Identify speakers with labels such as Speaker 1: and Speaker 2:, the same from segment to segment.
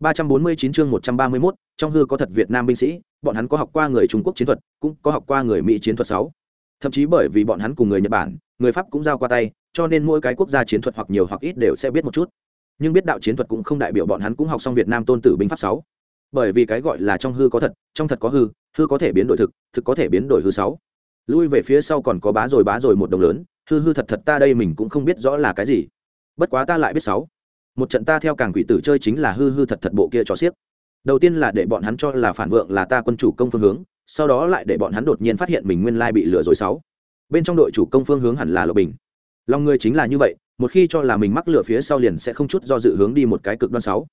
Speaker 1: 349 chương 131, trong hư có thật Việt Nam binh sĩ, bọn hắn có học qua người Trung Quốc chiến thuật, cũng có học qua người Mỹ chiến thuật 6. Thậm chí bởi vì bọn hắn cùng người Nhật Bản, người Pháp cũng giao qua tay, cho nên mỗi cái quốc gia chiến thuật hoặc nhiều hoặc ít đều sẽ biết một chút. Nhưng biết đạo chiến thuật cũng không đại biểu bọn hắn cũng học xong Việt Nam tôn tử binh pháp 6. Bởi vì cái gọi là trong hư có thật, trong thật có hư, hư có thể biến đổi thực, thực có thể biến đổi hư 6. Lui về phía sau còn có bá rồi bá rồi một đồng lớn, hư hư thật thật ta đây mình cũng không biết rõ là cái gì. Bất quá ta lại biết 6 một trận ta theo càng quỷ tử chơi chính là hư hư thật thật bộ kia cho xiếc. Đầu tiên là để bọn hắn cho là phản vượng là ta quân chủ công phương hướng, sau đó lại để bọn hắn đột nhiên phát hiện mình nguyên lai bị lừa rồi sáu. Bên trong đội chủ công phương hướng hẳn là lộc bình. Lòng người chính là như vậy, một khi cho là mình mắc lừa phía sau liền sẽ không chút do dự hướng đi một cái cực đoan sáu.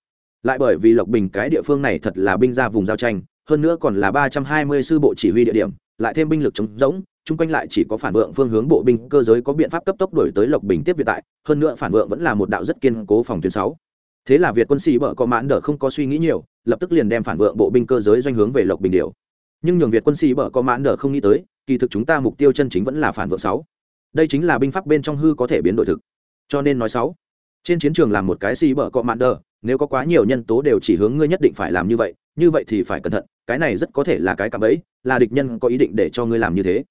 Speaker 1: Lại bởi vì lộc bình cái địa phương này thật là binh ra vùng giao tranh, hơn nữa còn là ba trăm hai mươi sư bộ chỉ huy địa điểm lại thêm binh lực chống rỗng, chung quanh lại chỉ có phản vượng phương hướng bộ binh cơ giới có biện pháp cấp tốc đổi tới lộc bình tiếp viện tại, hơn nữa phản vượng vẫn là một đạo rất kiên cố phòng tuyến sáu. Thế là việt quân sĩ bở có mãn đỡ không có suy nghĩ nhiều, lập tức liền đem phản vượng bộ binh cơ giới doanh hướng về lộc bình điều. Nhưng nhường việt quân sĩ bở có mãn đỡ không nghĩ tới, kỳ thực chúng ta mục tiêu chân chính vẫn là phản vượng sáu. Đây chính là binh pháp bên trong hư có thể biến đổi thực. Cho nên nói sáu, trên chiến trường làm một cái sĩ bở có mãn đỡ, nếu có quá nhiều nhân tố đều chỉ hướng ngươi nhất định phải làm như vậy như vậy thì phải cẩn thận, cái này rất có thể là cái cạm bẫy, là địch nhân có ý định để cho ngươi làm như thế.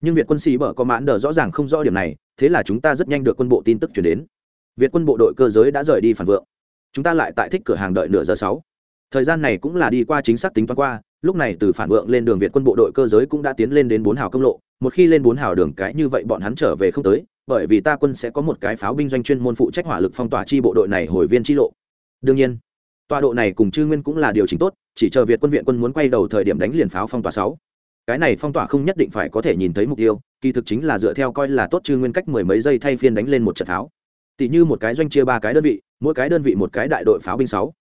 Speaker 1: Nhưng việt quân sĩ bở có mãn đờ rõ ràng không rõ điểm này, thế là chúng ta rất nhanh được quân bộ tin tức chuyển đến. Việt quân bộ đội cơ giới đã rời đi phản vượng. Chúng ta lại tại thích cửa hàng đợi nửa giờ sáu. Thời gian này cũng là đi qua chính xác tính toán qua, lúc này từ phản vượng lên đường việt quân bộ đội cơ giới cũng đã tiến lên đến bốn hào công lộ. Một khi lên bốn hào đường cái như vậy bọn hắn trở về không tới, bởi vì ta quân sẽ có một cái pháo binh doanh chuyên môn phụ trách hỏa lực phong tỏa chi bộ đội này hồi viên chi lộ. Đương nhiên tọa độ này cùng chư nguyên cũng là điều chỉnh tốt, chỉ chờ việt quân viện quân muốn quay đầu thời điểm đánh liền pháo phong tỏa sáu. Cái này phong tỏa không nhất định phải có thể nhìn thấy mục tiêu, kỳ thực chính là dựa theo coi là tốt chư nguyên cách mười mấy giây thay phiên đánh lên một trận pháo. Tỷ như một cái doanh chia ba cái đơn vị, mỗi cái đơn vị một cái đại đội pháo binh sáu.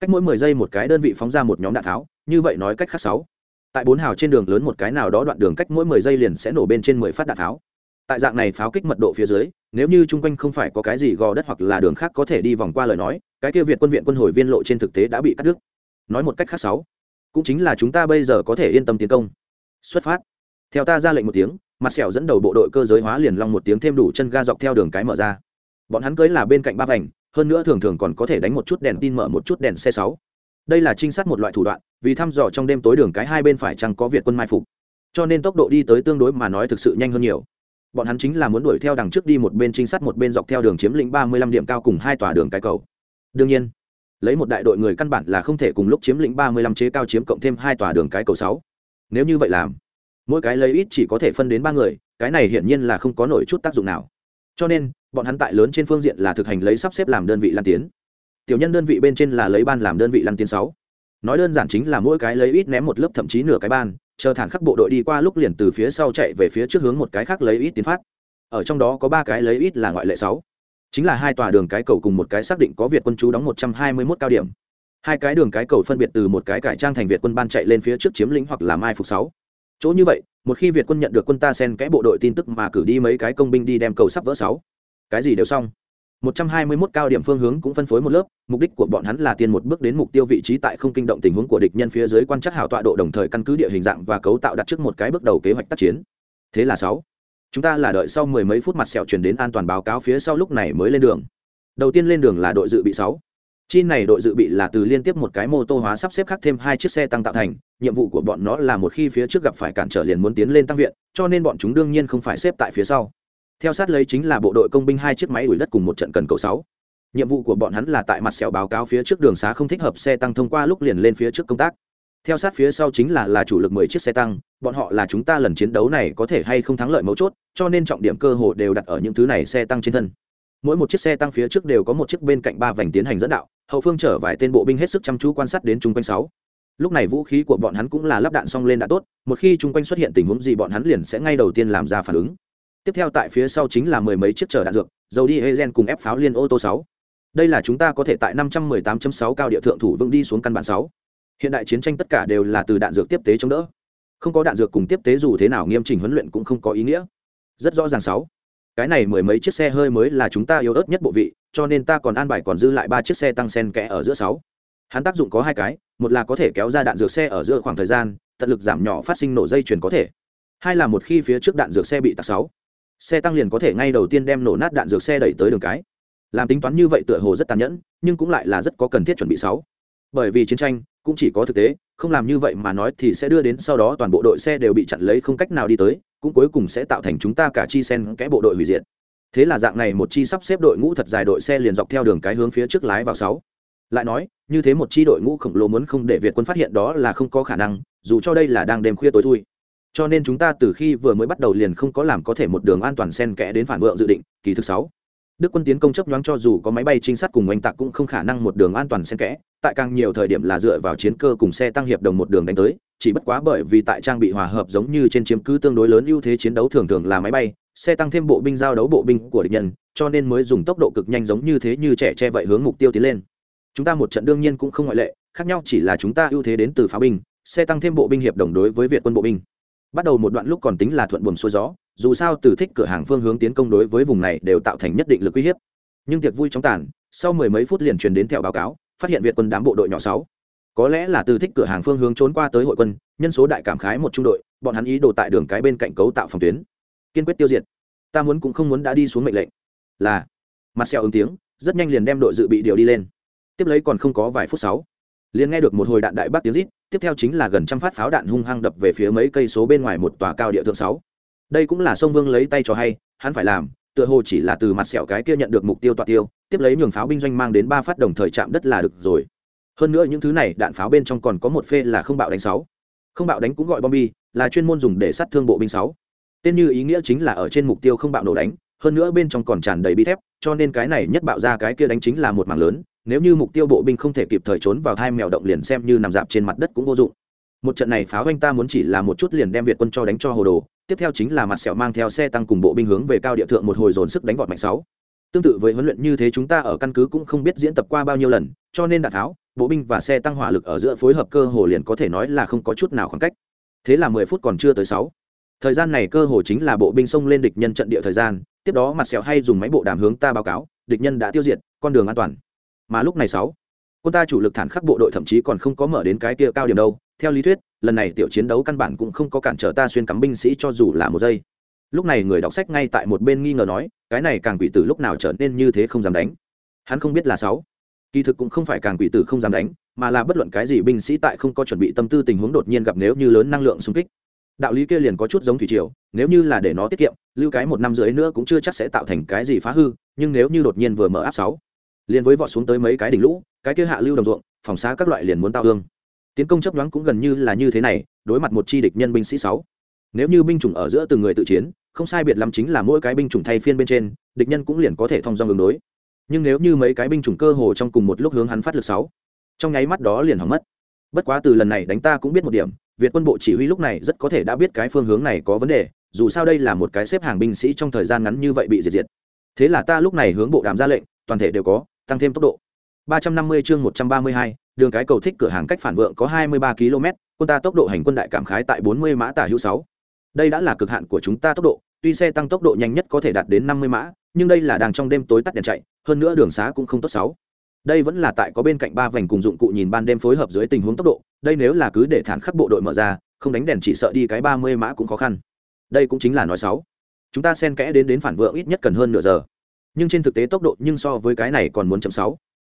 Speaker 1: Cách mỗi mười giây một cái đơn vị phóng ra một nhóm đạn pháo, như vậy nói cách khác sáu. Tại bốn hào trên đường lớn một cái nào đó đoạn đường cách mỗi mười giây liền sẽ nổ bên trên mười phát đạn pháo tại dạng này pháo kích mật độ phía dưới, nếu như chung quanh không phải có cái gì gò đất hoặc là đường khác có thể đi vòng qua lời nói, cái kia việt quân viện quân hồi viên lộ trên thực tế đã bị cắt đứt. Nói một cách khác sáu, cũng chính là chúng ta bây giờ có thể yên tâm tiến công. Xuất phát. Theo ta ra lệnh một tiếng, mặt sẹo dẫn đầu bộ đội cơ giới hóa liền long một tiếng thêm đủ chân ga dọc theo đường cái mở ra. Bọn hắn cưới là bên cạnh ba vành, hơn nữa thường thường còn có thể đánh một chút đèn tin mở một chút đèn xe sáu. Đây là trinh sát một loại thủ đoạn, vì thăm dò trong đêm tối đường cái hai bên phải chăng có việt quân mai phục. Cho nên tốc độ đi tới tương đối mà nói thực sự nhanh hơn nhiều bọn hắn chính là muốn đuổi theo đằng trước đi một bên trinh sát một bên dọc theo đường chiếm lĩnh ba mươi lăm điểm cao cùng hai tòa đường cái cầu. Đương nhiên, lấy một đại đội người căn bản là không thể cùng lúc chiếm lĩnh ba mươi lăm chế cao chiếm cộng thêm hai tòa đường cái cầu sáu. Nếu như vậy làm, mỗi cái lấy ít chỉ có thể phân đến ba người, cái này hiển nhiên là không có nổi chút tác dụng nào. Cho nên, bọn hắn tại lớn trên phương diện là thực hành lấy sắp xếp làm đơn vị lan tiến. Tiểu nhân đơn vị bên trên là lấy ban làm đơn vị lăn tiến sáu. Nói đơn giản chính là mỗi cái lấy ít ném một lớp thậm chí nửa cái ban chờ thản khắc bộ đội đi qua lúc liền từ phía sau chạy về phía trước hướng một cái khác lấy ít tiến phát. Ở trong đó có ba cái lấy ít là ngoại lệ sáu. Chính là hai tòa đường cái cầu cùng một cái xác định có việt quân chú đóng một trăm hai mươi 121 cao điểm. Hai cái đường cái cầu phân biệt từ một cái cải trang thành việt quân ban chạy lên phía trước chiếm lĩnh hoặc là mai phục sáu. Chỗ như vậy, một khi việt quân nhận được quân ta sen kẽ bộ đội tin tức mà cử đi mấy cái công binh đi đem cầu sắp vỡ sáu. Cái gì đều xong. 121 cao điểm phương hướng cũng phân phối một lớp, mục đích của bọn hắn là tiên một bước đến mục tiêu vị trí tại không kinh động tình huống của địch nhân phía dưới quan chắc hảo tọa độ đồng thời căn cứ địa hình dạng và cấu tạo đặt trước một cái bước đầu kế hoạch tác chiến. Thế là 6. Chúng ta là đợi sau mười mấy phút mặt sẹo truyền đến an toàn báo cáo phía sau lúc này mới lên đường. Đầu tiên lên đường là đội dự bị 6. Chi này đội dự bị là từ liên tiếp một cái mô tô hóa sắp xếp khác thêm hai chiếc xe tăng tạo thành, nhiệm vụ của bọn nó là một khi phía trước gặp phải cản trở liền muốn tiến lên tăng viện, cho nên bọn chúng đương nhiên không phải xếp tại phía sau theo sát lấy chính là bộ đội công binh hai chiếc máy đuổi đất cùng một trận cần cầu sáu. Nhiệm vụ của bọn hắn là tại mặt sẹo báo cáo phía trước đường xá không thích hợp xe tăng thông qua lúc liền lên phía trước công tác. Theo sát phía sau chính là là chủ lực mười chiếc xe tăng, bọn họ là chúng ta lần chiến đấu này có thể hay không thắng lợi mấu chốt, cho nên trọng điểm cơ hồ đều đặt ở những thứ này xe tăng trên thân. Mỗi một chiếc xe tăng phía trước đều có một chiếc bên cạnh ba vành tiến hành dẫn đạo, hậu phương chở vài tên bộ binh hết sức chăm chú quan sát đến chung quanh sáu. Lúc này vũ khí của bọn hắn cũng là lắp đạn xong lên đã tốt, một khi chung quanh xuất hiện tình huống gì bọn hắn liền sẽ ngay đầu tiên làm ra phản ứng tiếp theo tại phía sau chính là mười mấy chiếc chở đạn dược, dầu đi hezen cùng ép pháo liên ô tô sáu. Đây là chúng ta có thể tại năm trăm mười tám sáu cao địa thượng thủ vững đi xuống căn bản sáu. Hiện đại chiến tranh tất cả đều là từ đạn dược tiếp tế chống đỡ. Không có đạn dược cùng tiếp tế dù thế nào nghiêm chỉnh huấn luyện cũng không có ý nghĩa. Rất rõ ràng sáu. Cái này mười mấy chiếc xe hơi mới là chúng ta yếu ớt nhất bộ vị, cho nên ta còn an bài còn dư lại ba chiếc xe tăng sen kẽ ở giữa sáu. Hắn tác dụng có hai cái, một là có thể kéo ra đạn dược xe ở giữa khoảng thời gian, tận lực giảm nhỏ phát sinh nổ dây chuyển có thể. Hai là một khi phía trước đạn dược xe bị tạc sáu xe tăng liền có thể ngay đầu tiên đem nổ nát đạn dược xe đẩy tới đường cái. Làm tính toán như vậy tựa hồ rất tàn nhẫn, nhưng cũng lại là rất có cần thiết chuẩn bị sáu. Bởi vì chiến tranh cũng chỉ có thực tế, không làm như vậy mà nói thì sẽ đưa đến sau đó toàn bộ đội xe đều bị chặn lấy không cách nào đi tới, cũng cuối cùng sẽ tạo thành chúng ta cả chi sen kẽ bộ đội hủy diệt. Thế là dạng này một chi sắp xếp đội ngũ thật dài đội xe liền dọc theo đường cái hướng phía trước lái vào sáu. Lại nói, như thế một chi đội ngũ khổng lồ muốn không để việt quân phát hiện đó là không có khả năng, dù cho đây là đang đêm khuya tối thui cho nên chúng ta từ khi vừa mới bắt đầu liền không có làm có thể một đường an toàn sen kẽ đến phản vượng dự định, kỳ thứ sáu. Đức quân tiến công chấp nhoáng cho dù có máy bay trinh sát cùng oanh tạc cũng không khả năng một đường an toàn sen kẽ, tại càng nhiều thời điểm là dựa vào chiến cơ cùng xe tăng hiệp đồng một đường đánh tới, chỉ bất quá bởi vì tại trang bị hòa hợp giống như trên chiếm cứ tương đối lớn ưu thế chiến đấu thường thường là máy bay, xe tăng thêm bộ binh giao đấu bộ binh của địch nhân, cho nên mới dùng tốc độ cực nhanh giống như thế như trẻ che vậy hướng mục tiêu tiến lên. Chúng ta một trận đương nhiên cũng không ngoại lệ, khác nhau chỉ là chúng ta ưu thế đến từ pháo binh, xe tăng thêm bộ binh hiệp đồng đối với việt quân bộ binh bắt đầu một đoạn lúc còn tính là thuận buồm xuôi gió, dù sao từ thích cửa hàng phương hướng tiến công đối với vùng này đều tạo thành nhất định lực uy hiếp. Nhưng tiệc vui chóng tàn, sau mười mấy phút liền truyền đến theo báo cáo, phát hiện việt quân đám bộ đội nhỏ sáu. Có lẽ là từ thích cửa hàng phương hướng trốn qua tới hội quân, nhân số đại cảm khái một trung đội, bọn hắn ý đồ tại đường cái bên cạnh cấu tạo phòng tuyến. Kiên quyết tiêu diệt. Ta muốn cũng không muốn đã đi xuống mệnh lệnh. Là. Mặt xeo ứng tiếng, rất nhanh liền đem đội dự bị điều đi lên. Tiếp lấy còn không có vài phút sáu. Liền nghe được một hồi đạn đại bác tiếng rít tiếp theo chính là gần trăm phát pháo đạn hung hăng đập về phía mấy cây số bên ngoài một tòa cao địa thượng sáu. Đây cũng là sông vương lấy tay cho hay, hắn phải làm, tựa hồ chỉ là từ mặt sẹo cái kia nhận được mục tiêu tọa tiêu, tiếp lấy nhường pháo binh doanh mang đến ba phát đồng thời chạm đất là được rồi. Hơn nữa những thứ này, đạn pháo bên trong còn có một phê là không bạo đánh sáu. Không bạo đánh cũng gọi bom bi, là chuyên môn dùng để sát thương bộ binh sáu. Tên như ý nghĩa chính là ở trên mục tiêu không bạo nổ đánh, hơn nữa bên trong còn tràn đầy bi thép, cho nên cái này nhất bạo ra cái kia đánh chính là một mảng lớn nếu như mục tiêu bộ binh không thể kịp thời trốn vào thai mèo động liền xem như nằm dạp trên mặt đất cũng vô dụng. Một trận này pháo anh ta muốn chỉ là một chút liền đem việt quân cho đánh cho hồ đồ, tiếp theo chính là mặt sẹo mang theo xe tăng cùng bộ binh hướng về cao địa thượng một hồi dồn sức đánh vọt mạnh sáu. Tương tự với huấn luyện như thế chúng ta ở căn cứ cũng không biết diễn tập qua bao nhiêu lần, cho nên đạn tháo, bộ binh và xe tăng hỏa lực ở giữa phối hợp cơ hồ liền có thể nói là không có chút nào khoảng cách. Thế là mười phút còn chưa tới sáu. Thời gian này cơ hồ chính là bộ binh xông lên địch nhân trận địa thời gian, tiếp đó mặt sẹo hay dùng máy bộ đàm hướng ta báo cáo, địch nhân đã tiêu diệt, con đường an toàn mà lúc này sáu, quân ta chủ lực thản khắc bộ đội thậm chí còn không có mở đến cái kia cao điểm đâu. Theo lý thuyết, lần này tiểu chiến đấu căn bản cũng không có cản trở ta xuyên cắm binh sĩ cho dù là một giây. Lúc này người đọc sách ngay tại một bên nghi ngờ nói, cái này càng quỷ tử lúc nào trở nên như thế không dám đánh. Hắn không biết là sáu, kỳ thực cũng không phải càng quỷ tử không dám đánh, mà là bất luận cái gì binh sĩ tại không có chuẩn bị tâm tư tình huống đột nhiên gặp nếu như lớn năng lượng xung kích. Đạo lý kia liền có chút giống thủy triều, nếu như là để nó tiết kiệm, lưu cái một năm rưỡi nữa cũng chưa chắc sẽ tạo thành cái gì phá hư, nhưng nếu như đột nhiên vừa mở áp sáu liền với vọt xuống tới mấy cái đỉnh lũ, cái kia hạ lưu đồng ruộng, phòng xá các loại liền muốn tao hương. Tiến công chấp đoán cũng gần như là như thế này, đối mặt một chi địch nhân binh sĩ sáu. Nếu như binh chủng ở giữa từng người tự chiến, không sai biệt lắm chính là mỗi cái binh chủng thay phiên bên trên, địch nhân cũng liền có thể thông dong đường đối. Nhưng nếu như mấy cái binh chủng cơ hồ trong cùng một lúc hướng hắn phát lực sáu, trong nháy mắt đó liền hỏng mất. Bất quá từ lần này đánh ta cũng biết một điểm, việt quân bộ chỉ huy lúc này rất có thể đã biết cái phương hướng này có vấn đề, dù sao đây là một cái xếp hàng binh sĩ trong thời gian ngắn như vậy bị diệt diệt. Thế là ta lúc này hướng bộ đàm ra lệnh, toàn thể đều có tăng thêm tốc độ 350 chương 132, đường cái cầu thích cửa hàng cách phản vượng có 23 km, quân ta tốc độ hành quân đại cảm khái tại 40 mã tả hữu 6. Đây đã là cực hạn của chúng ta tốc độ, tuy xe tăng tốc độ nhanh nhất có thể đạt đến 50 mã, nhưng đây là đang trong đêm tối tắt đèn chạy, hơn nữa đường xá cũng không tốt 6. Đây vẫn là tại có bên cạnh ba vành cùng dụng cụ nhìn ban đêm phối hợp dưới tình huống tốc độ, đây nếu là cứ để thản khắc bộ đội mở ra, không đánh đèn chỉ sợ đi cái 30 mã cũng khó khăn. Đây cũng chính là nói 6. Chúng ta xen kẽ đến đến phản vượng ít nhất cần hơn nửa giờ. Nhưng trên thực tế tốc độ nhưng so với cái này còn muốn chậm sáu.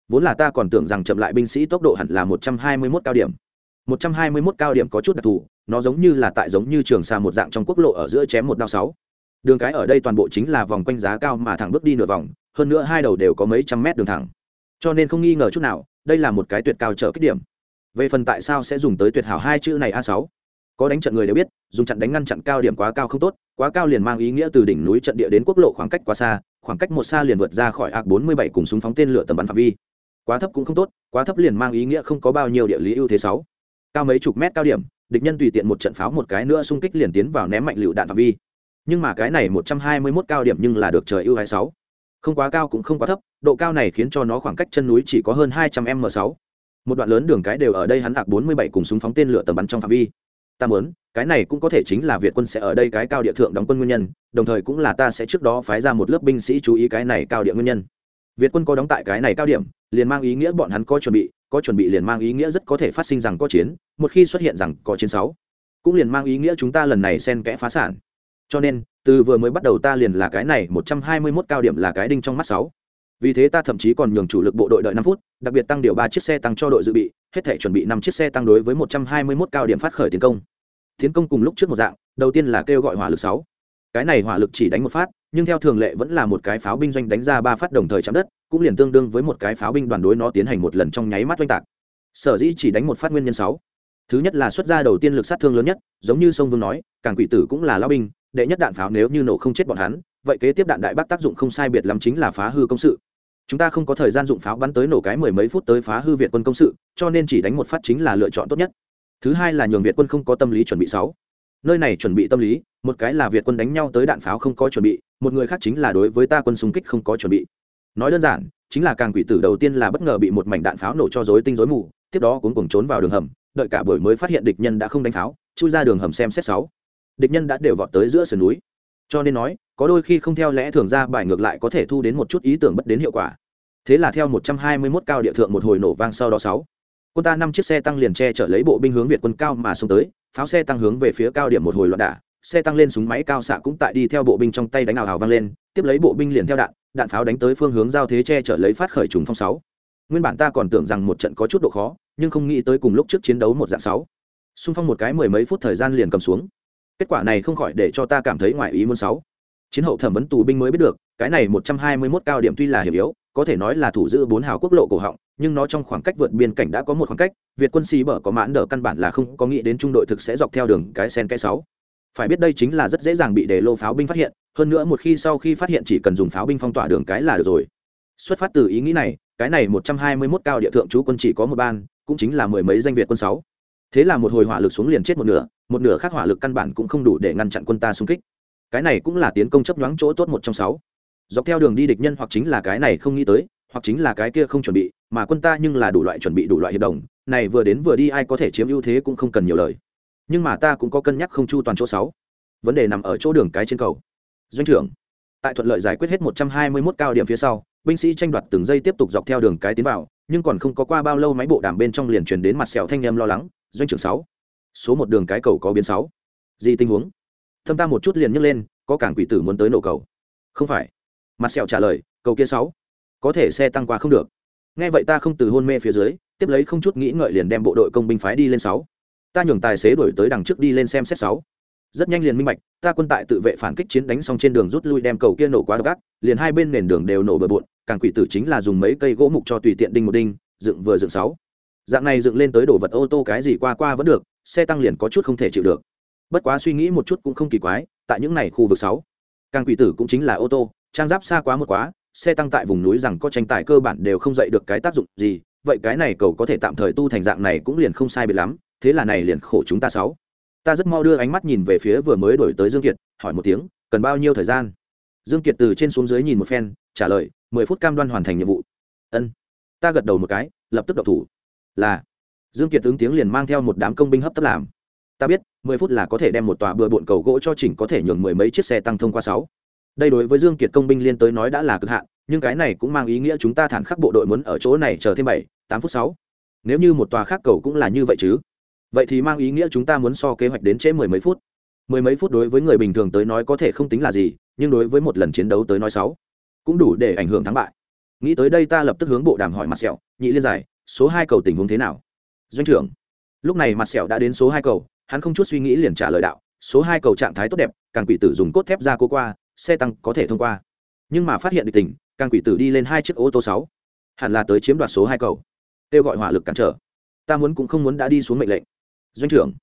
Speaker 1: Vốn là ta còn tưởng rằng chậm lại binh sĩ tốc độ hẳn là một trăm hai mươi 121 cao điểm. một trăm hai mươi 121 cao điểm có chút đặc thù, nó giống như là tại giống như trường xa một dạng trong quốc lộ ở giữa chém một đao sáu. Đường cái ở đây toàn bộ chính là vòng quanh giá cao mà thẳng bước đi nửa vòng, hơn nữa hai đầu đều có mấy trăm mét đường thẳng. Cho nên không nghi ngờ chút nào, đây là một cái tuyệt cao trở kích điểm. Về phần tại sao sẽ dùng tới tuyệt hảo hai chữ này a sáu? Có đánh trận người đều biết, dùng trận đánh ngăn chặn cao điểm quá cao không tốt, quá cao liền mang ý nghĩa từ đỉnh núi trận địa đến quốc lộ khoảng cách quá xa khoảng cách một xa liền vượt ra khỏi ạc bốn mươi bảy cùng súng phóng tên lửa tầm bắn phạm vi. Quá thấp cũng không tốt, quá thấp liền mang ý nghĩa không có bao nhiêu địa lý ưu thế sáu. Cao mấy chục mét cao điểm, địch nhân tùy tiện một trận pháo một cái nữa xung kích liền tiến vào ném mạnh lựu đạn phạm vi. Nhưng mà cái này 121 cao điểm nhưng là được trời ưu hai sáu. Không quá cao cũng không quá thấp, độ cao này khiến cho nó khoảng cách chân núi chỉ có hơn hai trăm m sáu. Một đoạn lớn đường cái đều ở đây hắn hạc bốn mươi bảy cùng súng phóng tên lửa tầm bắn trong phạm vi ta muốn, cái này cũng có thể chính là việt quân sẽ ở đây cái cao địa thượng đóng quân nguyên nhân, đồng thời cũng là ta sẽ trước đó phái ra một lớp binh sĩ chú ý cái này cao địa nguyên nhân. Việt quân có đóng tại cái này cao điểm, liền mang ý nghĩa bọn hắn có chuẩn bị, có chuẩn bị liền mang ý nghĩa rất có thể phát sinh rằng có chiến, một khi xuất hiện rằng có chiến sáu. Cũng liền mang ý nghĩa chúng ta lần này xen kẽ phá sản. Cho nên, từ vừa mới bắt đầu ta liền là cái này một trăm hai mươi 121 cao điểm là cái đinh trong mắt sáu. Vì thế ta thậm chí còn nhường chủ lực bộ đội đợi năm phút, đặc biệt tăng điều ba chiếc xe tăng cho đội dự bị, hết thể chuẩn bị năm chiếc xe tăng đối với một trăm hai mươi 121 cao điểm phát khởi tiến công tiến công cùng lúc trước một dạng, đầu tiên là kêu gọi hỏa lực sáu. Cái này hỏa lực chỉ đánh một phát, nhưng theo thường lệ vẫn là một cái pháo binh doanh đánh ra ba phát đồng thời chạm đất, cũng liền tương đương với một cái pháo binh đoàn đối nó tiến hành một lần trong nháy mắt oanh tạc. Sở dĩ chỉ đánh một phát nguyên nhân sáu. Thứ nhất là xuất ra đầu tiên lực sát thương lớn nhất, giống như sông vương nói, càng quỷ tử cũng là lao binh, đệ nhất đạn pháo nếu như nổ không chết bọn hắn, vậy kế tiếp đạn đại bác tác dụng không sai biệt lắm chính là phá hư công sự. Chúng ta không có thời gian dụng pháo bắn tới nổ cái mười mấy phút tới phá hư việt quân công sự, cho nên chỉ đánh một phát chính là lựa chọn tốt nhất thứ hai là nhường việt quân không có tâm lý chuẩn bị sáu. Nơi này chuẩn bị tâm lý, một cái là việt quân đánh nhau tới đạn pháo không có chuẩn bị, một người khác chính là đối với ta quân xung kích không có chuẩn bị. Nói đơn giản, chính là càng quỷ tử đầu tiên là bất ngờ bị một mảnh đạn pháo nổ cho dối tinh dối mù, tiếp đó cuốn cuồng trốn vào đường hầm, đợi cả buổi mới phát hiện địch nhân đã không đánh pháo, chui ra đường hầm xem xét sáu. Địch nhân đã đều vọt tới giữa sườn núi. Cho nên nói, có đôi khi không theo lẽ thường ra bài ngược lại có thể thu đến một chút ý tưởng bất đến hiệu quả. Thế là theo 121 cao địa thượng một hồi nổ vang sau đó sáu quân ta năm chiếc xe tăng liền che chở lấy bộ binh hướng việt quân cao mà xông tới, pháo xe tăng hướng về phía cao điểm một hồi loạn đả, xe tăng lên súng máy cao xạ cũng tại đi theo bộ binh trong tay đánh ảo hào vang lên, tiếp lấy bộ binh liền theo đạn đạn pháo đánh tới phương hướng giao thế che chở lấy phát khởi trùng phong sáu. Nguyên bản ta còn tưởng rằng một trận có chút độ khó, nhưng không nghĩ tới cùng lúc trước chiến đấu một dạng sáu. Xung phong một cái mười mấy phút thời gian liền cầm xuống. Kết quả này không khỏi để cho ta cảm thấy ngoài ý muốn sáu. Chiến hậu thẩm vấn tù binh mới biết được, cái này một trăm hai mươi 121 cao điểm tuy là hiểm yếu, có thể nói là thủ giữ bốn hào quốc lộ cổ họng nhưng nó trong khoảng cách vượt biên cảnh đã có một khoảng cách, việt quân xì bở có mãn đờ căn bản là không có nghĩ đến trung đội thực sẽ dọc theo đường cái sen cái sáu. Phải biết đây chính là rất dễ dàng bị đề lô pháo binh phát hiện, hơn nữa một khi sau khi phát hiện chỉ cần dùng pháo binh phong tỏa đường cái là được rồi. Xuất phát từ ý nghĩ này, cái này một trăm hai mươi 121 cao địa thượng chú quân chỉ có một ban, cũng chính là mười mấy danh việt quân sáu. Thế là một hồi hỏa lực xuống liền chết một nửa một nửa khác hỏa lực căn bản cũng không đủ để ngăn chặn quân ta xung kích. Cái này cũng là tiến công chấp nhoáng chỗ tốt một trong sáu. Dọc theo đường đi địch nhân hoặc chính là cái này không nghĩ tới, hoặc chính là cái kia không chuẩn bị mà quân ta nhưng là đủ loại chuẩn bị đủ loại hiệp đồng, này vừa đến vừa đi ai có thể chiếm ưu thế cũng không cần nhiều lời. Nhưng mà ta cũng có cân nhắc không chu toàn chỗ sáu. Vấn đề nằm ở chỗ đường cái trên cầu. Doanh trưởng, tại thuận lợi giải quyết hết 121 cao điểm phía sau, binh sĩ tranh đoạt từng giây tiếp tục dọc theo đường cái tiến vào, nhưng còn không có qua bao lâu máy bộ đàm bên trong liền truyền đến mặt sẹo thanh em lo lắng, doanh trưởng sáu, số một đường cái cầu có biến sáu. Gì tình huống? Thâm ta một chút liền nhấc lên, có cảng quỷ tử muốn tới nổ cầu. Không phải. Mặt sẹo trả lời, cầu kia sáu, có thể xe tăng qua không được nghe vậy ta không từ hôn mê phía dưới, tiếp lấy không chút nghĩ ngợi liền đem bộ đội công binh phái đi lên sáu. Ta nhường tài xế đổi tới đằng trước đi lên xem xét sáu. Rất nhanh liền minh bạch, ta quân tại tự vệ phản kích chiến đánh xong trên đường rút lui đem cầu kia nổ quá độc ác, liền hai bên nền đường đều nổ bừa bộn, càng quỷ tử chính là dùng mấy cây gỗ mục cho tùy tiện đinh một đinh, dựng vừa dựng sáu. Dạng này dựng lên tới đổ vật ô tô cái gì qua qua vẫn được, xe tăng liền có chút không thể chịu được. Bất quá suy nghĩ một chút cũng không kỳ quái, tại những này khu vực sáu, càng quỷ tử cũng chính là ô tô, trang giáp xa quá một quá xe tăng tại vùng núi rằng có tranh tài cơ bản đều không dậy được cái tác dụng gì, vậy cái này cầu có thể tạm thời tu thành dạng này cũng liền không sai biệt lắm, thế là này liền khổ chúng ta sáu. Ta rất mau đưa ánh mắt nhìn về phía vừa mới đổi tới dương kiệt, hỏi một tiếng, cần bao nhiêu thời gian? Dương kiệt từ trên xuống dưới nhìn một phen, trả lời, mười phút cam đoan hoàn thành nhiệm vụ. Ân. Ta gật đầu một cái, lập tức động thủ. Là. Dương kiệt ứng tiếng liền mang theo một đám công binh hấp tấp làm. Ta biết, mười phút là có thể đem một tòa bừa bộn cầu gỗ cho chỉnh có thể nhường mười mấy chiếc xe tăng thông qua sáu đây đối với dương kiệt công binh liên tới nói đã là cực hạn, nhưng cái này cũng mang ý nghĩa chúng ta thản khắc bộ đội muốn ở chỗ này chờ thêm bảy, tám phút sáu. Nếu như một tòa khác cầu cũng là như vậy chứ? Vậy thì mang ý nghĩa chúng ta muốn so kế hoạch đến trễ mười mấy phút. Mười mấy phút đối với người bình thường tới nói có thể không tính là gì, nhưng đối với một lần chiến đấu tới nói sáu, cũng đủ để ảnh hưởng thắng bại. Nghĩ tới đây ta lập tức hướng bộ đàm hỏi mặt sẹo, nhị liên giải, số hai cầu tình huống thế nào? Doanh trưởng, lúc này mặt sẹo đã đến số hai cầu, hắn không chút suy nghĩ liền trả lời đạo, số hai cầu trạng thái tốt đẹp, càng quỷ tử dùng cốt thép ra cố qua xe tăng có thể thông qua. Nhưng mà phát hiện địch tình, càng quỷ tử đi lên hai chiếc ô tô sáu. Hẳn là tới chiếm đoạt số hai cầu. Kêu gọi hỏa lực cản trở. Ta muốn cũng không muốn đã đi xuống mệnh lệnh. Doanh trưởng.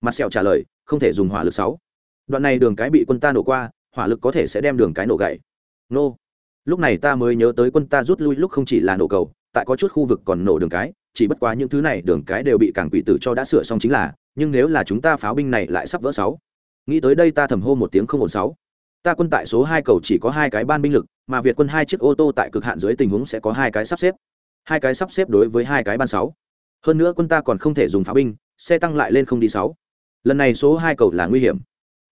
Speaker 1: Mặt sẹo trả lời, không thể dùng hỏa lực sáu. Đoạn này đường cái bị quân ta nổ qua, hỏa lực có thể sẽ đem đường cái nổ gãy. Nô. Lúc này ta mới nhớ tới quân ta rút lui lúc không chỉ là nổ cầu, tại có chút khu vực còn nổ đường cái, chỉ bất quá những thứ này đường cái đều bị cảng quỷ tử cho đã sửa xong chính là, nhưng nếu là chúng ta pháo binh này lại sắp vỡ sáu. Nghĩ tới đây ta thầm hô một tiếng không ổn sáu ta quân tại số hai cầu chỉ có hai cái ban binh lực, mà việt quân hai chiếc ô tô tại cực hạn dưới tình huống sẽ có hai cái sắp xếp. Hai cái sắp xếp đối với hai cái ban sáu. Hơn nữa quân ta còn không thể dùng pháo binh, xe tăng lại lên không đi sáu. Lần này số hai cầu là nguy hiểm.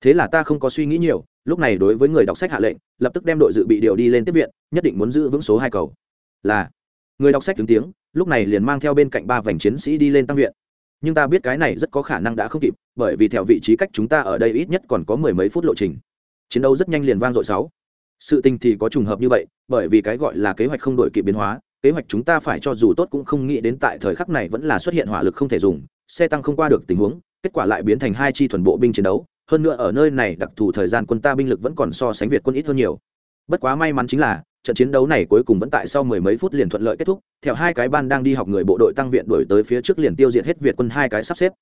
Speaker 1: Thế là ta không có suy nghĩ nhiều, lúc này đối với người đọc sách hạ lệnh, lập tức đem đội dự bị điều đi lên tiếp viện, nhất định muốn giữ vững số hai cầu. Là, người đọc sách tiếng tiếng, lúc này liền mang theo bên cạnh ba vành chiến sĩ đi lên tăng viện. Nhưng ta biết cái này rất có khả năng đã không kịp, bởi vì theo vị trí cách chúng ta ở đây ít nhất còn có mười mấy phút lộ trình chiến đấu rất nhanh liền vang dội sáu. Sự tình thì có trùng hợp như vậy, bởi vì cái gọi là kế hoạch không đổi kịp biến hóa, kế hoạch chúng ta phải cho dù tốt cũng không nghĩ đến tại thời khắc này vẫn là xuất hiện hỏa lực không thể dùng, xe tăng không qua được tình huống, kết quả lại biến thành hai chi thuần bộ binh chiến đấu, hơn nữa ở nơi này đặc thù thời gian quân ta binh lực vẫn còn so sánh việt quân ít hơn nhiều. Bất quá may mắn chính là, trận chiến đấu này cuối cùng vẫn tại sau mười mấy phút liền thuận lợi kết thúc, theo hai cái ban đang đi học người bộ đội tăng viện đuổi tới phía trước liền tiêu diệt hết việt quân hai cái sắp xếp.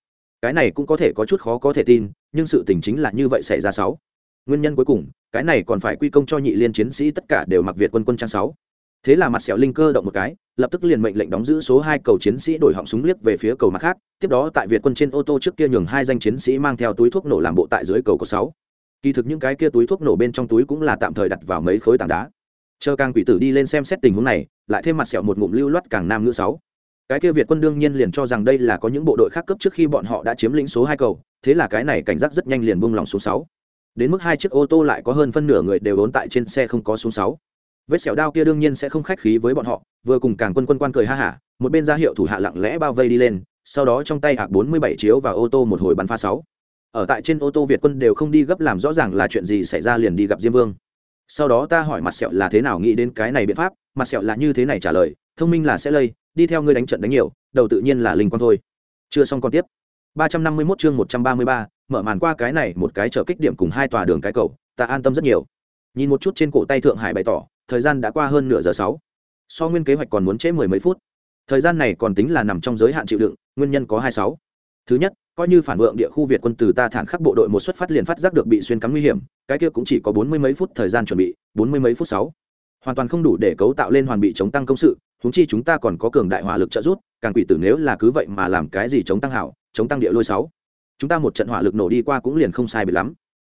Speaker 1: Cái này cũng có thể có chút khó có thể tin, nhưng sự tình chính là như vậy xảy ra sáu nguyên nhân cuối cùng, cái này còn phải quy công cho nhị liên chiến sĩ tất cả đều mặc việt quân quân trang sáu. Thế là mặt sẹo linh cơ động một cái, lập tức liền mệnh lệnh đóng giữ số hai cầu chiến sĩ đổi họng súng liếc về phía cầu mặt khác, tiếp đó tại việt quân trên ô tô trước kia nhường hai danh chiến sĩ mang theo túi thuốc nổ làm bộ tại dưới cầu có sáu. Kỳ thực những cái kia túi thuốc nổ bên trong túi cũng là tạm thời đặt vào mấy khối tảng đá. Chờ càng quỷ tử đi lên xem xét tình huống này, lại thêm mặt sẹo một ngụm lưu loát càng nam nữ sáu. Cái kia việt quân đương nhiên liền cho rằng đây là có những bộ đội khác cấp trước khi bọn họ đã chiếm lĩnh số hai cầu, thế là cái này cảnh giác rất nhanh liền buông lỏng số sáu đến mức hai chiếc ô tô lại có hơn phân nửa người đều đốn tại trên xe không có xuống sáu. Vết xẻo đao kia đương nhiên sẽ không khách khí với bọn họ vừa cùng càng quân quân quan cười ha hả một bên ra hiệu thủ hạ lặng lẽ bao vây đi lên sau đó trong tay hạc bốn mươi bảy chiếu và ô tô một hồi bắn pha sáu. Ở tại trên ô tô việt quân đều không đi gấp làm rõ ràng là chuyện gì xảy ra liền đi gặp diêm vương. Sau đó ta hỏi mặt sẹo là thế nào nghĩ đến cái này biện pháp mặt sẹo là như thế này trả lời thông minh là sẽ lây đi theo ngươi đánh trận đánh nhiều đầu tự nhiên là linh quan thôi. Chưa xong còn tiếp. 351 chương 133, mở màn qua cái này một cái trở kích điểm cùng hai tòa đường cái cầu, ta an tâm rất nhiều. Nhìn một chút trên cổ tay thượng hải bày tỏ, thời gian đã qua hơn nửa giờ sáu. So nguyên kế hoạch còn muốn trễ mười mấy phút. Thời gian này còn tính là nằm trong giới hạn chịu đựng, nguyên nhân có hai sáu. Thứ nhất, coi như phản vượng địa khu việt quân từ ta thản khắc bộ đội một xuất phát liền phát giác được bị xuyên cắm nguy hiểm, cái kia cũng chỉ có bốn mươi mấy phút thời gian chuẩn bị, bốn mươi mấy phút sáu. Hoàn toàn không đủ để cấu tạo lên hoàn bị chống tăng công sự húng chi chúng ta còn có cường đại hỏa lực trợ giúp, càng quỷ tử nếu là cứ vậy mà làm cái gì chống tăng hảo, chống tăng địa lôi sáu chúng ta một trận hỏa lực nổ đi qua cũng liền không sai bị lắm.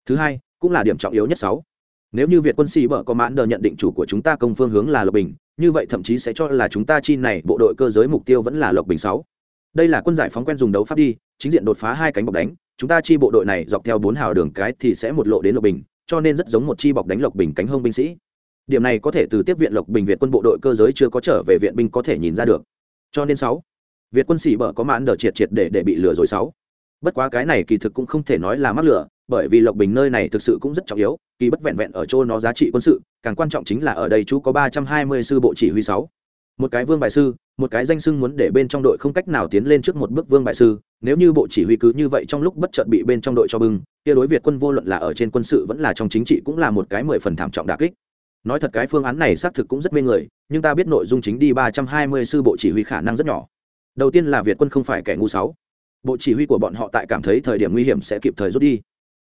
Speaker 1: Thứ hai, cũng là điểm trọng yếu nhất sáu. Nếu như việt quân sĩ bở có mãn đờ nhận định chủ của chúng ta công phương hướng là lộc bình, như vậy thậm chí sẽ cho là chúng ta chi này bộ đội cơ giới mục tiêu vẫn là lộc bình sáu. Đây là quân giải phóng quen dùng đấu pháp đi, chính diện đột phá hai cánh bọc đánh, chúng ta chi bộ đội này dọc theo bốn hào đường cái thì sẽ một lộ đến lộc bình, cho nên rất giống một chi bọc đánh lộc bình cánh hông binh sĩ. Điểm này có thể từ tiếp viện lộc bình việt quân bộ đội cơ giới chưa có trở về viện binh có thể nhìn ra được. Cho nên sáu, việt quân sĩ bở có mãn đờ triệt triệt để để bị lừa rồi sáu bất quá cái này kỳ thực cũng không thể nói là mắc lửa, bởi vì lộc bình nơi này thực sự cũng rất trọng yếu kỳ bất vẹn vẹn ở chỗ nó giá trị quân sự càng quan trọng chính là ở đây chú có ba trăm hai mươi sư bộ chỉ huy sáu. Một cái vương bài sư một cái danh sưng muốn để bên trong đội không cách nào tiến lên trước một bước vương bại sư nếu như bộ chỉ huy cứ như vậy trong lúc bất chợt bị bên trong đội cho bưng kia đối việt quân vô luận là ở trên quân sự vẫn là trong chính trị cũng là một cái mười phần thảm trọng đà kích. Nói thật cái phương án này xác thực cũng rất mê người nhưng ta biết nội dung chính đi ba trăm hai mươi sư bộ chỉ huy khả năng rất nhỏ. Đầu tiên là việt quân không phải kẻ ngu sáu bộ chỉ huy của bọn họ tại cảm thấy thời điểm nguy hiểm sẽ kịp thời rút đi.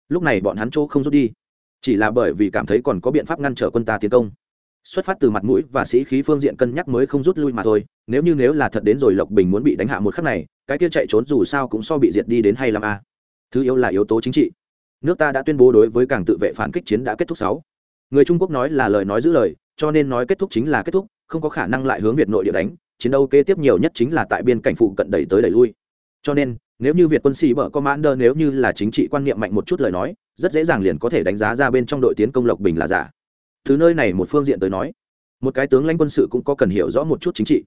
Speaker 1: Lúc này bọn hắn chỗ không rút đi. Chỉ là bởi vì cảm thấy còn có biện pháp ngăn trở quân ta tiến công. Xuất phát từ mặt mũi và sĩ khí phương diện cân nhắc mới không rút lui mà thôi, nếu như nếu là thật đến rồi lộc bình muốn bị đánh hạ một khắc này, cái kia chạy trốn dù sao cũng so bị diệt đi đến hay làm a. Thứ yếu là yếu tố chính trị. Nước ta đã tuyên bố đối với càng tự vệ phản kích chiến đã kết thúc sáu. Người trung quốc nói là lời nói giữ lời, cho nên nói kết thúc chính là kết thúc, không có khả năng lại hướng việt nội địa đánh, chiến đấu kế tiếp nhiều nhất chính là tại biên cảnh phụ cận đẩy tới đẩy lui. Cho nên nếu như việt quân sĩ bở commander nếu như là chính trị quan niệm mạnh một chút lời nói, rất dễ dàng liền có thể đánh giá ra bên trong đội tiến công lộc bình là giả. Thứ nơi này một phương diện tới nói, một cái tướng lãnh quân sự cũng có cần hiểu rõ một chút chính trị.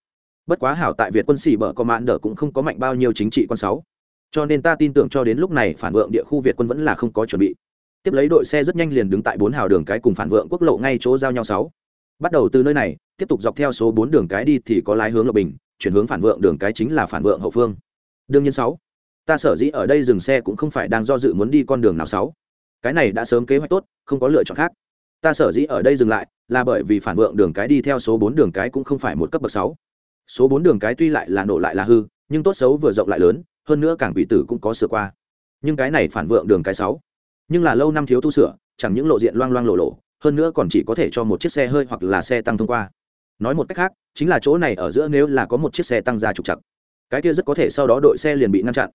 Speaker 1: Bất quá hảo tại việt quân sĩ bở commander cũng không có mạnh bao nhiêu chính trị quan sáu. Cho nên ta tin tưởng cho đến lúc này phản vượng địa khu việt quân vẫn là không có chuẩn bị. Tiếp lấy đội xe rất nhanh liền đứng tại bốn hào đường cái cùng phản vượng quốc lộ ngay chỗ giao nhau sáu. Bắt đầu từ nơi này, tiếp tục dọc theo số bốn đường cái đi thì có lái hướng lộc bình, chuyển hướng phản vượng đường cái chính là phản vượng hậu phương. Đương nhiên sáu ta sở dĩ ở đây dừng xe cũng không phải đang do dự muốn đi con đường nào sáu. Cái này đã sớm kế hoạch tốt, không có lựa chọn khác. Ta sở dĩ ở đây dừng lại, là bởi vì phản vượng đường cái đi theo số bốn đường cái cũng không phải một cấp bậc sáu. Số bốn đường cái tuy lại là nổ lại là hư, nhưng tốt xấu vừa rộng lại lớn, hơn nữa cảng bị tử cũng có sửa qua. Nhưng cái này phản vượng đường cái sáu, nhưng là lâu năm thiếu tu sửa, chẳng những lộ diện loang loang lộ lộ, hơn nữa còn chỉ có thể cho một chiếc xe hơi hoặc là xe tăng thông qua. Nói một cách khác, chính là chỗ này ở giữa nếu là có một chiếc xe tăng ra trục chặt, cái kia rất có thể sau đó đội xe liền bị ngăn chặn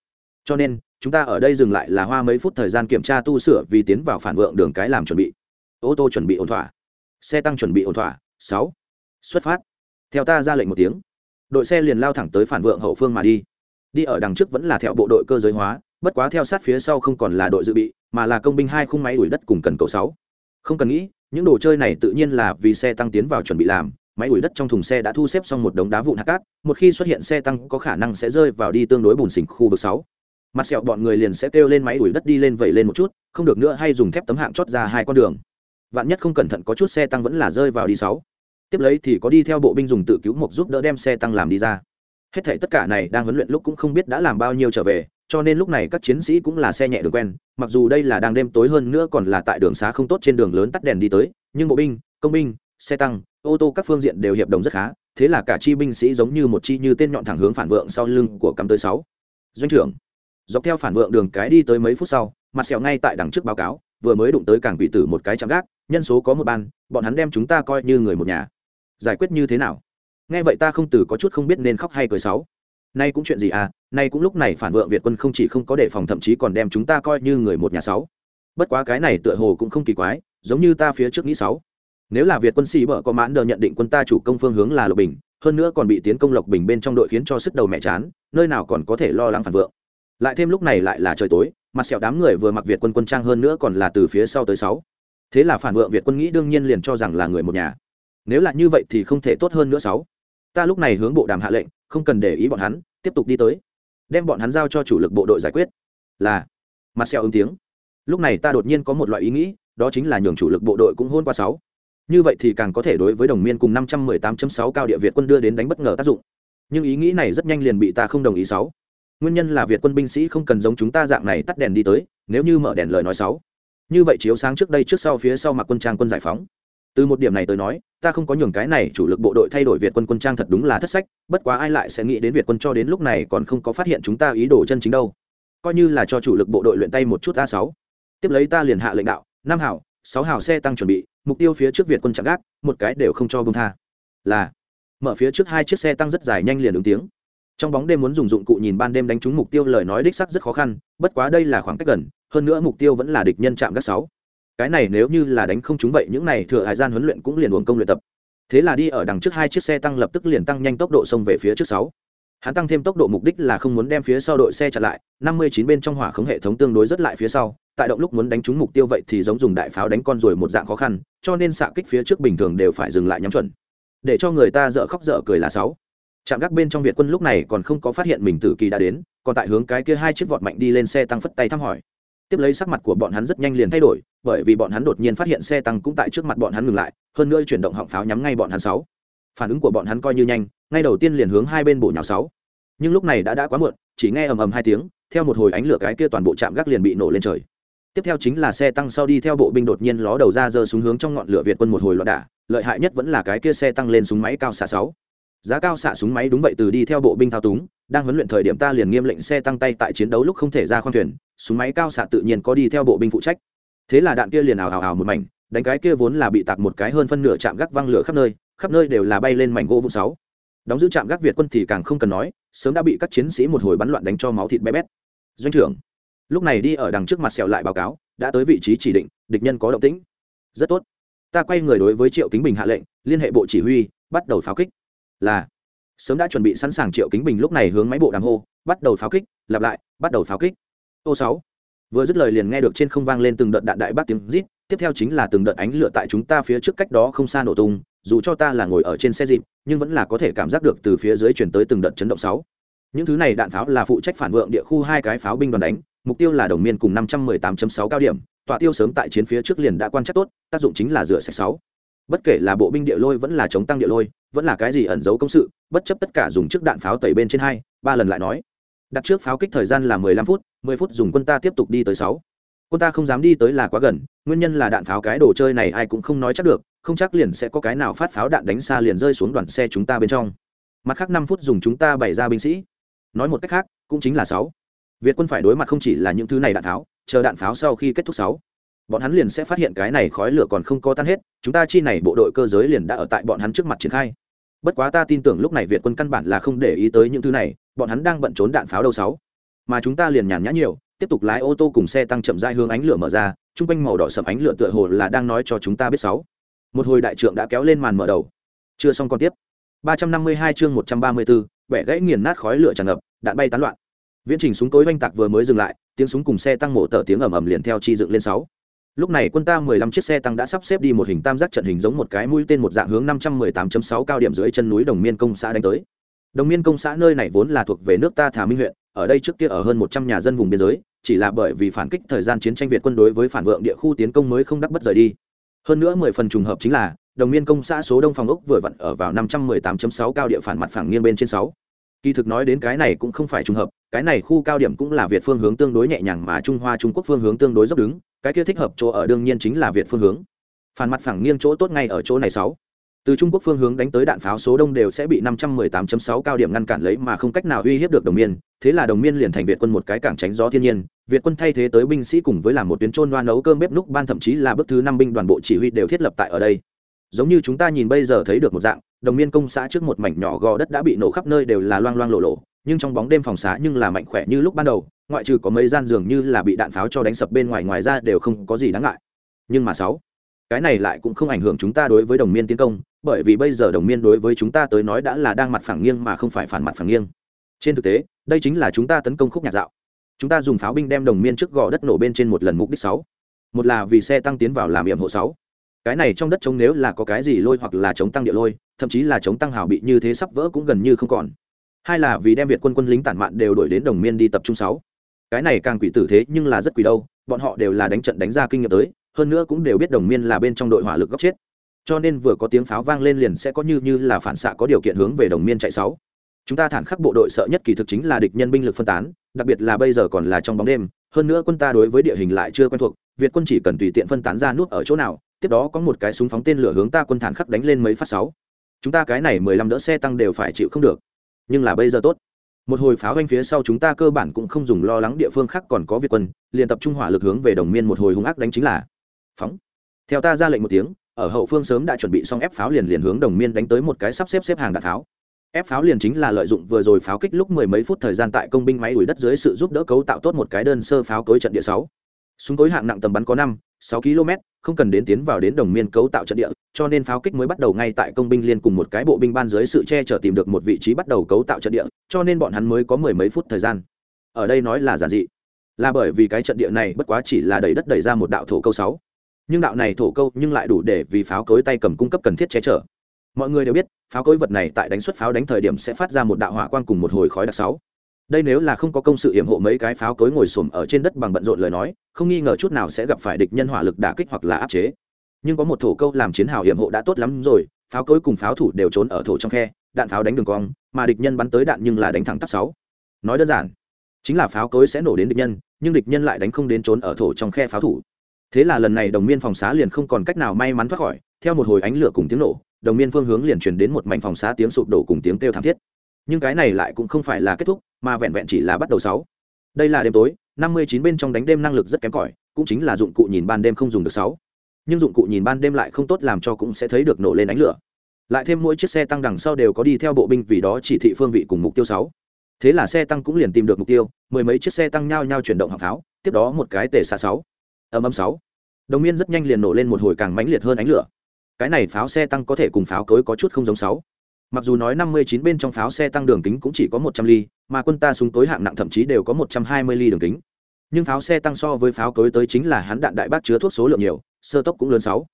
Speaker 1: cho nên, chúng ta ở đây dừng lại là hoa mấy phút thời gian kiểm tra tu sửa vì tiến vào phản vượng đường cái làm chuẩn bị. Ô tô chuẩn bị ổn thỏa. Xe tăng chuẩn bị ổn thỏa. Sáu. Xuất phát. Theo ta ra lệnh một tiếng. Đội xe liền lao thẳng tới phản vượng hậu phương mà đi. Đi ở đằng trước vẫn là theo bộ đội cơ giới hóa, bất quá theo sát phía sau không còn là đội dự bị, mà là công binh hai khung máy đuổi đất cùng cần cầu sáu. Không cần nghĩ, những đồ chơi này tự nhiên là vì xe tăng tiến vào chuẩn bị làm, máy đuổi đất trong thùng xe đã thu xếp xong một đống đá vụn hạt cát, một khi xuất hiện xe tăng có khả năng sẽ rơi vào đi tương đối bùn xỉnh khu vực sáu mặt sẹo bọn người liền sẽ kêu lên máy đuổi đất đi lên vẩy lên một chút, không được nữa hay dùng thép tấm hạng chót ra hai con đường. Vạn nhất không cẩn thận có chút xe tăng vẫn là rơi vào đi sáu. Tiếp lấy thì có đi theo bộ binh dùng tự cứu mộc giúp đỡ đem xe tăng làm đi ra. Hết thảy tất cả này đang huấn luyện lúc cũng không biết đã làm bao nhiêu trở về, cho nên lúc này các chiến sĩ cũng là xe nhẹ đường quen, mặc dù đây là đang đêm tối hơn nữa còn là tại đường xá không tốt trên đường lớn tắt đèn đi tới, nhưng bộ binh, công binh, xe tăng, ô tô các phương diện đều hiệp đồng rất khá, thế là cả chi binh sĩ giống như một chi như tên nhọn thẳng hướng phản vượng sau lưng của cắm tới sáu. Doanh trưởng dọc theo phản vượng đường cái đi tới mấy phút sau, mặt sẹo ngay tại đằng trước báo cáo, vừa mới đụng tới cảng quỷ tử một cái chạm gác, nhân số có một ban, bọn hắn đem chúng ta coi như người một nhà. Giải quyết như thế nào? Nghe vậy ta không từ có chút không biết nên khóc hay cười sáu nay cũng chuyện gì à? Nay cũng lúc này phản vượng việt quân không chỉ không có đề phòng thậm chí còn đem chúng ta coi như người một nhà sáu bất quá cái này tựa hồ cũng không kỳ quái, giống như ta phía trước nghĩ sáu nếu là việt quân sĩ bở có mãn đờ nhận định quân ta chủ công phương hướng là lộc bình, hơn nữa còn bị tiến công lộc bình bên trong đội khiến cho sức đầu mẹ chán, nơi nào còn có thể lo lắng phản vượng lại thêm lúc này lại là trời tối, mặt sẹo đám người vừa mặc việt quân quân trang hơn nữa còn là từ phía sau tới sáu. Thế là phản vượng việt quân nghĩ đương nhiên liền cho rằng là người một nhà. Nếu là như vậy thì không thể tốt hơn nữa sáu. Ta lúc này hướng bộ đàm hạ lệnh, không cần để ý bọn hắn, tiếp tục đi tới. Đem bọn hắn giao cho chủ lực bộ đội giải quyết. Là. Mặt sẹo ứng tiếng. Lúc này ta đột nhiên có một loại ý nghĩ, đó chính là nhường chủ lực bộ đội cũng hôn qua sáu. Như vậy thì càng có thể đối với đồng miên cùng năm trăm mười tám sáu cao địa việt quân đưa đến đánh bất ngờ tác dụng. Nhưng ý nghĩ này rất nhanh liền bị ta không đồng ý sáu nguyên nhân là việt quân binh sĩ không cần giống chúng ta dạng này tắt đèn đi tới, nếu như mở đèn lời nói sáu như vậy chiếu sáng trước đây trước sau phía sau mặc quân trang quân giải phóng. Từ một điểm này tới nói, ta không có nhường cái này chủ lực bộ đội thay đổi việt quân quân trang thật đúng là thất sách, bất quá ai lại sẽ nghĩ đến việt quân cho đến lúc này còn không có phát hiện chúng ta ý đồ chân chính đâu. Coi như là cho chủ lực bộ đội luyện tay một chút a sáu. Tiếp lấy ta liền hạ lệnh đạo năm hảo, sáu hảo xe tăng chuẩn bị, mục tiêu phía trước việt quân chặn gác, một cái đều không cho bông tha. Là, mở phía trước hai chiếc xe tăng rất dài nhanh liền ứng tiếng trong bóng đêm muốn dùng dụng cụ nhìn ban đêm đánh trúng mục tiêu lời nói đích sắc rất khó khăn, bất quá đây là khoảng cách gần, hơn nữa mục tiêu vẫn là địch nhân chạm gác sáu. Cái này nếu như là đánh không trúng vậy những này thừa hải gian huấn luyện cũng liền uống công luyện tập. Thế là đi ở đằng trước hai chiếc xe tăng lập tức liền tăng nhanh tốc độ xông về phía trước sáu. Hắn tăng thêm tốc độ mục đích là không muốn đem phía sau đội xe chặn lại, năm mươi chín bên trong hỏa khống hệ thống tương đối rất lại phía sau, tại động lúc muốn đánh trúng mục tiêu vậy thì giống dùng đại pháo đánh con rồi một dạng khó khăn, cho nên xạ kích phía trước bình thường đều phải dừng lại nhắm chuẩn. Để cho người ta dở khóc dở cười là sáu trạm gác bên trong việt quân lúc này còn không có phát hiện mình tử kỳ đã đến, còn tại hướng cái kia hai chiếc vọt mạnh đi lên xe tăng phất tay thăm hỏi. Tiếp lấy sắc mặt của bọn hắn rất nhanh liền thay đổi, bởi vì bọn hắn đột nhiên phát hiện xe tăng cũng tại trước mặt bọn hắn ngừng lại, hơn nữa chuyển động họng pháo nhắm ngay bọn hắn sáu. Phản ứng của bọn hắn coi như nhanh, ngay đầu tiên liền hướng hai bên bổ nhào sáu. Nhưng lúc này đã đã quá muộn, chỉ nghe ầm ầm hai tiếng, theo một hồi ánh lửa cái kia toàn bộ trạm gác liền bị nổ lên trời. Tiếp theo chính là xe tăng sau đi theo bộ binh đột nhiên ló đầu ra giơ súng hướng trong ngọn lửa việt quân một hồi loạn đả, lợi hại nhất vẫn là cái kia xe tăng lên súng máy cao xạ sáu giá cao xạ súng máy đúng vậy, từ đi theo bộ binh thao túng, đang huấn luyện thời điểm ta liền nghiêm lệnh xe tăng tay tại chiến đấu lúc không thể ra khoang thuyền, súng máy cao xạ tự nhiên có đi theo bộ binh phụ trách. Thế là đạn kia liền ào ào ào một mảnh, đánh cái kia vốn là bị tạc một cái hơn phân nửa chạm gác văng lửa khắp nơi khắp nơi đều là bay lên mảnh gỗ vụ sáu. Đóng giữ trạm gác việt quân thì càng không cần nói, sớm đã bị các chiến sĩ một hồi bắn loạn đánh cho máu thịt bé bét. Doanh trưởng, lúc này đi ở đằng trước mặt sẹo lại báo cáo, đã tới vị trí chỉ định, địch nhân có động tĩnh. Rất tốt. Ta quay người đối với triệu kính bình hạ lệnh, liên hệ bộ chỉ huy, bắt đầu pháo kích là sớm đã chuẩn bị sẵn sàng triệu kính bình lúc này hướng máy bộ đàm hô, bắt đầu pháo kích, lặp lại, bắt đầu pháo kích. Ô sáu, vừa dứt lời liền nghe được trên không vang lên từng đợt đạn đại bác tiếng rít, tiếp theo chính là từng đợt ánh lửa tại chúng ta phía trước cách đó không xa nổ tung, dù cho ta là ngồi ở trên xe dịp, nhưng vẫn là có thể cảm giác được từ phía dưới chuyển tới từng đợt chấn động sáu. Những thứ này đạn pháo là phụ trách phản vượng địa khu hai cái pháo binh đoàn đánh, mục tiêu là đồng miên cùng năm trăm mười tám sáu cao điểm, tọa tiêu sớm tại chiến phía trước liền đã quan chắc tốt, tác dụng chính là rửa sạch sáu. Bất kể là bộ binh địa lôi vẫn là chống tăng địa lôi vẫn là cái gì ẩn giấu công sự, bất chấp tất cả dùng trước đạn pháo tẩy bên trên hai, ba lần lại nói. Đặt trước pháo kích thời gian là mười lăm phút, mười phút dùng quân ta tiếp tục đi tới sáu. Quân ta không dám đi tới là quá gần, nguyên nhân là đạn pháo cái đồ chơi này ai cũng không nói chắc được, không chắc liền sẽ có cái nào phát pháo đạn đánh xa liền rơi xuống đoàn xe chúng ta bên trong. Mặt khác năm phút dùng chúng ta bày ra binh sĩ. Nói một cách khác, cũng chính là sáu. Việt quân phải đối mặt không chỉ là những thứ này đạn pháo, chờ đạn pháo sau khi kết thúc sáu. Bọn hắn liền sẽ phát hiện cái này khói lửa còn không có tan hết, chúng ta chi này bộ đội cơ giới liền đã ở tại bọn hắn trước mặt triển khai bất quá ta tin tưởng lúc này việt quân căn bản là không để ý tới những thứ này bọn hắn đang bận trốn đạn pháo đâu sáu. Mà chúng ta liền nhàn nhã nhiều tiếp tục lái ô tô cùng xe tăng chậm dai hướng ánh lửa mở ra chung quanh màu đỏ sầm ánh lửa tựa hồ là đang nói cho chúng ta biết sáu. Một hồi đại trượng đã kéo lên màn mở đầu. Chưa xong còn tiếp. 352 chương 134, bẻ gãy nghiền nát khói lửa tràn ngập đạn bay tán loạn. Viễn trình súng tối oanh tạc vừa mới dừng lại tiếng súng cùng xe tăng mổ tờ tiếng ầm ầm liền theo chi dựng lên sáu lúc này quân ta 15 chiếc xe tăng đã sắp xếp đi một hình tam giác trận hình giống một cái mũi tên một dạng hướng 518.6 cao điểm dưới chân núi đồng miên công xã đánh tới. Đồng miên công xã nơi này vốn là thuộc về nước ta thả minh huyện, ở đây trước kia ở hơn 100 nhà dân vùng biên giới, chỉ là bởi vì phản kích thời gian chiến tranh việt quân đối với phản vượng địa khu tiến công mới không đắc bất rời đi. Hơn nữa mười phần trùng hợp chính là, đồng miên công xã số đông phòng ốc vừa vặn ở vào năm trăm mười tám sáu cao địa phản mặt phẳng nghiêng bên trên sáu. Kỳ thực nói đến cái này cũng không phải trùng hợp, cái này khu cao điểm cũng là việt phương hướng tương đối nhẹ nhàng mà trung hoa trung quốc phương hướng tương đối dốc đứng cái kia thích hợp chỗ ở đương nhiên chính là việt phương hướng. Phản mặt phẳng nghiêng chỗ tốt ngay ở chỗ này sáu. Từ trung quốc phương hướng đánh tới đạn pháo số đông đều sẽ bị 518.6 cao điểm ngăn cản lấy mà không cách nào uy hiếp được đồng miên, thế là đồng miên liền thành việt quân một cái cảng tránh gió thiên nhiên, việt quân thay thế tới binh sĩ cùng với làm một tuyến trôn loa nấu cơm bếp núc ban thậm chí là bước thứ năm binh đoàn bộ chỉ huy đều thiết lập tại ở đây. Giống như chúng ta nhìn bây giờ thấy được một dạng, đồng miên công xã trước một mảnh nhỏ gò đất đã bị nổ khắp nơi đều là loang loang lộ lộ nhưng trong bóng đêm phòng xá nhưng là mạnh khỏe như lúc ban đầu, ngoại trừ có mấy gian giường như là bị đạn pháo cho đánh sập bên ngoài ngoài ra đều không có gì đáng ngại. Nhưng mà sáu, cái này lại cũng không ảnh hưởng chúng ta đối với đồng miên tiến công, bởi vì bây giờ đồng miên đối với chúng ta tới nói đã là đang mặt phẳng nghiêng mà không phải phản mặt phẳng nghiêng. Trên thực tế, đây chính là chúng ta tấn công khúc nhạc dạo. Chúng ta dùng pháo binh đem đồng miên trước gò đất nổ bên trên một lần mục đích sáu. Một là vì xe tăng tiến vào làm yểm hộ sáu. Cái này trong đất trống nếu là có cái gì lôi hoặc là chống tăng địa lôi, thậm chí là chống tăng hào bị như thế sắp vỡ cũng gần như không còn hai là vì đem việt quân quân lính tản mạn đều đổi đến đồng miên đi tập trung sáu. Cái này càng quỷ tử thế nhưng là rất quỷ đâu, bọn họ đều là đánh trận đánh ra kinh nghiệm tới, hơn nữa cũng đều biết đồng miên là bên trong đội hỏa lực góc chết. Cho nên vừa có tiếng pháo vang lên liền sẽ có như như là phản xạ có điều kiện hướng về đồng miên chạy sáu. Chúng ta thản khắc bộ đội sợ nhất kỳ thực chính là địch nhân binh lực phân tán, đặc biệt là bây giờ còn là trong bóng đêm, hơn nữa quân ta đối với địa hình lại chưa quen thuộc, việt quân chỉ cần tùy tiện phân tán ra nút ở chỗ nào, tiếp đó có một cái súng phóng tên lửa hướng ta quân thản khắc đánh lên mấy phát sáu. Chúng ta cái này mười lăm đỡ xe tăng đều phải chịu không được nhưng là bây giờ tốt. Một hồi pháo ganh phía sau chúng ta cơ bản cũng không dùng lo lắng địa phương khác còn có việt quân, liền tập trung hỏa lực hướng về đồng miên một hồi hung ác đánh chính là phóng. Theo ta ra lệnh một tiếng, ở hậu phương sớm đã chuẩn bị xong ép pháo liền liền hướng đồng miên đánh tới một cái sắp xếp xếp hàng đạn pháo. Ép pháo liền chính là lợi dụng vừa rồi pháo kích lúc mười mấy phút thời gian tại công binh máy đuổi đất dưới sự giúp đỡ cấu tạo tốt một cái đơn sơ pháo cối trận địa sáu. Súng cối hạng nặng tầm bắn có năm sáu km, không cần đến tiến vào đến đồng miên cấu tạo trận địa, cho nên pháo kích mới bắt đầu ngay tại công binh liên cùng một cái bộ binh ban dưới sự che chở tìm được một vị trí bắt đầu cấu tạo trận địa, cho nên bọn hắn mới có mười mấy phút thời gian. Ở đây nói là giản dị. Là bởi vì cái trận địa này bất quá chỉ là đẩy đất đẩy ra một đạo thổ câu sáu. Nhưng đạo này thổ câu nhưng lại đủ để vì pháo cối tay cầm cung cấp cần thiết che chở. Mọi người đều biết, pháo cối vật này tại đánh xuất pháo đánh thời điểm sẽ phát ra một đạo hỏa quang cùng một hồi khói đặc sáu đây nếu là không có công sự hiểm hộ mấy cái pháo cối ngồi xổm ở trên đất bằng bận rộn lời nói, không nghi ngờ chút nào sẽ gặp phải địch nhân hỏa lực đả kích hoặc là áp chế. Nhưng có một thổ câu làm chiến hào hiểm hộ đã tốt lắm rồi, pháo cối cùng pháo thủ đều trốn ở thổ trong khe, đạn pháo đánh đường cong, mà địch nhân bắn tới đạn nhưng là đánh thẳng tắp sáu. Nói đơn giản, chính là pháo cối sẽ nổ đến địch nhân, nhưng địch nhân lại đánh không đến trốn ở thổ trong khe pháo thủ. Thế là lần này đồng miên phòng xá liền không còn cách nào may mắn thoát khỏi, theo một hồi ánh lửa cùng tiếng nổ, đồng miên phương hướng liền chuyển đến một mảnh phòng xá tiếng sụp đổ cùng tiếng kêu thảm thiết nhưng cái này lại cũng không phải là kết thúc, mà vẹn vẹn chỉ là bắt đầu sáu. Đây là đêm tối, năm mươi chín bên trong đánh đêm năng lực rất kém cỏi, cũng chính là dụng cụ nhìn ban đêm không dùng được sáu. Nhưng dụng cụ nhìn ban đêm lại không tốt làm cho cũng sẽ thấy được nổ lên ánh lửa. Lại thêm mỗi chiếc xe tăng đằng sau đều có đi theo bộ binh vì đó chỉ thị phương vị cùng mục tiêu sáu. Thế là xe tăng cũng liền tìm được mục tiêu, mười mấy chiếc xe tăng nhau nhau chuyển động hạng pháo, tiếp đó một cái tề xa sáu. Âm âm sáu. Đồng miên rất nhanh liền nổ lên một hồi càng mãnh liệt hơn ánh lửa. Cái này pháo xe tăng có thể cùng pháo cối có chút không giống sáu mặc dù nói năm mươi chín bên trong pháo xe tăng đường kính cũng chỉ có một trăm ly, mà quân ta súng tối hạng nặng thậm chí đều có một trăm hai mươi ly đường kính. Nhưng pháo xe tăng so với pháo cối tới chính là hắn đạn đại bác chứa thuốc số lượng nhiều, sơ tốc cũng lớn sáu.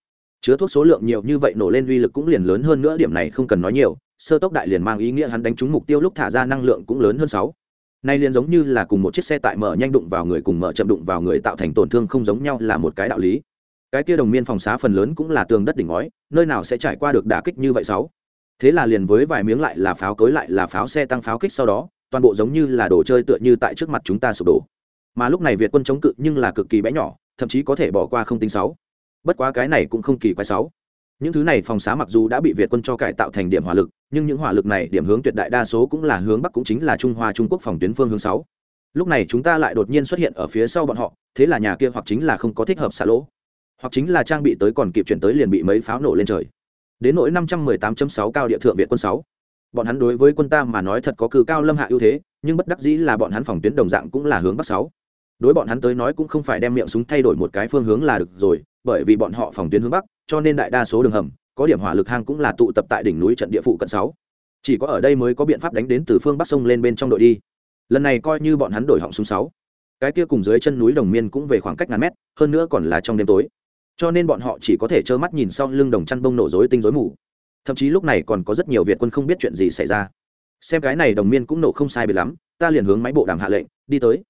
Speaker 1: Chứa thuốc số lượng nhiều như vậy nổ lên uy lực cũng liền lớn hơn nữa, điểm này không cần nói nhiều, sơ tốc đại liền mang ý nghĩa hắn đánh trúng mục tiêu lúc thả ra năng lượng cũng lớn hơn sáu. Nay liền giống như là cùng một chiếc xe tải mở nhanh đụng vào người cùng mở chậm đụng vào người tạo thành tổn thương không giống nhau là một cái đạo lý. Cái kia đồng miên phòng xá phần lớn cũng là tường đất đỉnh ngói, nơi nào sẽ trải qua được đả kích như vậy sáu? Thế là liền với vài miếng lại là pháo cối lại là pháo xe tăng pháo kích sau đó, toàn bộ giống như là đồ chơi tựa như tại trước mặt chúng ta sụp đổ. Mà lúc này việt quân chống cự nhưng là cực kỳ bé nhỏ, thậm chí có thể bỏ qua không tính sáu. Bất quá cái này cũng không kỳ quái sáu. Những thứ này phòng xá mặc dù đã bị việt quân cho cải tạo thành điểm hỏa lực, nhưng những hỏa lực này điểm hướng tuyệt đại đa số cũng là hướng bắc cũng chính là trung hoa trung quốc phòng tuyến phương hướng sáu. Lúc này chúng ta lại đột nhiên xuất hiện ở phía sau bọn họ, thế là nhà kia hoặc chính là không có thích hợp xả lỗ, hoặc chính là trang bị tới còn kịp chuyển tới liền bị mấy pháo nổ lên trời đến nỗi năm trăm mười tám sáu cao địa thượng việt quân sáu. Bọn hắn đối với quân ta mà nói thật có cử cao lâm hạ ưu thế, nhưng bất đắc dĩ là bọn hắn phòng tuyến đồng dạng cũng là hướng bắc sáu. Đối bọn hắn tới nói cũng không phải đem miệng súng thay đổi một cái phương hướng là được rồi, bởi vì bọn họ phòng tuyến hướng bắc, cho nên đại đa số đường hầm, có điểm hỏa lực hang cũng là tụ tập tại đỉnh núi trận địa phụ cận sáu. Chỉ có ở đây mới có biện pháp đánh đến từ phương bắc sông lên bên trong đội đi. Lần này coi như bọn hắn đổi họng súng sáu. Cái kia cùng dưới chân núi đồng miên cũng về khoảng cách ngàn mét, hơn nữa còn là trong đêm tối cho nên bọn họ chỉ có thể trơ mắt nhìn sau lưng đồng chăn bông nổ rối tinh rối mù. Thậm chí lúc này còn có rất nhiều việt quân không biết chuyện gì xảy ra. Xem cái này đồng miên cũng nổ không sai bị lắm, ta liền hướng máy bộ đàm hạ lệnh, đi tới.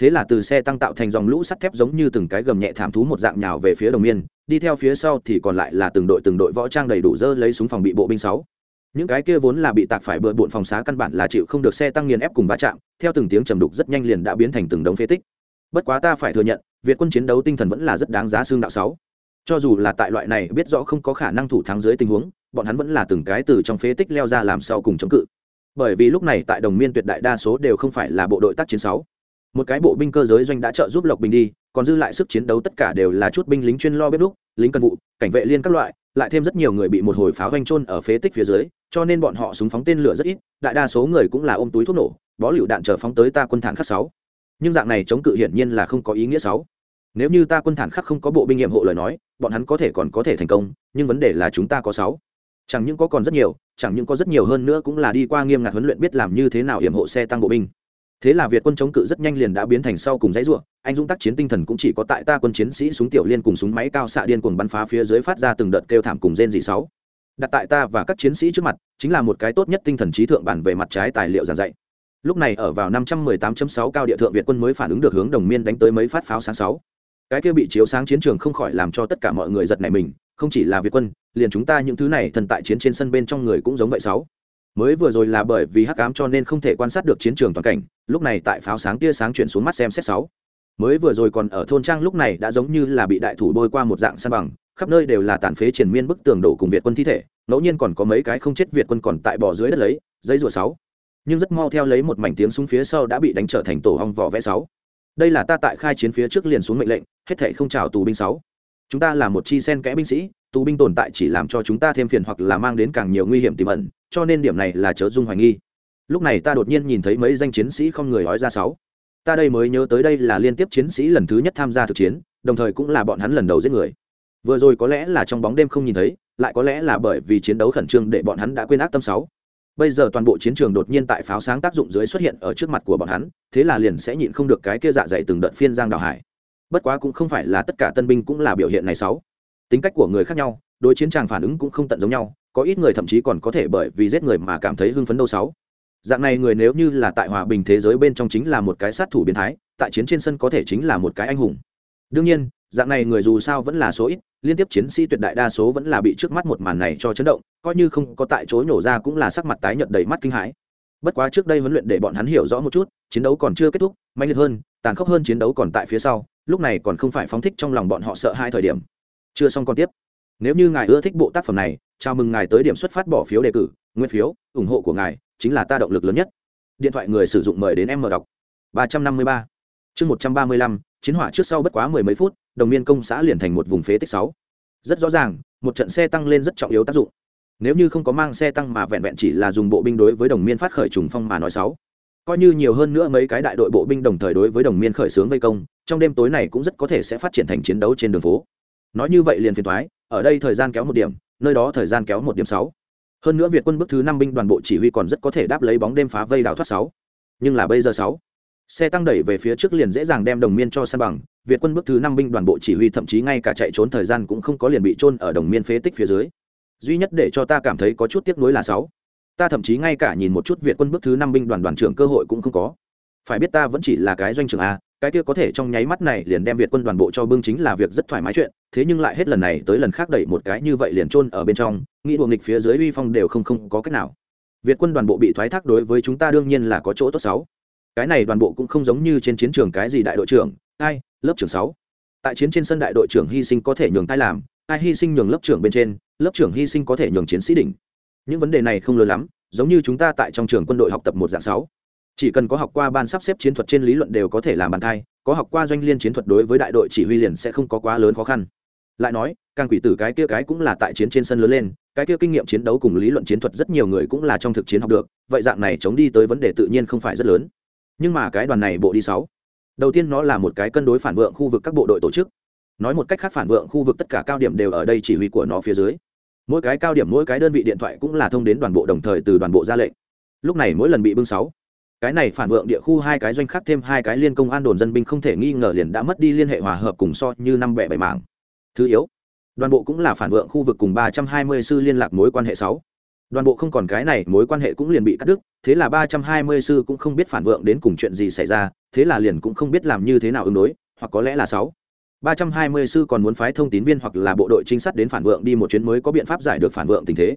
Speaker 1: Thế là từ xe tăng tạo thành dòng lũ sắt thép giống như từng cái gầm nhẹ thảm thú một dạng nhào về phía đồng miên, đi theo phía sau thì còn lại là từng đội từng đội võ trang đầy đủ dơ lấy súng phòng bị bộ binh sáu. Những cái kia vốn là bị tạc phải bừa bộn phòng xá căn bản là chịu không được xe tăng nghiền ép cùng va chạm, theo từng tiếng trầm đục rất nhanh liền đã biến thành từng đống phế tích. Bất quá ta phải thừa nhận, việt quân chiến đấu tinh thần vẫn là rất đáng giá xương đạo sáu cho dù là tại loại này biết rõ không có khả năng thủ thắng dưới tình huống bọn hắn vẫn là từng cái từ trong phế tích leo ra làm sau cùng chống cự. Bởi vì lúc này tại đồng miên tuyệt đại đa số đều không phải là bộ đội tác chiến sáu. Một cái bộ binh cơ giới doanh đã trợ giúp lộc bình đi còn dư lại sức chiến đấu tất cả đều là chút binh lính chuyên lo bếp đúc, lính cần vụ cảnh vệ liên các loại lại thêm rất nhiều người bị một hồi pháo doanh trôn ở phế tích phía dưới cho nên bọn họ súng phóng tên lửa rất ít đại đa số người cũng là ôm túi thuốc nổ bó lựu đạn chờ phóng tới ta quân thản khắc sáu. Nhưng dạng này chống cự hiển nhiên là không có ý nghĩa sáu nếu như ta quân thản khắc không có bộ binh nghiệm hộ lời nói, bọn hắn có thể còn có thể thành công, nhưng vấn đề là chúng ta có sáu. Chẳng những có còn rất nhiều, chẳng những có rất nhiều hơn nữa cũng là đi qua nghiêm ngặt huấn luyện biết làm như thế nào hiểm hộ xe tăng bộ binh. Thế là việt quân chống cự rất nhanh liền đã biến thành sau cùng dãy ruộng anh dũng tác chiến tinh thần cũng chỉ có tại ta quân chiến sĩ súng tiểu liên cùng súng máy cao xạ điên cuồng bắn phá phía dưới phát ra từng đợt kêu thảm cùng rên dị sáu. Đặt tại ta và các chiến sĩ trước mặt, chính là một cái tốt nhất tinh thần trí thượng bản về mặt trái tài liệu giảng dạy. Lúc này ở vào 518.6 cao địa thượng việt quân mới phản ứng được hướng đồng miên đánh tới mấy phát pháo sáng sáu cái kia bị chiếu sáng chiến trường không khỏi làm cho tất cả mọi người giật nảy mình, không chỉ là việt quân, liền chúng ta những thứ này thần tại chiến trên sân bên trong người cũng giống vậy sáu. Mới vừa rồi là bởi vì hắc ám cho nên không thể quan sát được chiến trường toàn cảnh, lúc này tại pháo sáng tia sáng chuyển xuống mắt xem xét sáu. Mới vừa rồi còn ở thôn trang lúc này đã giống như là bị đại thủ bôi qua một dạng san bằng, khắp nơi đều là tàn phế triển miên bức tường đổ cùng việt quân thi thể, ngẫu nhiên còn có mấy cái không chết việt quân còn tại bỏ dưới đất lấy giấy rùa sáu. Nhưng rất mau theo lấy một mảnh tiếng súng phía sau đã bị đánh trở thành tổ hong vỏ vẽ sáu đây là ta tại khai chiến phía trước liền xuống mệnh lệnh, hết thể không chào tù binh sáu. Chúng ta là một chi sen kẽ binh sĩ, tù binh tồn tại chỉ làm cho chúng ta thêm phiền hoặc là mang đến càng nhiều nguy hiểm tiềm ẩn, cho nên điểm này là chớ dung hoài nghi. Lúc này ta đột nhiên nhìn thấy mấy danh chiến sĩ không người nói ra sáu. Ta đây mới nhớ tới đây là liên tiếp chiến sĩ lần thứ nhất tham gia thực chiến, đồng thời cũng là bọn hắn lần đầu giết người. Vừa rồi có lẽ là trong bóng đêm không nhìn thấy, lại có lẽ là bởi vì chiến đấu khẩn trương để bọn hắn đã quên ác tâm sáu bây giờ toàn bộ chiến trường đột nhiên tại pháo sáng tác dụng dưới xuất hiện ở trước mặt của bọn hắn, thế là liền sẽ nhịn không được cái kia dạ dày từng đợt phiên giang đào hải. Bất quá cũng không phải là tất cả tân binh cũng là biểu hiện này sáu. Tính cách của người khác nhau, đối chiến tràng phản ứng cũng không tận giống nhau, có ít người thậm chí còn có thể bởi vì giết người mà cảm thấy hưng phấn đâu sáu. Dạng này người nếu như là tại hòa bình thế giới bên trong chính là một cái sát thủ biến thái, tại chiến trên sân có thể chính là một cái anh hùng đương nhiên, dạng này người dù sao vẫn là số ít, liên tiếp chiến sĩ tuyệt đại đa số vẫn là bị trước mắt một màn này cho chấn động, coi như không có tại chỗ nhổ ra cũng là sắc mặt tái nhợt đầy mắt kinh hãi. Bất quá trước đây huấn luyện để bọn hắn hiểu rõ một chút, chiến đấu còn chưa kết thúc, mạnh liệt hơn, tàn khốc hơn chiến đấu còn tại phía sau, lúc này còn không phải phóng thích trong lòng bọn họ sợ hai thời điểm. Chưa xong còn tiếp. Nếu như ngài ưa thích bộ tác phẩm này, chào mừng ngài tới điểm xuất phát bỏ phiếu đề cử, nguyên phiếu, ủng hộ của ngài chính là ta động lực lớn nhất. Điện thoại người sử dụng mời đến em mở đọc. ba trăm năm mươi ba. Chương một trăm ba mươi lăm chiến hỏa trước sau bất quá mười mấy phút, đồng miên công xã liền thành một vùng phế tích sáu. Rất rõ ràng, một trận xe tăng lên rất trọng yếu tác dụng. Nếu như không có mang xe tăng mà vẹn vẹn chỉ là dùng bộ binh đối với đồng miên phát khởi trùng phong mà nói sáu. Coi như nhiều hơn nữa mấy cái đại đội bộ binh đồng thời đối với đồng miên khởi xướng vây công, trong đêm tối này cũng rất có thể sẽ phát triển thành chiến đấu trên đường phố. Nói như vậy liền phiền thoái ở đây thời gian kéo một điểm, nơi đó thời gian kéo một điểm sáu. Hơn nữa việt quân bước thứ năm binh đoàn bộ chỉ huy còn rất có thể đáp lấy bóng đêm phá vây đào thoát sáu. Nhưng là bây giờ sáu xe tăng đẩy về phía trước liền dễ dàng đem đồng miên cho san bằng. Việt quân bước thứ năm binh đoàn bộ chỉ huy thậm chí ngay cả chạy trốn thời gian cũng không có liền bị trôn ở đồng miên phế tích phía dưới. Duy nhất để cho ta cảm thấy có chút tiếc nuối là sáu. Ta thậm chí ngay cả nhìn một chút việt quân bước thứ năm binh đoàn đoàn trưởng cơ hội cũng không có. Phải biết ta vẫn chỉ là cái doanh trưởng a, cái kia có thể trong nháy mắt này liền đem việt quân đoàn bộ cho bưng chính là việc rất thoải mái chuyện, thế nhưng lại hết lần này tới lần khác đẩy một cái như vậy liền trôn ở bên trong, nghĩ buồng nghịch phía dưới uy phong đều không không có cách nào. Việt quân đoàn bộ bị thoái thác đối với chúng ta đương nhiên là có chỗ tốt sáu cái này đoàn bộ cũng không giống như trên chiến trường cái gì đại đội trưởng, ai, lớp trưởng sáu. Tại chiến trên sân đại đội trưởng hy sinh có thể nhường tai làm, ai hy sinh nhường lớp trưởng bên trên, lớp trưởng hy sinh có thể nhường chiến sĩ đỉnh. Những vấn đề này không lớn lắm, giống như chúng ta tại trong trường quân đội học tập một dạng sáu. Chỉ cần có học qua ban sắp xếp chiến thuật trên lý luận đều có thể làm bàn thai, có học qua doanh liên chiến thuật đối với đại đội chỉ huy liền sẽ không có quá lớn khó khăn. Lại nói, càng quỷ tử cái kia cái cũng là tại chiến trên sân lớn lên, cái kia kinh nghiệm chiến đấu cùng lý luận chiến thuật rất nhiều người cũng là trong thực chiến học được, vậy dạng này chống đi tới vấn đề tự nhiên không phải rất lớn nhưng mà cái đoàn này bộ đi sáu. Đầu tiên nó là một cái cân đối phản vượng khu vực các bộ đội tổ chức. Nói một cách khác phản vượng khu vực tất cả cao điểm đều ở đây chỉ huy của nó phía dưới. Mỗi cái cao điểm mỗi cái đơn vị điện thoại cũng là thông đến đoàn bộ đồng thời từ đoàn bộ ra lệnh. Lúc này mỗi lần bị bưng sáu. Cái này phản vượng địa khu hai cái doanh khác thêm hai cái liên công an đồn dân binh không thể nghi ngờ liền đã mất đi liên hệ hòa hợp cùng so như năm bẻ bảy mảng. Thứ yếu đoàn bộ cũng là phản vượng khu vực cùng ba trăm hai mươi sư liên lạc mối quan hệ sáu đoàn bộ không còn cái này, mối quan hệ cũng liền bị cắt đứt, thế là ba trăm hai mươi sư cũng không biết phản vượng đến cùng chuyện gì xảy ra, thế là liền cũng không biết làm như thế nào ứng đối, hoặc có lẽ là sáu. ba trăm hai mươi sư còn muốn phái thông tín viên hoặc là bộ đội trinh sát đến phản vượng đi một chuyến mới có biện pháp giải được phản vượng tình thế.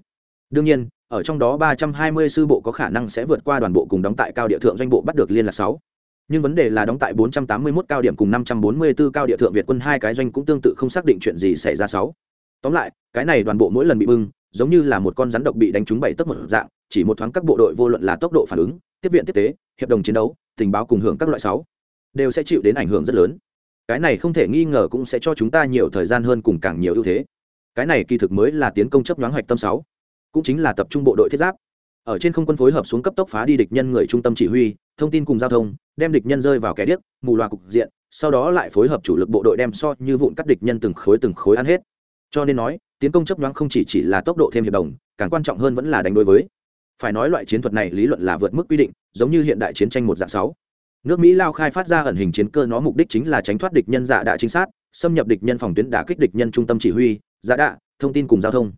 Speaker 1: Đương nhiên, ở trong đó ba trăm hai mươi sư bộ có khả năng sẽ vượt qua đoàn bộ cùng đóng tại cao địa thượng doanh bộ bắt được liên lạc sáu. Nhưng vấn đề là đóng tại 481 cao điểm cùng 544 cao địa thượng việt quân hai cái doanh cũng tương tự không xác định chuyện gì xảy ra sáu. Tóm lại, cái này đoàn bộ mỗi lần bị bưng giống như là một con rắn độc bị đánh trúng bảy tấc một dạng, chỉ một thoáng các bộ đội vô luận là tốc độ phản ứng, tiếp viện tiếp tế, hiệp đồng chiến đấu, tình báo cùng hưởng các loại sáu, đều sẽ chịu đến ảnh hưởng rất lớn. Cái này không thể nghi ngờ cũng sẽ cho chúng ta nhiều thời gian hơn cùng càng nhiều ưu thế. Cái này kỳ thực mới là tiến công chấp nhoáng hoạch tâm sáu, cũng chính là tập trung bộ đội thiết giáp. Ở trên không quân phối hợp xuống cấp tốc phá đi địch nhân người trung tâm chỉ huy, thông tin cùng giao thông, đem địch nhân rơi vào kẻ điếc, mù loà cục diện, sau đó lại phối hợp chủ lực bộ đội đem so như vụn cắt địch nhân từng khối từng khối ăn hết. Cho nên nói tiến công chấp nhoáng không chỉ chỉ là tốc độ thêm hiệp đồng, càng quan trọng hơn vẫn là đánh đối với. Phải nói loại chiến thuật này lý luận là vượt mức quy định, giống như hiện đại chiến tranh một dạng sáu. Nước mỹ lao khai phát ra ẩn hình chiến cơ nó mục đích chính là tránh thoát địch nhân dạ đạ chính sát, xâm nhập địch nhân phòng tuyến đả kích địch nhân trung tâm chỉ huy dạ đạ, thông tin cùng giao thông.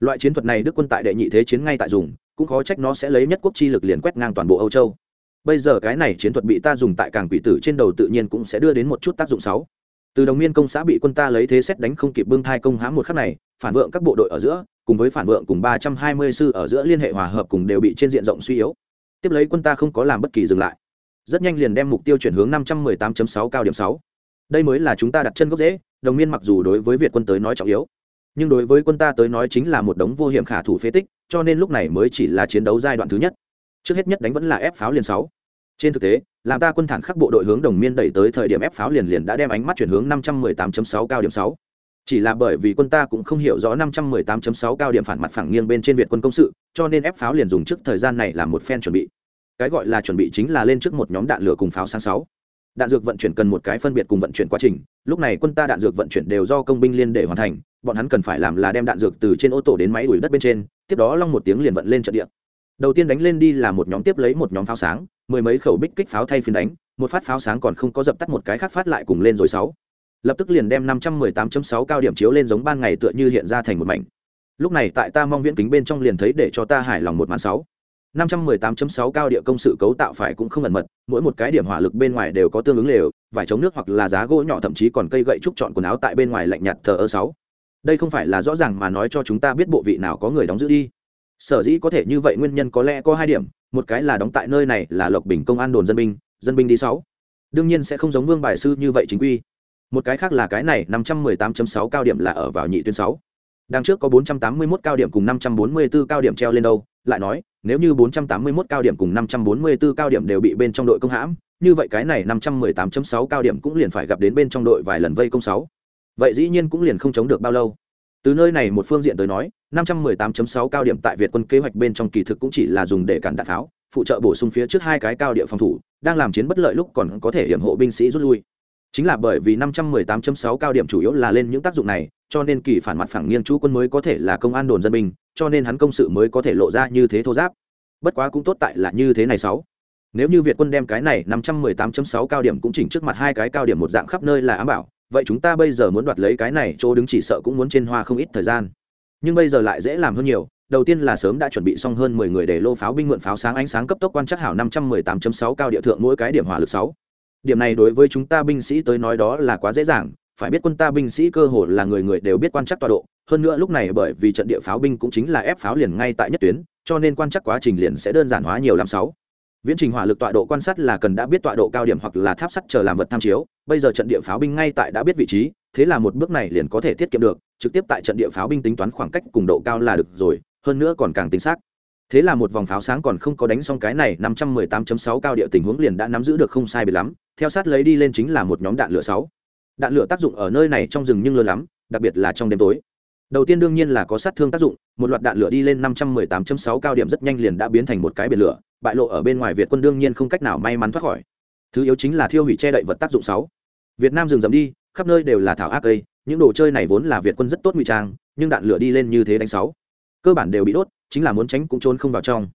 Speaker 1: Loại chiến thuật này đức quân tại đệ nhị thế chiến ngay tại dùng, cũng khó trách nó sẽ lấy nhất quốc chi lực liền quét ngang toàn bộ âu châu. Bây giờ cái này chiến thuật bị ta dùng tại càng quỷ tử trên đầu tự nhiên cũng sẽ đưa đến một chút tác dụng xấu từ đồng miên công xã bị quân ta lấy thế xét đánh không kịp bưng thai công hãm một khắc này, phản vượng các bộ đội ở giữa, cùng với phản vượng cùng ba trăm hai mươi sư ở giữa liên hệ hòa hợp cùng đều bị trên diện rộng suy yếu. Tiếp lấy quân ta không có làm bất kỳ dừng lại. Rất nhanh liền đem mục tiêu chuyển hướng năm trăm mười tám sáu cao điểm sáu. Đây mới là chúng ta đặt chân gốc dễ đồng miên mặc dù đối với việt quân tới nói trọng yếu, nhưng đối với quân ta tới nói chính là một đống vô hiểm khả thủ phế tích, cho nên lúc này mới chỉ là chiến đấu giai đoạn thứ nhất. Trước hết nhất đánh vẫn là ép pháo liền sáu. Trên thực tế làm ta quân thản khắc bộ đội hướng đồng miên đẩy tới thời điểm ép pháo liền liền đã đem ánh mắt chuyển hướng năm trăm mười tám sáu cao điểm 6 chỉ là bởi vì quân ta cũng không hiểu rõ năm trăm mười tám sáu cao điểm phản mặt phẳng nghiêng bên trên việt quân công sự, cho nên ép pháo liền dùng trước thời gian này làm một phen chuẩn bị. Cái gọi là chuẩn bị chính là lên trước một nhóm đạn lửa cùng pháo sáng sáu. Đạn dược vận chuyển cần một cái phân biệt cùng vận chuyển quá trình, lúc này quân ta đạn dược vận chuyển đều do công binh liên để hoàn thành, bọn hắn cần phải làm là đem đạn dược từ trên ô tô đến máy đuổi đất bên trên, tiếp đó long một tiếng liền vận lên trận địa. Đầu tiên đánh lên đi là một nhóm tiếp lấy một nhóm pháo sáng mười mấy khẩu bích kích pháo thay phiên đánh một phát pháo sáng còn không có dập tắt một cái khác phát lại cùng lên rồi sáu lập tức liền đem năm trăm mười tám sáu cao điểm chiếu lên giống ban ngày tựa như hiện ra thành một mảnh lúc này tại ta mong viễn kính bên trong liền thấy để cho ta hài lòng một màn sáu 518.6 cao địa công sự cấu tạo phải cũng không ẩn mật, mỗi một cái điểm hỏa lực bên ngoài đều có tương ứng lều, vải chống nước hoặc là giá gỗ nhỏ thậm chí còn cây gậy trúc chọn quần áo tại bên ngoài lạnh nhạt thờ ơ sáu. Đây không phải là rõ ràng mà nói cho chúng ta biết bộ vị nào có người đóng giữ đi. Sở dĩ có thể như vậy nguyên nhân có lẽ có hai điểm, một cái là đóng tại nơi này là Lộc Bình công an đồn dân binh, dân binh đi sáu. Đương nhiên sẽ không giống Vương bài sư như vậy chính quy. Một cái khác là cái này 518.6 cao điểm là ở vào nhị tuyến 6. Đằng trước có 481 cao điểm cùng 544 cao điểm treo lên đâu, lại nói, nếu như 481 cao điểm cùng 544 cao điểm đều bị bên trong đội công hãm, như vậy cái này 518.6 cao điểm cũng liền phải gặp đến bên trong đội vài lần vây công 6. Vậy dĩ nhiên cũng liền không chống được bao lâu. Từ nơi này một phương diện tới nói, 518.6 cao điểm tại Việt quân kế hoạch bên trong kỳ thực cũng chỉ là dùng để cản đạn pháo, phụ trợ bổ sung phía trước hai cái cao địa phòng thủ, đang làm chiến bất lợi lúc còn có thể hiểm hộ binh sĩ rút lui. Chính là bởi vì 518.6 cao điểm chủ yếu là lên những tác dụng này, cho nên kỳ phản mặt phẳng nghiêng chú quân mới có thể là công an đồn dân binh, cho nên hắn công sự mới có thể lộ ra như thế thô giáp bất quá cũng tốt tại là như thế này sáu nếu như việt quân đem cái này năm trăm mười tám sáu cao điểm cũng chỉnh trước mặt hai cái cao điểm một dạng khắp nơi là ám bảo vậy chúng ta bây giờ muốn đoạt lấy cái này, chỗ đứng chỉ sợ cũng muốn trên hoa không ít thời gian. Nhưng bây giờ lại dễ làm hơn nhiều, đầu tiên là sớm đã chuẩn bị xong hơn mười người để lô pháo binh mượn pháo sáng ánh sáng cấp tốc quan chắc hảo năm trăm mười tám sáu cao địa thượng mỗi cái điểm hỏa lực sáu. Điểm này đối với chúng ta binh sĩ tới nói đó là quá dễ dàng, phải biết quân ta binh sĩ cơ hồ là người người đều biết quan chắc tọa độ, hơn nữa lúc này bởi vì trận địa pháo binh cũng chính là ép pháo liền ngay tại nhất tuyến, cho nên quan chắc quá trình liền sẽ đơn giản hóa nhiều làm sáu viễn trình hỏa lực tọa độ quan sát là cần đã biết tọa độ cao điểm hoặc là tháp sắt chờ làm vật tham chiếu. Bây giờ trận địa pháo binh ngay tại đã biết vị trí, thế là một bước này liền có thể tiết kiệm được, trực tiếp tại trận địa pháo binh tính toán khoảng cách cùng độ cao là được rồi, hơn nữa còn càng tính xác. Thế là một vòng pháo sáng còn không có đánh xong cái này 518.6 cao địa tình huống liền đã nắm giữ được không sai biệt lắm, theo sát lấy đi lên chính là một nhóm đạn lửa sáu. Đạn lửa tác dụng ở nơi này trong rừng nhưng lớn lắm, đặc biệt là trong đêm tối. Đầu tiên đương nhiên là có sát thương tác dụng, một loạt đạn lửa đi lên năm trăm mười tám sáu cao điểm rất nhanh liền đã biến thành một cái biển lửa bại lộ ở bên ngoài việt quân đương nhiên không cách nào may mắn thoát khỏi. Thứ yếu chính là thiêu hủy che đậy vật tác dụng sáu. Việt nam dừng dậm đi, khắp nơi đều là thảo ác cây, những đồ chơi này vốn là việt quân rất tốt ngụy trang, nhưng đạn lửa đi lên như thế đánh sáu. Cơ bản đều bị đốt, chính là muốn tránh cũng trốn không vào trong.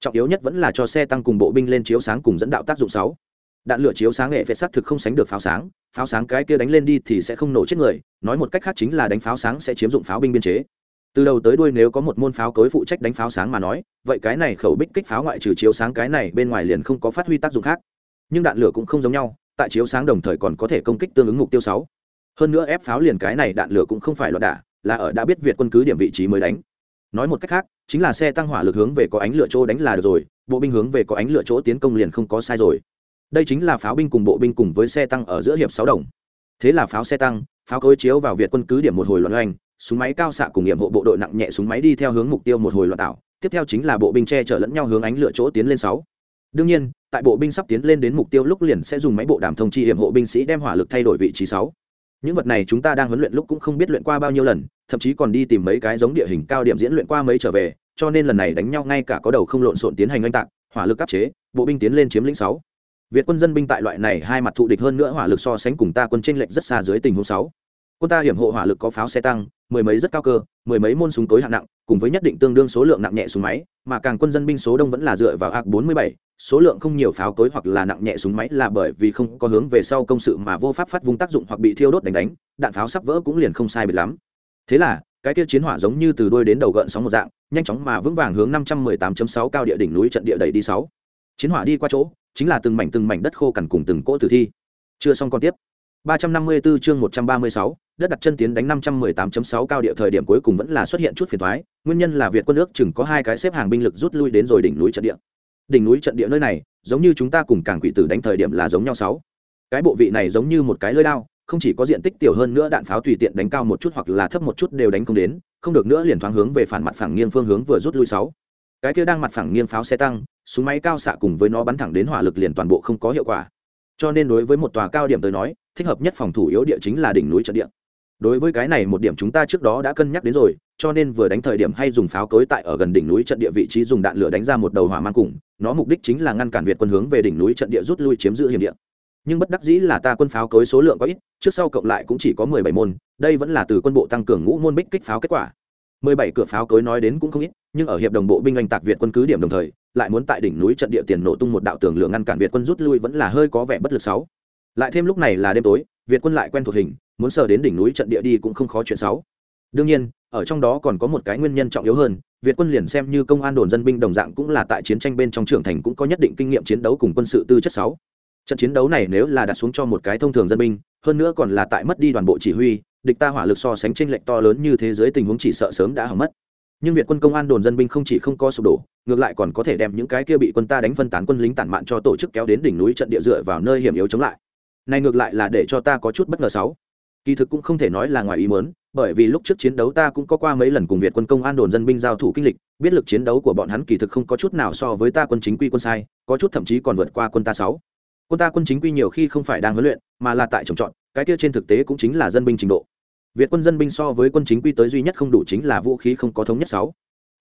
Speaker 1: Trọng yếu nhất vẫn là cho xe tăng cùng bộ binh lên chiếu sáng cùng dẫn đạo tác dụng sáu. Đạn lửa chiếu sáng nghệ vệ sát thực không sánh được pháo sáng pháo sáng cái kia đánh lên đi thì sẽ không nổ chết người, nói một cách khác chính là đánh pháo sáng sẽ chiếm dụng pháo binh biên chế từ đầu tới đuôi nếu có một môn pháo cối phụ trách đánh pháo sáng mà nói, vậy cái này khẩu bích kích pháo ngoại trừ chiếu sáng cái này bên ngoài liền không có phát huy tác dụng khác. Nhưng đạn lửa cũng không giống nhau, tại chiếu sáng đồng thời còn có thể công kích tương ứng mục tiêu sáu. Hơn nữa ép pháo liền cái này đạn lửa cũng không phải loạn đả, là ở đã biết việt quân cứ điểm vị trí mới đánh. Nói một cách khác, chính là xe tăng hỏa lực hướng về có ánh lửa chỗ đánh là được rồi, bộ binh hướng về có ánh lửa chỗ tiến công liền không có sai rồi. Đây chính là pháo binh cùng bộ binh cùng với xe tăng ở giữa hiệp sáu đồng. Thế là pháo xe tăng, pháo cối chiếu vào việt quân cứ điểm một hồi loạn oanh súng máy cao xạ cùng nghiệm hộ bộ đội nặng nhẹ súng máy đi theo hướng mục tiêu một hồi loạn tạo, tiếp theo chính là bộ binh che chở lẫn nhau hướng ánh lửa chỗ tiến lên sáu. Đương nhiên, tại bộ binh sắp tiến lên đến mục tiêu lúc liền sẽ dùng máy bộ đàm thông chi hiểm hộ binh sĩ đem hỏa lực thay đổi vị trí sáu. Những vật này chúng ta đang huấn luyện lúc cũng không biết luyện qua bao nhiêu lần, thậm chí còn đi tìm mấy cái giống địa hình cao điểm diễn luyện qua mấy trở về, cho nên lần này đánh nhau ngay cả có đầu không lộn xộn tiến hành oanh tạc, hỏa lực áp chế, bộ binh tiến lên chiếm lĩnh sáu. Việt quân dân binh tại loại này hai mặt thụ địch hơn nữa hỏa lực so sánh cùng ta quân tranh lệnh rất xa dưới tình huống sáu quân ta hiểm hộ hỏa lực có pháo xe tăng mười mấy rất cao cơ mười mấy môn súng tối hạng nặng cùng với nhất định tương đương số lượng nặng nhẹ súng máy mà càng quân dân binh số đông vẫn là dựa vào ạc bốn mươi bảy số lượng không nhiều pháo tối hoặc là nặng nhẹ súng máy là bởi vì không có hướng về sau công sự mà vô pháp phát vung tác dụng hoặc bị thiêu đốt đánh đánh đạn pháo sắp vỡ cũng liền không sai biệt lắm. Thế là cái kia chiến hỏa giống như từ đôi đến đầu gợn sóng một dạng nhanh chóng mà vững vàng hướng năm trăm mười tám sáu cao địa đỉnh núi trận địa đầy đi sáu. Chiến hỏa đi qua chỗ chính là từng mảnh từng mảnh đất khô cằn cùng từng cỗ tử thi. Chưa xong còn tiếp. 354 chương 136, đất đặt chân tiến đánh 518.6 cao địa thời điểm cuối cùng vẫn là xuất hiện chút phiền toái, nguyên nhân là Việt quân nước chừng có hai cái xếp hàng binh lực rút lui đến rồi đỉnh núi trận địa. Đỉnh núi trận địa nơi này, giống như chúng ta cùng càn quỷ tử đánh thời điểm là giống nhau sáu. Cái bộ vị này giống như một cái lưỡi đao, không chỉ có diện tích tiểu hơn nữa đạn pháo tùy tiện đánh cao một chút hoặc là thấp một chút đều đánh không đến, không được nữa liền thoáng hướng về phản mặt phẳng nghiêng phương hướng vừa rút lui sáu. Cái kia đang mặt phẳng nghiêng pháo xe tăng, súng máy cao xạ cùng với nó bắn thẳng đến hỏa lực liền toàn bộ không có hiệu quả. Cho nên đối với một tòa cao điểm tới nói, thích hợp nhất phòng thủ yếu địa chính là đỉnh núi trận địa đối với cái này một điểm chúng ta trước đó đã cân nhắc đến rồi, cho nên vừa đánh thời điểm hay dùng pháo cối tại ở gần đỉnh núi trận địa vị trí dùng đạn lửa đánh ra một đầu hỏa mang cùng, nó mục đích chính là ngăn cản việt quân hướng về đỉnh núi trận địa rút lui chiếm giữ hiểm địa. Nhưng bất đắc dĩ là ta quân pháo cối số lượng có ít, trước sau cộng lại cũng chỉ có mười bảy môn, đây vẫn là từ quân bộ tăng cường ngũ môn bích kích pháo kết quả. Mười bảy cửa pháo cối nói đến cũng không ít, nhưng ở hiệp đồng bộ binh anh tạc việt quân cứ điểm đồng thời, lại muốn tại đỉnh núi trận địa tiền nổ tung một đạo tường lửa ngăn cản việt quân rút lui vẫn là hơi có vẻ bất lực sáu. Lại thêm lúc này là đêm tối, việt quân lại quen thuộc hình muốn sờ đến đỉnh núi trận địa đi cũng không khó chuyện sáu đương nhiên, ở trong đó còn có một cái nguyên nhân trọng yếu hơn, việt quân liền xem như công an đồn dân binh đồng dạng cũng là tại chiến tranh bên trong trưởng thành cũng có nhất định kinh nghiệm chiến đấu cùng quân sự tư chất sáu trận chiến đấu này nếu là đặt xuống cho một cái thông thường dân binh, hơn nữa còn là tại mất đi đoàn bộ chỉ huy, địch ta hỏa lực so sánh tranh lệch to lớn như thế giới tình huống chỉ sợ sớm đã hỏng mất. Nhưng việt quân công an đồn dân binh không chỉ không có sụp đổ, ngược lại còn có thể đem những cái kia bị quân ta đánh phân tán quân lính tản mạn cho tổ chức kéo đến đỉnh núi trận địa dựa vào nơi hiểm yếu chống lại. Này ngược lại là để cho ta có chút bất ngờ sáu kỳ thực cũng không thể nói là ngoài ý muốn, bởi vì lúc trước chiến đấu ta cũng có qua mấy lần cùng việt quân công an đồn dân binh giao thủ kinh lịch, biết lực chiến đấu của bọn hắn kỳ thực không có chút nào so với ta quân chính quy quân sai, có chút thậm chí còn vượt qua quân ta sáu. Quân ta quân chính quy nhiều khi không phải đang huấn luyện, mà là tại trồng trọt, cái kia trên thực tế cũng chính là dân binh trình độ. Việt quân dân binh so với quân chính quy tới duy nhất không đủ chính là vũ khí không có thống nhất sáu.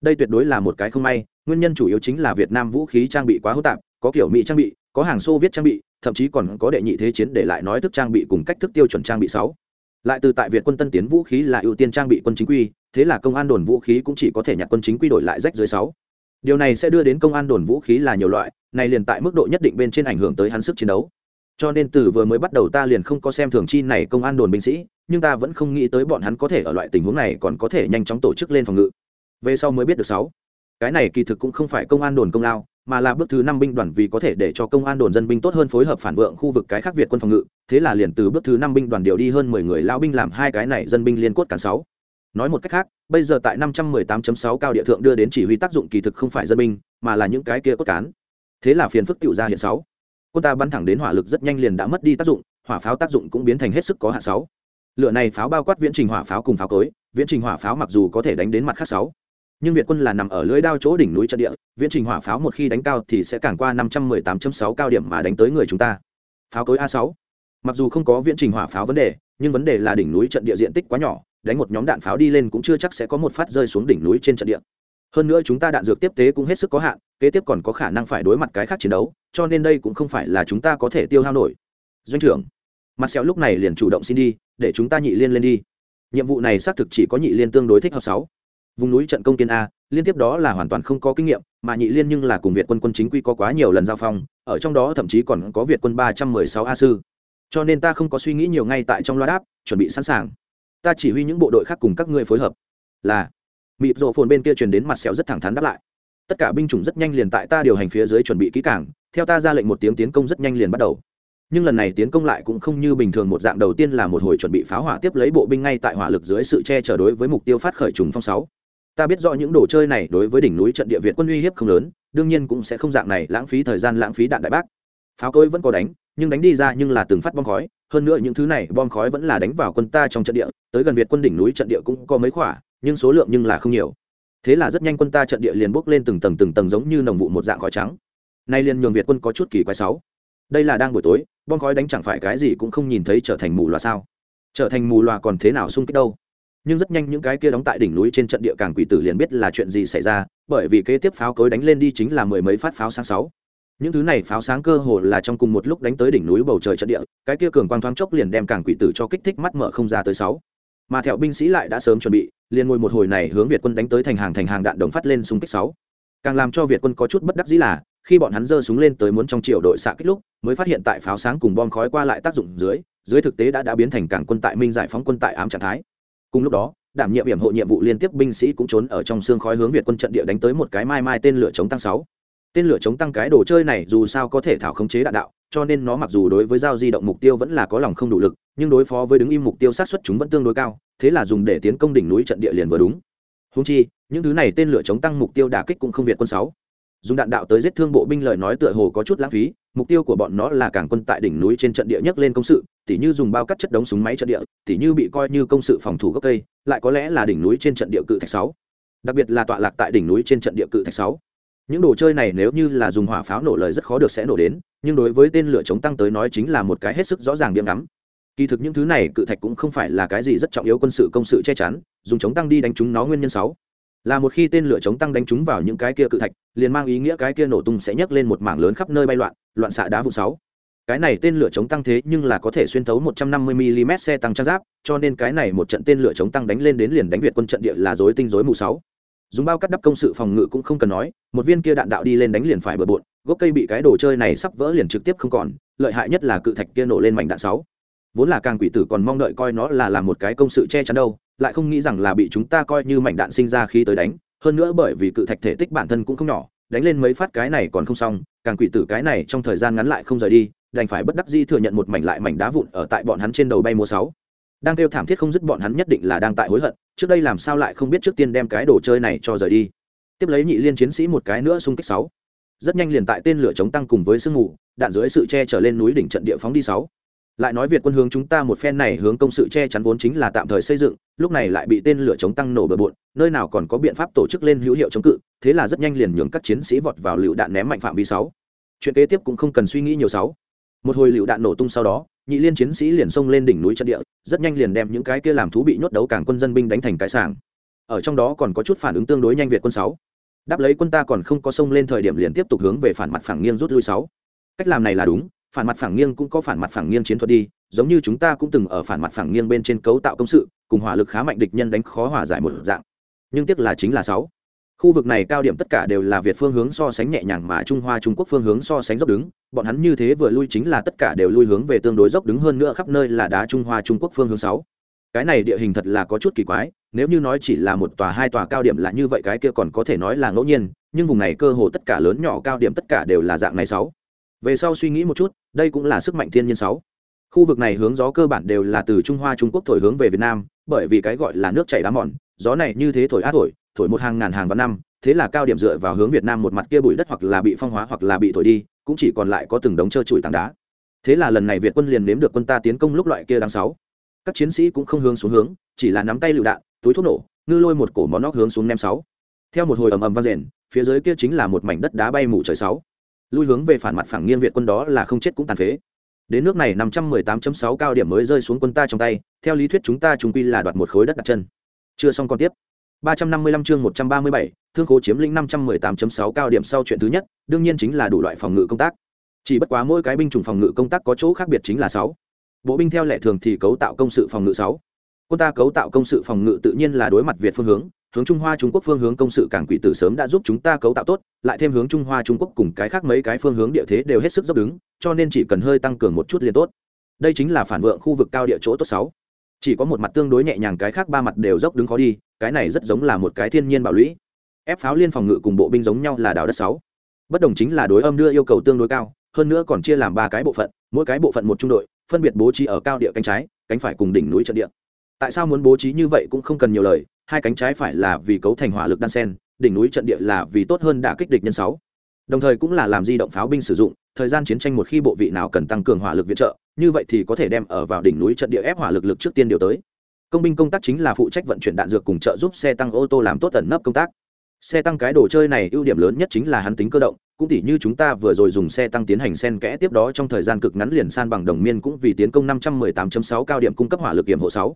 Speaker 1: Đây tuyệt đối là một cái không may, nguyên nhân chủ yếu chính là việt nam vũ khí trang bị quá hỗn tạp, có kiểu mỹ trang bị, có hàng xô viết trang bị, thậm chí còn có đệ nhị thế chiến để lại nói thức trang bị cùng cách thức tiêu chuẩn trang bị sáu lại từ tại việt quân tân tiến vũ khí là ưu tiên trang bị quân chính quy, thế là công an đồn vũ khí cũng chỉ có thể nhặt quân chính quy đổi lại rách dưới sáu. Điều này sẽ đưa đến công an đồn vũ khí là nhiều loại, này liền tại mức độ nhất định bên trên ảnh hưởng tới hắn sức chiến đấu. Cho nên từ vừa mới bắt đầu ta liền không có xem thường chi này công an đồn binh sĩ, nhưng ta vẫn không nghĩ tới bọn hắn có thể ở loại tình huống này còn có thể nhanh chóng tổ chức lên phòng ngự. Về sau mới biết được sáu. Cái này kỳ thực cũng không phải công an đồn công lao mà là bước thứ năm binh đoàn vì có thể để cho công an đồn dân binh tốt hơn phối hợp phản vượng khu vực cái khác việt quân phòng ngự, thế là liền từ bước thứ năm binh đoàn điều đi hơn mười người lao binh làm hai cái này dân binh liên cốt cản sáu. Nói một cách khác, bây giờ tại năm trăm mười tám sáu cao địa thượng đưa đến chỉ huy tác dụng kỳ thực không phải dân binh, mà là những cái kia cốt cán. Thế là phiền phức tiểu ra hiện sáu. Quân ta bắn thẳng đến hỏa lực rất nhanh liền đã mất đi tác dụng, hỏa pháo tác dụng cũng biến thành hết sức có hạ sáu. Lựa này pháo bao quát viễn trình hỏa pháo cùng pháo cối, viễn trình hỏa pháo mặc dù có thể đánh đến mặt khác sáu nhưng việt quân là nằm ở lưới đao chỗ đỉnh núi trận địa, viễn trình hỏa pháo một khi đánh cao thì sẽ càng qua năm trăm mười tám sáu cao điểm mà đánh tới người chúng ta. Pháo cối A6. mặc dù không có viễn trình hỏa pháo vấn đề, nhưng vấn đề là đỉnh núi trận địa diện tích quá nhỏ, đánh một nhóm đạn pháo đi lên cũng chưa chắc sẽ có một phát rơi xuống đỉnh núi trên trận địa. Hơn nữa chúng ta đạn dược tiếp tế cũng hết sức có hạn, kế tiếp còn có khả năng phải đối mặt cái khác chiến đấu, cho nên đây cũng không phải là chúng ta có thể tiêu hao nổi. Doanh trưởng, mặt sẹo lúc này liền chủ động xin đi, để chúng ta nhị liên lên đi. Nhiệm vụ này xác thực chỉ có nhị liên tương đối thích hợp sáu vùng núi trận công kiên a, liên tiếp đó là hoàn toàn không có kinh nghiệm, mà nhị liên nhưng là cùng việt quân quân chính quy có quá nhiều lần giao phong, ở trong đó thậm chí còn có việt quân ba trăm mười sáu a sư. Cho nên ta không có suy nghĩ nhiều ngay tại trong loa đáp, chuẩn bị sẵn sàng. Ta chỉ huy những bộ đội khác cùng các ngươi phối hợp. Là, mịp rộ phồn bên kia truyền đến mặt sẹo rất thẳng thắn đáp lại. Tất cả binh chủng rất nhanh liền tại ta điều hành phía dưới chuẩn bị kỹ cảng theo ta ra lệnh một tiếng tiến công rất nhanh liền bắt đầu. Nhưng lần này tiến công lại cũng không như bình thường một dạng đầu tiên là một hồi chuẩn bị pháo hỏa tiếp lấy bộ binh ngay tại hỏa lực dưới sự che chở đối với mục tiêu phát khởi trùng phong sáu ta biết rõ những đồ chơi này đối với đỉnh núi trận địa việt quân uy hiếp không lớn, đương nhiên cũng sẽ không dạng này lãng phí thời gian lãng phí đạn đại bác. Pháo cối vẫn có đánh, nhưng đánh đi ra nhưng là từng phát bom khói, hơn nữa những thứ này bom khói vẫn là đánh vào quân ta trong trận địa, tới gần việt quân đỉnh núi trận địa cũng có mấy khỏa, nhưng số lượng nhưng là không nhiều. Thế là rất nhanh quân ta trận địa liền bốc lên từng tầng từng tầng giống như nồng vụ một dạng khói trắng. Nay liền nhường việt quân có chút kỳ quái sáu. Đây là đang buổi tối, bom khói đánh chẳng phải cái gì cũng không nhìn thấy trở thành mù loà sao? Trở thành mù loà còn thế nào sung kích đâu? Nhưng rất nhanh những cái kia đóng tại đỉnh núi trên trận địa càng quỷ tử liền biết là chuyện gì xảy ra, bởi vì kế tiếp pháo cối đánh lên đi chính là mười mấy phát pháo sáng sáu. Những thứ này pháo sáng cơ hồ là trong cùng một lúc đánh tới đỉnh núi bầu trời trận địa, cái kia cường quang thoáng chốc liền đem càng quỷ tử cho kích thích mắt mở không ra tới sáu. Mà theo binh sĩ lại đã sớm chuẩn bị, liền ngồi một hồi này hướng việt quân đánh tới thành hàng thành hàng đạn đồng phát lên xung kích sáu. Càng làm cho việt quân có chút bất đắc dĩ là, khi bọn hắn giơ súng lên tới muốn trong triệu đội xạ kích lúc, mới phát hiện tại pháo sáng cùng bom khói qua lại tác dụng dưới dưới thực tế đã đã biến thành cảng quân tại minh giải phóng quân tại ám trạng thái cùng lúc đó, đảm nhiệm hiểm hộ nhiệm vụ liên tiếp binh sĩ cũng trốn ở trong xương khói hướng việt quân trận địa đánh tới một cái mai mai tên lửa chống tăng sáu. Tên lửa chống tăng cái đồ chơi này dù sao có thể thảo khống chế đạn đạo, cho nên nó mặc dù đối với giao di động mục tiêu vẫn là có lòng không đủ lực, nhưng đối phó với đứng im mục tiêu sát xuất chúng vẫn tương đối cao, thế là dùng để tiến công đỉnh núi trận địa liền vừa đúng. Húng chi, những thứ này tên lửa chống tăng mục tiêu đả kích cũng không việt quân sáu. Dùng đạn đạo tới giết thương bộ binh lời nói tựa hồ có chút lãng phí mục tiêu của bọn nó là cảng quân tại đỉnh núi trên trận địa nhấc lên công sự, tỉ như dùng bao cắt chất đống súng máy trận địa, tỉ như bị coi như công sự phòng thủ gốc cây, lại có lẽ là đỉnh núi trên trận địa cự thạch sáu. Đặc biệt là tọa lạc tại đỉnh núi trên trận địa cự thạch sáu. Những đồ chơi này nếu như là dùng hỏa pháo nổ lời rất khó được sẽ nổ đến, nhưng đối với tên lửa chống tăng tới nói chính là một cái hết sức rõ ràng điểm ngắm. Kỳ thực những thứ này cự thạch cũng không phải là cái gì rất trọng yếu quân sự công sự che chắn, dùng chống tăng đi đánh chúng nó nguyên nhân sáu là một khi tên lửa chống tăng đánh trúng vào những cái kia cự thạch, liền mang ý nghĩa cái kia nổ tung sẽ nhấc lên một mảng lớn khắp nơi bay loạn loạn xạ đá vụ sáu. Cái này tên lửa chống tăng thế nhưng là có thể xuyên thấu 150 mm xe tăng trang giáp, cho nên cái này một trận tên lửa chống tăng đánh lên đến liền đánh việt quân trận địa là rối tinh rối mù sáu. Dùng bao cắt đắp công sự phòng ngự cũng không cần nói, một viên kia đạn đạo đi lên đánh liền phải bừa bộn, gốc cây bị cái đồ chơi này sắp vỡ liền trực tiếp không còn, lợi hại nhất là cự thạch kia nổ lên mảnh đạn sáu vốn là càng quỷ tử còn mong đợi coi nó là làm một cái công sự che chắn đâu, lại không nghĩ rằng là bị chúng ta coi như mảnh đạn sinh ra khi tới đánh, hơn nữa bởi vì cự thạch thể tích bản thân cũng không nhỏ, đánh lên mấy phát cái này còn không xong, càng quỷ tử cái này trong thời gian ngắn lại không rời đi, đành phải bất đắc di thừa nhận một mảnh lại mảnh đá vụn ở tại bọn hắn trên đầu bay mua sáu. Đang kêu thảm thiết không dứt bọn hắn nhất định là đang tại hối hận, trước đây làm sao lại không biết trước tiên đem cái đồ chơi này cho rời đi. Tiếp lấy nhị liên chiến sĩ một cái nữa xung kích sáu. Rất nhanh liền tại tên lửa chống tăng cùng với sương mù, đạn dưới sự che trở lên núi đỉnh trận địa phóng đi sáu lại nói việt quân hướng chúng ta một phen này hướng công sự che chắn vốn chính là tạm thời xây dựng, lúc này lại bị tên lửa chống tăng nổ bừa bộn, nơi nào còn có biện pháp tổ chức lên hữu hiệu chống cự, thế là rất nhanh liền nhường các chiến sĩ vọt vào lựu đạn ném mạnh phạm vi sáu. Chuyện kế tiếp cũng không cần suy nghĩ nhiều sáu. Một hồi lựu đạn nổ tung sau đó, nhị liên chiến sĩ liền xông lên đỉnh núi trận địa, rất nhanh liền đem những cái kia làm thú bị nhốt đấu cảng quân dân binh đánh thành cái sàng ở trong đó còn có chút phản ứng tương đối nhanh việt quân sáu. Đáp lấy quân ta còn không có xông lên thời điểm liền tiếp tục hướng về phản mặt phẳng nghiêng rút lui sáu. Cách làm này là đúng phản mặt phẳng nghiêng cũng có phản mặt phẳng nghiêng chiến thuật đi, giống như chúng ta cũng từng ở phản mặt phẳng nghiêng bên trên cấu tạo công sự, cùng hỏa lực khá mạnh địch nhân đánh khó hòa giải một dạng. Nhưng tiếc là chính là sáu. Khu vực này cao điểm tất cả đều là việt phương hướng so sánh nhẹ nhàng mà trung hoa trung quốc phương hướng so sánh dốc đứng, bọn hắn như thế vừa lui chính là tất cả đều lui hướng về tương đối dốc đứng hơn nữa khắp nơi là đá trung hoa trung quốc phương hướng sáu. Cái này địa hình thật là có chút kỳ quái, nếu như nói chỉ là một tòa, hai tòa cao điểm là như vậy cái kia còn có thể nói là ngẫu nhiên, nhưng vùng này cơ hồ tất cả lớn nhỏ cao điểm tất cả đều là dạng này sáu về sau suy nghĩ một chút, đây cũng là sức mạnh thiên nhiên sáu. Khu vực này hướng gió cơ bản đều là từ trung hoa, trung quốc thổi hướng về việt nam, bởi vì cái gọi là nước chảy đá mòn, gió này như thế thổi á thổi thổi một hàng ngàn hàng vào năm, thế là cao điểm dựa vào hướng việt nam một mặt kia bụi đất hoặc là bị phong hóa hoặc là bị thổi đi, cũng chỉ còn lại có từng đống trơ trụi tảng đá. Thế là lần này việt quân liền nếm được quân ta tiến công lúc loại kia đáng sáu. Các chiến sĩ cũng không hướng xuống hướng, chỉ là nắm tay lựu đạn, túi thuốc nổ, ngư lôi một cổ món nóc hướng xuống nem sáu. Theo một hồi ầm ầm vang rền, phía dưới kia chính là một mảnh đất đá bay mù trời sáu lui hướng về phản mặt phẳng nghiêng việt quân đó là không chết cũng tàn phế. Đến nước này năm trăm mười tám sáu cao điểm mới rơi xuống quân ta trong tay, theo lý thuyết chúng ta chúng quy là đoạt một khối đất đặt chân. Chưa xong còn tiếp. ba trăm năm mươi lăm chương một trăm ba mươi bảy, thương khố chiếm lĩnh năm trăm mười tám sáu cao điểm sau chuyện thứ nhất, đương nhiên chính là đủ loại phòng ngự công tác. Chỉ bất quá mỗi cái binh chủng phòng ngự công tác có chỗ khác biệt chính là sáu. Bộ binh theo lệ thường thì cấu tạo công sự phòng ngự sáu. Quân ta cấu tạo công sự phòng ngự tự nhiên là đối mặt việt phương hướng hướng trung hoa trung quốc phương hướng công sự cảng quỷ tử sớm đã giúp chúng ta cấu tạo tốt, lại thêm hướng trung hoa trung quốc cùng cái khác mấy cái phương hướng địa thế đều hết sức dốc đứng, cho nên chỉ cần hơi tăng cường một chút liền tốt. Đây chính là phản vượng khu vực cao địa chỗ tốt sáu. Chỉ có một mặt tương đối nhẹ nhàng, cái khác ba mặt đều dốc đứng khó đi, cái này rất giống là một cái thiên nhiên bảo lũy. Ép pháo liên phòng ngự cùng bộ binh giống nhau là đào đất sáu. Bất đồng chính là đối âm đưa yêu cầu tương đối cao, hơn nữa còn chia làm ba cái bộ phận, mỗi cái bộ phận một trung đội, phân biệt bố trí ở cao địa cánh trái, cánh phải cùng đỉnh núi trận địa. Tại sao muốn bố trí như vậy cũng không cần nhiều lời hai cánh trái phải là vì cấu thành hỏa lực đan sen, đỉnh núi trận địa là vì tốt hơn đã kích địch nhân sáu. Đồng thời cũng là làm di động pháo binh sử dụng, thời gian chiến tranh một khi bộ vị nào cần tăng cường hỏa lực viện trợ, như vậy thì có thể đem ở vào đỉnh núi trận địa ép hỏa lực lực trước tiên điều tới. Công binh công tác chính là phụ trách vận chuyển đạn dược cùng trợ giúp xe tăng ô tô làm tốt tận nấp công tác. Xe tăng cái đồ chơi này ưu điểm lớn nhất chính là hắn tính cơ động, cũng tỉ như chúng ta vừa rồi dùng xe tăng tiến hành sen kẽ tiếp đó trong thời gian cực ngắn liền san bằng đồng miên cũng vì tiến công 518.6 cao điểm cung cấp hỏa lực điểm hộ 6.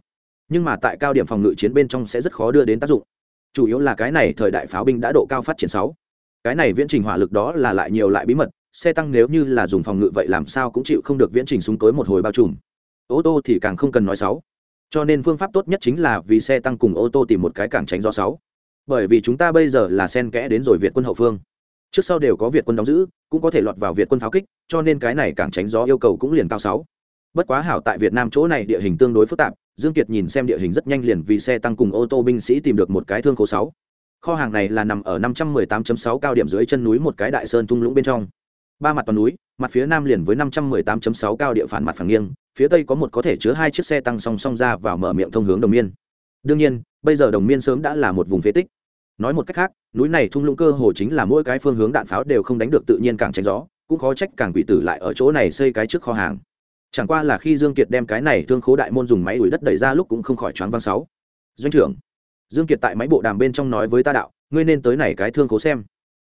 Speaker 1: Nhưng mà tại cao điểm phòng ngự chiến bên trong sẽ rất khó đưa đến tác dụng. Chủ yếu là cái này thời đại pháo binh đã độ cao phát triển sáu. Cái này viễn trình hỏa lực đó là lại nhiều lại bí mật, xe tăng nếu như là dùng phòng ngự vậy làm sao cũng chịu không được viễn trình súng tối một hồi bao trùm. Ô tô thì càng không cần nói sáu. Cho nên phương pháp tốt nhất chính là vì xe tăng cùng ô tô tìm một cái cảng tránh gió sáu. Bởi vì chúng ta bây giờ là sen kẽ đến rồi Việt quân hậu phương trước sau đều có việt quân đóng giữ cũng có thể lọt vào việt quân pháo kích cho nên cái này càng tránh gió yêu cầu cũng liền cao sáu bất quá hảo tại việt nam chỗ này địa hình tương đối phức tạp dương kiệt nhìn xem địa hình rất nhanh liền vì xe tăng cùng ô tô binh sĩ tìm được một cái thương khố sáu. Kho hàng này là nằm ở 518.6 cao điểm dưới chân núi một cái đại sơn thung lũng bên trong. Ba mặt toàn núi, mặt phía nam liền với 518.6 cao địa phản mặt phẳng nghiêng, phía tây có một có thể chứa hai chiếc xe tăng song song ra vào mở miệng thông hướng đồng miên. Đương nhiên, bây giờ đồng miên sớm đã là một vùng phế tích. Nói một cách khác, núi này thung lũng cơ hồ chính là mỗi cái phương hướng đạn pháo đều không đánh được tự nhiên càng tránh gió, cũng khó trách càng quỷ tử lại ở chỗ này xây cái trước kho hàng chẳng qua là khi dương kiệt đem cái này thương khố đại môn dùng máy đuổi đất đẩy ra lúc cũng không khỏi choáng văng sáu. Doanh trưởng, dương kiệt tại máy bộ đàm bên trong nói với ta đạo, ngươi nên tới này cái thương khố xem.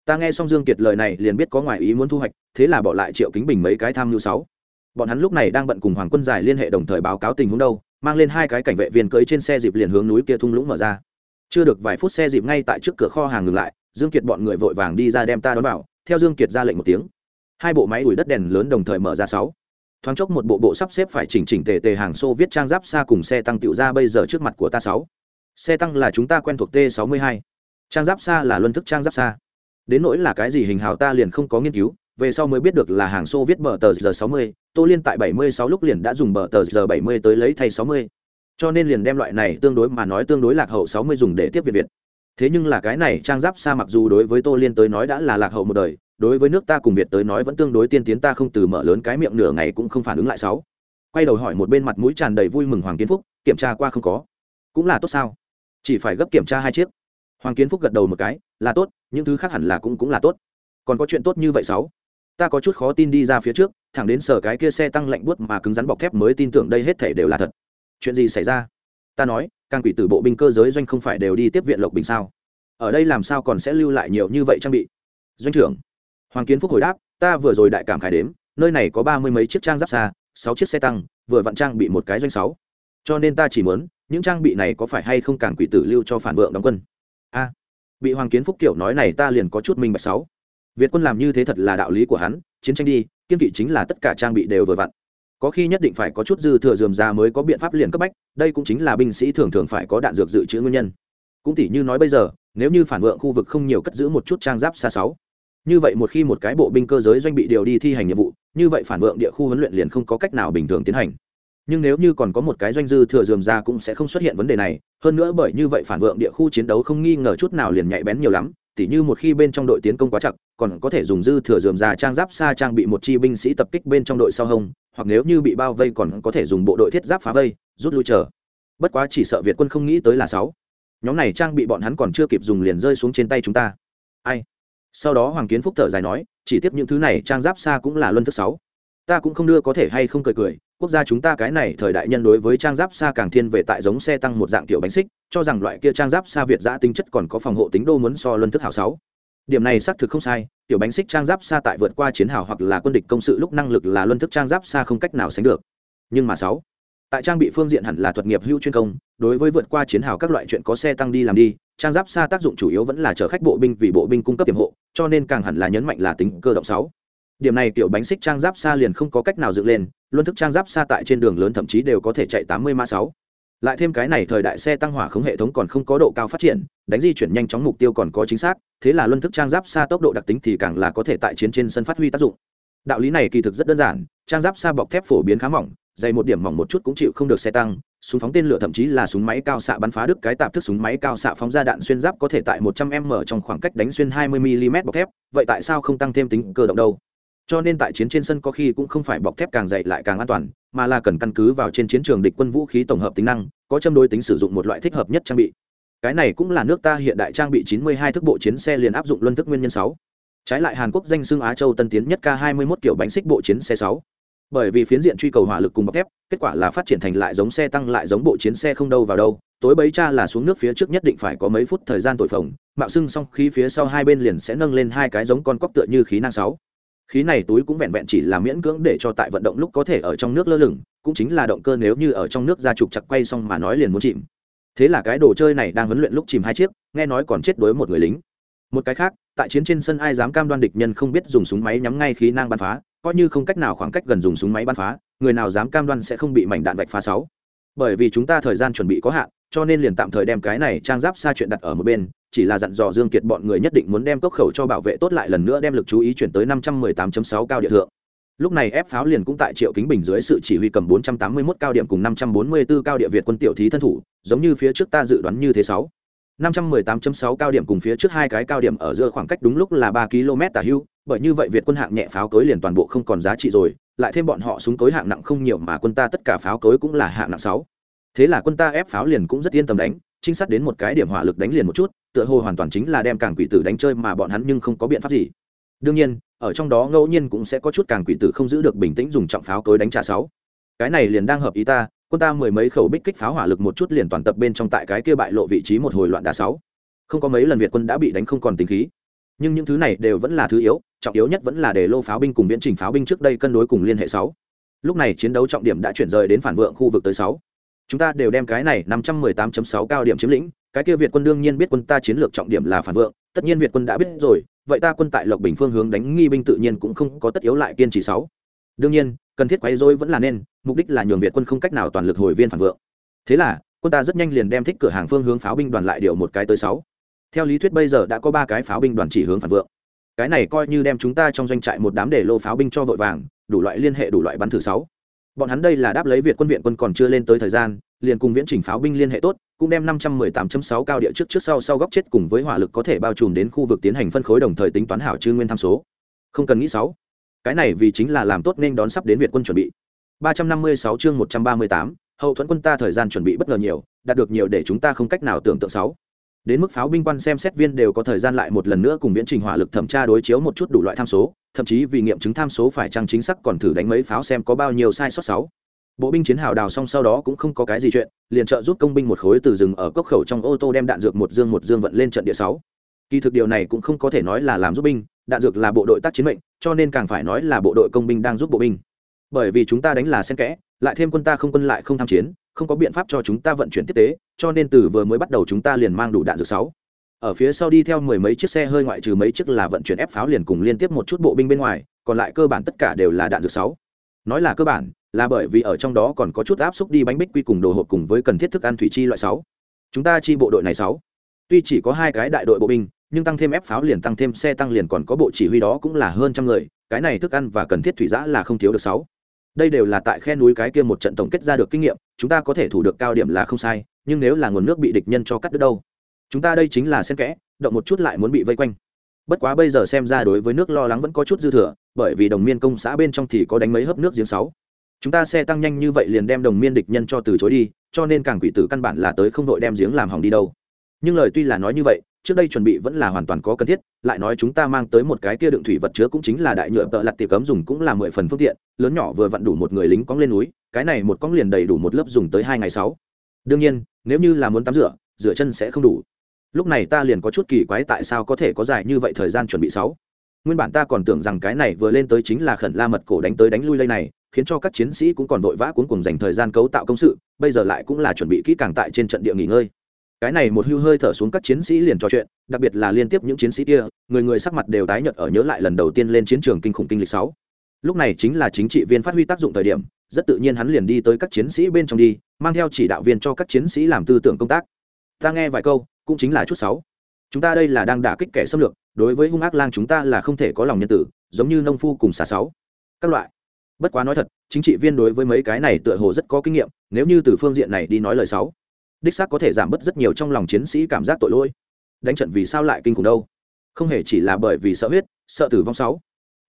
Speaker 1: Ta nghe xong dương kiệt lời này liền biết có ngoài ý muốn thu hoạch, thế là bỏ lại triệu kính bình mấy cái tham nhu sáu. Bọn hắn lúc này đang bận cùng hoàng quân giải liên hệ đồng thời báo cáo tình huống đâu, mang lên hai cái cảnh vệ viên cưới trên xe dịp liền hướng núi kia thung lũng mở ra. Chưa được vài phút xe dịp ngay tại trước cửa kho hàng ngừng lại, dương kiệt bọn người vội vàng đi ra đem ta đón vào, theo dương kiệt ra lệnh một tiếng. Hai bộ máy ủi đất đèn lớn đồng thời mở ra sáu thoáng chốc một bộ bộ sắp xếp phải chỉnh chỉnh tề tề hàng xô viết trang giáp xa cùng xe tăng tiểu ra bây giờ trước mặt của ta sáu. Xe tăng là chúng ta quen thuộc t 62 trang giáp xa là luân thức trang giáp xa. Đến nỗi là cái gì hình hào ta liền không có nghiên cứu, về sau mới biết được là hàng xô viết bờ tờ giờ 60 tô liên tại 76 lúc liền đã dùng bờ tờ giờ 70 tới lấy thay 60 cho nên liền đem loại này tương đối mà nói tương đối lạc hậu sáu mươi dùng để tiếp việt việt. Thế nhưng là cái này trang giáp xa mặc dù đối với tô liên tới nói đã là lạc hậu một đời đối với nước ta cùng việt tới nói vẫn tương đối tiên tiến, ta không từ mở lớn cái miệng nửa ngày cũng không phản ứng lại sáu. Quay đầu hỏi một bên mặt mũi tràn đầy vui mừng hoàng kiến phúc, kiểm tra qua không có. Cũng là tốt sao? Chỉ phải gấp kiểm tra hai chiếc. Hoàng kiến phúc gật đầu một cái, là tốt, những thứ khác hẳn là cũng cũng là tốt. Còn có chuyện tốt như vậy sáu? Ta có chút khó tin đi ra phía trước, thẳng đến sở cái kia xe tăng lạnh buốt mà cứng rắn bọc thép mới tin tưởng đây hết thể đều là thật. Chuyện gì xảy ra? Ta nói, càng quỷ tử bộ binh cơ giới doanh không phải đều đi tiếp viện lộc bình sao? Ở đây làm sao còn sẽ lưu lại nhiều như vậy trang bị? Doanh trưởng hoàng kiến phúc hồi đáp, ta vừa rồi đại cảm khải đếm, nơi này có ba mươi mấy chiếc trang giáp xa, sáu chiếc xe tăng, vừa vặn trang bị một cái doanh sáu. Cho nên ta chỉ muốn, những trang bị này có phải hay không càng quỷ tử lưu cho phản vượng đóng quân? A. Bị hoàng kiến phúc kiểu nói này ta liền có chút minh bạch sáu. Việt quân làm như thế thật là đạo lý của hắn, chiến tranh đi, kiên kỵ chính là tất cả trang bị đều vừa vặn. Có khi nhất định phải có chút dư thừa dườm ra mới có biện pháp liền cấp bách, đây cũng chính là binh sĩ thường thường phải có đạn dược dự trữ nguyên nhân. Cũng tỷ như nói bây giờ, nếu như phản vượng khu vực không nhiều cất giữ một chút trang giáp xa sáu như vậy một khi một cái bộ binh cơ giới doanh bị điều đi thi hành nhiệm vụ, như vậy phản vượng địa khu huấn luyện liền không có cách nào bình thường tiến hành. Nhưng nếu như còn có một cái doanh dư thừa dườm ra cũng sẽ không xuất hiện vấn đề này. Hơn nữa bởi như vậy phản vượng địa khu chiến đấu không nghi ngờ chút nào liền nhạy bén nhiều lắm, tỉ như một khi bên trong đội tiến công quá chặt, còn có thể dùng dư thừa dườm ra trang giáp xa trang bị một chi binh sĩ tập kích bên trong đội sau hông, hoặc nếu như bị bao vây còn có thể dùng bộ đội thiết giáp phá vây, rút lui chờ. Bất quá chỉ sợ việt quân không nghĩ tới là sáu. Nhóm này trang bị bọn hắn còn chưa kịp dùng liền rơi xuống trên tay chúng ta. Ai? Sau đó hoàng kiến phúc thở dài nói, chỉ tiếp những thứ này trang giáp xa cũng là luân thức sáu. Ta cũng không đưa có thể hay không cười cười, quốc gia chúng ta cái này thời đại nhân đối với trang giáp xa càng thiên về tại giống xe tăng một dạng kiểu bánh xích, cho rằng loại kia trang giáp xa việt giã tính chất còn có phòng hộ tính đô muốn so luân thức hảo sáu. Điểm này xác thực không sai tiểu bánh xích trang giáp xa tại vượt qua chiến hào hoặc là quân địch công sự lúc năng lực là luân thức trang giáp xa không cách nào sánh được. Nhưng mà sáu, tại trang bị phương diện hẳn là thuật nghiệp hữu chuyên công, đối với vượt qua chiến hào các loại chuyện có xe tăng đi làm đi trang giáp xa tác dụng chủ yếu vẫn là chở khách bộ binh vì bộ binh cung cấp tiềm hộ, cho nên càng hẳn là nhấn mạnh là tính cơ động sáu. Điểm này tiểu bánh xích trang giáp xa liền không có cách nào dựng lên, luân thức trang giáp xa tại trên đường lớn thậm chí đều có thể chạy tám mươi mã sáu. Lại thêm cái này thời đại xe tăng hỏa không hệ thống còn không có độ cao phát triển, đánh di chuyển nhanh chóng mục tiêu còn có chính xác, thế là luân thức trang giáp xa tốc độ đặc tính thì càng là có thể tại chiến trên sân phát huy tác dụng. Đạo lý này kỳ thực rất đơn giản, trang giáp xa bọc thép phổ biến khá mỏng, dày một điểm mỏng một chút cũng chịu không được xe tăng súng phóng tên lửa thậm chí là súng máy cao xạ bắn phá đức cái tạp thức súng máy cao xạ phóng ra đạn xuyên giáp có thể tại 100 m trong khoảng cách đánh xuyên 20 mm bọc thép. Vậy tại sao không tăng thêm tính cơ động đâu? Cho nên tại chiến trên sân có khi cũng không phải bọc thép càng dày lại càng an toàn, mà là cần căn cứ vào trên chiến trường địch quân vũ khí tổng hợp tính năng, có châm đối tính sử dụng một loại thích hợp nhất trang bị. Cái này cũng là nước ta hiện đại trang bị 92 thức bộ chiến xe liền áp dụng luân thức nguyên nhân 6. trái lại hàn quốc danh xưng á châu tân tiến nhất k 21 kiểu bánh xích bộ chiến xe 6 bởi vì phiến diện truy cầu hỏa lực cùng bọc thép, kết quả là phát triển thành lại giống xe tăng lại giống bộ chiến xe không đâu vào đâu. Tối bấy cha là xuống nước phía trước nhất định phải có mấy phút thời gian tội phồng, mạo xưng xong khí phía sau hai bên liền sẽ nâng lên hai cái giống con cóc tựa như khí năng sáu. Khí này túi cũng vẹn vẹn chỉ là miễn cưỡng để cho tại vận động lúc có thể ở trong nước lơ lửng, cũng chính là động cơ nếu như ở trong nước ra trục chặt quay xong mà nói liền muốn chìm. Thế là cái đồ chơi này đang huấn luyện lúc chìm hai chiếc, nghe nói còn chết đối một người lính. Một cái khác, tại chiến trên sân ai dám cam đoan địch nhân không biết dùng súng máy nhắm ngay khí năng bắn phá coi như không cách nào khoảng cách gần dùng súng máy bắn phá người nào dám cam đoan sẽ không bị mảnh đạn vạch phá sáu. Bởi vì chúng ta thời gian chuẩn bị có hạn cho nên liền tạm thời đem cái này trang giáp xa chuyện đặt ở một bên chỉ là dặn dò dương kiệt bọn người nhất định muốn đem cốc khẩu cho bảo vệ tốt lại lần nữa đem lực chú ý chuyển tới 518.6 cao địa thượng. Lúc này ép pháo liền cũng tại triệu kính bình dưới sự chỉ huy cầm 481 cao điểm cùng 544 cao địa việt quân tiểu thí thân thủ giống như phía trước ta dự đoán như thế sáu. 518.6 cao điểm cùng phía trước hai cái cao điểm ở giữa khoảng cách đúng lúc là 3 km tả hưu, bởi như vậy Việt quân hạng nhẹ pháo cối liền toàn bộ không còn giá trị rồi, lại thêm bọn họ súng cối hạng nặng không nhiều mà quân ta tất cả pháo cối cũng là hạng nặng sáu, Thế là quân ta ép pháo liền cũng rất yên tâm đánh, trinh sát đến một cái điểm hỏa lực đánh liền một chút, tựa hồ hoàn toàn chính là đem càng quỷ tử đánh chơi mà bọn hắn nhưng không có biện pháp gì. Đương nhiên, ở trong đó ngẫu nhiên cũng sẽ có chút càng quỷ tử không giữ được bình tĩnh dùng trọng pháo cối đánh trả sáu, Cái này liền đang hợp ý ta, quân ta mười mấy khẩu bích kích pháo hỏa lực một chút liền toàn tập bên trong tại cái kia bại lộ vị trí một hồi loạn đá sáu. Không có mấy lần việt quân đã bị đánh không còn tính khí. Nhưng những thứ này đều vẫn là thứ yếu trọng yếu nhất vẫn là để lô pháo binh cùng viễn trình pháo binh trước đây cân đối cùng liên hệ sáu. Lúc này chiến đấu trọng điểm đã chuyển rời đến phản vượng khu vực tới sáu. Chúng ta đều đem cái này năm trăm mười 518 sáu cao điểm chiếm lĩnh, cái kia việt quân đương nhiên biết quân ta chiến lược trọng điểm là phản vượng, tất nhiên việt quân đã biết rồi, vậy ta quân tại lộc bình phương hướng đánh nghi binh tự nhiên cũng không có tất yếu lại kiên trì sáu. Đương nhiên, cần thiết quấy rối vẫn là nên, mục đích là nhường việt quân không cách nào toàn lực hồi viên phản vượng. Thế là, quân ta rất nhanh liền đem thích cửa hàng phương hướng pháo binh đoàn lại điều một cái tới sáu. Theo lý thuyết bây giờ đã có ba cái pháo binh đoàn chỉ hướng phản vượng cái này coi như đem chúng ta trong doanh trại một đám để lô pháo binh cho vội vàng đủ loại liên hệ đủ loại bắn thử sáu. Bọn hắn đây là đáp lấy việt quân viện quân còn chưa lên tới thời gian liền cùng viễn trình pháo binh liên hệ tốt cũng đem 518.6 cao địa trước trước sau sau góc chết cùng với hỏa lực có thể bao trùm đến khu vực tiến hành phân khối đồng thời tính toán hảo chư nguyên tham số. Không cần nghĩ sáu. Cái này vì chính là làm tốt nên đón sắp đến việt quân chuẩn bị. 356 chương 138, hậu thuẫn quân ta thời gian chuẩn bị bất ngờ nhiều đạt được nhiều để chúng ta không cách nào tưởng tượng sáu đến mức pháo binh quan xem xét viên đều có thời gian lại một lần nữa cùng viễn trình hỏa lực thẩm tra đối chiếu một chút đủ loại tham số, thậm chí vì nghiệm chứng tham số phải chăng chính xác còn thử đánh mấy pháo xem có bao nhiêu sai sót sáu. Bộ binh chiến hào đào xong sau đó cũng không có cái gì chuyện, liền trợ giúp công binh một khối từ rừng ở cốc khẩu trong ô tô đem đạn dược một dương một dương vận lên trận địa sáu. Kỳ thực điều này cũng không có thể nói là làm giúp binh, đạn dược là bộ đội tác chiến mệnh, cho nên càng phải nói là bộ đội công binh đang giúp bộ binh. Bởi vì chúng ta đánh là xen kẽ, lại thêm quân ta không quân lại không tham chiến không có biện pháp cho chúng ta vận chuyển tiếp tế, cho nên từ vừa mới bắt đầu chúng ta liền mang đủ đạn dược sáu. Ở phía sau đi theo mười mấy chiếc xe hơi ngoại trừ mấy chiếc là vận chuyển ép pháo liền cùng liên tiếp một chút bộ binh bên ngoài, còn lại cơ bản tất cả đều là đạn dược sáu. Nói là cơ bản, là bởi vì ở trong đó còn có chút áp xúc đi bánh bích quy cùng đồ hộp cùng với cần thiết thức ăn thủy chi loại sáu. Chúng ta chi bộ đội này sáu. Tuy chỉ có hai cái đại đội bộ binh, nhưng tăng thêm ép pháo liền tăng thêm xe tăng liền còn có bộ chỉ huy đó cũng là hơn trăm người, cái này thức ăn và cần thiết thủy giã là không thiếu được sáu đây đều là tại khe núi cái kia một trận tổng kết ra được kinh nghiệm, chúng ta có thể thủ được cao điểm là không sai, nhưng nếu là nguồn nước bị địch nhân cho cắt đứt đâu? Chúng ta đây chính là sen kẽ, động một chút lại muốn bị vây quanh. Bất quá bây giờ xem ra đối với nước lo lắng vẫn có chút dư thừa, bởi vì đồng miên công xã bên trong thì có đánh mấy hớp nước giếng sáu. Chúng ta xe tăng nhanh như vậy liền đem đồng miên địch nhân cho từ chối đi, cho nên càng quỷ tử căn bản là tới không đội đem giếng làm hỏng đi đâu. Nhưng lời tuy là nói như vậy trước đây chuẩn bị vẫn là hoàn toàn có cần thiết, lại nói chúng ta mang tới một cái kia đựng thủy vật chứa cũng chính là đại nhựa tợ lặt tiệp cấm dùng cũng là mười phần phương tiện, lớn nhỏ vừa vặn đủ một người lính cóng lên núi, cái này một cóng liền đầy đủ một lớp dùng tới hai ngày sáu. Đương nhiên, nếu như là muốn tắm rửa rửa chân sẽ không đủ. Lúc này ta liền có chút kỳ quái tại sao có thể có dài như vậy thời gian chuẩn bị sáu. Nguyên bản ta còn tưởng rằng cái này vừa lên tới chính là khẩn la mật cổ đánh tới đánh lui lây này, khiến cho các chiến sĩ cũng còn vội vã cuốn cùng dành thời gian cấu tạo công sự, bây giờ lại cũng là chuẩn bị kỹ càng tại trên trận địa nghỉ ngơi cái này một hưu hơi thở xuống các chiến sĩ liền trò chuyện, đặc biệt là liên tiếp những chiến sĩ kia, người người sắc mặt đều tái nhợt ở nhớ lại lần đầu tiên lên chiến trường kinh khủng kinh lịch sáu. Lúc này chính là chính trị viên phát huy tác dụng thời điểm, rất tự nhiên hắn liền đi tới các chiến sĩ bên trong đi, mang theo chỉ đạo viên cho các chiến sĩ làm tư tưởng công tác. Ta nghe vài câu, cũng chính là chút sáu. Chúng ta đây là đang đả kích kẻ xâm lược, đối với hung ác lang chúng ta là không thể có lòng nhân tử, giống như nông phu cùng xà sáu. Các loại. Bất quá nói thật, chính trị viên đối với mấy cái này tựa hồ rất có kinh nghiệm, nếu như từ phương diện này đi nói lời sáu đích xác có thể giảm bớt rất nhiều trong lòng chiến sĩ cảm giác tội lỗi. Đánh trận vì sao lại kinh khủng đâu? Không hề chỉ là bởi vì sợ huyết, sợ tử vong sáu.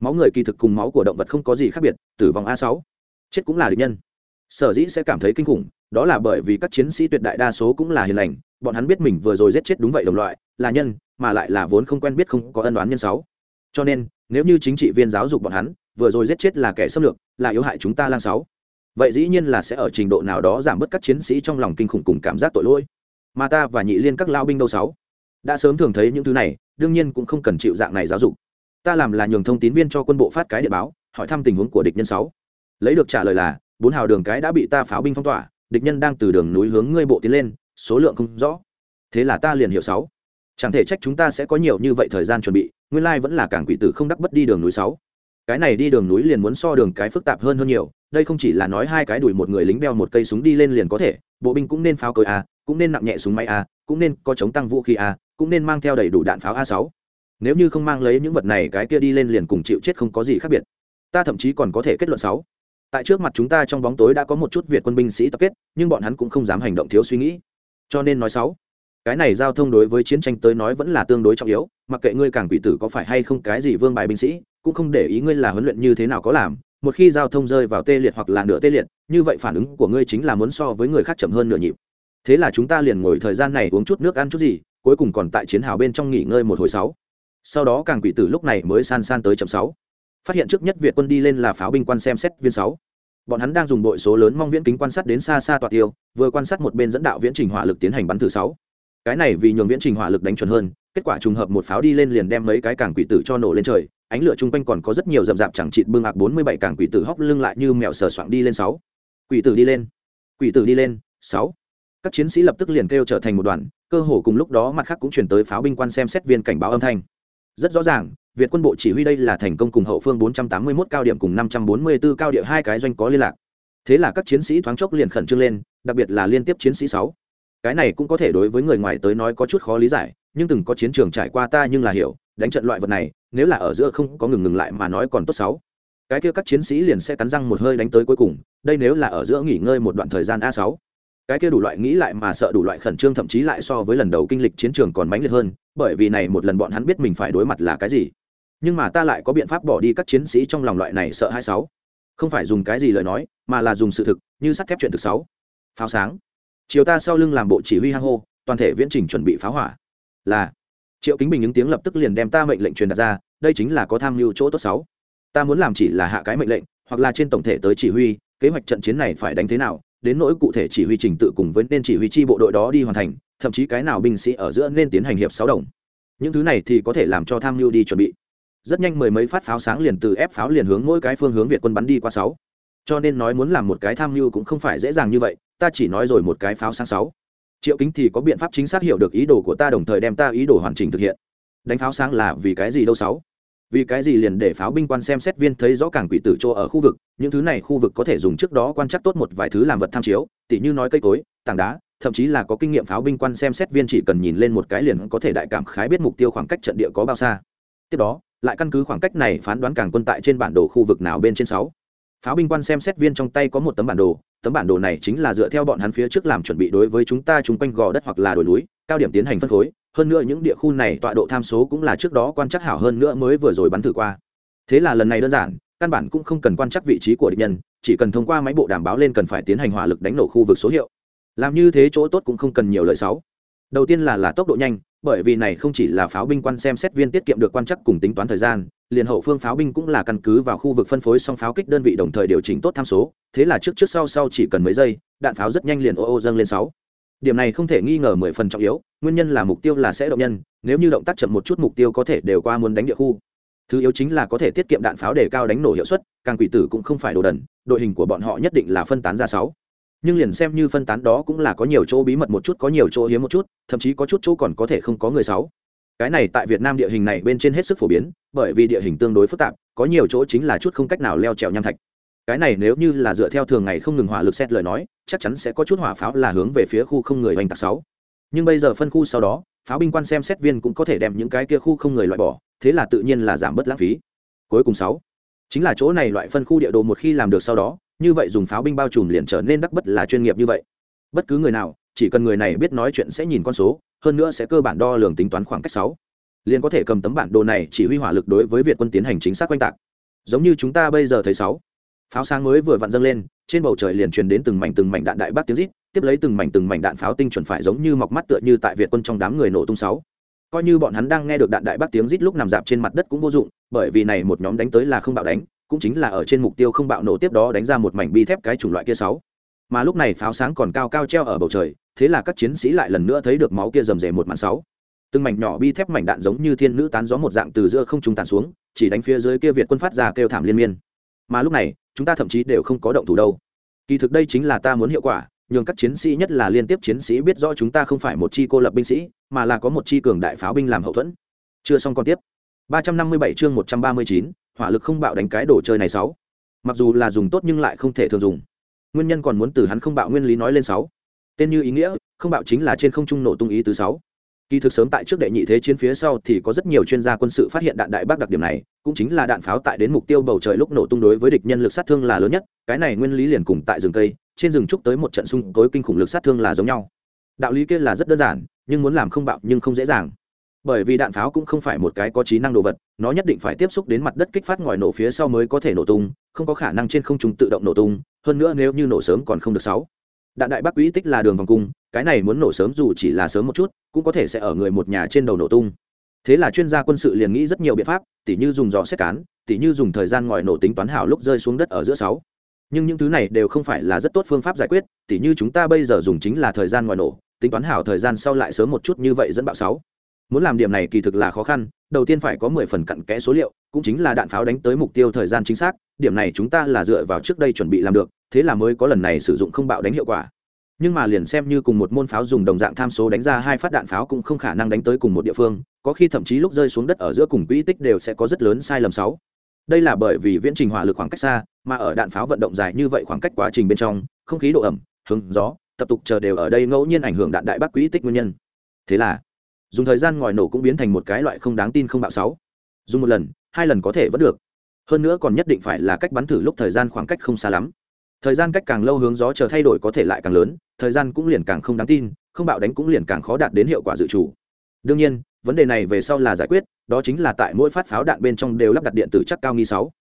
Speaker 1: Máu người kỳ thực cùng máu của động vật không có gì khác biệt, tử vong a sáu. Chết cũng là địch nhân. Sở dĩ sẽ cảm thấy kinh khủng, đó là bởi vì các chiến sĩ tuyệt đại đa số cũng là hiền lành, bọn hắn biết mình vừa rồi giết chết đúng vậy đồng loại, là nhân, mà lại là vốn không quen biết không có ân đoán nhân sáu. Cho nên, nếu như chính trị viên giáo dục bọn hắn, vừa rồi giết chết là kẻ xâm lược, là yếu hại chúng ta lang sáu vậy dĩ nhiên là sẽ ở trình độ nào đó giảm bớt các chiến sĩ trong lòng kinh khủng cùng cảm giác tội lỗi. Mà ta và nhị liên các lao binh đâu sáu? Đã sớm thường thấy những thứ này, đương nhiên cũng không cần chịu dạng này giáo dục. Ta làm là nhường thông tín viên cho quân bộ phát cái địa báo, hỏi thăm tình huống của địch nhân sáu. Lấy được trả lời là, bốn hào đường cái đã bị ta pháo binh phong tỏa, địch nhân đang từ đường núi hướng ngươi bộ tiến lên, số lượng không rõ. Thế là ta liền hiểu sáu. Chẳng thể trách chúng ta sẽ có nhiều như vậy thời gian chuẩn bị, nguyên lai vẫn là cảng quỷ tử không đắc bất đi đường núi sáu cái này đi đường núi liền muốn so đường cái phức tạp hơn hơn nhiều, đây không chỉ là nói hai cái đuổi một người lính đeo một cây súng đi lên liền có thể, bộ binh cũng nên pháo cối a, cũng nên nặng nhẹ súng máy a, cũng nên có chống tăng vũ khí a, cũng nên mang theo đầy đủ đạn pháo a sáu. Nếu như không mang lấy những vật này cái kia đi lên liền cùng chịu chết không có gì khác biệt. Ta thậm chí còn có thể kết luận sáu. Tại trước mặt chúng ta trong bóng tối đã có một chút việt quân binh sĩ tập kết, nhưng bọn hắn cũng không dám hành động thiếu suy nghĩ. Cho nên nói sáu, cái này giao thông đối với chiến tranh tới nói vẫn là tương đối trọng yếu, mặc kệ ngươi càng quỷ tử có phải hay không cái gì vương bài binh sĩ cũng không để ý ngươi là huấn luyện như thế nào có làm, một khi giao thông rơi vào tê liệt hoặc là nửa tê liệt, như vậy phản ứng của ngươi chính là muốn so với người khác chậm hơn nửa nhịp. Thế là chúng ta liền ngồi thời gian này uống chút nước ăn chút gì, cuối cùng còn tại chiến hào bên trong nghỉ ngơi một hồi sáu. Sau đó càng quỷ tử lúc này mới san san tới chậm sáu. Phát hiện trước nhất việt quân đi lên là pháo binh quan xem xét viên sáu. Bọn hắn đang dùng đội số lớn mong viễn kính quan sát đến xa xa tọa tiêu, vừa quan sát một bên dẫn đạo viễn trình hỏa lực tiến hành bắn thử sáu. Cái này vì nhường viễn trình hỏa lực đánh chuẩn hơn, kết quả trùng hợp một pháo đi lên liền đem mấy cái càng quỷ tử cho nổ lên trời ánh lửa chung quanh còn có rất nhiều rậm rạp chẳng chịt bưng ạc bốn mươi bảy càng quỷ tử hóc lưng lại như mèo sờ soạng đi lên sáu. Quỷ tử đi lên. Quỷ tử đi lên, sáu. Các chiến sĩ lập tức liền kêu trở thành một đoàn, cơ hồ cùng lúc đó mặt khác cũng chuyển tới pháo binh quan xem xét viên cảnh báo âm thanh. Rất rõ ràng, việt quân bộ chỉ huy đây là thành công cùng hậu phương 481 cao điểm cùng 544 cao địa hai cái doanh có liên lạc. Thế là các chiến sĩ thoáng chốc liền khẩn trương lên, đặc biệt là liên tiếp chiến sĩ sáu. Cái này cũng có thể đối với người ngoài tới nói có chút khó lý giải, nhưng từng có chiến trường trải qua ta nhưng là hiểu, đánh trận loại vật này nếu là ở giữa không có ngừng ngừng lại mà nói còn tốt sáu. Cái kia các chiến sĩ liền sẽ cắn răng một hơi đánh tới cuối cùng, đây nếu là ở giữa nghỉ ngơi một đoạn thời gian a sáu. Cái kia đủ loại nghĩ lại mà sợ đủ loại khẩn trương thậm chí lại so với lần đầu kinh lịch chiến trường còn mãnh liệt hơn, bởi vì này một lần bọn hắn biết mình phải đối mặt là cái gì. Nhưng mà ta lại có biện pháp bỏ đi các chiến sĩ trong lòng loại này sợ hai sáu. Không phải dùng cái gì lời nói, mà là dùng sự thực, như sắt thép chuyện thực sáu. Pháo sáng. Chiều ta sau lưng làm bộ chỉ huy hang hô, toàn thể viễn trình chuẩn bị pháo hỏa. Là. Triệu kính bình những tiếng lập tức liền đem ta mệnh lệnh truyền đặt ra đây chính là có tham mưu chỗ tốt sáu. Ta muốn làm chỉ là hạ cái mệnh lệnh, hoặc là trên tổng thể tới chỉ huy, kế hoạch trận chiến này phải đánh thế nào, đến nỗi cụ thể chỉ huy trình tự cùng với nên chỉ huy chi bộ đội đó đi hoàn thành, thậm chí cái nào binh sĩ ở giữa nên tiến hành hiệp sáu đồng. Những thứ này thì có thể làm cho tham mưu đi chuẩn bị. Rất nhanh mười mấy phát pháo sáng liền từ ép pháo liền hướng mỗi cái phương hướng việt quân bắn đi qua sáu. Cho nên nói muốn làm một cái tham mưu cũng không phải dễ dàng như vậy, ta chỉ nói rồi một cái pháo sáng sáu. Triệu kính thì có biện pháp chính xác hiểu được ý đồ của ta đồng thời đem ta ý đồ hoàn chỉnh thực hiện đánh pháo sáng là vì cái gì đâu sáu? Vì cái gì liền để pháo binh quan xem xét viên thấy rõ cảng quỷ tử chỗ ở khu vực, những thứ này khu vực có thể dùng trước đó quan trắc tốt một vài thứ làm vật tham chiếu, tỉ như nói cây cối, tảng đá, thậm chí là có kinh nghiệm pháo binh quan xem xét viên chỉ cần nhìn lên một cái liền có thể đại cảm khái biết mục tiêu khoảng cách trận địa có bao xa. Tiếp đó, lại căn cứ khoảng cách này phán đoán cảng quân tại trên bản đồ khu vực nào bên trên sáu. Pháo binh quan xem xét viên trong tay có một tấm bản đồ, tấm bản đồ này chính là dựa theo bọn hắn phía trước làm chuẩn bị đối với chúng ta chung quanh gò đất hoặc là đồi núi, cao điểm tiến hành phân khối hơn nữa những địa khu này tọa độ tham số cũng là trước đó quan trắc hảo hơn nữa mới vừa rồi bắn thử qua. Thế là lần này đơn giản, căn bản cũng không cần quan trắc vị trí của địch nhân, chỉ cần thông qua máy bộ đảm báo lên cần phải tiến hành hỏa lực đánh nổ khu vực số hiệu. Làm như thế chỗ tốt cũng không cần nhiều lợi sáu đầu tiên là là tốc độ nhanh, bởi vì này không chỉ là pháo binh quan xem xét viên tiết kiệm được quan chắc cùng tính toán thời gian, liền hậu phương pháo binh cũng là căn cứ vào khu vực phân phối song pháo kích đơn vị đồng thời điều chỉnh tốt tham số, thế là trước trước sau sau chỉ cần mấy giây, đạn pháo rất nhanh liền ô ô dâng lên sáu điểm này không thể nghi ngờ mười phần trọng yếu, nguyên nhân là mục tiêu là sẽ động nhân, nếu như động tác chậm một chút mục tiêu có thể đều qua muốn đánh địa khu. Thứ yếu chính là có thể tiết kiệm đạn pháo để cao đánh nổ hiệu suất, càng quỷ tử cũng không phải đồ đần, đội hình của bọn họ nhất định là phân tán ra sáu. Nhưng liền xem như phân tán đó cũng là có nhiều chỗ bí mật một chút, có nhiều chỗ hiếm một chút, thậm chí có chút chỗ còn có thể không có người sáu. Cái này tại việt nam địa hình này bên trên hết sức phổ biến, bởi vì địa hình tương đối phức tạp, có nhiều chỗ chính là chút không cách nào leo trèo nham thạch cái này nếu như là dựa theo thường ngày không ngừng hỏa lực xét lời nói, chắc chắn sẽ có chút hỏa pháo là hướng về phía khu không người hoành tạc sáu. Nhưng bây giờ phân khu sau đó, pháo binh quan xem xét viên cũng có thể đem những cái kia khu không người loại bỏ, thế là tự nhiên là giảm bớt lãng phí. Cuối cùng sáu. Chính là chỗ này loại phân khu địa đồ một khi làm được sau đó, như vậy dùng pháo binh bao trùm liền trở nên đắc bất là chuyên nghiệp như vậy. Bất cứ người nào, chỉ cần người này biết nói chuyện sẽ nhìn con số, hơn nữa sẽ cơ bản đo lường tính toán khoảng cách sáu. Liền có thể cầm tấm bản đồ này chỉ huy hỏa lực đối với việt quân tiến hành chính xác quanh tạc. Giống như chúng ta bây giờ thấy sáu pháo sáng mới vừa vặn dâng lên, trên bầu trời liền truyền đến từng mảnh từng mảnh đạn đại bác tiếng rít, tiếp lấy từng mảnh từng mảnh đạn pháo tinh chuẩn phải giống như mọc mắt tựa như tại việt quân trong đám người nổ tung sáu. Coi như bọn hắn đang nghe được đạn đại bác tiếng rít lúc nằm dạp trên mặt đất cũng vô dụng, bởi vì này một nhóm đánh tới là không bạo đánh, cũng chính là ở trên mục tiêu không bạo nổ tiếp đó đánh ra một mảnh bi thép cái chủng loại kia sáu. Mà lúc này pháo sáng còn cao cao treo ở bầu trời, thế là các chiến sĩ lại lần nữa thấy được máu kia rầm rề một màn sáu. Từng mảnh nhỏ bi thép mảnh đạn giống như thiên nữ tán gió một dạng từ giữa không trung tàn xuống, chỉ đánh phía dưới kia việt quân phát ra kêu thảm liên miên. Mà lúc này chúng ta thậm chí đều không có động thủ đâu. Kỳ thực đây chính là ta muốn hiệu quả nhường các chiến sĩ nhất là liên tiếp chiến sĩ biết rõ chúng ta không phải một chi cô lập binh sĩ mà là có một chi cường đại pháo binh làm hậu thuẫn. Chưa xong còn tiếp. 357 chương 139, hỏa lực không bạo đánh cái đồ chơi này sáu. Mặc dù là dùng tốt nhưng lại không thể thường dùng. Nguyên nhân còn muốn từ hắn không bạo nguyên lý nói lên sáu. Tên như ý nghĩa không bạo chính là trên không trung nổ tung ý tứ sáu kỳ thực sớm tại trước đệ nhị thế chiến phía sau thì có rất nhiều chuyên gia quân sự phát hiện đạn đại bác đặc điểm này, cũng chính là đạn pháo tại đến mục tiêu bầu trời lúc nổ tung đối với địch nhân lực sát thương là lớn nhất, cái này nguyên lý liền cùng tại rừng cây, trên rừng trúc tới một trận xung tối kinh khủng lực sát thương là giống nhau. Đạo lý kia là rất đơn giản, nhưng muốn làm không bạo nhưng không dễ dàng. Bởi vì đạn pháo cũng không phải một cái có trí năng đồ vật, nó nhất định phải tiếp xúc đến mặt đất kích phát ngòi nổ phía sau mới có thể nổ tung, không có khả năng trên không trung tự động nổ tung, hơn nữa nếu như nổ sớm còn không được sáu. Đạn đại bác quỹ tích là đường vòng cung cái này muốn nổ sớm dù chỉ là sớm một chút, cũng có thể sẽ ở người một nhà trên đầu nổ tung. Thế là chuyên gia quân sự liền nghĩ rất nhiều biện pháp, tỉ như dùng dò xét cán, tỉ như dùng thời gian ngòi nổ tính toán hảo lúc rơi xuống đất ở giữa sáu. Nhưng những thứ này đều không phải là rất tốt phương pháp giải quyết, tỉ như chúng ta bây giờ dùng chính là thời gian ngòi nổ, tính toán hảo thời gian sau lại sớm một chút như vậy dẫn bạo sáu. Muốn làm điểm này kỳ thực là khó khăn, đầu tiên phải có mười phần cặn kẽ số liệu, cũng chính là đạn pháo đánh tới mục tiêu thời gian chính xác, điểm này chúng ta là dựa vào trước đây chuẩn bị làm được, thế là mới có lần này sử dụng không bạo đánh hiệu quả nhưng mà liền xem như cùng một môn pháo dùng đồng dạng tham số đánh ra hai phát đạn pháo cũng không khả năng đánh tới cùng một địa phương, có khi thậm chí lúc rơi xuống đất ở giữa cùng quỹ tích đều sẽ có rất lớn sai lầm sáu. Đây là bởi vì viễn trình hỏa lực khoảng cách xa, mà ở đạn pháo vận động dài như vậy khoảng cách quá trình bên trong, không khí độ ẩm hứng gió, tập tục chờ đều ở đây ngẫu nhiên ảnh hưởng đạn đại bác quỹ tích nguyên nhân. Thế là, dùng thời gian ngòi nổ cũng biến thành một cái loại không đáng tin không bạo sáu. Dùng một lần, hai lần có thể vẫn được. Hơn nữa còn nhất định phải là cách bắn thử lúc thời gian khoảng cách không xa lắm thời gian cách càng lâu hướng gió chờ thay đổi có thể lại càng lớn, thời gian cũng liền càng không đáng tin, không bạo đánh cũng liền càng khó đạt đến hiệu quả dự trù. Đương nhiên, vấn đề này về sau là giải quyết, đó chính là tại mỗi phát pháo đạn bên trong đều lắp đặt điện tử chắc cao nghi sáu.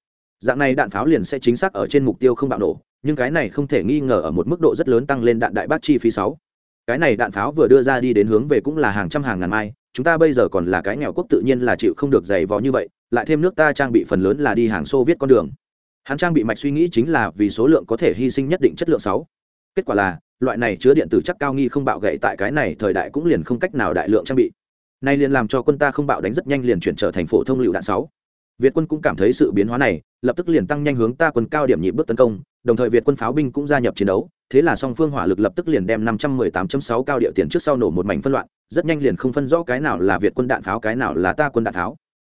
Speaker 1: Dạng này đạn pháo liền sẽ chính xác ở trên mục tiêu không bạo nổ, nhưng cái này không thể nghi ngờ ở một mức độ rất lớn tăng lên đạn đại bác chi phí sáu. Cái này đạn pháo vừa đưa ra đi đến hướng về cũng là hàng trăm hàng ngàn mai, chúng ta bây giờ còn là cái nghèo quốc tự nhiên là chịu không được dày vò như vậy, lại thêm nước ta trang bị phần lớn là đi hàng xô viết con đường hắn trang bị mạch suy nghĩ chính là vì số lượng có thể hy sinh nhất định chất lượng sáu. Kết quả là, loại này chứa điện tử chắc cao nghi không bạo gậy tại cái này thời đại cũng liền không cách nào đại lượng trang bị. Nay liền làm cho quân ta không bạo đánh rất nhanh liền chuyển trở thành phổ thông lựu đạn sáu. Việt quân cũng cảm thấy sự biến hóa này, lập tức liền tăng nhanh hướng ta quân cao điểm nhị bước tấn công, đồng thời việt quân pháo binh cũng gia nhập chiến đấu, thế là song phương hỏa lực lập tức liền đem 518.6 cao địa tiền trước sau nổ một mảnh phân loạn, rất nhanh liền không phân rõ cái nào là việt quân đạn pháo cái nào là ta quân đạn pháo.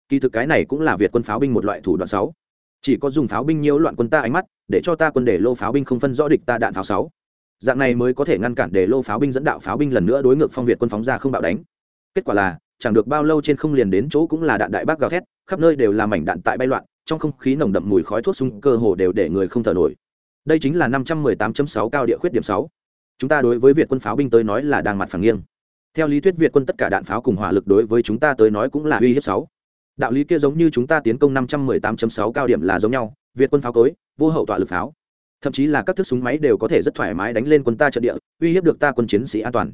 Speaker 1: Kỳ thực cái này cũng là việt quân pháo binh một loại thủ đoạn sáu chỉ có dùng pháo binh nhiễu loạn quân ta ánh mắt, để cho ta quân để lô pháo binh không phân rõ địch ta đạn pháo sáu. Dạng này mới có thể ngăn cản để lô pháo binh dẫn đạo pháo binh lần nữa đối ngược phong việt quân phóng ra không bạo đánh. Kết quả là, chẳng được bao lâu trên không liền đến chỗ cũng là đạn đại bác gào thét, khắp nơi đều là mảnh đạn tại bay loạn, trong không khí nồng đậm mùi khói thuốc súng cơ hồ đều để người không thở nổi. Đây chính là năm trăm mười tám sáu cao địa khuyết điểm sáu. Chúng ta đối với việt quân pháo binh tới nói là đang mặt phẳng nghiêng. Theo lý thuyết việt quân tất cả đạn pháo cùng hỏa lực đối với chúng ta tới nói cũng là uy hiếp sáu đạo lý kia giống như chúng ta tiến công năm trăm mười tám sáu cao điểm là giống nhau, việt quân pháo cối, vô hậu tọa lực pháo. Thậm chí là các thức súng máy đều có thể rất thoải mái đánh lên quân ta trận địa, uy hiếp được ta quân chiến sĩ an toàn.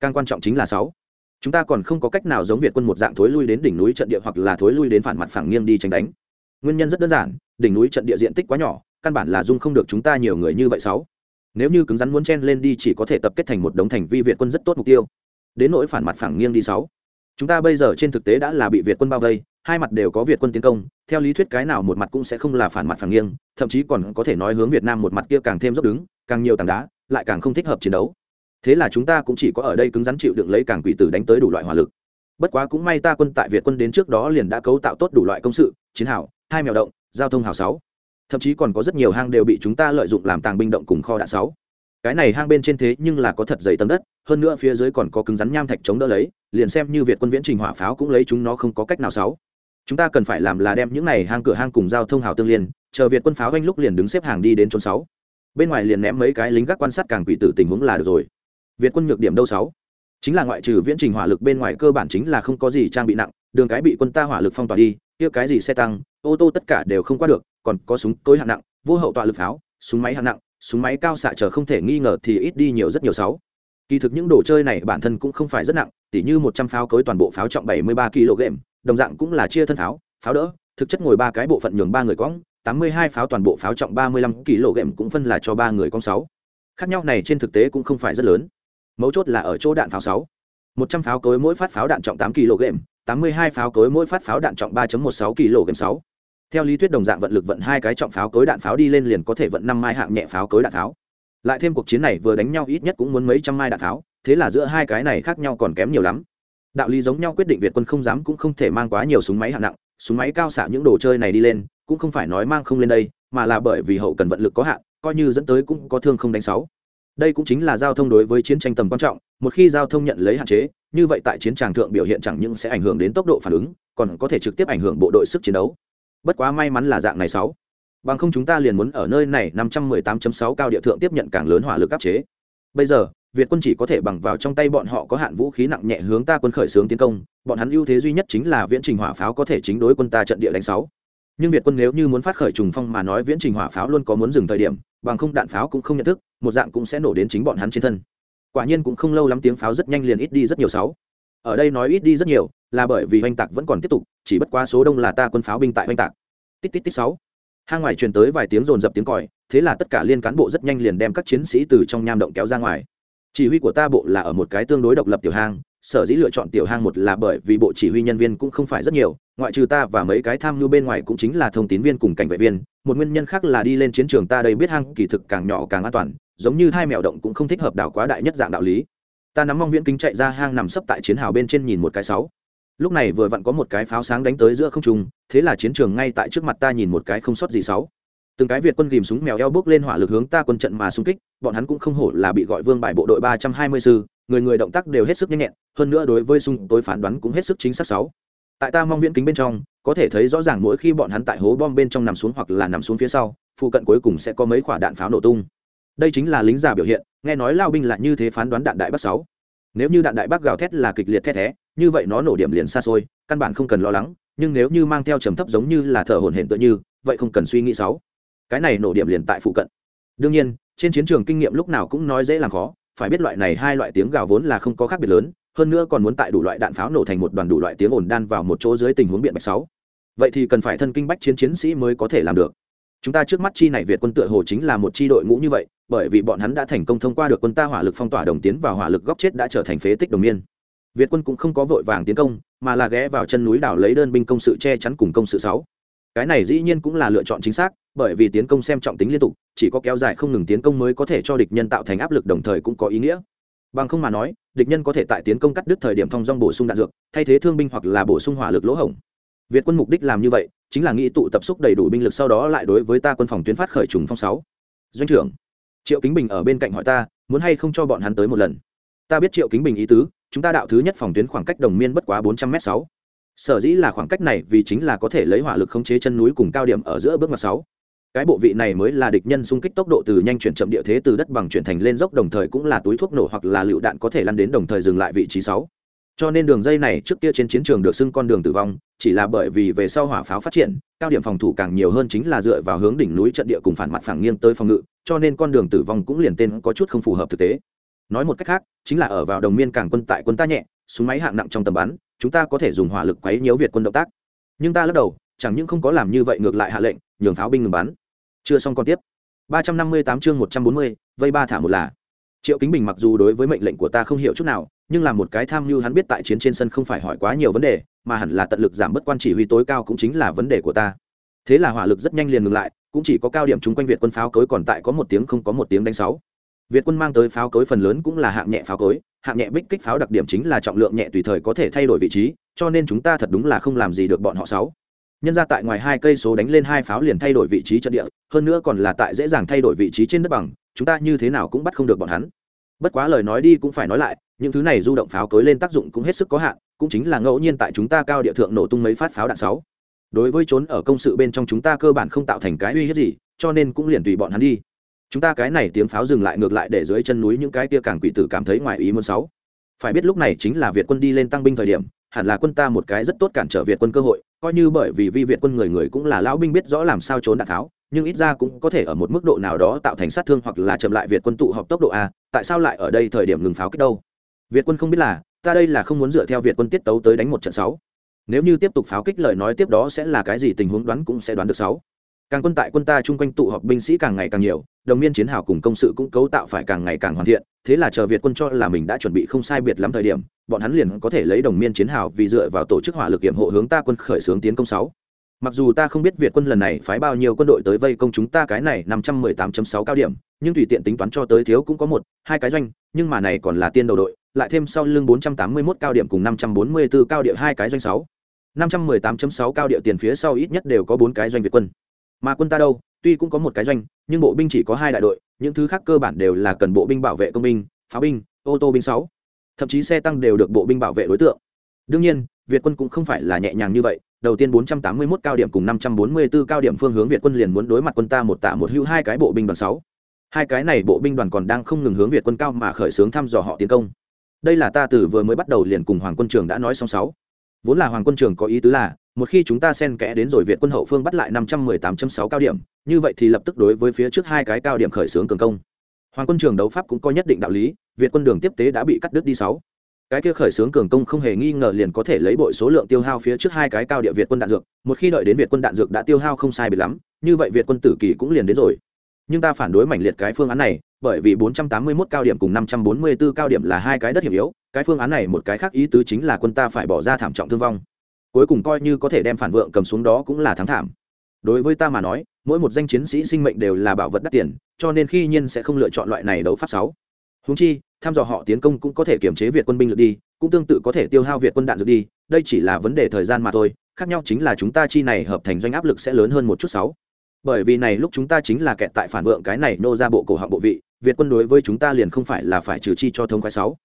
Speaker 1: Càng quan trọng chính là sáu. Chúng ta còn không có cách nào giống việt quân một dạng thối lui đến đỉnh núi trận địa hoặc là thối lui đến phản mặt phẳng nghiêng đi tránh đánh. Nguyên nhân rất đơn giản, đỉnh núi trận địa diện tích quá nhỏ, căn bản là dung không được chúng ta nhiều người như vậy sáu. Nếu như cứng rắn muốn chen lên đi chỉ có thể tập kết thành một đống thành vi việt quân rất tốt mục tiêu. Đến nỗi phản mặt phẳng nghiêng đi sáu. Chúng ta bây giờ trên thực tế đã là bị việt quân bao vây hai mặt đều có việt quân tiến công, theo lý thuyết cái nào một mặt cũng sẽ không là phản mặt phản nghiêng, thậm chí còn có thể nói hướng việt nam một mặt kia càng thêm dốc đứng, càng nhiều tảng đá, lại càng không thích hợp chiến đấu. Thế là chúng ta cũng chỉ có ở đây cứng rắn chịu đựng lấy càng quỷ tử đánh tới đủ loại hỏa lực. Bất quá cũng may ta quân tại việt quân đến trước đó liền đã cấu tạo tốt đủ loại công sự, chiến hào, hai mèo động, giao thông hào sáu. Thậm chí còn có rất nhiều hang đều bị chúng ta lợi dụng làm tàng binh động cùng kho đạn sáu. Cái này hang bên trên thế nhưng là có thật dày tấm đất, hơn nữa phía dưới còn có cứng rắn nham thạch chống đỡ lấy, liền xem như việt quân viễn trình hỏa pháo cũng lấy chúng nó không có cách nào sáu chúng ta cần phải làm là đem những này hang cửa hang cùng giao thông hào tương liên, chờ việt quân pháo anh lúc liền đứng xếp hàng đi đến trốn sáu. Bên ngoài liền ném mấy cái lính gác quan sát càng quỷ tử tình huống là được rồi. Việt quân nhược điểm đâu sáu? Chính là ngoại trừ viễn trình hỏa lực bên ngoài cơ bản chính là không có gì trang bị nặng, đường cái bị quân ta hỏa lực phong tỏa đi, kia cái gì xe tăng, ô tô tất cả đều không qua được, còn có súng tối hạng nặng, vô hậu tọa lực pháo, súng máy hạng nặng, súng máy cao xạ chờ không thể nghi ngờ thì ít đi nhiều rất nhiều sáu. Kỳ thực những đồ chơi này bản thân cũng không phải rất nặng, tỉ như một trăm pháo cối toàn bộ pháo trọng bảy mươi ba kg đồng dạng cũng là chia thân pháo pháo đỡ, thực chất ngồi ba cái bộ phận nhường ba người cõng, tám mươi hai pháo toàn bộ pháo trọng ba mươi lăm kg cũng phân là cho ba người cõng sáu. Khác nhau này trên thực tế cũng không phải rất lớn. Mấu chốt là ở chỗ đạn pháo sáu. một trăm pháo cối mỗi phát pháo đạn trọng tám kg tám mươi hai pháo cối mỗi phát pháo đạn trọng ba một sáu kg sáu. Theo lý thuyết đồng dạng vận lực vận hai cái trọng pháo cối đạn pháo đi lên liền có thể vận năm mai hạng nhẹ pháo cối đạn pháo. Lại thêm cuộc chiến này vừa đánh nhau ít nhất cũng muốn mấy trăm mai đạn pháo, thế là giữa hai cái này khác nhau còn kém nhiều lắm đạo lý giống nhau quyết định việt quân không dám cũng không thể mang quá nhiều súng máy hạng nặng, súng máy cao xạ những đồ chơi này đi lên, cũng không phải nói mang không lên đây, mà là bởi vì hậu cần vận lực có hạn, coi như dẫn tới cũng có thương không đánh sáu. Đây cũng chính là giao thông đối với chiến tranh tầm quan trọng, một khi giao thông nhận lấy hạn chế, như vậy tại chiến tràng thượng biểu hiện chẳng những sẽ ảnh hưởng đến tốc độ phản ứng, còn có thể trực tiếp ảnh hưởng bộ đội sức chiến đấu. Bất quá may mắn là dạng này sáu. Bằng không chúng ta liền muốn ở nơi này 518.6 cao địa thượng tiếp nhận càng lớn hỏa lực áp chế. Bây giờ việt quân chỉ có thể bằng vào trong tay bọn họ có hạn vũ khí nặng nhẹ hướng ta quân khởi xướng tiến công, bọn hắn ưu thế duy nhất chính là viễn trình hỏa pháo có thể chính đối quân ta trận địa đánh sáu. Nhưng việt quân nếu như muốn phát khởi trùng phong mà nói viễn trình hỏa pháo luôn có muốn dừng thời điểm, bằng không đạn pháo cũng không nhận thức, một dạng cũng sẽ nổ đến chính bọn hắn trên thân. Quả nhiên cũng không lâu lắm tiếng pháo rất nhanh liền ít đi rất nhiều sáu. Ở đây nói ít đi rất nhiều, là bởi vì oanh tạc vẫn còn tiếp tục, chỉ bất quá số đông là ta quân pháo binh tại oanh tạc. Tít tít tít sáu. Hang ngoài truyền tới vài tiếng rồn rập tiếng còi, thế là tất cả liên cán bộ rất nhanh liền đem các chiến sĩ từ trong nham động kéo ra ngoài chỉ huy của ta bộ là ở một cái tương đối độc lập tiểu hang, sở dĩ lựa chọn tiểu hang một là bởi vì bộ chỉ huy nhân viên cũng không phải rất nhiều, ngoại trừ ta và mấy cái tham mưu bên ngoài cũng chính là thông tín viên cùng cảnh vệ viên, một nguyên nhân khác là đi lên chiến trường ta đây biết hang kỳ thực càng nhỏ càng an toàn, giống như thai mèo động cũng không thích hợp đảo quá đại nhất dạng đạo lý. Ta nắm mong viễn kính chạy ra hang nằm sấp tại chiến hào bên trên nhìn một cái sáu. Lúc này vừa vặn có một cái pháo sáng đánh tới giữa không trung, thế là chiến trường ngay tại trước mặt ta nhìn một cái không sót gì sáu. Từng cái việt quân ghìm súng mèo eo bước lên hỏa lực hướng ta quân trận mà xung kích bọn hắn cũng không hổ là bị gọi vương bài bộ đội ba trăm hai mươi sư, người người động tác đều hết sức nhanh nhẹn, hơn nữa đối với sung tôi phán đoán cũng hết sức chính xác sáu. Tại ta mong viễn kính bên trong, có thể thấy rõ ràng mỗi khi bọn hắn tại hố bom bên trong nằm xuống hoặc là nằm xuống phía sau, phụ cận cuối cùng sẽ có mấy quả đạn pháo nổ tung. Đây chính là lính già biểu hiện, nghe nói lao binh là như thế phán đoán đạn đại bác sáu. Nếu như đạn đại bác gào thét là kịch liệt thét thé như vậy nó nổ điểm liền xa xôi, căn bản không cần lo lắng, nhưng nếu như mang theo trầm thấp giống như là thở hổn hển tựa như, vậy không cần suy nghĩ sáu. Cái này nổ điểm liền tại phụ cận đương nhiên, trên chiến trường kinh nghiệm lúc nào cũng nói dễ làm khó, phải biết loại này hai loại tiếng gào vốn là không có khác biệt lớn, hơn nữa còn muốn tại đủ loại đạn pháo nổ thành một đoàn đủ loại tiếng ồn đan vào một chỗ dưới tình huống biện bạch sáu. Vậy thì cần phải thân kinh bách chiến chiến sĩ mới có thể làm được. Chúng ta trước mắt chi này việt quân tựa hồ chính là một chi đội ngũ như vậy, bởi vì bọn hắn đã thành công thông qua được quân ta hỏa lực phong tỏa đồng tiến và hỏa lực góc chết đã trở thành phế tích đồng miên. Việt quân cũng không có vội vàng tiến công, mà là ghé vào chân núi đảo lấy đơn binh công sự che chắn cùng công sự sáu. Cái này dĩ nhiên cũng là lựa chọn chính xác bởi vì tiến công xem trọng tính liên tục, chỉ có kéo dài không ngừng tiến công mới có thể cho địch nhân tạo thành áp lực đồng thời cũng có ý nghĩa. Bằng không mà nói, địch nhân có thể tại tiến công cắt đứt thời điểm thông dong bổ sung đạn dược, thay thế thương binh hoặc là bổ sung hỏa lực lỗ hổng. Việt quân mục đích làm như vậy, chính là nghĩ tụ tập xúc đầy đủ binh lực sau đó lại đối với ta quân phòng tuyến phát khởi trùng phong sáu. Doanh trưởng, triệu kính bình ở bên cạnh hỏi ta, muốn hay không cho bọn hắn tới một lần? Ta biết triệu kính bình ý tứ, chúng ta đạo thứ nhất phòng tuyến khoảng cách đồng miên bất quá bốn trăm m sáu. Sở dĩ là khoảng cách này vì chính là có thể lấy hỏa lực khống chế chân núi cùng cao điểm ở giữa bước ngoặt sáu cái bộ vị này mới là địch nhân xung kích tốc độ từ nhanh chuyển chậm địa thế từ đất bằng chuyển thành lên dốc đồng thời cũng là túi thuốc nổ hoặc là lựu đạn có thể lăn đến đồng thời dừng lại vị trí sáu. Cho nên đường dây này trước kia trên chiến trường được xưng con đường tử vong, chỉ là bởi vì về sau hỏa pháo phát triển, cao điểm phòng thủ càng nhiều hơn chính là dựa vào hướng đỉnh núi trận địa cùng phản mặt phẳng nghiêng tới phòng ngự, cho nên con đường tử vong cũng liền tên có chút không phù hợp thực tế. Nói một cách khác, chính là ở vào đồng miên càng quân tại quân ta nhẹ, súng máy hạng nặng trong tầm bắn, chúng ta có thể dùng hỏa lực quấy nhiễu việt quân động tác. Nhưng ta lắc đầu, chẳng những không có làm như vậy ngược lại hạ lệnh, nhường pháo binh ngừng bắn chưa xong còn tiếp. 358 chương 140, vây ba thả một là. Triệu kính bình mặc dù đối với mệnh lệnh của ta không hiểu chút nào nhưng là một cái tham mưu hắn biết tại chiến trên sân không phải hỏi quá nhiều vấn đề mà hẳn là tận lực giảm bớt quan chỉ huy tối cao cũng chính là vấn đề của ta. Thế là hỏa lực rất nhanh liền ngừng lại cũng chỉ có cao điểm chúng quanh việt quân pháo cối còn tại có một tiếng không có một tiếng đánh sáu. Việt quân mang tới pháo cối phần lớn cũng là hạng nhẹ pháo cối hạng nhẹ bích kích pháo đặc điểm chính là trọng lượng nhẹ tùy thời có thể thay đổi vị trí cho nên chúng ta thật đúng là không làm gì được bọn họ sáu nhân ra tại ngoài hai cây số đánh lên hai pháo liền thay đổi vị trí trận địa, hơn nữa còn là tại dễ dàng thay đổi vị trí trên đất bằng, chúng ta như thế nào cũng bắt không được bọn hắn. Bất quá lời nói đi cũng phải nói lại, những thứ này du động pháo cối lên tác dụng cũng hết sức có hạn, cũng chính là ngẫu nhiên tại chúng ta cao địa thượng nổ tung mấy phát pháo đạn sáu. Đối với trốn ở công sự bên trong chúng ta cơ bản không tạo thành cái uy hiếp gì, cho nên cũng liền tùy bọn hắn đi. Chúng ta cái này tiếng pháo dừng lại ngược lại để dưới chân núi những cái kia càng quỷ tử cảm thấy ngoài ý muốn sáu. Phải biết lúc này chính là việt quân đi lên tăng binh thời điểm hẳn là quân ta một cái rất tốt cản trở việt quân cơ hội, coi như bởi vì vi việt quân người người cũng là lão binh biết rõ làm sao trốn đạn tháo, nhưng ít ra cũng có thể ở một mức độ nào đó tạo thành sát thương hoặc là chậm lại việt quân tụ họp tốc độ a, tại sao lại ở đây thời điểm ngừng pháo kích đâu? Việt quân không biết là, ta đây là không muốn dựa theo việt quân tiết tấu tới đánh một trận sáu. Nếu như tiếp tục pháo kích lời nói tiếp đó sẽ là cái gì tình huống đoán cũng sẽ đoán được sáu. Càng quân tại quân ta chung quanh tụ họp binh sĩ càng ngày càng nhiều đồng miên chiến hào cùng công sự cũng cấu tạo phải càng ngày càng hoàn thiện, thế là chờ việt quân cho là mình đã chuẩn bị không sai biệt lắm thời điểm, bọn hắn liền có thể lấy đồng miên chiến hào vì dựa vào tổ chức hỏa lực hiểm hộ hướng ta quân khởi xướng tiến công sáu. Mặc dù ta không biết việt quân lần này phái bao nhiêu quân đội tới vây công chúng ta cái này năm trăm mười tám sáu cao điểm, nhưng tùy tiện tính toán cho tới thiếu cũng có một, hai cái doanh, nhưng mà này còn là tiên đầu đội, lại thêm sau lưng bốn trăm tám mươi 481 cao điểm cùng năm trăm bốn mươi 544 cao điểm hai cái doanh sáu. năm trăm mười tám sáu cao địa tiền phía sau ít nhất đều có bốn cái doanh việt quân. Mà quân ta đâu? Tuy cũng có một cái doanh, nhưng bộ binh chỉ có hai đại đội, những thứ khác cơ bản đều là cần bộ binh bảo vệ công binh, pháo binh, ô tô binh sáu. Thậm chí xe tăng đều được bộ binh bảo vệ đối tượng. Đương nhiên, việt quân cũng không phải là nhẹ nhàng như vậy. Đầu tiên 481 cao điểm cùng 544 cao điểm phương hướng việt quân liền muốn đối mặt quân ta một tạ một hữu hai cái bộ binh đoàn sáu. Hai cái này bộ binh đoàn còn đang không ngừng hướng việt quân cao mà khởi xướng thăm dò họ tiến công. Đây là ta từ vừa mới bắt đầu liền cùng hoàng quân trường đã nói xong sáu. Vốn là hoàng quân trường có ý tứ là một khi chúng ta xen kẽ đến rồi việt quân hậu phương bắt lại 518.6 cao điểm, như vậy thì lập tức đối với phía trước hai cái cao điểm khởi xướng cường công. Hoàng quân trường đấu pháp cũng có nhất định đạo lý, việt quân đường tiếp tế đã bị cắt đứt đi sáu. Cái kia khởi xướng cường công không hề nghi ngờ liền có thể lấy bội số lượng tiêu hao phía trước hai cái cao địa việt quân đạn dược, một khi đợi đến việt quân đạn dược đã tiêu hao không sai biệt lắm, như vậy việt quân tử kỳ cũng liền đến rồi. Nhưng ta phản đối mảnh liệt cái phương án này, bởi vì 481 cao điểm cùng 544 cao điểm là hai cái đất hiểm yếu, cái phương án này một cái khác ý tứ chính là quân ta phải bỏ ra thảm trọng thương vong cuối cùng coi như có thể đem phản vượng cầm xuống đó cũng là thắng thảm. Đối với ta mà nói, mỗi một danh chiến sĩ sinh mệnh đều là bảo vật đắt tiền, cho nên khi nhiên sẽ không lựa chọn loại này đấu pháp sáu. Húng chi, tham dò họ tiến công cũng có thể kiểm chế việt quân binh lực đi, cũng tương tự có thể tiêu hao việt quân đạn dược đi, đây chỉ là vấn đề thời gian mà thôi, khác nhau chính là chúng ta chi này hợp thành doanh áp lực sẽ lớn hơn một chút sáu. Bởi vì này lúc chúng ta chính là kẹt tại phản vượng cái này nô ra bộ cổ họng bộ vị, việt quân đối với chúng ta liền không phải là phải trừ chi cho thông khoái sáu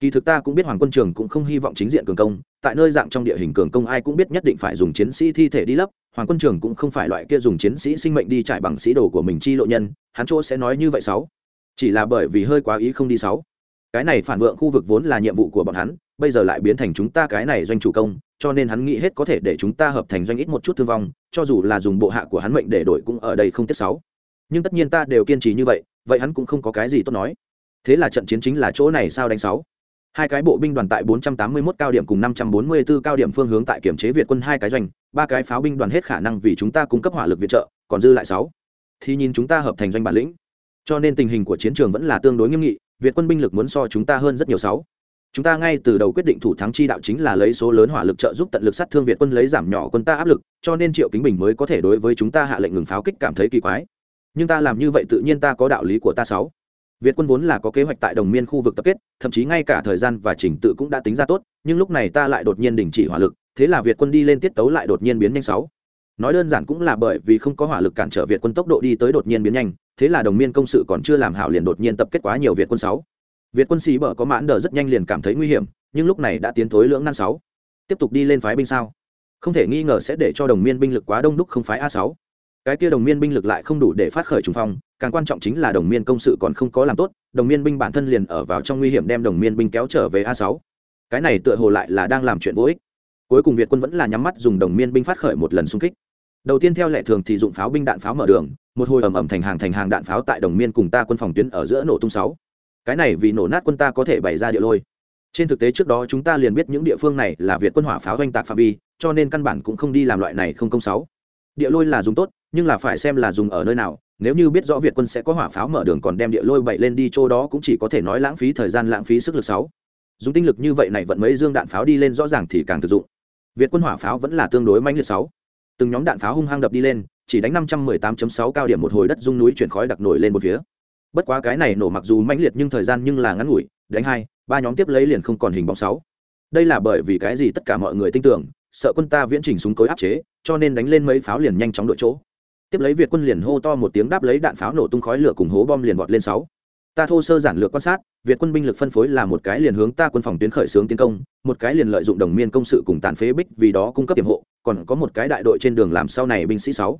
Speaker 1: kỳ thực ta cũng biết hoàng quân trường cũng không hy vọng chính diện cường công, tại nơi dạng trong địa hình cường công ai cũng biết nhất định phải dùng chiến sĩ thi thể đi lấp, hoàng quân trường cũng không phải loại kia dùng chiến sĩ sinh mệnh đi trải bằng sĩ đồ của mình chi lộ nhân, hắn chỗ sẽ nói như vậy sáu. Chỉ là bởi vì hơi quá ý không đi sáu. Cái này phản vượng khu vực vốn là nhiệm vụ của bọn hắn, bây giờ lại biến thành chúng ta cái này doanh chủ công, cho nên hắn nghĩ hết có thể để chúng ta hợp thành doanh ít một chút thương vong, cho dù là dùng bộ hạ của hắn mệnh để đổi cũng ở đây không tiếc sáu. Nhưng tất nhiên ta đều kiên trì như vậy vậy hắn cũng không có cái gì tốt nói. Thế là trận chiến chính là chỗ này sao đánh sáu? Hai cái bộ binh đoàn tại 481 cao điểm cùng 544 cao điểm phương hướng tại kiểm chế Việt quân hai cái doanh, ba cái pháo binh đoàn hết khả năng vì chúng ta cung cấp hỏa lực viện trợ, còn dư lại 6. Thì nhìn chúng ta hợp thành doanh bản lĩnh. Cho nên tình hình của chiến trường vẫn là tương đối nghiêm nghị, Việt quân binh lực muốn so chúng ta hơn rất nhiều 6. Chúng ta ngay từ đầu quyết định thủ thắng chi đạo chính là lấy số lớn hỏa lực trợ giúp tận lực sát thương Việt quân lấy giảm nhỏ quân ta áp lực, cho nên Triệu Kính Bình mới có thể đối với chúng ta hạ lệnh ngừng pháo kích cảm thấy kỳ quái. Nhưng ta làm như vậy tự nhiên ta có đạo lý của ta 6 Việt quân vốn là có kế hoạch tại đồng miên khu vực tập kết, thậm chí ngay cả thời gian và trình tự cũng đã tính ra tốt, nhưng lúc này ta lại đột nhiên đình chỉ hỏa lực, thế là Việt quân đi lên tiết tấu lại đột nhiên biến nhanh sáu. Nói đơn giản cũng là bởi vì không có hỏa lực cản trở Việt quân tốc độ đi tới đột nhiên biến nhanh, thế là đồng miên công sự còn chưa làm hảo liền đột nhiên tập kết quá nhiều Việt quân sáu. Việt quân sĩ bở có mãn đờ rất nhanh liền cảm thấy nguy hiểm, nhưng lúc này đã tiến thối lưỡng nan sáu. Tiếp tục đi lên phái binh sao? Không thể nghi ngờ sẽ để cho đồng miên binh lực quá đông đúc không phái a sáu. Cái kia đồng miên binh lực lại không đủ để phát khởi trùng phong, càng quan trọng chính là đồng miên công sự còn không có làm tốt đồng miên binh bản thân liền ở vào trong nguy hiểm đem đồng miên binh kéo trở về a sáu. Cái này tựa hồ lại là đang làm chuyện vô ích. Cuối cùng việt quân vẫn là nhắm mắt dùng đồng miên binh phát khởi một lần xung kích. Đầu tiên theo lệ thường thì dụng pháo binh đạn pháo mở đường một hồi ầm ầm thành hàng thành hàng đạn pháo tại đồng miên cùng ta quân phòng tuyến ở giữa nổ tung sáu. Cái này vì nổ nát quân ta có thể bày ra địa lôi. Trên thực tế trước đó chúng ta liền biết những địa phương này là việt quân hỏa pháo doanh tạc phạm vi cho nên căn bản cũng không đi làm loại này không công sáu địa lôi là dùng tốt, nhưng là phải xem là dùng ở nơi nào. Nếu như biết rõ việt quân sẽ có hỏa pháo mở đường còn đem địa lôi bậy lên đi, chỗ đó cũng chỉ có thể nói lãng phí thời gian, lãng phí sức lực sáu. Dùng tinh lực như vậy này vận mấy dương đạn pháo đi lên rõ ràng thì càng thực dụng. Việt quân hỏa pháo vẫn là tương đối mãnh liệt sáu. Từng nhóm đạn pháo hung hăng đập đi lên, chỉ đánh năm trăm mười 518 sáu cao điểm một hồi đất rung núi chuyển khói đặc nổi lên một phía. Bất quá cái này nổ mặc dù mãnh liệt nhưng thời gian nhưng là ngắn ngủi, đánh hai, ba nhóm tiếp lấy liền không còn hình bóng sáu. Đây là bởi vì cái gì tất cả mọi người tin tưởng, sợ quân ta viễn trình súng cối áp chế cho nên đánh lên mấy pháo liền nhanh chóng đội chỗ. Tiếp lấy việt quân liền hô to một tiếng đáp lấy đạn pháo nổ tung khói lửa cùng hố bom liền vọt lên sáu. Ta thô sơ giản lược quan sát, việt quân binh lực phân phối là một cái liền hướng ta quân phòng tuyến khởi xướng tiến công, một cái liền lợi dụng đồng miên công sự cùng tàn phế bích vì đó cung cấp tiềm hộ, còn có một cái đại đội trên đường làm sau này binh sĩ sáu.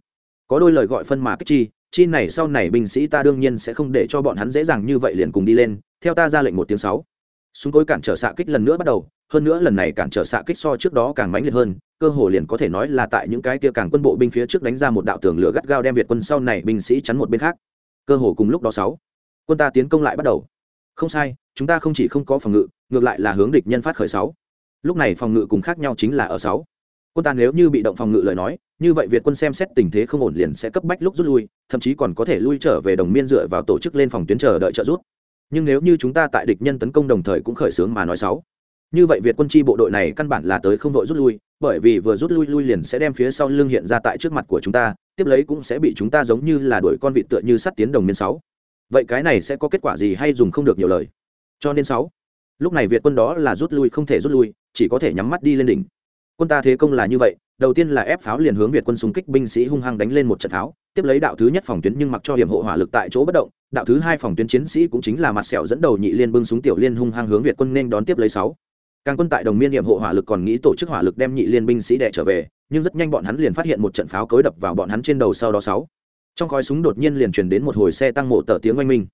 Speaker 1: Có đôi lời gọi phân mà kích chi chi này sau này binh sĩ ta đương nhiên sẽ không để cho bọn hắn dễ dàng như vậy liền cùng đi lên, theo ta ra lệnh một tiếng sáu súng cối cản trở xạ kích lần nữa bắt đầu, hơn nữa lần này cản trở xạ kích so trước đó càng mãnh liệt hơn, cơ hồ liền có thể nói là tại những cái kia càng quân bộ binh phía trước đánh ra một đạo tường lửa gắt gao đem việt quân sau này binh sĩ chắn một bên khác. Cơ hồ cùng lúc đó sáu, quân ta tiến công lại bắt đầu. Không sai, chúng ta không chỉ không có phòng ngự, ngược lại là hướng địch nhân phát khởi sáu. Lúc này phòng ngự cùng khác nhau chính là ở sáu. Quân ta nếu như bị động phòng ngự lời nói, như vậy việt quân xem xét tình thế không ổn liền sẽ cấp bách lúc rút lui, thậm chí còn có thể lui trở về đồng miên dựa vào tổ chức lên phòng tuyến chờ đợi trợ rút nhưng nếu như chúng ta tại địch nhân tấn công đồng thời cũng khởi xướng mà nói sáu. Như vậy việt quân chi bộ đội này căn bản là tới không vội rút lui, bởi vì vừa rút lui lui liền sẽ đem phía sau lưng hiện ra tại trước mặt của chúng ta, tiếp lấy cũng sẽ bị chúng ta giống như là đuổi con vịt tựa như sắt tiến đồng miên sáu. Vậy cái này sẽ có kết quả gì hay dùng không được nhiều lời. Cho nên sáu. Lúc này việt quân đó là rút lui không thể rút lui, chỉ có thể nhắm mắt đi lên đỉnh. Quân ta thế công là như vậy đầu tiên là ép pháo liền hướng việt quân xung kích binh sĩ hung hăng đánh lên một trận pháo, tiếp lấy đạo thứ nhất phòng tuyến nhưng mặc cho hiểm hộ hỏa lực tại chỗ bất động, đạo thứ hai phòng tuyến chiến sĩ cũng chính là mặt sẹo dẫn đầu nhị liên bưng súng tiểu liên hung hăng hướng việt quân nên đón tiếp lấy sáu. Càng quân tại đồng miên hiểm hộ hỏa lực còn nghĩ tổ chức hỏa lực đem nhị liên binh sĩ đẻ trở về, nhưng rất nhanh bọn hắn liền phát hiện một trận pháo cối đập vào bọn hắn trên đầu sau đó sáu. Trong khói súng đột nhiên liền truyền đến một hồi xe tăng mộ tờ tiếng oanh minh.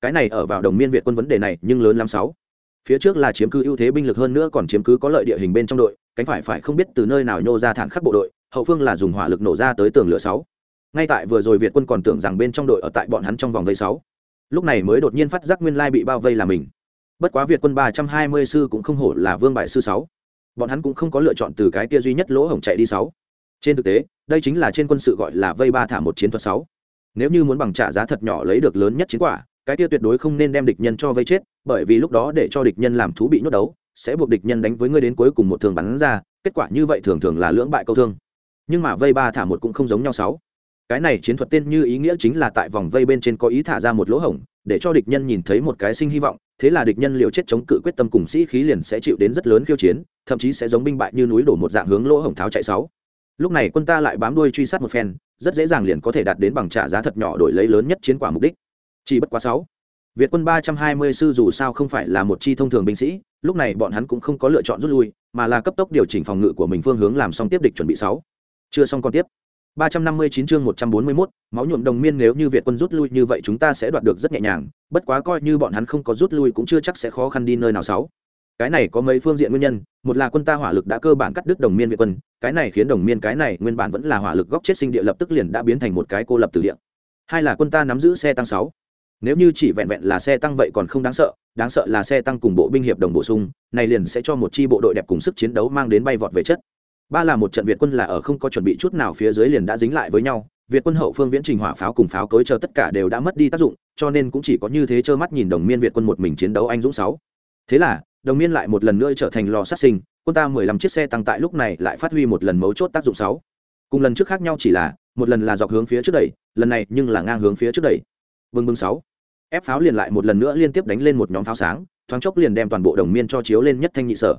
Speaker 1: Cái này ở vào đồng miên việt quân vấn đề này nhưng lớn lắm sáu phía trước là chiếm cứ ưu thế binh lực hơn nữa còn chiếm cứ có lợi địa hình bên trong đội, cánh phải phải không biết từ nơi nào nhô ra thản khắc bộ đội, hậu phương là dùng hỏa lực nổ ra tới tường lửa sáu. Ngay tại vừa rồi việt quân còn tưởng rằng bên trong đội ở tại bọn hắn trong vòng vây sáu. Lúc này mới đột nhiên phát giác nguyên lai bị bao vây là mình. Bất quá việt quân ba trăm hai mươi sư cũng không hổ là vương bại sư sáu. Bọn hắn cũng không có lựa chọn từ cái kia duy nhất lỗ hổng chạy đi sáu. Trên thực tế, đây chính là trên quân sự gọi là vây ba thả một chiến thuật sáu. Nếu như muốn bằng trả giá thật nhỏ lấy được lớn nhất chiến quả cái kia tuyệt đối không nên đem địch nhân cho vây chết, bởi vì lúc đó để cho địch nhân làm thú bị nhốt đấu, sẽ buộc địch nhân đánh với ngươi đến cuối cùng một thường bắn ra, kết quả như vậy thường thường là lưỡng bại câu thương. Nhưng mà vây ba thả một cũng không giống nhau sáu. Cái này chiến thuật tên như ý nghĩa chính là tại vòng vây bên trên có ý thả ra một lỗ hổng, để cho địch nhân nhìn thấy một cái sinh hy vọng, thế là địch nhân liều chết chống cự quyết tâm cùng sĩ khí liền sẽ chịu đến rất lớn khiêu chiến, thậm chí sẽ giống binh bại như núi đổ một dạng hướng lỗ hổng tháo chạy sáu. Lúc này quân ta lại bám đuôi truy sát một phen, rất dễ dàng liền có thể đạt đến bằng trả giá thật nhỏ đổi lấy lớn nhất chiến quả mục đích chỉ bất quá sáu việt quân ba trăm hai mươi sư dù sao không phải là một chi thông thường binh sĩ lúc này bọn hắn cũng không có lựa chọn rút lui mà là cấp tốc điều chỉnh phòng ngự của mình phương hướng làm xong tiếp địch chuẩn bị sáu chưa xong còn tiếp 359 chương 141, máu nhuộm đồng miên nếu như Việt quân rút lui như vậy chúng ta sẽ đoạt được rất nhẹ nhàng, bất quá coi như bọn hắn không có rút lui cũng chưa chắc sẽ khó khăn đi nơi nào sáu. Cái này có mấy phương diện nguyên nhân, một là quân ta hỏa lực đã cơ bản cắt đứt đồng miên Việt quân, cái này khiến đồng miên cái này nguyên bản vẫn là hỏa lực góc chết sinh địa lập tức liền đã biến thành một cái cô lập tử địa. Hai là quân ta nắm giữ xe tăng 6. Nếu như chỉ vẹn vẹn là xe tăng vậy còn không đáng sợ, đáng sợ là xe tăng cùng bộ binh hiệp đồng bổ sung, này liền sẽ cho một chi bộ đội đẹp cùng sức chiến đấu mang đến bay vọt về chất. Ba là một trận việt quân là ở không có chuẩn bị chút nào phía dưới liền đã dính lại với nhau việt quân hậu phương viễn trình hỏa pháo cùng pháo cối chờ tất cả đều đã mất đi tác dụng cho nên cũng chỉ có như thế trơ mắt nhìn đồng miên việt quân một mình chiến đấu anh dũng sáu. Thế là đồng miên lại một lần nữa trở thành lò sát sinh quân ta mười lăm chiếc xe tăng tại lúc này lại phát huy một lần mấu chốt tác dụng sáu. Cùng lần trước khác nhau chỉ là một lần là dọc hướng phía trước đẩy lần này nhưng là ngang hướng phía trước đẩy. Bưng bưng sáu ép pháo liền lại một lần nữa liên tiếp đánh lên một nhóm pháo sáng, thoáng chốc liền đem toàn bộ đồng miên cho chiếu lên nhất thanh nhị sở.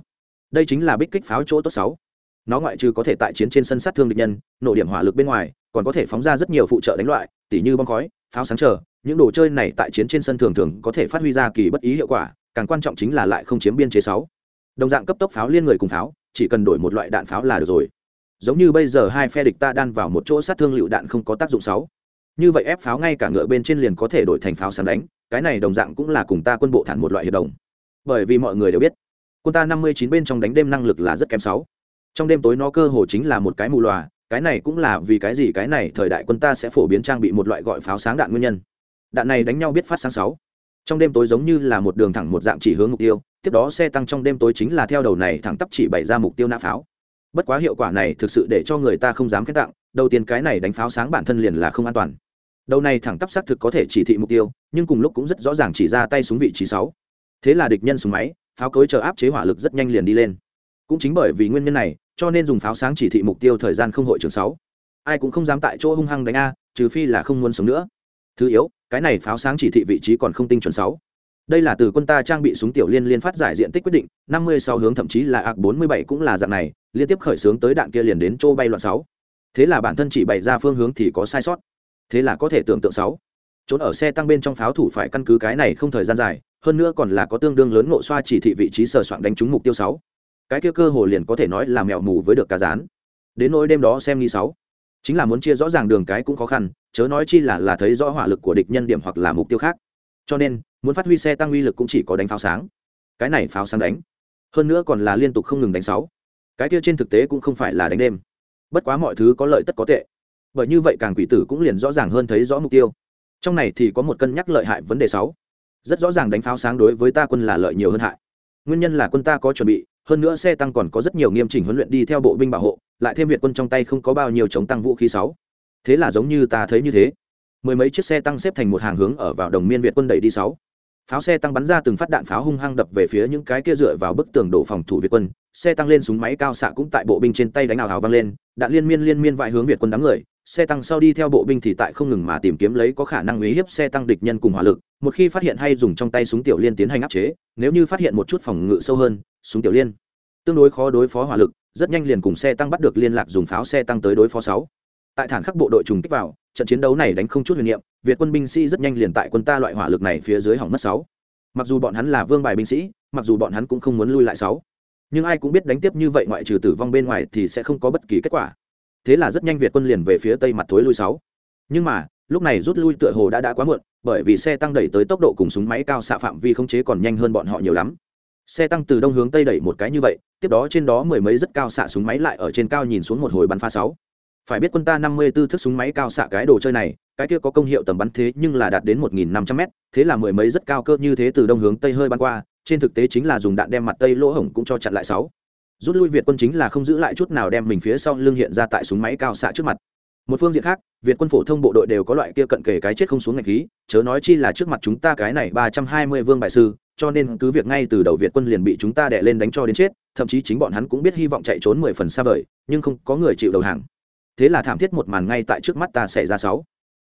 Speaker 1: Đây chính là bích kích pháo chỗ tốt sáu. Nó ngoại trừ có thể tại chiến trên sân sát thương địch nhân, nổ điểm hỏa lực bên ngoài, còn có thể phóng ra rất nhiều phụ trợ đánh loại, tỉ như bom khói, pháo sáng chờ, những đồ chơi này tại chiến trên sân thường thường có thể phát huy ra kỳ bất ý hiệu quả, càng quan trọng chính là lại không chiếm biên chế sáu. Đồng dạng cấp tốc pháo liên người cùng pháo, chỉ cần đổi một loại đạn pháo là được rồi. Giống như bây giờ hai phe địch ta đan vào một chỗ sát thương lựu đạn không có tác dụng sáu như vậy ép pháo ngay cả ngựa bên trên liền có thể đổi thành pháo sáng đánh, cái này đồng dạng cũng là cùng ta quân bộ thản một loại hiệp đồng. Bởi vì mọi người đều biết, quân ta năm mươi chín bên trong đánh đêm năng lực là rất kém sáu. Trong đêm tối nó cơ hồ chính là một cái mù lòa cái này cũng là vì cái gì cái này thời đại quân ta sẽ phổ biến trang bị một loại gọi pháo sáng đạn nguyên nhân. Đạn này đánh nhau biết phát sáng sáu. Trong đêm tối giống như là một đường thẳng một dạng chỉ hướng mục tiêu, tiếp đó xe tăng trong đêm tối chính là theo đầu này thẳng tắp chỉ bày ra mục tiêu nã pháo. Bất quá hiệu quả này thực sự để cho người ta không dám khen tặng, đầu tiên cái này đánh pháo sáng bản thân liền là không an toàn đầu này thẳng tắp xác thực có thể chỉ thị mục tiêu, nhưng cùng lúc cũng rất rõ ràng chỉ ra tay súng vị trí sáu. Thế là địch nhân súng máy, pháo cối chờ áp chế hỏa lực rất nhanh liền đi lên. Cũng chính bởi vì nguyên nhân này, cho nên dùng pháo sáng chỉ thị mục tiêu thời gian không hội trường sáu. Ai cũng không dám tại chỗ hung hăng đánh a, trừ phi là không muốn sống nữa. Thứ yếu, cái này pháo sáng chỉ thị vị trí còn không tinh chuẩn sáu. Đây là từ quân ta trang bị súng tiểu liên liên phát giải diện tích quyết định, năm mươi sau hướng thậm chí là ạc bốn mươi bảy cũng là dạng này, liên tiếp khởi xướng tới đạn kia liền đến chỗ bay loạn sáu. Thế là bản thân chỉ bày ra phương hướng thì có sai sót thế là có thể tưởng tượng sáu. Trốn ở xe tăng bên trong pháo thủ phải căn cứ cái này không thời gian dài, hơn nữa còn là có tương đương lớn ngộ xoa chỉ thị vị trí sờ soạn đánh trúng mục tiêu sáu. Cái kia cơ hồ liền có thể nói là mèo mù với được cá rán. Đến nỗi đêm đó xem nghi sáu. Chính là muốn chia rõ ràng đường cái cũng khó khăn, chớ nói chi là là thấy rõ hỏa lực của địch nhân điểm hoặc là mục tiêu khác. Cho nên, muốn phát huy xe tăng uy lực cũng chỉ có đánh pháo sáng. Cái này pháo sáng đánh. Hơn nữa còn là liên tục không ngừng đánh sáu. Cái kia trên thực tế cũng không phải là đánh đêm. Bất quá mọi thứ có lợi tất có tệ bởi như vậy càng quỷ tử cũng liền rõ ràng hơn thấy rõ mục tiêu. Trong này thì có một cân nhắc lợi hại vấn đề sáu. Rất rõ ràng đánh pháo sáng đối với ta quân là lợi nhiều hơn hại. Nguyên nhân là quân ta có chuẩn bị, hơn nữa xe tăng còn có rất nhiều nghiêm chỉnh huấn luyện đi theo bộ binh bảo hộ, lại thêm việt quân trong tay không có bao nhiêu chống tăng vũ khí sáu. Thế là giống như ta thấy như thế. Mười mấy chiếc xe tăng xếp thành một hàng hướng ở vào đồng miên việt quân đẩy đi sáu. Pháo xe tăng bắn ra từng phát đạn pháo hung hăng đập về phía những cái kia dựa vào bức tường đổ phòng thủ việt quân xe tăng lên súng máy cao xạ cũng tại bộ binh trên tay đánh ảo hào vang lên, đạn liên miên liên miên vại hướng việt quân đám người. Xe tăng sau đi theo bộ binh thì tại không ngừng mà tìm kiếm lấy có khả năng uy hiếp xe tăng địch nhân cùng hỏa lực. Một khi phát hiện hay dùng trong tay súng tiểu liên tiến hành áp chế, nếu như phát hiện một chút phòng ngự sâu hơn, súng tiểu liên tương đối khó đối phó hỏa lực, rất nhanh liền cùng xe tăng bắt được liên lạc dùng pháo xe tăng tới đối phó sáu. Tại thản khắc bộ đội trùng kích vào, trận chiến đấu này đánh không chút huyền niệm, việt quân binh sĩ rất nhanh liền tại quân ta loại hỏa lực này phía dưới hỏng mất sáu. Mặc dù bọn hắn là vương bài binh sĩ, mặc dù bọn hắn cũng không muốn lui lại sáu nhưng ai cũng biết đánh tiếp như vậy ngoại trừ tử vong bên ngoài thì sẽ không có bất kỳ kết quả. Thế là rất nhanh việt quân liền về phía tây mặt thối lui sáu. Nhưng mà, lúc này rút lui tựa hồ đã đã quá muộn, bởi vì xe tăng đẩy tới tốc độ cùng súng máy cao xạ phạm vi không chế còn nhanh hơn bọn họ nhiều lắm. Xe tăng từ đông hướng tây đẩy một cái như vậy, tiếp đó trên đó mười mấy rất cao xạ súng máy lại ở trên cao nhìn xuống một hồi bắn pha sáu. Phải biết quân ta năm mươi 54 thước súng máy cao xạ cái đồ chơi này, cái kia có công hiệu tầm bắn thế nhưng là đạt đến một nghìn năm trăm m thế là mười mấy rất cao cơ như thế từ đông hướng tây hơi bắn qua trên thực tế chính là dùng đạn đem mặt tây lỗ hổng cũng cho chặn lại sáu. Rút lui việt quân chính là không giữ lại chút nào đem mình phía sau lưng hiện ra tại súng máy cao xạ trước mặt. Một phương diện khác, việt quân phổ thông bộ đội đều có loại kia cận kề cái chết không xuống ngạch khí, chớ nói chi là trước mặt chúng ta cái này ba trăm hai mươi vương bại sư, cho nên cứ việc ngay từ đầu việt quân liền bị chúng ta đè lên đánh cho đến chết, thậm chí chính bọn hắn cũng biết hy vọng chạy trốn mười phần xa vời, nhưng không có người chịu đầu hàng. Thế là thảm thiết một màn ngay tại trước mắt ta xảy ra sáu.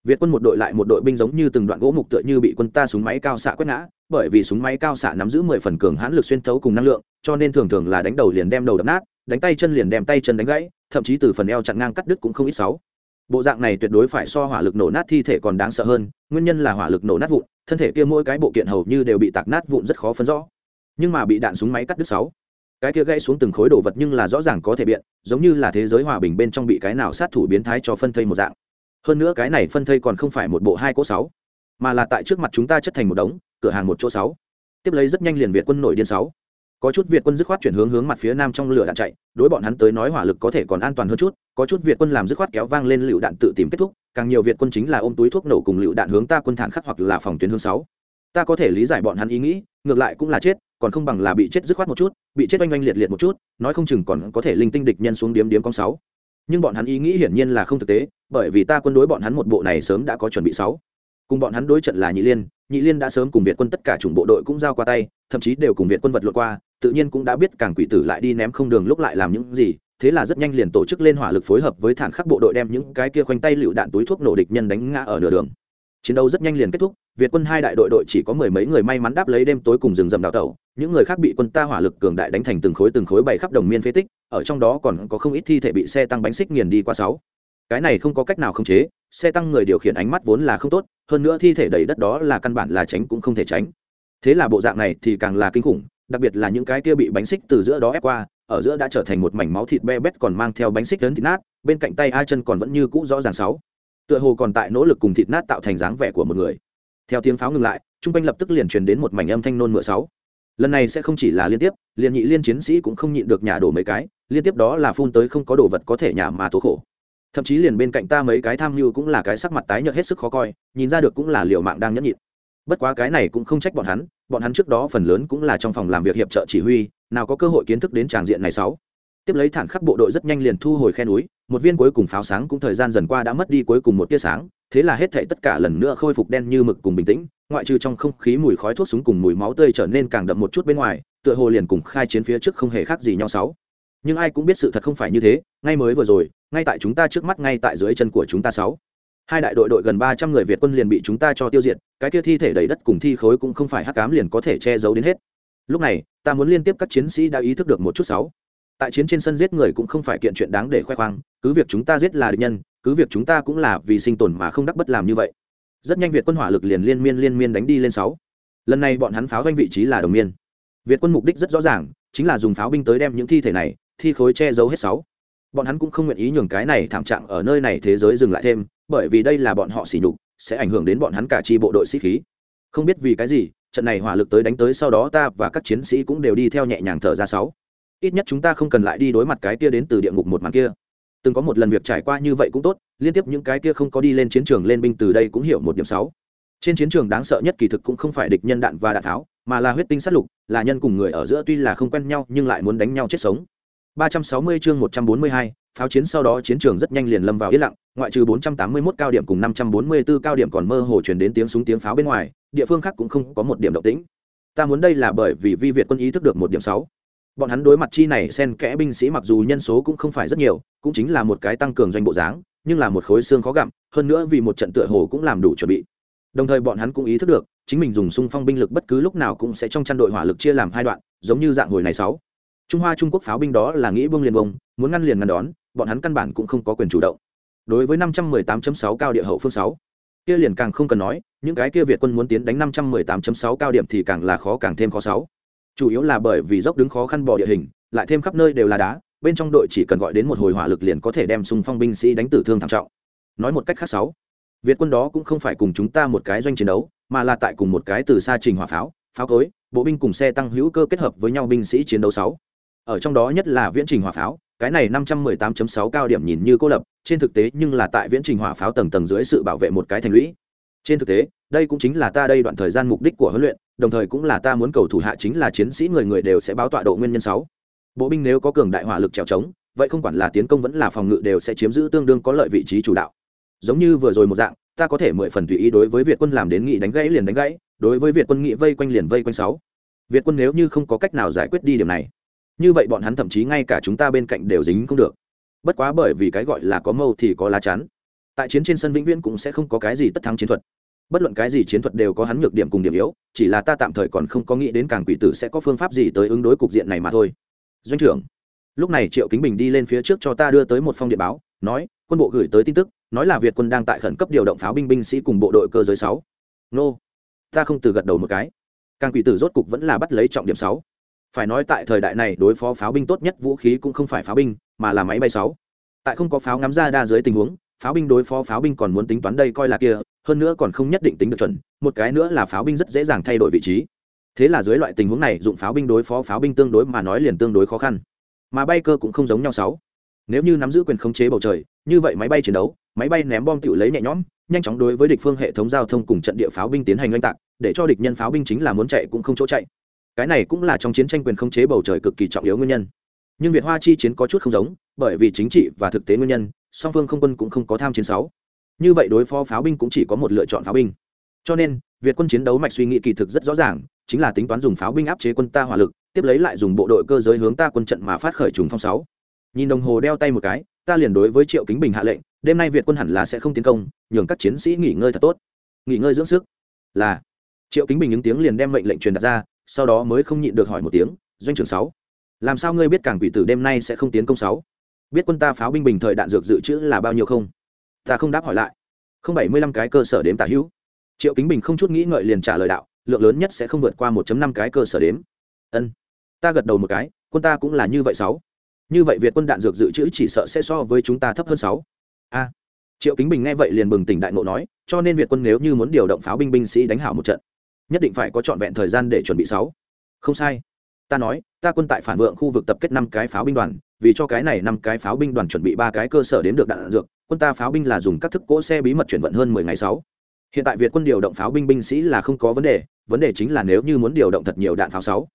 Speaker 1: Việt quân một đội lại một đội binh giống như từng đoạn gỗ mục tựa như bị quân ta súng máy cao xạ quét ngã bởi vì súng máy cao xạ nắm giữ mười phần cường hãn lực xuyên thấu cùng năng lượng, cho nên thường thường là đánh đầu liền đem đầu đập nát, đánh tay chân liền đem tay chân đánh gãy, thậm chí từ phần eo chặn ngang cắt đứt cũng không ít sáu. Bộ dạng này tuyệt đối phải so hỏa lực nổ nát thi thể còn đáng sợ hơn, nguyên nhân là hỏa lực nổ nát vụn, thân thể kia mỗi cái bộ kiện hầu như đều bị tạc nát vụn rất khó phân rõ. Nhưng mà bị đạn súng máy cắt đứt sáu. Cái kia gãy xuống từng khối đồ vật nhưng là rõ ràng có thể biện, giống như là thế giới hòa bình bên trong bị cái nào sát thủ biến thái cho phân thây một dạng. Hơn nữa cái này phân thây còn không phải một bộ hai cỗ sáu, mà là tại trước mặt chúng ta chất thành một đống cửa hàng một chỗ sáu. Tiếp lấy rất nhanh liền việt quân nổi điên sáu. Có chút việt quân dứt khoát chuyển hướng hướng mặt phía nam trong lửa đạn chạy, đối bọn hắn tới nói hỏa lực có thể còn an toàn hơn chút, có chút việt quân làm dứt khoát kéo vang lên lựu đạn tự tìm kết thúc, càng nhiều việt quân chính là ôm túi thuốc nổ cùng lựu đạn hướng ta quân thản khắc hoặc là phòng tuyến hướng sáu. Ta có thể lý giải bọn hắn ý nghĩ, ngược lại cũng là chết, còn không bằng là bị chết dứt khoát một chút, bị chết oanh oanh liệt liệt một chút, nói không chừng còn có thể linh tinh địch nhân xuống điếm điếm con sáu. Nhưng bọn hắn ý nghĩ hiển nhiên là không thực tế, bởi vì ta quân đối bọn hắn một bộ này sớm đã có chuẩn bị sáu. Cùng bọn hắn đối trận là nhị liên nhị liên đã sớm cùng việt quân tất cả chủng bộ đội cũng giao qua tay, thậm chí đều cùng việt quân vật lượt qua, tự nhiên cũng đã biết càng quỷ tử lại đi ném không đường lúc lại làm những gì, thế là rất nhanh liền tổ chức lên hỏa lực phối hợp với thản khắc bộ đội đem những cái kia khoanh tay lựu đạn túi thuốc nổ địch nhân đánh ngã ở nửa đường. Chiến đấu rất nhanh liền kết thúc, việt quân hai đại đội đội chỉ có mười mấy người may mắn đáp lấy đêm tối cùng rừng rầm đào tẩu, những người khác bị quân ta hỏa lực cường đại đánh thành từng khối từng khối bày khắp đồng miên phế tích, ở trong đó còn có không ít thi thể bị xe tăng bánh xích nghiền đi qua sáu. Cái này không có cách nào khống chế, xe tăng người điều khiển ánh mắt vốn là không tốt hơn nữa thi thể đầy đất đó là căn bản là tránh cũng không thể tránh. Thế là bộ dạng này thì càng là kinh khủng, đặc biệt là những cái kia bị bánh xích từ giữa đó ép qua, ở giữa đã trở thành một mảnh máu thịt be bét còn mang theo bánh xích lớn thịt nát, bên cạnh tay ai chân còn vẫn như cũ rõ ràng sáu. Tựa hồ còn tại nỗ lực cùng thịt nát tạo thành dáng vẻ của một người. Theo tiếng pháo ngừng lại, trung quanh lập tức liền truyền đến một mảnh âm thanh nôn mửa sáu. Lần này sẽ không chỉ là liên tiếp, liên nhị liên chiến sĩ cũng không nhịn được nhà đổ mấy cái, liên tiếp đó là phun tới không có đồ vật có thể nhà mà tố khổ thậm chí liền bên cạnh ta mấy cái tham mưu cũng là cái sắc mặt tái nhợt hết sức khó coi, nhìn ra được cũng là liệu mạng đang nhẫn nhịn. Bất quá cái này cũng không trách bọn hắn bọn hắn trước đó phần lớn cũng là trong phòng làm việc hiệp trợ chỉ huy, nào có cơ hội kiến thức đến tràng diện này sáu. Tiếp lấy thản khắc bộ đội rất nhanh liền thu hồi khe núi, một viên cuối cùng pháo sáng cũng thời gian dần qua đã mất đi cuối cùng một tia sáng, thế là hết thảy tất cả lần nữa khôi phục đen như mực cùng bình tĩnh, ngoại trừ trong không khí mùi khói thuốc súng cùng mùi máu tươi trở nên càng đậm một chút bên ngoài, tựa hồ liền cùng khai chiến phía trước không hề khác gì nhau sáu. Nhưng ai cũng biết sự thật không phải như thế, ngay mới vừa rồi ngay tại chúng ta trước mắt, ngay tại dưới chân của chúng ta sáu. Hai đại đội đội gần ba trăm người việt quân liền bị chúng ta cho tiêu diệt, cái kia thi thể đầy đất cùng thi khối cũng không phải hắc cám liền có thể che giấu đến hết. Lúc này, ta muốn liên tiếp các chiến sĩ đã ý thức được một chút sáu. Tại chiến trên sân giết người cũng không phải kiện chuyện đáng để khoe khoang, cứ việc chúng ta giết là địch nhân, cứ việc chúng ta cũng là vì sinh tồn mà không đắc bất làm như vậy. Rất nhanh việt quân hỏa lực liền liên miên liên miên đánh đi lên sáu. Lần này bọn hắn pháo doanh vị trí là đồng miên. Việt quân mục đích rất rõ ràng, chính là dùng pháo binh tới đem những thi thể này, thi khối che giấu hết sáu bọn hắn cũng không nguyện ý nhường cái này thảm trạng ở nơi này thế giới dừng lại thêm, bởi vì đây là bọn họ xỉ nhục, sẽ ảnh hưởng đến bọn hắn cả chi bộ đội sĩ khí. Không biết vì cái gì, trận này hỏa lực tới đánh tới sau đó ta và các chiến sĩ cũng đều đi theo nhẹ nhàng thở ra sáu. Ít nhất chúng ta không cần lại đi đối mặt cái kia đến từ địa ngục một màn kia. Từng có một lần việc trải qua như vậy cũng tốt, liên tiếp những cái kia không có đi lên chiến trường lên binh từ đây cũng hiểu một điểm sáu. Trên chiến trường đáng sợ nhất kỳ thực cũng không phải địch nhân đạn và đạn tháo, mà là huyết tinh sát lục, là nhân cùng người ở giữa tuy là không quen nhau nhưng lại muốn đánh nhau chết sống. 360 chương 142, pháo chiến sau đó chiến trường rất nhanh liền lâm vào yên lặng ngoại trừ 481 cao điểm cùng 544 cao điểm còn mơ hồ truyền đến tiếng súng tiếng pháo bên ngoài địa phương khác cũng không có một điểm động tĩnh. Ta muốn đây là bởi vì vi việt quân ý thức được một điểm sáu. Bọn hắn đối mặt chi này sen kẽ binh sĩ mặc dù nhân số cũng không phải rất nhiều cũng chính là một cái tăng cường doanh bộ dáng nhưng là một khối xương khó gặm hơn nữa vì một trận tựa hồ cũng làm đủ chuẩn bị. Đồng thời bọn hắn cũng ý thức được chính mình dùng xung phong binh lực bất cứ lúc nào cũng sẽ trong chăn đội hỏa lực chia làm hai đoạn giống như dạng hồi này sáu trung hoa trung quốc pháo binh đó là nghĩ bông liền bông muốn ngăn liền ngăn đón bọn hắn căn bản cũng không có quyền chủ động. Đối với 518.6 cao địa hậu phương 6, kia liền càng không cần nói những cái kia việt quân muốn tiến đánh 518.6 cao điểm thì càng là khó càng thêm khó sáu. Chủ yếu là bởi vì dốc đứng khó khăn bỏ địa hình lại thêm khắp nơi đều là đá bên trong đội chỉ cần gọi đến một hồi hỏa lực liền có thể đem xung phong binh sĩ đánh tử thương thảm trọng. Nói một cách khác sáu việt quân đó cũng không phải cùng chúng ta một cái doanh chiến đấu mà là tại cùng một cái từ xa trình hỏa pháo pháo cối bộ binh cùng xe tăng hữu cơ kết hợp với nhau binh sĩ chiến đấu sáu ở trong đó nhất là viễn trình hỏa pháo, cái này 518.6 cao điểm nhìn như cô lập, trên thực tế nhưng là tại viễn trình hỏa pháo tầng tầng dưới sự bảo vệ một cái thành lũy. Trên thực tế, đây cũng chính là ta đây đoạn thời gian mục đích của huấn luyện, đồng thời cũng là ta muốn cầu thủ hạ chính là chiến sĩ người người đều sẽ báo tọa độ nguyên nhân sáu. Bộ binh nếu có cường đại hỏa lực trèo trống, vậy không quản là tiến công vẫn là phòng ngự đều sẽ chiếm giữ tương đương có lợi vị trí chủ đạo. Giống như vừa rồi một dạng, ta có thể mười phần tùy ý đối với việt quân làm đến nghị đánh gãy liền đánh gãy, đối với việt quân nghị vây quanh liền vây quanh sáu. Việt quân nếu như không có cách nào giải quyết đi điểm này như vậy bọn hắn thậm chí ngay cả chúng ta bên cạnh đều dính không được. Bất quá bởi vì cái gọi là có mâu thì có lá chắn. Tại chiến trên sân vĩnh viễn cũng sẽ không có cái gì tất thắng chiến thuật. Bất luận cái gì chiến thuật đều có hắn nhược điểm cùng điểm yếu, chỉ là ta tạm thời còn không có nghĩ đến càng quỷ tử sẽ có phương pháp gì tới ứng đối cục diện này mà thôi. Doanh trưởng, lúc này triệu kính bình đi lên phía trước cho ta đưa tới một phong điện báo, nói, quân bộ gửi tới tin tức, nói là việt quân đang tại khẩn cấp điều động pháo binh binh sĩ cùng bộ đội cơ giới sáu. Nô, ta không từ gật đầu một cái. Càng quỷ tử rốt cục vẫn là bắt lấy trọng điểm sáu phải nói tại thời đại này đối phó pháo binh tốt nhất vũ khí cũng không phải pháo binh, mà là máy bay sáu. Tại không có pháo ngắm ra đa dưới tình huống, pháo binh đối phó pháo binh còn muốn tính toán đây coi là kia, hơn nữa còn không nhất định tính được chuẩn, một cái nữa là pháo binh rất dễ dàng thay đổi vị trí. Thế là dưới loại tình huống này, dụng pháo binh đối phó pháo binh tương đối mà nói liền tương đối khó khăn. Mà bay cơ cũng không giống nhau sáu. Nếu như nắm giữ quyền khống chế bầu trời, như vậy máy bay chiến đấu, máy bay ném bom tự lấy nhẹ nhõm, nhanh chóng đối với địch phương hệ thống giao thông cùng trận địa pháo binh tiến hành oanh tạc, để cho địch nhân pháo binh chính là muốn chạy cũng không chỗ chạy cái này cũng là trong chiến tranh quyền khống chế bầu trời cực kỳ trọng yếu nguyên nhân. Nhưng việt hoa chi chiến có chút không giống, bởi vì chính trị và thực tế nguyên nhân, song phương không quân cũng không có tham chiến sáu. Như vậy đối phó pháo binh cũng chỉ có một lựa chọn pháo binh. Cho nên, việt quân chiến đấu mạch suy nghĩ kỳ thực rất rõ ràng, chính là tính toán dùng pháo binh áp chế quân ta hỏa lực, tiếp lấy lại dùng bộ đội cơ giới hướng ta quân trận mà phát khởi trùng phong sáu. Nhìn đồng hồ đeo tay một cái, ta liền đối với triệu kính bình hạ lệnh, đêm nay việt quân hẳn là sẽ không tiến công, nhường các chiến sĩ nghỉ ngơi thật tốt. Nghỉ ngơi dưỡng sức. Là. Triệu kính bình những tiếng liền đem mệnh lệnh truyền đặt ra sau đó mới không nhịn được hỏi một tiếng, doanh trưởng sáu, làm sao ngươi biết cảng quỷ tử đêm nay sẽ không tiến công sáu? Biết quân ta pháo binh bình thời đạn dược dự trữ là bao nhiêu không? Ta không đáp hỏi lại. Không bảy mươi lăm cái cơ sở đếm tả hữu. Triệu kính bình không chút nghĩ ngợi liền trả lời đạo, lượng lớn nhất sẽ không vượt qua 1 năm cái cơ sở đếm. Ân. Ta gật đầu một cái, quân ta cũng là như vậy sáu. Như vậy việt quân đạn dược dự trữ chỉ sợ sẽ so với chúng ta thấp hơn sáu. A. Triệu kính bình nghe vậy liền bừng tỉnh đại ngộ nói, cho nên việt quân nếu như muốn điều động pháo binh binh sĩ đánh hảo một trận nhất định phải có trọn vẹn thời gian để chuẩn bị sáu. Không sai. Ta nói, ta quân tại phản vượng khu vực tập kết năm cái pháo binh đoàn, vì cho cái này năm cái pháo binh đoàn chuẩn bị ba cái cơ sở đến được đạn dược, quân ta pháo binh là dùng các thức cỗ xe bí mật chuyển vận hơn mười ngày sáu. Hiện tại việt quân điều động pháo binh binh sĩ là không có vấn đề vấn đề chính là nếu như muốn điều động thật nhiều đạn pháo sáu.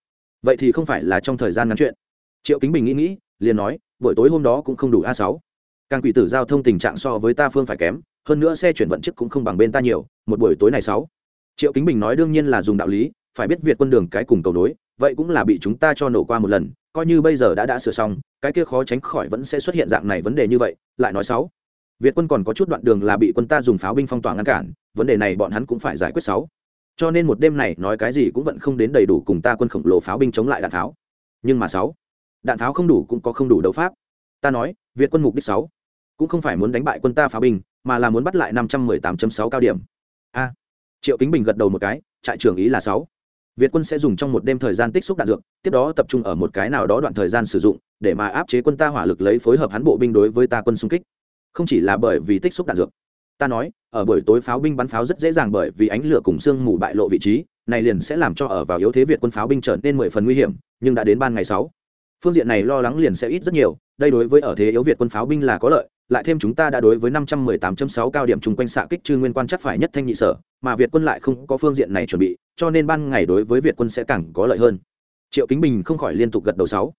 Speaker 1: Vậy thì không phải là trong thời gian ngắn chuyện. Triệu kính bình nghĩ nghĩ, liền nói, buổi tối hôm đó cũng không đủ a sáu. Càng quỷ tử giao thông tình trạng so với ta phương phải kém, hơn nữa xe chuyển vận chức cũng không bằng bên ta nhiều, một buổi tối này sáu triệu kính bình nói đương nhiên là dùng đạo lý phải biết việt quân đường cái cùng cầu nối vậy cũng là bị chúng ta cho nổ qua một lần coi như bây giờ đã đã sửa xong cái kia khó tránh khỏi vẫn sẽ xuất hiện dạng này vấn đề như vậy lại nói sáu việt quân còn có chút đoạn đường là bị quân ta dùng pháo binh phong tỏa ngăn cản vấn đề này bọn hắn cũng phải giải quyết sáu cho nên một đêm này nói cái gì cũng vẫn không đến đầy đủ cùng ta quân khổng lồ pháo binh chống lại đạn tháo, nhưng mà sáu đạn tháo không đủ cũng có không đủ đấu pháp. Ta nói việt quân mục đích sáu cũng không phải muốn đánh bại quân ta pháo binh mà là muốn bắt lại năm trăm mười tám sáu cao điểm. A triệu kính bình gật đầu một cái, trại trưởng ý là sáu. Việt quân sẽ dùng trong một đêm thời gian tích xúc đạn dược, tiếp đó tập trung ở một cái nào đó đoạn thời gian sử dụng, để mà áp chế quân ta hỏa lực lấy phối hợp hắn bộ binh đối với ta quân xung kích. Không chỉ là bởi vì tích xúc đạn dược. Ta nói, ở buổi tối pháo binh bắn pháo rất dễ dàng bởi vì ánh lửa cùng sương mù bại lộ vị trí, này liền sẽ làm cho ở vào yếu thế việt quân pháo binh trở nên mười phần nguy hiểm, nhưng đã đến ban ngày sáu. Phương diện này lo lắng liền sẽ ít rất nhiều, đây đối với ở thế yếu việt quân pháo binh là có lợi lại thêm chúng ta đã đối với 518.6 cao điểm chung quanh xạ kích trư nguyên quan chắc phải nhất thanh nhị sở, mà việt quân lại không có phương diện này chuẩn bị, cho nên ban ngày đối với việt quân sẽ càng có lợi hơn. Triệu kính bình không khỏi liên tục gật đầu sáu.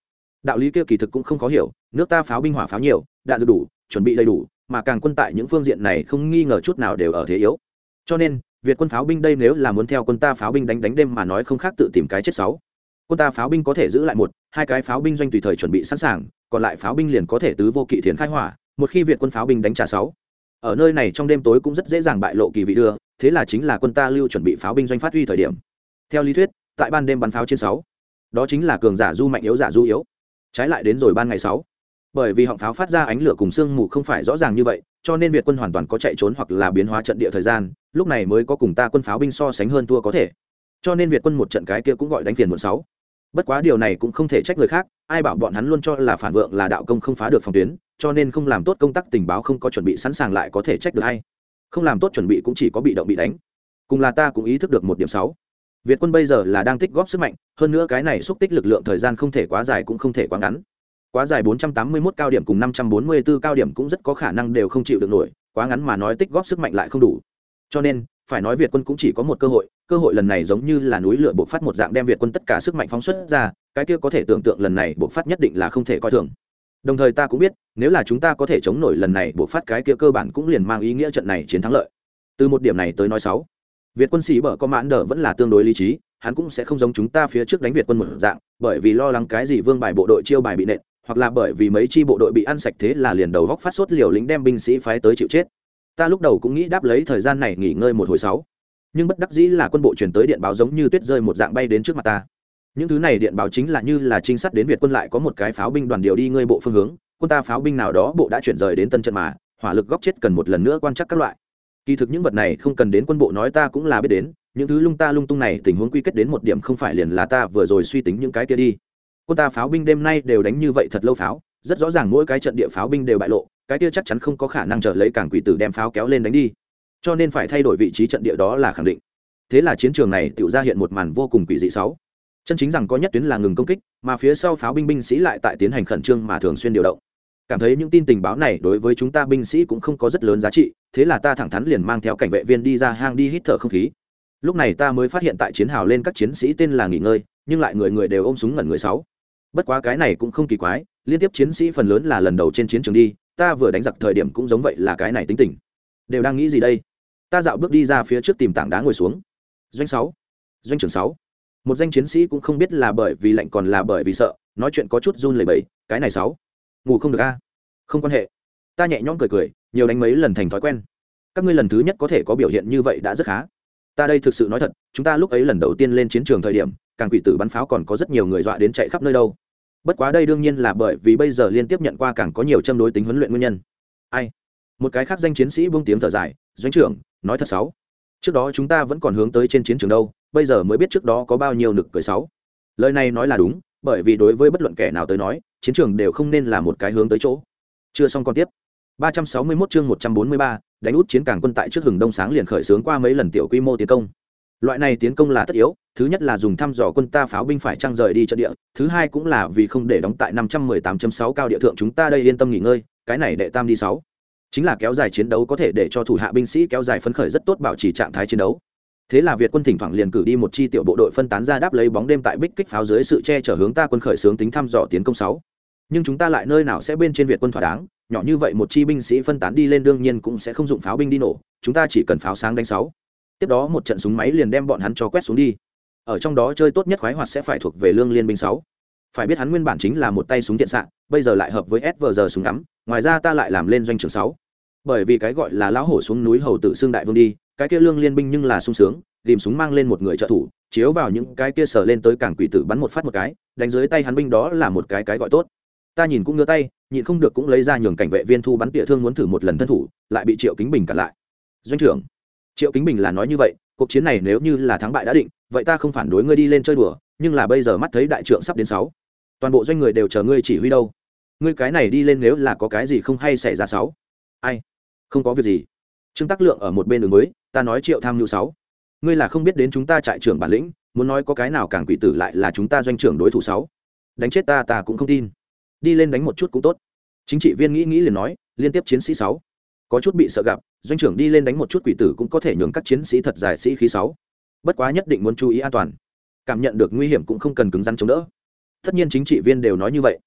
Speaker 1: Đạo lý kia kỳ thực cũng không có hiểu, nước ta pháo binh hỏa pháo nhiều, đạn dự đủ, chuẩn bị đầy đủ, mà càng quân tại những phương diện này không nghi ngờ chút nào đều ở thế yếu. Cho nên, việt quân pháo binh đây nếu là muốn theo quân ta pháo binh đánh đánh đêm mà nói không khác tự tìm cái chết sáu. Quân ta pháo binh có thể giữ lại một, hai cái pháo binh doanh tùy thời chuẩn bị sẵn sàng, còn lại pháo binh liền có thể tứ vô kỵ thiền khai hỏa một khi việt quân pháo binh đánh trả sáu. Ở nơi này trong đêm tối cũng rất dễ dàng bại lộ kỳ vị đưa, thế là chính là quân ta lưu chuẩn bị pháo binh doanh phát huy thời điểm. Theo lý thuyết, tại ban đêm bắn pháo trên sáu, đó chính là cường giả du mạnh yếu giả du yếu. Trái lại đến rồi ban ngày sáu. Bởi vì họng pháo phát ra ánh lửa cùng sương mù không phải rõ ràng như vậy, cho nên việt quân hoàn toàn có chạy trốn hoặc là biến hóa trận địa thời gian, lúc này mới có cùng ta quân pháo binh so sánh hơn thua có thể. Cho nên việt quân một trận cái kia cũng gọi đánh phiền muộn sáu bất quá điều này cũng không thể trách người khác, ai bảo bọn hắn luôn cho là phản vượng là đạo công không phá được phòng tuyến, cho nên không làm tốt công tác tình báo không có chuẩn bị sẵn sàng lại có thể trách được hay không làm tốt chuẩn bị cũng chỉ có bị động bị đánh. Cùng là ta cũng ý thức được một điểm sáu. Việt quân bây giờ là đang tích góp sức mạnh, hơn nữa cái này xúc tích lực lượng thời gian không thể quá dài cũng không thể quá ngắn. Quá dài 481 cao điểm cùng 544 cao điểm cũng rất có khả năng đều không chịu được nổi, quá ngắn mà nói tích góp sức mạnh lại không đủ. Cho nên phải nói việt quân cũng chỉ có một cơ hội cơ hội lần này giống như là núi lửa bộc phát một dạng đem việt quân tất cả sức mạnh phóng xuất ra, cái kia có thể tưởng tượng lần này bộc phát nhất định là không thể coi thường. Đồng thời ta cũng biết, nếu là chúng ta có thể chống nổi lần này bộc phát cái kia cơ bản cũng liền mang ý nghĩa trận này chiến thắng lợi. Từ một điểm này tới nói sáu, việt quân sĩ bở có mãn đờ vẫn là tương đối lý trí, hắn cũng sẽ không giống chúng ta phía trước đánh việt quân một dạng, bởi vì lo lắng cái gì vương bài bộ đội chiêu bài bị nện, hoặc là bởi vì mấy chi bộ đội bị ăn sạch thế là liền đầu góc phát sốt liều lính đem binh sĩ phái tới chịu chết ta lúc đầu cũng nghĩ đáp lấy thời gian này nghỉ ngơi một hồi sáu. Nhưng bất đắc dĩ là quân bộ truyền tới điện báo giống như tuyết rơi một dạng bay đến trước mặt ta. Những thứ này điện báo chính là như là trinh sát đến việt quân lại có một cái pháo binh đoàn điều đi ngơi bộ phương hướng. Quân ta pháo binh nào đó, bộ đã chuyển rời đến tân trận mà, hỏa lực góc chết cần một lần nữa quan trắc các loại. Kỳ thực những vật này không cần đến quân bộ nói ta cũng là biết đến. Những thứ lung ta lung tung này tình huống quy kết đến một điểm không phải liền là ta vừa rồi suy tính những cái kia đi. Quân ta pháo binh đêm nay đều đánh như vậy thật lâu pháo rất rõ ràng mỗi cái trận địa pháo binh đều bại lộ, cái kia chắc chắn không có khả năng chờ lấy cảng quỷ tử đem pháo kéo lên đánh đi. Cho nên phải thay đổi vị trí trận địa đó là khẳng định. Thế là chiến trường này tự ra hiện một màn vô cùng quỷ dị sáu. Chân chính rằng có nhất tuyến là ngừng công kích, mà phía sau pháo binh binh sĩ lại tại tiến hành khẩn trương mà thường xuyên điều động. Cảm thấy những tin tình báo này đối với chúng ta binh sĩ cũng không có rất lớn giá trị, thế là ta thẳng thắn liền mang theo cảnh vệ viên đi ra hang đi hít thở không khí. Lúc này ta mới phát hiện tại chiến hào lên các chiến sĩ tên là nghỉ ngơi, nhưng lại người người đều ôm súng ngẩn người sáu bất quá cái này cũng không kỳ quái, liên tiếp chiến sĩ phần lớn là lần đầu trên chiến trường đi, ta vừa đánh giặc thời điểm cũng giống vậy là cái này tính tình. Đều đang nghĩ gì đây? Ta dạo bước đi ra phía trước tìm tảng đá ngồi xuống. Doanh sáu, doanh trưởng sáu. Một danh chiến sĩ cũng không biết là bởi vì lạnh còn là bởi vì sợ, nói chuyện có chút run lẩy bẩy, cái này sáu. Ngủ không được a? Không quan hệ. Ta nhẹ nhõm cười cười, nhiều đánh mấy lần thành thói quen. Các ngươi lần thứ nhất có thể có biểu hiện như vậy đã rất khá. Ta đây thực sự nói thật, chúng ta lúc ấy lần đầu tiên lên chiến trường thời điểm, càng quỷ tử bắn pháo còn có rất nhiều người dọa đến chạy khắp nơi đâu bất quá đây đương nhiên là bởi vì bây giờ liên tiếp nhận qua càng có nhiều châm đối tính huấn luyện nguyên nhân. Ai? Một cái khác danh chiến sĩ buông tiếng thở dài doanh trưởng nói thật sáu. Trước đó chúng ta vẫn còn hướng tới trên chiến trường đâu bây giờ mới biết trước đó có bao nhiêu nực cười sáu. Lời này nói là đúng bởi vì đối với bất luận kẻ nào tới nói chiến trường đều không nên là một cái hướng tới chỗ. Chưa xong còn tiếp. 361 chương 143, đánh út chiến cảng quân tại trước hừng đông sáng liền khởi xướng qua mấy lần tiểu quy mô tiến công. Loại này tiến công là tất yếu thứ nhất là dùng thăm dò quân ta pháo binh phải trăng rời đi trận địa, thứ hai cũng là vì không để đóng tại 518.6 cao địa thượng chúng ta đây yên tâm nghỉ ngơi, cái này đệ tam đi sáu. Chính là kéo dài chiến đấu có thể để cho thủ hạ binh sĩ kéo dài phấn khởi rất tốt bảo trì trạng thái chiến đấu. Thế là việt quân thỉnh thoảng liền cử đi một chi tiểu bộ đội phân tán ra đáp lấy bóng đêm tại bích kích pháo dưới sự che chở hướng ta quân khởi sướng tính thăm dò tiến công sáu. Nhưng chúng ta lại nơi nào sẽ bên trên việt quân thỏa đáng, nhỏ như vậy một chi binh sĩ phân tán đi lên đương nhiên cũng sẽ không dụng pháo binh đi nổ, chúng ta chỉ cần pháo sáng đánh sáu. Tiếp đó một trận súng máy liền đem bọn hắn cho quét xuống đi ở trong đó chơi tốt nhất khoái hoạt sẽ phải thuộc về lương liên binh sáu. Phải biết hắn nguyên bản chính là một tay súng tiện xạ, bây giờ lại hợp với svg giờ súng ngắm, ngoài ra ta lại làm lên doanh trường sáu. Bởi vì cái gọi là lão hổ xuống núi hầu tự xương đại vương đi, cái kia lương liên binh nhưng là sung sướng, tìm súng mang lên một người trợ thủ, chiếu vào những cái kia sờ lên tới cảng quỷ tử bắn một phát một cái, đánh dưới tay hắn binh đó là một cái cái gọi tốt. Ta nhìn cũng ngứa tay, nhịn không được cũng lấy ra nhường cảnh vệ viên thu bắn tỉa thương muốn thử một lần thân thủ, lại bị triệu kính bình cản lại. Doanh trưởng, triệu kính bình là nói như vậy cuộc chiến này nếu như là thắng bại đã định, vậy ta không phản đối ngươi đi lên chơi đùa, nhưng là bây giờ mắt thấy đại trượng sắp đến sáu. Toàn bộ doanh người đều chờ ngươi chỉ huy đâu. Ngươi cái này đi lên nếu là có cái gì không hay xảy ra sáu. Ai? Không có việc gì. Trương tắc lượng ở một bên đường mới, ta nói triệu tham nhu sáu. Ngươi là không biết đến chúng ta trại trưởng bản lĩnh, muốn nói có cái nào càng quỷ tử lại là chúng ta doanh trưởng đối thủ sáu. Đánh chết ta ta cũng không tin. Đi lên đánh một chút cũng tốt. Chính trị viên nghĩ nghĩ liền nói, liên tiếp chiến sĩ sáu có chút bị sợ gặp, doanh trưởng đi lên đánh một chút quỷ tử cũng có thể nhường các chiến sĩ thật giải sĩ khí sáu. Bất quá nhất định muốn chú ý an toàn. Cảm nhận được nguy hiểm cũng không cần cứng rắn chống đỡ. Tất nhiên chính trị viên đều nói như vậy.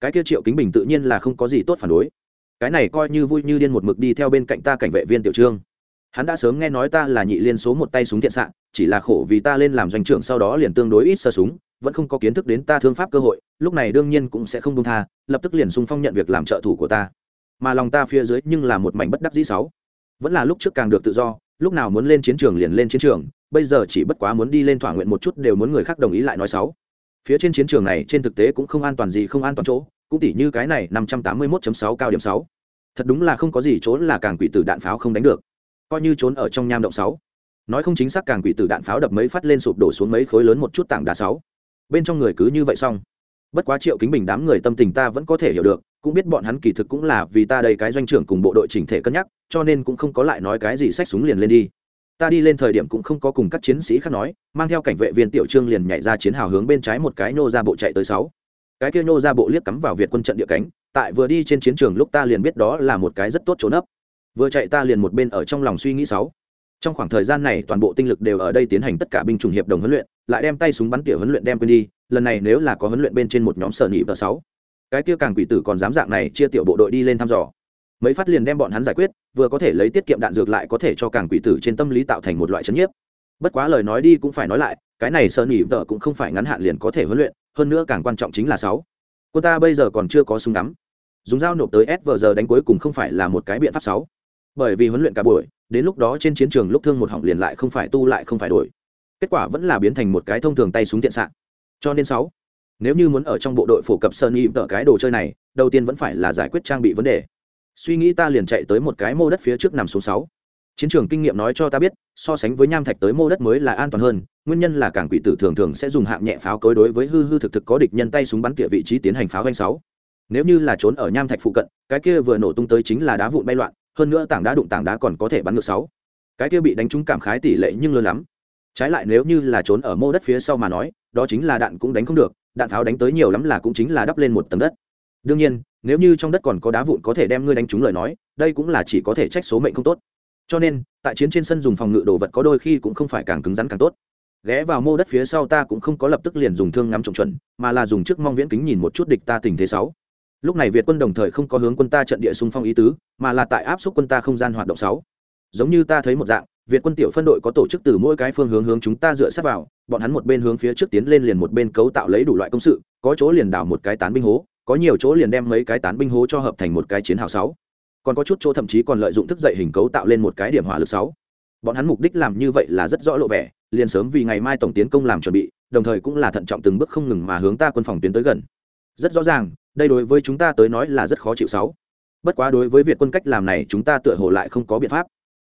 Speaker 1: Cái kia triệu kính bình tự nhiên là không có gì tốt phản đối. Cái này coi như vui như điên một mực đi theo bên cạnh ta cảnh vệ viên tiểu trương. Hắn đã sớm nghe nói ta là nhị liên số một tay súng thiện xạ, chỉ là khổ vì ta lên làm doanh trưởng sau đó liền tương đối ít sơ súng, vẫn không có kiến thức đến ta thương pháp cơ hội, lúc này đương nhiên cũng sẽ không đông tha, lập tức liền sung phong nhận việc làm trợ thủ của ta mà lòng ta phía dưới nhưng là một mảnh bất đắc dĩ sáu. Vẫn là lúc trước càng được tự do, lúc nào muốn lên chiến trường liền lên chiến trường, bây giờ chỉ bất quá muốn đi lên thỏa nguyện một chút đều muốn người khác đồng ý lại nói sáu. Phía trên chiến trường này trên thực tế cũng không an toàn gì, không an toàn chỗ, cũng tỉ như cái này năm trăm tám mươi 581.6 cao điểm sáu. Thật đúng là không có gì trốn là càng quỷ tử đạn pháo không đánh được. Coi như trốn ở trong nham động sáu. Nói không chính xác càng quỷ tử đạn pháo đập mấy phát lên sụp đổ xuống mấy khối lớn một chút tảng đá sáu. Bên trong người cứ như vậy xong bất quá triệu kính bình đám người tâm tình ta vẫn có thể hiểu được, cũng biết bọn hắn kỳ thực cũng là vì ta đây cái doanh trưởng cùng bộ đội chỉnh thể cân nhắc, cho nên cũng không có lại nói cái gì sách súng liền lên đi. Ta đi lên thời điểm cũng không có cùng các chiến sĩ khác nói, mang theo cảnh vệ viên tiểu trương liền nhảy ra chiến hào hướng bên trái một cái nô ra bộ chạy tới sáu. Cái kia nô ra bộ liếc cắm vào việt quân trận địa cánh, tại vừa đi trên chiến trường lúc ta liền biết đó là một cái rất tốt trốn ấp vừa chạy ta liền một bên ở trong lòng suy nghĩ sáu trong khoảng thời gian này, toàn bộ tinh lực đều ở đây tiến hành tất cả binh chủng hiệp đồng huấn luyện, lại đem tay súng bắn tỉa huấn luyện đem quên đi, lần này nếu là có huấn luyện bên trên một nhóm sở nhị vợ sáu, cái kia càng quỷ tử còn dám dạng này chia tiểu bộ đội đi lên thăm dò. Mấy phát liền đem bọn hắn giải quyết, vừa có thể lấy tiết kiệm đạn dược lại có thể cho càng quỷ tử trên tâm lý tạo thành một loại chấn nhiếp. Bất quá lời nói đi cũng phải nói lại, cái này sở nhị vợ cũng không phải ngắn hạn liền có thể huấn luyện, hơn nữa càng quan trọng chính là sáu. Cô ta bây giờ còn chưa có súng đắm dùng dao nộp tới s vờ giờ đánh cuối cùng không phải là một cái biện pháp sáu. Bởi vì huấn luyện cả buổi đến lúc đó trên chiến trường lúc thương một hỏng liền lại không phải tu lại không phải đổi. Kết quả vẫn là biến thành một cái thông thường tay súng tiện sạn cho nên sáu, nếu như muốn ở trong bộ đội phổ cập sơn y tờ cái đồ chơi này, đầu tiên vẫn phải là giải quyết trang bị vấn đề. Suy nghĩ ta liền chạy tới một cái mô đất phía trước nằm số sáu. Chiến trường kinh nghiệm nói cho ta biết, so sánh với nham thạch tới mô đất mới là an toàn hơn, nguyên nhân là cảng quỷ tử thường thường sẽ dùng hạng nhẹ pháo cối đối với hư hư thực thực có địch nhân tay súng bắn tỉa vị trí tiến hành pháo doanh sáu. Nếu như là trốn ở nham thạch phụ cận, cái kia vừa nổ tung tới chính là đá vụn bay loạn hơn nữa tảng đá đụng tảng đá còn có thể bắn ngược sáu. Cái kia bị đánh trúng cảm khái tỷ lệ nhưng lớn lắm. Trái lại nếu như là trốn ở mô đất phía sau mà nói, đó chính là đạn cũng đánh không được, đạn tháo đánh tới nhiều lắm là cũng chính là đắp lên một tầng đất. Đương nhiên, nếu như trong đất còn có đá vụn có thể đem ngươi đánh trúng lời nói, đây cũng là chỉ có thể trách số mệnh không tốt. Cho nên, tại chiến trên sân dùng phòng ngự đồ vật có đôi khi cũng không phải càng cứng rắn càng tốt. Ghé vào mô đất phía sau ta cũng không có lập tức liền dùng thương ngắm trồng chuẩn, mà là dùng chiếc mong viễn kính nhìn một chút địch ta tình thế sáu lúc này việt quân đồng thời không có hướng quân ta trận địa xung phong ý tứ, mà là tại áp suất quân ta không gian hoạt động sáu. Giống như ta thấy một dạng, việt quân tiểu phân đội có tổ chức từ mỗi cái phương hướng hướng chúng ta dựa sát vào, bọn hắn một bên hướng phía trước tiến lên liền một bên cấu tạo lấy đủ loại công sự, có chỗ liền đảo một cái tán binh hố, có nhiều chỗ liền đem mấy cái tán binh hố cho hợp thành một cái chiến hào sáu. Còn có chút chỗ thậm chí còn lợi dụng thức dậy hình cấu tạo lên một cái điểm hỏa lực sáu. Bọn hắn mục đích làm như vậy là rất rõ lộ vẻ, liền sớm vì ngày mai tổng tiến công làm chuẩn bị, đồng thời cũng là thận trọng từng bước không ngừng mà hướng ta quân phòng tiến tới gần rất rõ ràng, đây đối với chúng ta tới nói là rất khó chịu sáu. Bất quá đối với việt quân cách làm này, chúng ta tựa hồ lại không có biện pháp.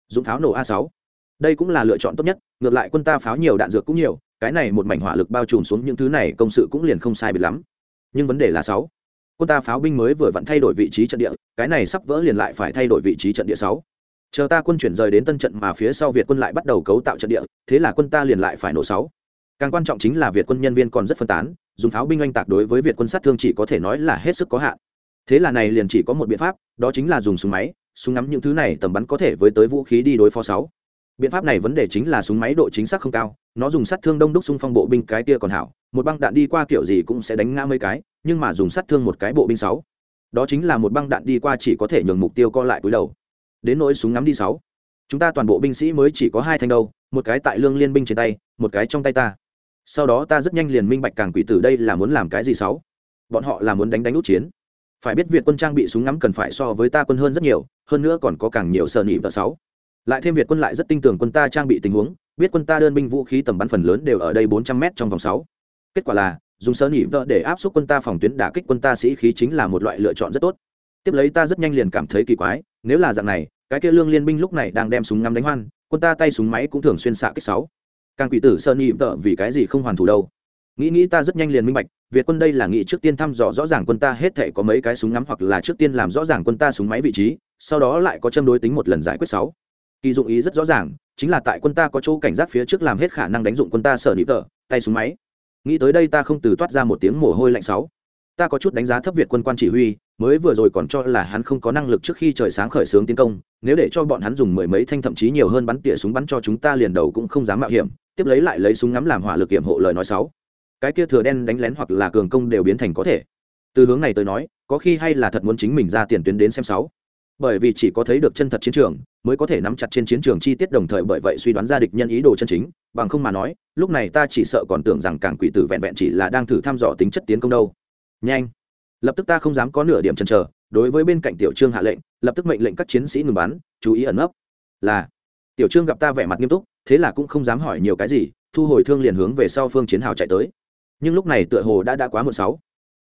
Speaker 1: Dùng pháo nổ a sáu. Đây cũng là lựa chọn tốt nhất, ngược lại quân ta pháo nhiều đạn dược cũng nhiều, cái này một mảnh hỏa lực bao trùm xuống những thứ này, công sự cũng liền không sai biệt lắm. Nhưng vấn đề là sáu. Quân ta pháo binh mới vừa vặn thay đổi vị trí trận địa, cái này sắp vỡ liền lại phải thay đổi vị trí trận địa sáu. Chờ ta quân chuyển rời đến tân trận mà phía sau việt quân lại bắt đầu cấu tạo trận địa, thế là quân ta liền lại phải nổ sáu. Càng quan trọng chính là việt quân nhân viên còn rất phân tán dùng pháo binh oanh tạc đối với việt quân sát thương chỉ có thể nói là hết sức có hạn. Thế là này liền chỉ có một biện pháp, đó chính là dùng súng máy, súng ngắm những thứ này tầm bắn có thể với tới vũ khí đi đối phó sáu. Biện pháp này vấn đề chính là súng máy độ chính xác không cao, nó dùng sát thương đông đúc xung phong bộ binh cái kia còn hảo, một băng đạn đi qua kiểu gì cũng sẽ đánh ngã mấy cái, nhưng mà dùng sát thương một cái bộ binh sáu. Đó chính là một băng đạn đi qua chỉ có thể nhường mục tiêu co lại cúi đầu. Đến nỗi súng ngắm đi sáu. Chúng ta toàn bộ binh sĩ mới chỉ có hai thanh đâu, một cái tại lương liên binh trên tay, một cái trong tay ta sau đó ta rất nhanh liền minh bạch càng quỷ tử đây là muốn làm cái gì sáu. Bọn họ là muốn đánh đánh út chiến. Phải biết việt quân trang bị súng ngắm cần phải so với ta quân hơn rất nhiều, hơn nữa còn có càng nhiều sợ nỉ và sáu. Lại thêm việt quân lại rất tin tưởng quân ta trang bị tình huống, biết quân ta đơn binh vũ khí tầm bắn phần lớn đều ở đây bốn trăm m trong vòng sáu. Kết quả là, dùng sơ nỉ vợ để áp suất quân ta phòng tuyến đả kích quân ta sĩ khí chính là một loại lựa chọn rất tốt. Tiếp lấy ta rất nhanh liền cảm thấy kỳ quái, nếu là dạng này, cái kia lương liên binh lúc này đang đem súng ngắm đánh hoan, quân ta tay súng máy cũng thường xuyên xạ kích sáu càng quỷ tử sơn nhị tợ vì cái gì không hoàn thủ đâu? Nghĩ nghĩ ta rất nhanh liền minh bạch, việt quân đây là nghĩ trước tiên thăm dò rõ ràng quân ta hết thể có mấy cái súng ngắm hoặc là trước tiên làm rõ ràng quân ta súng máy vị trí, sau đó lại có châm đối tính một lần giải quyết sáu. Kỳ dụng ý rất rõ ràng, chính là tại quân ta có chỗ cảnh giác phía trước làm hết khả năng đánh dụng quân ta sở nhị tợ, tay súng máy. Nghĩ tới đây ta không từ toát ra một tiếng mồ hôi lạnh sáu. Ta có chút đánh giá thấp việt quân quan chỉ huy, mới vừa rồi còn cho là hắn không có năng lực trước khi trời sáng khởi xướng tiến công, nếu để cho bọn hắn dùng mười mấy thanh thậm chí nhiều hơn bắn tỉa súng bắn cho chúng ta liền đầu cũng không dám mạo hiểm tiếp lấy lại lấy súng ngắm làm hỏa lực kiểm hộ lời nói sáu. Cái kia thừa đen đánh lén hoặc là cường công đều biến thành có thể. Từ hướng này tới nói, có khi hay là thật muốn chính mình ra tiền tuyến đến xem sáu. Bởi vì chỉ có thấy được chân thật chiến trường, mới có thể nắm chặt trên chiến trường chi tiết đồng thời bởi vậy suy đoán ra địch nhân ý đồ chân chính, bằng không mà nói, lúc này ta chỉ sợ còn tưởng rằng cảng quỷ tử vẹn vẹn chỉ là đang thử thăm dò tính chất tiến công đâu. Nhanh. Lập tức ta không dám có nửa điểm chần chờ, đối với bên cạnh tiểu trương hạ lệnh, lập tức mệnh lệnh các chiến sĩ ngừng bắn, chú ý ẩn nấp. Là. Tiểu trương gặp ta vẻ mặt nghiêm túc thế là cũng không dám hỏi nhiều cái gì, thu hồi thương liền hướng về sau phương chiến hào chạy tới. Nhưng lúc này tựa hồ đã đã quá một sáu.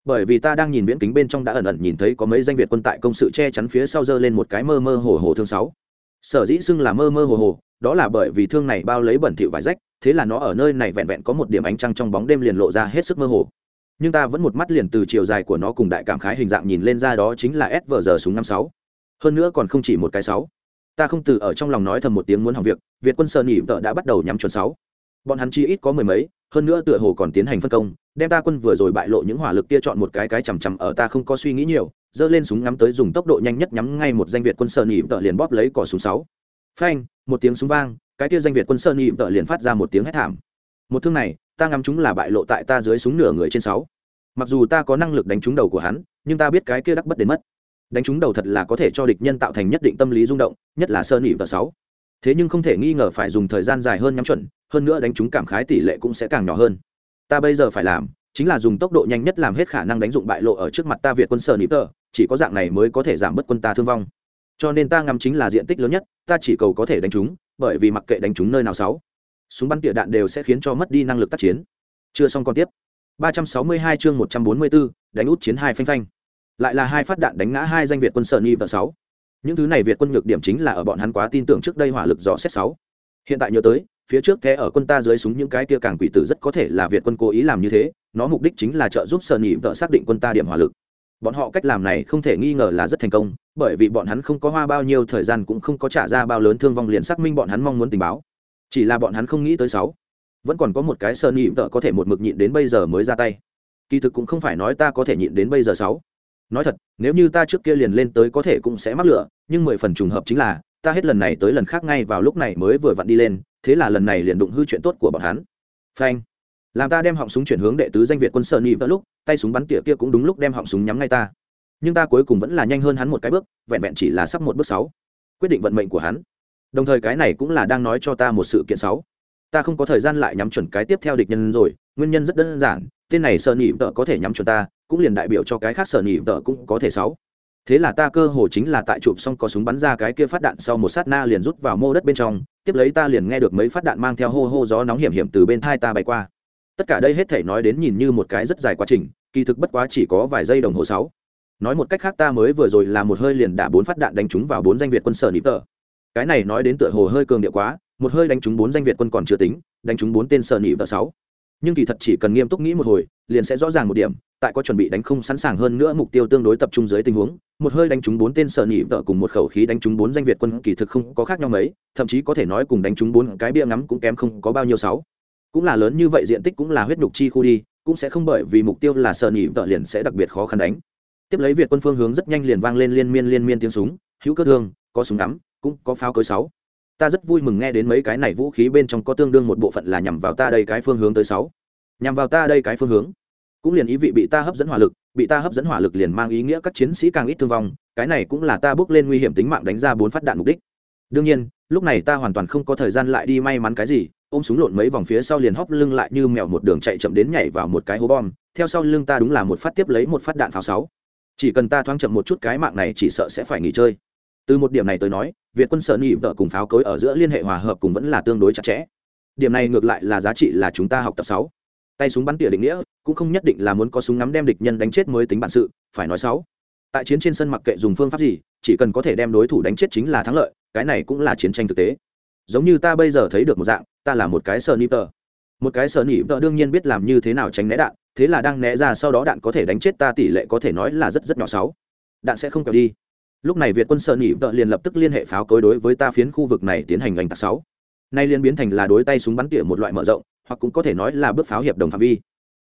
Speaker 1: Bởi vì ta đang nhìn viễn kính bên trong đã ẩn ẩn nhìn thấy có mấy danh việt quân tại công sự che chắn phía sau giơ lên một cái mơ mơ hồ hồ thương sáu. Sở dĩ xưng là mơ mơ hồ hồ, đó là bởi vì thương này bao lấy bẩn thỉu vải rách, thế là nó ở nơi này vẹn vẹn có một điểm ánh trăng trong bóng đêm liền lộ ra hết sức mơ hồ. Nhưng ta vẫn một mắt liền từ chiều dài của nó cùng đại cảm khái hình dạng nhìn lên ra đó chính là s vờ giờ súng năm sáu. Hơn nữa còn không chỉ một cái sáu ta không từ ở trong lòng nói thầm một tiếng muốn hỏng việc, việt quân sơn nhị vợ đã bắt đầu nhắm chuẩn sáu. Bọn hắn chi ít có mười mấy, hơn nữa tựa hồ còn tiến hành phân công, đem ta quân vừa rồi bại lộ những hỏa lực kia chọn một cái cái chằm chằm ở ta không có suy nghĩ nhiều, giơ lên súng ngắm tới dùng tốc độ nhanh nhất nhắm ngay một danh việt quân sơn nhị vợ liền bóp lấy cỏ súng sáu. Phanh, một tiếng súng vang, cái kia danh việt quân sơn nhị vợ liền phát ra một tiếng hét thảm. Một thương này, ta ngắm chúng là bại lộ tại ta dưới súng nửa người trên sáu. Mặc dù ta có năng lực đánh trúng đầu của hắn, nhưng ta biết cái kia đắc bất đến mất đánh trúng đầu thật là có thể cho địch nhân tạo thành nhất định tâm lý rung động nhất là sơ nỉ và sáu. Thế nhưng không thể nghi ngờ phải dùng thời gian dài hơn nhắm chuẩn hơn nữa đánh trúng cảm khái tỷ lệ cũng sẽ càng nhỏ hơn. Ta bây giờ phải làm chính là dùng tốc độ nhanh nhất làm hết khả năng đánh dụng bại lộ ở trước mặt ta việt quân sở nịp tờ chỉ có dạng này mới có thể giảm bớt quân ta thương vong. Cho nên ta ngắm chính là diện tích lớn nhất ta chỉ cầu có thể đánh trúng bởi vì mặc kệ đánh trúng nơi nào sáu súng bắn tỉa đạn đều sẽ khiến cho mất đi năng lực tác chiến. Chưa xong còn tiếp. 362 chương 144, đánh út chiến hai phanh phanh. Lại là hai phát đạn đánh ngã hai danh Việt quân sở ni và sáu. Những thứ này Việt quân nhược điểm chính là ở bọn hắn quá tin tưởng trước đây hỏa lực dò xét sáu. Hiện tại nhớ tới, phía trước thế ở quân ta dưới súng những cái kia càng quỷ tử rất có thể là Việt quân cố ý làm như thế, nó mục đích chính là trợ giúp sở nhị vợ xác định quân ta điểm hỏa lực. Bọn họ cách làm này không thể nghi ngờ là rất thành công, bởi vì bọn hắn không có hoa bao nhiêu thời gian cũng không có trả ra bao lớn thương vong liền xác minh bọn hắn mong muốn tình báo. Chỉ là bọn hắn không nghĩ tới sáu. Vẫn còn có một cái sơn nhị vợ có thể một mực nhịn đến bây giờ mới ra tay. Kỳ thực cũng không phải nói ta có thể nhịn đến bây giờ sáu nói thật, nếu như ta trước kia liền lên tới có thể cũng sẽ mắc lửa, nhưng mười phần trùng hợp chính là, ta hết lần này tới lần khác ngay vào lúc này mới vừa vặn đi lên, thế là lần này liền đụng hư chuyện tốt của bọn hắn. Phanh. Làm ta đem họng súng chuyển hướng đệ tứ danh việt quân sơn nhị vợ lúc, tay súng bắn tỉa kia cũng đúng lúc đem họng súng nhắm ngay ta. Nhưng ta cuối cùng vẫn là nhanh hơn hắn một cái bước, vẹn vẹn chỉ là sắp một bước sáu. Quyết định vận mệnh của hắn. Đồng thời cái này cũng là đang nói cho ta một sự kiện sáu. Ta không có thời gian lại nhắm chuẩn cái tiếp theo địch nhân rồi, nguyên nhân rất đơn giản, tên này sợ nhị vợ có thể nhắm chuẩn ta cũng liền đại biểu cho cái khác sở nhị tờ cũng có thể sáu. Thế là ta cơ hồ chính là tại chụp xong có súng bắn ra cái kia phát đạn sau một sát na liền rút vào mô đất bên trong, tiếp lấy ta liền nghe được mấy phát đạn mang theo hô hô gió nóng hiểm hiểm từ bên thai ta bay qua. Tất cả đây hết thể nói đến nhìn như một cái rất dài quá trình, kỳ thực bất quá chỉ có vài giây đồng hồ sáu. Nói một cách khác ta mới vừa rồi là một hơi liền đả bốn phát đạn đánh trúng vào bốn danh việt quân sở nịp tờ. Cái này nói đến tựa hồ hơi cường điệu quá, một hơi đánh trúng bốn danh việt quân còn chưa tính, đánh trúng bốn tên sở nỉ tờ sáu. Nhưng kỳ thật chỉ cần nghiêm túc nghĩ một hồi, liền sẽ rõ ràng một điểm tại có chuẩn bị đánh không sẵn sàng hơn nữa mục tiêu tương đối tập trung dưới tình huống, một hơi đánh trúng bốn tên sợ nỉ vợ cùng một khẩu khí đánh trúng bốn danh việt quân kỳ thực không có khác nhau mấy, thậm chí có thể nói cùng đánh trúng bốn cái bia ngắm cũng kém không có bao nhiêu sáu. Cũng là lớn như vậy diện tích cũng là huyết nhục chi khu đi, cũng sẽ không bởi vì mục tiêu là sợ nỉ vợ liền sẽ đặc biệt khó khăn đánh. Tiếp lấy việt quân phương hướng rất nhanh liền vang lên liên miên liên miên tiếng súng, hữu cơ thương, có súng ngắm, cũng có pháo cối sáu. Ta rất vui mừng nghe đến mấy cái này vũ khí bên trong có tương đương một bộ phận là nhằm vào ta đây cái phương hướng tới sáu. Nhằm vào ta đây cái phương hướng cũng liền ý vị bị ta hấp dẫn hỏa lực, bị ta hấp dẫn hỏa lực liền mang ý nghĩa các chiến sĩ càng ít thương vong, cái này cũng là ta bước lên nguy hiểm tính mạng đánh ra bốn phát đạn mục đích. Đương nhiên, lúc này ta hoàn toàn không có thời gian lại đi may mắn cái gì, ôm súng lộn mấy vòng phía sau liền hóp lưng lại như mèo một đường chạy chậm đến nhảy vào một cái hố bom, theo sau lưng ta đúng là một phát tiếp lấy một phát đạn pháo sáu. Chỉ cần ta thoáng chậm một chút cái mạng này chỉ sợ sẽ phải nghỉ chơi. Từ một điểm này tới nói, việt quân sợ nhị vợ cùng pháo cối ở giữa liên hệ hòa hợp cùng vẫn là tương đối chặt chẽ. Điểm này ngược lại là giá trị là chúng ta học tập sáu tay súng bắn tỉa định nghĩa, cũng không nhất định là muốn có súng ngắm đem địch nhân đánh chết mới tính bản sự, phải nói sáu. Tại chiến trên sân mặc kệ dùng phương pháp gì, chỉ cần có thể đem đối thủ đánh chết chính là thắng lợi, cái này cũng là chiến tranh thực tế. Giống như ta bây giờ thấy được một dạng, ta là một cái sờ nịp tờ. Một cái sờ nịp tờ đương nhiên biết làm như thế nào tránh né đạn, thế là đang né ra sau đó đạn có thể đánh chết ta tỷ lệ có thể nói là rất rất nhỏ sáu. Đạn sẽ không kẹo đi. Lúc này việt quân sờ nịp tờ liền lập tức liên hệ pháo cối đối với ta phiến khu vực này tiến hành oanh tạc sáu. Nay liên biến thành là đối tay súng bắn tỉa một loại mở rộng hoặc cũng có thể nói là bước pháo hiệp đồng phạm vi.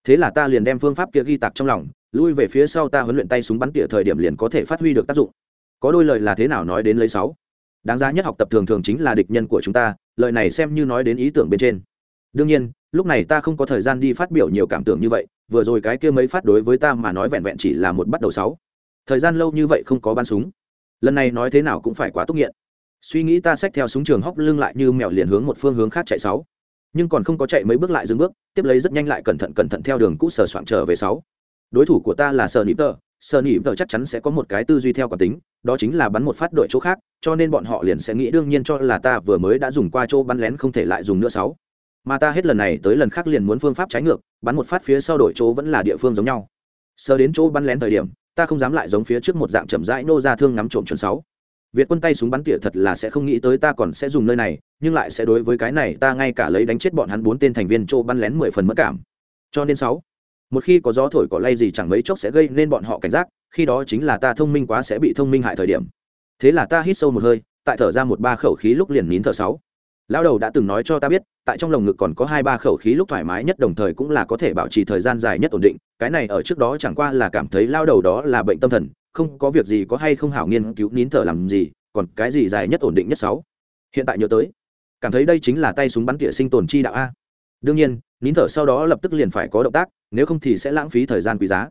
Speaker 1: Thế là ta liền đem phương pháp kia ghi tạc trong lòng, lui về phía sau ta huấn luyện tay súng bắn tỉa thời điểm liền có thể phát huy được tác dụng. Có đôi lời là thế nào nói đến lấy sáu. Đáng giá nhất học tập thường thường chính là địch nhân của chúng ta, lời này xem như nói đến ý tưởng bên trên. Đương nhiên, lúc này ta không có thời gian đi phát biểu nhiều cảm tưởng như vậy, vừa rồi cái kia mấy phát đối với ta mà nói vẹn vẹn chỉ là một bắt đầu sáu. Thời gian lâu như vậy không có bắn súng. Lần này nói thế nào cũng phải quá tốt nghiện. Suy nghĩ ta xách theo súng trường hóc lưng lại như mèo liền hướng một phương hướng khác chạy sáu nhưng còn không có chạy mấy bước lại dừng bước, tiếp lấy rất nhanh lại cẩn thận cẩn thận theo đường cũ sờ soạn trở về sáu. Đối thủ của ta là sờ nịp tờ sờ nịp tờ chắc chắn sẽ có một cái tư duy theo quả tính, đó chính là bắn một phát đội chỗ khác, cho nên bọn họ liền sẽ nghĩ đương nhiên cho là ta vừa mới đã dùng qua chỗ bắn lén không thể lại dùng nữa sáu. Mà ta hết lần này tới lần khác liền muốn phương pháp trái ngược, bắn một phát phía sau đội chỗ vẫn là địa phương giống nhau. Sờ đến chỗ bắn lén thời điểm, ta không dám lại giống phía trước một dạng chậm rãi nô ra thương ngắm trộm chuẩn sáu. Việt quân tay súng bắn tỉa thật là sẽ không nghĩ tới ta còn sẽ dùng nơi này, nhưng lại sẽ đối với cái này ta ngay cả lấy đánh chết bọn hắn bốn tên thành viên chỗ bắn lén mười phần mất cảm. Cho nên sáu, một khi có gió thổi cỏ lay gì chẳng mấy chốc sẽ gây nên bọn họ cảnh giác, khi đó chính là ta thông minh quá sẽ bị thông minh hại thời điểm. Thế là ta hít sâu một hơi, tại thở ra một ba khẩu khí lúc liền nín thở sáu. Lão đầu đã từng nói cho ta biết, tại trong lồng ngực còn có hai ba khẩu khí lúc thoải mái nhất đồng thời cũng là có thể bảo trì thời gian dài nhất ổn định, cái này ở trước đó chẳng qua là cảm thấy lao đầu đó là bệnh tâm thần, không có việc gì có hay không hảo nghiên cứu nín thở làm gì, còn cái gì dài nhất ổn định nhất sáu. Hiện tại nhớ tới. Cảm thấy đây chính là tay súng bắn tỉa sinh tồn chi đạo a. Đương nhiên, nín thở sau đó lập tức liền phải có động tác, nếu không thì sẽ lãng phí thời gian quý giá.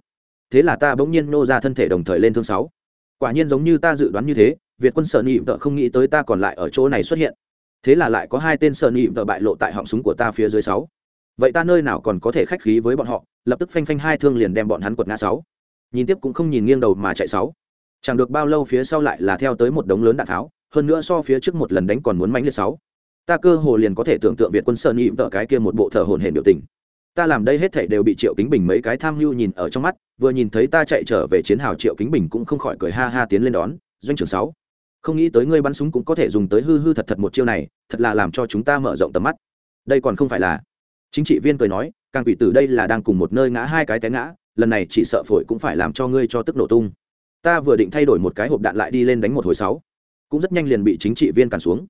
Speaker 1: Thế là ta bỗng nhiên nô ra thân thể đồng thời lên thương sáu. Quả nhiên giống như ta dự đoán như thế, việt quân sợ nhị vợ không nghĩ tới ta còn lại ở chỗ này xuất hiện. Thế là lại có hai tên sợ nhị vợ bại lộ tại họng súng của ta phía dưới sáu. Vậy ta nơi nào còn có thể khách khí với bọn họ? Lập tức phanh phanh hai thương liền đem bọn hắn quật ngã sáu nhìn tiếp cũng không nhìn nghiêng đầu mà chạy sáu. Chẳng được bao lâu phía sau lại là theo tới một đống lớn đạn tháo, hơn nữa so phía trước một lần đánh còn muốn mánh liệt sáu. Ta cơ hồ liền có thể tưởng tượng việt quân sơn nhị tợ cái kia một bộ thở hồn hển biểu tình. Ta làm đây hết thảy đều bị triệu kính bình mấy cái tham mưu nhìn ở trong mắt, vừa nhìn thấy ta chạy trở về chiến hào triệu kính bình cũng không khỏi cười ha ha tiến lên đón, doanh trưởng sáu. Không nghĩ tới ngươi bắn súng cũng có thể dùng tới hư hư thật thật một chiêu này, thật là làm cho chúng ta mở rộng tầm mắt. Đây còn không phải là. Chính trị viên cười nói, càng quỷ tử đây là đang cùng một nơi ngã hai cái té ngã lần này chỉ sợ phổi cũng phải làm cho ngươi cho tức nổ tung. Ta vừa định thay đổi một cái hộp đạn lại đi lên đánh một hồi sáu. Cũng rất nhanh liền bị chính trị viên cản xuống.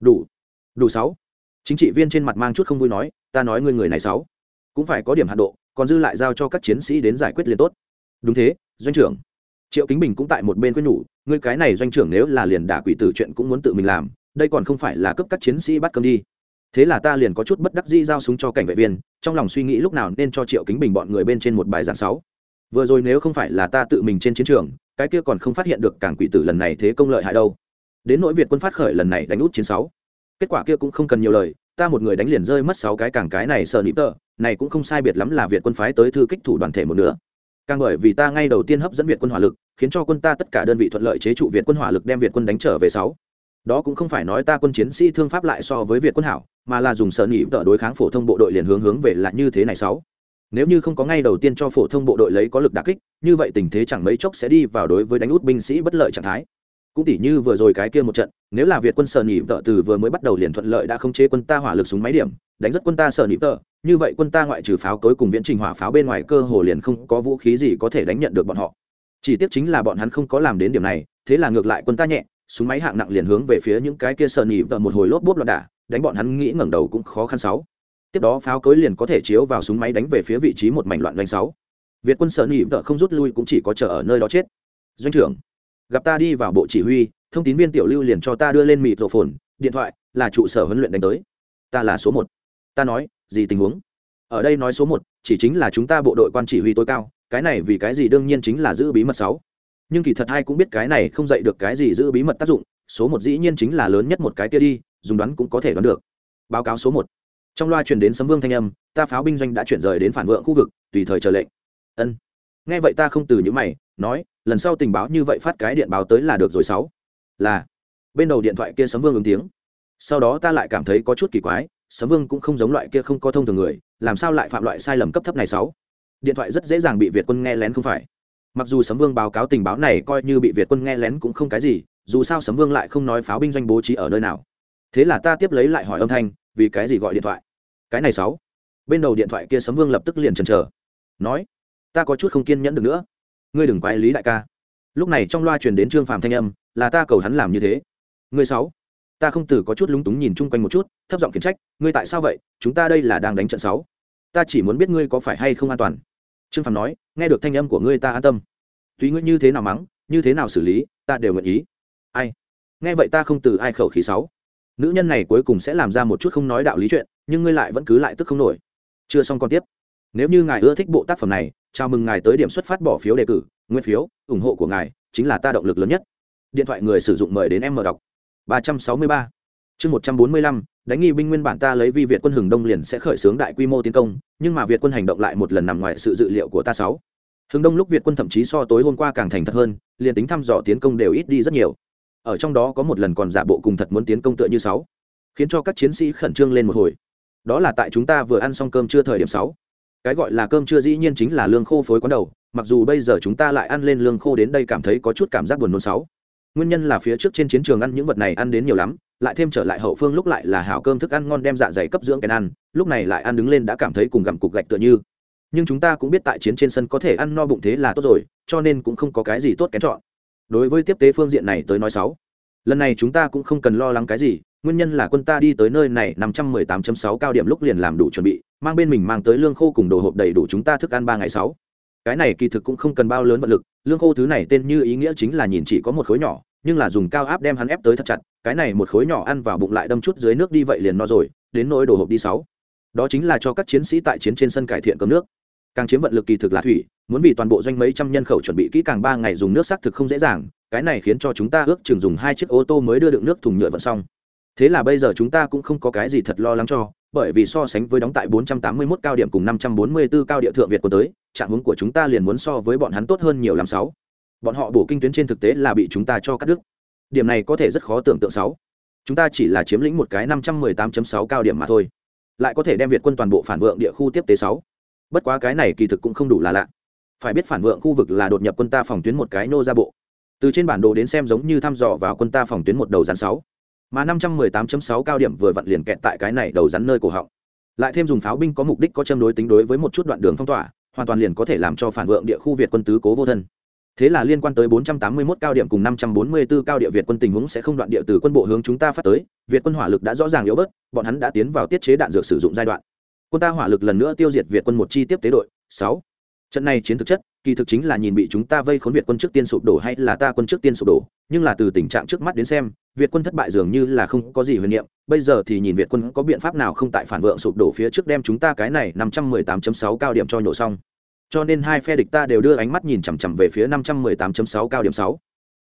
Speaker 1: Đủ. Đủ sáu. Chính trị viên trên mặt mang chút không vui nói, ta nói ngươi người này sáu. Cũng phải có điểm hạ độ, còn dư lại giao cho các chiến sĩ đến giải quyết liền tốt. Đúng thế, doanh trưởng. Triệu kính bình cũng tại một bên quyết nhủ, ngươi cái này doanh trưởng nếu là liền đả quỷ tử chuyện cũng muốn tự mình làm, đây còn không phải là cấp các chiến sĩ bắt cơm đi thế là ta liền có chút bất đắc dĩ giao súng cho cảnh vệ viên, trong lòng suy nghĩ lúc nào nên cho triệu kính bình bọn người bên trên một bài giảng sáu. Vừa rồi nếu không phải là ta tự mình trên chiến trường, cái kia còn không phát hiện được cảng quỷ tử lần này thế công lợi hại đâu. Đến nỗi việt quân phát khởi lần này đánh út chiến sáu. Kết quả kia cũng không cần nhiều lời, ta một người đánh liền rơi mất sáu cái cảng cái này sợ nịp tờ này cũng không sai biệt lắm là việt quân phái tới thư kích thủ đoàn thể một nữa càng bởi vì ta ngay đầu tiên hấp dẫn việt quân hỏa lực, khiến cho quân ta tất cả đơn vị thuận lợi chế trụ việt quân hỏa lực đem việt quân đánh trở về sáu đó cũng không phải nói ta quân chiến sĩ thương pháp lại so với việt quân hảo, mà là dùng sợ nỉ tợ đối kháng phổ thông bộ đội liền hướng hướng về là như thế này sáu. Nếu như không có ngay đầu tiên cho phổ thông bộ đội lấy có lực đà kích, như vậy tình thế chẳng mấy chốc sẽ đi vào đối với đánh út binh sĩ bất lợi trạng thái. Cũng tỉ như vừa rồi cái kia một trận, nếu là việt quân sợ nỉ tợ từ vừa mới bắt đầu liền thuận lợi đã không chế quân ta hỏa lực súng máy điểm, đánh rất quân ta sợ nỉ tợ, như vậy quân ta ngoại trừ pháo cối cùng viễn trình hỏa pháo bên ngoài cơ hồ liền không có vũ khí gì có thể đánh nhận được bọn họ. Chỉ tiếc chính là bọn hắn không có làm đến điểm này, thế là ngược lại quân ta nhẹ súng máy hạng nặng liền hướng về phía những cái kia sờ nỉ vợ một hồi lốp bốp loạn đả, đánh bọn hắn nghĩ ngẩng đầu cũng khó khăn sáu. Tiếp đó pháo cối liền có thể chiếu vào súng máy đánh về phía vị trí một mảnh loạn doanh sáu. Việt quân sờ nỉ vợ không rút lui cũng chỉ có chờ ở nơi đó chết. Doanh trưởng, gặp ta đi vào bộ chỉ huy, thông tín viên tiểu lưu liền cho ta đưa lên mịt rổ phồn, điện thoại là trụ sở huấn luyện đánh tới. Ta là số một. Ta nói, gì tình huống? Ở đây nói số một, chỉ chính là chúng ta bộ đội quan chỉ huy tối cao, cái này vì cái gì đương nhiên chính là giữ bí mật sáu nhưng kỳ thật hai cũng biết cái này không dạy được cái gì giữ bí mật tác dụng, số một dĩ nhiên chính là lớn nhất một cái kia đi, dùng đoán cũng có thể đoán được. Báo cáo số một. Trong loa truyền đến sấm vương thanh âm, ta pháo binh doanh đã chuyển rời đến phản vượng khu vực, tùy thời chờ lệnh. Ân. Nghe vậy ta không từ những mày, nói, lần sau tình báo như vậy phát cái điện báo tới là được rồi sáu. Là. Bên đầu điện thoại kia sấm vương ứng tiếng. Sau đó ta lại cảm thấy có chút kỳ quái, sấm vương cũng không giống loại kia không có thông thường người, làm sao lại phạm loại sai lầm cấp thấp này sáu? Điện thoại rất dễ dàng bị việt quân nghe lén không phải mặc dù sấm vương báo cáo tình báo này coi như bị việt quân nghe lén cũng không cái gì, dù sao sấm vương lại không nói pháo binh doanh bố trí ở nơi nào. Thế là ta tiếp lấy lại hỏi âm thanh, vì cái gì gọi điện thoại? Cái này sáu. Bên đầu điện thoại kia sấm vương lập tức liền chần chờ. Nói, ta có chút không kiên nhẫn được nữa. Ngươi đừng quái lý đại ca. Lúc này trong loa truyền đến trương phàm thanh âm, là ta cầu hắn làm như thế. Ngươi sáu. Ta không từ có chút lúng túng nhìn chung quanh một chút, thấp giọng khiển trách, ngươi tại sao vậy? Chúng ta đây là đang đánh trận sáu. Ta chỉ muốn biết ngươi có phải hay không an toàn trương phàm nói, nghe được thanh âm của ngươi ta an tâm. Tùy ngươi như thế nào mắng, như thế nào xử lý, ta đều nguyện ý. Ai? Nghe vậy ta không từ ai khẩu khí sáu. Nữ nhân này cuối cùng sẽ làm ra một chút không nói đạo lý chuyện, nhưng ngươi lại vẫn cứ lại tức không nổi. Chưa xong còn tiếp. Nếu như ngài ưa thích bộ tác phẩm này, chào mừng ngài tới điểm xuất phát bỏ phiếu đề cử, nguyên phiếu, ủng hộ của ngài chính là ta động lực lớn nhất. Điện thoại người sử dụng mời đến em mở đọc. ba trăm sáu mươi ba. Chương một trăm bốn mươi lăm đánh nghi binh nguyên bản ta lấy vi việt quân hừng đông liền sẽ khởi xướng đại quy mô tiến công, nhưng mà việt quân hành động lại một lần nằm ngoài sự dự liệu của ta sáu. Hừng đông lúc việt quân thậm chí so tối hôm qua càng thành thật hơn, liền tính thăm dò tiến công đều ít đi rất nhiều. Ở trong đó có một lần còn giả bộ cùng thật muốn tiến công tựa như sáu, khiến cho các chiến sĩ khẩn trương lên một hồi. Đó là tại chúng ta vừa ăn xong cơm trưa thời điểm sáu. Cái gọi là cơm trưa dĩ nhiên chính là lương khô phối quán đầu, mặc dù bây giờ chúng ta lại ăn lên lương khô đến đây cảm thấy có chút cảm giác buồn nôn sáu nguyên nhân là phía trước trên chiến trường ăn những vật này ăn đến nhiều lắm, lại thêm trở lại hậu phương lúc lại là hảo cơm thức ăn ngon đem dạ dày cấp dưỡng kèn ăn, lúc này lại ăn đứng lên đã cảm thấy cùng gặm cục gạch tựa như. Nhưng chúng ta cũng biết tại chiến trên sân có thể ăn no bụng thế là tốt rồi, cho nên cũng không có cái gì tốt kén chọn. Đối với tiếp tế phương diện này tới nói sáu, lần này chúng ta cũng không cần lo lắng cái gì, nguyên nhân là quân ta đi tới nơi này năm trăm mười tám sáu cao điểm lúc liền làm đủ chuẩn bị, mang bên mình mang tới lương khô cùng đồ hộp đầy đủ chúng ta thức ăn ba ngày sáu cái này kỳ thực cũng không cần bao lớn vật lực lương khô thứ này tên như ý nghĩa chính là nhìn chỉ có một khối nhỏ nhưng là dùng cao áp đem hắn ép tới thật chặt cái này một khối nhỏ ăn vào bụng lại đâm chút dưới nước đi vậy liền no rồi đến nỗi đồ hộp đi sáu. Đó chính là cho các chiến sĩ tại chiến trên sân cải thiện cấm nước. Càng chiếm vận lực kỳ thực là thủy muốn vì toàn bộ doanh mấy trăm nhân khẩu chuẩn bị kỹ càng ba ngày dùng nước xác thực không dễ dàng cái này khiến cho chúng ta ước chừng dùng hai chiếc ô tô mới đưa đựng nước thùng nhựa vận xong. Thế là bây giờ chúng ta cũng không có cái gì thật lo lắng cho bởi vì so sánh với đóng tại 481 cao điểm cùng 544 cao địa thượng Việt của tới, trạng huống của chúng ta liền muốn so với bọn hắn tốt hơn nhiều làm sáu. Bọn họ bổ kinh tuyến trên thực tế là bị chúng ta cho cắt đứt. Điểm này có thể rất khó tưởng tượng sáu. Chúng ta chỉ là chiếm lĩnh một cái 518.6 cao điểm mà thôi, lại có thể đem Việt quân toàn bộ phản vượng địa khu tiếp tế sáu. Bất quá cái này kỳ thực cũng không đủ là lạ. Phải biết phản vượng khu vực là đột nhập quân ta phòng tuyến một cái nô ra bộ. Từ trên bản đồ đến xem giống như thăm dò vào quân ta phòng tuyến một đầu rắn sáu mà 518.6 cao điểm vừa vặn liền kẹt tại cái này đầu rắn nơi cổ họng lại thêm dùng pháo binh có mục đích có châm đối tính đối với một chút đoạn đường phong tỏa hoàn toàn liền có thể làm cho phản vượng địa khu việt quân tứ cố vô thân. Thế là liên quan tới 481 cao điểm cùng 544 cao địa việt quân tình huống sẽ không đoạn địa từ quân bộ hướng chúng ta phát tới, việt quân hỏa lực đã rõ ràng yếu bớt, bọn hắn đã tiến vào tiết chế đạn dược sử dụng giai đoạn. Quân ta hỏa lực lần nữa tiêu diệt việt quân một chi tiếp tế đội. 6. trận này chiến thực chất, kỳ thực chính là nhìn bị chúng ta vây khốn việt quân trước tiên sụp đổ hay là ta quân trước tiên sụp đổ nhưng là từ tình trạng trước mắt đến xem, việt quân thất bại dường như là không có gì huyền niệm. Bây giờ thì nhìn việt quân có biện pháp nào không tại phản vượng sụp đổ phía trước đem chúng ta cái này năm trăm mười tám chấm sáu cao điểm cho nhổ xong. Cho nên hai phe địch ta đều đưa ánh mắt nhìn chằm chằm về phía năm trăm mười tám chấm sáu cao điểm sáu.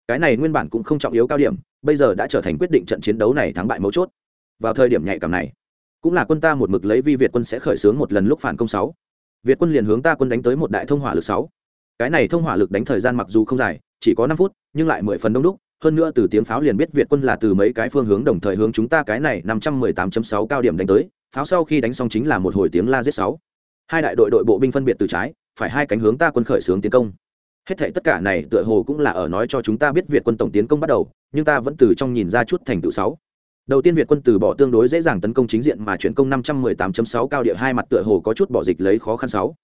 Speaker 1: Cái này nguyên bản cũng không trọng yếu cao điểm, bây giờ đã trở thành quyết định trận chiến đấu này thắng bại mấu chốt. Vào thời điểm nhạy cảm này, cũng là quân ta một mực lấy vi việt quân sẽ khởi xướng một lần lúc phản công sáu. Việt quân liền hướng ta quân đánh tới một đại thông hỏa lực sáu. Cái này thông hỏa lực đánh thời gian mặc dù không dài chỉ có năm phút, nhưng lại mười phần đông đúc. Hơn nữa từ tiếng pháo liền biết việt quân là từ mấy cái phương hướng đồng thời hướng chúng ta cái này năm trăm mười tám chấm sáu cao điểm đánh tới. Pháo sau khi đánh xong chính là một hồi tiếng la giết sáu. Hai đại đội đội bộ binh phân biệt từ trái, phải hai cánh hướng ta quân khởi xướng tiến công. Hết thảy tất cả này tựa hồ cũng là ở nói cho chúng ta biết việt quân tổng tiến công bắt đầu, nhưng ta vẫn từ trong nhìn ra chút thành tựu sáu. Đầu tiên việt quân từ bỏ tương đối dễ dàng tấn công chính diện mà chuyển công năm trăm mười tám chấm sáu cao địa hai mặt tựa hồ có chút bỏ dịch lấy khó khăn sáu.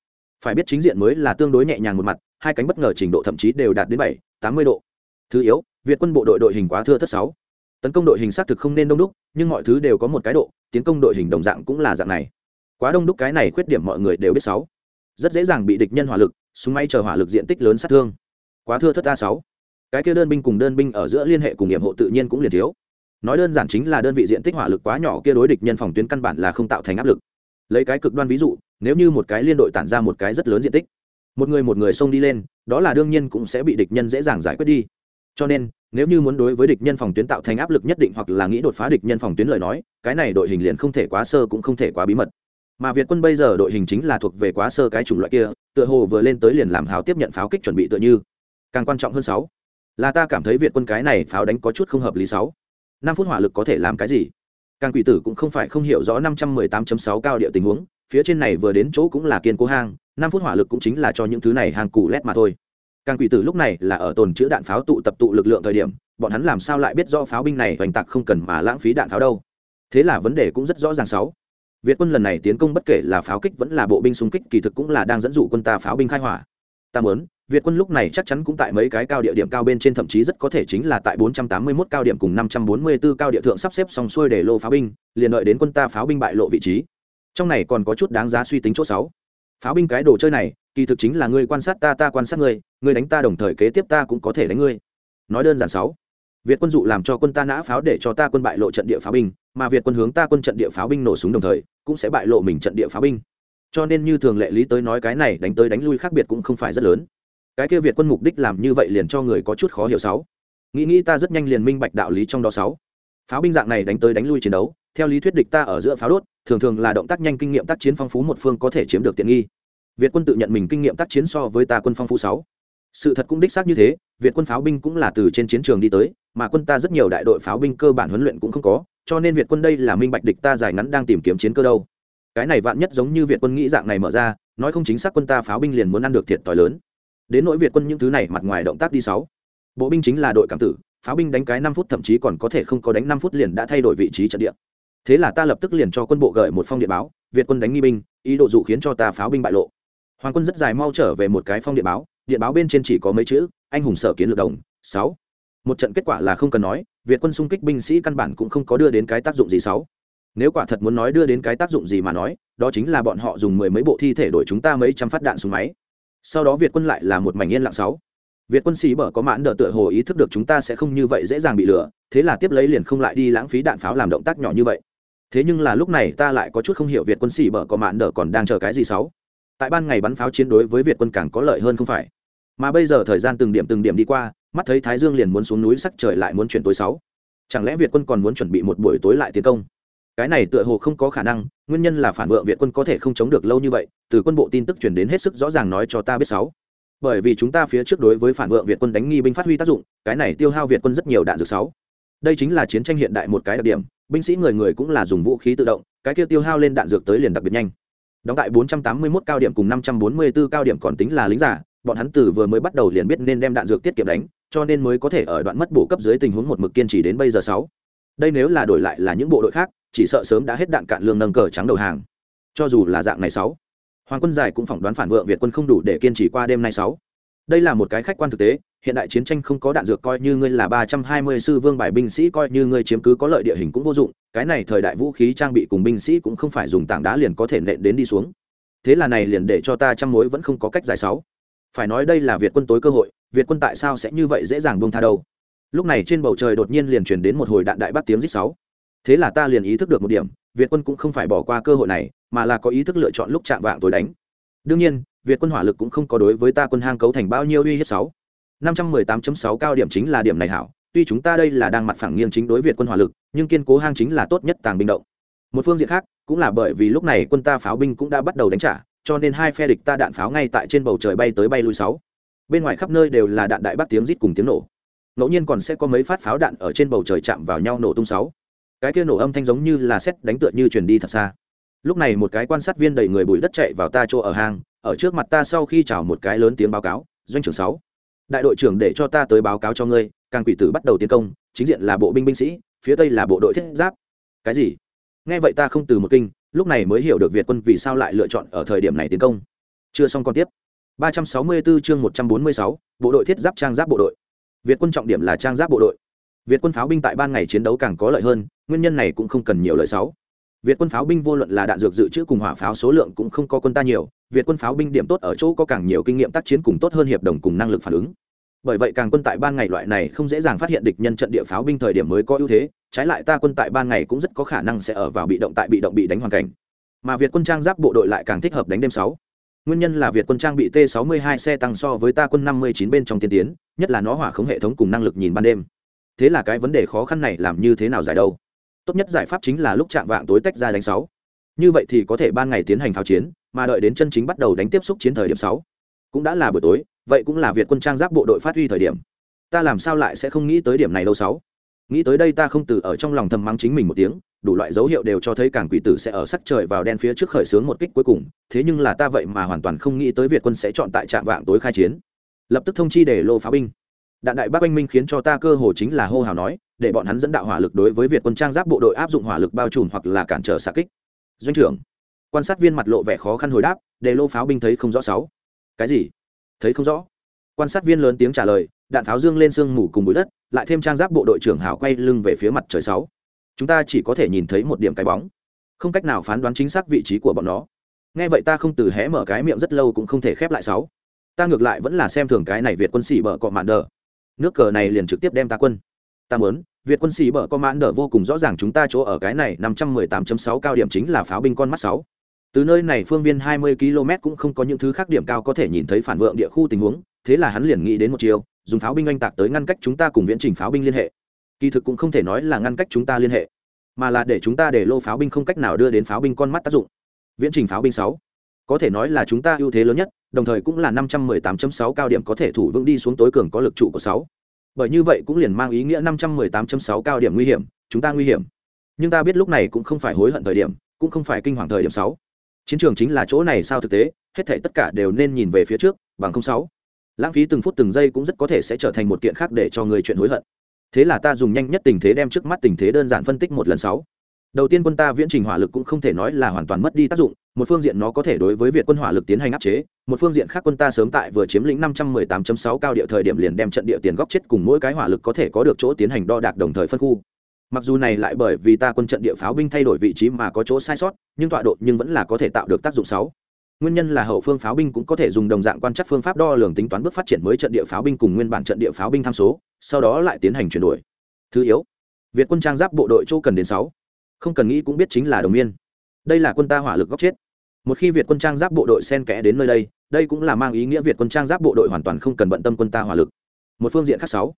Speaker 1: Phải biết chính diện mới là tương đối nhẹ nhàng một mặt, hai cánh bất ngờ trình độ thậm chí đều đạt đến bảy tám mươi độ. Thứ yếu, việt quân bộ đội đội hình quá thưa thất sáu. Tấn công đội hình xác thực không nên đông đúc, nhưng mọi thứ đều có một cái độ, tiến công đội hình đồng dạng cũng là dạng này. Quá đông đúc cái này khuyết điểm mọi người đều biết sáu. Rất dễ dàng bị địch nhân hỏa lực, súng máy chờ hỏa lực diện tích lớn sát thương. Quá thưa thất a sáu. Cái kia đơn binh cùng đơn binh ở giữa liên hệ cùng nhiệm hộ tự nhiên cũng liền thiếu. Nói đơn giản chính là đơn vị diện tích hỏa lực quá nhỏ kia đối địch nhân phòng tuyến căn bản là không tạo thành áp lực. Lấy cái cực đoan ví dụ, nếu như một cái liên đội tản ra một cái rất lớn diện tích một người một người xông đi lên, đó là đương nhiên cũng sẽ bị địch nhân dễ dàng giải quyết đi. Cho nên, nếu như muốn đối với địch nhân phòng tuyến tạo thành áp lực nhất định hoặc là nghĩ đột phá địch nhân phòng tuyến lời nói, cái này đội hình liền không thể quá sơ cũng không thể quá bí mật. Mà việt quân bây giờ đội hình chính là thuộc về quá sơ cái chủng loại kia, tựa hồ vừa lên tới liền làm hào tiếp nhận pháo kích chuẩn bị tựa như. Càng quan trọng hơn sáu, là ta cảm thấy việt quân cái này pháo đánh có chút không hợp lý sáu. Năm phút hỏa lực có thể làm cái gì? Càng quỷ tử cũng không phải không hiểu rõ năm trăm mười tám sáu cao địa tình huống phía trên này vừa đến chỗ cũng là kiên cố hang năm phút hỏa lực cũng chính là cho những thứ này hàng cụ lét mà thôi. Càng quỷ tử lúc này là ở tồn chữ đạn pháo tụ tập tụ lực lượng thời điểm bọn hắn làm sao lại biết do pháo binh này hoành tạc không cần mà lãng phí đạn pháo đâu? Thế là vấn đề cũng rất rõ ràng sáu. Việt quân lần này tiến công bất kể là pháo kích vẫn là bộ binh xung kích kỳ thực cũng là đang dẫn dụ quân ta pháo binh khai hỏa. Ta muốn Việt quân lúc này chắc chắn cũng tại mấy cái cao địa điểm cao bên trên thậm chí rất có thể chính là tại 481 cao điểm cùng 544 cao địa thượng sắp xếp xong xuôi để lô pháo binh, liền đợi đến quân ta pháo binh bại lộ vị trí. Trong này còn có chút đáng giá suy tính chỗ sáu. Pháo binh cái đồ chơi này, kỳ thực chính là ngươi quan sát ta ta quan sát ngươi, ngươi đánh ta đồng thời kế tiếp ta cũng có thể đánh ngươi. Nói đơn giản sáu. Việt quân dụ làm cho quân ta nã pháo để cho ta quân bại lộ trận địa pháo binh, mà Việt quân hướng ta quân trận địa pháo binh nổ súng đồng thời, cũng sẽ bại lộ mình trận địa pháo binh. Cho nên như thường lệ lý tới nói cái này đánh tới đánh lui khác biệt cũng không phải rất lớn. Cái kia việt quân mục đích làm như vậy liền cho người có chút khó hiểu sáu. Nghĩ nghĩ ta rất nhanh liền minh bạch đạo lý trong đó sáu. Pháo binh dạng này đánh tới đánh lui chiến đấu theo lý thuyết địch ta ở giữa pháo đốt, thường thường là động tác nhanh kinh nghiệm tác chiến phong phú một phương có thể chiếm được tiện nghi. Việt quân tự nhận mình kinh nghiệm tác chiến so với ta quân phong phú sáu. Sự thật cũng đích xác như thế, việt quân pháo binh cũng là từ trên chiến trường đi tới, mà quân ta rất nhiều đại đội pháo binh cơ bản huấn luyện cũng không có, cho nên việt quân đây là minh bạch địch ta dài ngắn đang tìm kiếm chiến cơ đâu. Cái này vạn nhất giống như việt quân nghĩ dạng này mở ra, nói không chính xác quân ta pháo binh liền muốn ăn được thiệt t lớn. Đến nỗi việt quân những thứ này mặt ngoài động tác đi sáu. Bộ binh chính là đội cảm tử, pháo binh đánh cái năm phút thậm chí còn có thể không có đánh năm phút liền đã thay đổi vị trí trận địa thế là ta lập tức liền cho quân bộ gửi một phong điện báo, việt quân đánh nghi binh, ý đồ dụ khiến cho ta pháo binh bại lộ. Hoàng quân rất dài mau trở về một cái phong điện báo điện báo bên trên chỉ có mấy chữ, anh hùng sở kiến lược đồng, sáu. Một trận kết quả là không cần nói, việt quân xung kích binh sĩ căn bản cũng không có đưa đến cái tác dụng gì sáu. Nếu quả thật muốn nói đưa đến cái tác dụng gì mà nói, đó chính là bọn họ dùng mười mấy bộ thi thể đổi chúng ta mấy trăm phát đạn súng máy. Sau đó việt quân lại là một mảnh yên lặng sáu. Việt quân sĩ bở có mãn đỡ tựa hồ ý thức được chúng ta sẽ không như vậy dễ dàng bị lừa, thế là tiếp lấy liền không lại đi lãng phí đạn pháo làm động tác nhỏ như vậy thế nhưng là lúc này ta lại có chút không hiểu việt quân sĩ bở có mạn đỡ còn đang chờ cái gì sáu? Tại ban ngày bắn pháo chiến đối với việt quân càng có lợi hơn không phải? Mà bây giờ thời gian từng điểm từng điểm đi qua, mắt thấy thái dương liền muốn xuống núi sắc trời lại muốn chuyển tối sáu. Chẳng lẽ việt quân còn muốn chuẩn bị một buổi tối lại tiến công? Cái này tựa hồ không có khả năng, nguyên nhân là phản vượng việt quân có thể không chống được lâu như vậy, từ quân bộ tin tức chuyển đến hết sức rõ ràng nói cho ta biết sáu. Bởi vì chúng ta phía trước đối với phản vượng việt quân đánh nghi binh phát huy tác dụng, cái này tiêu hao việt quân rất nhiều đạn dược sáu. Đây chính là chiến tranh hiện đại một cái đặc điểm binh sĩ người người cũng là dùng vũ khí tự động, cái kia tiêu hao lên đạn dược tới liền đặc biệt nhanh. Đóng tại 481 cao điểm cùng 544 cao điểm còn tính là lính giả, bọn hắn từ vừa mới bắt đầu liền biết nên đem đạn dược tiết kiệm đánh, cho nên mới có thể ở đoạn mất bổ cấp dưới tình huống một mực kiên trì đến bây giờ sáu. Đây nếu là đổi lại là những bộ đội khác, chỉ sợ sớm đã hết đạn cạn lương nâng cờ trắng đầu hàng. Cho dù là dạng này sáu, hoàng quân giải cũng phỏng đoán phản vượng việt quân không đủ để kiên trì qua đêm nay sáu đây là một cái khách quan thực tế, hiện đại chiến tranh không có đạn dược coi như ngươi là ba trăm hai mươi sư vương bài binh sĩ coi như ngươi chiếm cứ có lợi địa hình cũng vô dụng, cái này thời đại vũ khí trang bị cùng binh sĩ cũng không phải dùng tảng đá liền có thể nện đến đi xuống. Thế là này liền để cho ta trăm mối vẫn không có cách giải sáu. Phải nói đây là việt quân tối cơ hội, việt quân tại sao sẽ như vậy dễ dàng buông tha đâu? Lúc này trên bầu trời đột nhiên liền truyền đến một hồi đạn đại bác tiếng rít sáu. Thế là ta liền ý thức được một điểm, việt quân cũng không phải bỏ qua cơ hội này, mà là có ý thức lựa chọn lúc chạm vạng tối đánh. Đương nhiên việt quân hỏa lực cũng không có đối với ta quân hang cấu thành bao nhiêu uy hiếp sáu. năm trăm mười tám sáu cao điểm chính là điểm này hảo. Tuy chúng ta đây là đang mặt phẳng nghiêng chính đối việt quân hỏa lực, nhưng kiên cố hang chính là tốt nhất tàng binh động. Một phương diện khác, cũng là bởi vì lúc này quân ta pháo binh cũng đã bắt đầu đánh trả, cho nên hai phe địch ta đạn pháo ngay tại trên bầu trời bay tới bay lui sáu. Bên ngoài khắp nơi đều là đạn đại bác tiếng rít cùng tiếng nổ. Ngẫu nhiên còn sẽ có mấy phát pháo đạn ở trên bầu trời chạm vào nhau nổ tung sáu. Cái kia nổ âm thanh giống như là xét đánh tựa như truyền đi thật xa. Lúc này một cái quan sát viên đầy người bụi đất chạy vào ta chỗ ở hang ở trước mặt ta sau khi chào một cái lớn tiếng báo cáo doanh trưởng sáu. Đại đội trưởng để cho ta tới báo cáo cho ngươi càng quỷ tử bắt đầu tiến công chính diện là bộ binh binh sĩ phía tây là bộ đội thiết giáp. Cái gì? Nghe vậy ta không từ một kinh lúc này mới hiểu được việt quân vì sao lại lựa chọn ở thời điểm này tiến công. Chưa xong còn tiếp. 364 chương 146, bộ đội thiết giáp trang giáp bộ đội. Việt quân trọng điểm là trang giáp bộ đội. Việt quân pháo binh tại ban ngày chiến đấu càng có lợi hơn nguyên nhân này cũng không cần nhiều lợi sáu. Việt quân pháo binh vô luận là đạn dược dự trữ cùng hỏa pháo số lượng cũng không có quân ta nhiều việt quân pháo binh điểm tốt ở chỗ có càng nhiều kinh nghiệm tác chiến cùng tốt hơn hiệp đồng cùng năng lực phản ứng. Bởi vậy càng quân tại ban ngày loại này không dễ dàng phát hiện địch nhân trận địa pháo binh thời điểm mới có ưu thế, trái lại ta quân tại ban ngày cũng rất có khả năng sẽ ở vào bị động tại bị động bị đánh hoàn cảnh. Mà việt quân trang giáp bộ đội lại càng thích hợp đánh đêm sáu. Nguyên nhân là việt quân trang bị t 62 xe tăng so với ta quân 59 bên trong tiên tiến, nhất là nó hỏa khống hệ thống cùng năng lực nhìn ban đêm. Thế là cái vấn đề khó khăn này làm như thế nào giải đâu? Tốt nhất giải pháp chính là lúc chạm vạng tối tách ra đánh sáu như vậy thì có thể ban ngày tiến hành pháo chiến, mà đợi đến chân chính bắt đầu đánh tiếp xúc chiến thời điểm sáu. Cũng đã là buổi tối, vậy cũng là việt quân trang giáp bộ đội phát huy thời điểm. Ta làm sao lại sẽ không nghĩ tới điểm này đâu sáu? Nghĩ tới đây ta không từ ở trong lòng thầm mắng chính mình một tiếng, đủ loại dấu hiệu đều cho thấy càng quỷ tử sẽ ở sắc trời vào đen phía trước khởi xướng một kích cuối cùng, thế nhưng là ta vậy mà hoàn toàn không nghĩ tới việt quân sẽ chọn tại trạm vạng tối khai chiến. Lập tức thông chi để lô pháo binh. Đạn đại bác anh minh khiến cho ta cơ hồ chính là hô hào nói, để bọn hắn dẫn đạo hỏa lực đối với việt quân trang giáp bộ đội áp dụng hỏa lực bao trùm hoặc là cản trở xạ kích doanh trưởng. Quan sát viên mặt lộ vẻ khó khăn hồi đáp, để lô pháo binh thấy không rõ sáu. Cái gì? Thấy không rõ. Quan sát viên lớn tiếng trả lời, đạn pháo dương lên sương mù cùng bụi đất, lại thêm trang giáp bộ đội trưởng hảo quay lưng về phía mặt trời sáu. Chúng ta chỉ có thể nhìn thấy một điểm cái bóng. Không cách nào phán đoán chính xác vị trí của bọn nó. Nghe vậy ta không từ hé mở cái miệng rất lâu cũng không thể khép lại sáu. Ta ngược lại vẫn là xem thường cái này việt quân xỉ bờ cọ mạn đờ. Nước cờ này liền trực tiếp đem ta quân. Ta muốn việt quân sĩ bở có mãn đỡ vô cùng rõ ràng chúng ta chỗ ở cái này, năm trăm mười tám chấm sáu cao điểm chính là pháo binh con mắt sáu. Từ nơi này phương viên hai mươi km cũng không có những thứ khác điểm cao có thể nhìn thấy phản vượng địa khu tình huống, thế là hắn liền nghĩ đến một chiều dùng pháo binh anh tạc tới ngăn cách chúng ta cùng viễn trình pháo binh liên hệ. Kỳ thực cũng không thể nói là ngăn cách chúng ta liên hệ, mà là để chúng ta để lô pháo binh không cách nào đưa đến pháo binh con mắt tác dụng. Viễn trình pháo binh sáu, có thể nói là chúng ta ưu thế lớn nhất, đồng thời cũng là năm trăm mười tám sáu cao điểm có thể thủ vững đi xuống tối cường có lực trụ của sáu bởi như vậy cũng liền mang ý nghĩa năm trăm mười tám sáu cao điểm nguy hiểm, chúng ta nguy hiểm. Nhưng ta biết lúc này cũng không phải hối hận thời điểm, cũng không phải kinh hoàng thời điểm sáu. Chiến trường chính là chỗ này sao thực tế, hết thảy tất cả đều nên nhìn về phía trước, bằng không sáu. Lãng phí từng phút từng giây cũng rất có thể sẽ trở thành một kiện khác để cho người chuyện hối hận. Thế là ta dùng nhanh nhất tình thế đem trước mắt tình thế đơn giản phân tích một lần sáu. Đầu tiên quân ta viễn trình hỏa lực cũng không thể nói là hoàn toàn mất đi tác dụng, một phương diện nó có thể đối với việt quân hỏa lực tiến hành áp chế một phương diện khác quân ta sớm tại vừa chiếm lĩnh 518.6 cao địa thời điểm liền đem trận địa tiền góc chết cùng mỗi cái hỏa lực có thể có được chỗ tiến hành đo đạc đồng thời phân khu. Mặc dù này lại bởi vì ta quân trận địa pháo binh thay đổi vị trí mà có chỗ sai sót, nhưng tọa độ nhưng vẫn là có thể tạo được tác dụng sáu nguyên nhân là hậu phương pháo binh cũng có thể dùng đồng dạng quan trắc phương pháp đo lường tính toán bước phát triển mới trận địa pháo binh cùng nguyên bản trận địa pháo binh tham số, sau đó lại tiến hành chuyển đổi. Thứ yếu, việt quân trang giáp bộ đội chỗ cần đến sáu. Không cần nghĩ cũng biết chính là đồng miên. Đây là quân ta hỏa lực góc chết một khi việt quân trang giáp bộ đội sen kẽ đến nơi đây đây cũng là mang ý nghĩa việt quân trang giáp bộ đội hoàn toàn không cần bận tâm quân ta hỏa lực. Một phương diện khác sáu,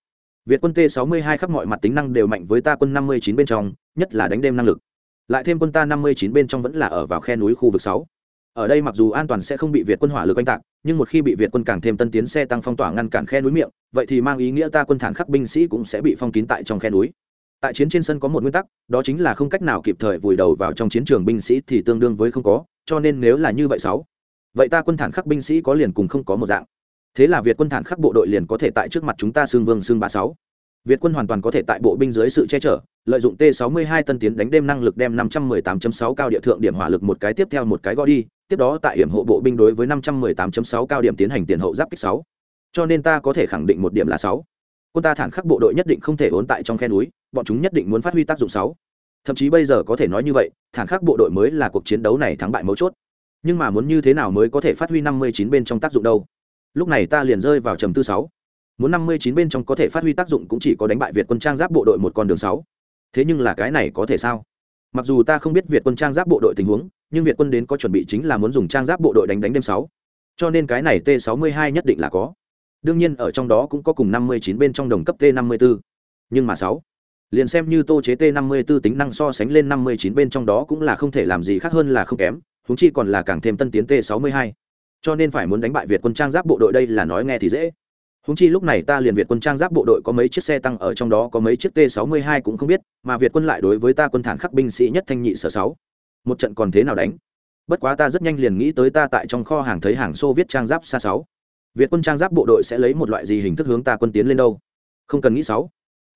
Speaker 1: việt quân t 62 khắp mọi mặt tính năng đều mạnh với ta quân 59 bên trong, nhất là đánh đêm năng lực. Lại thêm quân ta 59 bên trong vẫn là ở vào khe núi khu vực 6. ở đây mặc dù an toàn sẽ không bị việt quân hỏa lực oanh tạc, nhưng một khi bị việt quân càng thêm tân tiến xe tăng phong tỏa ngăn cản khe núi miệng, vậy thì mang ý nghĩa ta quân thản khắc binh sĩ cũng sẽ bị phong kín tại trong khe núi. Tại chiến trên sân có một nguyên tắc, đó chính là không cách nào kịp thời vùi đầu vào trong chiến trường binh sĩ thì tương đương với không có cho nên nếu là như vậy sáu, vậy ta quân thản khắc binh sĩ có liền cùng không có một dạng. Thế là việt quân thản khắc bộ đội liền có thể tại trước mặt chúng ta xương vương xương ba sáu. Việt quân hoàn toàn có thể tại bộ binh dưới sự che chở, lợi dụng t 62 tân tiến đánh đêm năng lực đem 518.6 cao địa thượng điểm hỏa lực một cái tiếp theo một cái gõ đi, tiếp đó tại hiểm hộ bộ binh đối với 518.6 cao điểm tiến hành tiền hậu giáp kích 6. cho nên ta có thể khẳng định một điểm là 6 quân ta thản khắc bộ đội nhất định không thể ốn tại trong khe núi, bọn chúng nhất định muốn phát huy tác dụng sáu thậm chí bây giờ có thể nói như vậy thản khắc bộ đội mới là cuộc chiến đấu này thắng bại mấu chốt. Nhưng mà muốn như thế nào mới có thể phát huy năm mươi chín bên trong tác dụng đâu? Lúc này ta liền rơi vào trầm tư sáu. Muốn năm mươi chín bên trong có thể phát huy tác dụng cũng chỉ có đánh bại việt quân trang giáp bộ đội một con đường sáu. Thế nhưng là cái này có thể sao? Mặc dù ta không biết việt quân trang giáp bộ đội tình huống, nhưng việt quân đến có chuẩn bị chính là muốn dùng trang giáp bộ đội đánh đánh đêm sáu. Cho nên cái này t 62 nhất định là có. Đương nhiên ở trong đó cũng có cùng 59 bên trong đồng cấp t 54 nhưng mà sáu liền xem như tô chế t 54 tính năng so sánh lên 59 bên trong đó cũng là không thể làm gì khác hơn là không kém húng chi còn là càng thêm tân tiến t 62 cho nên phải muốn đánh bại việt quân trang giáp bộ đội đây là nói nghe thì dễ. Húng chi lúc này ta liền việt quân trang giáp bộ đội có mấy chiếc xe tăng ở trong đó, có mấy chiếc t 62 cũng không biết, mà việt quân lại đối với ta quân thản khắc binh sĩ nhất thanh nhị sở sáu. Một trận còn thế nào đánh? Bất quá ta rất nhanh liền nghĩ tới ta tại trong kho hàng thấy hàng xô viết trang giáp xa sáu. Việt quân trang giáp bộ đội sẽ lấy một loại gì hình thức hướng ta quân tiến lên đâu? Không cần nghĩ sáu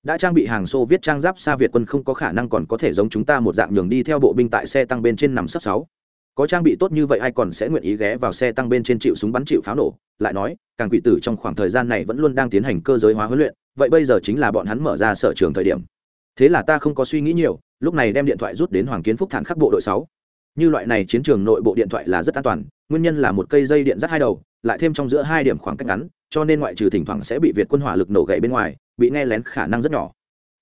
Speaker 1: đã trang bị hàng xô viết trang giáp xa việt quân không có khả năng còn có thể giống chúng ta một dạng nhường đi theo bộ binh tại xe tăng bên trên nằm sấp sáu. Có trang bị tốt như vậy ai còn sẽ nguyện ý ghé vào xe tăng bên trên chịu súng bắn chịu pháo nổ? Lại nói, càng quỷ tử trong khoảng thời gian này vẫn luôn đang tiến hành cơ giới hóa huấn luyện, vậy bây giờ chính là bọn hắn mở ra sở trường thời điểm. Thế là ta không có suy nghĩ nhiều, lúc này đem điện thoại rút đến hoàng kiến phúc thản khắc bộ đội sáu. Như loại này chiến trường nội bộ điện thoại là rất an toàn, nguyên nhân là một cây dây điện rất hai đầu, lại thêm trong giữa hai điểm khoảng cách ngắn, cho nên ngoại trừ thỉnh thoảng sẽ bị việt quân hỏa lực nổ gậy bên ngoài bị nghe lén khả năng rất nhỏ.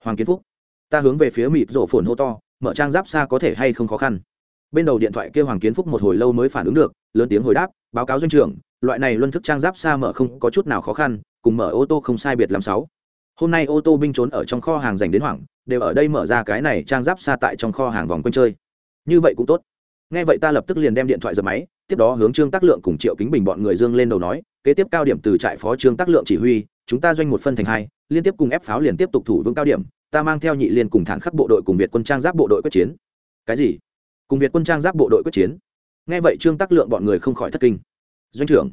Speaker 1: Hoàng kiến phúc, ta hướng về phía mịt rổ phồn hô to, mở trang giáp xa có thể hay không khó khăn. Bên đầu điện thoại kêu hoàng kiến phúc một hồi lâu mới phản ứng được, lớn tiếng hồi đáp, báo cáo doanh trưởng, loại này luân thức trang giáp xa mở không có chút nào khó khăn, cùng mở ô tô không sai biệt làm sáu. Hôm nay ô tô binh trốn ở trong kho hàng dành đến hoảng, đều ở đây mở ra cái này trang giáp xa tại trong kho hàng vòng quanh chơi. Như vậy cũng tốt. Nghe vậy ta lập tức liền đem điện thoại dập máy, tiếp đó hướng trương tác lượng cùng triệu kính bình bọn người dương lên đầu nói, kế tiếp cao điểm từ trại phó trương tác lượng chỉ huy chúng ta doanh một phân thành hai, liên tiếp cùng ép pháo liền tiếp tục thủ vững cao điểm, ta mang theo nhị liên cùng thản khắc bộ đội cùng việt quân trang giáp bộ đội quyết chiến. Cái gì? Cùng việt quân trang giáp bộ đội quyết chiến? Nghe vậy trương tắc lượng bọn người không khỏi thất kinh. Doanh trưởng,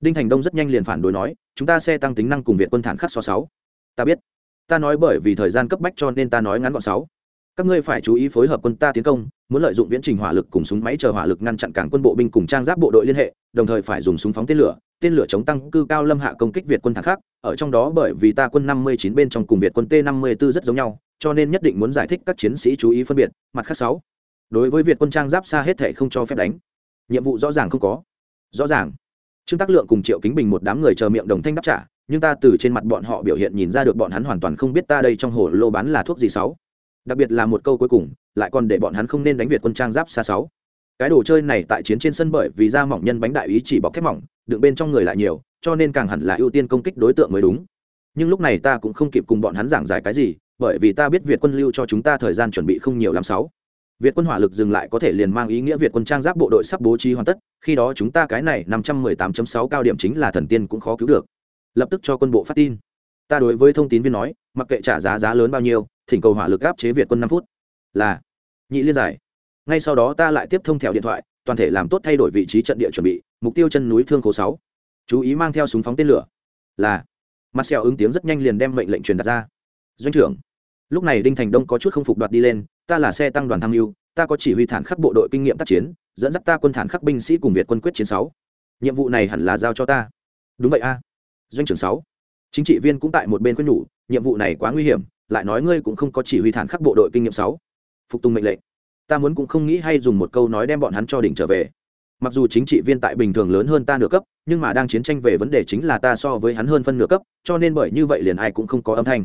Speaker 1: đinh thành đông rất nhanh liền phản đối nói, chúng ta xe tăng tính năng cùng việt quân thản khắc so sáu. Ta biết. Ta nói bởi vì thời gian cấp bách cho nên ta nói ngắn gọn sáu. Các ngươi phải chú ý phối hợp quân ta tiến công muốn lợi dụng viễn trình hỏa lực cùng súng máy chờ hỏa lực ngăn chặn cảng quân bộ binh cùng trang giáp bộ đội liên hệ, đồng thời phải dùng súng phóng tên lửa tên lửa chống tăng cư cao lâm hạ công kích việt quân thẳng khác, ở trong đó bởi vì ta quân 59 bên trong cùng việt quân t 54 rất giống nhau, cho nên nhất định muốn giải thích các chiến sĩ chú ý phân biệt, mặt khác sáu. Đối với việt quân trang giáp xa hết thể không cho phép đánh. Nhiệm vụ rõ ràng không có. Rõ ràng. Trương tác lượng cùng triệu kính bình một đám người chờ miệng đồng thanh đáp trả, nhưng ta từ trên mặt bọn họ biểu hiện nhìn ra được bọn hắn hoàn toàn không biết ta đây trong hồ lô bán là thuốc gì sáu đặc biệt là một câu cuối cùng, lại còn để bọn hắn không nên đánh việt quân trang giáp xa sáu. Cái đồ chơi này tại chiến trên sân bởi vì da mỏng nhân bánh đại ý chỉ bọc thép mỏng, đựng bên trong người lại nhiều, cho nên càng hẳn là ưu tiên công kích đối tượng mới đúng. Nhưng lúc này ta cũng không kịp cùng bọn hắn giảng giải cái gì, bởi vì ta biết việt quân lưu cho chúng ta thời gian chuẩn bị không nhiều làm sáu. Việt quân hỏa lực dừng lại có thể liền mang ý nghĩa việt quân trang giáp bộ đội sắp bố trí hoàn tất, khi đó chúng ta cái này năm trăm mười 518 sáu cao điểm chính là thần tiên cũng khó cứu được. Lập tức cho quân bộ phát tin ta đối với thông tín viên nói, mặc kệ trả giá giá lớn bao nhiêu, thỉnh cầu hỏa lực áp chế việt quân năm phút. Là, nhị liên giải. Ngay sau đó ta lại tiếp thông theo điện thoại, toàn thể làm tốt thay đổi vị trí trận địa chuẩn bị, mục tiêu chân núi thương khố sáu. Chú ý mang theo súng phóng tên lửa. Là mặt xẻo ứng tiếng rất nhanh liền đem mệnh lệnh truyền đặt ra. Doanh trưởng, lúc này đinh thành đông có chút không phục đoạt đi lên, ta là xe tăng đoàn tham mưu, ta có chỉ huy thản khắc bộ đội kinh nghiệm tác chiến, dẫn dắt ta quân thản khắc binh sĩ cùng việt quân quyết chiến sáu. Nhiệm vụ này hẳn là giao cho ta. Đúng vậy a. Doanh trưởng sáu chính trị viên cũng tại một bên quyết nhủ, nhiệm vụ này quá nguy hiểm, lại nói ngươi cũng không có chỉ huy thản khắc bộ đội kinh nghiệm sáu. Phục tùng mệnh lệnh. Ta muốn cũng không nghĩ hay dùng một câu nói đem bọn hắn cho đỉnh trở về. Mặc dù chính trị viên tại bình thường lớn hơn ta nửa cấp, nhưng mà đang chiến tranh về vấn đề chính là ta so với hắn hơn phân nửa cấp, cho nên bởi như vậy liền ai cũng không có âm thanh.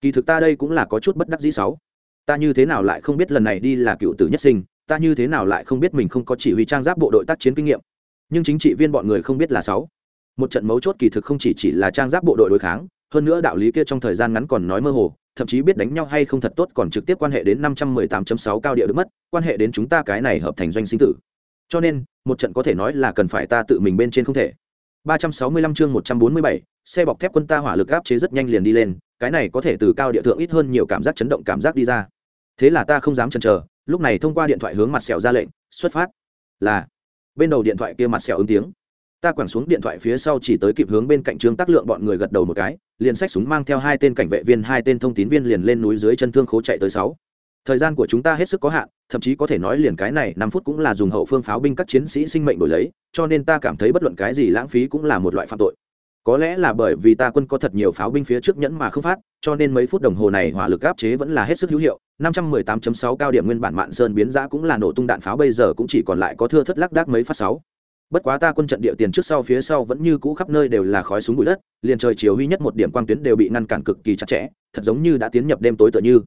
Speaker 1: Kỳ thực ta đây cũng là có chút bất đắc dĩ sáu. Ta như thế nào lại không biết lần này đi là cựu tử nhất sinh, ta như thế nào lại không biết mình không có chỉ huy trang giáp bộ đội tác chiến kinh nghiệm. Nhưng chính trị viên bọn người không biết là sáu một trận mấu chốt kỳ thực không chỉ chỉ là trang giáp bộ đội đối kháng hơn nữa đạo lý kia trong thời gian ngắn còn nói mơ hồ thậm chí biết đánh nhau hay không thật tốt còn trực tiếp quan hệ đến năm trăm mười tám sáu cao địa được mất quan hệ đến chúng ta cái này hợp thành doanh sinh tử. Cho nên một trận có thể nói là cần phải ta tự mình bên trên không thể. 365 chương 147, xe bọc thép quân ta hỏa lực áp chế rất nhanh liền đi lên cái này có thể từ cao địa thượng ít hơn nhiều cảm giác chấn động cảm giác đi ra. Thế là ta không dám chần chờ lúc này thông qua điện thoại hướng mặt sẹo ra lệnh xuất phát. Là bên đầu điện thoại kia mặt sẹo ứng tiếng ta quẳng xuống điện thoại phía sau chỉ tới kịp hướng bên cạnh trương tác lượng bọn người gật đầu một cái, liền xách súng mang theo hai tên cảnh vệ viên, hai tên thông tín viên liền lên núi dưới chân thương khố chạy tới sáu. Thời gian của chúng ta hết sức có hạn, thậm chí có thể nói liền cái này năm phút cũng là dùng hậu phương pháo binh các chiến sĩ sinh mệnh đổi lấy, cho nên ta cảm thấy bất luận cái gì lãng phí cũng là một loại phạm tội. Có lẽ là bởi vì ta quân có thật nhiều pháo binh phía trước nhẫn mà không phát, cho nên mấy phút đồng hồ này hỏa lực áp chế vẫn là hết sức hữu hiệu 518.6 cao điểm nguyên bản mạn sơn biến giã cũng là nổ tung đạn pháo, bây giờ cũng chỉ còn lại có thưa thất lác đác mấy phát sáu bất quá ta quân trận địa tiền trước sau phía sau vẫn như cũ khắp nơi đều là khói súng bụi đất, liền trời chiều huy nhất một điểm quang tuyến đều bị ngăn cản cực kỳ chặt chẽ, thật giống như đã tiến nhập đêm tối tựa như.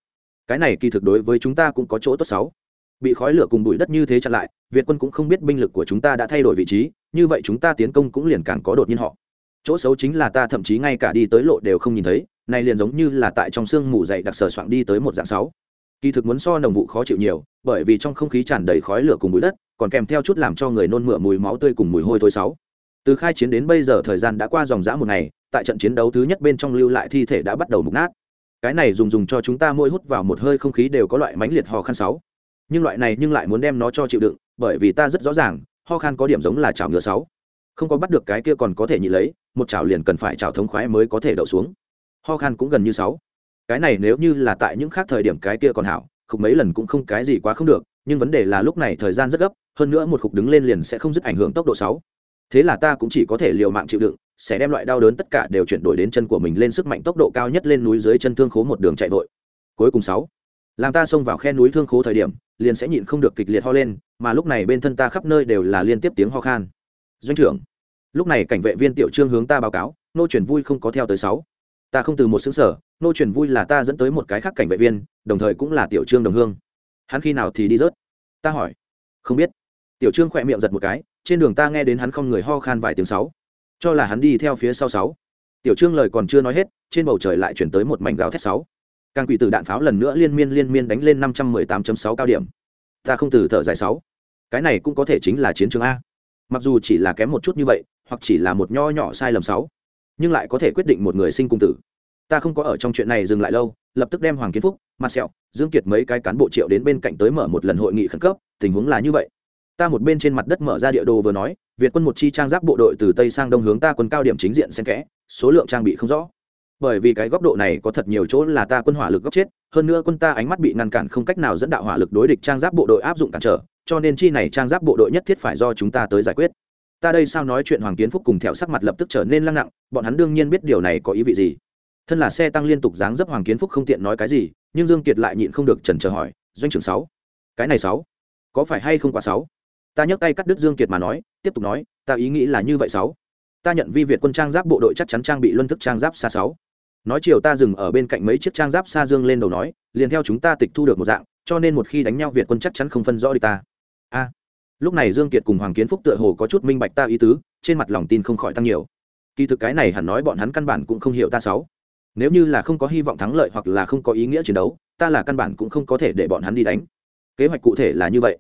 Speaker 1: Cái này kỳ thực đối với chúng ta cũng có chỗ tốt xấu. Bị khói lửa cùng bụi đất như thế chặn lại, việt quân cũng không biết binh lực của chúng ta đã thay đổi vị trí, như vậy chúng ta tiến công cũng liền càng có đột nhiên họ. Chỗ xấu chính là ta thậm chí ngay cả đi tới lộ đều không nhìn thấy này liền giống như là tại trong sương mù dậy đặc sờ soạng đi tới một dạng sáu kỳ thực muốn so nồng vụ khó chịu nhiều, bởi vì trong không khí tràn đầy khói lửa cùng bụi đất còn kèm theo chút làm cho người nôn mửa mùi máu tươi cùng mùi hôi thối sáu. Từ khai chiến đến bây giờ thời gian đã qua dòng dã một ngày, tại trận chiến đấu thứ nhất bên trong lưu lại thi thể đã bắt đầu mục nát. Cái này dùng dùng cho chúng ta mỗi hút vào một hơi không khí đều có loại mãnh liệt ho khan sáu. Nhưng loại này nhưng lại muốn đem nó cho chịu đựng, bởi vì ta rất rõ ràng, ho khan có điểm giống là chảo ngựa sáu. Không có bắt được cái kia còn có thể nhị lấy, một chảo liền cần phải chảo thống khoái mới có thể đậu xuống. Ho khan cũng gần như sáu. Cái này nếu như là tại những khác thời điểm cái kia còn hảo không mấy lần cũng không cái gì quá không được, nhưng vấn đề là lúc này thời gian rất gấp hơn nữa một khục đứng lên liền sẽ không dứt ảnh hưởng tốc độ sáu. Thế là ta cũng chỉ có thể liều mạng chịu đựng, sẽ đem loại đau đớn tất cả đều chuyển đổi đến chân của mình lên sức mạnh tốc độ cao nhất lên núi dưới chân thương khố một đường chạy vội. Cuối cùng sáu. Làm ta xông vào khe núi thương khố thời điểm, liền sẽ nhịn không được kịch liệt ho lên, mà lúc này bên thân ta khắp nơi đều là liên tiếp tiếng ho khan. Doanh trưởng, lúc này cảnh vệ viên tiểu trương hướng ta báo cáo, nô chuyển vui không có theo tới sáu. Ta không từ một xứng sở, nô chuyển vui là ta dẫn tới một cái khác cảnh vệ viên, đồng thời cũng là tiểu trương đồng hương. Hắn khi nào thì đi rớt? Ta hỏi. Không biết tiểu trương khỏe miệng giật một cái, trên đường ta nghe đến hắn không người ho khan vài tiếng sáu. Cho là hắn đi theo phía sau sáu. Tiểu trương lời còn chưa nói hết, trên bầu trời lại chuyển tới một mảnh gáo thét sáu. Càng quỷ từ đạn pháo lần nữa liên miên liên miên đánh lên năm trăm mười tám chấm sáu cao điểm. Ta không từ thở dài sáu. Cái này cũng có thể chính là chiến trường a. Mặc dù chỉ là kém một chút như vậy, hoặc chỉ là một nho nhỏ sai lầm sáu, nhưng lại có thể quyết định một người sinh cùng tử. Ta không có ở trong chuyện này dừng lại lâu, lập tức đem hoàng kiến phúc mặt sẹo, dương kiệt mấy cái cán bộ triệu đến bên cạnh tới mở một lần hội nghị khẩn cấp, tình huống là như vậy ta một bên trên mặt đất mở ra địa đồ vừa nói, việt quân một chi trang giáp bộ đội từ tây sang đông hướng ta quân cao điểm chính diện xen kẽ, số lượng trang bị không rõ. Bởi vì cái góc độ này có thật nhiều chỗ là ta quân hỏa lực góc chết, hơn nữa quân ta ánh mắt bị ngăn cản không cách nào dẫn đạo hỏa lực đối địch trang giáp bộ đội áp dụng cản trở, cho nên chi này trang giáp bộ đội nhất thiết phải do chúng ta tới giải quyết. Ta đây sao nói chuyện hoàng kiến phúc cùng theo sắc mặt lập tức trở nên lăng nặng bọn hắn đương nhiên biết điều này có ý vị gì. Thân là xe tăng liên tục dáng dấp hoàng kiến phúc không tiện nói cái gì, nhưng dương kiệt lại nhịn không được trần chờ hỏi, doanh trưởng sáu, cái này sáu, có phải hay không quá sáu? Ta nhấc tay cắt đứt dương kiệt mà nói, tiếp tục nói, ta ý nghĩ là như vậy sáu. Ta nhận vi việt quân trang giáp bộ đội chắc chắn trang bị luân thức trang giáp xa sáu. Nói chiều ta dừng ở bên cạnh mấy chiếc trang giáp xa dương lên đầu nói, liền theo chúng ta tịch thu được một dạng, cho nên một khi đánh nhau việt quân chắc chắn không phân rõ đi ta. A. Lúc này dương kiệt cùng hoàng kiến phúc tựa hồ có chút minh bạch ta ý tứ, trên mặt lòng tin không khỏi tăng nhiều. Kỳ thực cái này hẳn nói bọn hắn căn bản cũng không hiểu ta sáu. Nếu như là không có hy vọng thắng lợi hoặc là không có ý nghĩa chiến đấu, ta là căn bản cũng không có thể để bọn hắn đi đánh. Kế hoạch cụ thể là như vậy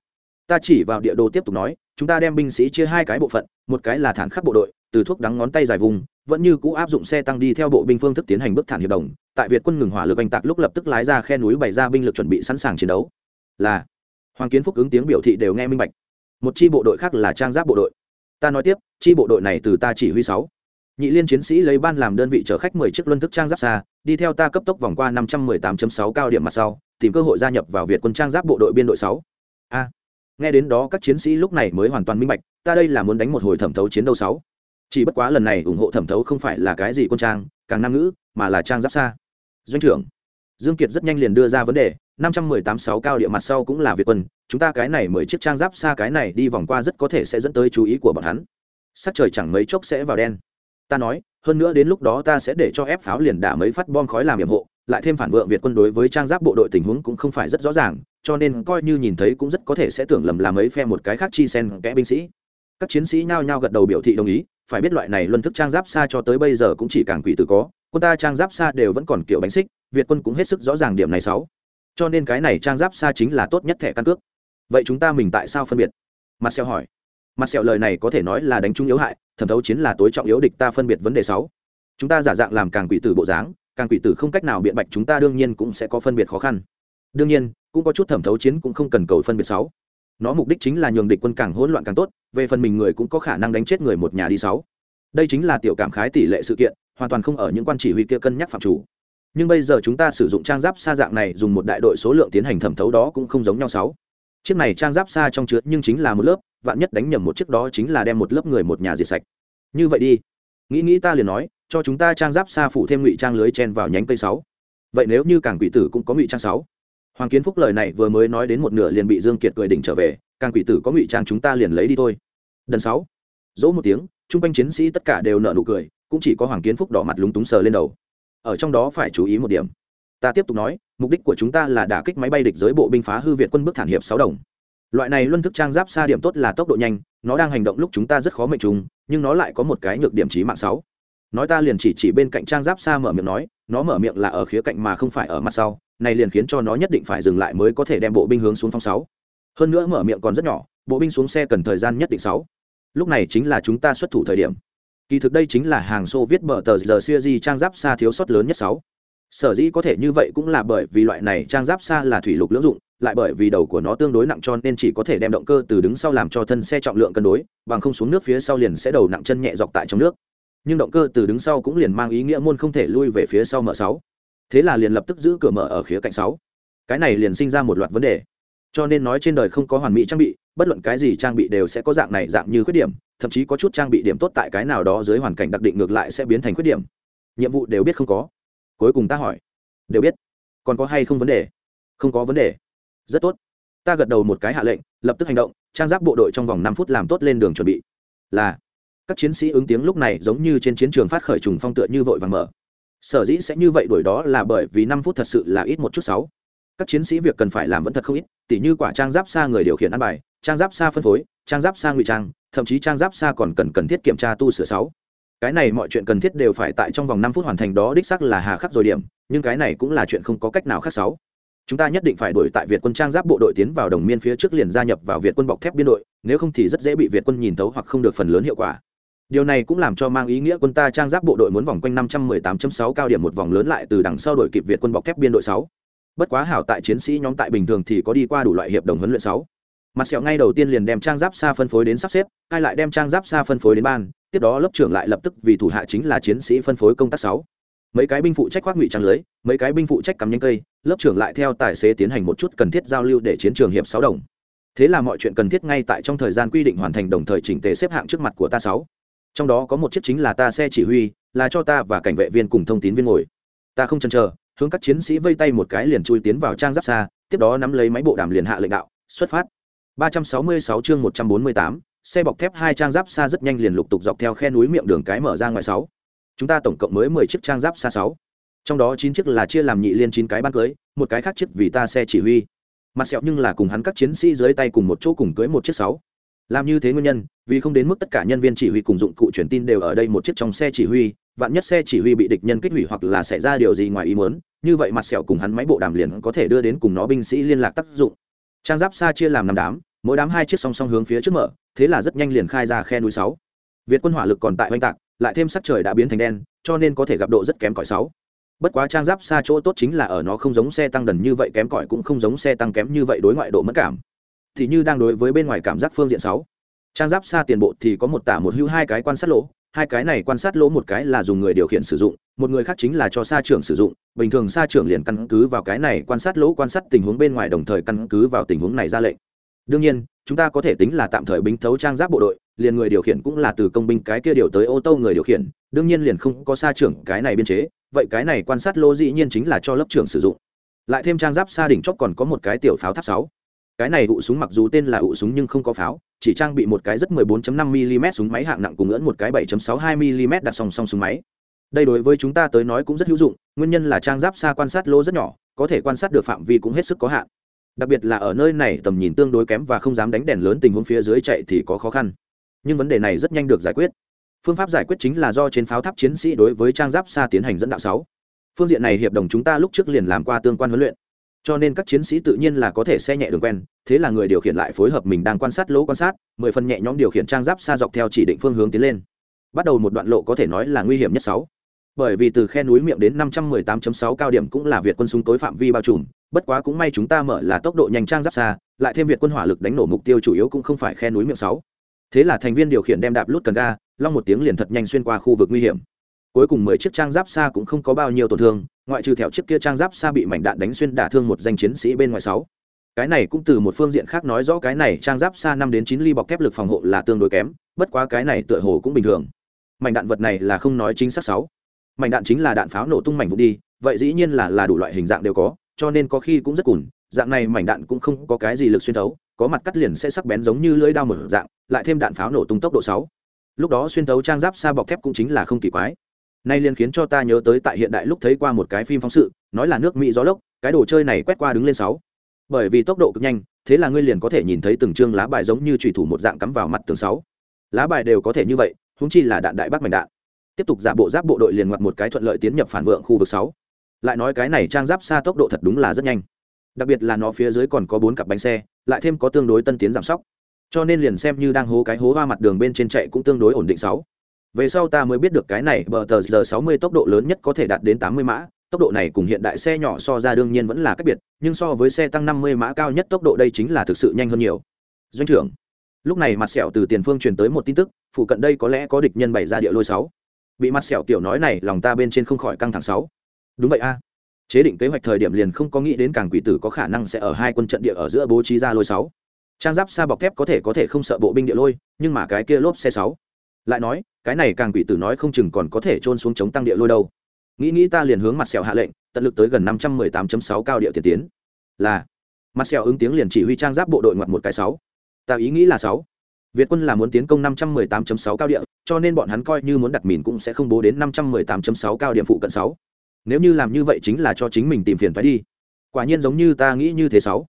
Speaker 1: ta chỉ vào địa đồ tiếp tục nói, chúng ta đem binh sĩ chia hai cái bộ phận, một cái là thản khắc bộ đội, từ thuốc đắng ngón tay dài vùng, vẫn như cũ áp dụng xe tăng đi theo bộ binh phương thức tiến hành bước thản hiệp đồng. Tại việt quân ngừng hỏa lực oanh tạc lúc lập tức lái ra khe núi bày ra binh lực chuẩn bị sẵn sàng chiến đấu. Là, hoàng kiến phúc ứng tiếng biểu thị đều nghe minh bạch. Một chi bộ đội khác là trang giáp bộ đội. Ta nói tiếp, chi bộ đội này từ ta chỉ huy sáu. Nhị liên chiến sĩ lấy ban làm đơn vị chở khách mười chiếc luân thức trang giáp xa, đi theo ta cấp tốc vòng qua năm trăm mười tám sáu cao điểm mặt sau, tìm cơ hội gia nhập vào việt quân trang giáp bộ đội biên đội sáu. A nghe đến đó các chiến sĩ lúc này mới hoàn toàn minh bạch, ta đây là muốn đánh một hồi thẩm thấu chiến đấu sáu. Chỉ bất quá lần này ủng hộ thẩm thấu không phải là cái gì quân trang, càng nam ngữ, mà là trang giáp xa. Doanh trưởng, dương kiệt rất nhanh liền đưa ra vấn đề, năm trăm mười tám sáu cao địa mặt sau cũng là việt quân, chúng ta cái này mười chiếc trang giáp xa cái này đi vòng qua rất có thể sẽ dẫn tới chú ý của bọn hắn. Sắc trời chẳng mấy chốc sẽ vào đen. Ta nói, hơn nữa đến lúc đó ta sẽ để cho ép pháo liền đả mấy phát bom khói làm nhiệm hộ, lại thêm phản vượng việt quân đối với trang giáp bộ đội tình huống cũng không phải rất rõ ràng cho nên coi như nhìn thấy cũng rất có thể sẽ tưởng lầm làm ấy phe một cái khác chi sen kẽ binh sĩ. Các chiến sĩ nhao nhao gật đầu biểu thị đồng ý, phải biết loại này luân thức trang giáp xa cho tới bây giờ cũng chỉ càng quỷ tử có, quân ta trang giáp xa đều vẫn còn kiểu bánh xích, việt quân cũng hết sức rõ ràng điểm này sáu. Cho nên cái này trang giáp xa chính là tốt nhất thẻ căn cước. Vậy chúng ta mình tại sao phân biệt? Mặt xeo hỏi. Mặt sẹo lời này có thể nói là đánh trúng yếu hại, thẩm thấu chiến là tối trọng yếu địch ta phân biệt vấn đề sáu. Chúng ta giả dạng làm càng quỷ tử bộ dáng, càng quỷ tử không cách nào biện bạch chúng ta đương nhiên cũng sẽ có phân biệt khó khăn. Đương nhiên cũng có chút thẩm thấu chiến cũng không cần cầu phân biệt sáu. Nó mục đích chính là nhường địch quân càng hỗn loạn càng tốt, về phần mình người cũng có khả năng đánh chết người một nhà đi sáu. Đây chính là tiểu cảm khái tỷ lệ sự kiện, hoàn toàn không ở những quan chỉ huy kia cân nhắc phạm chủ. Nhưng bây giờ chúng ta sử dụng trang giáp xa dạng này dùng một đại đội số lượng tiến hành thẩm thấu đó cũng không giống nhau sáu. Chiếc này trang giáp xa trong chứa nhưng chính là một lớp, vạn nhất đánh nhầm một chiếc đó chính là đem một lớp người một nhà diệt sạch. Như vậy đi. Nghĩ nghĩ ta liền nói, cho chúng ta trang giáp xa phủ thêm ngụy trang lưới chen vào nhánh cây sáu. Vậy nếu như cảng quỷ tử cũng có ngụy trang sáu? Hoàng kiến phúc lời này vừa mới nói đến một nửa liền bị dương kiệt cười đỉnh trở về, càng quỷ tử có ngụy trang chúng ta liền lấy đi thôi. Đần sáu, dỗ một tiếng trung quanh chiến sĩ tất cả đều nở nụ cười, cũng chỉ có hoàng kiến phúc đỏ mặt lúng túng sờ lên đầu. Ở trong đó phải chú ý một điểm. Ta tiếp tục nói, mục đích của chúng ta là đả kích máy bay địch giới bộ binh phá hư việt quân bước thản hiệp sáu đồng. Loại này luân thức trang giáp xa điểm tốt là tốc độ nhanh, nó đang hành động lúc chúng ta rất khó mệnh trùng, nhưng nó lại có một cái nhược điểm trí mạng sáu. Nói ta liền chỉ chỉ bên cạnh trang giáp xa mở miệng nói, nó mở miệng là ở khía cạnh mà không phải ở mặt sau này liền khiến cho nó nhất định phải dừng lại mới có thể đem bộ binh hướng xuống phong sáu. Hơn nữa mở miệng còn rất nhỏ, bộ binh xuống xe cần thời gian nhất định sáu. Lúc này chính là chúng ta xuất thủ thời điểm. Kỳ thực đây chính là hàng xô viết bờ tờ giờ siêu di trang giáp xa thiếu sót lớn nhất sáu. Sở dĩ có thể như vậy cũng là bởi vì loại này trang giáp xa là thủy lục lưỡng dụng, lại bởi vì đầu của nó tương đối nặng cho nên chỉ có thể đem động cơ từ đứng sau làm cho thân xe trọng lượng cân đối, bằng không xuống nước phía sau liền sẽ đầu nặng chân nhẹ dọc tại trong nước. Nhưng động cơ từ đứng sau cũng liền mang ý nghĩa môn không thể lui về phía sau mở sáu thế là liền lập tức giữ cửa mở ở khía cạnh sáu. Cái này liền sinh ra một loạt vấn đề. Cho nên nói trên đời không có hoàn mỹ trang bị, bất luận cái gì trang bị đều sẽ có dạng này dạng như khuyết điểm, thậm chí có chút trang bị điểm tốt tại cái nào đó dưới hoàn cảnh đặc định ngược lại sẽ biến thành khuyết điểm. Nhiệm vụ đều biết không có. Cuối cùng ta hỏi, đều biết, còn có hay không vấn đề? Không có vấn đề. Rất tốt. Ta gật đầu một cái hạ lệnh, lập tức hành động, trang giáp bộ đội trong vòng năm phút làm tốt lên đường chuẩn bị. Là, các chiến sĩ ứng tiếng lúc này giống như trên chiến trường phát khởi trùng phong tựa như vội vàng mở sở dĩ sẽ như vậy đuổi đó là bởi vì năm phút thật sự là ít một chút sáu. Các chiến sĩ việc cần phải làm vẫn thật không ít, tỉ như quả trang giáp xa người điều khiển ăn bài, trang giáp xa phân phối, trang giáp xa ngụy trang, thậm chí trang giáp xa còn cần cần thiết kiểm tra tu sửa sáu. Cái này mọi chuyện cần thiết đều phải tại trong vòng năm phút hoàn thành đó đích sắc là hà khắc rồi điểm, nhưng cái này cũng là chuyện không có cách nào khác sáu. Chúng ta nhất định phải đuổi tại việt quân trang giáp bộ đội tiến vào đồng miên phía trước liền gia nhập vào việt quân bọc thép biên đội, nếu không thì rất dễ bị việt quân nhìn tấu hoặc không được phần lớn hiệu quả điều này cũng làm cho mang ý nghĩa quân ta trang giáp bộ đội muốn vòng quanh năm trăm mười tám sáu cao điểm một vòng lớn lại từ đằng sau đội kịp việt quân bọc thép biên đội sáu. Bất quá hảo tại chiến sĩ nhóm tại bình thường thì có đi qua đủ loại hiệp đồng huấn luyện sáu. Mặt sẹo ngay đầu tiên liền đem trang giáp xa phân phối đến sắp xếp, cai lại đem trang giáp xa phân phối đến ban, tiếp đó lớp trưởng lại lập tức vì thủ hạ chính là chiến sĩ phân phối công tác sáu. Mấy cái binh phụ trách khoác ngụy trang lưới, mấy cái binh phụ trách cắm nhánh cây, lớp trưởng lại theo tài xế tiến hành một chút cần thiết giao lưu để chiến trường hiệp sáu đồng. Thế là mọi chuyện cần thiết ngay tại trong thời gian quy định hoàn thành đồng thời chỉnh tề xếp hạng trước mặt của ta sáu trong đó có một chiếc chính là ta xe chỉ huy là cho ta và cảnh vệ viên cùng thông tín viên ngồi. Ta không chần chờ hướng các chiến sĩ vây tay một cái liền chui tiến vào trang giáp xa tiếp đó nắm lấy máy bộ đàm liền hạ lệnh đạo xuất phát. 366 chương 148, xe bọc thép hai trang giáp xa rất nhanh liền lục tục dọc theo khe núi miệng đường cái mở ra ngoài sáu. Chúng ta tổng cộng mới mười chiếc trang giáp xa sáu. Trong đó chín chiếc là chia làm nhị liên chín cái ban cưới một cái khác chiếc vì ta xe chỉ huy. Mặt sẹo nhưng là cùng hắn các chiến sĩ dưới tay cùng một chỗ cùng cưới một chiếc sáu làm như thế nguyên nhân, vì không đến mức tất cả nhân viên chỉ huy cùng dụng cụ truyền tin đều ở đây một chiếc trong xe chỉ huy, vạn nhất xe chỉ huy bị địch nhân kích hủy hoặc là xảy ra điều gì ngoài ý muốn, như vậy mặt sẹo cùng hắn máy bộ đàm liền có thể đưa đến cùng nó binh sĩ liên lạc tác dụng. Trang giáp xa chia làm năm đám, mỗi đám hai chiếc song song hướng phía trước mở, thế là rất nhanh liền khai ra khe núi sáu. Việt quân hỏa lực còn tại oanh tạc, lại thêm sắc trời đã biến thành đen, cho nên có thể gặp độ rất kém cỏi sáu. Bất quá trang giáp xa chỗ tốt chính là ở nó không giống xe tăng đần như vậy, kém cỏi cũng không giống xe tăng kém như vậy đối ngoại độ mất cảm thì như đang đối với bên ngoài cảm giác phương diện sáu. Trang giáp xa tiền bộ thì có một tả một hữu hai cái quan sát lỗ, hai cái này quan sát lỗ một cái là dùng người điều khiển sử dụng, một người khác chính là cho xa trưởng sử dụng, bình thường xa trưởng liền căn cứ vào cái này quan sát lỗ quan sát tình huống bên ngoài đồng thời căn cứ vào tình huống này ra lệnh. Đương nhiên, chúng ta có thể tính là tạm thời binh thấu trang giáp bộ đội, liền người điều khiển cũng là từ công binh cái kia điều tới ô tô người điều khiển, đương nhiên liền không có xa trưởng cái này biên chế, vậy cái này quan sát lỗ dĩ nhiên chính là cho lớp trưởng sử dụng. Lại thêm trang giáp xa đỉnh chóp còn có một cái tiểu pháo tháp sáu cái này ụ súng mặc dù tên là ụ súng nhưng không có pháo, chỉ trang bị một cái rất 14.5 mm súng máy hạng nặng cùng ngưỡng một cái 7.62 mm đặt song song súng máy. Đây đối với chúng ta tới nói cũng rất hữu dụng, nguyên nhân là trang giáp xa quan sát lô rất nhỏ, có thể quan sát được phạm vi cũng hết sức có hạn. Đặc biệt là ở nơi này tầm nhìn tương đối kém và không dám đánh đèn lớn tình huống phía dưới chạy thì có khó khăn. Nhưng vấn đề này rất nhanh được giải quyết. Phương pháp giải quyết chính là do trên pháo tháp chiến sĩ đối với trang giáp xa tiến hành dẫn đạo sáu. Phương diện này hiệp đồng chúng ta lúc trước liền làm qua tương quan huấn luyện cho nên các chiến sĩ tự nhiên là có thể xe nhẹ đường quen, thế là người điều khiển lại phối hợp mình đang quan sát lỗ quan sát, mười phần nhẹ nhõm điều khiển trang giáp xa dọc theo chỉ định phương hướng tiến lên. Bắt đầu một đoạn lộ có thể nói là nguy hiểm nhất sáu. Bởi vì từ khe núi miệng đến 518.6 cao điểm cũng là việt quân súng tối phạm vi bao trùm, bất quá cũng may chúng ta mở là tốc độ nhanh trang giáp xa, lại thêm việt quân hỏa lực đánh nổ mục tiêu chủ yếu cũng không phải khe núi miệng sáu. Thế là thành viên điều khiển đem đạp lút cần ga, long một tiếng liền thật nhanh xuyên qua khu vực nguy hiểm. Cuối cùng mười chiếc trang giáp xa cũng không có bao nhiêu tổn thương ngoại trừ thẹo chiếc kia trang giáp xa bị mảnh đạn đánh xuyên đả thương một danh chiến sĩ bên ngoài sáu. Cái này cũng từ một phương diện khác nói rõ cái này trang giáp xa năm đến chín ly bọc thép lực phòng hộ là tương đối kém, bất quá cái này tựa hồ cũng bình thường. Mảnh đạn vật này là không nói chính xác sáu. Mảnh đạn chính là đạn pháo nổ tung mảnh vụn đi, vậy dĩ nhiên là là đủ loại hình dạng đều có, cho nên có khi cũng rất cùn, dạng này mảnh đạn cũng không có cái gì lực xuyên thấu, có mặt cắt liền sẽ sắc bén giống như lưỡi dao mở dạng, lại thêm đạn pháo nổ tung tốc độ sáu. Lúc đó xuyên thấu trang giáp xa bọc thép cũng chính là không kỳ quái nay liền khiến cho ta nhớ tới tại hiện đại lúc thấy qua một cái phim phóng sự, nói là nước mỹ gió lốc, cái đồ chơi này quét qua đứng lên sáu. Bởi vì tốc độ cực nhanh, thế là ngươi liền có thể nhìn thấy từng chương lá bài giống như trùy thủ một dạng cắm vào mặt tường sáu. Lá bài đều có thể như vậy húng chi là đạn đại bác mảnh đạn. Tiếp tục giả bộ giáp bộ đội liền ngoặt một cái thuận lợi tiến nhập phản vượng khu vực sáu. Lại nói cái này trang giáp xa tốc độ thật đúng là rất nhanh. Đặc biệt là nó phía dưới còn có bốn cặp bánh xe, lại thêm có tương đối tân tiến giảm sóc. Cho nên liền xem như đang hố cái hố va mặt đường bên trên chạy cũng tương đối ổn định sáu về sau ta mới biết được cái này, bờ tờ giờ 60 tốc độ lớn nhất có thể đạt đến 80 mã. Tốc độ này cùng hiện đại xe nhỏ so ra đương nhiên vẫn là cách biệt, nhưng so với xe tăng 50 mã cao nhất tốc độ đây chính là thực sự nhanh hơn nhiều. Doanh trưởng, lúc này mặt sẹo từ tiền phương truyền tới một tin tức phụ cận đây có lẽ có địch nhân bày ra địa lôi sáu. Bị mặt sẹo tiểu nói này, lòng ta bên trên không khỏi căng thẳng sáu. Đúng vậy a. Chế định kế hoạch thời điểm liền không có nghĩ đến càng quỷ tử có khả năng sẽ ở hai quân trận địa ở giữa bố trí ra lôi sáu. Trang giáp xa bọc thép có thể có thể không sợ bộ binh địa lôi, nhưng mà cái kia lốp xe sáu lại nói cái này càng quỷ tử nói không chừng còn có thể trôn xuống chống tăng địa lôi đâu nghĩ nghĩ ta liền hướng mặt sẹo hạ lệnh tận lực tới gần năm trăm mười tám sáu cao địa tiền tiến là mặt sẹo ứng tiếng liền chỉ huy trang giáp bộ đội ngoặt một cái sáu ta ý nghĩ là sáu Việt quân là muốn tiến công 518.6 cao địa, cho nên bọn hắn coi như muốn đặt mìn cũng sẽ không bố đến 518.6 cao điểm phụ cận 6. Nếu như làm như vậy chính là cho chính mình tìm phiền phải đi. Quả nhiên giống như ta nghĩ như thế 6.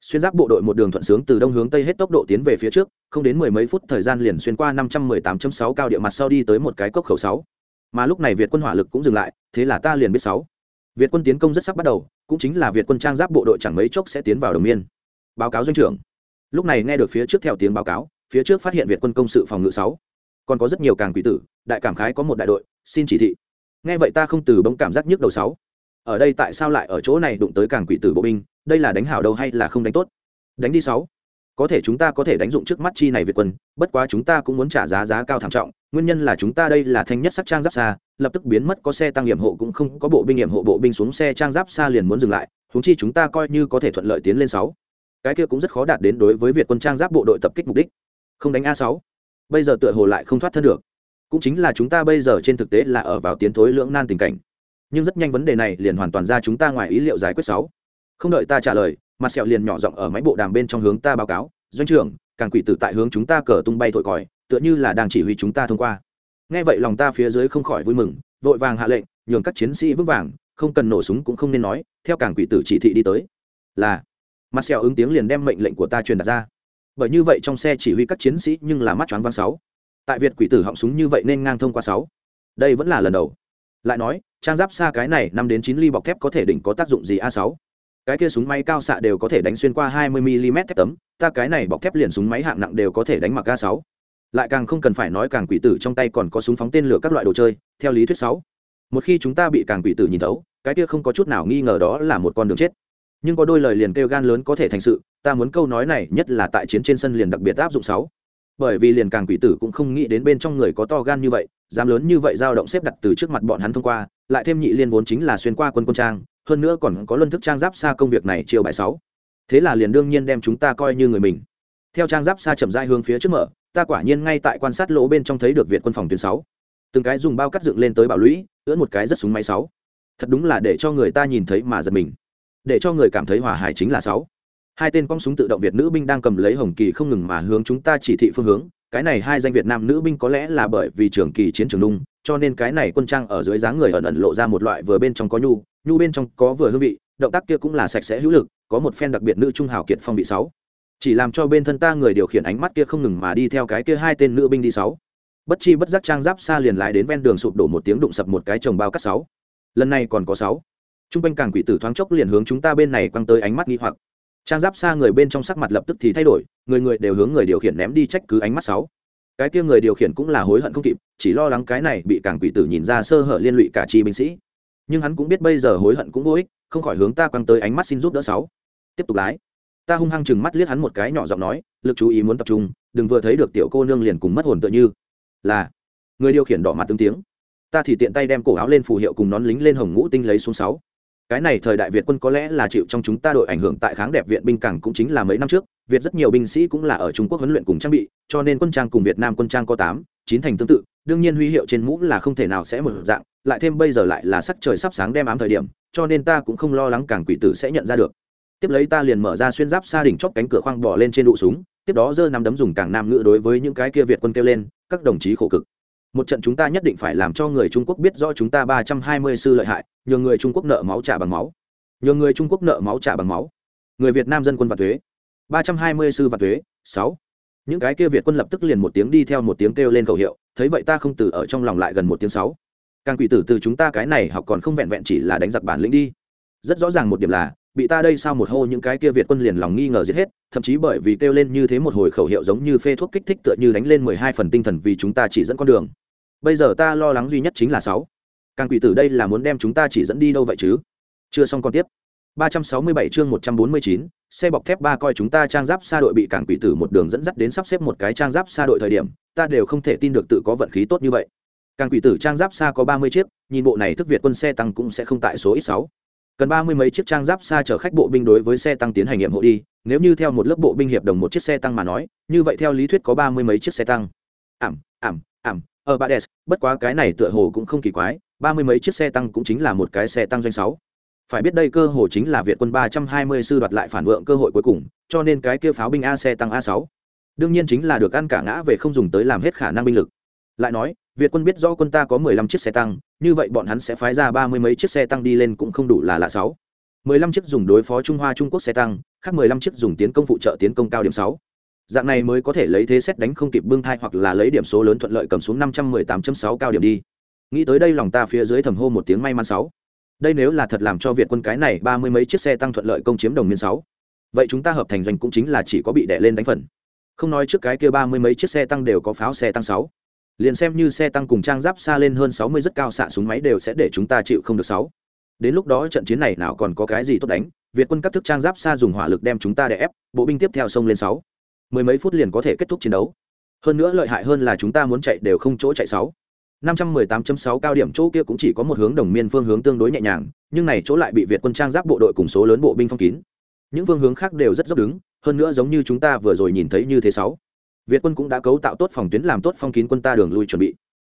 Speaker 1: Xuyên giáp bộ đội một đường thuận sướng từ đông hướng tây hết tốc độ tiến về phía trước, không đến mười mấy phút thời gian liền xuyên qua 518.6 cao địa mặt sau đi tới một cái cốc khẩu 6. Mà lúc này Việt quân hỏa lực cũng dừng lại, thế là ta liền biết 6. Việt quân tiến công rất sắp bắt đầu, cũng chính là Việt quân trang giáp bộ đội chẳng mấy chốc sẽ tiến vào đồng miên. Báo cáo doanh trưởng. Lúc này nghe được phía trước theo tiếng báo cáo, phía trước phát hiện việt quân công sự phòng ngự sáu còn có rất nhiều càng quỷ tử đại cảm khái có một đại đội xin chỉ thị nghe vậy ta không từ bỗng cảm giác nhức đầu sáu ở đây tại sao lại ở chỗ này đụng tới càng quỷ tử bộ binh đây là đánh hảo đâu hay là không đánh tốt? Đánh đi sáu. Có thể chúng ta có thể đánh dụng trước mắt chi này việt quân, bất quá chúng ta cũng muốn trả giá giá cao thảm trọng, nguyên nhân là chúng ta đây là thanh nhất sắc trang giáp xa, lập tức biến mất, có xe tăng nghiệm hộ cũng không, có bộ binh nghiệm hộ, bộ binh xuống xe trang giáp xa liền muốn dừng lại húng chi chúng ta coi như có thể thuận lợi tiến lên sáu. Cái kia cũng rất khó đạt đến đối với việt quân trang giáp bộ đội tập kích mục đích. Không đánh a sáu. Bây giờ tựa hồ lại không thoát thân được. Cũng chính là chúng ta bây giờ trên thực tế là ở vào tiến thối lưỡng nan tình cảnh. Nhưng rất nhanh vấn đề này liền hoàn toàn ra chúng ta ngoài ý liệu giải quyết sáu không đợi ta trả lời, mặt sẹo liền nhỏ giọng ở máy bộ đàm bên trong hướng ta báo cáo, doanh trưởng, càng quỷ tử tại hướng chúng ta cờ tung bay thổi còi, tựa như là đang chỉ huy chúng ta thông qua. Nghe vậy lòng ta phía dưới không khỏi vui mừng, vội vàng hạ lệnh, nhường các chiến sĩ vững vàng, không cần nổ súng cũng không nên nói, theo càng quỷ tử chỉ thị đi tới. Là. Mặt sẹo ứng tiếng liền đem mệnh lệnh của ta truyền đặt ra. Bởi như vậy trong xe chỉ huy các chiến sĩ nhưng là mắt choáng văng sáu. Tại việt quỷ tử họng súng như vậy nên ngang thông qua sáu. Đây vẫn là lần đầu. Lại nói, trang giáp xa cái này năm đến chín ly bọc thép có thể đỉnh có tác dụng gì a sáu? Cái kia súng máy cao xạ đều có thể đánh xuyên qua 20 mm thép tấm, ta cái này bọc thép liền súng máy hạng nặng đều có thể đánh mặc a sáu. Lại càng không cần phải nói càng quỷ tử trong tay còn có súng phóng tên lửa các loại đồ chơi, theo lý thuyết sáu. Một khi chúng ta bị càng quỷ tử nhìn thấu, cái kia không có chút nào nghi ngờ đó là một con đường chết. Nhưng có đôi lời liền kêu gan lớn có thể thành sự, ta muốn câu nói này nhất là tại chiến trên sân liền đặc biệt áp dụng sáu. Bởi vì liền càng quỷ tử cũng không nghĩ đến bên trong người có to gan như vậy, dám lớn như vậy dao động xếp đặt từ trước mặt bọn hắn thông qua, lại thêm nhị liên vốn chính là xuyên qua quân quân trang hơn nữa còn có luân thức trang giáp xa công việc này chiều bài sáu. Thế là liền đương nhiên đem chúng ta coi như người mình. Theo trang giáp xa chậm rãi hướng phía trước mở, ta quả nhiên ngay tại quan sát lỗ bên trong thấy được việt quân phòng tuyến sáu. Từng cái dùng bao cắt dựng lên tới bảo lũy, ưỡn một cái rất súng máy sáu. Thật đúng là để cho người ta nhìn thấy mà giật mình. Để cho người cảm thấy hòa hải chính là sáu. Hai tên con súng tự động việt nữ binh đang cầm lấy hồng kỳ không ngừng mà hướng chúng ta chỉ thị phương hướng. Cái này hai danh việt nam nữ binh có lẽ là bởi vì trường kỳ chiến trường nung cho nên cái này quân trang ở dưới dáng người ẩn ẩn lộ ra một loại vừa bên trong có nhu nhu bên trong có vừa hương vị, động tác kia cũng là sạch sẽ hữu lực, có một phen đặc biệt nữ trung hào kiệt phong vị sáu. Chỉ làm cho bên thân ta người điều khiển ánh mắt kia không ngừng mà đi theo cái kia hai tên nữ binh đi sáu. Bất chi bất giác trang giáp xa liền lái đến ven đường sụp đổ một tiếng đụng sập một cái chồng bao cắt sáu. Lần này còn có sáu. Trung quanh càng quỷ tử thoáng chốc liền hướng chúng ta bên này quăng tới ánh mắt nghi hoặc. Trang giáp xa người bên trong sắc mặt lập tức thì thay đổi, người người đều hướng người điều khiển ném đi trách cứ ánh mắt sáu cái kia người điều khiển cũng là hối hận không kịp, chỉ lo lắng cái này bị càng quỷ tử nhìn ra sơ hở liên lụy cả chi binh sĩ. Nhưng hắn cũng biết bây giờ hối hận cũng vô ích, không khỏi hướng ta quăng tới ánh mắt xin giúp đỡ sáu. Tiếp tục lái. Ta hung hăng chừng mắt liếc hắn một cái nhỏ giọng nói, lực chú ý muốn tập trung, đừng vừa thấy được tiểu cô nương liền cùng mất hồn tựa như. Là. Người điều khiển đỏ mặt tương tiếng. Ta thì tiện tay đem cổ áo lên phù hiệu cùng nón lính lên hồng ngũ tinh lấy xuống sáu. Cái này thời đại việt quân có lẽ là chịu trong chúng ta đội ảnh hưởng tại kháng đẹp viện binh cảng cũng chính là mấy năm trước việt rất nhiều binh sĩ cũng là ở trung quốc huấn luyện cùng trang bị, cho nên quân trang cùng việt nam quân trang có tám, chín thành tương tự. Đương nhiên huy hiệu trên mũ là không thể nào sẽ một dạng, lại thêm bây giờ lại là sắc trời sắp sáng đem ám thời điểm, cho nên ta cũng không lo lắng càng quỷ tử sẽ nhận ra được. Tiếp lấy ta liền mở ra xuyên giáp xa đỉnh chóp cánh cửa khoang bỏ lên trên đụ súng, tiếp đó giơ nắm đấm dùng càng nam ngữ đối với những cái kia việt quân kêu lên, các đồng chí khổ cực. Một trận chúng ta nhất định phải làm cho người trung quốc biết rõ chúng ta ba trăm hai mươi sư lợi hại, nhờ người trung quốc nợ máu trả bằng máu. Nhờ người trung quốc nợ máu trả bằng máu. Người việt nam dân quân và thuế ba trăm hai mươi sư vạn thuế, sáu. Những cái kia việt quân lập tức liền một tiếng đi theo một tiếng kêu lên khẩu hiệu, thấy vậy ta không từ ở trong lòng lại gần một tiếng sáu. Càng quỷ tử từ chúng ta cái này học còn không vẹn vẹn chỉ là đánh giặc bản lĩnh đi. Rất rõ ràng một điểm là, bị ta đây sao một hô những cái kia việt quân liền lòng nghi ngờ giết hết, thậm chí bởi vì kêu lên như thế một hồi khẩu hiệu giống như phê thuốc kích thích tựa như đánh lên mười hai phần tinh thần vì chúng ta chỉ dẫn con đường. Bây giờ ta lo lắng duy nhất chính là sáu. Càng quỷ tử đây là muốn đem chúng ta chỉ dẫn đi đâu vậy chứ? Chưa xong còn tiếp. 367 chương 149, xe bọc thép ba coi chúng ta trang giáp xa đội bị cảng quỷ tử một đường dẫn dắt đến sắp xếp một cái trang giáp xa đội thời điểm ta đều không thể tin được tự có vận khí tốt như vậy. Cảng quỷ tử trang giáp xa có 30 chiếc nhìn bộ này thức việt quân xe tăng cũng sẽ không tại số ít sáu. Cần ba mươi mấy chiếc trang giáp xa chở khách bộ binh đối với xe tăng tiến hành nghiệm hộ đi nếu như theo một lớp bộ binh hiệp đồng một chiếc xe tăng mà nói như vậy theo lý thuyết có ba mươi mấy chiếc xe tăng. Ảm ảm ảm ở ba bất quá cái này tựa hồ cũng không kỳ quái ba mươi mấy chiếc xe tăng cũng chính là một cái xe tăng doanh sáu phải biết đây cơ hồ chính là việt quân ba trăm hai mươi sư đoạt lại phản vượng cơ hội cuối cùng, cho nên cái kia pháo binh a xe tăng a sáu. Đương nhiên chính là được ăn cả ngã về không dùng tới làm hết khả năng binh lực. Lại nói, việt quân biết rõ quân ta có mười lăm chiếc xe tăng, như vậy bọn hắn sẽ phái ra ba mươi mấy chiếc xe tăng đi lên cũng không đủ là lạ sáu. mười lăm chiếc dùng đối phó trung hoa trung quốc xe tăng, khác mười lăm chiếc dùng tiến công phụ trợ tiến công cao điểm sáu. Dạng này mới có thể lấy thế xét đánh không kịp bưng thai hoặc là lấy điểm số lớn thuận lợi cầm xuống năm trăm mười tám sáu cao điểm đi. Nghĩ tới đây lòng ta phía dưới thầm hô một tiếng may mắn sáu đây nếu là thật làm cho việt quân cái này ba mươi mấy chiếc xe tăng thuận lợi công chiếm đồng miên sáu. Vậy chúng ta hợp thành doanh cũng chính là chỉ có bị đè lên đánh phần. Không nói trước cái kia ba mươi mấy chiếc xe tăng đều có pháo xe tăng sáu. Liền xem như xe tăng cùng trang giáp xa lên hơn sáu mươi rất cao xạ súng máy đều sẽ để chúng ta chịu không được sáu. Đến lúc đó trận chiến này nào còn có cái gì tốt đánh, việt quân các thức trang giáp xa dùng hỏa lực đem chúng ta đè ép, bộ binh tiếp theo sông lên sáu. Mười mấy phút liền có thể kết thúc chiến đấu. Hơn nữa lợi hại hơn là chúng ta muốn chạy đều không chỗ chạy sáu. 518.6 cao điểm chỗ kia cũng chỉ có một hướng đồng miên phương hướng tương đối nhẹ nhàng, nhưng này chỗ lại bị Việt quân trang giáp bộ đội cùng số lớn bộ binh phong kín. Những phương hướng khác đều rất dốc đứng, hơn nữa giống như chúng ta vừa rồi nhìn thấy như thế sáu. Việt quân cũng đã cấu tạo tốt phòng tuyến làm tốt phong kín quân ta đường lui chuẩn bị.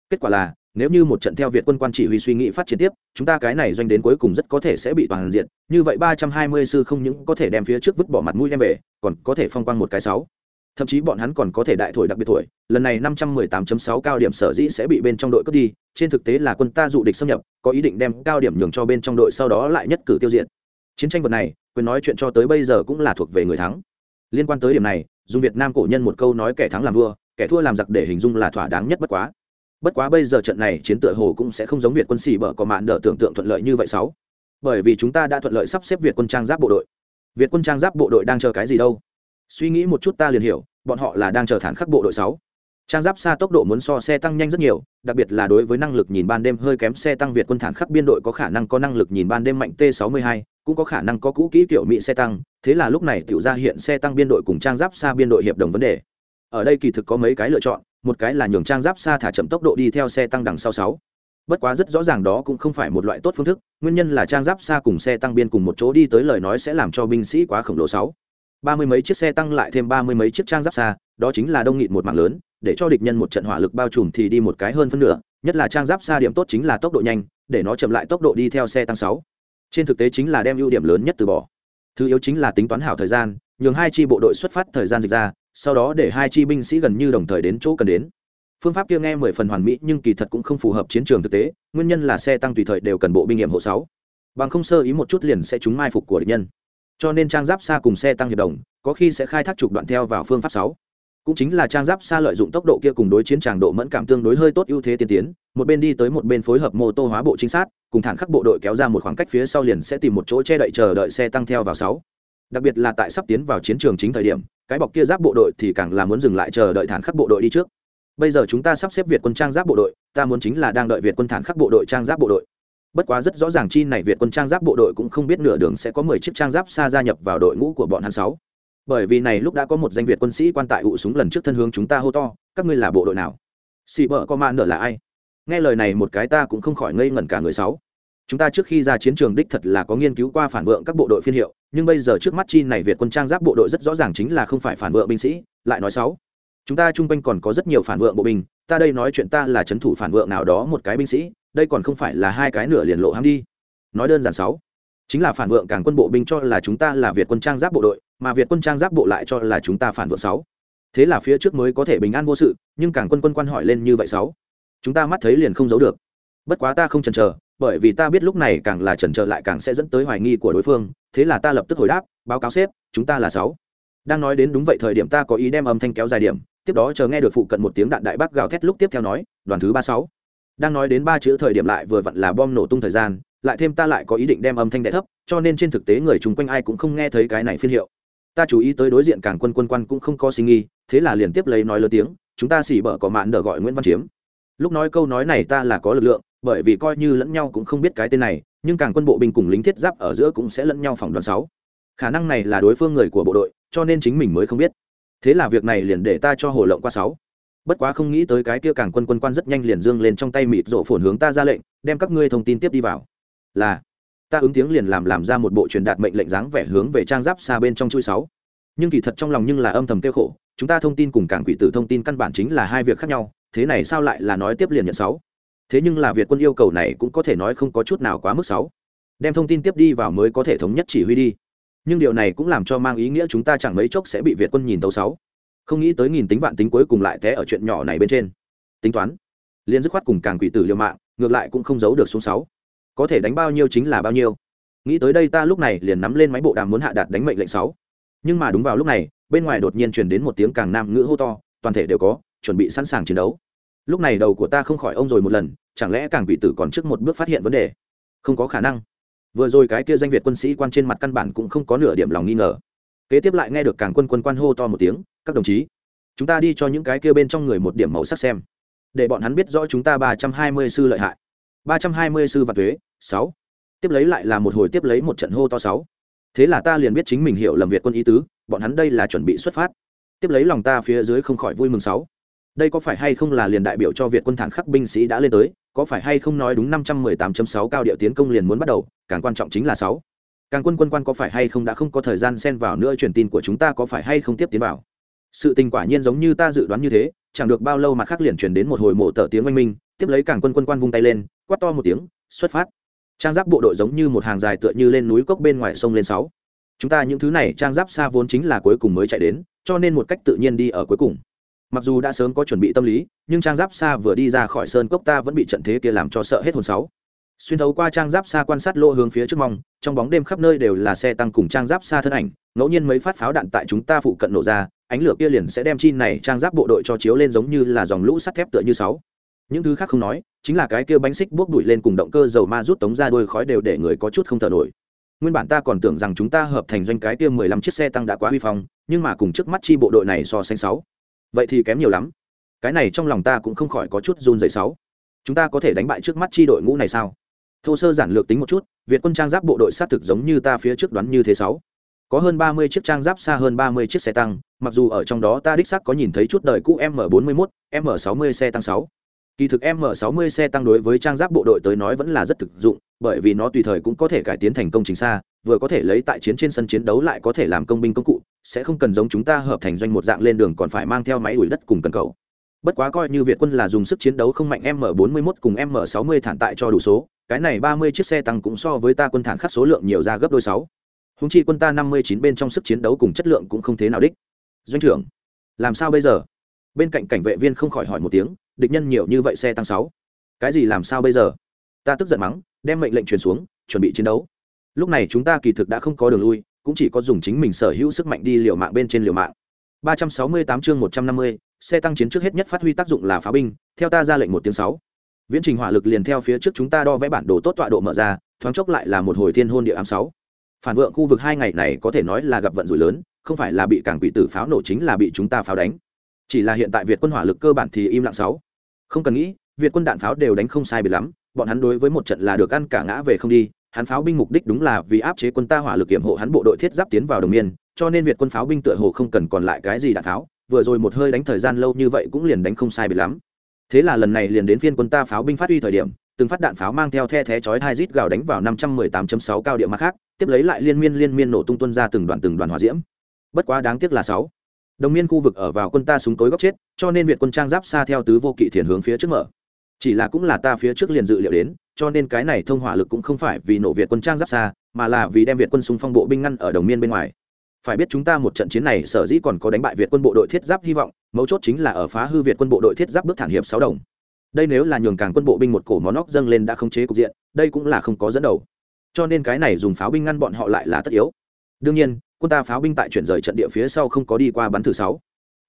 Speaker 1: Kết quả là, nếu như một trận theo Việt quân quan chỉ huy suy nghĩ phát triển tiếp, chúng ta cái này doanh đến cuối cùng rất có thể sẽ bị toàn diện, như vậy 320 sư không những có thể đem phía trước vứt bỏ mặt mũi đem về, còn có thể phong quang một cái sáu thậm chí bọn hắn còn có thể đại thổi đặc biệt thổi. Lần này 518.6 cao điểm sở dĩ sẽ bị bên trong đội cướp đi, trên thực tế là quân ta dụ địch xâm nhập, có ý định đem cao điểm nhường cho bên trong đội sau đó lại nhất cử tiêu diệt. Chiến tranh vật này, quyền nói chuyện cho tới bây giờ cũng là thuộc về người thắng. Liên quan tới điểm này, dùng việt nam cổ nhân một câu nói kẻ thắng làm vua, kẻ thua làm giặc để hình dung là thỏa đáng nhất bất quá. Bất quá bây giờ trận này chiến tựa hồ cũng sẽ không giống việt quân xì bở có mạn đỡ tưởng tượng thuận lợi như vậy sáu. Bởi vì chúng ta đã thuận lợi sắp xếp việt quân trang giáp bộ đội. Việt quân trang giáp bộ đội đang chờ cái gì đâu? Suy nghĩ một chút ta liền hiểu, bọn họ là đang chờ thản khắc bộ đội sáu. Trang giáp xa tốc độ muốn so xe tăng nhanh rất nhiều, đặc biệt là đối với năng lực nhìn ban đêm hơi kém xe tăng việt quân thản khắc biên đội có khả năng có năng lực nhìn ban đêm mạnh t 62 cũng có khả năng có cũ kỹ kiểu mỹ xe tăng, thế là lúc này tiểu ra hiện xe tăng biên đội cùng trang giáp xa biên đội hiệp đồng vấn đề. Ở đây kỳ thực có mấy cái lựa chọn, một cái là nhường trang giáp xa thả chậm tốc độ đi theo xe tăng đằng sau sáu. Bất quá rất rõ ràng đó cũng không phải một loại tốt phương thức, nguyên nhân là trang giáp xa cùng xe tăng biên cùng một chỗ đi tới lời nói sẽ làm cho binh sĩ quá khổng lồ sáu ba mươi mấy chiếc xe tăng lại thêm ba mươi mấy chiếc trang giáp xa, đó chính là đông nghịt một mạng lớn, để cho địch nhân một trận hỏa lực bao trùm thì đi một cái hơn phân nửa, nhất là trang giáp xa điểm tốt chính là tốc độ nhanh, để nó chậm lại tốc độ đi theo xe tăng sáu. Trên thực tế chính là đem ưu điểm lớn nhất từ bỏ. Thứ yếu chính là tính toán hảo thời gian, nhường hai chi bộ đội xuất phát thời gian dịch ra, sau đó để hai chi binh sĩ gần như đồng thời đến chỗ cần đến. Phương pháp kia nghe mười phần hoàn mỹ nhưng kỳ thật cũng không phù hợp chiến trường thực tế, nguyên nhân là xe tăng tùy thời đều cần bộ binh nghiệm hộ sáu. Bằng không sơ ý một chút liền sẽ trúng mai phục của địch nhân cho nên trang giáp xa cùng xe tăng hiệp đồng, có khi sẽ khai thác trục đoạn theo vào phương pháp sáu. Cũng chính là trang giáp xa lợi dụng tốc độ kia cùng đối chiến tràng độ mẫn cảm tương đối hơi tốt ưu thế tiên tiến, một bên đi tới một bên phối hợp mô tô hóa bộ trinh sát, cùng thản khắc bộ đội kéo ra một khoảng cách phía sau liền sẽ tìm một chỗ che đậy chờ đợi xe tăng theo vào sáu. Đặc biệt là tại sắp tiến vào chiến trường chính thời điểm, cái bọc kia giáp bộ đội thì càng là muốn dừng lại chờ đợi thản khắc bộ đội đi trước. Bây giờ chúng ta sắp xếp việt quân trang giáp bộ đội, ta muốn chính là đang đợi việt quân thản khắc bộ đội trang giáp bộ đội bất quá rất rõ ràng chi này việt quân trang giáp bộ đội cũng không biết nửa đường sẽ có mười chiếc trang giáp xa gia nhập vào đội ngũ của bọn hắn sáu. Bởi vì này lúc đã có một danh việt quân sĩ quan tại ụ súng lần trước thân hướng chúng ta hô to, các ngươi là bộ đội nào? Xì bờ có man nở là ai? Nghe lời này một cái ta cũng không khỏi ngây ngẩn cả người sáu. Chúng ta trước khi ra chiến trường đích thật là có nghiên cứu qua phản vượng các bộ đội phiên hiệu, nhưng bây giờ trước mắt chi này việt quân trang giáp bộ đội rất rõ ràng chính là không phải phản vượng binh sĩ, lại nói sáu chúng ta chung quanh còn có rất nhiều phản vượng bộ binh, ta đây nói chuyện ta là c h ấ n thủ phản vượng nào đó một cái binh sĩ, đây còn không phải là hai cái nửa liền lộ ham đi. Nói đơn giản sáu, chính là phản vượng càng quân bộ binh cho là chúng ta là việt quân trang giáp bộ đội, mà việt quân trang giáp bộ lại cho là chúng ta phản vượng sáu. Thế là phía trước mới có thể bình an vô sự, nhưng càng quân quân quan hỏi lên như vậy sáu, chúng ta mắt thấy liền không giấu được. Bất quá ta không chần chờ, bởi vì ta biết lúc này càng là chần chờ lại càng sẽ dẫn tới hoài nghi của đối phương, thế là ta lập tức hồi đáp, báo cáo sếp, chúng ta là sáu. Đang nói đến đúng vậy thời điểm ta có ý đem âm thanh kéo dài điểm tiếp đó chờ nghe được phụ cận một tiếng đạn đại bác gào thét lúc tiếp theo nói, đoàn thứ ba sáu. Đang nói đến ba chữ thời điểm lại vừa vặn là bom nổ tung thời gian, lại thêm ta lại có ý định đem âm thanh đẻ thấp, cho nên trên thực tế người chung quanh ai cũng không nghe thấy cái này phiên hiệu. Ta chú ý tới đối diện càng quân quân quan cũng không có suy nghi thế là liền tiếp lấy nói lớn tiếng, chúng ta xỉ bở có mạn đỡ gọi nguyễn văn chiếm. Lúc nói câu nói này ta là có lực lượng, bởi vì coi như lẫn nhau cũng không biết cái tên này, nhưng càng quân bộ binh cùng lính thiết giáp ở giữa cũng sẽ lẫn nhau phỏng đoán sáu. Khả năng này là đối phương người của bộ đội, cho nên chính mình mới không biết thế là việc này liền để ta cho hồ lộng qua sáu. Bất quá không nghĩ tới cái kia càng quân quân quan rất nhanh liền dương lên trong tay mịt rộ phồn hướng ta ra lệnh, đem các ngươi thông tin tiếp đi vào. Là, ta ứng tiếng liền làm làm ra một bộ truyền đạt mệnh lệnh dáng vẻ hướng về trang giáp xa bên trong chui sáu. Nhưng kỳ thật trong lòng nhưng là âm thầm kêu khổ, chúng ta thông tin cùng cảng quỷ tử thông tin căn bản chính là hai việc khác nhau, thế này sao lại là nói tiếp liền nhận sáu? Thế nhưng là việt quân yêu cầu này cũng có thể nói không có chút nào quá mức sáu. Đem thông tin tiếp đi vào mới có thể thống nhất chỉ huy đi nhưng điều này cũng làm cho mang ý nghĩa chúng ta chẳng mấy chốc sẽ bị việt quân nhìn tấu sáu. Không nghĩ tới nghìn tính vạn tính cuối cùng lại té ở chuyện nhỏ này bên trên. Tính toán liên dứt khoát cùng càng quỷ tử liều mạng, ngược lại cũng không giấu được xuống sáu. Có thể đánh bao nhiêu chính là bao nhiêu. Nghĩ tới đây ta lúc này liền nắm lên máy bộ đàm muốn hạ đạt đánh mệnh lệnh sáu. Nhưng mà đúng vào lúc này, bên ngoài đột nhiên truyền đến một tiếng càng nam ngữ hô to, toàn thể đều có, chuẩn bị sẵn sàng chiến đấu. Lúc này đầu của ta không khỏi ông rồi một lần, chẳng lẽ càng quỷ tử còn trước một bước phát hiện vấn đề? Không có khả năng vừa rồi cái kia danh việt quân sĩ quan trên mặt căn bản cũng không có nửa điểm lòng nghi ngờ. Kế tiếp lại nghe được càng quân quân quan hô to một tiếng, các đồng chí, chúng ta đi cho những cái kia bên trong người một điểm màu sắc xem, để bọn hắn biết rõ chúng ta ba trăm hai mươi sư lợi hại. ba trăm hai mươi sư và thuế, sáu. Tiếp lấy lại là một hồi tiếp lấy một trận hô to sáu. Thế là ta liền biết chính mình hiểu lầm việt quân ý tứ, bọn hắn đây là chuẩn bị xuất phát. Tiếp lấy lòng ta phía dưới không khỏi vui mừng sáu đây có phải hay không là liền đại biểu cho việt quân thản khắc binh sĩ đã lên tới, có phải hay không nói đúng năm trăm mười tám sáu cao điệu tiến công liền muốn bắt đầu, càng quan trọng chính là sáu. Càng quân quân quan có phải hay không đã không có thời gian xen vào nữa truyền tin của chúng ta có phải hay không tiếp tiến vào. Sự tình quả nhiên giống như ta dự đoán như thế, chẳng được bao lâu mà khắc liền truyền đến một hồi mộ tờ tiếng oanh minh, tiếp lấy càng quân quân quan vung tay lên, quát to một tiếng, xuất phát. Trang giáp bộ đội giống như một hàng dài tựa như lên núi cốc bên ngoài sông lên sáu. Chúng ta những thứ này trang giáp xa vốn chính là cuối cùng mới chạy đến, cho nên một cách tự nhiên đi ở cuối cùng mặc dù đã sớm có chuẩn bị tâm lý, nhưng trang giáp xa vừa đi ra khỏi sơn cốc ta vẫn bị trận thế kia làm cho sợ hết hồn sáu. Xuyên thấu qua trang giáp xa quan sát lỗ hướng phía trước mong, trong bóng đêm khắp nơi đều là xe tăng cùng trang giáp xa thân ảnh, ngẫu nhiên mấy phát pháo đạn tại chúng ta phụ cận nổ ra, ánh lửa kia liền sẽ đem chi này trang giáp bộ đội cho chiếu lên giống như là dòng lũ sắt thép tựa như sáu. Những thứ khác không nói, chính là cái kia bánh xích buốc đuổi lên cùng động cơ dầu ma rút tống ra đôi khói đều để người có chút không thở nổi. Nguyên bản ta còn tưởng rằng chúng ta hợp thành doanh cái kia mười lăm chiếc xe tăng đã quá huy phong, nhưng mà cùng trước mắt chi bộ đội này so sánh sáu vậy thì kém nhiều lắm. Cái này trong lòng ta cũng không khỏi có chút run dày sáu. Chúng ta có thể đánh bại trước mắt chi đội ngũ này sao? Thô sơ giản lược tính một chút, việt quân trang giáp bộ đội sát thực giống như ta phía trước đoán như thế sáu. Có hơn ba mươi chiếc trang giáp xa hơn ba mươi chiếc xe tăng, mặc dù ở trong đó ta đích xác có nhìn thấy chút đời cũ m bốn mươi 41 m sáu mươi xe tăng sáu. Kỳ thực m 60 xe tăng đối với trang giáp bộ đội tới nói vẫn là rất thực dụng, bởi vì nó tùy thời cũng có thể cải tiến thành công trình xa vừa có thể lấy tại chiến trên sân chiến đấu lại có thể làm công binh công cụ, sẽ không cần giống chúng ta hợp thành doanh một dạng lên đường còn phải mang theo máy đuổi đất cùng cần cầu. Bất quá coi như việt quân là dùng sức chiến đấu không mạnh m 41 cùng m 60 thản tại cho đủ số, cái này 30 chiếc xe tăng cũng so với ta quân thản khắc số lượng nhiều ra gấp đôi sáu. Húng chi quân ta 59 bên trong sức chiến đấu cùng chất lượng cũng không thế nào đích. Doanh trưởng, làm sao bây giờ? Bên cạnh cảnh vệ viên không khỏi hỏi một tiếng, địch nhân nhiều như vậy xe tăng sáu. Cái gì làm sao bây giờ? Ta tức giận mắng, đem mệnh lệnh truyền xuống, chuẩn bị chiến đấu lúc này chúng ta kỳ thực đã không có đường lui cũng chỉ có dùng chính mình sở hữu sức mạnh đi liều mạng bên trên liều mạng. 368 chương 150, xe tăng chiến trước hết nhất phát huy tác dụng là phá binh theo ta ra lệnh một tiếng sáu. Viễn trình hỏa lực liền theo phía trước chúng ta đo vẽ bản đồ tốt tọa độ mở ra thoáng chốc lại là một hồi thiên hôn địa ám sáu. Phản vượng khu vực hai ngày này có thể nói là gặp vận rủi lớn không phải là bị cảng quỷ tử pháo nổ chính là bị chúng ta pháo đánh. Chỉ là hiện tại việt quân hỏa lực cơ bản thì im lặng sáu. Không cần nghĩ việt quân đạn pháo đều đánh không sai biệt lắm bọn hắn đối với một trận là được ăn cả ngã về không đi hắn pháo binh mục đích đúng là vì áp chế quân ta hỏa lực kiểm hộ hắn bộ đội thiết giáp tiến vào đồng miên, cho nên việt quân pháo binh tựa hồ không cần còn lại cái gì đạn pháo, vừa rồi một hơi đánh thời gian lâu như vậy cũng liền đánh không sai biệt lắm. Thế là lần này liền đến phiên quân ta pháo binh phát huy thời điểm, từng phát đạn pháo mang theo the thé chói hai rít gào đánh vào năm trăm mười tám chấm sáu cao địa mặt khác, tiếp lấy lại liên miên liên miên nổ tung tuân ra từng đoàn từng đoàn hỏa diễm. Bất quá đáng tiếc là sáu. Đồng miên khu vực ở vào quân ta súng tối góc chết, cho nên việt quân trang giáp xa theo tứ vô kỵ thiền hướng phía trước mở. Chỉ là cũng là ta phía trước liền dự liệu đến cho nên cái này thông hỏa lực cũng không phải vì nổ việt quân trang giáp xa, mà là vì đem việt quân súng phong bộ binh ngăn ở đồng miên bên ngoài. Phải biết chúng ta một trận chiến này sở dĩ còn có đánh bại việt quân bộ đội thiết giáp hy vọng, mấu chốt chính là ở phá hư việt quân bộ đội thiết giáp bước thản hiệp sáu đồng. Đây nếu là nhường càng quân bộ binh một cổ món nóc dâng lên đã không chế cục diện, đây cũng là không có dẫn đầu. Cho nên cái này dùng pháo binh ngăn bọn họ lại là tất yếu. Đương nhiên, quân ta pháo binh tại chuyển rời trận địa phía sau không có đi qua bắn thử sáu.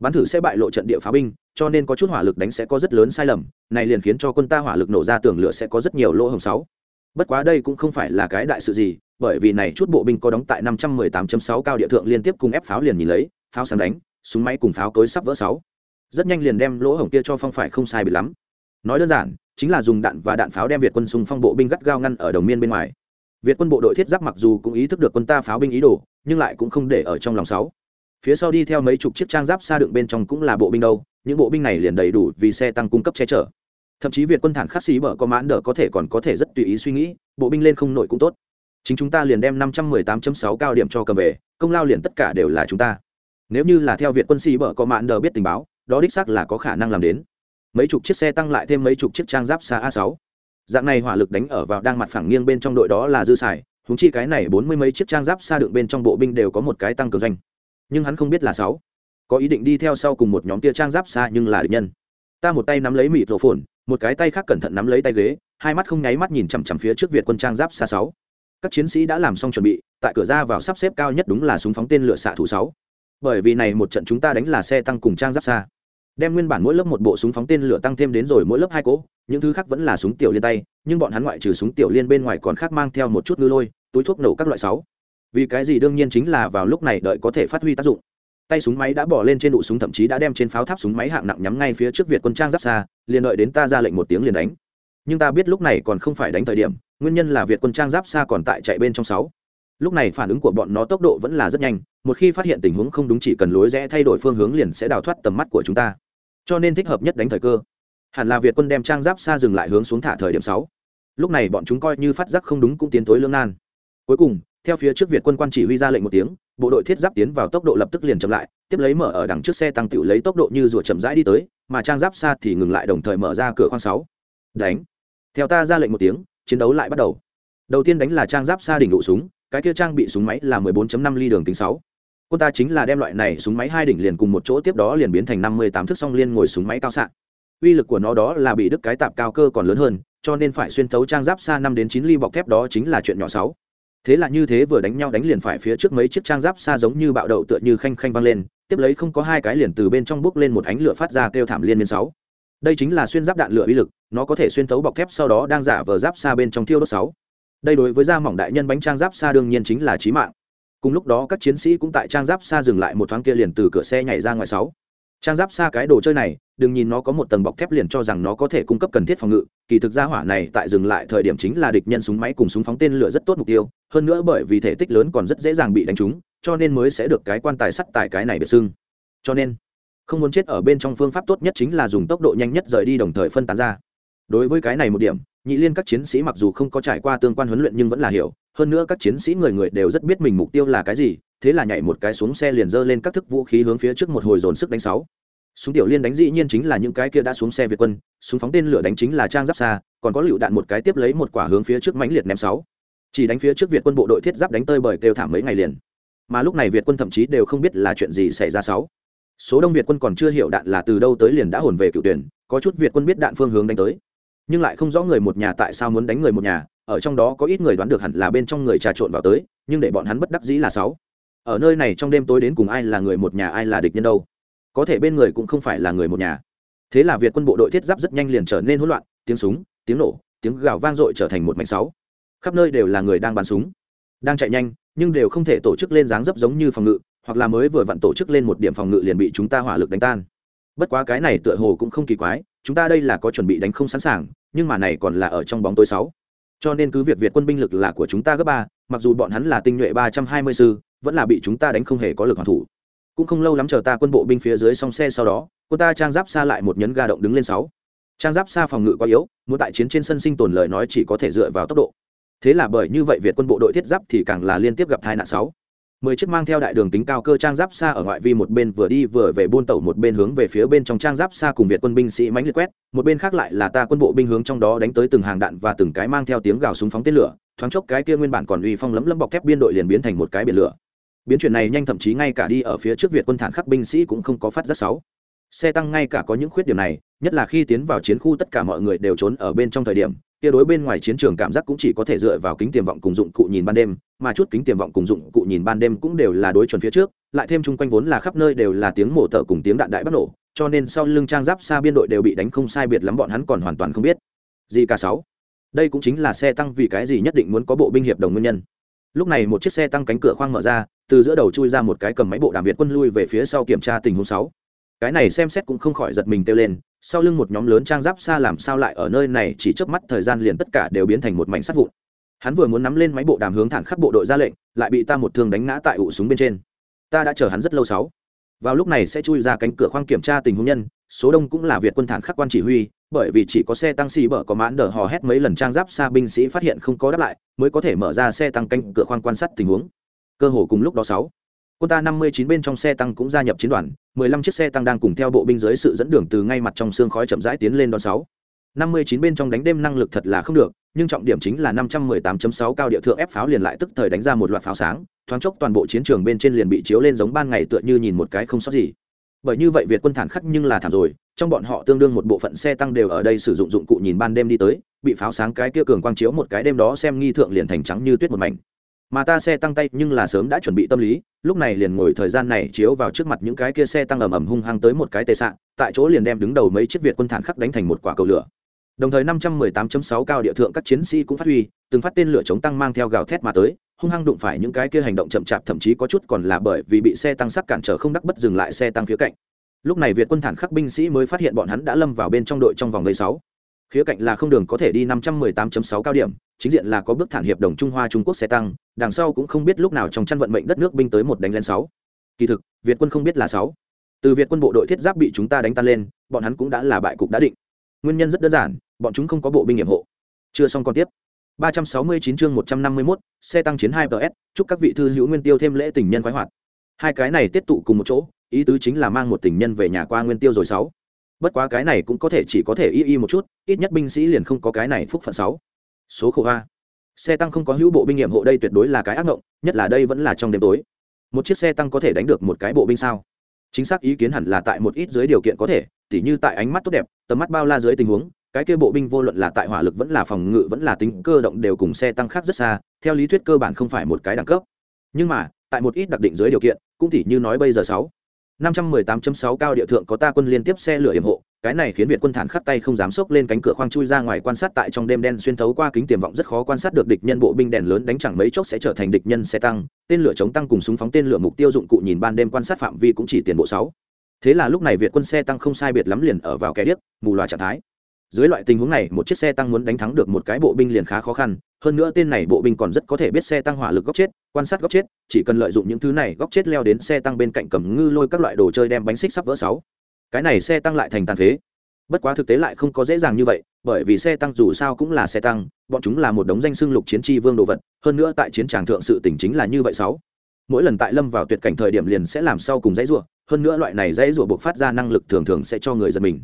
Speaker 1: Bắn thử sẽ bại lộ trận địa pháo binh cho nên có chút hỏa lực đánh sẽ có rất lớn sai lầm, này liền khiến cho quân ta hỏa lực nổ ra tường lửa sẽ có rất nhiều lỗ hồng sáu. Bất quá đây cũng không phải là cái đại sự gì, bởi vì này chút bộ binh có đóng tại 518.6 cao địa thượng liên tiếp cùng ép pháo liền nhìn lấy, pháo sáng đánh, súng máy cùng pháo cối sắp vỡ sáu. Rất nhanh liền đem lỗ hổng kia cho phong phải không sai bị lắm. Nói đơn giản, chính là dùng đạn và đạn pháo đem việt quân xung phong bộ binh gắt gao ngăn ở đồng miên bên ngoài. Việt quân bộ đội thiết giáp mặc dù cũng ý thức được quân ta pháo binh ý đồ, nhưng lại cũng không để ở trong lòng sáu phía sau đi theo mấy chục chiếc trang giáp xa đựng bên trong cũng là bộ binh đâu, những bộ binh này liền đầy đủ vì xe tăng cung cấp che chở. Thậm chí việt quân thản khắc xí bở có mãn đỡ có thể còn có thể rất tùy ý suy nghĩ, bộ binh lên không nổi cũng tốt. Chính chúng ta liền đem năm trăm mười tám sáu cao điểm cho cầm về, công lao liền tất cả đều là chúng ta. Nếu như là theo việt quân xí bở có mãn đỡ biết tình báo, đó đích xác là có khả năng làm đến. Mấy chục chiếc xe tăng lại thêm mấy chục chiếc trang giáp xa a sáu. Dạng này hỏa lực đánh ở vào đang mặt phẳng nghiêng bên trong đội đó là dư xài húng chi cái này bốn mươi mấy chiếc trang giáp xa đựng bên trong bộ binh đều có một cái tăng cường doanh nhưng hắn không biết là sáu. Có ý định đi theo sau cùng một nhóm tia trang giáp xa nhưng là địch nhân. Ta một tay nắm lấy mịt rổ phồn, một cái tay khác cẩn thận nắm lấy tay ghế, hai mắt không nháy mắt nhìn chằm chằm phía trước việt quân trang giáp xa sáu. Các chiến sĩ đã làm xong chuẩn bị, tại cửa ra vào sắp xếp cao nhất đúng là súng phóng tên lửa xạ thủ sáu. Bởi vì này một trận chúng ta đánh là xe tăng cùng trang giáp xa. Đem nguyên bản mỗi lớp một bộ súng phóng tên lửa tăng thêm đến rồi mỗi lớp hai cỗ, những thứ khác vẫn là súng tiểu liên tay, nhưng bọn hắn ngoại trừ súng tiểu liên bên ngoài còn khác mang theo một chút ngư lôi, túi thuốc nổ các loại sáu vì cái gì đương nhiên chính là vào lúc này đợi có thể phát huy tác dụng. Tay súng máy đã bỏ lên trên đụ súng, thậm chí đã đem trên pháo tháp súng máy hạng nặng nhắm ngay phía trước việt quân trang giáp xa, liền đợi đến ta ra lệnh một tiếng liền đánh. Nhưng ta biết lúc này còn không phải đánh thời điểm, nguyên nhân là việt quân trang giáp xa còn tại chạy bên trong sáu. Lúc này phản ứng của bọn nó tốc độ vẫn là rất nhanh, một khi phát hiện tình huống không đúng chỉ cần lối rẽ thay đổi phương hướng liền sẽ đào thoát tầm mắt của chúng ta. Cho nên thích hợp nhất đánh thời cơ. Hẳn là việt quân đem trang giáp xa dừng lại hướng xuống thả thời điểm sáu. Lúc này bọn chúng coi như phát giác không đúng cũng tiến tối lương nan. Cuối cùng theo phía trước việt quân quan chỉ huy ra lệnh một tiếng, bộ đội thiết giáp tiến vào tốc độ lập tức liền chậm lại, tiếp lấy mở ở đằng trước xe tăng tiểu lấy tốc độ như rùa chậm rãi đi tới, mà trang giáp xa thì ngừng lại đồng thời mở ra cửa khoang sáu đánh theo ta ra lệnh một tiếng, chiến đấu lại bắt đầu đầu tiên đánh là trang giáp xa đỉnh đụ súng, cái kia trang bị súng máy là 14.5 ly đường kính 6. quân ta chính là đem loại này súng máy hai đỉnh liền cùng một chỗ tiếp đó liền biến thành 58 thước song liên ngồi súng máy cao xạ uy lực của nó đó là bị đức cái tạp cao cơ còn lớn hơn, cho nên phải xuyên thấu trang giáp xa 5 đến 9 ly bọc thép đó chính là chuyện nhỏ sáu thế là như thế vừa đánh nhau đánh liền phải phía trước mấy chiếc trang giáp xa giống như bạo đậu tựa như khanh khanh vang lên, tiếp lấy không có hai cái liền từ bên trong bước lên một ánh lửa phát ra kêu thảm liên miên sáu. Đây chính là xuyên giáp đạn lửa uy lực, nó có thể xuyên thấu bọc thép sau đó đang giả vờ giáp xa bên trong thiêu đốt sáu. Đây đối với da mỏng đại nhân bánh trang giáp xa đương nhiên chính là chí mạng. Cùng lúc đó các chiến sĩ cũng tại trang giáp xa dừng lại một thoáng kia liền từ cửa xe nhảy ra ngoài sáu trang giáp xa cái đồ chơi này, đừng nhìn nó có một tầng bọc thép liền cho rằng nó có thể cung cấp cần thiết phòng ngự, kỳ thực ra hỏa này tại dừng lại thời điểm chính là địch nhân súng máy cùng súng phóng tên lửa rất tốt mục tiêu, hơn nữa bởi vì thể tích lớn còn rất dễ dàng bị đánh trúng, cho nên mới sẽ được cái quan tài sắt tại cái này biệt xưng. Cho nên, không muốn chết ở bên trong phương pháp tốt nhất chính là dùng tốc độ nhanh nhất rời đi đồng thời phân tán ra. Đối với cái này một điểm, nhị liên các chiến sĩ mặc dù không có trải qua tương quan huấn luyện nhưng vẫn là hiểu hơn nữa các chiến sĩ người người đều rất biết mình mục tiêu là cái gì, thế là nhảy một cái xuống xe liền dơ lên các thức vũ khí hướng phía trước một hồi dồn sức đánh sáu. Súng tiểu liên đánh dĩ nhiên chính là những cái kia đã xuống xe việt quân, súng phóng tên lửa đánh chính là trang giáp xa còn có lựu đạn một cái tiếp lấy một quả hướng phía trước mãnh liệt ném sáu. Chỉ đánh phía trước việt quân bộ đội thiết giáp đánh tơi bởi kêu thảm mấy ngày liền. Mà lúc này việt quân thậm chí đều không biết là chuyện gì xảy ra sáu. Số đông việt quân còn chưa hiểu đạn là từ đâu tới liền đã hồn về cựu tuyển, có chút việt quân biết đạn phương hướng đánh tới. Nhưng lại không rõ người một nhà tại sao muốn đánh người một nhà ở trong đó có ít người đoán được hẳn là bên trong người trà trộn vào tới, nhưng để bọn hắn bất đắc dĩ là sáu. Ở nơi này trong đêm tối đến cùng ai là người một nhà, ai là địch nhân đâu? Có thể bên người cũng không phải là người một nhà. Thế là việt quân bộ đội thiết giáp rất nhanh liền trở nên hỗn loạn, tiếng súng, tiếng nổ, tiếng gào vang dội trở thành một mảnh sáu. Khắp nơi đều là người đang bắn súng, đang chạy nhanh, nhưng đều không thể tổ chức lên dáng dấp giống như phòng ngự, hoặc là mới vừa vặn tổ chức lên một điểm phòng ngự liền bị chúng ta hỏa lực đánh tan. Bất quá cái này tựa hồ cũng không kỳ quái, chúng ta đây là có chuẩn bị đánh không sẵn sàng, nhưng mà này còn là ở trong bóng tối sáu cho nên cứ việc việt quân binh lực là của chúng ta gấp ba, mặc dù bọn hắn là tinh nhuệ ba trăm hai mươi sư, vẫn là bị chúng ta đánh không hề có lực hoàn thủ. Cũng không lâu lắm chờ ta quân bộ binh phía dưới xong xe sau đó, quân ta trang giáp xa lại một nhấn ga động đứng lên sáu. Trang giáp xa phòng ngự quá yếu, muốn tại chiến trên sân sinh tồn lời nói chỉ có thể dựa vào tốc độ. Thế là bởi như vậy việt quân bộ đội thiết giáp thì càng là liên tiếp gặp tai nạn sáu mười chiếc mang theo đại đường tính cao cơ trang giáp xa ở ngoại vi một bên vừa đi vừa về buôn tẩu một bên hướng về phía bên trong trang giáp xa cùng việt quân binh sĩ mánh liệt quét, một bên khác lại là ta quân bộ binh hướng trong đó đánh tới từng hàng đạn và từng cái mang theo tiếng gào súng phóng tên lửa, thoáng chốc cái kia nguyên bản còn uy phong lấm lấm bọc thép biên đội liền biến thành một cái biển lửa. Biến chuyển này nhanh thậm chí ngay cả đi ở phía trước việt quân thản khắc binh sĩ cũng không có phát giác sáu xe tăng ngay cả có những khuyết điểm này nhất là khi tiến vào chiến khu tất cả mọi người đều trốn ở bên trong thời điểm, kia đối bên ngoài chiến trường cảm giác cũng chỉ có thể dựa vào kính tiềm vọng cùng dụng cụ nhìn ban đêm, mà chút kính tiềm vọng cùng dụng cụ nhìn ban đêm cũng đều là đối chuẩn phía trước, lại thêm chung quanh vốn là khắp nơi đều là tiếng mổ tợ cùng tiếng đạn đại bắt nổ, cho nên sau lưng trang giáp xa biên đội đều bị đánh không sai biệt lắm bọn hắn còn hoàn toàn không biết. Gì cả sáu, đây cũng chính là xe tăng vì cái gì nhất định muốn có bộ binh hiệp đồng nguyên nhân. Lúc này một chiếc xe tăng cánh cửa khoang mở ra, từ giữa đầu chui ra một cái cầm máy bộ đàm việt quân lui về phía sau kiểm tra tình huống sáu. Cái này xem xét cũng không khỏi giật mình kêu lên sau lưng một nhóm lớn trang giáp xa làm sao lại ở nơi này chỉ chớp mắt, thời gian liền tất cả đều biến thành một mảnh sắt vụn. Hắn vừa muốn nắm lên máy bộ đàm hướng thẳng khắc bộ đội ra lệnh, lại bị ta một thương đánh ngã tại ụ súng bên trên. Ta đã chờ hắn rất lâu sáu. Vào lúc này sẽ chui ra cánh cửa khoang kiểm tra tình huống nhân, số đông cũng là việt quân thản khắc quan chỉ huy, bởi vì chỉ có xe tăng xì bở có mãn đờ hò hét mấy lần trang giáp xa binh sĩ phát hiện không có đáp lại, mới có thể mở ra xe tăng cánh cửa khoang quan sát tình huống. Cơ hồ cùng lúc đó sáu. Quân ta năm mươi chín bên trong xe tăng cũng gia nhập chiến đoàn mười lăm chiếc xe tăng đang cùng theo bộ binh dưới sự dẫn đường từ ngay mặt trong xương khói chậm rãi tiến lên đón sáu. năm mươi chín bên trong đánh đêm năng lực thật là không được, nhưng trọng điểm chính là năm trăm mười tám chấm sáu cao địa thượng ép pháo liền lại tức thời đánh ra một loạt pháo sáng, thoáng chốc toàn bộ chiến trường bên trên liền bị chiếu lên giống ban ngày tựa như nhìn một cái không sót gì. Bởi như vậy việt quân thản khắc nhưng là thảm rồi, trong bọn họ tương đương một bộ phận xe tăng đều ở đây sử dụng dụng cụ nhìn ban đêm đi tới, bị pháo sáng cái kia cường quang chiếu một cái đêm đó xem nghi thượng liền thành trắng như tuyết một mảnh mà ta xe tăng tay nhưng là sớm đã chuẩn bị tâm lý, lúc này liền ngồi thời gian này chiếu vào trước mặt những cái kia xe tăng ầm ầm hung hăng tới một cái tệ sạn tại chỗ liền đem đứng đầu mấy chiếc việt quân thản khắc đánh thành một quả cầu lửa. Đồng thời 518.6 cao địa thượng các chiến sĩ cũng phát huy, từng phát tên lửa chống tăng mang theo gào thét mà tới, hung hăng đụng phải những cái kia hành động chậm chạp, thậm chí có chút còn là bởi vì bị xe tăng sắc cản trở không đắc bất dừng lại xe tăng phía cạnh. Lúc này việt quân thản khắc binh sĩ mới phát hiện bọn hắn đã lâm vào bên trong đội trong vòng gây sáu khía cạnh là không đường có thể đi 518.6 cao điểm chính diện là có bước thản hiệp đồng trung hoa trung quốc xe tăng đằng sau cũng không biết lúc nào trong chăn vận mệnh đất nước binh tới một đánh lên sáu. Kỳ thực việt quân không biết là sáu. Từ việt quân bộ đội thiết giáp bị chúng ta đánh tan lên bọn hắn cũng đã là bại cục đã định. Nguyên nhân rất đơn giản bọn chúng không có bộ binh nghiệm hộ. Chưa xong còn tiếp. 369 chương 151, xe tăng chiến 2 PS, chúc các vị thư hữu nguyên tiêu thêm lễ tình nhân khoái hoạt. Hai cái này tiết tụ cùng một chỗ, ý tứ chính là mang một tình nhân về nhà qua nguyên tiêu rồi sáu. Bất quá cái này cũng có thể chỉ có thể y y một chút, ít nhất binh sĩ liền không có cái này phúc phận sáu. Số khổ a. Xe tăng không có hữu bộ binh nghiệm hộ đây tuyệt đối là cái ác ngộng, nhất là đây vẫn là trong đêm tối. Một chiếc xe tăng có thể đánh được một cái bộ binh sao? Chính xác ý kiến hẳn là tại một ít dưới điều kiện có thể, tỉ như tại ánh mắt tốt đẹp, tầm mắt bao la dưới tình huống, cái kia bộ binh vô luận là tại hỏa lực vẫn là phòng ngự vẫn là tính cơ động đều cùng xe tăng khác rất xa theo lý thuyết cơ bản không phải một cái đẳng cấp nhưng mà tại một ít đặc định dưới điều kiện cũng tỉ như nói bây giờ sáu năm trăm mười tám sáu cao địa thượng có ta quân liên tiếp xe lửa yểm hộ, cái này khiến việt quân thản khắc tay không dám sốc lên cánh cửa khoang chui ra ngoài quan sát tại trong đêm đen xuyên thấu qua kính tiềm vọng rất khó quan sát được địch nhân bộ binh đèn lớn đánh chẳng mấy chốc sẽ trở thành địch nhân xe tăng, tên lửa chống tăng cùng súng phóng tên lửa mục tiêu dụng cụ nhìn ban đêm quan sát phạm vi cũng chỉ tiền bộ sáu. Thế là lúc này việt quân xe tăng không sai biệt lắm liền ở vào kẻ điếc, mù loà trạng thái dưới loại tình huống này, một chiếc xe tăng muốn đánh thắng được một cái bộ binh liền khá khó khăn. Hơn nữa tên này bộ binh còn rất có thể biết xe tăng hỏa lực góc chết, quan sát góc chết, chỉ cần lợi dụng những thứ này góc chết leo đến xe tăng bên cạnh cầm ngư lôi các loại đồ chơi đem bánh xích sắp vỡ sáu. Cái này xe tăng lại thành tàn phế. Bất quá thực tế lại không có dễ dàng như vậy, bởi vì xe tăng dù sao cũng là xe tăng, bọn chúng là một đống danh xưng lục chiến tri vương đồ vật, hơn nữa tại chiến tràng thượng sự tỉnh chính là như vậy sáu. Mỗi lần tại lâm vào tuyệt cảnh thời điểm liền sẽ làm sau cùng dãy rủa, hơn nữa loại này dãy rủa buộc phát ra năng lực thường thường sẽ cho người giật mình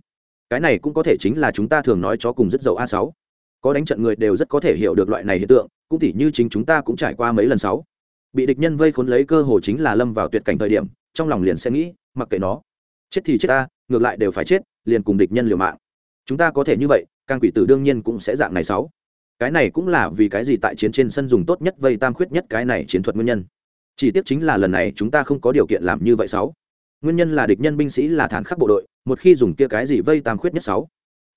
Speaker 1: cái này cũng có thể chính là chúng ta thường nói cho cùng rất dầu a sáu. Có đánh trận người đều rất có thể hiểu được loại này hiện tượng, cũng tỉ như chính chúng ta cũng trải qua mấy lần sáu. Bị địch nhân vây khốn lấy cơ hồ chính là lâm vào tuyệt cảnh thời điểm, trong lòng liền sẽ nghĩ, mặc kệ nó. Chết thì chết ta, ngược lại đều phải chết, liền cùng địch nhân liều mạng. Chúng ta có thể như vậy càng quỷ tử đương nhiên cũng sẽ dạng này sáu. Cái này cũng là vì cái gì tại chiến trên sân dùng tốt nhất vây tam khuyết nhất cái này chiến thuật nguyên nhân. Chỉ tiếc chính là lần này chúng ta không có điều kiện làm như vậy sáu nguyên nhân là địch nhân binh sĩ là thản khắc bộ đội, một khi dùng kia cái gì vây tam khuyết nhất sáu,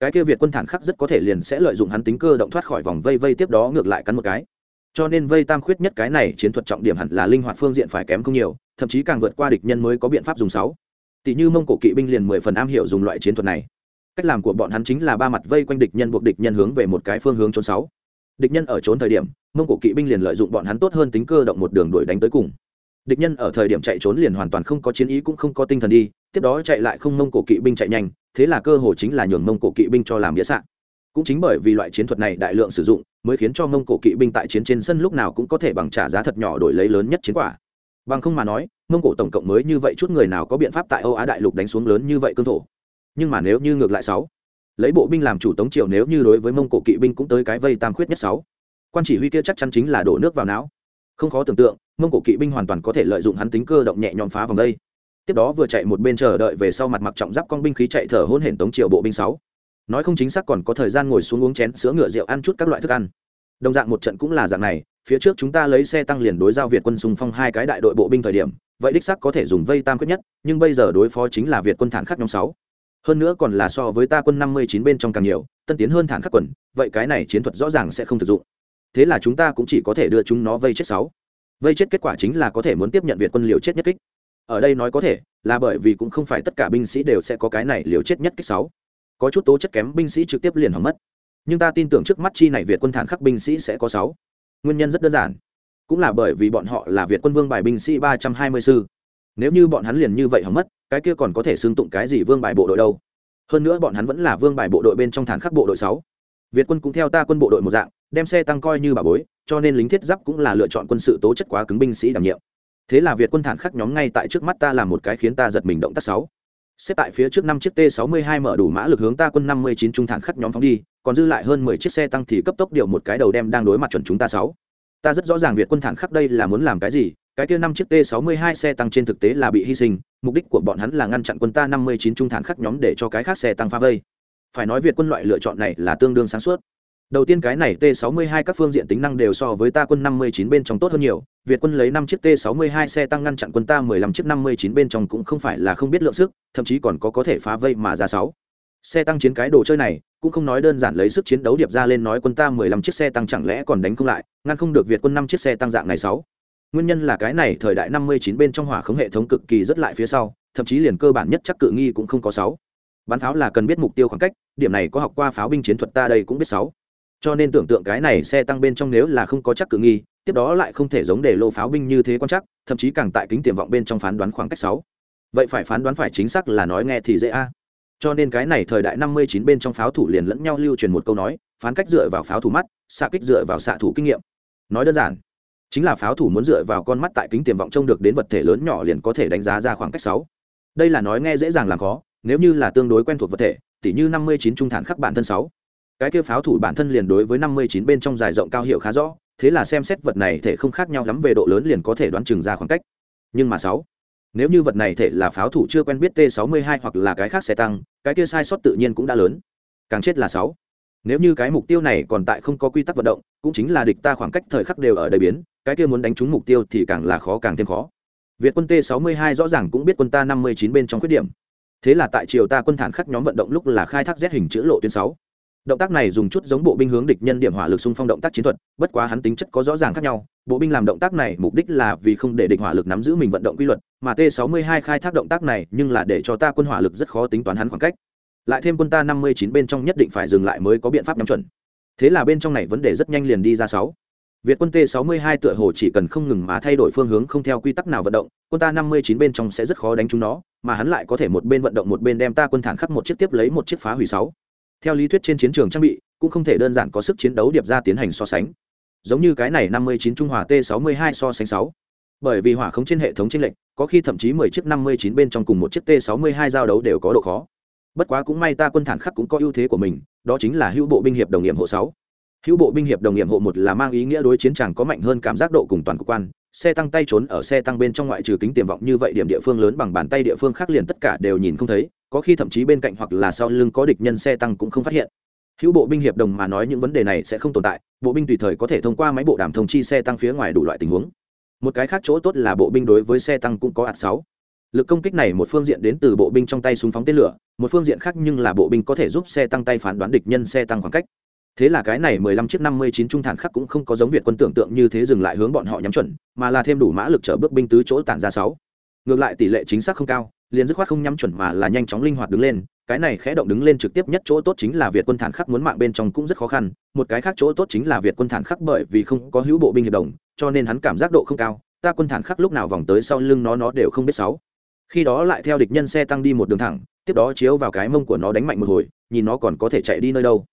Speaker 1: cái kia việt quân thản khắc rất có thể liền sẽ lợi dụng hắn tính cơ động thoát khỏi vòng vây vây tiếp đó ngược lại cắn một cái. Cho nên vây tam khuyết nhất cái này chiến thuật trọng điểm hẳn là linh hoạt phương diện phải kém không nhiều, thậm chí càng vượt qua địch nhân mới có biện pháp dùng sáu. Tỷ như mông cổ kỵ binh liền mười phần am hiểu dùng loại chiến thuật này. Cách làm của bọn hắn chính là ba mặt vây quanh địch nhân buộc địch nhân hướng về một cái phương hướng trốn sáu. Địch nhân ở trốn thời điểm, mông cổ kỵ binh liền lợi dụng bọn hắn tốt hơn tính cơ động một đường đuổi đánh tới cùng địch nhân ở thời điểm chạy trốn liền hoàn toàn không có chiến ý cũng không có tinh thần đi, tiếp đó chạy lại không mông cổ kỵ binh chạy nhanh, thế là cơ hội chính là nhường mông cổ kỵ binh cho làm nghĩa sạn. Cũng chính bởi vì loại chiến thuật này đại lượng sử dụng, mới khiến cho mông cổ kỵ binh tại chiến trên sân lúc nào cũng có thể bằng trả giá thật nhỏ đổi lấy lớn nhất chiến quả. Bằng không mà nói, mông cổ tổng cộng mới như vậy chút người nào có biện pháp tại âu á đại lục đánh xuống lớn như vậy cương thổ. Nhưng mà nếu như ngược lại sáu, lấy bộ binh làm chủ tống triều nếu như đối với mông cổ kỵ binh cũng tới cái vây tam khuyết nhất sáu, quan chỉ huy kia chắc chắn chính là đổ nước vào não không khó tưởng tượng, mông cổ kỵ binh hoàn toàn có thể lợi dụng hắn tính cơ động nhẹ nhõm phá vòng đây. Tiếp đó vừa chạy một bên chờ đợi về sau mặt mặc trọng giáp con binh khí chạy thở hôn hển tống triệu bộ binh sáu. Nói không chính xác còn có thời gian ngồi xuống uống chén, sữa ngựa rượu ăn chút các loại thức ăn. Đồng dạng một trận cũng là dạng này, phía trước chúng ta lấy xe tăng liền đối giao việt quân xung phong hai cái đại đội bộ binh thời điểm, vậy đích xác có thể dùng vây tam quyết nhất, nhưng bây giờ đối phó chính là việt quân thản khắc nhóm sáu. Hơn nữa còn là so với ta quân năm mươi chín bên trong càng nhiều, tân tiến hơn thản khắc quần, vậy cái này chiến thuật rõ ràng sẽ không thực dụng thế là chúng ta cũng chỉ có thể đưa chúng nó vây chết sáu. Vây chết kết quả chính là có thể muốn tiếp nhận việt quân liều chết nhất kích. Ở đây nói có thể, là bởi vì cũng không phải tất cả binh sĩ đều sẽ có cái này liều chết nhất kích sáu. Có chút tố chất kém binh sĩ trực tiếp liền hỏng mất. Nhưng ta tin tưởng trước mắt chi này việt quân thản khắc binh sĩ sẽ có sáu. Nguyên nhân rất đơn giản. Cũng là bởi vì bọn họ là việt quân vương bài binh sĩ ba trăm hai mươi sư. Nếu như bọn hắn liền như vậy hỏng mất, cái kia còn có thể xương tụng cái gì vương bài bộ đội đâu? Hơn nữa bọn hắn vẫn là vương bài bộ đội bên trong thản khắc bộ đội sáu việt quân cũng theo ta quân bộ đội một dạng, đem xe tăng coi như bà bối, cho nên lính thiết giáp cũng là lựa chọn quân sự tố chất quá cứng binh sĩ đảm nhiệm. Thế là việt quân thản khắc nhóm ngay tại trước mắt ta làm một cái khiến ta giật mình động tác sáu. Xếp tại phía trước năm chiếc t 62 mở đủ mã lực hướng ta quân 59 trung thản khắc nhóm phóng đi, còn dư lại hơn 10 chiếc xe tăng thì cấp tốc điều một cái đầu đem đang đối mặt chuẩn chúng ta sáu. Ta rất rõ ràng việt quân thản khắc đây là muốn làm cái gì, cái kia năm chiếc t 62 xe tăng trên thực tế là bị hy sinh, mục đích của bọn hắn là ngăn chặn quân ta 59 trung thản khắc nhóm để cho cái khác xe tăng phá vây phải nói việt quân loại lựa chọn này là tương đương sáng suốt. Đầu tiên cái này t 62 các phương diện tính năng đều so với ta quân 59 bên trong tốt hơn nhiều. Việt quân lấy năm chiếc t 62 xe tăng ngăn chặn quân ta 15 chiếc 59 bên trong cũng không phải là không biết lượng sức, thậm chí còn có có thể phá vây mà ra sáu. Xe tăng chiến cái đồ chơi này, cũng không nói đơn giản lấy sức chiến đấu điệp ra lên nói quân ta 15 chiếc xe tăng chẳng lẽ còn đánh không lại, ngăn không được việt quân năm chiếc xe tăng dạng này sáu. Nguyên nhân là cái này thời đại 59 bên trong hỏa khống hệ thống cực kỳ rất lại phía sau, thậm chí liền cơ bản nhất chắc cự nghi cũng không có sáu. Bắn pháo là cần biết mục tiêu khoảng cách điểm này có học qua pháo binh chiến thuật ta đây cũng biết sáu. Cho nên tưởng tượng cái này xe tăng bên trong nếu là không có chắc cự nghi, tiếp đó lại không thể giống để lô pháo binh như thế quan chắc, thậm chí càng tại kính tiềm vọng bên trong phán đoán khoảng cách sáu. Vậy phải phán đoán phải chính xác là nói nghe thì dễ a. Cho nên cái này thời đại năm mươi chín bên trong pháo thủ liền lẫn nhau lưu truyền một câu nói, phán cách dựa vào pháo thủ mắt, xạ kích dựa vào xạ thủ kinh nghiệm. Nói đơn giản, chính là pháo thủ muốn dựa vào con mắt tại kính tiềm vọng trông được đến vật thể lớn nhỏ liền có thể đánh giá ra khoảng cách sáu. Đây là nói nghe dễ dàng làm khó, nếu như là tương đối quen thuộc vật thể tỉ như năm mươi chín trung thản khắc bản thân sáu. Cái kia pháo thủ bản thân liền đối với năm mươi chín bên trong dài rộng cao hiệu khá rõ, thế là xem xét vật này thể không khác nhau lắm về độ lớn liền có thể đoán chừng ra khoảng cách. Nhưng mà sáu, nếu như vật này thể là pháo thủ chưa quen biết t 62 hoặc là cái khác sẽ tăng, cái kia sai sót tự nhiên cũng đã lớn. Càng chết là sáu. Nếu như cái mục tiêu này còn tại không có quy tắc vận động, cũng chính là địch ta khoảng cách thời khắc đều ở đầy biến, cái kia muốn đánh trúng mục tiêu thì càng là khó càng thêm khó. Việt quân t 62 rõ ràng cũng biết quân ta 59 bên trong khuyết điểm thế là tại triều ta quân thản khắc nhóm vận động lúc là khai thác z hình chữ lộ tuyến sáu. Động tác này dùng chút giống bộ binh hướng địch nhân điểm hỏa lực xung phong động tác chiến thuật bất quá hắn tính chất có rõ ràng khác nhau. Bộ binh làm động tác này mục đích là vì không để địch hỏa lực nắm giữ mình vận động quy luật mà t 62 khai thác động tác này nhưng là để cho ta quân hỏa lực rất khó tính toán hắn khoảng cách. Lại thêm quân ta 59 bên trong nhất định phải dừng lại mới có biện pháp nhắm chuẩn. Thế là bên trong này vấn đề rất nhanh liền đi ra sáu. Việt quân T62 tựa hồ chỉ cần không ngừng mà thay đổi phương hướng không theo quy tắc nào vận động, quân ta 59 bên trong sẽ rất khó đánh chúng nó, mà hắn lại có thể một bên vận động một bên đem ta quân thản khắc một chiếc tiếp lấy một chiếc phá hủy sáu. Theo lý thuyết trên chiến trường trang bị, cũng không thể đơn giản có sức chiến đấu điệp ra tiến hành so sánh. Giống như cái này năm mươi chín trung hòa t 62 so sánh sáu. Bởi vì hỏa không trên hệ thống tranh lệnh có khi thậm chí mười chiếc năm mươi chín bên trong cùng một chiếc t 62 giao đấu đều có độ khó. Bất quá cũng may ta quân thản khắc cũng có ưu thế của mình, đó chính là hữu bộ binh hiệp đồng nghiệm hộ sáu. Hữu bộ binh hiệp đồng nghiệm hộ một là mang ý nghĩa đối chiến chẳng có mạnh hơn cảm giác độ cùng toàn cục quan xe tăng tay trốn ở xe tăng bên trong ngoại trừ kính tiềm vọng như vậy điểm địa phương lớn bằng bàn tay địa phương khác liền tất cả đều nhìn không thấy, có khi thậm chí bên cạnh hoặc là sau lưng có địch nhân xe tăng cũng không phát hiện. Hữu bộ binh hiệp đồng mà nói những vấn đề này sẽ không tồn tại, bộ binh tùy thời có thể thông qua máy bộ đàm thông chi xe tăng phía ngoài đủ loại tình huống. Một cái khác chỗ tốt là bộ binh đối với xe tăng cũng có ạt sáu. Lực công kích này một phương diện đến từ bộ binh trong tay súng phóng tên lửa, một phương diện khác nhưng là bộ binh có thể giúp xe tăng tay phán đoán địch nhân xe tăng khoảng cách thế là cái này mười lăm chiếc năm mươi chín trung thản khắc cũng không có giống việt quân tưởng tượng như thế dừng lại hướng bọn họ nhắm chuẩn, mà là thêm đủ mã lực chở bước binh tứ chỗ tản ra sáu. Ngược lại tỷ lệ chính xác không cao, liền dứt khoát không nhắm chuẩn mà là nhanh chóng linh hoạt đứng lên, cái này khẽ động đứng lên trực tiếp nhất chỗ tốt chính là việt quân thản khắc muốn mạng bên trong cũng rất khó khăn, một cái khác chỗ tốt chính là việt quân thản khắc bởi vì không có hữu bộ binh hiệp đồng, cho nên hắn cảm giác độ không cao, ta quân thản khắc lúc nào vòng tới sau lưng nó nó đều không biết sáu. Khi đó lại theo địch nhân xe tăng đi một đường thẳng, tiếp đó chiếu vào cái mông của nó đánh mạnh một hồi, nhìn nó còn có thể chạy đi nơi đâu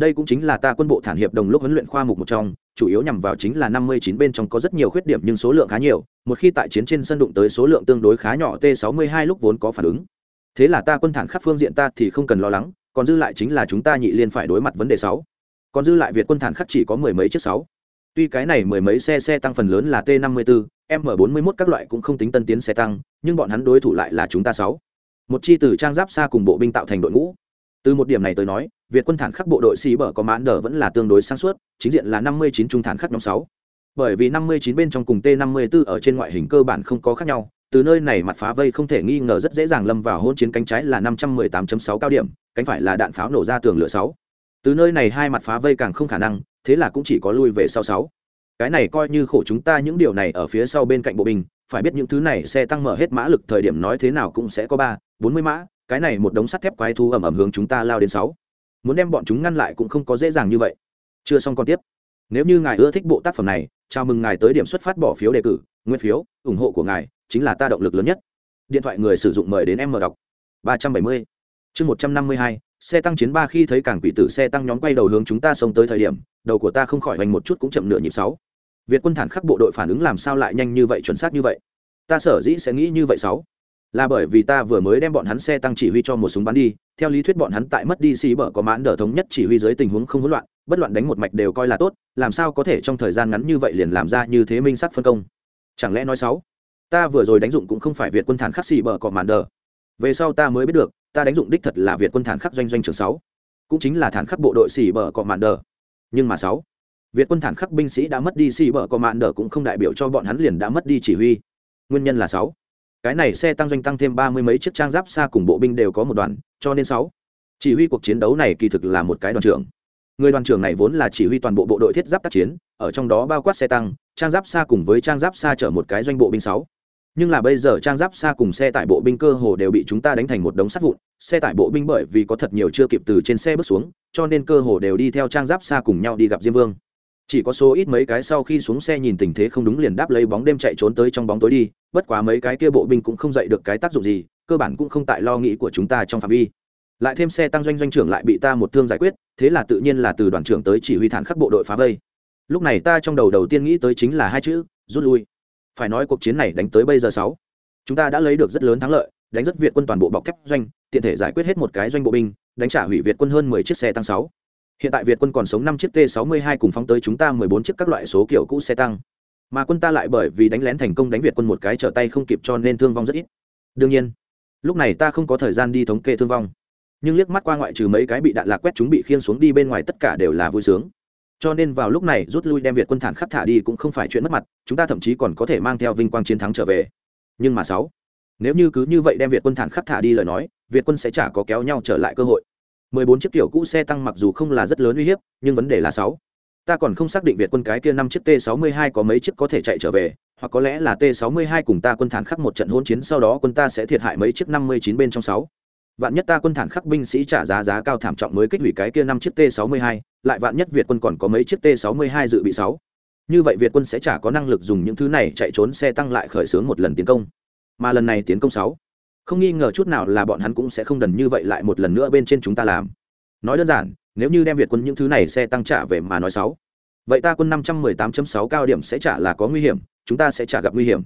Speaker 1: đây cũng chính là ta quân bộ thản hiệp đồng lúc huấn luyện khoa mục một trong, chủ yếu nhằm vào chính là năm mươi chín bên trong có rất nhiều khuyết điểm nhưng số lượng khá nhiều, một khi tại chiến trên sân đụng tới số lượng tương đối khá nhỏ t 62 lúc vốn có phản ứng. Thế là ta quân thản khắc phương diện ta thì không cần lo lắng, còn dư lại chính là chúng ta nhị liên phải đối mặt vấn đề sáu. Còn dư lại việt quân thản khắc chỉ có mười mấy chiếc sáu. Tuy cái này mười mấy xe xe tăng phần lớn là t 54 m 41 các loại cũng không tính tân tiến xe tăng, nhưng bọn hắn đối thủ lại là chúng ta sáu. Một chi từ trang giáp xa cùng bộ binh tạo thành đội ngũ. Từ một điểm này tới nói việt quân thản khắc bộ đội sĩ bở có mãn đờ vẫn là tương đối sáng suốt, chính diện là năm mươi chín trung thản khắc nhóm sáu. Bởi vì năm mươi chín bên trong cùng t năm mươi 54 ở trên ngoại hình cơ bản không có khác nhau, từ nơi này mặt phá vây không thể nghi ngờ rất dễ dàng lâm vào hỗn chiến cánh trái là năm trăm mười 518 sáu cao điểm, cánh phải là đạn pháo nổ ra tường lửa sáu. Từ nơi này hai mặt phá vây càng không khả năng, thế là cũng chỉ có lui về sau sáu. Cái này coi như khổ chúng ta những điều này ở phía sau bên cạnh bộ binh, phải biết những thứ này xe tăng mở hết mã lực thời điểm nói thế nào cũng sẽ có ba, bốn mươi mã, cái này một đống sắt thép quái thú ầm ầm hướng chúng ta lao đến sáu muốn đem bọn chúng ngăn lại cũng không có dễ dàng như vậy. Chưa xong còn tiếp. Nếu như ngài ưa thích bộ tác phẩm này, chào mừng ngài tới điểm xuất phát bỏ phiếu đề cử, nguyên phiếu, ủng hộ của ngài chính là ta động lực lớn nhất. Điện thoại người sử dụng mời đến em mở đọc. ba trăm bảy mươi. Chương một trăm năm mươi hai, xe tăng chiến ba khi thấy cảng quỷ tử xe tăng nhóm quay đầu hướng chúng ta xông tới thời điểm, đầu của ta không khỏi hoành một chút cũng chậm nửa nhịp sáu. Việt quân thản khắc bộ đội phản ứng làm sao lại nhanh như vậy, chuẩn xác như vậy? Ta sở dĩ sẽ nghĩ như vậy sáu là bởi vì ta vừa mới đem bọn hắn xe tăng chỉ huy cho một súng bắn đi, theo lý thuyết bọn hắn tại mất đi xì bở có mãn đờ thống nhất chỉ huy dưới tình huống không hỗn loạn, bất loạn đánh một mạch đều coi là tốt, làm sao có thể trong thời gian ngắn như vậy liền làm ra như thế minh sắc phân công? Chẳng lẽ nói sáu ta vừa rồi đánh dụng cũng không phải việt quân thản khắc xì bở có mãn đờ. Về sau ta mới biết được, ta đánh dụng đích thật là việt quân thản khắc doanh doanh trường sáu, cũng chính là thản khắc bộ đội xì bở có mãn đờ. Nhưng mà sáu, việt quân thản khắc binh sĩ đã mất đi xì bở có mãn đờ cũng không đại biểu cho bọn hắn liền đã mất đi chỉ huy. Nguyên nhân là sáu cái này xe tăng doanh tăng thêm ba mươi mấy chiếc trang giáp xa cùng bộ binh đều có một đoàn, cho nên sáu. Chỉ huy cuộc chiến đấu này kỳ thực là một cái đoàn trưởng. Người đoàn trưởng này vốn là chỉ huy toàn bộ bộ đội thiết giáp tác chiến, ở trong đó bao quát xe tăng, trang giáp xa cùng với trang giáp xa chở một cái doanh bộ binh sáu. Nhưng là bây giờ trang giáp xa cùng xe tải bộ binh cơ hồ đều bị chúng ta đánh thành một đống sắt vụn, xe tải bộ binh bởi vì có thật nhiều chưa kịp từ trên xe bước xuống, cho nên cơ hồ đều đi theo trang giáp xa cùng nhau đi gặp diêm vương. Chỉ có số ít mấy cái sau khi xuống xe nhìn tình thế không đúng liền đáp lấy bóng đêm chạy trốn tới trong bóng tối đi bất quá mấy cái kia bộ binh cũng không dậy được cái tác dụng gì, cơ bản cũng không tại lo nghĩ của chúng ta trong phạm vi. Lại thêm xe tăng doanh doanh trưởng lại bị ta một thương giải quyết, thế là tự nhiên là từ đoàn trưởng tới chỉ huy thản khắc bộ đội phá vây. Lúc này ta trong đầu đầu tiên nghĩ tới chính là hai chữ, rút lui. Phải nói cuộc chiến này đánh tới bây giờ sáu, chúng ta đã lấy được rất lớn thắng lợi, đánh rất việt quân toàn bộ bọc thép doanh, tiện thể giải quyết hết một cái doanh bộ binh, đánh trả hủy việt quân hơn mười chiếc xe tăng sáu. Hiện tại việt quân còn sống năm chiếc t 62 cùng phóng tới chúng ta mười bốn chiếc các loại số kiểu cũ xe tăng mà quân ta lại bởi vì đánh lén thành công đánh việt quân một cái trở tay không kịp cho nên thương vong rất ít. Đương nhiên, lúc này ta không có thời gian đi thống kê thương vong. Nhưng liếc mắt qua ngoại trừ mấy cái bị đạn lạc quét chúng bị khiên xuống đi bên ngoài tất cả đều là vui sướng. Cho nên vào lúc này rút lui đem việt quân thản khắc thả đi cũng không phải chuyện mất mặt, chúng ta thậm chí còn có thể mang theo vinh quang chiến thắng trở về. Nhưng mà sáu, nếu như cứ như vậy đem việt quân thản khắc thả đi lời nói, việt quân sẽ chả có kéo nhau trở lại cơ hội. 14 chiếc tiểu cũ xe tăng mặc dù không là rất lớn uy hiếp, nhưng vấn đề là sáu ta còn không xác định việt quân cái kia năm chiếc t 62 có mấy chiếc có thể chạy trở về, hoặc có lẽ là t 62 cùng ta quân thản khắc một trận hỗn chiến sau đó quân ta sẽ thiệt hại mấy chiếc 59 bên trong sáu. Vạn nhất ta quân thản khắc binh sĩ trả giá giá cao thảm trọng mới kích hủy cái kia năm chiếc t 62 lại vạn nhất việt quân còn có mấy chiếc t 62 dự bị sáu. Như vậy việt quân sẽ chả có năng lực dùng những thứ này chạy trốn xe tăng lại khởi xướng một lần tiến công. Mà lần này tiến công sáu, không nghi ngờ chút nào là bọn hắn cũng sẽ không đần như vậy lại một lần nữa bên trên chúng ta làm. Nói đơn giản nếu như đem việt quân những thứ này xe tăng trả về mà nói sáu, vậy ta quân năm trăm mười tám sáu cao điểm sẽ trả là có nguy hiểm, chúng ta sẽ trả gặp nguy hiểm.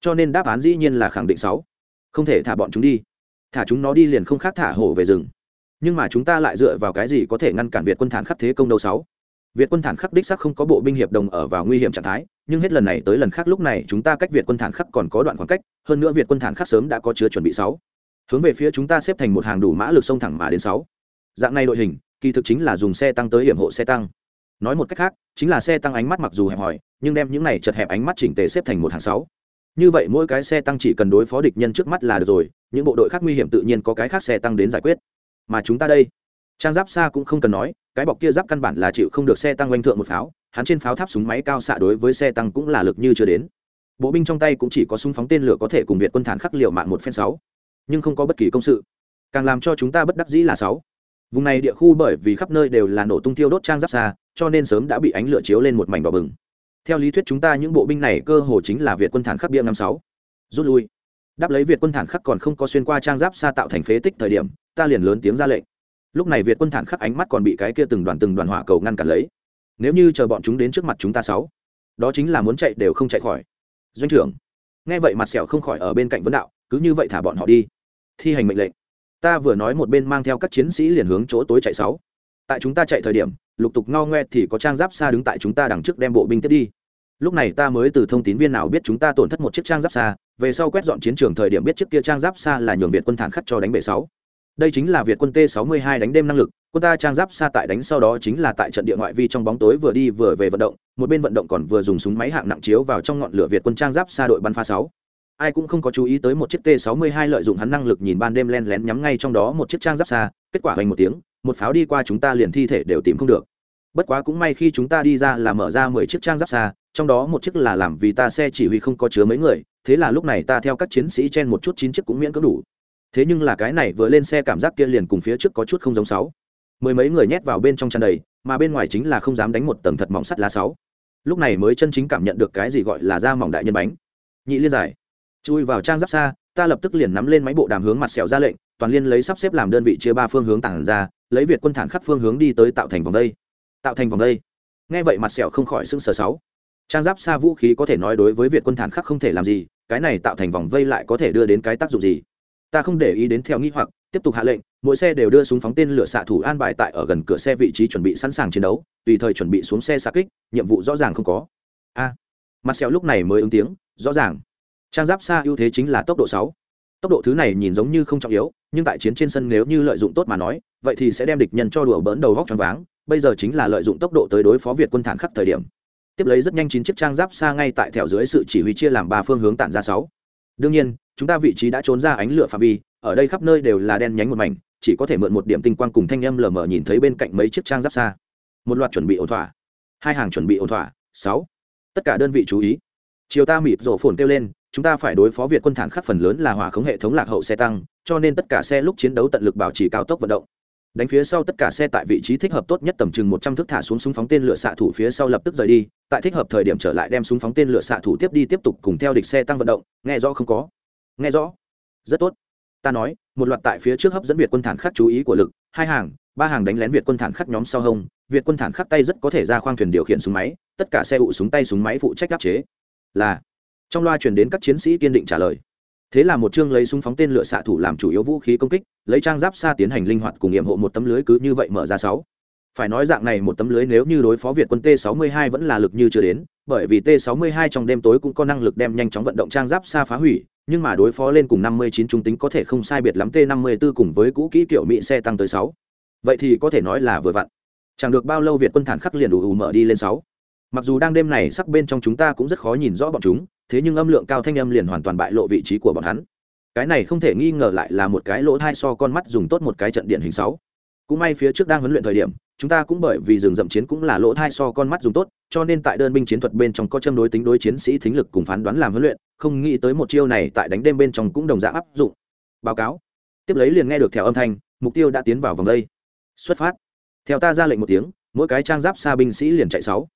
Speaker 1: Cho nên đáp án dĩ nhiên là khẳng định sáu. Không thể thả bọn chúng đi. Thả chúng nó đi liền không khác thả hổ về rừng. Nhưng mà chúng ta lại dựa vào cái gì có thể ngăn cản việt quân thản khắc thế công đâu sáu? Việt quân thản khắc đích sắc không có bộ binh hiệp đồng ở vào nguy hiểm trạng thái, nhưng hết lần này tới lần khác lúc này chúng ta cách việt quân thản khắc còn có đoạn khoảng cách, hơn nữa việt quân thản khắc sớm đã có chứa chuẩn bị sáu. Hướng về phía chúng ta xếp thành một hàng đủ mã lực sông thẳng mà đến sáu. Dạng này đội hình kỳ thực chính là dùng xe tăng tới hiểm hộ xe tăng. Nói một cách khác, chính là xe tăng ánh mắt mặc dù hẹp hòi, nhưng đem những này chật hẹp ánh mắt chỉnh tề xếp thành một hàng sáu. Như vậy mỗi cái xe tăng chỉ cần đối phó địch nhân trước mắt là được rồi, những bộ đội khác nguy hiểm tự nhiên có cái khác xe tăng đến giải quyết. Mà chúng ta đây, trang giáp xa cũng không cần nói, cái bọc kia giáp căn bản là chịu không được xe tăng oanh thượng một pháo, hắn trên pháo tháp súng máy cao xạ đối với xe tăng cũng là lực như chưa đến. Bộ binh trong tay cũng chỉ có súng phóng tên lửa có thể cùng việt quân thản khắc liệu mạng một phen sáu, nhưng không có bất kỳ công sự. Càng làm cho chúng ta bất đắc dĩ là sáu vùng này địa khu bởi vì khắp nơi đều là nổ tung tiêu đốt trang giáp xa, cho nên sớm đã bị ánh lửa chiếu lên một mảnh đỏ bừng. Theo lý thuyết chúng ta những bộ binh này cơ hồ chính là việt quân thản khắc bia năm sáu. Rút lui. Đáp lấy việt quân thản khắc còn không có xuyên qua trang giáp xa tạo thành phế tích thời điểm, ta liền lớn tiếng ra lệnh. Lúc này việt quân thản khắc ánh mắt còn bị cái kia từng đoàn từng đoàn hỏa cầu ngăn cản lấy. Nếu như chờ bọn chúng đến trước mặt chúng ta sáu, đó chính là muốn chạy đều không chạy khỏi. Doanh trưởng, nghe vậy mặt sẹo không khỏi ở bên cạnh vấn đạo, cứ như vậy thả bọn họ đi. Thi hành mệnh lệnh ta vừa nói một bên mang theo các chiến sĩ liền hướng chỗ tối chạy sáu. Tại chúng ta chạy thời điểm, lục tục ngao ngoe thì có trang giáp xa đứng tại chúng ta đằng trước đem bộ binh tiếp đi. Lúc này ta mới từ thông tín viên nào biết chúng ta tổn thất một chiếc trang giáp xa, về sau quét dọn chiến trường thời điểm biết chiếc kia trang giáp xa là nhường việt quân thản khắc cho đánh bệ sáu. Đây chính là việt quân t 62 đánh đêm năng lực, quân ta trang giáp xa tại đánh sau đó chính là tại trận địa ngoại vi trong bóng tối vừa đi vừa về vận động, một bên vận động còn vừa dùng súng máy hạng nặng chiếu vào trong ngọn lửa việt quân trang giáp xa đội bắn pha sáu ai cũng không có chú ý tới một chiếc t 62 lợi dụng hắn năng lực nhìn ban đêm len lén nhắm ngay trong đó một chiếc trang giáp xa, kết quả hoành một tiếng, một pháo đi qua chúng ta liền thi thể đều tìm không được. Bất quá cũng may khi chúng ta đi ra là mở ra mười chiếc trang giáp xa, trong đó một chiếc là làm vì ta xe chỉ huy không có chứa mấy người, thế là lúc này ta theo các chiến sĩ chen một chút chín chiếc cũng miễn cưỡng đủ. Thế nhưng là cái này vừa lên xe cảm giác kia liền cùng phía trước có chút không giống sáu. Mười mấy người nhét vào bên trong tràn đầy, mà bên ngoài chính là không dám đánh một tầng thật mỏng sắt lá sáu. Lúc này mới chân chính cảm nhận được cái gì gọi là da mỏng đại nhân bánh. Nhị liên giải chui vào trang giáp xa, ta lập tức liền nắm lên máy bộ đàm hướng mặt sẹo ra lệnh, toàn liên lấy sắp xếp làm đơn vị chia ba phương hướng tản ra, lấy việt quân thản khắc phương hướng đi tới tạo thành vòng đây. Tạo thành vòng đây. Nghe vậy mặt sẹo không khỏi sưng sờ sáu. Trang giáp xa vũ khí có thể nói đối với việt quân thản khắc không thể làm gì, cái này tạo thành vòng vây lại có thể đưa đến cái tác dụng gì? Ta không để ý đến theo nghĩ hoặc, tiếp tục hạ lệnh, mỗi xe đều đưa súng phóng tên lửa xạ thủ an bài tại ở gần cửa xe vị trí chuẩn bị sẵn sàng chiến đấu, tùy thời chuẩn bị xuống xe xạ kích, nhiệm vụ rõ ràng không có. A. Mặt sẹo lúc này mới ứng tiếng, rõ ràng trang giáp xa ưu thế chính là tốc độ sáu. Tốc độ thứ này nhìn giống như không trọng yếu, nhưng tại chiến trên sân nếu như lợi dụng tốt mà nói, vậy thì sẽ đem địch nhân cho đùa bỡn đầu góc choáng váng, bây giờ chính là lợi dụng tốc độ tới đối phó việt quân thản khắc thời điểm. Tiếp lấy rất nhanh chín chiếc trang giáp xa ngay tại thẻo dưới sự chỉ huy chia làm ba phương hướng tản ra sáu. Đương nhiên, chúng ta vị trí đã trốn ra ánh lửa phạm vi, ở đây khắp nơi đều là đen nhánh một mảnh, chỉ có thể mượn một điểm tinh quang cùng thanh âm lờ mờ nhìn thấy bên cạnh mấy chiếc trang giáp xa. Một loạt chuẩn bị ổn thỏa. Hai hàng chuẩn bị ổn thỏa. Sáu. Tất cả đơn vị chú ý chiều ta mịt rổ phồn kêu lên, chúng ta phải đối phó việt quân thản khắc phần lớn là hỏa khống hệ thống lạc hậu xe tăng, cho nên tất cả xe lúc chiến đấu tận lực bảo trì cao tốc vận động. Đánh phía sau tất cả xe tại vị trí thích hợp tốt nhất tầm chừng một trăm thước thả xuống súng phóng tên lửa xạ thủ phía sau lập tức rời đi, tại thích hợp thời điểm trở lại đem súng phóng tên lửa xạ thủ tiếp đi tiếp tục cùng theo địch xe tăng vận động, nghe rõ không có? Nghe rõ. Rất tốt. Ta nói, một loạt tại phía trước hấp dẫn việt quân thản khắc chú ý của lực, hai hàng, ba hàng đánh lén việt quân thản khắc nhóm sau hông, việt quân thản khắc tay rất có thể ra khoang thuyền điều khiển súng máy, tất cả xe ụ súng tay súng máy phụ trách áp chế là trong loa truyền đến các chiến sĩ kiên định trả lời thế là một chương lấy súng phóng tên lửa xạ thủ làm chủ yếu vũ khí công kích lấy trang giáp xa tiến hành linh hoạt cùng nghiệm hộ một tấm lưới cứ như vậy mở ra sáu phải nói dạng này một tấm lưới nếu như đối phó việt quân t 62 vẫn là lực như chưa đến bởi vì t 62 trong đêm tối cũng có năng lực đem nhanh chóng vận động trang giáp xa phá hủy nhưng mà đối phó lên cùng 59 trung tính có thể không sai biệt lắm t 54 cùng với cũ kỹ kiểu mỹ xe tăng tới 6. vậy thì có thể nói là vừa vặn chẳng được bao lâu việt quân thản khắc liền đủ mở đi lên 6 mặc dù đang đêm này sắc bên trong chúng ta cũng rất khó nhìn rõ bọn chúng, thế nhưng âm lượng cao thanh âm liền hoàn toàn bại lộ vị trí của bọn hắn. Cái này không thể nghi ngờ lại là một cái lỗ thai so con mắt dùng tốt một cái trận điện hình sáu. Cũng may phía trước đang huấn luyện thời điểm, chúng ta cũng bởi vì rừng rậm chiến cũng là lỗ thai so con mắt dùng tốt, cho nên tại đơn binh chiến thuật bên trong có châm đối tính đối chiến sĩ thính lực cùng phán đoán làm huấn luyện, không nghĩ tới một chiêu này tại đánh đêm bên trong cũng đồng dạng áp dụng. Báo cáo. Tiếp lấy liền nghe được theo âm thanh, mục tiêu đã tiến vào vòng đây. Xuất phát. Theo ta ra lệnh một tiếng, mỗi cái trang giáp xa binh sĩ liền chạy sáu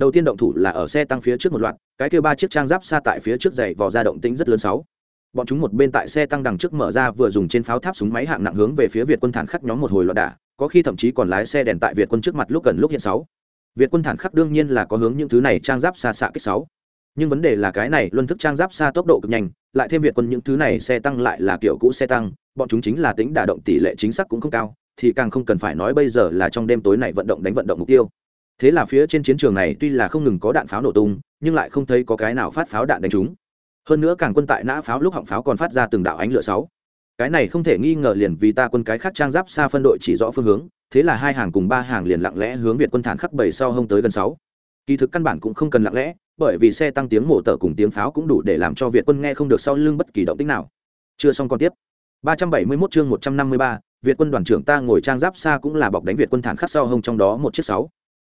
Speaker 1: đầu tiên động thủ là ở xe tăng phía trước một loạt, cái kêu ba chiếc trang giáp xa tại phía trước dày vò ra động tĩnh rất lớn sáu. Bọn chúng một bên tại xe tăng đằng trước mở ra vừa dùng trên pháo tháp súng máy hạng nặng hướng về phía việt quân thản khắc nhóm một hồi loạt đả, có khi thậm chí còn lái xe đèn tại việt quân trước mặt lúc gần lúc hiện sáu. Việt quân thản khắc đương nhiên là có hướng những thứ này trang giáp xa xạ kích sáu. Nhưng vấn đề là cái này luân thức trang giáp xa tốc độ cực nhanh, lại thêm việt quân những thứ này xe tăng lại là kiểu cũ xe tăng, bọn chúng chính là tính đả động tỷ lệ chính xác cũng không cao, thì càng không cần phải nói bây giờ là trong đêm tối này vận động đánh vận động mục tiêu thế là phía trên chiến trường này tuy là không ngừng có đạn pháo nổ tung nhưng lại không thấy có cái nào phát pháo đạn đánh trúng. Hơn nữa càng quân tại nã pháo lúc họng pháo còn phát ra từng đạo ánh lửa sáu. Cái này không thể nghi ngờ liền vì ta quân cái khác trang giáp xa phân đội chỉ rõ phương hướng thế là hai hàng cùng ba hàng liền lặng lẽ hướng việt quân thản khắc bảy sau hông tới gần sáu. Kỳ thực căn bản cũng không cần lặng lẽ bởi vì xe tăng tiếng mổ tở cùng tiếng pháo cũng đủ để làm cho việt quân nghe không được sau lưng bất kỳ động tích nào. Chưa xong còn tiếp. 371 chương 153, Việt quân đoàn trưởng ta ngồi trang giáp xa cũng là bọc đánh Việt quân thản khắc sau hông trong đó một chiếc sáu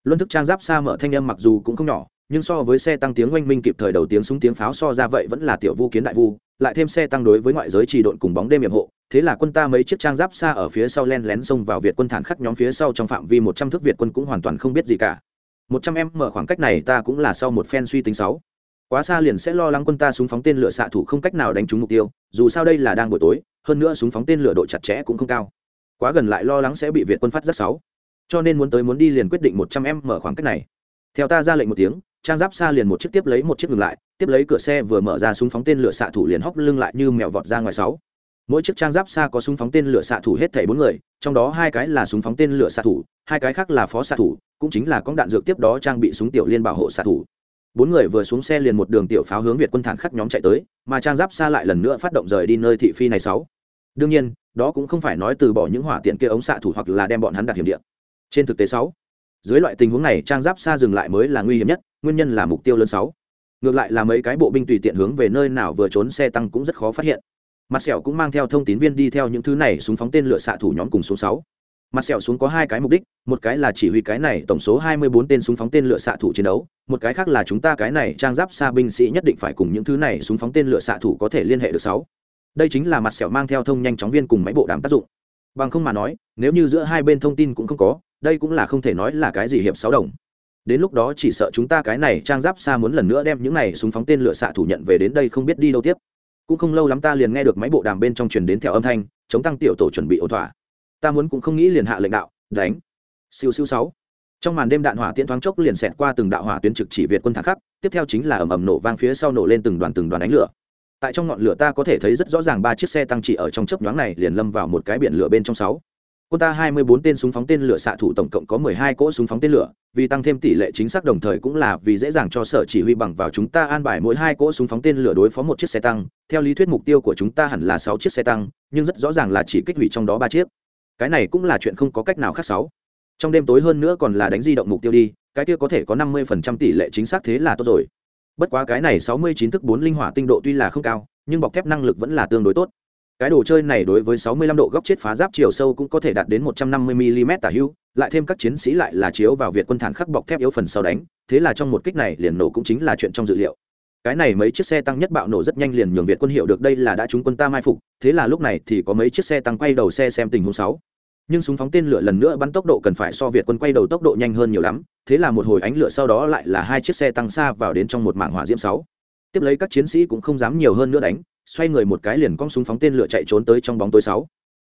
Speaker 1: luân thức trang giáp xa mở thanh âm mặc dù cũng không nhỏ, nhưng so với xe tăng tiếng oanh minh kịp thời đầu tiếng súng tiếng pháo so ra vậy vẫn là tiểu vu kiến đại vu, lại thêm xe tăng đối với ngoại giới trì độn cùng bóng đêm hiểm hộ, thế là quân ta mấy chiếc trang giáp xa ở phía sau len lén xông vào việt quân thản khắc nhóm phía sau trong phạm vi một trăm thước việt quân cũng hoàn toàn không biết gì cả. Một trăm em mở khoảng cách này ta cũng là sau một phen suy tính sáu. Quá xa liền sẽ lo lắng quân ta súng phóng tên lửa xạ thủ không cách nào đánh trúng mục tiêu, dù sao đây là đang buổi tối, hơn nữa súng phóng tên lửa độ chặt chẽ cũng không cao. Quá gần lại lo lắng sẽ bị việt quân phát rất sáu cho nên muốn tới muốn đi liền quyết định một trăm em mở khoảng cách này. Theo ta ra lệnh một tiếng, trang giáp xa liền một chiếc tiếp lấy một chiếc ngừng lại, tiếp lấy cửa xe vừa mở ra súng phóng tên lửa xạ thủ liền hóc lưng lại như mèo vọt ra ngoài sáu. Mỗi chiếc trang giáp xa có súng phóng tên lửa xạ thủ hết thảy bốn người, trong đó hai cái là súng phóng tên lửa xạ thủ, hai cái khác là phó xạ thủ, cũng chính là con đạn dược tiếp đó trang bị súng tiểu liên bảo hộ xạ thủ. Bốn người vừa xuống xe liền một đường tiểu pháo hướng việt quân thản khắc nhóm chạy tới, mà trang giáp xa lại lần nữa phát động rời đi nơi thị phi này sáu. Đương nhiên, đó cũng không phải nói từ bỏ những hỏa tiện kia ống xạ thủ hoặc là đem bọn hắn đặt hiểm địa trên thực tế sáu, dưới loại tình huống này, trang giáp xa dừng lại mới là nguy hiểm nhất, nguyên nhân là mục tiêu lớn sáu. Ngược lại là mấy cái bộ binh tùy tiện hướng về nơi nào vừa trốn xe tăng cũng rất khó phát hiện. Mặt sẹo cũng mang theo thông tín viên đi theo những thứ này súng phóng tên lửa xạ thủ nhóm cùng số sáu. Mặt sẹo xuống có hai cái mục đích, một cái là chỉ huy cái này tổng số hai mươi bốn tên súng phóng tên lửa xạ thủ chiến đấu, một cái khác là chúng ta cái này trang giáp xa binh sĩ nhất định phải cùng những thứ này súng phóng tên lửa xạ thủ có thể liên hệ được sáu. Đây chính là mặt sẹo mang theo thông nhanh chóng viên cùng máy bộ đàm tác dụng. Bằng không mà nói, nếu như giữa hai bên thông tin cũng không có đây cũng là không thể nói là cái gì hiệp sáu đồng. Đến lúc đó chỉ sợ chúng ta cái này trang giáp xa muốn lần nữa đem những này súng phóng tên lửa xạ thủ nhận về đến đây không biết đi đâu tiếp. Cũng không lâu lắm ta liền nghe được máy bộ đàm bên trong truyền đến theo âm thanh, chống tăng tiểu tổ chuẩn bị ổn thỏa. Ta muốn cũng không nghĩ liền hạ lệnh đạo, đánh. Siêu siêu sáu. Trong màn đêm đạn hỏa tiễn thoáng chốc liền xẹt qua từng đạo hỏa tuyến trực chỉ việt quân thẳng khắc tiếp theo chính là ầm ầm nổ vang phía sau nổ lên từng đoàn từng đoàn ánh lửa. Tại trong ngọn lửa ta có thể thấy rất rõ ràng ba chiếc xe tăng chỉ ở trong chớp nhoáng này liền lâm vào một cái biển lửa bên trong sáu quân ta 24 tên súng phóng tên lửa xạ thủ tổng cộng có 12 cỗ súng phóng tên lửa, vì tăng thêm tỷ lệ chính xác đồng thời cũng là vì dễ dàng cho sở chỉ huy bằng vào chúng ta an bài mỗi hai cỗ súng phóng tên lửa đối phó một chiếc xe tăng, theo lý thuyết mục tiêu của chúng ta hẳn là 6 chiếc xe tăng, nhưng rất rõ ràng là chỉ kích hủy trong đó ba chiếc. Cái này cũng là chuyện không có cách nào khác sáu. Trong đêm tối hơn nữa còn là đánh di động mục tiêu đi, cái kia có thể có 50% tỷ lệ chính xác thế là tốt rồi. Bất quá cái này 69 thức 4 linh hỏa tinh độ tuy là không cao, nhưng bọc thép năng lực vẫn là tương đối tốt cái đồ chơi này đối với 65 độ góc chết phá giáp chiều sâu cũng có thể đạt đến 150 mm tả hữu lại thêm các chiến sĩ lại là chiếu vào việt quân thản khắc bọc thép yếu phần sau đánh, thế là trong một kích này liền nổ cũng chính là chuyện trong dự liệu. Cái này mấy chiếc xe tăng nhất bạo nổ rất nhanh liền nhường việt quân hiểu được đây là đã chúng quân ta mai phục, thế là lúc này thì có mấy chiếc xe tăng quay đầu xe xem tình huống sáu. Nhưng súng phóng tên lửa lần nữa bắn tốc độ cần phải so việt quân quay đầu tốc độ nhanh hơn nhiều lắm, thế là một hồi ánh lửa sau đó lại là hai chiếc xe tăng xa vào đến trong một mảng hỏa diễm sáu tiếp lấy các chiến sĩ cũng không dám nhiều hơn nữa đánh, xoay người một cái liền cong súng phóng tên lửa chạy trốn tới trong bóng tối sáu.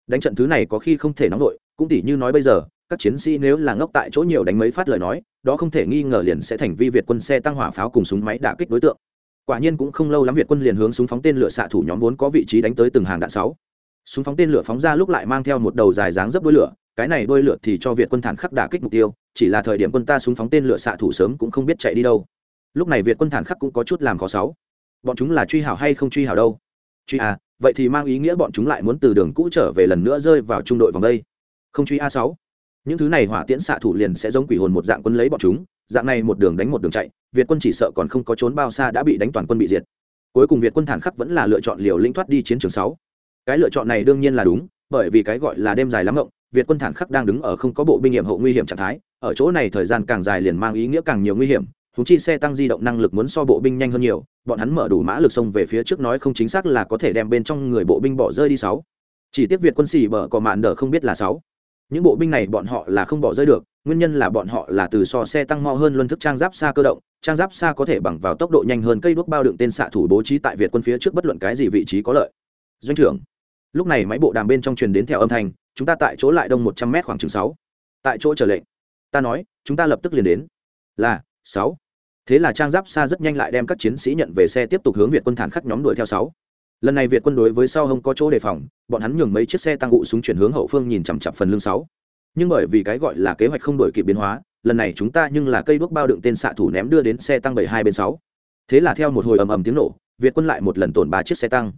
Speaker 1: Đánh trận thứ này có khi không thể nóng nổi cũng tỉ như nói bây giờ, các chiến sĩ nếu là ngốc tại chỗ nhiều đánh mấy phát lời nói, đó không thể nghi ngờ liền sẽ thành vi việt quân xe tăng hỏa pháo cùng súng máy đả kích đối tượng. Quả nhiên cũng không lâu lắm việt quân liền hướng súng phóng tên lửa xạ thủ nhóm vốn có vị trí đánh tới từng hàng đạn sáu. Súng phóng tên lửa phóng ra lúc lại mang theo một đầu dài dáng dấp đôi lửa, cái này đôi lửa thì cho việt quân thản khắc đả kích mục tiêu, chỉ là thời điểm quân ta súng phóng tên lửa xạ thủ sớm cũng không biết chạy đi đâu lúc này việt quân thản khắc cũng có chút làm khó sáu bọn chúng là truy hảo hay không truy hảo đâu truy à vậy thì mang ý nghĩa bọn chúng lại muốn từ đường cũ trở về lần nữa rơi vào trung đội vòng đây. Không truy a sáu. Những thứ này hỏa tiễn xạ thủ liền sẽ giống quỷ hồn một dạng quân lấy bọn chúng, dạng này một đường đánh một đường chạy, việt quân chỉ sợ còn không có trốn bao xa đã bị đánh toàn quân bị diệt. Cuối cùng việt quân thản khắc vẫn là lựa chọn liều lĩnh thoát đi chiến trường sáu. Cái lựa chọn này đương nhiên là đúng, bởi vì cái gọi là đêm dài lắm ngộng, việt quân thản khắc đang đứng ở không có bộ binh nghiệm hậu nguy hiểm trạng thái, ở chỗ này thời gian càng dài liền mang ý nghĩa càng nhiều nguy hiểm húng chi xe tăng di động năng lực muốn so bộ binh nhanh hơn nhiều, bọn hắn mở đủ mã lực xông về phía trước nói không chính xác là có thể đem bên trong người bộ binh bỏ rơi đi sáu. Chỉ tiếc việt quân xì bờ có mạn đờ không biết là sáu. Những bộ binh này bọn họ là không bỏ rơi được, nguyên nhân là bọn họ là từ so xe tăng mo hơn luân thức trang giáp xa cơ động, trang giáp xa có thể bằng vào tốc độ nhanh hơn cây đuốc bao đựng tên xạ thủ bố trí tại việt quân phía trước bất luận cái gì vị trí có lợi. Doanh trưởng, lúc này máy bộ đàm bên trong truyền đến theo âm thanh, chúng ta tại chỗ lại đông một trăm mét khoảng chừng sáu. Tại chỗ chờ lệnh. Ta nói, chúng ta lập tức liền đến. Là, sáu thế là trang giáp xa rất nhanh lại đem các chiến sĩ nhận về xe tiếp tục hướng việt quân thản khắc nhóm đuổi theo sáu. Lần này việt quân đối với sau hông có chỗ đề phòng, bọn hắn nhường mấy chiếc xe tăng ụ súng chuyển hướng hậu phương nhìn chằm chặp phần lưng sáu. Nhưng bởi vì cái gọi là kế hoạch không đổi kịp biến hóa, lần này chúng ta nhưng là cây đuốc bao đựng tên xạ thủ ném đưa đến xe tăng bảy hai bên sáu. Thế là theo một hồi ầm ầm tiếng nổ, việt quân lại một lần tổn ba chiếc xe tăng.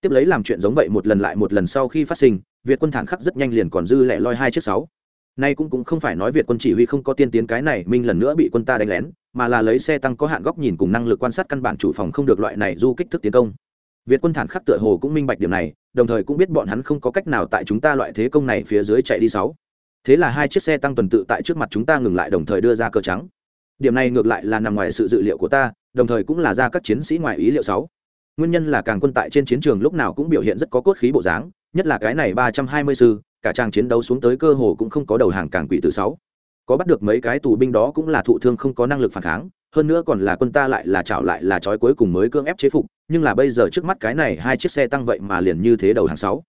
Speaker 1: Tiếp lấy làm chuyện giống vậy một lần lại một lần sau khi phát sinh, việt quân thản khắc rất nhanh liền còn dư lẻ loi hai chiếc sáu nay cũng cũng không phải nói việt quân chỉ huy không có tiên tiến cái này, minh lần nữa bị quân ta đánh lén, mà là lấy xe tăng có hạn góc nhìn cùng năng lực quan sát căn bản chủ phòng không được loại này du kích thức tiến công. Việt quân thản khắc tựa hồ cũng minh bạch điểm này, đồng thời cũng biết bọn hắn không có cách nào tại chúng ta loại thế công này phía dưới chạy đi sáu. Thế là hai chiếc xe tăng tuần tự tại trước mặt chúng ta ngừng lại đồng thời đưa ra cờ trắng. Điểm này ngược lại là nằm ngoài sự dự liệu của ta, đồng thời cũng là ra các chiến sĩ ngoài ý liệu sáu. Nguyên nhân là càng quân tại trên chiến trường lúc nào cũng biểu hiện rất có cốt khí bộ dáng, nhất là cái này ba trăm hai mươi sư cả trang chiến đấu xuống tới cơ hồ cũng không có đầu hàng càng quỷ tử sáu. Có bắt được mấy cái tù binh đó cũng là thụ thương không có năng lực phản kháng, hơn nữa còn là quân ta lại là chảo lại là trói cuối cùng mới cưỡng ép chế phục, nhưng là bây giờ trước mắt cái này hai chiếc xe tăng vậy mà liền như thế đầu hàng sáu.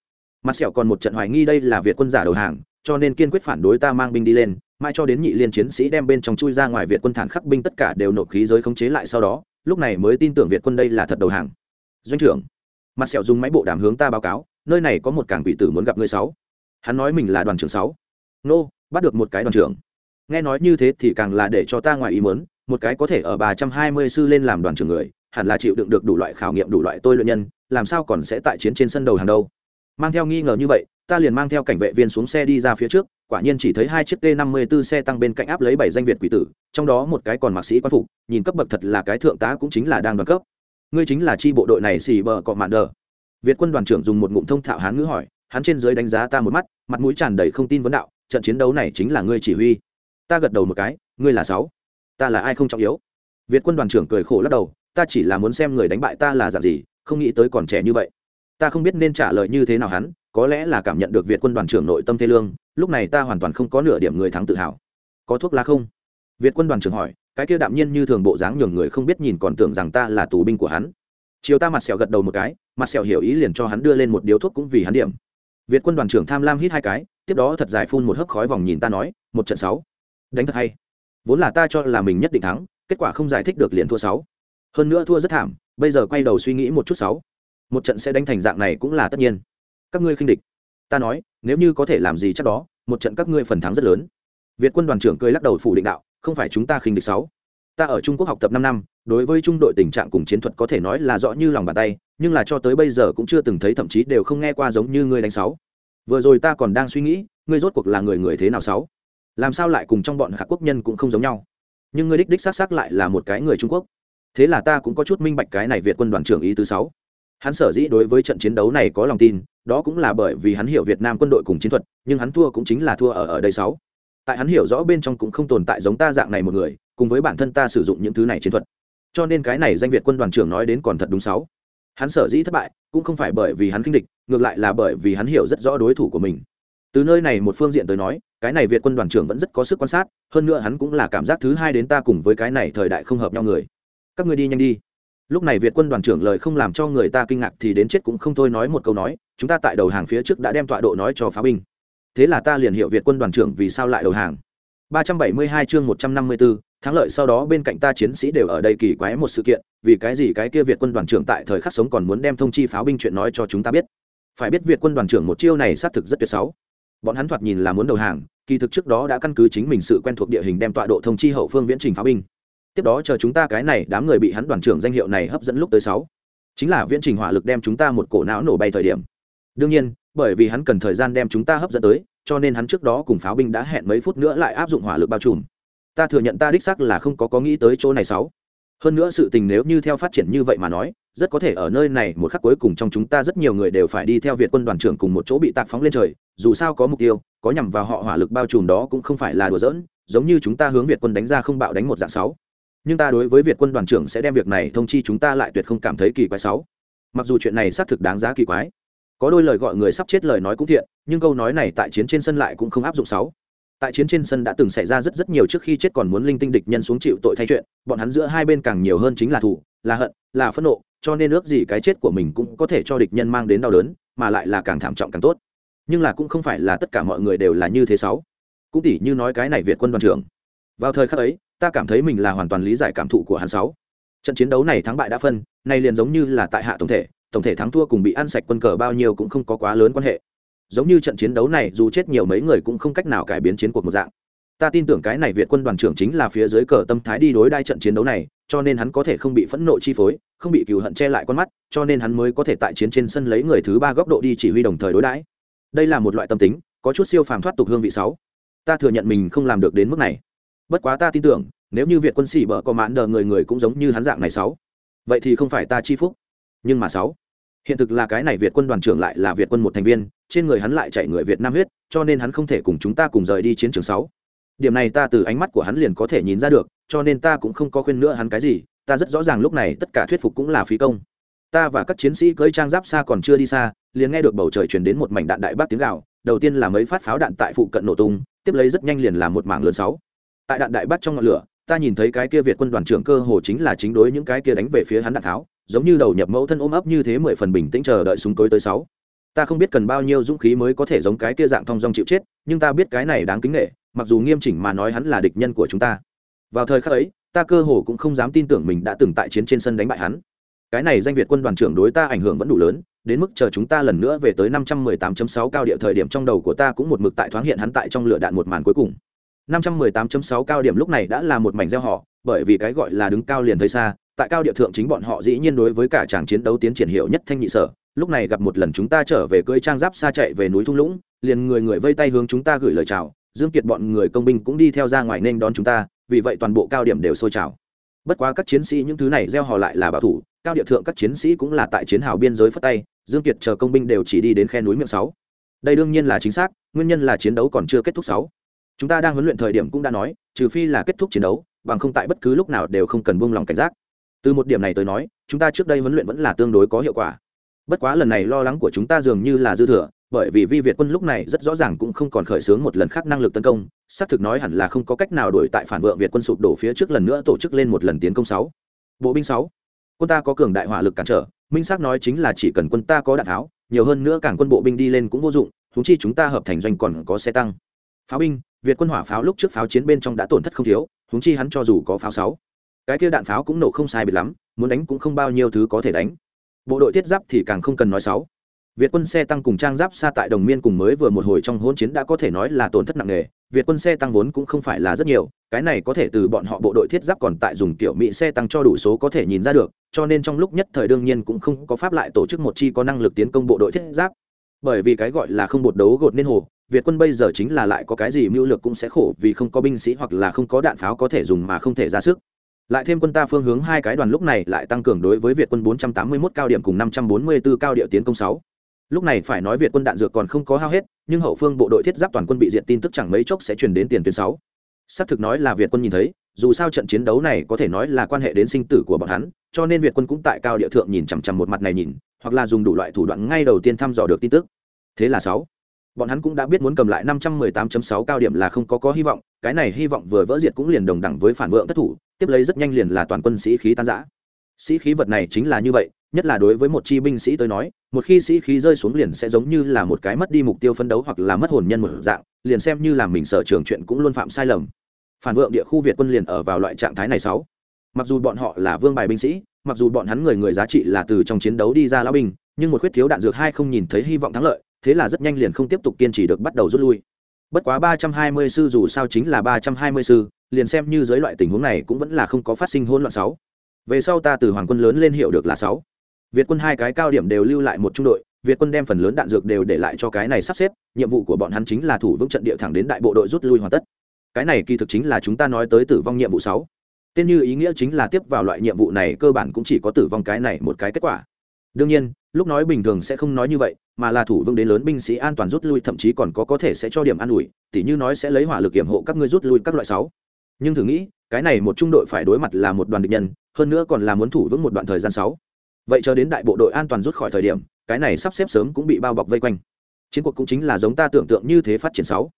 Speaker 1: Mặt sẹo còn một trận hoài nghi đây là việt quân giả đầu hàng, cho nên kiên quyết phản đối ta mang binh đi lên mai cho đến nhị liên chiến sĩ đem bên trong chui ra ngoài việt quân thản khắc binh tất cả đều nộp khí giới khống chế lại sau đó, lúc này mới tin tưởng việt quân đây là thật đầu hàng. Doanh trưởng, mặt sẹo dùng máy bộ đàm hướng ta báo cáo, nơi này có một cảng quỷ tử muốn gặp ngươi sáu hắn nói mình là đoàn trưởng sáu. Nô, bắt được một cái đoàn trưởng. Nghe nói như thế thì càng là để cho ta ngoài ý muốn, một cái có thể ở ba trăm hai mươi sư lên làm đoàn trưởng người, hẳn là chịu đựng được đủ loại khảo nghiệm, đủ loại tôi luyện nhân, làm sao còn sẽ tại chiến trên sân đầu hàng đâu. Mang theo nghi ngờ như vậy, ta liền mang theo cảnh vệ viên xuống xe đi ra phía trước, quả nhiên chỉ thấy hai chiếc t 54 xe tăng bên cạnh áp lấy bảy danh việt quỷ tử, trong đó một cái còn mạc sĩ quan phục, nhìn cấp bậc thật là cái thượng tá cũng chính là đang đoàn cấp. Ngươi chính là chi bộ đội này xì bờ cọ mạn đờ. Việt quân đoàn trưởng dùng một ngụm thông thạo hán ngữ hỏi hắn trên dưới đánh giá ta một mắt, mặt mũi tràn đầy không tin vấn đạo, trận chiến đấu này chính là ngươi chỉ huy. Ta gật đầu một cái, ngươi là sáu. Ta là ai không trọng yếu. Việt quân đoàn trưởng cười khổ lắc đầu, ta chỉ là muốn xem người đánh bại ta là dạng gì, không nghĩ tới còn trẻ như vậy. Ta không biết nên trả lời như thế nào hắn, có lẽ là cảm nhận được việt quân đoàn trưởng nội tâm thê lương, lúc này ta hoàn toàn không có nửa điểm người thắng tự hào. Có thuốc lá không? Việt quân đoàn trưởng hỏi, cái kia đạm nhiên như thường bộ dáng nhường người không biết nhìn còn tưởng rằng ta là tù binh của hắn. Chiều ta mặt sẹo gật đầu một cái, mặt sẹo hiểu ý liền cho hắn đưa lên một điếu thuốc cũng vì hắn điểm việt quân đoàn trưởng tham lam hít hai cái, tiếp đó thật dài phun một hớp khói vòng nhìn ta nói, một trận sáu. Đánh thật hay. Vốn là ta cho là mình nhất định thắng, kết quả không giải thích được liền thua sáu. Hơn nữa thua rất thảm, bây giờ quay đầu suy nghĩ một chút sáu. Một trận sẽ đánh thành dạng này cũng là tất nhiên. Các ngươi khinh địch. Ta nói, nếu như có thể làm gì chắc đó, một trận các ngươi phần thắng rất lớn. Việt quân đoàn trưởng cười lắc đầu phủ định đạo, không phải chúng ta khinh địch sáu. Ta ở trung quốc học tập năm năm, đối với trung đội tình trạng cùng chiến thuật có thể nói là rõ như lòng bàn tay nhưng là cho tới bây giờ cũng chưa từng thấy, thậm chí đều không nghe qua giống như ngươi đánh sáu. Vừa rồi ta còn đang suy nghĩ, ngươi rốt cuộc là người người thế nào sáu? Làm sao lại cùng trong bọn khả quốc nhân cũng không giống nhau? Nhưng ngươi đích đích xác xác lại là một cái người trung quốc. Thế là ta cũng có chút minh bạch cái này việt quân đoàn trưởng ý thứ sáu. Hắn sở dĩ đối với trận chiến đấu này có lòng tin, đó cũng là bởi vì hắn hiểu việt nam quân đội cùng chiến thuật, nhưng hắn thua cũng chính là thua ở ở đây sáu. Tại hắn hiểu rõ bên trong cũng không tồn tại giống ta dạng này một người, cùng với bản thân ta sử dụng những thứ này chiến thuật. Cho nên cái này danh việt quân đoàn trưởng nói đến còn thật đúng sáu hắn sở dĩ thất bại cũng không phải bởi vì hắn kinh địch ngược lại là bởi vì hắn hiểu rất rõ đối thủ của mình. Từ nơi này một phương diện tới nói cái này việt quân đoàn trưởng vẫn rất có sức quan sát hơn nữa hắn cũng là cảm giác thứ hai đến ta cùng với cái này thời đại không hợp nhau người. Các ngươi đi nhanh đi. Lúc này việt quân đoàn trưởng lời không làm cho người ta kinh ngạc thì đến chết cũng không thôi nói một câu nói chúng ta tại đầu hàng phía trước đã đem tọa độ nói cho phá binh. Thế là ta liền hiểu việt quân đoàn trưởng vì sao lại đầu hàng. 372 chương 154, thắng lợi sau đó bên cạnh ta chiến sĩ đều ở đây kỳ quái một sự kiện, vì cái gì cái kia việt quân đoàn trưởng tại thời khắc sống còn muốn đem thông chi pháo binh chuyện nói cho chúng ta biết. Phải biết việt quân đoàn trưởng một chiêu này xác thực rất tuyệt xấu bọn hắn thoạt nhìn là muốn đầu hàng, kỳ thực trước đó đã căn cứ chính mình sự quen thuộc địa hình đem tọa độ thông chi hậu phương viễn trình pháo binh. Tiếp đó chờ chúng ta cái này, đám người bị hắn đoàn trưởng danh hiệu này hấp dẫn lúc tới sáu. Chính là viễn trình hỏa lực đem chúng ta một cổ não nổ bay thời điểm. Đương nhiên, bởi vì hắn cần thời gian đem chúng ta hấp dẫn tới, cho nên hắn trước đó cùng pháo binh đã hẹn mấy phút nữa lại áp dụng hỏa lực bao trùm ta thừa nhận ta đích xác là không có có nghĩ tới chỗ này sáu. Hơn nữa sự tình nếu như theo phát triển như vậy mà nói, rất có thể ở nơi này một khắc cuối cùng trong chúng ta rất nhiều người đều phải đi theo việt quân đoàn trưởng cùng một chỗ bị tạc phóng lên trời, dù sao có mục tiêu, có nhằm vào họ hỏa lực bao trùm đó cũng không phải là đùa giỡn, giống như chúng ta hướng việt quân đánh ra không bạo đánh một dạng sáu. Nhưng ta đối với việt quân đoàn trưởng sẽ đem việc này thông chi chúng ta lại tuyệt không cảm thấy kỳ quái sáu. Mặc dù chuyện này xác thực đáng giá kỳ quái, có đôi lời gọi người sắp chết lời nói cũng thiện, nhưng câu nói này tại chiến trên sân lại cũng không áp dụng sáu tại chiến trên sân đã từng xảy ra rất rất nhiều trước khi chết còn muốn linh tinh địch nhân xuống chịu tội thay chuyện, bọn hắn giữa hai bên càng nhiều hơn chính là thủ là hận, là phẫn nộ, cho nên ước gì cái chết của mình cũng có thể cho địch nhân mang đến đau đớn, mà lại là càng thảm trọng càng tốt. Nhưng là cũng không phải là tất cả mọi người đều là như thế sáu. Cũng tỉ như nói cái này việt quân đoàn trưởng. Vào thời khắc ấy, ta cảm thấy mình là hoàn toàn lý giải cảm thụ của hắn sáu. Trận chiến đấu này thắng bại đã phân, nay liền giống như là tại hạ tổng thể tổng thể thắng thua cùng bị ăn sạch quân cờ bao nhiêu cũng không có quá lớn quan hệ giống như trận chiến đấu này, dù chết nhiều mấy người cũng không cách nào cải biến chiến cuộc một dạng. Ta tin tưởng cái này việt quân đoàn trưởng chính là phía dưới cờ tâm thái đi đối đai trận chiến đấu này, cho nên hắn có thể không bị phẫn nộ chi phối, không bị cừu hận che lại con mắt, cho nên hắn mới có thể tại chiến trên sân lấy người thứ ba góc độ đi chỉ huy đồng thời đối đãi. Đây là một loại tâm tính, có chút siêu phàm thoát tục hương vị sáu. Ta thừa nhận mình không làm được đến mức này. Bất quá ta tin tưởng, nếu như việt quân sĩ bở có mãn đờ người người cũng giống như hắn dạng này sáu. Vậy thì không phải ta chi phúc. Nhưng mà sáu hiện thực là cái này việt quân đoàn trưởng lại là việt quân một thành viên, trên người hắn lại chạy người việt nam huyết, cho nên hắn không thể cùng chúng ta cùng rời đi chiến trường sáu. Điểm này ta từ ánh mắt của hắn liền có thể nhìn ra được, cho nên ta cũng không có khuyên nữa hắn cái gì, ta rất rõ ràng lúc này tất cả thuyết phục cũng là phí công. Ta và các chiến sĩ cưỡi trang giáp xa còn chưa đi xa, liền nghe được bầu trời truyền đến một mảnh đạn đại bác tiếng gạo đầu tiên là mấy phát pháo đạn tại phụ cận nổ tung, tiếp lấy rất nhanh liền là một mảng lớn sáu. Tại đạn đại bác trong ngọn lửa, ta nhìn thấy cái kia việt quân đoàn trưởng cơ hồ chính là chính đối những cái kia đánh về phía hắn đạn tháo giống như đầu nhập mẫu thân ôm ấp như thế mười phần bình tĩnh chờ đợi súng tối tới sáu. Ta không biết cần bao nhiêu dũng khí mới có thể giống cái kia dạng thong dong chịu chết, nhưng ta biết cái này đáng kính nghệ mặc dù nghiêm chỉnh mà nói hắn là địch nhân của chúng ta. Vào thời khắc ấy, ta cơ hồ cũng không dám tin tưởng mình đã từng tại chiến trên sân đánh bại hắn. Cái này danh việt quân đoàn trưởng đối ta ảnh hưởng vẫn đủ lớn, đến mức chờ chúng ta lần nữa về tới 518.6 cao địa thời điểm trong đầu của ta cũng một mực tại thoáng hiện hắn tại trong lửa đạn một màn cuối cùng. 518.6 cao điểm lúc này đã là một mảnh gieo họ, bởi vì cái gọi là đứng cao liền thấy xa tại cao địa thượng chính bọn họ dĩ nhiên đối với cả chàng chiến đấu tiến triển hiệu nhất thanh nhị sở. Lúc này gặp một lần chúng ta trở về cưỡi trang giáp xa chạy về núi thung lũng, liền người người vây tay hướng chúng ta gửi lời chào. Dương kiệt bọn người công binh cũng đi theo ra ngoài nên đón chúng ta, vì vậy toàn bộ cao điểm đều sôi trào. Bất quá các chiến sĩ những thứ này gieo họ lại là bảo thủ, cao địa thượng các chiến sĩ cũng là tại chiến hào biên giới phất tay, dương kiệt chờ công binh đều chỉ đi đến khe núi miệng sáu. Đây đương nhiên là chính xác, nguyên nhân là chiến đấu còn chưa kết thúc sáu. Chúng ta đang huấn luyện thời điểm cũng đã nói, trừ phi là kết thúc chiến đấu, bằng không tại bất cứ lúc nào đều không cần buông lòng cảnh giác từ một điểm này tới nói, chúng ta trước đây huấn luyện vẫn là tương đối có hiệu quả. Bất quá lần này lo lắng của chúng ta dường như là dư thừa, bởi vì vi việt quân lúc này rất rõ ràng cũng không còn khởi xướng một lần khác năng lực tấn công, xác thực nói hẳn là không có cách nào đổi tại phản vượng việt quân sụp đổ phía trước lần nữa tổ chức lên một lần tiến công sáu. Bộ binh sáu. Quân ta có cường đại hỏa lực cản trở, minh xác nói chính là chỉ cần quân ta có đạn tháo, nhiều hơn nữa càng quân bộ binh đi lên cũng vô dụng thú chi chúng ta hợp thành doanh còn có xe tăng. Pháo binh, việt quân hỏa pháo lúc trước pháo chiến bên trong đã tổn thất không thiếu húng chi hắn cho dù có pháo sáu cái kia đạn pháo cũng nổ không sai biệt lắm, muốn đánh cũng không bao nhiêu thứ có thể đánh. Bộ đội thiết giáp thì càng không cần nói sáu việt quân xe tăng cùng trang giáp xa tại đồng miên cùng mới vừa một hồi trong hỗn chiến đã có thể nói là tổn thất nặng nề, việt quân xe tăng vốn cũng không phải là rất nhiều, cái này có thể từ bọn họ bộ đội thiết giáp còn tại dùng kiểu mỹ xe tăng cho đủ số có thể nhìn ra được, cho nên trong lúc nhất thời đương nhiên cũng không có pháp lại tổ chức một chi có năng lực tiến công bộ đội thiết giáp. Bởi vì cái gọi là không bột đấu gột nên hồ, việt quân bây giờ chính là lại có cái gì mưu lược cũng sẽ khổ vì không có binh sĩ hoặc là không có đạn pháo có thể dùng mà không thể ra sức lại thêm quân ta phương hướng hai cái đoàn lúc này lại tăng cường đối với việt quân 481 cao điểm cùng 544 cao địa tiến công 6. lúc này phải nói việt quân đạn dược còn không có hao hết, nhưng hậu phương bộ đội thiết giáp toàn quân bị diện tin tức chẳng mấy chốc sẽ truyền đến tiền tuyến 6. xác thực nói là việt quân nhìn thấy, dù sao trận chiến đấu này có thể nói là quan hệ đến sinh tử của bọn hắn, cho nên việt quân cũng tại cao địa thượng nhìn chằm chằm một mặt này nhìn, hoặc là dùng đủ loại thủ đoạn ngay đầu tiên thăm dò được tin tức thế là sáu bọn hắn cũng đã biết muốn cầm lại 518.6 cao điểm là không có có hy vọng, cái này hy vọng vừa vỡ diệt cũng liền đồng đẳng với phản vượng thất thủ tiếp lấy rất nhanh liền là toàn quân sĩ khí tan rã. Sĩ khí vật này chính là như vậy, nhất là đối với một chi binh sĩ tới nói, một khi sĩ khí rơi xuống liền sẽ giống như là một cái mất đi mục tiêu phấn đấu hoặc là mất hồn nhân một dạng, liền xem như làm mình sở trường chuyện cũng luôn phạm sai lầm. Phản vượng địa khu việt quân liền ở vào loại trạng thái này sáu. Mặc dù bọn họ là vương bài binh sĩ, mặc dù bọn hắn người người giá trị là từ trong chiến đấu đi ra lão binh, nhưng một khuyết thiếu đạn dược hai không nhìn thấy hy vọng thắng lợi, thế là rất nhanh liền không tiếp tục kiên trì được bắt đầu rút lui. Bất quá ba trăm hai mươi sư dù sao chính là ba trăm hai mươi sư liền xem như dưới loại tình huống này cũng vẫn là không có phát sinh hỗn loạn sáu. Về sau ta từ hoàng quân lớn lên hiệu được là sáu. Việt quân hai cái cao điểm đều lưu lại một trung đội, việt quân đem phần lớn đạn dược đều để lại cho cái này sắp xếp, nhiệm vụ của bọn hắn chính là thủ vững trận địa thẳng đến đại bộ đội rút lui hoàn tất. Cái này kỳ thực chính là chúng ta nói tới tử vong nhiệm vụ sáu. Tên như ý nghĩa chính là tiếp vào loại nhiệm vụ này cơ bản cũng chỉ có tử vong cái này một cái kết quả. Đương nhiên, lúc nói bình thường sẽ không nói như vậy, mà là thủ vương đến lớn binh sĩ an toàn rút lui, thậm chí còn có có thể sẽ cho điểm an ủi, tỉ như nói sẽ lấy hỏa lực kiểm hộ các ngươi rút lui các loại sáu nhưng thử nghĩ, cái này một trung đội phải đối mặt là một đoàn địch nhân, hơn nữa còn là muốn thủ vững một đoạn thời gian sáu. Vậy cho đến đại bộ đội an toàn rút khỏi thời điểm, cái này sắp xếp sớm cũng bị bao bọc vây quanh. Chiến cuộc cũng chính là giống ta tưởng tượng như thế phát triển sáu.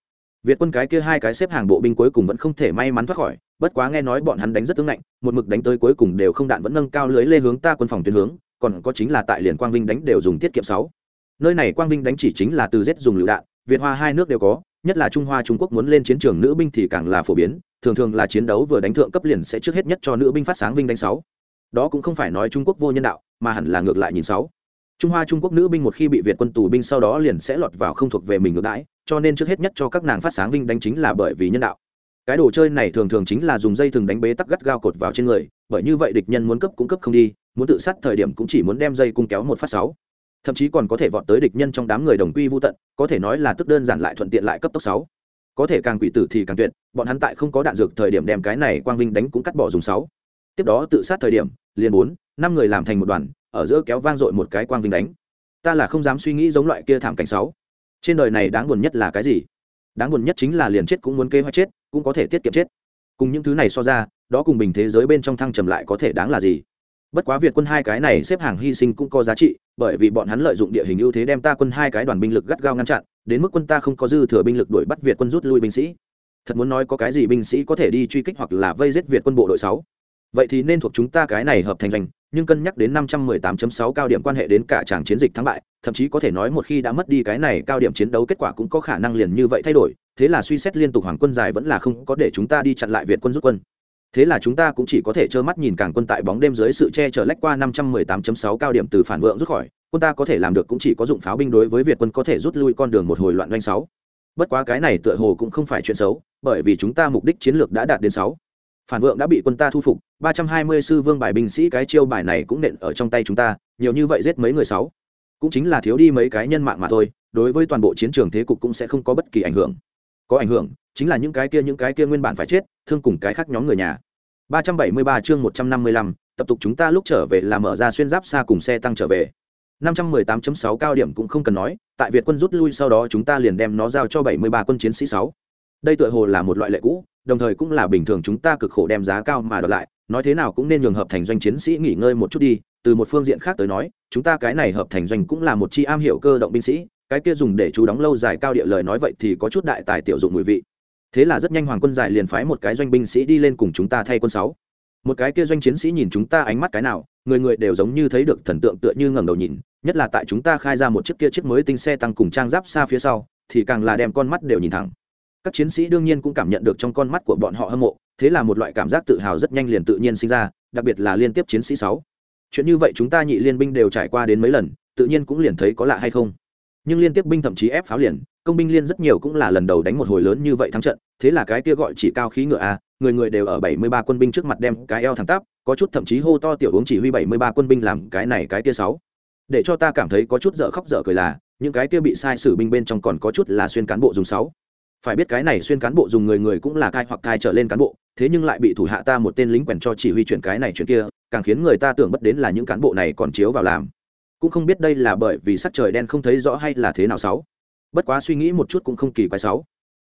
Speaker 1: Việt quân cái kia hai cái xếp hàng bộ binh cuối cùng vẫn không thể may mắn thoát khỏi, bất quá nghe nói bọn hắn đánh rất tướng lạnh, một mực đánh tới cuối cùng đều không đạn vẫn nâng cao lưới lê hướng ta quân phòng tuyến hướng, còn có chính là tại liền quang vinh đánh đều dùng tiết kiệm sáu. Nơi này quang vinh đánh chỉ chính là từ z dùng lựu đạn, việt hoa hai nước đều có, nhất là trung hoa trung quốc muốn lên chiến trường nữ binh thì càng là phổ biến thường thường là chiến đấu vừa đánh thượng cấp liền sẽ trước hết nhất cho nữ binh phát sáng vinh đánh sáu. Đó cũng không phải nói trung quốc vô nhân đạo, mà hẳn là ngược lại nhìn sáu. Trung hoa trung quốc nữ binh một khi bị việt quân tù binh sau đó liền sẽ lọt vào không thuộc về mình ngược đãi, cho nên trước hết nhất cho các nàng phát sáng vinh đánh chính là bởi vì nhân đạo. Cái đồ chơi này thường thường chính là dùng dây thừng đánh bế tắc gắt gao cột vào trên người, bởi như vậy địch nhân muốn cấp cũng cấp không đi, muốn tự sát thời điểm cũng chỉ muốn đem dây cung kéo một phát sáu. Thậm chí còn có thể vọt tới địch nhân trong đám người đồng quy vô tận, có thể nói là tức đơn giản lại thuận tiện lại cấp tốc sáu có thể càng quỷ tử thì càng tuyệt, bọn hắn tại không có đạn dược thời điểm đem cái này quang vinh đánh cũng cắt bỏ dùng sáu. Tiếp đó tự sát thời điểm, liền bốn, năm người làm thành một đoàn, ở giữa kéo vang dội một cái quang vinh đánh. Ta là không dám suy nghĩ giống loại kia thảm cảnh sáu. Trên đời này đáng buồn nhất là cái gì? Đáng buồn nhất chính là liền chết cũng muốn kế hoạch chết, cũng có thể tiết kiệm chết. Cùng những thứ này so ra, đó cùng bình thế giới bên trong thăng trầm lại có thể đáng là gì? Bất quá việt quân hai cái này xếp hàng hy sinh cũng có giá trị, bởi vì bọn hắn lợi dụng địa hình ưu thế đem ta quân hai cái đoàn binh lực gắt gao ngăn chặn, đến mức quân ta không có dư thừa binh lực đuổi bắt việt quân rút lui binh sĩ. Thật muốn nói có cái gì binh sĩ có thể đi truy kích hoặc là vây giết việt quân bộ đội sáu? Vậy thì nên thuộc chúng ta cái này hợp thành doanh, nhưng cân nhắc đến 518.6 cao điểm quan hệ đến cả tràng chiến dịch thắng bại, thậm chí có thể nói một khi đã mất đi cái này cao điểm chiến đấu kết quả cũng có khả năng liền như vậy thay đổi, thế là suy xét liên tục hoàng quân dài vẫn là không có để chúng ta đi chặn lại việt quân rút quân thế là chúng ta cũng chỉ có thể trơ mắt nhìn càng quân tại bóng đêm dưới sự che chở lách qua 518.6 cao điểm từ phản vượng rút khỏi. Quân ta có thể làm được cũng chỉ có dụng pháo binh đối với việt quân có thể rút lui con đường một hồi loạn doanh sáu. Bất quá cái này tựa hồ cũng không phải chuyện xấu, bởi vì chúng ta mục đích chiến lược đã đạt đến sáu. Phản vượng đã bị quân ta thu phục 320 sư vương bài binh sĩ cái chiêu bài này cũng nện ở trong tay chúng ta, nhiều như vậy giết mấy người sáu. Cũng chính là thiếu đi mấy cái nhân mạng mà thôi, đối với toàn bộ chiến trường thế cục cũng sẽ không có bất kỳ ảnh hưởng. Có ảnh hưởng chính là những cái kia những cái kia nguyên bản phải chết thương cùng cái khác nhóm người nhà. 373 chương 155, tập tục chúng ta lúc trở về là mở ra xuyên giáp xa cùng xe tăng trở về. 518.6 cao điểm cũng không cần nói tại việt quân rút lui sau đó chúng ta liền đem nó giao cho 73 quân chiến sĩ 6. đây tựa hồ là một loại lệ cũ đồng thời cũng là bình thường chúng ta cực khổ đem giá cao mà đoạt lại nói thế nào cũng nên nhường hợp thành doanh chiến sĩ nghỉ ngơi một chút đi từ một phương diện khác tới nói chúng ta cái này hợp thành doanh cũng là một chi am hiểu cơ động binh sĩ cái kia dùng để chú đóng lâu dài cao địa lời nói vậy thì có chút đại tài tiểu dụng mùi vị thế là rất nhanh hoàng quân giải liền phái một cái doanh binh sĩ đi lên cùng chúng ta thay quân sáu. Một cái kia doanh chiến sĩ nhìn chúng ta ánh mắt cái nào, người người đều giống như thấy được thần tượng tựa như ngẩng đầu nhìn, nhất là tại chúng ta khai ra một chiếc kia chiếc mới tinh xe tăng cùng trang giáp xa phía sau, thì càng là đem con mắt đều nhìn thẳng. Các chiến sĩ đương nhiên cũng cảm nhận được trong con mắt của bọn họ hâm mộ, thế là một loại cảm giác tự hào rất nhanh liền tự nhiên sinh ra, đặc biệt là liên tiếp chiến sĩ sáu. Chuyện như vậy chúng ta nhị liên binh đều trải qua đến mấy lần, tự nhiên cũng liền thấy có lạ hay không. Nhưng liên tiếp binh thậm chí ép pháo liền công binh liên rất nhiều cũng là lần đầu đánh một hồi lớn như vậy thắng trận, thế là cái kia gọi chỉ cao khí ngựa a người người đều ở bảy mươi ba quân binh trước mặt đem cái eo thẳng tắp, có chút thậm chí hô to tiểu uống chỉ huy bảy mươi ba quân binh làm cái này cái kia sáu. Để cho ta cảm thấy có chút dở khóc dở cười là, những cái kia bị sai sử binh bên trong còn có chút là xuyên cán bộ dùng sáu. Phải biết cái này xuyên cán bộ dùng người người cũng là cai hoặc cai trở lên cán bộ, thế nhưng lại bị thủ hạ ta một tên lính quèn cho chỉ huy chuyển cái này chuyển kia, càng khiến người ta tưởng bất đến là những cán bộ này còn chiếu vào làm. Cũng không biết đây là bởi vì sắc trời đen không thấy rõ hay là thế nào sáu bất quá suy nghĩ một chút cũng không kỳ quái sáu.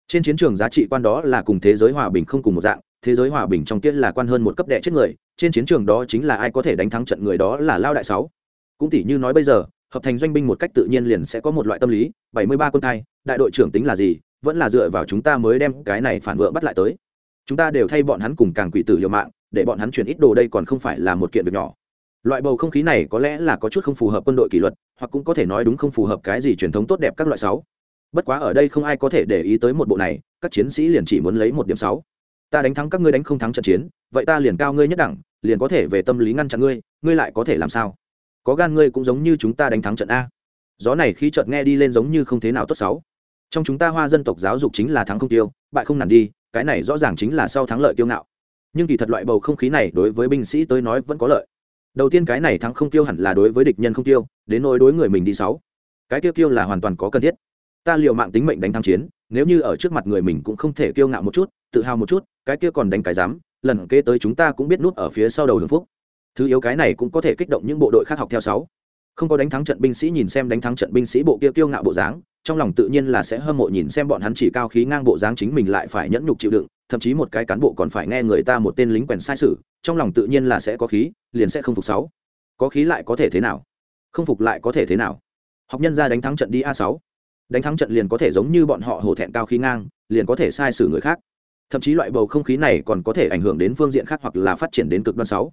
Speaker 1: Trên chiến trường giá trị quan đó là cùng thế giới hòa bình không cùng một dạng, thế giới hòa bình trong tiết là quan hơn một cấp đệ chết người, trên chiến trường đó chính là ai có thể đánh thắng trận người đó là lao đại sáu. Cũng tỷ như nói bây giờ, hợp thành doanh binh một cách tự nhiên liền sẽ có một loại tâm lý, bảy mươi ba quân thai đại đội trưởng tính là gì, vẫn là dựa vào chúng ta mới đem cái này phản vợ bắt lại tới. Chúng ta đều thay bọn hắn cùng càng quỷ tử liều mạng, để bọn hắn chuyển ít đồ đây còn không phải là một kiện việc nhỏ loại bầu không khí này có lẽ là có chút không phù hợp quân đội kỷ luật, hoặc cũng có thể nói đúng không phù hợp cái gì truyền thống tốt đẹp các loại sáu. Bất quá ở đây không ai có thể để ý tới một bộ này, các chiến sĩ liền chỉ muốn lấy một điểm sáu. Ta đánh thắng các ngươi đánh không thắng trận chiến, vậy ta liền cao ngươi nhất đẳng, liền có thể về tâm lý ngăn chặn ngươi ngươi lại có thể làm sao? Có gan ngươi cũng giống như chúng ta đánh thắng trận a. Gió này khi chợt nghe đi lên giống như không thế nào tốt sáu. Trong chúng ta hoa dân tộc giáo dục chính là thắng không tiêu, bại không nản đi, cái này rõ ràng chính là sau thắng lợi tiêu ngạo. Nhưng kỳ thật loại bầu không khí này đối với binh sĩ tới nói vẫn có lợi đầu tiên cái này thắng không tiêu hẳn là đối với địch nhân không tiêu đến nỗi đối người mình đi sáu. Cái tiêu tiêu là hoàn toàn có cần thiết. Ta liều mạng tính mệnh đánh thắng chiến, nếu như ở trước mặt người mình cũng không thể kiêu ngạo một chút, tự hào một chút, cái kia còn đánh cái dám lần kế tới chúng ta cũng biết nút ở phía sau đầu hưởng phúc. Thứ yếu cái này cũng có thể kích động những bộ đội khác học theo sáu không có đánh thắng trận binh sĩ nhìn xem đánh thắng trận binh sĩ bộ kia kiêu ngạo bộ dáng, trong lòng tự nhiên là sẽ hâm mộ nhìn xem bọn hắn chỉ cao khí ngang bộ dáng chính mình lại phải nhẫn nhục chịu đựng, thậm chí một cái cán bộ còn phải nghe người ta một tên lính quèn sai sự, trong lòng tự nhiên là sẽ có khí, liền sẽ không phục sáu. Có khí lại có thể thế nào? Không phục lại có thể thế nào? Học nhân ra đánh thắng trận đi a sáu. Đánh thắng trận liền có thể giống như bọn họ hổ thẹn cao khí ngang, liền có thể sai sử người khác. Thậm chí loại bầu không khí này còn có thể ảnh hưởng đến phương diện khác hoặc là phát triển đến cực đoan sáu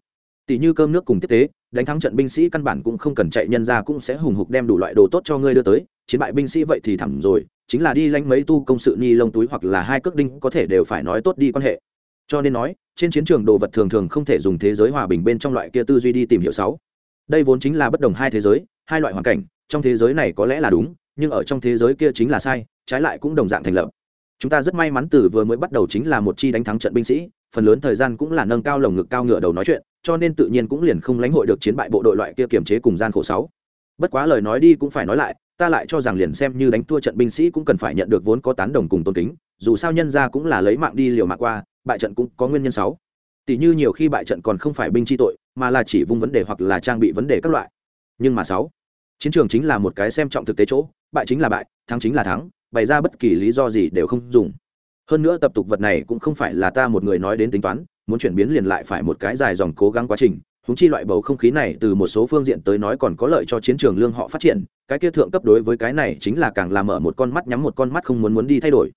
Speaker 1: tỷ như cơm nước cùng tiếp tế, đánh thắng trận binh sĩ căn bản cũng không cần chạy, nhân ra cũng sẽ hùng hục đem đủ loại đồ tốt cho ngươi đưa tới. Chiến bại binh sĩ vậy thì thẳng rồi, chính là đi lanh mấy tu công sự ni lông túi hoặc là hai cước đinh có thể đều phải nói tốt đi quan hệ. Cho nên nói, trên chiến trường đồ vật thường thường không thể dùng thế giới hòa bình bên trong loại kia tư duy đi tìm hiểu sáu. Đây vốn chính là bất đồng hai thế giới, hai loại hoàn cảnh, trong thế giới này có lẽ là đúng, nhưng ở trong thế giới kia chính là sai, trái lại cũng đồng dạng thành lập. Chúng ta rất may mắn từ vừa mới bắt đầu chính là một chi đánh thắng trận binh sĩ, phần lớn thời gian cũng là nâng cao lồng ngực cao ngựa đầu nói chuyện cho nên tự nhiên cũng liền không lãnh hội được chiến bại bộ đội loại kia kiềm chế cùng gian khổ sáu. Bất quá lời nói đi cũng phải nói lại, ta lại cho rằng liền xem như đánh thua trận binh sĩ cũng cần phải nhận được vốn có tán đồng cùng tôn kính, dù sao nhân ra cũng là lấy mạng đi liều mạng qua, bại trận cũng có nguyên nhân sáu. Tỷ như nhiều khi bại trận còn không phải binh chi tội, mà là chỉ vung vấn đề hoặc là trang bị vấn đề các loại. Nhưng mà sáu, chiến trường chính là một cái xem trọng thực tế chỗ, bại chính là bại, thắng chính là thắng, bày ra bất kỳ lý do gì đều không dùng. Hơn nữa tập tục vật này cũng không phải là ta một người nói đến tính toán muốn chuyển biến liền lại phải một cái dài dòng cố gắng quá trình húng chi loại bầu không khí này từ một số phương diện tới nói còn có lợi cho chiến trường lương họ phát triển, cái kia thượng cấp đối với cái này chính là càng làm mở một con mắt, nhắm một con mắt không muốn muốn đi thay đổi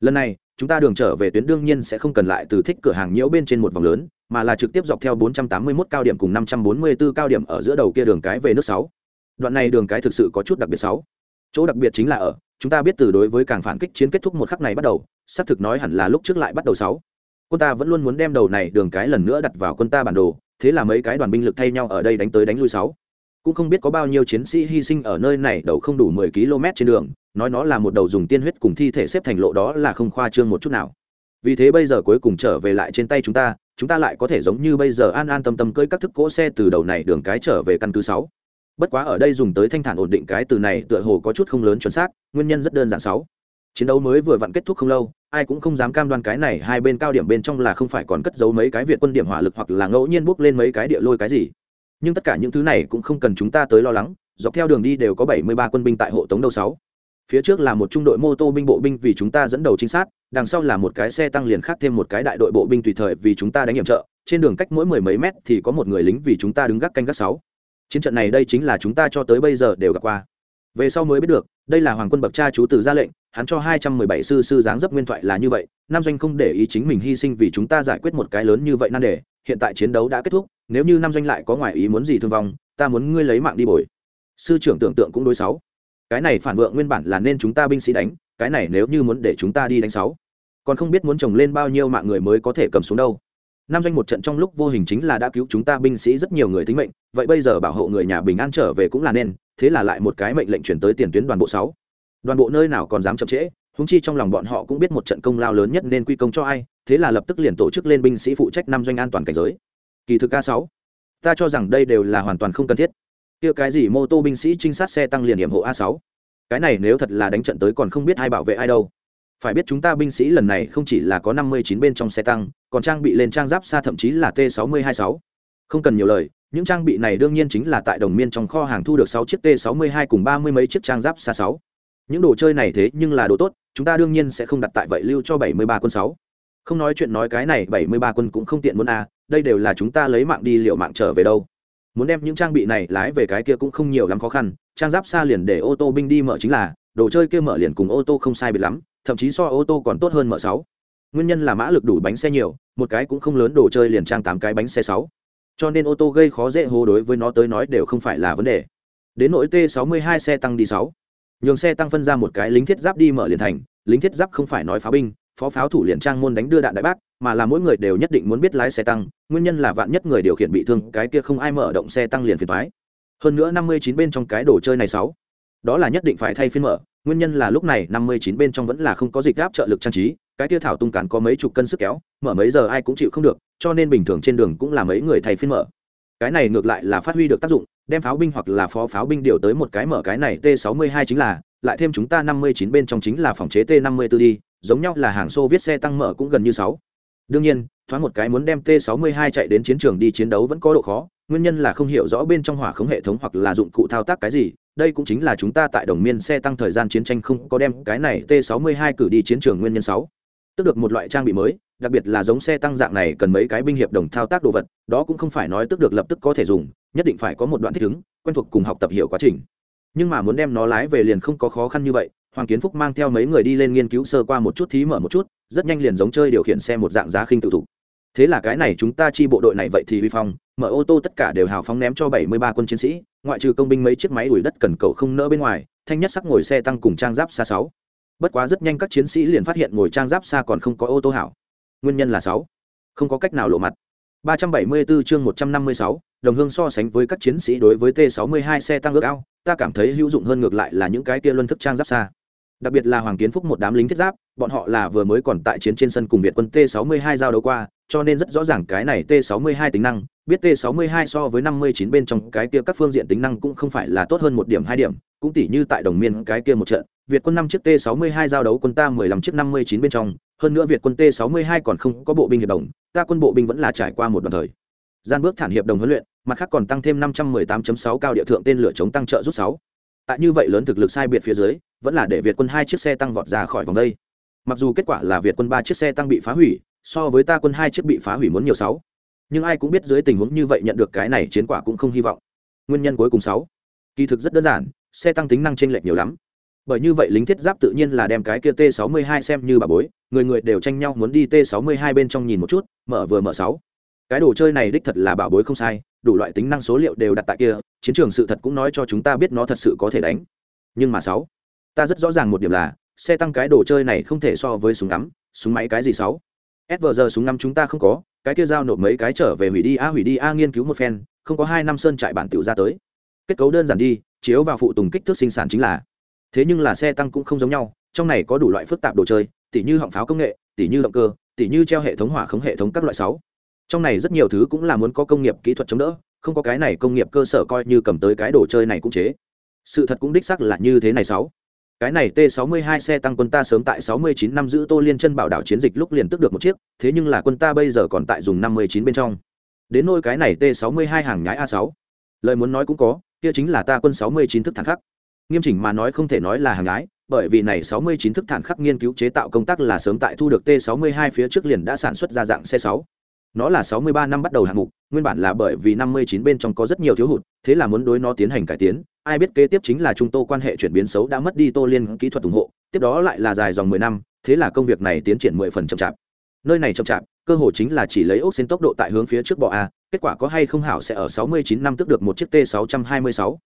Speaker 1: lần này, chúng ta đường trở về tuyến đương nhiên sẽ không cần lại từ thích cửa hàng nhiễu bên trên một vòng lớn, mà là trực tiếp dọc theo 481 cao điểm cùng 544 cao điểm ở giữa đầu kia đường cái về nước 6. đoạn này đường cái thực sự có chút đặc biệt 6. chỗ đặc biệt chính là ở, chúng ta biết từ đối với càng phản kích chiến kết thúc một khắc này bắt đầu, xác thực nói hẳn là lúc trước lại bắt đầu 6 quân ta vẫn luôn muốn đem đầu này đường cái lần nữa đặt vào quân ta bản đồ, thế là mấy cái đoàn binh lực thay nhau ở đây đánh tới đánh lui sáu. Cũng không biết có bao nhiêu chiến sĩ hy sinh ở nơi này đầu không đủ mười km trên đường, nói nó là một đầu dùng tiên huyết cùng thi thể xếp thành lộ đó là không khoa trương một chút nào. Vì thế bây giờ cuối cùng trở về lại trên tay chúng ta chúng ta lại có thể giống như bây giờ an an tâm tâm cưỡi các thức cỗ xe từ đầu này đường cái trở về căn cứ sáu. Bất quá ở đây dùng tới thanh thản ổn định cái từ này tựa hồ có chút không lớn chuẩn xác, nguyên nhân rất đơn giản sáu. Chiến đấu mới vừa vặn kết thúc không lâu ai cũng không dám cam đoan cái này, hai bên cao điểm bên trong là không phải còn cất giấu mấy cái việt quân điểm hỏa lực hoặc là ngẫu nhiên bốc lên mấy cái địa lôi cái gì. Nhưng tất cả những thứ này cũng không cần chúng ta tới lo lắng, dọc theo đường đi đều có bảy mươi ba quân binh tại hộ tống đầu sáu. Phía trước là một trung đội mô tô binh bộ binh vì chúng ta dẫn đầu trinh sát, đằng sau là một cái xe tăng liền khác thêm một cái đại đội bộ binh tùy thời vì chúng ta đánh nhiệm trợ, trên đường cách mỗi mười mấy mét thì có một người lính vì chúng ta đứng gác canh gác sáu. Chiến trận này đây chính là chúng ta cho tới bây giờ đều gặp qua về sau mới biết được, đây là hoàng quân bậc cha chú từ ra lệnh, hắn cho hai trăm mười bảy sư sư dáng dấp nguyên thoại là như vậy nam doanh không để ý chính mình hy sinh vì chúng ta giải quyết một cái lớn như vậy nan đề, hiện tại chiến đấu đã kết thúc, nếu như nam doanh lại có ngoại ý muốn gì thương vong, ta muốn ngươi lấy mạng đi bồi. Sư trưởng tưởng tượng cũng đối sáu. Cái này phản vượng nguyên bản là nên chúng ta binh sĩ đánh, cái này nếu như muốn để chúng ta đi đánh sáu. Còn không biết muốn trồng lên bao nhiêu mạng người mới có thể cầm xuống đâu nam doanh một trận trong lúc vô hình chính là đã cứu chúng ta binh sĩ rất nhiều người tính mệnh, vậy bây giờ bảo hộ người nhà bình an trở về cũng là nên, thế là lại một cái mệnh lệnh chuyển tới tiền tuyến đoàn bộ sáu. Đoàn bộ nơi nào còn dám chậm trễ húng chi trong lòng bọn họ cũng biết một trận công lao lớn nhất nên quy công cho ai, thế là lập tức liền tổ chức lên binh sĩ phụ trách năm doanh an toàn cảnh giới. Kỳ thực ca sáu, ta cho rằng đây đều là hoàn toàn không cần thiết. Kia cái gì mô tô binh sĩ trinh sát xe tăng liền điểm hộ a sáu? Cái này nếu thật là đánh trận tới còn không biết ai bảo vệ ai đâu. Phải biết chúng ta binh sĩ lần này không chỉ là có năm mươi chín bên trong xe tăng còn trang bị lên trang giáp xa thậm chí là t sáu mươi hai sáu. Không cần nhiều lời, những trang bị này đương nhiên chính là tại đồng miên trong kho hàng thu được sáu chiếc t sáu mươi hai cùng ba mươi mấy chiếc trang giáp xa sáu. Những đồ chơi này thế nhưng là đồ tốt, chúng ta đương nhiên sẽ không đặt tại vậy lưu cho bảy mươi ba quân 6. không nói chuyện nói cái này, bảy mươi ba quân cũng không tiện muốn a đây đều là chúng ta lấy mạng đi liệu mạng trở về đâu. Muốn đem những trang bị này lái về cái kia cũng không nhiều lắm khó khăn, trang giáp xa liền để ô tô binh đi mở chính là, đồ chơi kia mở liền cùng ô tô không sai biệt lắm, thậm chí so ô tô còn tốt hơn mở sáu nguyên nhân là mã lực đủ bánh xe nhiều, một cái cũng không lớn, đồ chơi liền trang tám cái bánh xe sáu. Cho nên ô tô gây khó dễ hô đối với nó tới nói đều không phải là vấn đề. Đến nỗi t 62 xe tăng đi sáu. Nhường xe tăng phân ra một cái lính thiết giáp đi mở liền thành. Lính thiết giáp không phải nói pháo binh, phó pháo thủ liền trang môn đánh đưa đạn đại bác, mà là mỗi người đều nhất định muốn biết lái xe tăng, nguyên nhân là vạn nhất người điều khiển bị thương, cái kia không ai mở động xe tăng liền phiền thoái hơn nữa năm mươi chín bên trong cái đồ chơi này sáu. Đó là nhất định phải thay phiên mở, nguyên nhân là lúc này năm mươi chín bên trong vẫn là không có dịch gáp trợ lực trang trí cái tia thảo tung cản có mấy chục cân sức kéo, mở mấy giờ ai cũng chịu không được, cho nên bình thường trên đường cũng là mấy người thay phiên mở. Cái này ngược lại là phát huy được tác dụng, đem pháo binh hoặc là phó pháo binh điều tới một cái mở cái này t 62 chính là, lại thêm chúng ta 59 bên trong chính là phòng chế t 54 đi, giống nhau là hàng xô viết xe tăng mở cũng gần như sáu. Đương nhiên, thoáng một cái muốn đem t 62 chạy đến chiến trường đi chiến đấu vẫn có độ khó, nguyên nhân là không hiểu rõ bên trong hỏa khống hệ thống hoặc là dụng cụ thao tác cái gì, đây cũng chính là chúng ta tại đồng miên xe tăng thời gian chiến tranh không có đem cái này t 62 cử đi chiến trường nguyên nhân sáu tức được một loại trang bị mới, đặc biệt là giống xe tăng dạng này cần mấy cái binh hiệp đồng thao tác đồ vật, đó cũng không phải nói tức được lập tức có thể dùng, nhất định phải có một đoạn thích ứng, quen thuộc cùng học tập hiểu quá trình. Nhưng mà muốn đem nó lái về liền không có khó khăn như vậy, hoàng kiến phúc mang theo mấy người đi lên nghiên cứu sơ qua một chút thí mở một chút, rất nhanh liền giống chơi điều khiển xe một dạng giá khinh tự thủ. Thế là cái này chúng ta chi bộ đội này vậy thì vi phong, mở ô tô tất cả đều hào phóng ném cho bảy mươi ba quân chiến sĩ, ngoại trừ công binh mấy chiếc máy đuổi đất cần cầu không nỡ bên ngoài, thanh nhất sắc ngồi xe tăng cùng trang giáp xa sáu bất quá rất nhanh các chiến sĩ liền phát hiện ngồi trang giáp xa còn không có ô tô hảo. Nguyên nhân là sáu. Không có cách nào lộ mặt. 374 chương 156, đồng hương so sánh với các chiến sĩ đối với T62 xe tăng ước ao, ta cảm thấy hữu dụng hơn ngược lại là những cái kia luân thức trang giáp xa. Đặc biệt là Hoàng Kiến Phúc một đám lính thiết giáp, bọn họ là vừa mới còn tại chiến trên sân cùng Việt quân T62 giao đấu qua, cho nên rất rõ ràng cái này T62 tính năng, biết T62 so với 59 bên trong cái kia các phương diện tính năng cũng không phải là tốt hơn một điểm hai điểm, cũng tỉ như tại đồng miên cái kia một trận, Việt quân năm chiếc T62 giao đấu quân ta 15 chiếc 59 bên trong, hơn nữa Việt quân T62 còn không có bộ binh hiệp đồng, ta quân bộ binh vẫn là trải qua một đoạn thời gian bước thản hiệp đồng huấn luyện, mặt khác còn tăng thêm 518.6 cao địa thượng tên lửa chống tăng trợ rút 6. Tại như vậy lớn thực lực sai biệt phía dưới, vẫn là để Việt quân hai chiếc xe tăng vọt ra khỏi vòng đây. Mặc dù kết quả là Việt quân ba chiếc xe tăng bị phá hủy, so với ta quân hai chiếc bị phá hủy muốn nhiều sáu. Nhưng ai cũng biết dưới tình huống như vậy nhận được cái này chiến quả cũng không hy vọng. Nguyên nhân cuối cùng 6. Kỳ thực rất đơn giản, xe tăng tính năng chênh lệch nhiều lắm, bởi như vậy lính thiết giáp tự nhiên là đem cái kia t 62 xem như bà bối, người người đều tranh nhau muốn đi t 62 bên trong nhìn một chút, mở vừa mở sáu. Cái đồ chơi này đích thật là bảo bối không sai, đủ loại tính năng số liệu đều đặt tại kia, chiến trường sự thật cũng nói cho chúng ta biết nó thật sự có thể đánh. Nhưng mà sáu, ta rất rõ ràng một điểm là, xe tăng cái đồ chơi này không thể so với súng ngắm, súng máy cái gì sáu? Giờ súng ngắm chúng ta không có, cái kia giao nộp mấy cái trở về hủy đi a, hủy đi a, nghiên cứu một phen, không có hai năm sơn trại bản tiểu ra tới. Kết cấu đơn giản đi, chiếu vào phụ tùng kích thước sinh sản chính là thế nhưng là xe tăng cũng không giống nhau, trong này có đủ loại phức tạp đồ chơi, tỉ như họng pháo công nghệ, tỉ như động cơ, tỉ như treo hệ thống hỏa khống hệ thống các loại sáu. Trong này rất nhiều thứ cũng là muốn có công nghiệp kỹ thuật chống đỡ, không có cái này công nghiệp cơ sở coi như cầm tới cái đồ chơi này cũng chế. Sự thật cũng đích sắc là như thế này sáu. Cái này t 62 xe tăng quân ta sớm tại 69 năm giữ tô liên chân bảo đảo chiến dịch lúc liền tức được một chiếc, thế nhưng là quân ta bây giờ còn tại dùng 59 bên trong. Đến nôi cái này t 62 hàng nhái a 6 lời muốn nói cũng có, kia chính là ta quân 69 thức thẳng khắc nghiêm chỉnh mà nói không thể nói là hàng ái bởi vì này 69 thức thản khắc nghiên cứu chế tạo công tác là sớm tại thu được T62 phía trước liền đã sản xuất ra dạng xe 6 Nó là 63 năm bắt đầu hạng mục, nguyên bản là bởi vì 59 bên trong có rất nhiều thiếu hụt, thế là muốn đối nó tiến hành cải tiến, ai biết kế tiếp chính là trung tô quan hệ chuyển biến xấu đã mất đi Tô Liên kỹ thuật ủng hộ, tiếp đó lại là dài dòng 10 năm, thế là công việc này tiến triển 10 phần chậm chạp. Nơi này chậm chạp, cơ hội chính là chỉ lấy ốc xin tốc độ tại hướng phía trước bỏ a, kết quả có hay không hảo sẽ ở 69 năm tức được một chiếc T626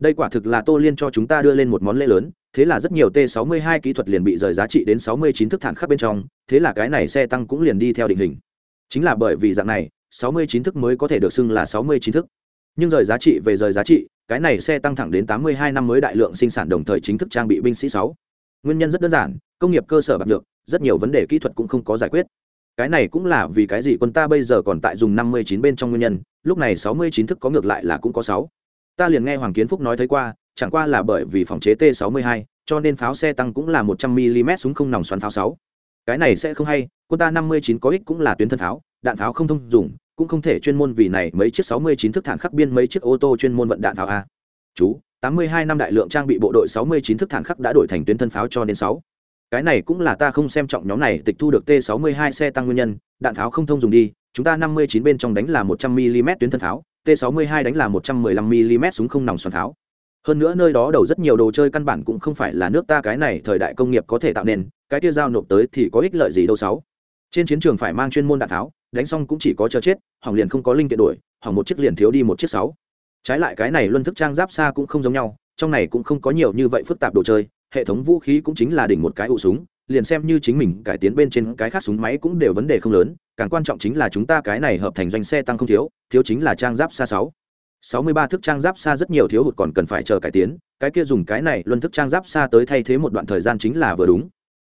Speaker 1: đây quả thực là tô liên cho chúng ta đưa lên một món lễ lớn, thế là rất nhiều t 62 kỹ thuật liền bị rời giá trị đến 69 thức thản khắc bên trong, thế là cái này xe tăng cũng liền đi theo định hình. Chính là bởi vì dạng này 69 thức mới có thể được xưng là 69 thức nhưng rời giá trị về rời giá trị, cái này xe tăng thẳng đến 82 năm mới đại lượng sinh sản đồng thời chính thức trang bị binh sĩ 6. nguyên nhân rất đơn giản, công nghiệp cơ sở bạc được rất nhiều vấn đề kỹ thuật cũng không có giải quyết. Cái này cũng là vì cái gì quân ta bây giờ còn tại dùng 59 bên trong nguyên nhân, lúc này 69 thức có ngược lại là cũng có 6 ta liền nghe hoàng kiến phúc nói thấy qua chẳng qua là bởi vì phòng chế t 62 cho nên pháo xe tăng cũng là 100 mm súng không nòng xoắn pháo 6. cái này sẽ không hay quân ta 59 có ích cũng là tuyến thân pháo đạn pháo không thông dùng cũng không thể chuyên môn vì này mấy chiếc 69 thức thản khắc biên mấy chiếc ô tô chuyên môn vận đạn pháo a. Chú 82 năm đại lượng trang bị bộ đội 69 thức thản khắc đã đổi thành tuyến thân pháo cho đến 6 cái này cũng là ta không xem trọng nhóm này tịch thu được T62 xe tăng nguyên nhân, đạn tháo không thông dùng đi, chúng ta 59 bên trong đánh là 100 mm tuyến thân tháo, T62 đánh là 115mm súng không nòng xoắn tháo. Hơn nữa nơi đó đầu rất nhiều đồ chơi căn bản cũng không phải là nước ta cái này thời đại công nghiệp có thể tạo nên, cái kia giao nộp tới thì có ích lợi gì đâu sáu. Trên chiến trường phải mang chuyên môn đạn tháo, đánh xong cũng chỉ có chờ chết, hỏng liền không có linh kiện đổi, hỏng một chiếc liền thiếu đi một chiếc sáu. Trái lại cái này luân thức trang giáp xa cũng không giống nhau, trong này cũng không có nhiều như vậy phức tạp đồ chơi, hệ thống vũ khí cũng chính là đỉnh một cái ụ súng, liền xem như chính mình cải tiến bên trên cái khác súng máy cũng đều vấn đề không lớn, càng quan trọng chính là chúng ta cái này hợp thành doanh xe tăng không thiếu thiếu chính là trang giáp xa sáu. Sáu mươi ba thước trang giáp xa rất nhiều thiếu hụt còn cần phải chờ cải tiến, cái kia dùng cái này luân thức trang giáp xa tới thay thế một đoạn thời gian chính là vừa đúng.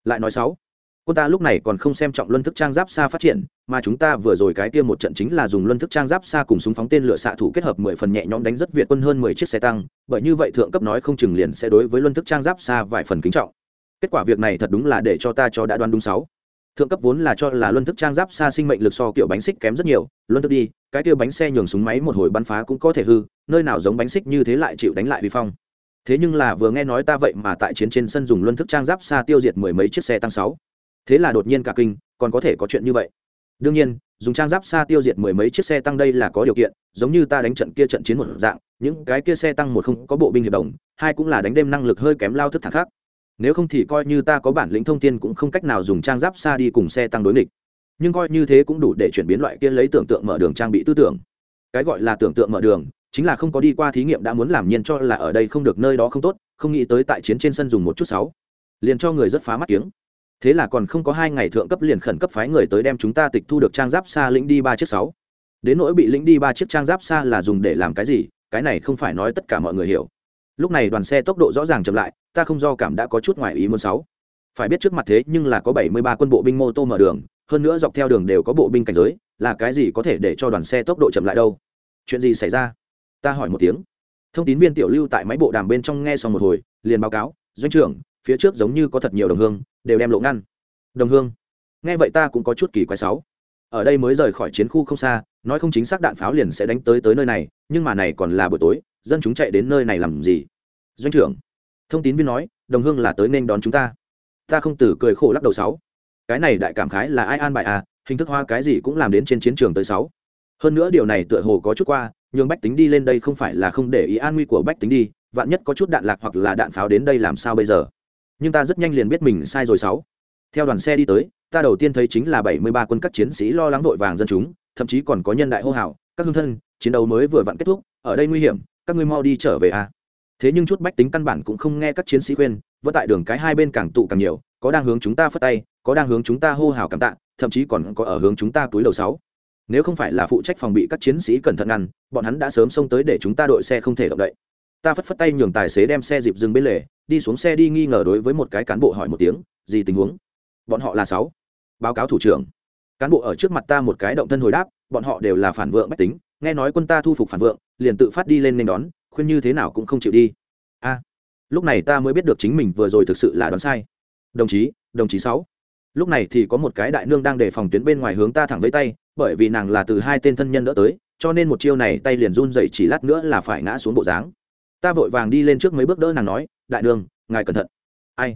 Speaker 1: Lại nói sáu quân ta lúc này còn không xem trọng luân thức trang giáp xa phát triển, mà chúng ta vừa rồi cái kia một trận chính là dùng luân thức trang giáp xa cùng súng phóng tên lửa xạ thủ kết hợp mười phần nhẹ nhõm đánh rất việt quân hơn mười chiếc xe tăng, bởi như vậy thượng cấp nói không chừng liền sẽ đối với luân thức trang giáp xa vài phần kính trọng kết quả việc này thật đúng là để cho ta cho đã đoán đúng sáu. Thượng cấp vốn là cho là luân thức trang giáp xa sinh mệnh lực so kiểu bánh xích kém rất nhiều. Luân thức đi, cái kia bánh xe nhường súng máy một hồi bắn phá cũng có thể hư, nơi nào giống bánh xích như thế lại chịu đánh lại vi phong. Thế nhưng là vừa nghe nói ta vậy mà tại chiến trên sân dùng luân thức trang giáp xa tiêu diệt mười mấy chiếc xe tăng sáu. Thế là đột nhiên cả kinh, còn có thể có chuyện như vậy. Đương nhiên, dùng trang giáp xa tiêu diệt mười mấy chiếc xe tăng đây là có điều kiện, giống như ta đánh trận kia trận chiến một dạng, những cái kia xe tăng một không có bộ binh hiệp đồng, hai cũng là đánh đêm năng lực hơi kém lao thức thẳng khác nếu không thì coi như ta có bản lĩnh thông tin cũng không cách nào dùng trang giáp xa đi cùng xe tăng đối nghịch. Nhưng coi như thế cũng đủ để chuyển biến loại kia lấy tưởng tượng mở đường trang bị tư tưởng. Cái gọi là tưởng tượng mở đường, chính là không có đi qua thí nghiệm đã muốn làm nhiên cho là ở đây không được nơi đó không tốt, không nghĩ tới tại chiến trên sân dùng một chút sáu, liền cho người rất phá mắt kiếng. Thế là còn không có hai ngày thượng cấp liền khẩn cấp phái người tới đem chúng ta tịch thu được trang giáp xa lĩnh đi ba chiếc sáu. Đến nỗi bị lĩnh đi ba chiếc trang giáp xa là dùng để làm cái gì, cái này không phải nói tất cả mọi người hiểu. Lúc này đoàn xe tốc độ rõ ràng chậm lại ta không do cảm đã có chút ngoài ý muốn sáu. Phải biết trước mặt thế nhưng là có bảy mươi ba quân bộ binh mô tô mở đường, hơn nữa dọc theo đường đều có bộ binh cảnh giới, là cái gì có thể để cho đoàn xe tốc độ chậm lại đâu? Chuyện gì xảy ra? Ta hỏi một tiếng. Thông tín viên tiểu lưu tại máy bộ đàm bên trong nghe xong một hồi, liền báo cáo, doanh trưởng, phía trước giống như có thật nhiều đồng hương, đều đem lộ ngăn. Đồng hương? Nghe vậy ta cũng có chút kỳ quái sáu. Ở đây mới rời khỏi chiến khu không xa, nói không chính xác đạn pháo liền sẽ đánh tới tới nơi này, nhưng mà này còn là buổi tối, dân chúng chạy đến nơi này làm gì? Doanh trưởng thông tín viên nói, đồng hương là tới nên đón chúng ta. Ta không tử cười khổ lắc đầu sáu. Cái này đại cảm khái là ai an bài à hình thức hoa cái gì cũng làm đến trên chiến trường tới sáu. Hơn nữa điều này tựa hồ có chút qua nhưng bách tính đi lên đây không phải là không để ý an nguy của bách tính đi, vạn nhất có chút đạn lạc hoặc là đạn pháo đến đây làm sao bây giờ? Nhưng ta rất nhanh liền biết mình sai rồi sáu. Theo đoàn xe đi tới, ta đầu tiên thấy chính là bảy mươi ba quân các chiến sĩ lo lắng vội vàng dân chúng, thậm chí còn có nhân đại hô hào, các hương thân, chiến đấu mới vừa vặn kết thúc, ở đây nguy hiểm, các ngươi mau đi trở về à thế nhưng chút bách tính căn bản cũng không nghe các chiến sĩ khuyên, vẫn tại đường cái hai bên càng tụ càng nhiều, có đang hướng chúng ta phất tay, có đang hướng chúng ta hô hào cảm tạ, thậm chí còn có ở hướng chúng ta túi đầu sáu. Nếu không phải là phụ trách phòng bị các chiến sĩ cẩn thận ngăn, bọn hắn đã sớm xông tới để chúng ta đội xe không thể động đậy. Ta phất phất tay nhường tài xế đem xe dịp dừng bên lề, đi xuống xe đi nghi ngờ đối với một cái cán bộ hỏi một tiếng, gì tình huống? Bọn họ là sáu. Báo cáo thủ trưởng. Cán bộ ở trước mặt ta một cái động thân hồi đáp, bọn họ đều là phản vượng bách tính, nghe nói quân ta thu phục phản vượng, liền tự phát đi lên nên đón khuyên như thế nào cũng không chịu đi. A, lúc này ta mới biết được chính mình vừa rồi thực sự là đoán sai. Đồng chí đồng chí sáu. Lúc này thì có một cái đại nương đang để phòng tuyến bên ngoài hướng ta thẳng với tay, bởi vì nàng là từ hai tên thân nhân đỡ tới, cho nên một chiêu này tay liền run dậy chỉ lát nữa là phải ngã xuống bộ dáng. Ta vội vàng đi lên trước mấy bước đỡ nàng nói, đại nương, ngài cẩn thận. Ai?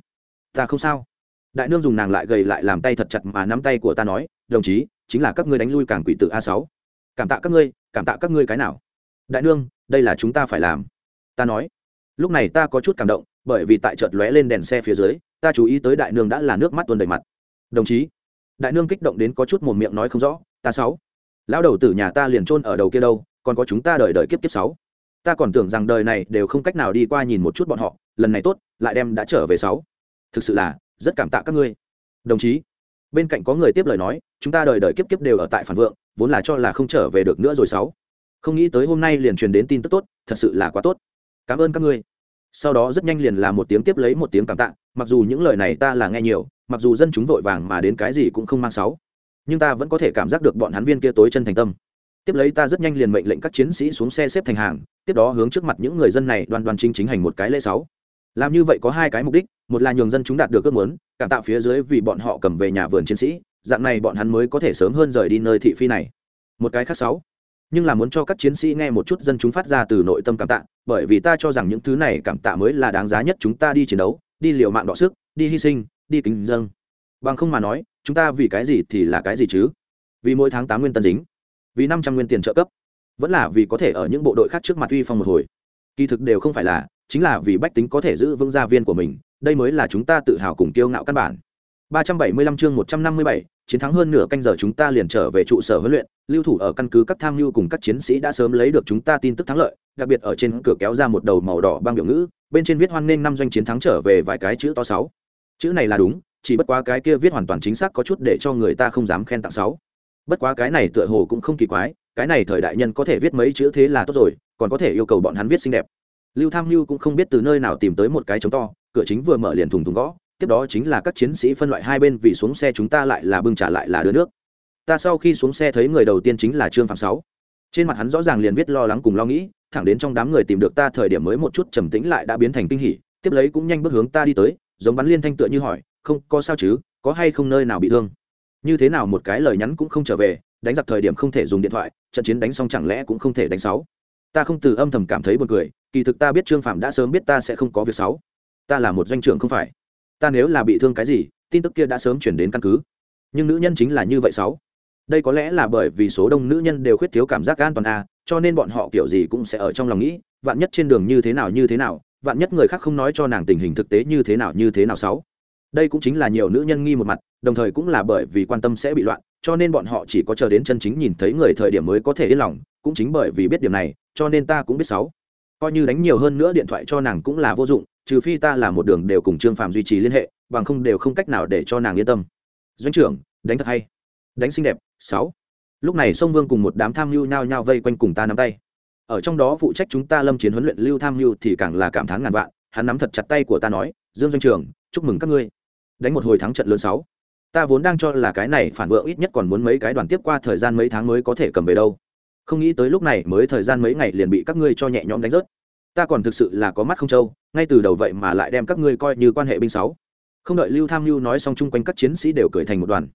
Speaker 1: Ta không sao. Đại nương dùng nàng lại gầy lại làm tay thật chặt mà nắm tay của ta nói, đồng chí, chính là các ngươi đánh lui cảng quỷ tự a sáu. Cảm tạ các ngươi, cảm tạ các ngươi cái nào. Đại nương đây là chúng ta phải làm. Ta nói. Lúc này ta có chút cảm động, bởi vì tại chợt lóe lên đèn xe phía dưới, ta chú ý tới đại nương đã là nước mắt tuôn đầy mặt. Đồng chí. Đại nương kích động đến có chút mồm miệng nói không rõ. Ta sáu. Lão đầu tử nhà ta liền chôn ở đầu kia đâu, còn có chúng ta đợi đợi kiếp kiếp sáu. Ta còn tưởng rằng đời này đều không cách nào đi qua nhìn một chút bọn họ, lần này tốt, lại đem đã trở về sáu. Thực sự là, rất cảm tạ các ngươi. Đồng chí. Bên cạnh có người tiếp lời nói, chúng ta đợi đợi kiếp kiếp đều ở tại phản vượng, vốn là cho là không trở về được nữa rồi sáu không nghĩ tới hôm nay liền truyền đến tin tức tốt, thật sự là quá tốt. Cảm ơn các ngươi. Sau đó rất nhanh liền là một tiếng tiếp lấy một tiếng cảm tạ, mặc dù những lời này ta là nghe nhiều, mặc dù dân chúng vội vàng mà đến cái gì cũng không mang sáu. Nhưng ta vẫn có thể cảm giác được bọn hắn viên kia tối chân thành tâm. Tiếp lấy ta rất nhanh liền mệnh lệnh các chiến sĩ xuống xe xếp thành hàng, tiếp đó hướng trước mặt những người dân này đoàn đoàn chính chính hành một cái lễ sáu. Làm như vậy có hai cái mục đích, một là nhường dân chúng đạt được ước muốn, cảm tạo phía dưới vì bọn họ cầm về nhà vườn chiến sĩ, dạng này bọn hắn mới có thể sớm hơn rời đi nơi thị phi này. Một cái khác sáu nhưng là muốn cho các chiến sĩ nghe một chút dân chúng phát ra từ nội tâm cảm tạ, bởi vì ta cho rằng những thứ này cảm tạ mới là đáng giá nhất chúng ta đi chiến đấu, đi liều mạng đọ sức, đi hy sinh, đi kính dâng. Bằng không mà nói, chúng ta vì cái gì thì là cái gì chứ? Vì mỗi tháng tám nguyên tân dính, vì năm trăm nguyên tiền trợ cấp, vẫn là vì có thể ở những bộ đội khác trước mặt uy phong một hồi. Kỳ thực đều không phải là, chính là vì bách tính có thể giữ vững gia viên của mình, đây mới là chúng ta tự hào cùng kiêu ngạo căn bản. 375 chương 157, chiến thắng hơn nửa canh giờ chúng ta liền trở về trụ sở huấn luyện, lưu thủ ở căn cứ các tham mưu cùng các chiến sĩ đã sớm lấy được chúng ta tin tức thắng lợi, đặc biệt ở trên cửa kéo ra một đầu màu đỏ băng biểu ngữ, bên trên viết hoan nghênh năm doanh chiến thắng trở về vài cái chữ to sáu. Chữ này là đúng, chỉ bất quá cái kia viết hoàn toàn chính xác có chút để cho người ta không dám khen tặng sáu. Bất quá cái này tựa hồ cũng không kỳ quái, cái này thời đại nhân có thể viết mấy chữ thế là tốt rồi, còn có thể yêu cầu bọn hắn viết xinh đẹp. Lưu Tham Nhu cũng không biết từ nơi nào tìm tới một cái trống to, cửa chính vừa mở liền thùng thùng gõ, tiếp đó chính là các chiến sĩ phân loại hai bên vì xuống xe chúng ta lại là bưng trả lại là đưa nước. Ta sau khi xuống xe thấy người đầu tiên chính là trương phạm sáu. Trên mặt hắn rõ ràng liền viết lo lắng cùng lo nghĩ, thẳng đến trong đám người tìm được ta thời điểm mới một chút trầm tĩnh lại đã biến thành kinh hỉ, tiếp lấy cũng nhanh bước hướng ta đi tới, giống bắn liên thanh tựa như hỏi, không, có sao chứ, có hay không nơi nào bị thương? Như thế nào một cái lời nhắn cũng không trở về, đánh giặc thời điểm không thể dùng điện thoại, trận chiến đánh xong chẳng lẽ cũng không thể đánh sáu. Ta không từ âm thầm cảm thấy buồn cười, kỳ thực ta biết trương phạm đã sớm biết ta sẽ không có việc sáu. Ta là một doanh trưởng không phải ta nếu là bị thương cái gì tin tức kia đã sớm chuyển đến căn cứ. Nhưng nữ nhân chính là như vậy sáu. Đây có lẽ là bởi vì số đông nữ nhân đều khuyết thiếu cảm giác an toàn a à, cho nên bọn họ kiểu gì cũng sẽ ở trong lòng nghĩ vạn nhất trên đường như thế nào như thế nào vạn nhất người khác không nói cho nàng tình hình thực tế như thế nào như thế nào sáu. Đây cũng chính là nhiều nữ nhân nghi một mặt đồng thời cũng là bởi vì quan tâm sẽ bị loạn cho nên bọn họ chỉ có chờ đến chân chính nhìn thấy người thời điểm mới có thể yên lòng cũng chính bởi vì biết điểm này cho nên ta cũng biết sáu. Coi như đánh nhiều hơn nữa điện thoại cho nàng cũng là vô dụng trừ phi ta là một đường đều cùng trương phạm duy trì liên hệ, bằng không đều không cách nào để cho nàng yên tâm. Doanh trưởng, đánh thật hay. Đánh xinh đẹp, sáu. Lúc này sông vương cùng một đám tham mưu nhao nhao vây quanh cùng ta nắm tay. Ở trong đó phụ trách chúng ta lâm chiến huấn luyện lưu tham mưu thì càng là cảm thán ngàn vạn, hắn nắm thật chặt tay của ta nói, dương doanh trưởng, chúc mừng các ngươi. Đánh một hồi thắng trận lớn sáu. Ta vốn đang cho là cái này phản vượng ít nhất còn muốn mấy cái đoàn tiếp qua thời gian mấy tháng mới có thể cầm về đâu. Không nghĩ tới lúc này mới thời gian mấy ngày liền bị các ngươi cho nhẹ nhõm đánh rớt ta còn thực sự là có mắt không trâu, ngay từ đầu vậy mà lại đem các ngươi coi như quan hệ binh sáu. Không đợi lưu tham lưu nói xong chung quanh các chiến sĩ đều cười thành một đoàn.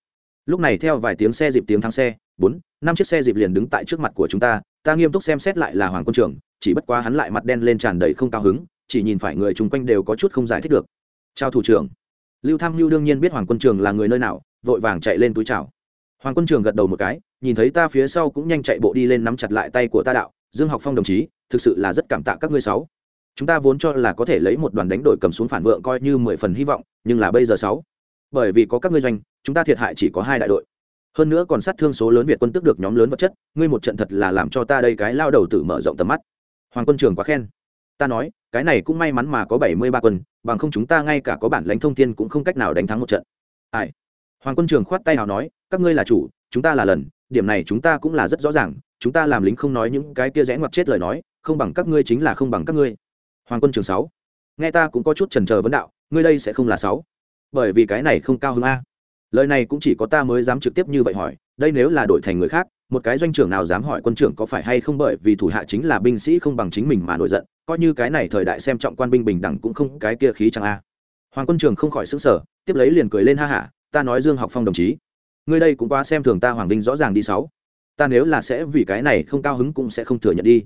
Speaker 1: Lúc này theo vài tiếng xe dịp tiếng thắng xe, bốn, năm chiếc xe dịp liền đứng tại trước mặt của chúng ta ta nghiêm túc xem xét lại là hoàng quân trưởng, chỉ bất quá hắn lại mặt đen lên tràn đầy không cao hứng, chỉ nhìn phải người chung quanh đều có chút không giải thích được. Chào thủ trưởng. Lưu tham lưu đương nhiên biết hoàng quân trường là người nơi nào, vội vàng chạy lên túi chào. Hoàng quân trường gật đầu một cái, nhìn thấy ta phía sau cũng nhanh chạy bộ đi lên nắm chặt lại tay của ta đạo dương học phong đồng chí, thực sự là rất cảm tạ các ngươi sáu. Chúng ta vốn cho là có thể lấy một đoàn đánh đổi cầm xuống phản vượng coi như mười phần hy vọng, nhưng là bây giờ sáu. Bởi vì có các ngươi doanh, chúng ta thiệt hại chỉ có hai đại đội. Hơn nữa còn sát thương số lớn việt quân tức được nhóm lớn vật chất, ngươi một trận thật là làm cho ta đây cái lao đầu tử mở rộng tầm mắt. Hoàng quân trường quá khen. Ta nói, cái này cũng may mắn mà có bảy mươi ba quân, bằng không chúng ta ngay cả có bản lãnh thông thiên cũng không cách nào đánh thắng một trận. Ai? Hoàng quân trường khoát tay nào nói, các ngươi là chủ, chúng ta là lần, điểm này chúng ta cũng là rất rõ ràng chúng ta làm lính không nói những cái kia rẽ ngoặt chết lời nói, không bằng các ngươi chính là không bằng các ngươi. Hoàng quân trường sáu, nghe ta cũng có chút trần trờ vấn đạo, ngươi đây sẽ không là sáu. Bởi vì cái này không cao hơn a. Lời này cũng chỉ có ta mới dám trực tiếp như vậy hỏi, đây nếu là đổi thành người khác, một cái doanh trưởng nào dám hỏi quân trưởng có phải hay không bởi vì thủ hạ chính là binh sĩ không bằng chính mình mà nổi giận, coi như cái này thời đại xem trọng quan binh bình đẳng cũng không cái kia khí chẳng a. Hoàng quân trường không khỏi xứng sở tiếp lấy liền cười lên ha hả, ta nói dương học phong đồng chí, ngươi đây cũng quá xem thường ta hoàng binh rõ ràng đi sáu ta nếu là sẽ vì cái này không cao hứng cũng sẽ không thừa nhận đi.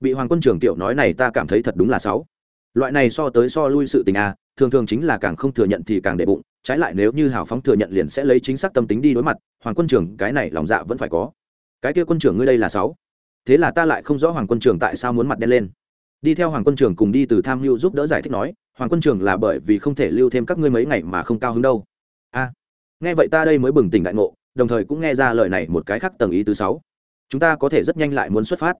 Speaker 1: Bị hoàng quân trưởng tiểu nói này ta cảm thấy thật đúng là sáu loại này so tới so lui sự tình a thường thường chính là càng không thừa nhận thì càng để bụng, trái lại nếu như hào phóng thừa nhận liền sẽ lấy chính xác tâm tính đi đối mặt, hoàng quân trưởng, cái này lòng dạ vẫn phải có. Cái kia quân trưởng ngươi đây là sáu thế là ta lại không rõ hoàng quân trưởng tại sao muốn mặt đen lên. Đi theo hoàng quân trưởng cùng đi từ tham mưu giúp đỡ giải thích nói, hoàng quân trưởng là bởi vì không thể lưu thêm các ngươi mấy ngày mà không cao hứng đâu. A nghe vậy ta đây mới bừng tỉnh đại ngộ đồng thời cũng nghe ra lời này một cái khác tầng ý thứ sáu. Chúng ta có thể rất nhanh lại muốn xuất phát.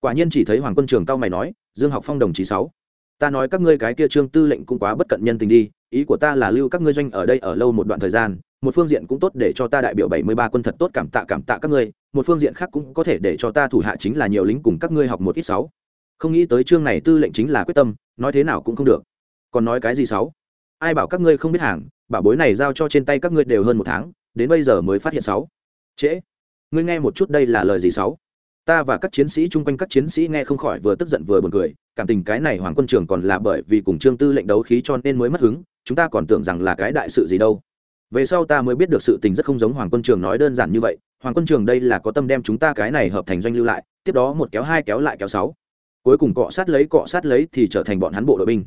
Speaker 1: Quả nhiên chỉ thấy hoàng quân trường cao mày nói, dương học phong đồng chí sáu. Ta nói các ngươi cái kia trương tư lệnh cũng quá bất cận nhân tình đi, ý của ta là lưu các ngươi doanh ở đây ở lâu một đoạn thời gian, một phương diện cũng tốt để cho ta đại biểu bảy mươi ba quân thật tốt cảm tạ cảm tạ các ngươi, một phương diện khác cũng có thể để cho ta thủ hạ chính là nhiều lính cùng các ngươi học một ít sáu. Không nghĩ tới chương này tư lệnh chính là quyết tâm, nói thế nào cũng không được. Còn nói cái gì sáu? Ai bảo các ngươi không biết hàng, bảo bối này giao cho trên tay các ngươi đều hơn một tháng đến bây giờ mới phát hiện sáu. Trễ, ngươi nghe một chút đây là lời gì sáu? Ta và các chiến sĩ chung quanh các chiến sĩ nghe không khỏi vừa tức giận vừa buồn cười, cảm tình cái này hoàng quân trường còn là bởi vì cùng trương tư lệnh đấu khí cho nên mới mất hứng, chúng ta còn tưởng rằng là cái đại sự gì đâu. Về sau ta mới biết được sự tình rất không giống hoàng quân trường nói đơn giản như vậy, hoàng quân trường đây là có tâm đem chúng ta cái này hợp thành doanh lưu lại, tiếp đó một kéo hai kéo lại kéo sáu. Cuối cùng cọ sát lấy cọ sát lấy thì trở thành bọn hắn bộ đội binh.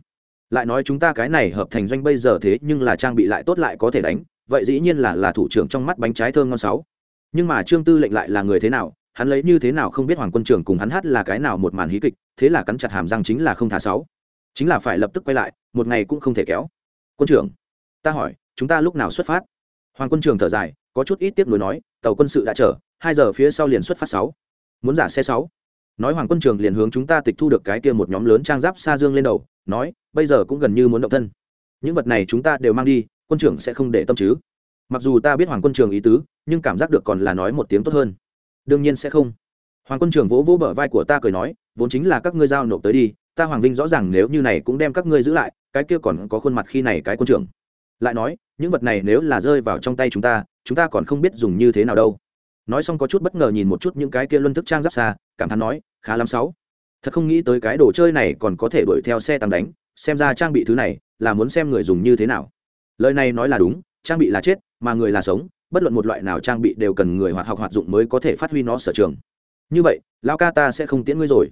Speaker 1: Lại nói chúng ta cái này hợp thành doanh bây giờ thế nhưng là trang bị lại tốt lại có thể đánh vậy dĩ nhiên là là thủ trưởng trong mắt bánh trái thơm ngon sáu. Nhưng mà trương tư lệnh lại là người thế nào, hắn lấy như thế nào không biết hoàng quân trưởng cùng hắn hát là cái nào một màn hí kịch, thế là cắn chặt hàm răng chính là không thả sáu. Chính là phải lập tức quay lại, một ngày cũng không thể kéo. Quân trưởng, ta hỏi, chúng ta lúc nào xuất phát? Hoàng quân trưởng thở dài, có chút ít tiếc nuối nói, tàu quân sự đã chở hai giờ phía sau liền xuất phát sáu. Muốn giả xe sáu. Nói hoàng quân trường liền hướng chúng ta tịch thu được cái kia một nhóm lớn trang giáp xa dương lên đầu, nói, bây giờ cũng gần như muốn động thân. Những vật này chúng ta đều mang đi quân trưởng sẽ không để tâm chứ? Mặc dù ta biết hoàng quân trường ý tứ, nhưng cảm giác được còn là nói một tiếng tốt hơn. Đương nhiên sẽ không. Hoàng quân trường vỗ vỗ bờ vai của ta cười nói, vốn chính là các ngươi giao nộp tới đi, ta hoàng vinh rõ ràng nếu như này cũng đem các ngươi giữ lại, cái kia còn có khuôn mặt khi này cái quân trưởng. Lại nói, những vật này nếu là rơi vào trong tay chúng ta chúng ta còn không biết dùng như thế nào đâu. Nói xong có chút bất ngờ nhìn một chút những cái kia luân thức trang giáp xa, cảm thán nói, khá lắm sáu. Thật không nghĩ tới cái đồ chơi này còn có thể đuổi theo xe tăng đánh, xem ra trang bị thứ này là muốn xem người dùng như thế nào lời này nói là đúng, trang bị là chết, mà người là sống, bất luận một loại nào trang bị đều cần người hoạt học hoạt dụng mới có thể phát huy nó sở trường. Như vậy lao ca ta sẽ không tiễn ngươi rồi.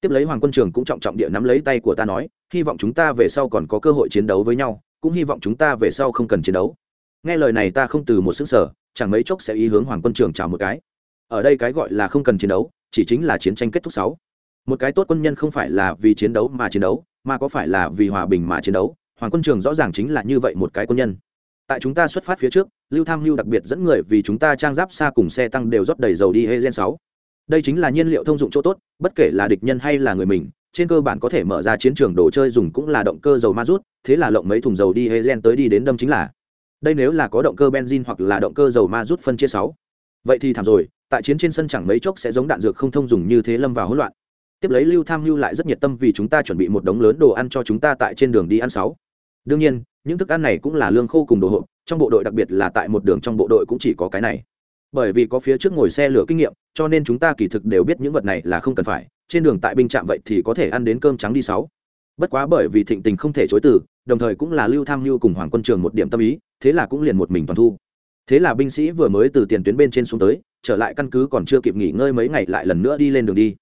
Speaker 1: Tiếp lấy hoàng quân trường cũng trọng trọng địa nắm lấy tay của ta nói, hy vọng chúng ta về sau còn có cơ hội chiến đấu với nhau, cũng hy vọng chúng ta về sau không cần chiến đấu. Nghe lời này ta không từ một xứng sở chẳng mấy chốc sẽ ý hướng hoàng quân trường chào một cái. Ở đây cái gọi là không cần chiến đấu, chỉ chính là chiến tranh kết thúc sáu. Một cái tốt quân nhân không phải là vì chiến đấu mà chiến đấu, mà có phải là vì hòa bình mà chiến đấu? Hoàng quân trường rõ ràng chính là như vậy một cái quân nhân. Tại chúng ta xuất phát phía trước, lưu tham lưu đặc biệt dẫn người vì chúng ta trang giáp xa cùng xe tăng đều rót đầy dầu đi hê gen sáu. Đây chính là nhiên liệu thông dụng chỗ tốt, bất kể là địch nhân hay là người mình, trên cơ bản có thể mở ra chiến trường đồ chơi dùng cũng là động cơ dầu ma rút, thế là lộng mấy thùng dầu đi hê gen tới đi đến đâm chính là. Đây nếu là có động cơ benzin hoặc là động cơ dầu ma rút phân chia sáu. Vậy thì thảm rồi, tại chiến trên sân chẳng mấy chốc sẽ giống đạn dược không thông dùng như thế lâm vào hỗn loạn. Tiếp lấy lưu tham lưu lại rất nhiệt tâm vì chúng ta chuẩn bị một đống lớn đồ ăn cho chúng ta tại trên đường đi ăn sáu đương nhiên, những thức ăn này cũng là lương khô cùng đồ hộp, trong bộ đội đặc biệt là tại một đường trong bộ đội cũng chỉ có cái này. Bởi vì có phía trước ngồi xe lửa kinh nghiệm, cho nên chúng ta kỳ thực đều biết những vật này là không cần phải, trên đường tại binh trạm vậy thì có thể ăn đến cơm trắng đi sáu. Bất quá bởi vì thịnh tình không thể chối từ, đồng thời cũng là lưu tham lưu cùng hoàng quân trường một điểm tâm ý, thế là cũng liền một mình toàn thu. Thế là binh sĩ vừa mới từ tiền tuyến bên trên xuống tới, trở lại căn cứ còn chưa kịp nghỉ ngơi mấy ngày lại lần nữa đi lên đường đi.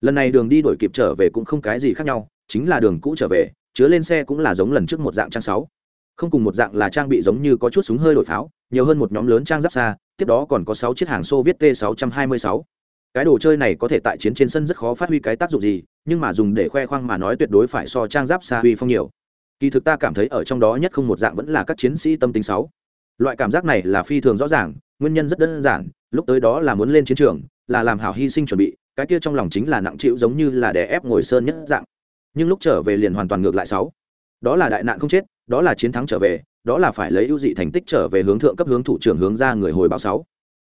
Speaker 1: Lần này đường đi đổi kịp trở về cũng không cái gì khác nhau, chính là đường cũ trở về chứa lên xe cũng là giống lần trước một dạng trang sáu. Không cùng một dạng là trang bị giống như có chút súng hơi đổi pháo, nhiều hơn một nhóm lớn trang giáp xa, tiếp đó còn có sáu chiếc hàng xô viết t 626 cái đồ chơi này có thể tại chiến trên sân rất khó phát huy cái tác dụng gì, nhưng mà dùng để khoe khoang mà nói tuyệt đối phải so trang giáp xa huy phong nhiều. Kỳ thực ta cảm thấy ở trong đó nhất không một dạng vẫn là các chiến sĩ tâm tính sáu. Loại cảm giác này là phi thường rõ ràng, nguyên nhân rất đơn giản, lúc tới đó là muốn lên chiến trường, là làm hảo hy sinh chuẩn bị, cái kia trong lòng chính là nặng chịu giống như là đè ép ngồi sơn nhất dạng nhưng lúc trở về liền hoàn toàn ngược lại sáu. Đó là đại nạn không chết, đó là chiến thắng trở về, đó là phải lấy ưu dị thành tích trở về hướng thượng cấp hướng thủ trưởng hướng ra người hồi báo sáu.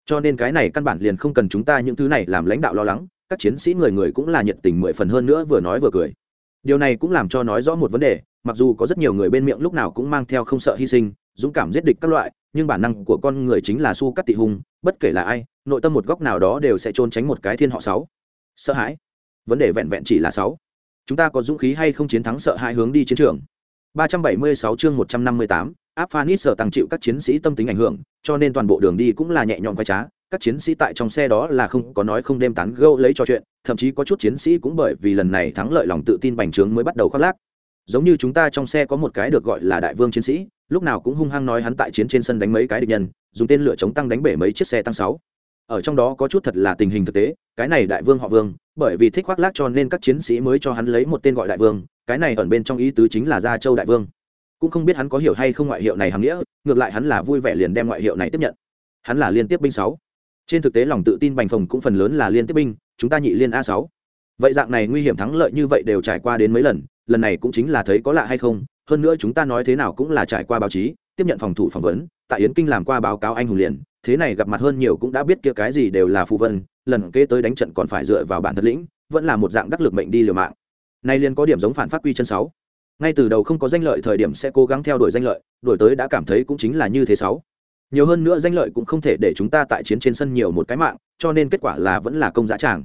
Speaker 1: Cho nên cái này căn bản liền không cần chúng ta những thứ này làm lãnh đạo lo lắng, các chiến sĩ người người cũng là nhiệt tình mười phần hơn nữa vừa nói vừa cười. Điều này cũng làm cho nói rõ một vấn đề, mặc dù có rất nhiều người bên miệng lúc nào cũng mang theo không sợ hy sinh, dũng cảm giết địch các loại, nhưng bản năng của con người chính là su cắt tị hung, bất kể là ai, nội tâm một góc nào đó đều sẽ trôn tránh một cái thiên họ sáu. Sợ hãi. Vấn đề vẹn vẹn chỉ là sáu chúng ta có dũng khí hay không chiến thắng sợ hãi hướng đi chiến trường? 376 chương 158, áp phanis sở tăng chịu các chiến sĩ tâm tính ảnh hưởng cho nên toàn bộ đường đi cũng là nhẹ nhõm quay trá. Các chiến sĩ tại trong xe đó là không có nói không đêm tán gâu lấy trò chuyện thậm chí có chút chiến sĩ cũng bởi vì lần này thắng lợi lòng tự tin bành trướng mới bắt đầu khoác lác. Giống như chúng ta trong xe có một cái được gọi là đại vương chiến sĩ lúc nào cũng hung hăng nói hắn tại chiến trên sân đánh mấy cái địch nhân dùng tên lửa chống tăng đánh bể mấy chiếc xe tăng sáu ở trong đó có chút thật là tình hình thực tế, cái này đại vương họ vương, bởi vì thích khoác lác cho nên các chiến sĩ mới cho hắn lấy một tên gọi đại vương, cái này ẩn bên trong ý tứ chính là gia châu đại vương. Cũng không biết hắn có hiểu hay không ngoại hiệu này hàm nghĩa, ngược lại hắn là vui vẻ liền đem ngoại hiệu này tiếp nhận. Hắn là liên tiếp binh sáu. Trên thực tế lòng tự tin bành phồng cũng phần lớn là liên tiếp binh, chúng ta nhị liên a sáu. Vậy dạng này nguy hiểm thắng lợi như vậy đều trải qua đến mấy lần lần này cũng chính là thấy có lạ hay không, hơn nữa chúng ta nói thế nào cũng là trải qua báo chí, tiếp nhận phòng thủ phỏng vấn, tại yến kinh làm qua báo cáo anh hùng liền thế này gặp mặt hơn nhiều cũng đã biết kia cái gì đều là phù vân, lần kế tới đánh trận còn phải dựa vào bản thân lĩnh, vẫn là một dạng đắc lực mệnh đi liều mạng. Nay liên có điểm giống phản phát quy chân sáu. Ngay từ đầu không có danh lợi thời điểm sẽ cố gắng theo đuổi danh lợi, đuổi tới đã cảm thấy cũng chính là như thế sáu. Nhiều hơn nữa danh lợi cũng không thể để chúng ta tại chiến trên sân nhiều một cái mạng, cho nên kết quả là vẫn là công giá tràng.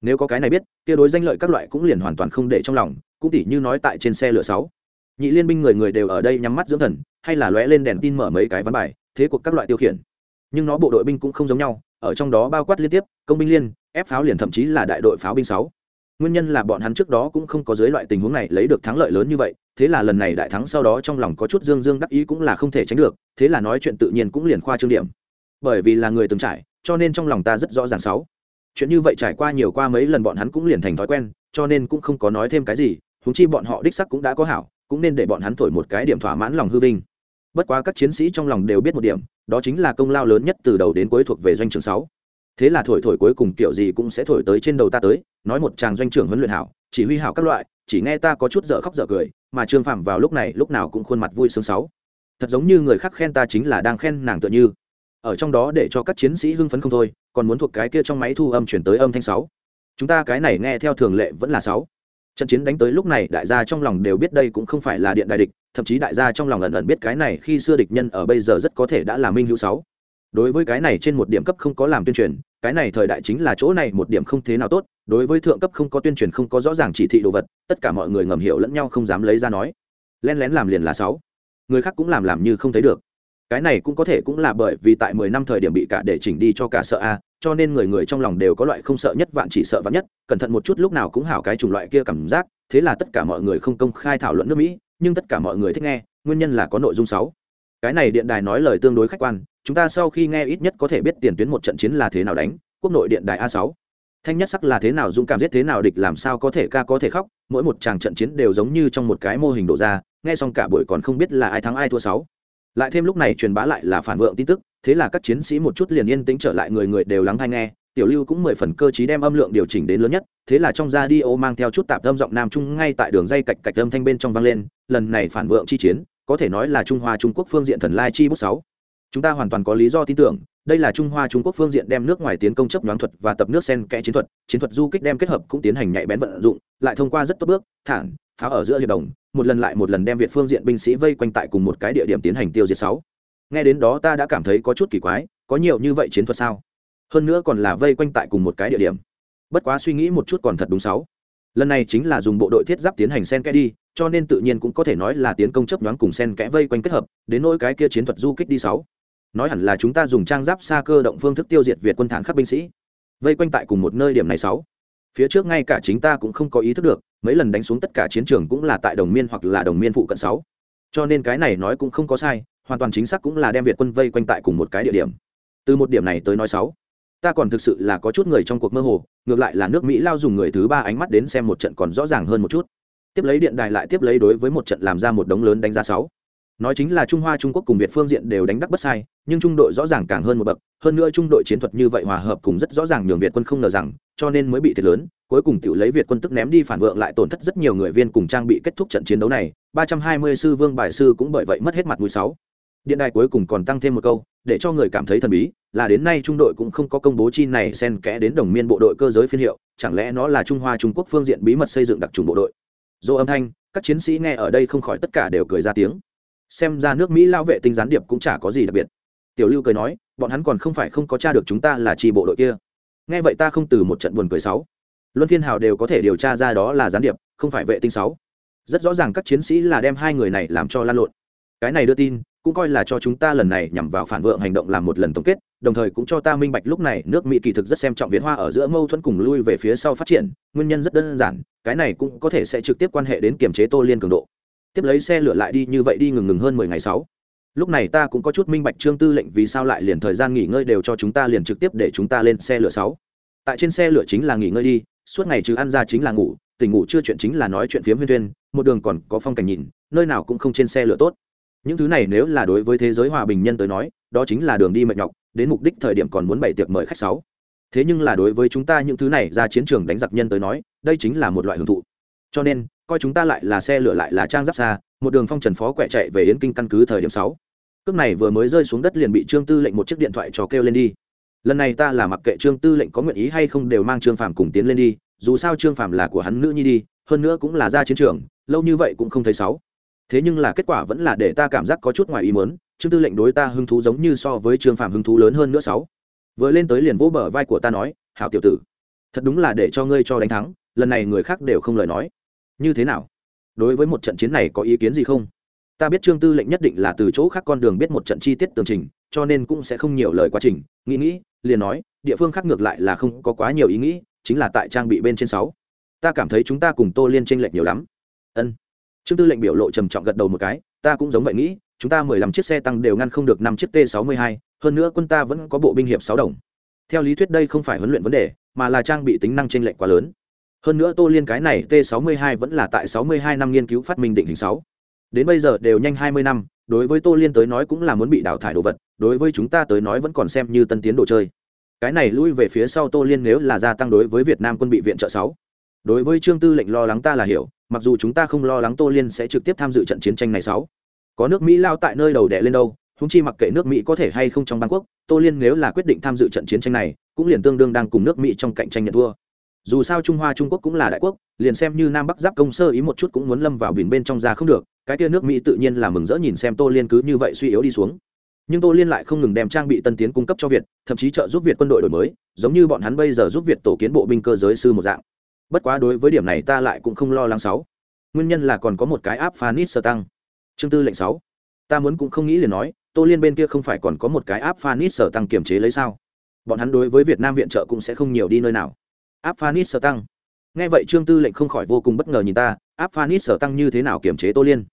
Speaker 1: Nếu có cái này biết, kia đối danh lợi các loại cũng liền hoàn toàn không để trong lòng, cũng tỉ như nói tại trên xe lửa sáu. Nhị liên binh người người đều ở đây nhắm mắt dưỡng thần, hay là lóe lên đèn tin mở mấy cái ván bài, thế cuộc các loại tiêu khiển nhưng nó bộ đội binh cũng không giống nhau, ở trong đó bao quát liên tiếp, công binh liên, ép pháo liền thậm chí là đại đội pháo binh sáu. Nguyên nhân là bọn hắn trước đó cũng không có dưới loại tình huống này lấy được thắng lợi lớn như vậy, thế là lần này đại thắng sau đó trong lòng có chút dương dương đắc ý cũng là không thể tránh được, thế là nói chuyện tự nhiên cũng liền khoa trương điểm. Bởi vì là người từng trải, cho nên trong lòng ta rất rõ ràng sáu. Chuyện như vậy trải qua nhiều qua mấy lần bọn hắn cũng liền thành thói quen, cho nên cũng không có nói thêm cái gì húng chi bọn họ đích sắc cũng đã có hảo, cũng nên để bọn hắn thổi một cái điểm thỏa mãn lòng hư vinh bất quá các chiến sĩ trong lòng đều biết một điểm, đó chính là công lao lớn nhất từ đầu đến cuối thuộc về doanh trường sáu. Thế là thổi thổi cuối cùng kiểu gì cũng sẽ thổi tới trên đầu ta tới, nói một chàng doanh trưởng huấn luyện hảo, chỉ huy hảo các loại, chỉ nghe ta có chút dở khóc dở cười, mà trương phạm vào lúc này lúc nào cũng khuôn mặt vui sướng sáu. Thật giống như người khác khen ta chính là đang khen nàng tựa như. Ở trong đó để cho các chiến sĩ hưng phấn không thôi, còn muốn thuộc cái kia trong máy thu âm chuyển tới âm thanh sáu. Chúng ta cái này nghe theo thường lệ vẫn là sáu trận chiến đánh tới lúc này đại gia trong lòng đều biết đây cũng không phải là điện đại địch, thậm chí đại gia trong lòng ẩn ẩn biết cái này khi xưa địch nhân ở bây giờ rất có thể đã là minh hữu sáu. Đối với cái này trên một điểm cấp không có làm tuyên truyền, cái này thời đại chính là chỗ này một điểm không thế nào tốt, đối với thượng cấp không có tuyên truyền không có rõ ràng chỉ thị đồ vật, tất cả mọi người ngầm hiểu lẫn nhau không dám lấy ra nói. Len lén làm liền là sáu. Người khác cũng làm làm như không thấy được cái này cũng có thể cũng là bởi vì tại mười năm thời điểm bị cả để chỉnh đi cho cả sợ a, cho nên người người trong lòng đều có loại không sợ nhất, vạn chỉ sợ vạn nhất, cẩn thận một chút lúc nào cũng hảo cái chủng loại kia cảm giác, thế là tất cả mọi người không công khai thảo luận nước mỹ, nhưng tất cả mọi người thích nghe, nguyên nhân là có nội dung sáu. Cái này điện đài nói lời tương đối khách quan, chúng ta sau khi nghe ít nhất có thể biết tiền tuyến một trận chiến là thế nào đánh, quốc nội điện đài a sáu. Thanh nhất sắc là thế nào dũng cảm giết thế nào địch làm sao có thể ca có thể khóc, mỗi một tràng trận chiến đều giống như trong một cái mô hình độ ra, nghe xong cả buổi còn không biết là ai thắng ai thua sáu lại thêm lúc này truyền bá lại là phản vượng tin tức, thế là các chiến sĩ một chút liền yên tĩnh trở lại người người đều lắng hay nghe, tiểu lưu cũng mười phần cơ chí đem âm lượng điều chỉnh đến lớn nhất, thế là trong ra đi ô mang theo chút tạp âm giọng nam trung ngay tại đường dây cạch cạch âm thanh bên trong vang lên, lần này phản vượng chi chiến, có thể nói là trung hoa trung quốc phương diện thần lai chi bút sáu. Chúng ta hoàn toàn có lý do tin tưởng, đây là trung hoa trung quốc phương diện đem nước ngoài tiến công chấp nhoáng thuật và tập nước sen kẽ chiến thuật chiến thuật du kích đem kết hợp cũng tiến hành nhạy bén vận dụng, lại thông qua rất tốt bước, thản pháo ở giữa hiệp đồng một lần lại một lần đem việt phương diện binh sĩ vây quanh tại cùng một cái địa điểm tiến hành tiêu diệt sáu. Nghe đến đó ta đã cảm thấy có chút kỳ quái, có nhiều như vậy chiến thuật sao? Hơn nữa còn là vây quanh tại cùng một cái địa điểm. Bất quá suy nghĩ một chút còn thật đúng sáu. Lần này chính là dùng bộ đội thiết giáp tiến hành sen kẽ đi, cho nên tự nhiên cũng có thể nói là tiến công chấp nhoáng cùng sen kẽ vây quanh kết hợp, đến nỗi cái kia chiến thuật du kích đi sáu. Nói hẳn là chúng ta dùng trang giáp xa cơ động phương thức tiêu diệt việt quân thản khắc binh sĩ, vây quanh tại cùng một nơi điểm này sáu phía trước ngay cả chính ta cũng không có ý thức được, mấy lần đánh xuống tất cả chiến trường cũng là tại đồng miên hoặc là đồng miên phụ cận sáu. Cho nên cái này nói cũng không có sai, hoàn toàn chính xác cũng là đem việt quân vây quanh tại cùng một cái địa điểm. Từ một điểm này tới nói sáu, ta còn thực sự là có chút người trong cuộc mơ hồ, ngược lại là nước mỹ lao dùng người thứ ba ánh mắt đến xem một trận còn rõ ràng hơn một chút. Tiếp lấy điện đài lại tiếp lấy đối với một trận làm ra một đống lớn đánh giá sáu. Nói chính là trung hoa, trung quốc cùng việt phương diện đều đánh đắc bất sai, nhưng trung đội rõ ràng càng hơn một bậc, hơn nữa trung đội chiến thuật như vậy hòa hợp cùng rất rõ ràng nhường việt quân không ngờ rằng cho nên mới bị thiệt lớn, cuối cùng Tiểu lấy việt quân tức ném đi phản vượng lại tổn thất rất nhiều người viên cùng trang bị kết thúc trận chiến đấu này, ba trăm hai mươi sư vương bài sư cũng bởi vậy mất hết mặt mũi sáu. Điện đài cuối cùng còn tăng thêm một câu, để cho người cảm thấy thần bí, là đến nay trung đội cũng không có công bố chi này xen kẽ đến đồng miên bộ đội cơ giới phiên hiệu, chẳng lẽ nó là trung hoa trung quốc phương diện bí mật xây dựng đặc trùng bộ đội? Dô âm thanh, các chiến sĩ nghe ở đây không khỏi tất cả đều cười ra tiếng. Xem ra nước mỹ lao vệ tinh gián điệp cũng chả có gì đặc biệt. Tiểu lưu cười nói, bọn hắn còn không phải không có tra được chúng ta là chi bộ đội kia nghe vậy ta không từ một trận buồn cười sáu. Luân phiên hào đều có thể điều tra ra đó là gián điệp, không phải vệ tinh sáu. Rất rõ ràng các chiến sĩ là đem hai người này làm cho lan lộn. Cái này đưa tin, cũng coi là cho chúng ta lần này nhằm vào phản vượng hành động làm một lần tổng kết, đồng thời cũng cho ta minh bạch lúc này nước mỹ kỳ thực rất xem trọng việt hoa ở giữa mâu thuẫn cùng lui về phía sau phát triển, nguyên nhân rất đơn giản, cái này cũng có thể sẽ trực tiếp quan hệ đến kiềm chế tô liên cường độ. Tiếp lấy xe lửa lại đi như vậy đi ngừng ngừng hơn mười ngày sáu lúc này ta cũng có chút minh bạch trương tư lệnh vì sao lại liền thời gian nghỉ ngơi đều cho chúng ta liền trực tiếp để chúng ta lên xe lửa sáu. Tại trên xe lửa chính là nghỉ ngơi đi, suốt ngày chứ ăn ra chính là ngủ, tỉnh ngủ chưa chuyện chính là nói chuyện phiếm huyên tuyên một đường còn có phong cảnh nhìn, nơi nào cũng không trên xe lửa tốt. Những thứ này nếu là đối với thế giới hòa bình nhân tới nói, đó chính là đường đi mệt nhọc, đến mục đích thời điểm còn muốn bày tiệc mời khách sáu. Thế nhưng là đối với chúng ta những thứ này ra chiến trường đánh giặc nhân tới nói, đây chính là một loại hưởng thụ. Cho nên, coi chúng ta lại là xe lửa lại là trang giáp xa một đường phong trần phó quẹ chạy về yến kinh căn cứ thời điểm sáu. Cước này vừa mới rơi xuống đất liền bị trương tư lệnh một chiếc điện thoại cho kêu lên đi. Lần này ta là mặc kệ trương tư lệnh có nguyện ý hay không đều mang trương phàm cùng tiến lên đi, dù sao trương phàm là của hắn nữ nhi đi, hơn nữa cũng là ra chiến trường, lâu như vậy cũng không thấy sáu. Thế nhưng là kết quả vẫn là để ta cảm giác có chút ngoài ý muốn, trương tư lệnh đối ta hứng thú giống như so với trương phàm hứng thú lớn hơn nữa sáu. Vừa lên tới liền vỗ bờ vai của ta nói, hảo tiểu tử, thật đúng là để cho ngươi cho đánh thắng, lần này người khác đều không lời nói. Như thế nào? Đối với một trận chiến này có ý kiến gì không? Ta biết trương tư lệnh nhất định là từ chỗ khác con đường biết một trận chi tiết tường trình, cho nên cũng sẽ không nhiều lời quá trình. Nghĩ nghĩ, liền nói, địa phương khác ngược lại là không có quá nhiều ý nghĩ, chính là tại trang bị bên trên sáu. Ta cảm thấy chúng ta cùng tô liên tranh lệch nhiều lắm. Ân. Trương tư lệnh biểu lộ trầm trọng gật đầu một cái, ta cũng giống vậy nghĩ, chúng ta mười lăm chiếc xe tăng đều ngăn không được năm chiếc t sáu mươi hai, hơn nữa quân ta vẫn có bộ binh hiệp sáu đồng. Theo lý thuyết đây không phải huấn luyện vấn đề, mà là trang bị tính năng tranh lệch quá lớn hơn nữa tô liên cái này t 62 vẫn là tại 62 năm nghiên cứu phát minh định hình 6. đến bây giờ đều nhanh 20 năm, đối với tô liên tới nói cũng là muốn bị đào thải đồ vật, đối với chúng ta tới nói vẫn còn xem như tân tiến đồ chơi cái này lui về phía sau tô liên nếu là gia tăng đối với việt nam quân bị viện trợ 6. đối với trương tư lệnh lo lắng ta là hiểu, mặc dù chúng ta không lo lắng tô liên sẽ trực tiếp tham dự trận chiến tranh này 6. có nước mỹ lao tại nơi đầu đẻ lên đâu húng chi mặc kệ nước mỹ có thể hay không trong bangkok, tô liên nếu là quyết định tham dự trận chiến tranh này, cũng liền tương đương đang cùng nước mỹ trong cạnh tranh nhận thua dù sao trung hoa trung quốc cũng là đại quốc liền xem như nam bắc giáp công sơ ý một chút cũng muốn lâm vào biển bên trong ra không được cái kia nước mỹ tự nhiên là mừng rỡ nhìn xem tô liên cứ như vậy suy yếu đi xuống nhưng tô liên lại không ngừng đem trang bị tân tiến cung cấp cho việt thậm chí trợ giúp việt quân đội đổi mới giống như bọn hắn bây giờ giúp việt tổ kiến bộ binh cơ giới sư một dạng bất quá đối với điểm này ta lại cũng không lo lắng sáu nguyên nhân là còn có một cái áp phanit sơ tăng chương tư lệnh sáu ta muốn cũng không nghĩ liền nói tô liên bên kia không phải còn có một cái áp phanit sở tăng kiềm chế lấy sao bọn hắn đối với việt nam viện trợ cũng sẽ không nhiều đi nơi nào áp phanit sở tăng nghe vậy trương tư lệnh không khỏi vô cùng bất ngờ nhìn ta áp phanit sở tăng như thế nào kiềm chế tô liên?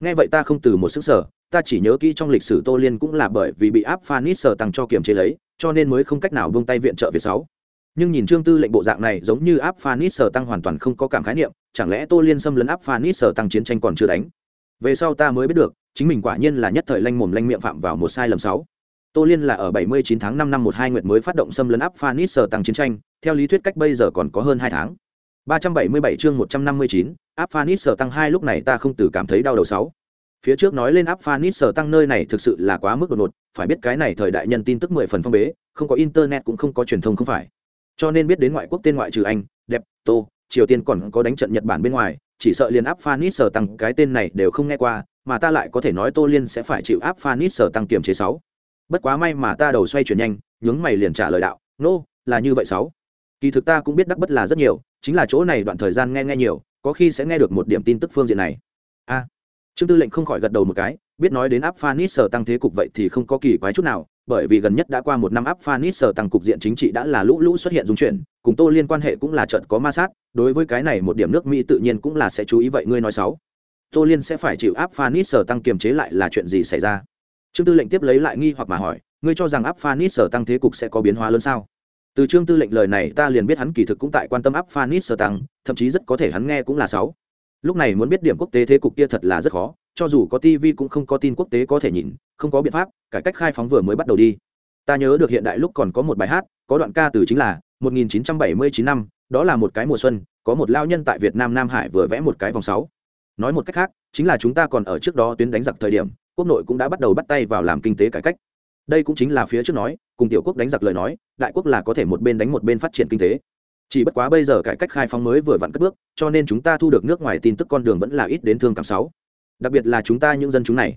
Speaker 1: Nghe vậy ta không từ một sức sở ta chỉ nhớ kỹ trong lịch sử tô liên cũng là bởi vì bị áp phanit sở tăng cho kiềm chế lấy, cho nên mới không cách nào buông tay viện trợ việt sáu. Nhưng nhìn trương tư lệnh bộ dạng này giống như áp phanit sở tăng hoàn toàn không có cảm khái niệm, chẳng lẽ tô liên xâm lấn áp phanit sở tăng chiến tranh còn chưa đánh? Về sau ta mới biết được, chính mình quả nhiên là nhất thời lanh mồm lanh miệng phạm vào một sai lầm sáu tô liên là ở 79 tháng 5 năm 12 nguyệt mới phát động xâm lấn áp Phanis sở tăng chiến tranh theo lý thuyết cách bây giờ còn có hơn hai tháng. 377 chương 159, áp Phanis sở tăng hai lúc này ta không từ cảm thấy đau đầu sáu. Phía trước nói lên áp Phanis sở tăng nơi này thực sự là quá mức đột ngột phải biết cái này thời đại nhân tin tức mười phần phong bế không có internet cũng không có truyền thông không phải. Cho nên biết đến ngoại quốc tên ngoại trừ anh đẹp tô triều tiên còn có đánh trận nhật bản bên ngoài chỉ sợ liền áp Phanis sở tăng cái tên này đều không nghe qua mà ta lại có thể nói tô liên sẽ phải chịu áp Phanis sở tăng kiểm chế sáu bất quá may mà ta đầu xoay chuyển nhanh nhướng mày liền trả lời đạo nô、no, là như vậy sáu. Kỳ thực ta cũng biết đắc bất là rất nhiều chính là chỗ này đoạn thời gian nghe nghe nhiều có khi sẽ nghe được một điểm tin tức phương diện này. A. Trương tư lệnh không khỏi gật đầu một cái biết nói đến áp phanit sở tăng thế cục vậy thì không có kỳ quái chút nào bởi vì gần nhất đã qua một năm áp phanit sở tăng cục diện chính trị đã là lũ lũ xuất hiện dung chuyển cùng tô liên quan hệ cũng là trận có ma sát đối với cái này một điểm nước mỹ tự nhiên cũng là sẽ chú ý vậy ngươi nói sáu. Tô liên sẽ phải chịu áp phanit sở tăng kiềm chế lại là chuyện gì xảy ra? Trương tư lệnh tiếp lấy lại nghi hoặc mà hỏi, ngươi cho rằng áp phanit sở tăng thế cục sẽ có biến hóa lớn sao? Từ trương tư lệnh lời này ta liền biết hắn kỳ thực cũng tại quan tâm áp phanit sở tăng, thậm chí rất có thể hắn nghe cũng là sáu lúc này muốn biết điểm quốc tế thế cục kia thật là rất khó, cho dù có tv cũng không có tin quốc tế có thể nhìn, không có biện pháp, cải cách khai phóng vừa mới bắt đầu đi. Ta nhớ được hiện đại lúc còn có một bài hát, có đoạn ca từ chính là 1979 năm, đó là một cái mùa xuân, có một lao nhân tại việt nam nam hải vừa vẽ một cái vòng sáu. Nói một cách khác, chính là chúng ta còn ở trước đó tuyến đánh giặc thời điểm quốc nội cũng đã bắt đầu bắt tay vào làm kinh tế cải cách. Đây cũng chính là phía trước nói, cùng tiểu quốc đánh giặc lời nói, đại quốc là có thể một bên đánh một bên phát triển kinh tế. Chỉ bất quá bây giờ cải cách khai phóng mới vừa vặn cất bước, cho nên chúng ta thu được nước ngoài tin tức con đường vẫn là ít đến thương cảm sáu. Đặc biệt là chúng ta những dân chúng này.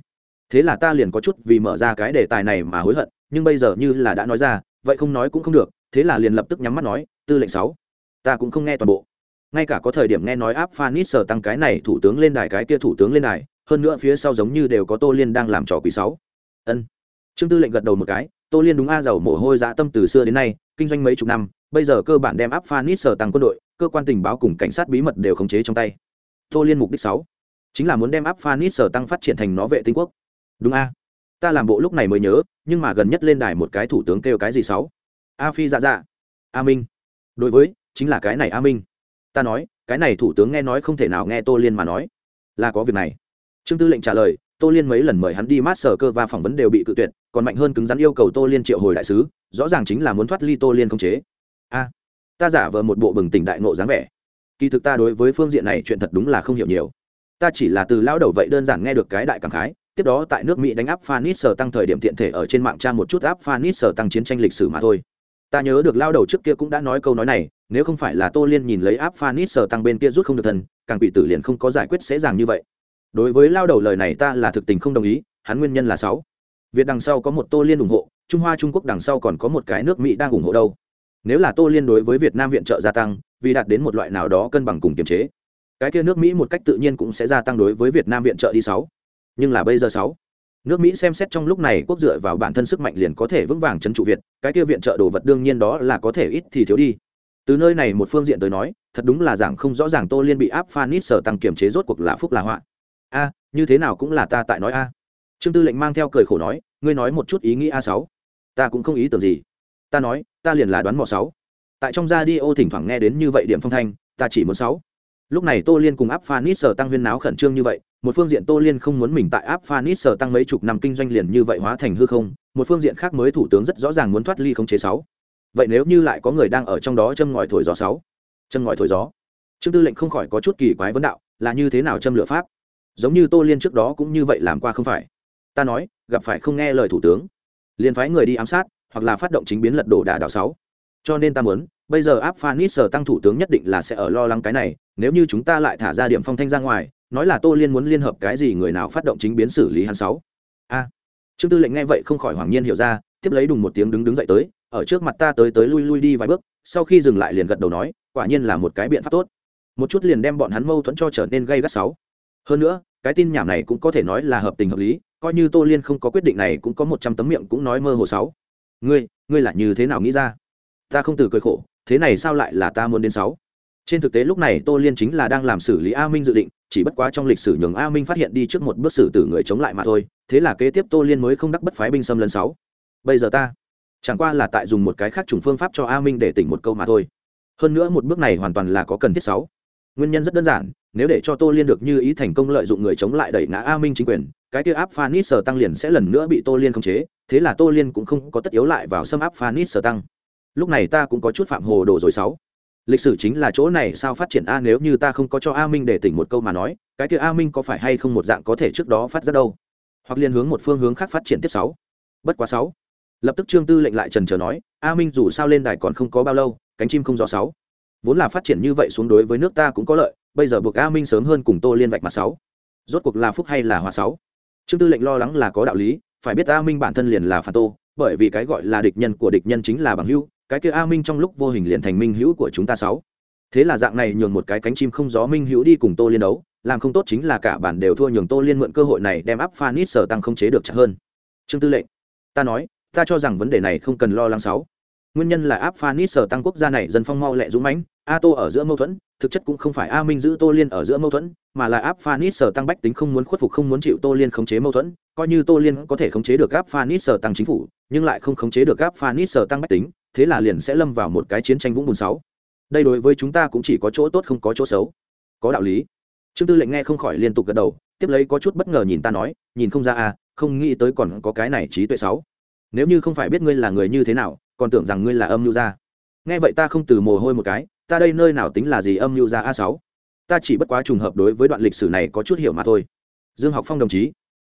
Speaker 1: Thế là ta liền có chút vì mở ra cái đề tài này mà hối hận, nhưng bây giờ như là đã nói ra, vậy không nói cũng không được, thế là liền lập tức nhắm mắt nói, tư lệnh sáu. Ta cũng không nghe toàn bộ. Ngay cả có thời điểm nghe nói áp phanit sở tăng cái này thủ tướng lên đài, cái kia thủ tướng lên đài hơn nữa phía sau giống như đều có tô liên đang làm trò quỷ sáu. Ân. Trương tư lệnh gật đầu một cái, tô liên đúng a giàu mồ hôi dã tâm từ xưa đến nay, kinh doanh mấy chục năm, bây giờ cơ bản đem áp phanit sở tăng quân đội, cơ quan tình báo cùng cảnh sát bí mật đều khống chế trong tay. Tô liên mục đích sáu, chính là muốn đem áp phanit sở tăng phát triển thành nó vệ tinh quốc. Đúng a. Ta làm bộ lúc này mới nhớ, nhưng mà gần nhất lên đài một cái thủ tướng kêu cái gì sáu? A phi dạ dạ. A minh. Đối với, chính là cái này a minh. Ta nói, cái này thủ tướng nghe nói không thể nào nghe tô liên mà nói. Là có việc này trương tư lệnh trả lời, tô liên mấy lần mời hắn đi mát sở cơ và phỏng vấn đều bị cự tuyệt, còn mạnh hơn cứng rắn yêu cầu tô liên triệu hồi đại sứ, rõ ràng chính là muốn thoát ly tô liên không chế. A, ta giả vờ một bộ bừng tỉnh đại nộ dáng vẻ. Kỳ thực ta đối với phương diện này chuyện thật đúng là không hiểu nhiều. Ta chỉ là từ lao đầu vậy đơn giản nghe được cái đại cảm khái, tiếp đó tại nước mỹ đánh áp phanit sở tăng thời điểm tiện thể ở trên mạng tra một chút áp phanit sở tăng chiến tranh lịch sử mà thôi. Ta nhớ được lao đầu trước kia cũng đã nói câu nói này, nếu không phải là tô liên nhìn lấy áp phanit sở tăng bên kia rút không được thần càng bị tử liền không có giải quyết dễ dàng như vậy đối với lao đầu lời này ta là thực tình không đồng ý, hắn nguyên nhân là sáu. Việt đằng sau có một tô liên ủng hộ, trung hoa trung quốc đằng sau còn có một cái nước mỹ đang ủng hộ đâu. Nếu là tô liên đối với việt nam viện trợ gia tăng, vì đạt đến một loại nào đó cân bằng cùng kiềm chế, cái kia nước mỹ một cách tự nhiên cũng sẽ gia tăng đối với việt nam viện trợ đi sáu. Nhưng là bây giờ sáu. Nước mỹ xem xét trong lúc này quốc dựa vào bản thân sức mạnh liền có thể vững vàng chấn trụ việt, cái kia viện trợ đồ vật đương nhiên đó là có thể ít thì thiếu đi. Từ nơi này một phương diện tới nói, thật đúng là giảng không rõ ràng tô liên bị áp phanit sở tăng kiểm chế rốt cuộc là phúc là họa a, như thế nào cũng là ta tại nói a. Trương tư lệnh mang theo cười khổ nói, ngươi nói một chút ý nghĩ a sáu. Ta cũng không ý tưởng gì. Ta nói, ta liền là đoán mò sáu. Tại trong gia đi ô thỉnh thoảng nghe đến như vậy điểm phong thanh, ta chỉ muốn sáu. Lúc này tô liên cùng áp phanit sở tăng huyên náo khẩn trương như vậy, một phương diện tô liên không muốn mình tại áp phanit sở tăng mấy chục năm kinh doanh liền như vậy hóa thành hư không, một phương diện khác mới thủ tướng rất rõ ràng muốn thoát ly không chế sáu. Vậy nếu như lại có người đang ở trong đó châm ngòi thổi gió sáu? Châm ngòi thổi gió. Trương tư lệnh không khỏi có chút kỳ quái vấn đạo, là như thế nào châm lửa pháp? Giống như tô liên trước đó cũng như vậy làm qua không phải. Ta nói, gặp phải không nghe lời thủ tướng. Liền phái người đi ám sát, hoặc là phát động chính biến lật đổ đả đảo sáu. Cho nên ta muốn, bây giờ áp phanit sở tăng thủ tướng nhất định là sẽ ở lo lắng cái này, nếu như chúng ta lại thả ra điểm phong thanh ra ngoài, nói là tô liên muốn liên hợp cái gì người nào phát động chính biến xử lý hắn sáu. A. Trương tư lệnh nghe vậy không khỏi hoàng nhiên hiểu ra, tiếp lấy đùng một tiếng đứng đứng dậy tới, ở trước mặt ta tới tới lui lui đi vài bước, sau khi dừng lại liền gật đầu nói, quả nhiên là một cái biện pháp tốt. Một chút liền đem bọn hắn mâu thuẫn cho trở nên gây gắt sáu hơn nữa, cái tin nhảm này cũng có thể nói là hợp tình hợp lý, coi như tô liên không có quyết định này cũng có một trăm tấm miệng cũng nói mơ hồ sáu. Ngươi ngươi là như thế nào nghĩ ra? Ta không từ cười khổ, thế này sao lại là ta muốn đến sáu? Trên thực tế lúc này tô liên chính là đang làm xử lý a minh dự định, chỉ bất quá trong lịch sử nhường a minh phát hiện đi trước một bước xử tử người chống lại mà thôi, thế là kế tiếp tô liên mới không đắc bất phái binh xâm lần sáu. Bây giờ ta, chẳng qua là tại dùng một cái khác trùng phương pháp cho a minh để tỉnh một câu mà thôi. Hơn nữa một bước này hoàn toàn là có cần thiết sáu. Nguyên nhân rất đơn giản nếu để cho tô liên được như ý thành công lợi dụng người chống lại đẩy ngã a minh chính quyền, cái kia áp phanit sở tăng liền sẽ lần nữa bị tô liên khống chế, thế là tô liên cũng không có tất yếu lại vào xâm áp phanit sở tăng. Lúc này ta cũng có chút phạm hồ đồ rồi sáu. Lịch sử chính là chỗ này sao phát triển a nếu như ta không có cho a minh để tỉnh một câu mà nói, cái kia a minh có phải hay không một dạng có thể trước đó phát ra đâu? Hoặc liên hướng một phương hướng khác phát triển tiếp sáu. Bất quá sáu. Lập tức trương tư lệnh lại trần trờ nói, a minh dù sao lên đài còn không có bao lâu, cánh chim không rõ sáu. Vốn là phát triển như vậy xuống đối với nước ta cũng có lợi bây giờ buộc a minh sớm hơn cùng tô liên vạch mặt sáu. Rốt cuộc là phúc hay là hòa sáu? Trương tư lệnh lo lắng là có đạo lý, phải biết a minh bản thân liền là phản tô, bởi vì cái gọi là địch nhân của địch nhân chính là bằng hữu, cái kia a minh trong lúc vô hình liền thành minh hữu của chúng ta sáu. Thế là dạng này nhường một cái cánh chim không gió minh hữu đi cùng tô liên đấu, làm không tốt chính là cả bản đều thua nhường tô liên mượn cơ hội này đem áp phanit sở tăng không chế được chặt hơn. Trương tư lệnh, ta nói, ta cho rằng vấn đề này không cần lo lắng sáu. Nguyên nhân là áp phanit sở tăng quốc gia này dân phong mau lẹ dũng mãnh a tô ở giữa mâu thuẫn, thực chất cũng không phải a minh giữ tô liên ở giữa mâu thuẫn, mà là áp phanit sở tăng bách tính không muốn khuất phục, không muốn chịu tô liên khống chế mâu thuẫn, coi như tô liên có thể khống chế được áp phanit sở tăng chính phủ, nhưng lại không khống chế được áp phanit sở tăng bách tính, thế là liền sẽ lâm vào một cái chiến tranh vũng bùn sáu. Đây đối với chúng ta cũng chỉ có chỗ tốt không có chỗ xấu. Có đạo lý. Trương tư lệnh nghe không khỏi liên tục gật đầu, tiếp lấy có chút bất ngờ nhìn ta nói, nhìn không ra à không nghĩ tới còn có cái này trí tuệ sáu. Nếu như không phải biết ngươi là người như thế nào, còn tưởng rằng ngươi là âm mưu gia. Nghe vậy ta không từ mồ hôi một cái ta đây nơi nào tính là gì âm mưu ra a sáu? Ta chỉ bất quá trùng hợp đối với đoạn lịch sử này có chút hiểu mà thôi. Dương học phong đồng chí.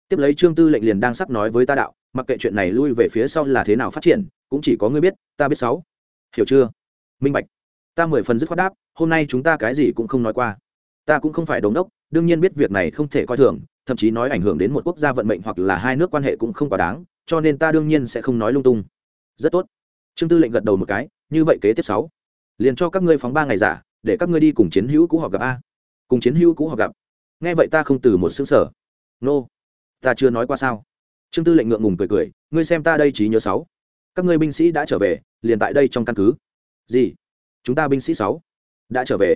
Speaker 1: Tiếp lấy trương tư lệnh liền đang sắp nói với ta đạo, mặc kệ chuyện này lui về phía sau là thế nào phát triển, cũng chỉ có ngươi biết, ta biết sáu. Hiểu chưa? Minh bạch. Ta mười phần dứt khoát đáp, hôm nay chúng ta cái gì cũng không nói qua. Ta cũng không phải đống đốc, đương nhiên biết việc này không thể coi thường, thậm chí nói ảnh hưởng đến một quốc gia vận mệnh hoặc là hai nước quan hệ cũng không quá đáng, cho nên ta đương nhiên sẽ không nói lung tung. Rất tốt. Trương tư lệnh gật đầu một cái, như vậy kế tiếp sáu liền cho các ngươi phóng ba ngày giả, để các ngươi đi cùng chiến hữu cũ họ gặp a. Cùng chiến hữu cũ họ gặp. Nghe vậy ta không từ một xứng sở nô, ta chưa nói qua sao? Trương tư lệnh ngượng ngùng cười cười, ngươi xem ta đây trí nhớ sáu. Các ngươi binh sĩ đã trở về, liền tại đây trong căn cứ. Gì? Chúng ta binh sĩ sáu đã trở về.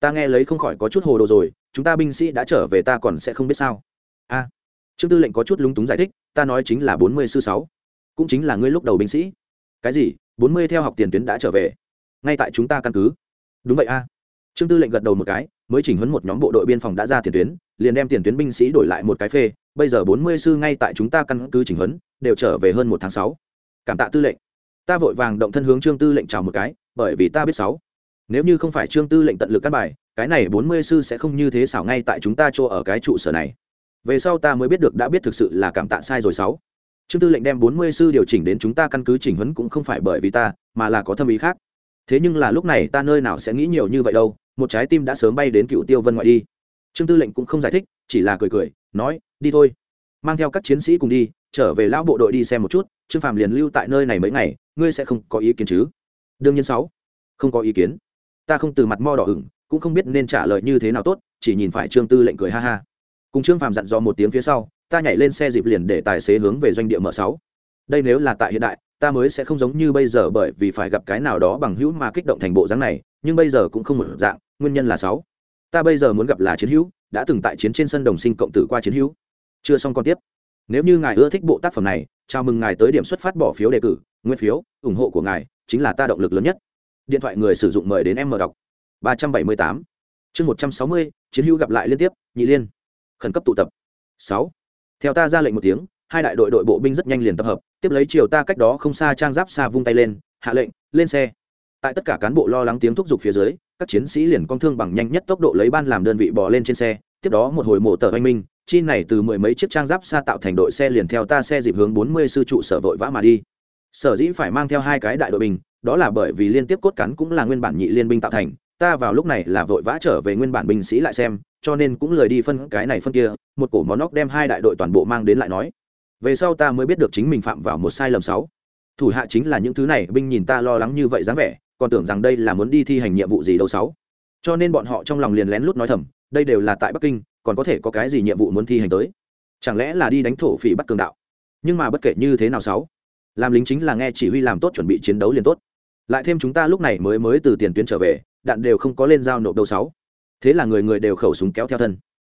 Speaker 1: Ta nghe lấy không khỏi có chút hồ đồ rồi, chúng ta binh sĩ đã trở về ta còn sẽ không biết sao. A, trương tư lệnh có chút lúng túng giải thích, ta nói chính là bốn mươi sư sáu. Cũng chính là ngươi lúc đầu binh sĩ. Cái gì? Bốn mươi theo học tiền tuyến đã trở về ngay tại chúng ta căn cứ. Đúng vậy a. Trương tư lệnh gật đầu một cái, mới chỉnh huấn một nhóm bộ đội biên phòng đã ra tiền tuyến, liền đem tiền tuyến binh sĩ đổi lại một cái phê, bây giờ bốn mươi sư ngay tại chúng ta căn cứ chỉnh huấn, đều trở về hơn một tháng sáu. Cảm tạ tư lệnh. Ta vội vàng động thân hướng trương tư lệnh chào một cái, bởi vì ta biết sáu. Nếu như không phải trương tư lệnh tận lực cắt bài, cái này bốn mươi sư sẽ không như thế xảo ngay tại chúng ta chỗ ở cái trụ sở này. Về sau ta mới biết được đã biết thực sự là cảm tạ sai rồi sáu. Trương tư lệnh đem bốn mươi sư điều chỉnh đến chúng ta căn cứ chỉnh huấn cũng không phải bởi vì ta, mà là có thâm ý khác thế nhưng là lúc này ta nơi nào sẽ nghĩ nhiều như vậy đâu, một trái tim đã sớm bay đến cựu tiêu vân ngoại đi. Trương tư lệnh cũng không giải thích, chỉ là cười cười, nói, đi thôi. Mang theo các chiến sĩ cùng đi, trở về lão bộ đội đi xem một chút, trương phàm liền lưu tại nơi này mấy ngày, ngươi sẽ không có ý kiến chứ? Đương nhiên sáu. Không có ý kiến. Ta không từ mặt mo đỏ ửng, cũng không biết nên trả lời như thế nào tốt, chỉ nhìn phải trương tư lệnh cười ha ha. Cùng trương phàm dặn dò một tiếng phía sau, ta nhảy lên xe dịp liền để tài xế hướng về doanh địa mở sáu. Đây nếu là tại hiện đại ta mới sẽ không giống như bây giờ bởi vì phải gặp cái nào đó bằng hữu mà kích động thành bộ dáng này, nhưng bây giờ cũng không một dạng, nguyên nhân là sáu. Ta bây giờ muốn gặp là chiến hữu, đã từng tại chiến trên sân đồng sinh cộng tử qua chiến hữu. Chưa xong còn tiếp. Nếu như ngài ưa thích bộ tác phẩm này, chào mừng ngài tới điểm xuất phát bỏ phiếu đề cử, nguyên phiếu, ủng hộ của ngài chính là ta động lực lớn nhất. Điện thoại người sử dụng mời đến em mở đọc. ba trăm bảy mươi tám. Chương một trăm sáu mươi, chiến hữu gặp lại liên tiếp, nhị liên. Khẩn cấp tụ tập. Sáu. Theo ta ra lệnh một tiếng hai đại đội đội bộ binh rất nhanh liền tập hợp, tiếp lấy chiều ta cách đó không xa trang giáp xa vung tay lên, hạ lệnh, lên xe. Tại tất cả cán bộ lo lắng tiếng thúc giục phía dưới, các chiến sĩ liền con thương bằng nhanh nhất tốc độ lấy ban làm đơn vị bỏ lên trên xe, tiếp đó một hồi mổ tờ anh minh, chi này từ mười mấy chiếc trang giáp xa tạo thành đội xe liền theo ta xe dịp hướng bốn mươi sư trụ sở vội vã mà đi. Sở dĩ phải mang theo hai cái đại đội binh, đó là bởi vì liên tiếp cốt cắn cũng là nguyên bản nhị liên binh tạo thành, ta vào lúc này là vội vã trở về nguyên bản binh sĩ lại xem, cho nên cũng lời đi phân cái này phân kia, một cổ món nóc đem hai đại đội toàn bộ mang đến lại nói về sau ta mới biết được chính mình phạm vào một sai lầm sáu. Thủ hạ chính là những thứ này, binh nhìn ta lo lắng như vậy dáng vẻ, còn tưởng rằng đây là muốn đi thi hành nhiệm vụ gì đâu sáu. Cho nên bọn họ trong lòng liền lén lút nói thầm, đây đều là tại bắc kinh, còn có thể có cái gì nhiệm vụ muốn thi hành tới? Chẳng lẽ là đi đánh thổ phỉ bắt cường đạo? Nhưng mà bất kể như thế nào sáu, làm lính chính là nghe chỉ huy làm tốt chuẩn bị chiến đấu liền tốt. Lại thêm chúng ta lúc này mới mới từ tiền tuyến trở về, đạn đều không có lên giao nộp đâu sáu. Thế là người người đều khẩu súng kéo theo thân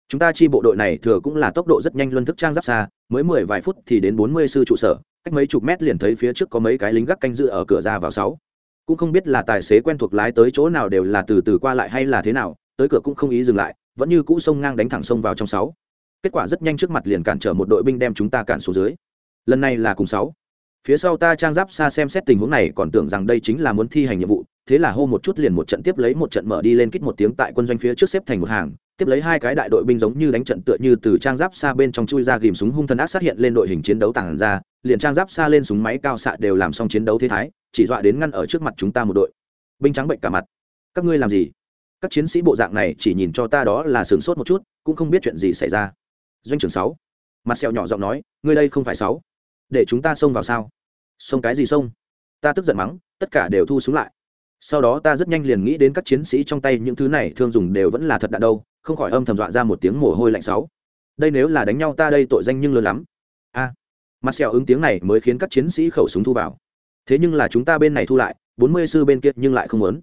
Speaker 1: chúng ta chi bộ đội này thừa cũng là tốc độ rất nhanh luân thức trang giáp xa, mới mười vài phút thì đến bốn mươi sư trụ sở, cách mấy chục mét liền thấy phía trước có mấy cái lính gác canh dự ở cửa ra vào sáu. Cũng không biết là tài xế quen thuộc lái tới chỗ nào đều là từ từ qua lại hay là thế nào, tới cửa cũng không ý dừng lại, vẫn như cũ sông ngang đánh thẳng sông vào trong sáu. Kết quả rất nhanh trước mặt liền cản trở một đội binh đem chúng ta cản xuống dưới. Lần này là cùng sáu. Phía sau ta trang giáp xa xem xét tình huống này còn tưởng rằng đây chính là muốn thi hành nhiệm vụ, thế là hô một chút liền một trận tiếp lấy một trận mở đi lên kích một tiếng tại quân doanh phía trước xếp thành một hàng tiếp lấy hai cái đại đội binh giống như đánh trận tựa như từ trang giáp xa bên trong chui ra ghìm súng hung thần ác sát hiện lên đội hình chiến đấu tàng ra, liền trang giáp xa lên súng máy cao xạ đều làm xong chiến đấu thế thái, chỉ dọa đến ngăn ở trước mặt chúng ta một đội. Binh trắng bệnh cả mặt. Các ngươi làm gì? Các chiến sĩ bộ dạng này chỉ nhìn cho ta đó là sửng sốt một chút, cũng không biết chuyện gì xảy ra. Doanh trưởng sáu. Mặt sẹo nhỏ giọng nói, ngươi đây không phải sáu. Để chúng ta xông vào sao? Xông cái gì xông? Ta tức giận mắng, tất cả đều thu xuống lại. Sau đó ta rất nhanh liền nghĩ đến các chiến sĩ trong tay những thứ này thường dùng đều vẫn là thật đạn đâu không khỏi âm thầm dọa ra một tiếng mồ hôi lạnh sáu. Đây nếu là đánh nhau ta đây tội danh nhưng lớn lắm. A. Mặt sẹo ứng tiếng này mới khiến các chiến sĩ khẩu súng thu vào. Thế nhưng là chúng ta bên này thu lại, bốn mươi sư bên kia nhưng lại không muốn.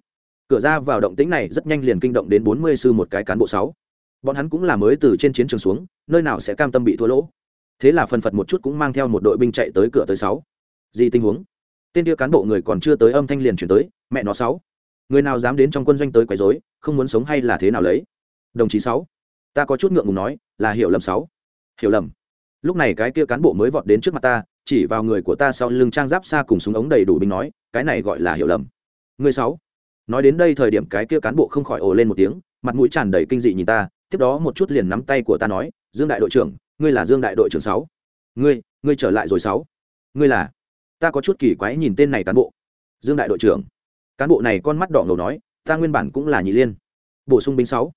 Speaker 1: Cửa ra vào động tĩnh này rất nhanh liền kinh động đến bốn mươi sư một cái cán bộ sáu. Bọn hắn cũng là mới từ trên chiến trường xuống, nơi nào sẽ cam tâm bị thua lỗ. Thế là phần phật một chút cũng mang theo một đội binh chạy tới cửa tới sáu. Gì tình huống? Tên kia cán bộ người còn chưa tới âm thanh liền chuyển tới, mẹ nó sáu. Người nào dám đến trong quân doanh tới quấy rối, không muốn sống hay là thế nào lấy? Đồng chí sáu. Ta có chút ngượng ngùng nói, là hiểu lầm sáu. Hiểu lầm. Lúc này cái kia cán bộ mới vọt đến trước mặt ta, chỉ vào người của ta sau lưng trang giáp xa cùng súng ống đầy đủ binh nói, cái này gọi là hiểu lầm. Người sáu. Nói đến đây thời điểm cái kia cán bộ không khỏi ồ lên một tiếng, mặt mũi tràn đầy kinh dị nhìn ta, tiếp đó một chút liền nắm tay của ta nói, dương đại đội trưởng, ngươi là dương đại đội trưởng sáu. Ngươi ngươi trở lại rồi sáu. Ngươi là? Ta có chút kỳ quái nhìn tên này cán bộ. Dương đại đội trưởng. Cán bộ này con mắt đỏ ngầu nói, ta nguyên bản cũng là nhị liên. Bổ sung binh sáu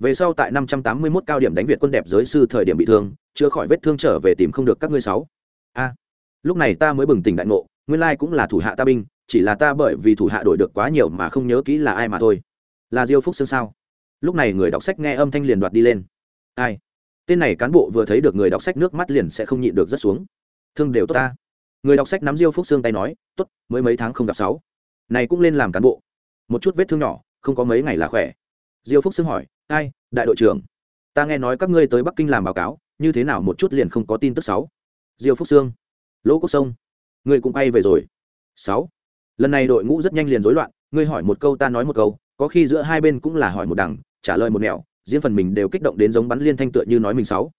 Speaker 1: về sau tại năm trăm tám mươi 581 cao điểm đánh việt quân đẹp giới sư thời điểm bị thương chưa khỏi vết thương trở về tìm không được các ngươi sáu. A, lúc này ta mới bừng tỉnh đại ngộ, nguyên lai cũng là thủ hạ ta binh, chỉ là ta bởi vì thủ hạ đổi được quá nhiều mà không nhớ kỹ là ai mà thôi. Là diêu phúc xương sao? Lúc này người đọc sách nghe âm thanh liền đoạt đi lên. Ai? Tên này cán bộ vừa thấy được người đọc sách nước mắt liền sẽ không nhịn được rất xuống. Thương đều tốt ta. Người đọc sách nắm diêu phúc xương tay nói, tốt, mới mấy tháng không gặp sáu. Này cũng lên làm cán bộ. Một chút vết thương nhỏ, không có mấy ngày là khỏe. Diêu phúc xương hỏi ai, đại đội trưởng. Ta nghe nói các ngươi tới bắc kinh làm báo cáo, như thế nào một chút liền không có tin tức sáu. Diêu phúc sương. Lỗ Cốt sông. Ngươi cũng bay về rồi. Sáu. Lần này đội ngũ rất nhanh liền rối loạn, ngươi hỏi một câu ta nói một câu, có khi giữa hai bên cũng là hỏi một đằng, trả lời một nẻo, riêng phần mình đều kích động đến giống bắn liên thanh tựa như nói mình sáu.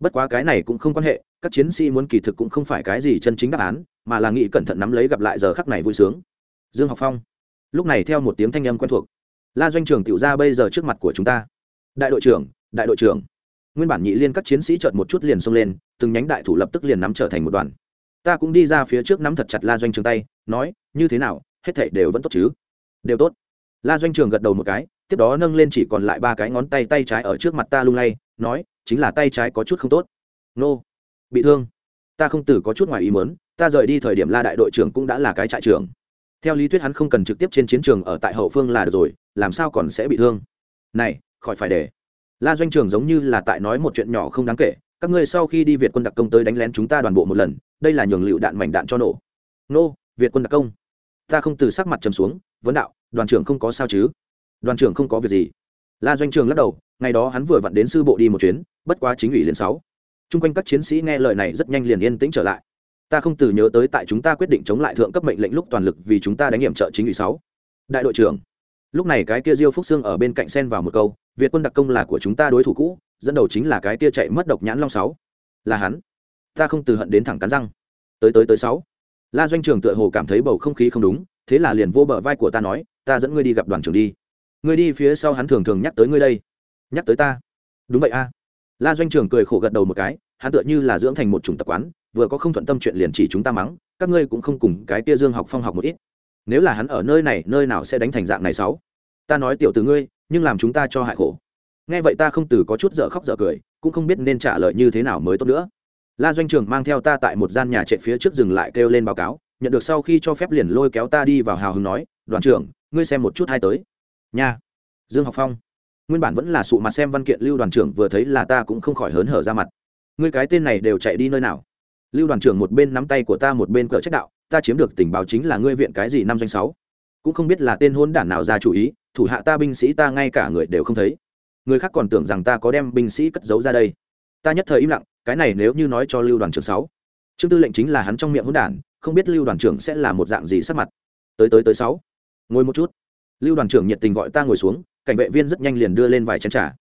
Speaker 1: Bất quá cái này cũng không quan hệ, các chiến sĩ muốn kỳ thực cũng không phải cái gì chân chính đáp án, mà là nghĩ cẩn thận nắm lấy gặp lại giờ khắc này vui sướng. Dương học phong. Lúc này theo một tiếng thanh âm quen thuộc. La doanh trường tiểu ra bây giờ trước mặt của chúng ta đại đội trưởng, đại đội trưởng. Nguyên bản nhị liên các chiến sĩ chợt một chút liền xông lên, từng nhánh đại thủ lập tức liền nắm trở thành một đoàn. Ta cũng đi ra phía trước nắm thật chặt la doanh trường tay, nói, như thế nào, hết thảy đều vẫn tốt chứ? Đều tốt. La doanh trường gật đầu một cái, tiếp đó nâng lên chỉ còn lại ba cái ngón tay tay trái ở trước mặt ta lung lay, nói, chính là tay trái có chút không tốt. Nô, bị thương. Ta không tử có chút ngoài ý muốn, ta rời đi thời điểm la đại đội trưởng cũng đã là cái trại trưởng. Theo lý thuyết hắn không cần trực tiếp trên chiến trường ở tại hậu phương là được rồi, làm sao còn sẽ bị thương? Này khỏi phải để. La doanh trường giống như là tại nói một chuyện nhỏ không đáng kể, các ngươi sau khi đi việt quân đặc công tới đánh lén chúng ta đoàn bộ một lần, đây là nhường lựu đạn mảnh đạn cho nổ. Nô, việt quân đặc công. Ta không từ sắc mặt trầm xuống, vấn đạo, đoàn trưởng không có sao chứ? Đoàn trưởng không có việc gì. La doanh trường lắc đầu, ngày đó hắn vừa vặn đến sư bộ đi một chuyến, bất quá chính ủy liền sáu. Chung quanh các chiến sĩ nghe lời này rất nhanh liền yên tĩnh trở lại. Ta không từ nhớ tới tại chúng ta quyết định chống lại thượng cấp mệnh lệnh lúc toàn lực vì chúng ta đánh nghiệm trợ chính ủy sáu. Đại đội trưởng. Lúc này cái kia diêu phúc xương ở bên cạnh xen vào một câu việt quân đặc công là của chúng ta đối thủ cũ, dẫn đầu chính là cái tia chạy mất độc nhãn long sáu. Là hắn. Ta không từ hận đến thẳng cắn răng. Tới tới tới sáu. La doanh trường tựa hồ cảm thấy bầu không khí không đúng, thế là liền vô bờ vai của ta nói, ta dẫn ngươi đi gặp đoàn trưởng đi. Ngươi đi phía sau hắn thường thường nhắc tới ngươi đây. Nhắc tới ta? Đúng vậy a. La doanh trường cười khổ gật đầu một cái, hắn tựa như là dưỡng thành một chủng tập quán, vừa có không thuận tâm chuyện liền chỉ chúng ta mắng, các ngươi cũng không cùng cái tia dương học phong học một ít. Nếu là hắn ở nơi này, nơi nào sẽ đánh thành dạng này sáu? Ta nói tiểu từ ngươi nhưng làm chúng ta cho hại khổ. Nghe vậy ta không từ có chút dở khóc dở cười, cũng không biết nên trả lời như thế nào mới tốt nữa. La doanh trường mang theo ta tại một gian nhà trệ phía trước dừng lại kêu lên báo cáo, nhận được sau khi cho phép liền lôi kéo ta đi vào hào hứng nói, đoàn trưởng, ngươi xem một chút hai tới. Nha, dương học phong. Nguyên bản vẫn là sụ mặt xem văn kiện, lưu đoàn trưởng vừa thấy là ta cũng không khỏi hớn hở ra mặt. Ngươi cái tên này đều chạy đi nơi nào? Lưu đoàn trưởng một bên nắm tay của ta một bên cỡ trách đạo, ta chiếm được tình báo chính là ngươi viện cái gì năm doanh sáu. Cũng không biết là tên hôn đản nào ra chủ ý thủ hạ ta binh sĩ ta ngay cả người đều không thấy. Người khác còn tưởng rằng ta có đem binh sĩ cất giấu ra đây. Ta nhất thời im lặng, cái này nếu như nói cho lưu đoàn trưởng sáu. Trương tư lệnh chính là hắn trong miệng hỗn đản, không biết lưu đoàn trưởng sẽ là một dạng gì sắc mặt. Tới tới tới sáu. Ngồi một chút. Lưu đoàn trưởng nhiệt tình gọi ta ngồi xuống, cảnh vệ viên rất nhanh liền đưa lên vài chén trà.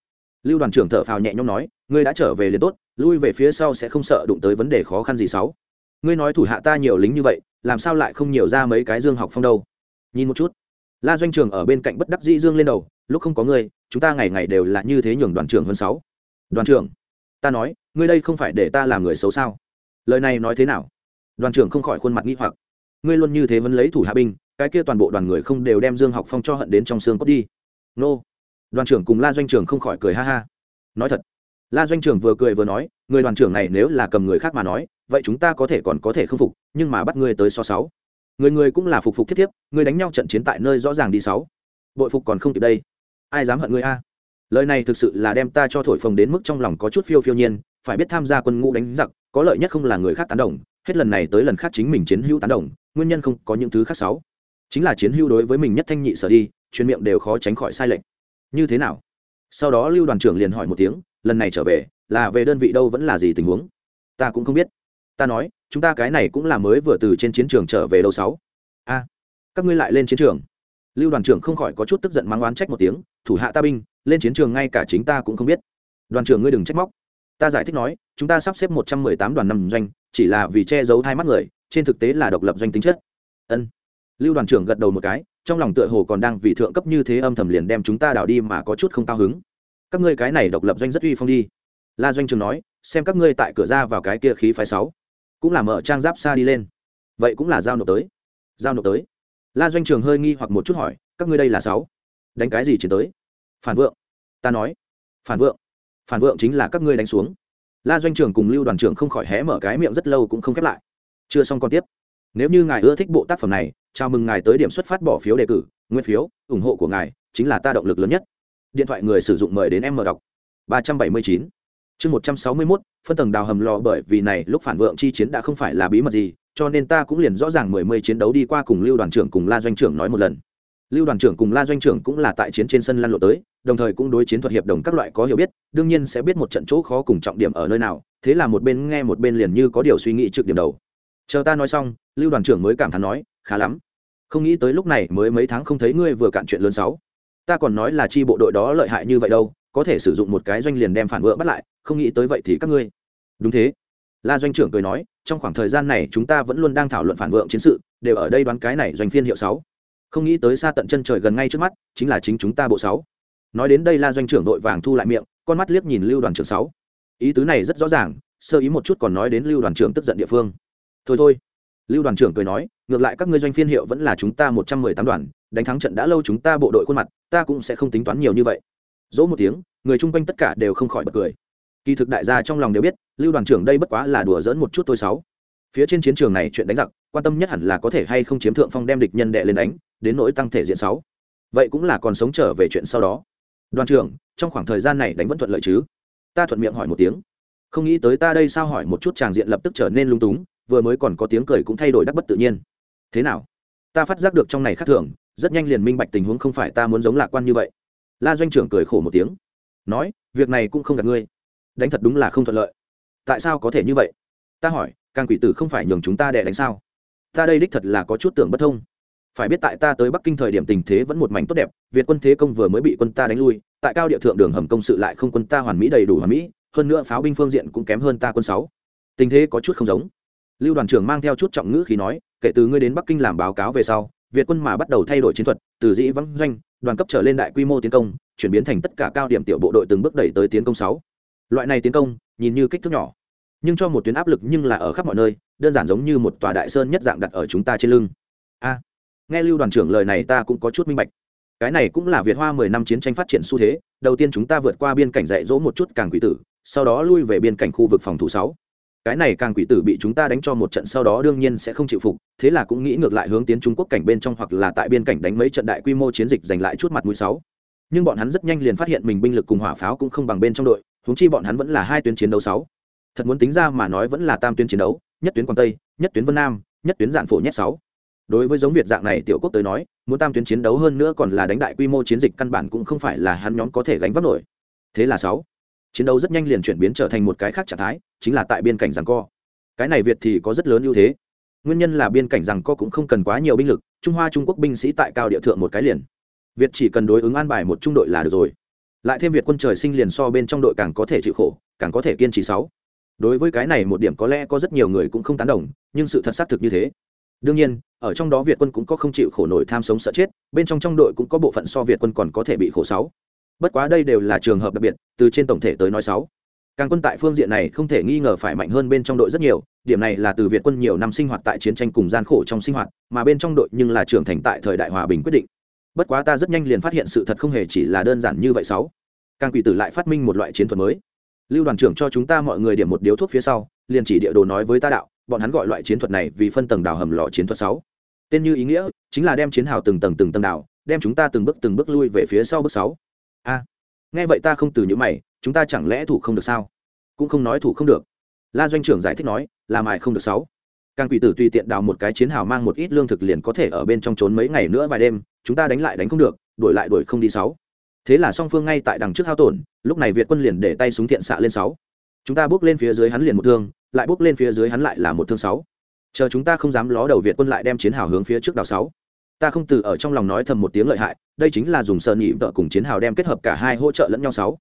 Speaker 1: Lưu đoàn trưởng thở phào nhẹ nhõm nói, ngươi đã trở về liền tốt, lui về phía sau sẽ không sợ đụng tới vấn đề khó khăn gì sáu. Ngươi nói thủ hạ ta nhiều lính như vậy, làm sao lại không nhiều ra mấy cái dương học phong đâu? Nhìn một chút la doanh trường ở bên cạnh bất đắc dĩ dương lên đầu, lúc không có ngươi, chúng ta ngày ngày đều là như thế nhường đoàn trưởng hơn sáu. Đoàn trưởng, ta nói, ngươi đây không phải để ta làm người xấu sao? Lời này nói thế nào? Đoàn trưởng không khỏi khuôn mặt nghi hoặc. Ngươi luôn như thế vẫn lấy thủ hạ binh, cái kia toàn bộ đoàn người không đều đem dương học phong cho hận đến trong xương cốt đi. Nô. Đoàn trưởng cùng la doanh trường không khỏi cười ha ha. Nói thật. La doanh trường vừa cười vừa nói, người đoàn trưởng này nếu là cầm người khác mà nói, vậy chúng ta có thể còn có thể không phục, nhưng mà bắt ngươi tới so sáu người người cũng là phục phục thiết thiếp, người đánh nhau trận chiến tại nơi rõ ràng đi sáu. Bội phục còn không kịp đây. Ai dám hận ngươi a? Lời này thực sự là đem ta cho thổi phồng đến mức trong lòng có chút phiêu phiêu nhiên, phải biết tham gia quân ngũ đánh giặc, có lợi nhất không là người khác tán đồng, hết lần này tới lần khác chính mình chiến hữu tán đồng, nguyên nhân không có những thứ khác sáu. Chính là chiến hữu đối với mình nhất thanh nhị sở đi, chuyên miệng đều khó tránh khỏi sai lệch. Như thế nào? Sau đó lưu đoàn trưởng liền hỏi một tiếng, lần này trở về, là về đơn vị đâu vẫn là gì tình huống? Ta cũng không biết ta nói, chúng ta cái này cũng là mới vừa từ trên chiến trường trở về đâu sáu. A, các ngươi lại lên chiến trường. Lưu đoàn trưởng không khỏi có chút tức giận mắng oán trách một tiếng, thủ hạ ta binh, lên chiến trường ngay cả chính ta cũng không biết. Đoàn trưởng ngươi đừng trách móc. Ta giải thích nói, chúng ta sắp xếp một trăm mười tám đoàn năm doanh, chỉ là vì che giấu hai mắt người, trên thực tế là độc lập doanh tính chất. Ân. Lưu đoàn trưởng gật đầu một cái, trong lòng tựa hồ còn đang vì thượng cấp như thế âm thầm liền đem chúng ta đảo đi mà có chút không cao hứng. Các ngươi cái này độc lập doanh rất uy phong đi. La doanh trường nói, xem các ngươi tại cửa ra vào cái kia khí phái sáu cũng là mở trang giáp xa đi lên. Vậy cũng là giao nộp tới. Giao nộp tới. La doanh trường hơi nghi hoặc một chút hỏi, các ngươi đây là sáu? Đánh cái gì chiến tới? Phản vượng. Ta nói. Phản vượng. Phản vượng chính là các ngươi đánh xuống. La doanh trường cùng lưu đoàn trưởng không khỏi hé mở cái miệng rất lâu cũng không khép lại. Chưa xong còn tiếp. Nếu như ngài ưa thích bộ tác phẩm này, chào mừng ngài tới điểm xuất phát bỏ phiếu đề cử, nguyên phiếu, ủng hộ của ngài, chính là ta động lực lớn nhất. Điện thoại người sử dụng mời đến em mở đọc. ba trăm bảy mươi chín chương một trăm sáu mươi mốt, phân tầng đào hầm lò bởi vì này, lúc phản vượng chi chiến đã không phải là bí mật gì, cho nên ta cũng liền rõ ràng mười mươi chiến đấu đi qua cùng lưu đoàn trưởng cùng la doanh trưởng nói một lần. Lưu đoàn trưởng cùng la doanh trưởng cũng là tại chiến trên sân lăn lộ tới, đồng thời cũng đối chiến thuật hiệp đồng các loại có hiểu biết, đương nhiên sẽ biết một trận chỗ khó cùng trọng điểm ở nơi nào, thế là một bên nghe một bên liền như có điều suy nghĩ trực điểm đầu. Chờ ta nói xong, lưu đoàn trưởng mới cảm thán nói, khá lắm. Không nghĩ tới lúc này mới mấy tháng không thấy ngươi vừa cạn chuyện lớn sáu ta còn nói là chi bộ đội đó lợi hại như vậy đâu, có thể sử dụng một cái doanh liền đem phản vỡ bắt lại không nghĩ tới vậy thì các ngươi. Đúng thế. La doanh trưởng cười nói, trong khoảng thời gian này chúng ta vẫn luôn đang thảo luận phản vượng chiến sự, đều ở đây đoán cái này doanh phiên hiệu sáu. Không nghĩ tới xa tận chân trời gần ngay trước mắt, chính là chính chúng ta bộ sáu. Nói đến đây la doanh trưởng đội vàng thu lại miệng, con mắt liếc nhìn lưu đoàn trưởng sáu. Ý tứ này rất rõ ràng, sơ ý một chút còn nói đến lưu đoàn trưởng tức giận địa phương. Thôi thôi. Lưu đoàn trưởng cười nói, ngược lại các ngươi doanh phiên hiệu vẫn là chúng ta một trăm mười tám đoàn, đánh thắng trận đã lâu chúng ta bộ đội khuôn mặt, ta cũng sẽ không tính toán nhiều như vậy. Dỗ một tiếng, người chung quanh tất cả đều không khỏi bật cười kỳ thực đại gia trong lòng đều biết, lưu đoàn trưởng đây bất quá là đùa dỡn một chút thôi sáu. Phía trên chiến trường này chuyện đánh giặc, quan tâm nhất hẳn là có thể hay không chiếm thượng phong đem địch nhân đệ lên đánh, đến nỗi tăng thể diện sáu. Vậy cũng là còn sống trở về chuyện sau đó. Đoàn trưởng, trong khoảng thời gian này đánh vẫn thuận lợi chứ? Ta thuận miệng hỏi một tiếng. Không nghĩ tới ta đây sao hỏi một chút tràng diện lập tức trở nên lung túng, vừa mới còn có tiếng cười cũng thay đổi đắc bất tự nhiên. Thế nào? Ta phát giác được trong này khác thường, rất nhanh liền minh bạch tình huống không phải ta muốn giống lạc quan như vậy. La doanh trưởng cười khổ một tiếng. Nói, việc này cũng không gặp ngươi đánh thật đúng là không thuận lợi. Tại sao có thể như vậy? Ta hỏi, càng quỷ tử không phải nhường chúng ta để đánh sao? Ta đây đích thật là có chút tưởng bất thông. Phải biết tại ta tới bắc kinh thời điểm tình thế vẫn một mảnh tốt đẹp, việt quân thế công vừa mới bị quân ta đánh lui, tại cao địa thượng đường hầm công sự lại không quân ta hoàn mỹ đầy đủ hoàn mỹ, hơn nữa pháo binh phương diện cũng kém hơn ta quân sáu. Tình thế có chút không giống. Lưu đoàn trưởng mang theo chút trọng ngữ khi nói, kể từ ngươi đến bắc kinh làm báo cáo về sau, việt quân mà bắt đầu thay đổi chiến thuật, từ dĩ vắng doanh, đoàn cấp trở lên đại quy mô tiến công, chuyển biến thành tất cả cao điểm tiểu bộ đội từng bước đẩy tới tiến công sáu loại này tiến công, nhìn như kích thước nhỏ, nhưng cho một tuyến áp lực nhưng là ở khắp mọi nơi, đơn giản giống như một tòa đại sơn nhất dạng đặt ở chúng ta trên lưng. A, nghe lưu đoàn trưởng lời này ta cũng có chút minh bạch. Cái này cũng là việt hoa mười năm chiến tranh phát triển xu thế, đầu tiên chúng ta vượt qua biên cảnh dạy dỗ một chút càng quỷ tử, sau đó lui về biên cảnh khu vực phòng thủ sáu. Cái này càng quỷ tử bị chúng ta đánh cho một trận sau đó đương nhiên sẽ không chịu phục, thế là cũng nghĩ ngược lại hướng tiến trung quốc cảnh bên trong hoặc là tại biên cảnh đánh mấy trận đại quy mô chiến dịch giành lại chút mặt mũi sáu. Nhưng bọn hắn rất nhanh liền phát hiện mình binh lực cùng hỏa pháo cũng không bằng bên trong đội huống chi bọn hắn vẫn là hai tuyến chiến đấu sáu. Thật muốn tính ra mà nói vẫn là tam tuyến chiến đấu, nhất tuyến quảng tây, nhất tuyến vân nam, nhất tuyến giản phổ nhất sáu. Đối với giống việt dạng này tiểu quốc tới nói, muốn tam tuyến chiến đấu hơn nữa còn là đánh đại quy mô chiến dịch căn bản cũng không phải là hắn nhóm có thể gánh vác nổi. Thế là sáu, chiến đấu rất nhanh liền chuyển biến trở thành một cái khác trạng thái, chính là tại biên cảnh rằng co. Cái này việt thì có rất lớn ưu thế. Nguyên nhân là biên cảnh rằng co cũng không cần quá nhiều binh lực, trung hoa trung quốc binh sĩ tại cao địa thượng một cái liền. Việt chỉ cần đối ứng an bài một trung đội là được rồi lại thêm việt quân trời sinh liền so bên trong đội càng có thể chịu khổ, càng có thể kiên trì sáu. Đối với cái này một điểm có lẽ có rất nhiều người cũng không tán đồng, nhưng sự thật xác thực như thế. Đương nhiên, ở trong đó việt quân cũng có không chịu khổ nổi tham sống sợ chết, bên trong trong đội cũng có bộ phận so việt quân còn có thể bị khổ sáu. Bất quá đây đều là trường hợp đặc biệt, từ trên tổng thể tới nói sáu. Càng quân tại phương diện này không thể nghi ngờ phải mạnh hơn bên trong đội rất nhiều, điểm này là từ việt quân nhiều năm sinh hoạt tại chiến tranh cùng gian khổ trong sinh hoạt, mà bên trong đội nhưng là trưởng thành tại thời đại hòa bình quyết định bất quá ta rất nhanh liền phát hiện sự thật không hề chỉ là đơn giản như vậy sáu. Càng quỷ tử lại phát minh một loại chiến thuật mới. Lưu đoàn trưởng cho chúng ta mọi người điểm một điếu thuốc phía sau, liền chỉ địa đồ nói với ta đạo, bọn hắn gọi loại chiến thuật này vì phân tầng đào hầm lò chiến thuật sáu. Tên như ý nghĩa, chính là đem chiến hào từng tầng từng tầng đào đem chúng ta từng bước từng bước lui về phía sau bước sáu. A, nghe vậy ta không từ những mày, chúng ta chẳng lẽ thủ không được sao? Cũng không nói thủ không được. La doanh trưởng giải thích nói, là mài không được sáu. Càng quỷ tử tùy tiện đào một cái chiến hào mang một ít lương thực liền có thể ở bên trong trốn mấy ngày nữa vài đêm chúng ta đánh lại đánh không được đuổi lại đuổi không đi sáu. Thế là song phương ngay tại đằng trước hao tổn, lúc này việt quân liền để tay súng thiện xạ lên sáu. Chúng ta bước lên phía dưới hắn liền một thương, lại bước lên phía dưới hắn lại là một thương sáu. Chờ chúng ta không dám ló đầu việt quân lại đem chiến hào hướng phía trước đào sáu. Ta không từ ở trong lòng nói thầm một tiếng lợi hại, đây chính là dùng sơn nhị vợ cùng chiến hào đem kết hợp cả hai hỗ trợ lẫn nhau sáu.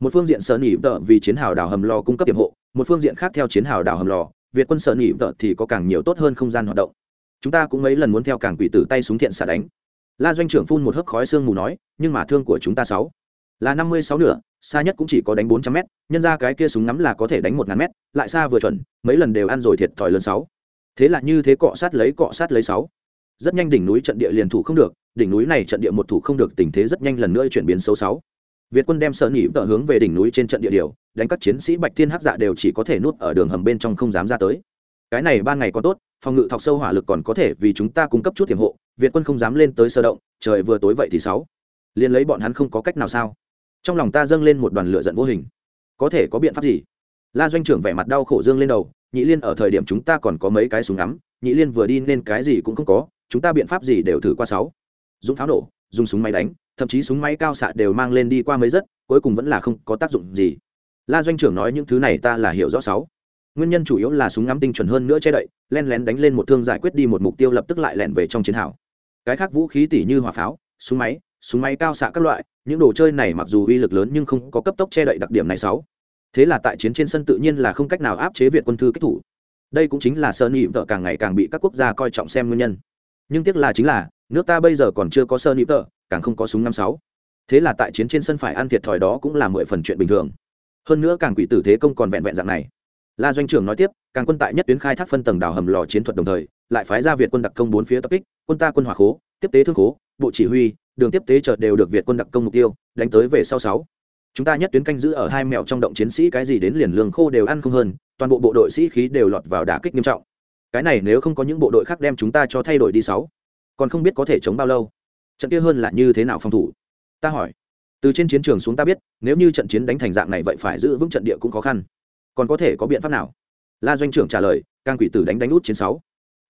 Speaker 1: Một phương diện sơn nhị vợ vì chiến hào đào hầm lò cung cấp tiệm hộ, một phương diện khác theo chiến hào đào hầm lò, việt quân sơn nhị vợ thì có càng nhiều tốt hơn không gian hoạt động. Chúng ta cũng mấy lần muốn theo càng quỷ tử tay súng thiện xạ đánh la doanh trưởng phun một hớp khói xương mù nói nhưng mà thương của chúng ta sáu là năm mươi sáu nửa xa nhất cũng chỉ có đánh bốn trăm mét nhân ra cái kia súng ngắm là có thể đánh một ngàn mét lại xa vừa chuẩn mấy lần đều ăn rồi thiệt thòi lớn sáu. Thế là như thế cọ sát lấy cọ sát lấy sáu. Rất nhanh đỉnh núi trận địa liền thủ không được đỉnh núi này trận địa một thủ không được tình thế rất nhanh lần nữa chuyển biến xấu sáu. Việt quân đem sợ nhỉ, tờ hướng về đỉnh núi trên trận địa điều đánh các chiến sĩ bạch thiên hắc dạ đều chỉ có thể nuốt ở đường hầm bên trong không dám ra tới. Cái này ban ngày còn tốt phòng ngự thọc sâu hỏa lực còn có thể vì chúng ta cung cấp chút tiềm hộ việt quân không dám lên tới sơ động, trời vừa tối vậy thì sáu. Liền lấy bọn hắn không có cách nào sao? Trong lòng ta dâng lên một đoàn lửa giận vô hình. Có thể có biện pháp gì? La doanh trưởng vẻ mặt đau khổ dương lên đầu, nhị liên, ở thời điểm chúng ta còn có mấy cái súng ngắm, nhị liên vừa đi nên cái gì cũng không có, chúng ta biện pháp gì đều thử qua sáu. Dùng pháo nổ, dùng súng máy đánh, thậm chí súng máy cao xạ đều mang lên đi qua mấy rất, cuối cùng vẫn là không có tác dụng gì. La doanh trưởng nói những thứ này ta là hiểu rõ sáu. Nguyên nhân chủ yếu là súng ngắm tinh chuẩn hơn nữa che đậy, len lén đánh lên một thương giải quyết đi một mục tiêu lập tức lại lẹn về trong chiến hào cái khác vũ khí tỉ như hỏa pháo, súng máy súng máy cao xạ các loại, những đồ chơi này mặc dù uy lực lớn nhưng không có cấp tốc che đậy đặc điểm này sáu. Thế là tại chiến trên sân tự nhiên là không cách nào áp chế việt quân thư kích thủ. Đây cũng chính là sơn nhị vợ càng ngày càng bị các quốc gia coi trọng xem nguyên nhân. Nhưng tiếc là chính là, nước ta bây giờ còn chưa có sơn nhị vợ, càng không có súng năm sáu. Thế là tại chiến trên sân phải ăn thiệt thòi đó cũng là mười phần chuyện bình thường. Hơn nữa càng quỷ tử thế công còn vẹn vẹn dạng này. La doanh trưởng nói tiếp, càng quân tại nhất tuyến khai thác phân tầng đào hầm lò chiến thuật đồng thời lại phái ra việt quân đặc công bốn phía tập kích, quân ta quân hỏa khố, tiếp tế thương khố, bộ chỉ huy, đường tiếp tế chợt đều được việt quân đặc công mục tiêu, đánh tới về sau sáu. Chúng ta nhất tuyến canh giữ ở hai mẹo trong động chiến sĩ cái gì đến liền lương khô đều ăn không hơn, toàn bộ bộ đội sĩ khí đều lọt vào đả kích nghiêm trọng. Cái này nếu không có những bộ đội khác đem chúng ta cho thay đổi đi sáu. Còn không biết có thể chống bao lâu. Trận kia hơn là như thế nào phòng thủ? Ta hỏi. Từ trên chiến trường xuống ta biết, nếu như trận chiến đánh thành dạng này vậy phải giữ vững trận địa cũng khó khăn. Còn có thể có biện pháp nào? La doanh trưởng trả lời càng quỷ tử đánh đánh út chiến sáu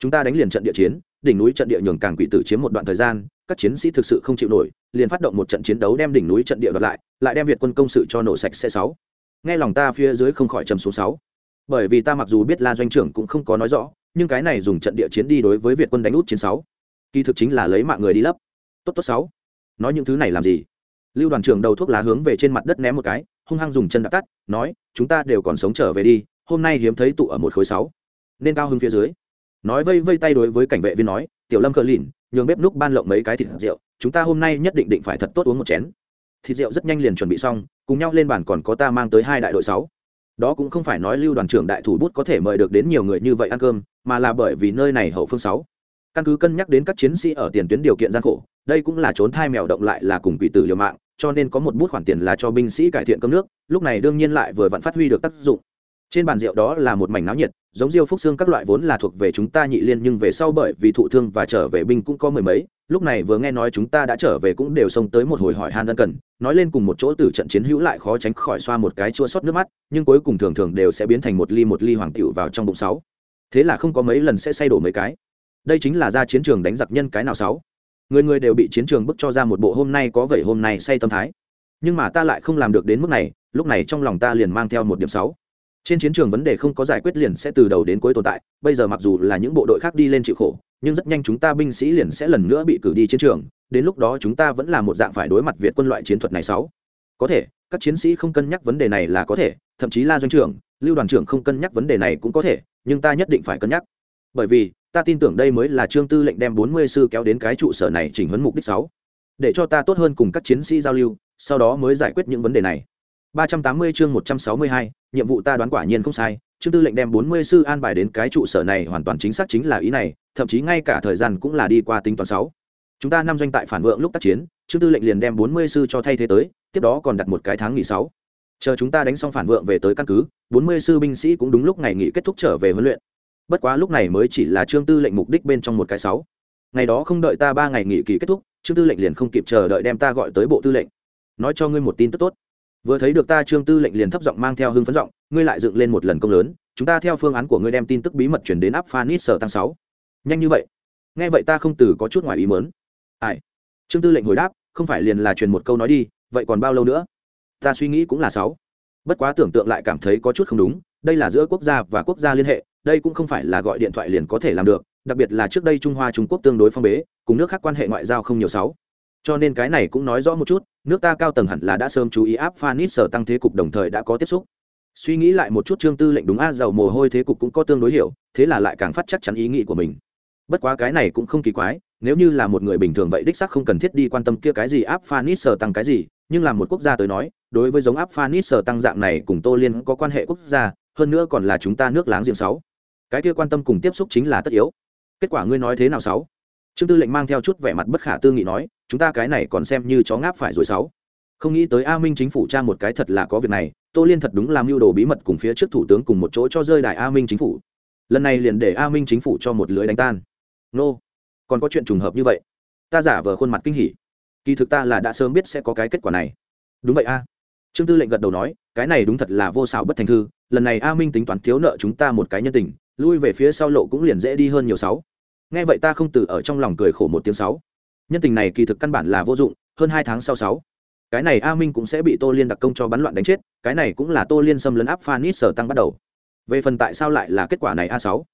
Speaker 1: chúng ta đánh liền trận địa chiến, đỉnh núi trận địa nhường càng quỷ tử chiếm một đoạn thời gian, các chiến sĩ thực sự không chịu nổi, liền phát động một trận chiến đấu đem đỉnh núi trận địa đoạt lại lại đem việt quân công sự cho nổ sạch xe sáu. Nghe lòng ta phía dưới không khỏi trầm số sáu. Bởi vì ta mặc dù biết la doanh trưởng cũng không có nói rõ, nhưng cái này dùng trận địa chiến đi đối với việt quân đánh út chiến sáu. Kỳ thực chính là lấy mạng người đi lấp. Tốt tốt sáu. Nói những thứ này làm gì? Lưu đoàn trưởng đầu thuốc lá hướng về trên mặt đất ném một cái, hung hăng dùng chân đã tắt, nói, chúng ta đều còn sống trở về đi, hôm nay hiếm thấy tụ ở một khối sáu. Nên cao hưng phía dưới nói vây vây tay đối với cảnh vệ viên nói, tiểu lâm cờ lìn, nhường bếp núc ban lộng mấy cái thịt rượu, chúng ta hôm nay nhất định định phải thật tốt uống một chén. Thịt rượu rất nhanh liền chuẩn bị xong, cùng nhau lên bàn còn có ta mang tới hai đại đội sáu. Đó cũng không phải nói lưu đoàn trưởng đại thủ bút có thể mời được đến nhiều người như vậy ăn cơm, mà là bởi vì nơi này hậu phương sáu. Căn cứ cân nhắc đến các chiến sĩ ở tiền tuyến điều kiện gian khổ, đây cũng là trốn thai mèo động lại là cùng quỷ tử liều mạng, cho nên có một bút khoản tiền là cho binh sĩ cải thiện cơm nước, lúc này đương nhiên lại vừa vặn phát huy được tác dụng trên bàn rượu đó là một mảnh náo nhiệt, giống diêu phúc xương các loại vốn là thuộc về chúng ta nhị liên nhưng về sau bởi vì thụ thương và trở về binh cũng có mười mấy, lúc này vừa nghe nói chúng ta đã trở về cũng đều xông tới một hồi hỏi han ân cần, nói lên cùng một chỗ từ trận chiến hữu lại khó tránh khỏi xoa một cái chua xót nước mắt, nhưng cuối cùng thường thường đều sẽ biến thành một ly một ly hoàng tiểu vào trong bụng sáu. Thế là không có mấy lần sẽ say đổ mấy cái. Đây chính là ra chiến trường đánh giặc nhân cái nào sáu. Người người đều bị chiến trường bức cho ra một bộ hôm nay có vậy hôm nay say tâm thái. Nhưng mà ta lại không làm được đến mức này, lúc này trong lòng ta liền mang theo một điểm sáu trên chiến trường vấn đề không có giải quyết liền sẽ từ đầu đến cuối tồn tại, bây giờ mặc dù là những bộ đội khác đi lên chịu khổ, nhưng rất nhanh chúng ta binh sĩ liền sẽ lần nữa bị cử đi chiến trường, đến lúc đó chúng ta vẫn là một dạng phải đối mặt việt quân loại chiến thuật này sáu. Có thể, các chiến sĩ không cân nhắc vấn đề này là có thể, thậm chí la doanh trưởng, lưu đoàn trưởng không cân nhắc vấn đề này cũng có thể, nhưng ta nhất định phải cân nhắc. Bởi vì, ta tin tưởng đây mới là trương tư lệnh đem bốn mươi sư kéo đến cái trụ sở này chỉnh huấn mục đích sáu. Để cho ta tốt hơn cùng các chiến sĩ giao lưu, sau đó mới giải quyết những vấn đề này. 380 chương 162, nhiệm vụ ta đoán quả nhiên không sai, Trương Tư lệnh đem 40 sư an bài đến cái trụ sở này hoàn toàn chính xác chính là ý này, thậm chí ngay cả thời gian cũng là đi qua tính toán 6. Chúng ta năm doanh tại phản vượng lúc tác chiến, Trương Tư lệnh liền đem 40 sư cho thay thế tới, tiếp đó còn đặt một cái tháng nghỉ 6. Chờ chúng ta đánh xong phản vượng về tới căn cứ, 40 sư binh sĩ cũng đúng lúc ngày nghỉ kết thúc trở về huấn luyện. Bất quá lúc này mới chỉ là Trương Tư lệnh mục đích bên trong một cái 6. Ngày đó không đợi ta 3 ngày nghỉ kỳ kết thúc, Trương Tư lệnh liền không kịp chờ đợi đem ta gọi tới bộ tư lệnh. Nói cho ngươi một tin tức tốt vừa thấy được ta trương tư lệnh liền thấp giọng mang theo hưng phấn giọng, ngươi lại dựng lên một lần công lớn, chúng ta theo phương án của ngươi đem tin tức bí mật chuyển đến áp phanit sở tăng sáu. Nhanh như vậy? Nghe vậy ta không từ có chút ngoài ý mớn ai? Trương tư lệnh hồi đáp, không phải liền là truyền một câu nói đi, vậy còn bao lâu nữa? Ta suy nghĩ cũng là sáu. Bất quá tưởng tượng lại cảm thấy có chút không đúng, đây là giữa quốc gia và quốc gia liên hệ, đây cũng không phải là gọi điện thoại liền có thể làm được, đặc biệt là trước đây trung hoa trung quốc tương đối phong bế, cùng nước khác quan hệ ngoại giao không nhiều sáu cho nên cái này cũng nói rõ một chút, nước ta cao tầng hẳn là đã sớm chú ý áp phanit sở tăng thế cục đồng thời đã có tiếp xúc. Suy nghĩ lại một chút trương tư lệnh đúng a giàu mồ hôi thế cục cũng có tương đối hiểu, thế là lại càng phát chắc chắn ý nghĩ của mình. Bất quá cái này cũng không kỳ quái, nếu như là một người bình thường vậy đích sắc không cần thiết đi quan tâm kia cái gì áp phanit sở tăng cái gì, nhưng là một quốc gia tới nói, đối với giống áp phanit sở tăng dạng này cùng tô liên có quan hệ quốc gia, hơn nữa còn là chúng ta nước láng giềng sáu. Cái kia quan tâm cùng tiếp xúc chính là tất yếu. Kết quả ngươi nói thế nào sáu? Trương tư lệnh mang theo chút vẻ mặt bất khả tư nghị nói, chúng ta cái này còn xem như chó ngáp phải rồi sáu. Không nghĩ tới a minh chính phủ tra một cái thật là có việc này, tô liên thật đúng làm mưu đồ bí mật cùng phía trước thủ tướng cùng một chỗ cho rơi đại a minh chính phủ. Lần này liền để a minh chính phủ cho một lưới đánh tan. Nô、no. còn có chuyện trùng hợp như vậy? Ta giả vờ khuôn mặt kinh hỉ. Kỳ thực ta là đã sớm biết sẽ có cái kết quả này. Đúng vậy a. Trương tư lệnh gật đầu nói, cái này đúng thật là vô xảo bất thành thư, lần này a minh tính toán thiếu nợ chúng ta một cái nhân tình, lui về phía sau lộ cũng liền dễ đi hơn nhiều sáu nghe vậy ta không từ ở trong lòng cười khổ một tiếng sáu. Nhân tình này kỳ thực căn bản là vô dụng, hơn hai tháng sau sáu. Cái này a minh cũng sẽ bị tô liên đặc công cho bắn loạn đánh chết, cái này cũng là tô liên xâm lấn áp phanit sở tăng bắt đầu. Về phần tại sao lại là kết quả này a sáu?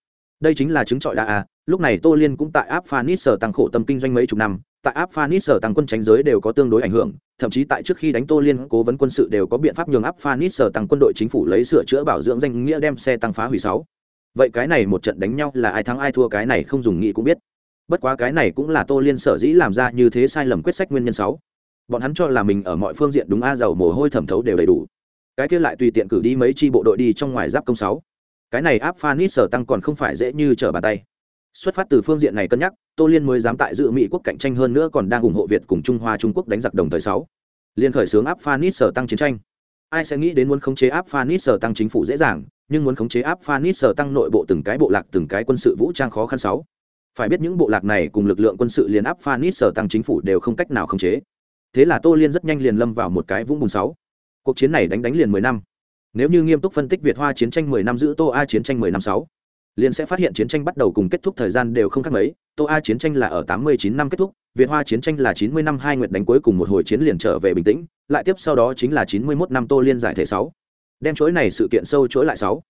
Speaker 1: Đây chính là chứng trọi đa a, lúc này tô liên cũng tại áp phanit sở tăng khổ tâm kinh doanh mấy chục năm, tại áp phanit sở tăng quân tránh giới đều có tương đối ảnh hưởng, thậm chí tại trước khi đánh tô liên, cố vấn quân sự đều có biện pháp nhường áp phanit sở tăng quân đội chính phủ lấy sửa chữa bảo dưỡng danh nghĩa đem xe tăng phá hủy sáu vậy cái này một trận đánh nhau là ai thắng ai thua cái này không dùng nghĩ cũng biết. Bất quá cái này cũng là tô liên sở dĩ làm ra như thế sai lầm quyết sách nguyên nhân sáu. Bọn hắn cho là mình ở mọi phương diện đúng a, giàu mồ hôi thẩm thấu đều đầy đủ. Cái kia lại tùy tiện cử đi mấy chi bộ đội đi trong ngoài giáp công sáu. Cái này áp phanit sở tăng còn không phải dễ như trở bàn tay. Xuất phát từ phương diện này cân nhắc, tô liên mới dám tại dự mỹ quốc cạnh tranh hơn nữa còn đang ủng hộ việt cùng trung hoa trung quốc đánh giặc đồng thời sáu. Liên khởi xướng áp phanit sở tăng chiến tranh. Ai sẽ nghĩ đến muốn khống chế áp phanit sở tăng chính phủ dễ dàng nhưng muốn khống chế áp phanit sở tăng nội bộ từng cái bộ lạc, từng cái quân sự vũ trang khó khăn sáu. Phải biết những bộ lạc này cùng lực lượng quân sự liên áp phanit sở tăng chính phủ đều không cách nào khống chế. Thế là tô liên rất nhanh liền lâm vào một cái vũng bùn sáu. Cuộc chiến này đánh đánh liền mười năm. Nếu như nghiêm túc phân tích việt hoa chiến tranh mười năm giữ tô a chiến tranh mười năm sáu, liền sẽ phát hiện chiến tranh bắt đầu cùng kết thúc thời gian đều không khác mấy. Tô a chiến tranh là ở tám mươi chín năm kết thúc, việt hoa chiến tranh là chín mươi năm hai nguyệt đánh cuối cùng một hồi chiến liền trở về bình tĩnh, lại tiếp sau đó chính là chín mươi mốt năm tô liên giải thể sáu đem chuỗi này sự kiện sâu chuỗi lại sáu.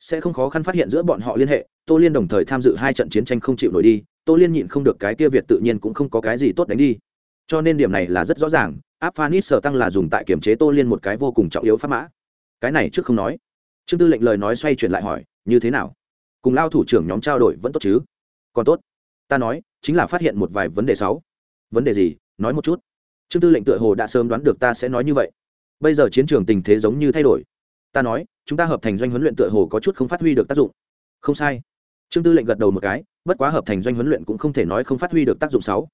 Speaker 1: Sẽ không khó khăn phát hiện giữa bọn họ liên hệ, tô liên đồng thời tham dự hai trận chiến tranh không chịu nổi đi, tô liên nhịn không được cái kia việt tự nhiên cũng không có cái gì tốt đánh đi. Cho nên điểm này là rất rõ ràng, áp phanit sở tăng là dùng tại kiểm chế tô liên một cái vô cùng trọng yếu pháp mã. Cái này trước không nói. Trương tư lệnh lời nói xoay chuyển lại hỏi, như thế nào? Cùng lao thủ trưởng nhóm trao đổi vẫn tốt chứ? Còn tốt. Ta nói, chính là phát hiện một vài vấn đề sáu. Vấn đề gì? Nói một chút. Trương tư lệnh tựa hồ đã sớm đoán được ta sẽ nói như vậy. Bây giờ chiến trường tình thế giống như thay đổi ta nói, chúng ta hợp thành doanh huấn luyện tựa hồ có chút không phát huy được tác dụng. Không sai. Trương tư lệnh gật đầu một cái, bất quá hợp thành doanh huấn luyện cũng không thể nói không phát huy được tác dụng sáu.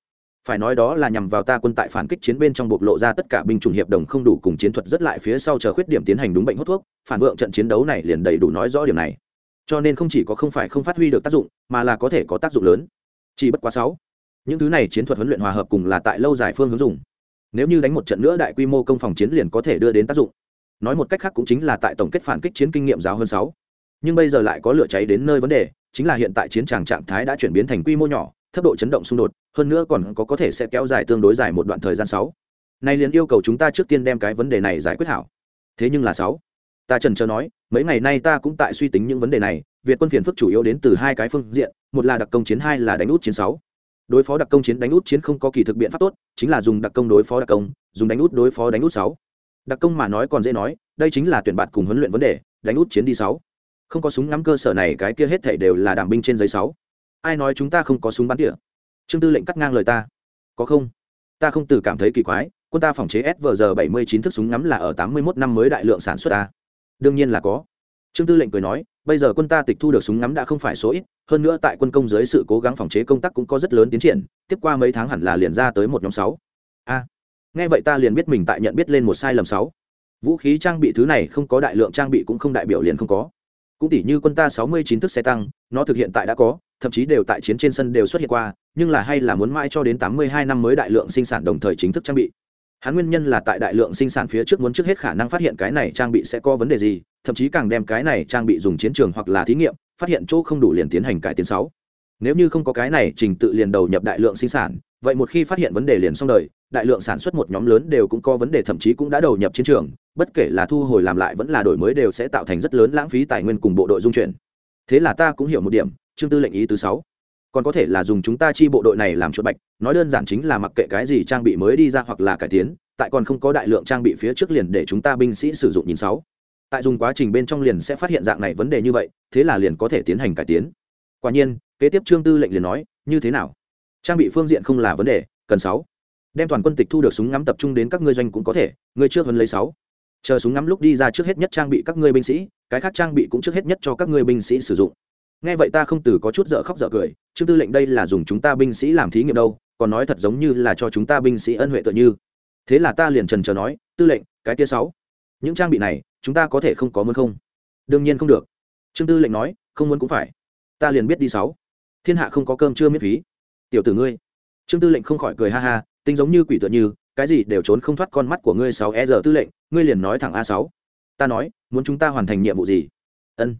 Speaker 1: Phải nói đó là nhằm vào ta quân tại phản kích chiến bên trong bộc lộ ra tất cả binh chủng hiệp đồng không đủ cùng chiến thuật rất lại phía sau chờ khuyết điểm tiến hành đúng bệnh hút thuốc, phản vượng trận chiến đấu này liền đầy đủ nói rõ điểm này. Cho nên không chỉ có không phải không phát huy được tác dụng, mà là có thể có tác dụng lớn. Chỉ bất quá sáu. Những thứ này chiến thuật huấn luyện hòa hợp cùng là tại lâu dài phương hướng dùng. Nếu như đánh một trận nữa đại quy mô công phòng chiến liền có thể đưa đến tác dụng nói một cách khác cũng chính là tại tổng kết phản kích chiến kinh nghiệm giáo hơn sáu. Nhưng bây giờ lại có lửa cháy đến nơi vấn đề, chính là hiện tại chiến tràng trạng thái đã chuyển biến thành quy mô nhỏ, thấp độ chấn động xung đột, hơn nữa còn có có thể sẽ kéo dài tương đối dài một đoạn thời gian sáu. Nay liền yêu cầu chúng ta trước tiên đem cái vấn đề này giải quyết hảo. Thế nhưng là sáu, ta trần chờ nói, mấy ngày nay ta cũng tại suy tính những vấn đề này, việt quân phiền phức chủ yếu đến từ hai cái phương diện, một là đặc công chiến, hai là đánh út chiến sáu. Đối phó đặc công chiến, đánh út chiến không có kỳ thực biện pháp tốt, chính là dùng đặc công đối phó đặc công, dùng đánh út đối phó đánh út sáu đặc công mà nói còn dễ nói, đây chính là tuyển bạt cùng huấn luyện vấn đề, đánh út chiến đi sáu. Không có súng ngắm cơ sở này, cái kia hết thảy đều là đảm binh trên giấy sáu. Ai nói chúng ta không có súng bắn tỉa? Trương tư lệnh cắt ngang lời ta. Có không? Ta không từ cảm thấy kỳ quái, quân ta phòng chế svg bảy mươi chín thức súng ngắm là ở tám mươi 81 năm mới đại lượng sản xuất ta. Đương nhiên là có. Trương tư lệnh cười nói, bây giờ quân ta tịch thu được súng ngắm đã không phải số ít, hơn nữa tại quân công dưới sự cố gắng phòng chế công tác cũng có rất lớn tiến triển, tiếp qua mấy tháng hẳn là liền ra tới một nhóm sáu. A nghe vậy ta liền biết mình tại nhận biết lên một sai lầm sáu. Vũ khí trang bị thứ này không có, đại lượng trang bị cũng không đại biểu liền không có. Cũng tỷ như quân ta sáu mươi chín thức xe tăng, nó thực hiện tại đã có, thậm chí đều tại chiến trên sân đều xuất hiện qua, nhưng là hay là muốn mãi cho đến tám mươi hai năm mới đại lượng sinh sản đồng thời chính thức trang bị. Hắn nguyên nhân là tại đại lượng sinh sản phía trước muốn trước hết khả năng phát hiện cái này trang bị sẽ có vấn đề gì, thậm chí càng đem cái này trang bị dùng chiến trường hoặc là thí nghiệm, phát hiện chỗ không đủ liền tiến hành cải tiến sáu. Nếu như không có cái này trình tự liền đầu nhập đại lượng sinh sản, vậy một khi phát hiện vấn đề liền xong đời đại lượng sản xuất một nhóm lớn đều cũng có vấn đề, thậm chí cũng đã đầu nhập chiến trường, bất kể là thu hồi làm lại vẫn là đổi mới đều sẽ tạo thành rất lớn lãng phí tài nguyên cùng bộ đội dung chuyển. Thế là ta cũng hiểu một điểm chương tư lệnh ý thứ sáu. Còn có thể là dùng chúng ta chi bộ đội này làm chuột bạch, nói đơn giản chính là mặc kệ cái gì trang bị mới đi ra hoặc là cải tiến, tại còn không có đại lượng trang bị phía trước liền để chúng ta binh sĩ sử dụng nhìn sáu. Tại dùng quá trình bên trong liền sẽ phát hiện dạng này vấn đề như vậy, thế là liền có thể tiến hành cải tiến. Quả nhiên, kế tiếp trương tư lệnh liền nói, như thế nào? Trang bị phương diện không là vấn đề, cần sáu đem toàn quân tịch thu được súng ngắm tập trung đến các ngươi doanh cũng có thể, ngươi trước hơn lấy sáu. Chờ súng ngắm lúc đi ra trước hết nhất trang bị các ngươi binh sĩ, cái khác trang bị cũng trước hết nhất cho các ngươi binh sĩ sử dụng. Nghe vậy ta không từ có chút dở khóc dở cười, trương tư lệnh đây là dùng chúng ta binh sĩ làm thí nghiệm đâu, còn nói thật giống như là cho chúng ta binh sĩ ân huệ tự như. Thế là ta liền trần chờ nói, tư lệnh, cái kia sáu. Những trang bị này, chúng ta có thể không có muốn không? Đương nhiên không được. Trương tư lệnh nói, không muốn cũng phải. Ta liền biết đi sáu. Thiên hạ không có cơm chưa miễn phí. Tiểu tử ngươi. Trương tư lệnh không khỏi cười ha ha tính giống như quỷ tựa như, cái gì đều trốn không thoát con mắt của ngươi sáu e giờ tư lệnh, ngươi liền nói thẳng a sáu. Ta nói, muốn chúng ta hoàn thành nhiệm vụ gì? Ân.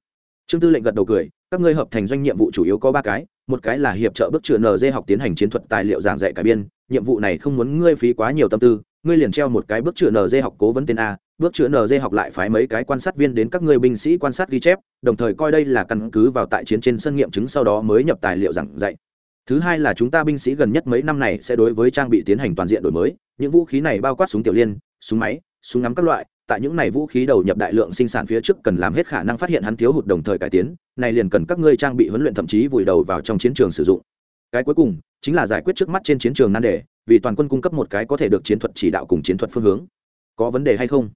Speaker 1: Trương tư lệnh gật đầu cười, các ngươi hợp thành doanh nhiệm vụ chủ yếu có ba cái, một cái là hiệp trợ bước chữa nz học tiến hành chiến thuật tài liệu giảng dạy cải biên, nhiệm vụ này không muốn ngươi phí quá nhiều tâm tư, ngươi liền treo một cái bước chữa nz học cố vấn tên a, bước chữa nz học lại phái mấy cái quan sát viên đến các ngươi binh sĩ quan sát ghi chép, đồng thời coi đây là căn cứ vào tại chiến trên sân nghiệm chứng sau đó mới nhập tài liệu giảng dạy thứ hai là chúng ta binh sĩ gần nhất mấy năm này sẽ đối với trang bị tiến hành toàn diện đổi mới, những vũ khí này bao quát súng tiểu liên, súng máy, súng ngắm các loại, tại những này vũ khí đầu nhập đại lượng sinh sản phía trước cần làm hết khả năng phát hiện hắn thiếu hụt đồng thời cải tiến, này liền cần các ngươi trang bị huấn luyện thậm chí vùi đầu vào trong chiến trường sử dụng. Cái cuối cùng, chính là giải quyết trước mắt trên chiến trường nan đề, vì toàn quân cung cấp một cái có thể được chiến thuật chỉ đạo cùng chiến thuật phương hướng. Có vấn đề hay không?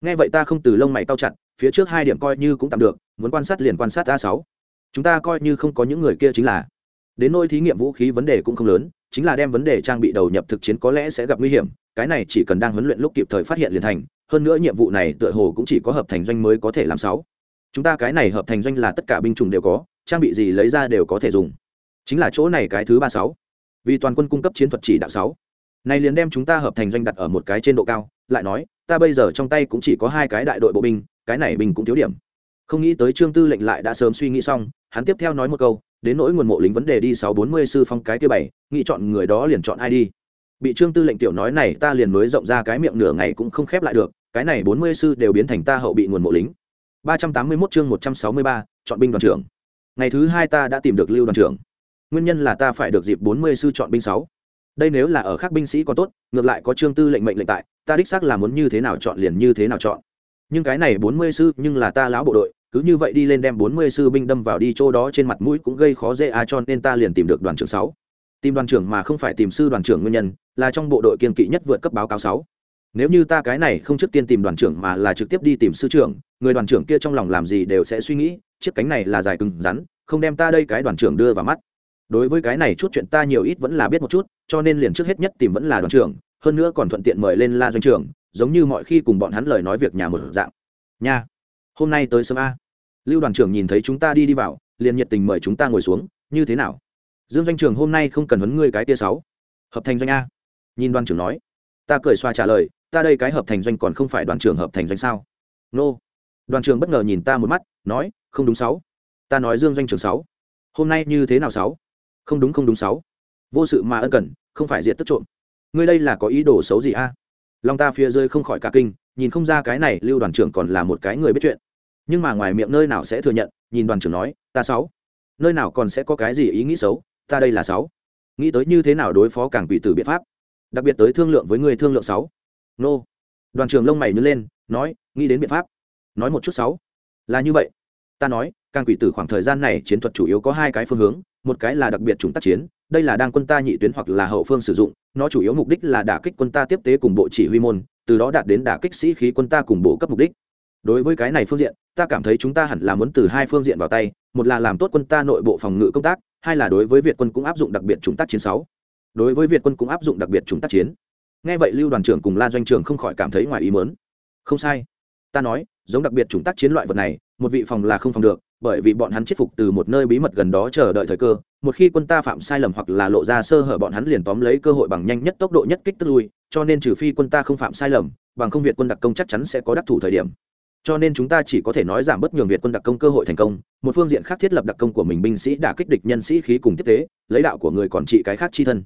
Speaker 1: Nghe vậy ta không từ lông mày cao chặt, phía trước hai điểm coi như cũng tạm được, muốn quan sát liền quan sát a sáu. Chúng ta coi như không có những người kia chính là đến nôi thí nghiệm vũ khí vấn đề cũng không lớn, chính là đem vấn đề trang bị đầu nhập thực chiến có lẽ sẽ gặp nguy hiểm, cái này chỉ cần đang huấn luyện lúc kịp thời phát hiện liền thành, hơn nữa nhiệm vụ này tựa hồ cũng chỉ có hợp thành doanh mới có thể làm sáu. Chúng ta cái này hợp thành doanh là tất cả binh chủng đều có, trang bị gì lấy ra đều có thể dùng. Chính là chỗ này cái thứ ba sáu. Vì toàn quân cung cấp chiến thuật chỉ đạo sáu. Này liền đem chúng ta hợp thành doanh đặt ở một cái trên độ cao, lại nói, ta bây giờ trong tay cũng chỉ có hai cái đại đội bộ binh, cái này binh cũng thiếu điểm. Không nghĩ tới trương tư lệnh lại đã sớm suy nghĩ xong, hắn tiếp theo nói một câu đến nỗi nguồn mộ lính vấn đề đi sáu bốn mươi sư phong cái kia bảy nghĩ chọn người đó liền chọn ai đi. Bị trương tư lệnh tiểu nói này, ta liền mới rộng ra cái miệng nửa ngày cũng không khép lại được, cái này bốn mươi sư đều biến thành ta hậu bị nguồn mộ lính. Ba trăm tám mươi 381 chương một trăm sáu mươi ba, chọn binh đoàn trưởng. Ngày thứ hai ta đã tìm được lưu đoàn trưởng. Nguyên nhân là ta phải được dịp bốn mươi sư chọn binh sáu. Đây nếu là ở khác binh sĩ còn tốt, ngược lại có trương tư lệnh mệnh lệnh tại, ta đích xác là muốn như thế nào chọn liền như thế nào chọn. Nhưng cái này bốn mươi sư nhưng là ta lão bộ đội cứ như vậy đi lên đem bốn mươi sư binh đâm vào đi chỗ đó trên mặt mũi cũng gây khó dễ à cho nên ta liền tìm được đoàn trưởng sáu. Tìm đoàn trưởng mà không phải tìm sư đoàn trưởng nguyên nhân, là trong bộ đội kiên kỵ nhất vượt cấp báo cáo sáu. Nếu như ta cái này không trước tiên tìm đoàn trưởng mà là trực tiếp đi tìm sư trưởng, người đoàn trưởng kia trong lòng làm gì đều sẽ suy nghĩ, chiếc cánh này là dài cứng rắn, không đem ta đây cái đoàn trưởng đưa vào mắt. Đối với cái này chút chuyện ta nhiều ít vẫn là biết một chút, cho nên liền trước hết nhất tìm vẫn là đoàn trưởng, hơn nữa còn thuận tiện mời lên la doanh trưởng, giống như mọi khi cùng bọn hắn lời nói việc nhà một dạng. Nha, hôm nay tới sớm a lưu đoàn trưởng nhìn thấy chúng ta đi đi vào, liền nhiệt tình mời chúng ta ngồi xuống, như thế nào? Dương doanh trường hôm nay không cần huấn ngươi cái tia sáu. Hợp thành doanh a. Nhìn đoàn trưởng nói. Ta cười xoa trả lời, ta đây cái hợp thành doanh còn không phải đoàn trưởng hợp thành doanh sao? Nô. Đoàn trưởng bất ngờ nhìn ta một mắt, nói, không đúng sáu. Ta nói dương doanh trường sáu. Hôm nay như thế nào sáu? Không đúng không đúng sáu. Vô sự mà ân cần, không phải diện tức trộm. Ngươi đây là có ý đồ xấu gì a? Lòng ta phía dưới không khỏi cả kinh, nhìn không ra cái này lưu đoàn trưởng còn là một cái người biết chuyện nhưng mà ngoài miệng nơi nào sẽ thừa nhận, nhìn đoàn trưởng nói, ta sáu. Nơi nào còn sẽ có cái gì ý nghĩ xấu? Ta đây là sáu. Nghĩ tới như thế nào đối phó càng quỷ tử biện pháp? Đặc biệt tới thương lượng với người thương lượng sáu. Nô. Đoàn trưởng lông mày nhớ lên, nói, nghĩ đến biện pháp. Nói một chút sáu. Là như vậy. Ta nói càng quỷ tử khoảng thời gian này chiến thuật chủ yếu có hai cái phương hướng, một cái là đặc biệt chúng tác chiến, đây là đang quân ta nhị tuyến hoặc là hậu phương sử dụng, nó chủ yếu mục đích là đả kích quân ta tiếp tế cùng bộ chỉ huy môn, từ đó đạt đến đả kích sĩ khí quân ta cùng bộ cấp mục đích đối với cái này phương diện, ta cảm thấy chúng ta hẳn là muốn từ hai phương diện vào tay, một là làm tốt quân ta nội bộ phòng ngự công tác, hai là đối với việt quân cũng áp dụng đặc biệt chúng tác chiến sáu. Đối với việt quân cũng áp dụng đặc biệt chúng tác chiến. Nghe vậy lưu đoàn trưởng cùng la doanh trưởng không khỏi cảm thấy ngoài ý mớn không sai. Ta nói, giống đặc biệt chúng tác chiến loại vật này, một vị phòng là không phòng được, bởi vì bọn hắn chết phục từ một nơi bí mật gần đó chờ đợi thời cơ, một khi quân ta phạm sai lầm hoặc là lộ ra sơ hở bọn hắn liền tóm lấy cơ hội bằng nhanh nhất tốc độ nhất kích tức lui, cho nên trừ phi quân ta không phạm sai lầm, bằng không việt quân đặc công chắc chắn sẽ có đắc thủ thời điểm cho nên chúng ta chỉ có thể nói giảm bớt nhường việt quân đặc công cơ hội thành công, một phương diện khác thiết lập đặc công của mình binh sĩ đã kích địch nhân sĩ khí cùng tiếp tế, lấy đạo của người còn trị cái khác chi thân.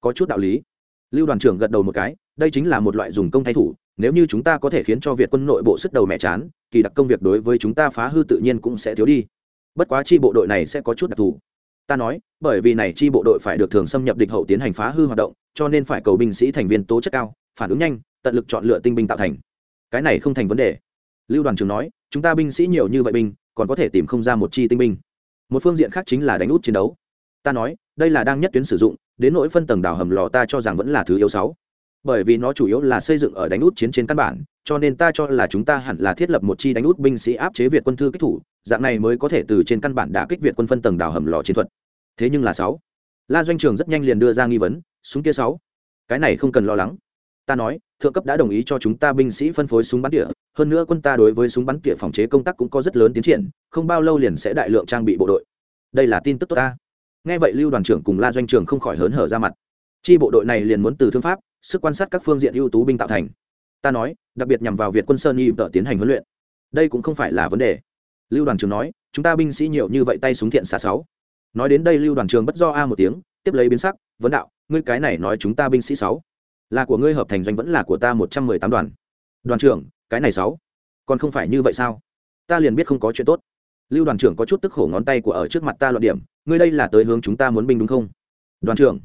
Speaker 1: Có chút đạo lý. Lưu đoàn trưởng gật đầu một cái, đây chính là một loại dùng công thay thủ, nếu như chúng ta có thể khiến cho việt quân nội bộ sức đầu mẹ chán, kỳ đặc công việc đối với chúng ta phá hư tự nhiên cũng sẽ thiếu đi. Bất quá chi bộ đội này sẽ có chút đặc thù. Ta nói, bởi vì này chi bộ đội phải được thường xâm nhập địch hậu tiến hành phá hư hoạt động, cho nên phải cầu binh sĩ thành viên tố chất cao, phản ứng nhanh, tận lực chọn lựa tinh binh tạo thành. Cái này không thành vấn đề lưu đoàn trưởng nói, chúng ta binh sĩ nhiều như vậy binh, còn có thể tìm không ra một chi tinh binh. Một phương diện khác chính là đánh út chiến đấu. Ta nói, đây là đang nhất tuyến sử dụng, đến nỗi phân tầng đảo hầm lò ta cho rằng vẫn là thứ yếu sáu. Bởi vì nó chủ yếu là xây dựng ở đánh út chiến trên căn bản, cho nên ta cho là chúng ta hẳn là thiết lập một chi đánh út binh sĩ áp chế việt quân thư kích thủ, dạng này mới có thể từ trên căn bản đả kích việt quân phân tầng đảo hầm lò chiến thuật. Thế nhưng là sáu. La doanh trường rất nhanh liền đưa ra nghi vấn, súng kia sáu? Cái này không cần lo lắng ta nói, thượng cấp đã đồng ý cho chúng ta binh sĩ phân phối súng bắn tỉa, hơn nữa quân ta đối với súng bắn tỉa phòng chế công tác cũng có rất lớn tiến triển, không bao lâu liền sẽ đại lượng trang bị bộ đội. Đây là tin tức tốt ta. Nghe vậy lưu đoàn trưởng cùng la doanh trường không khỏi hớn hở ra mặt. Chi bộ đội này liền muốn từ thương pháp, sức quan sát các phương diện ưu tú binh tạo thành. Ta nói, đặc biệt nhằm vào việt quân sơn y tợ tiến hành huấn luyện. Đây cũng không phải là vấn đề. Lưu đoàn trưởng nói, chúng ta binh sĩ nhiều như vậy tay súng thiện xả sáu. Nói đến đây lưu đoàn trưởng bất do a một tiếng, tiếp lấy biến sắc, vấn đạo, ngươi cái này nói chúng ta binh sĩ sáu là của ngươi hợp thành doanh vẫn là của ta một trăm mười tám đoàn. Đoàn trưởng, cái này sáu. Còn không phải như vậy sao? Ta liền biết không có chuyện tốt. Lưu đoàn trưởng có chút tức khổ ngón tay của ở trước mặt ta loạn điểm. Ngươi đây là tới hướng chúng ta muốn binh đúng không? Đoàn trưởng,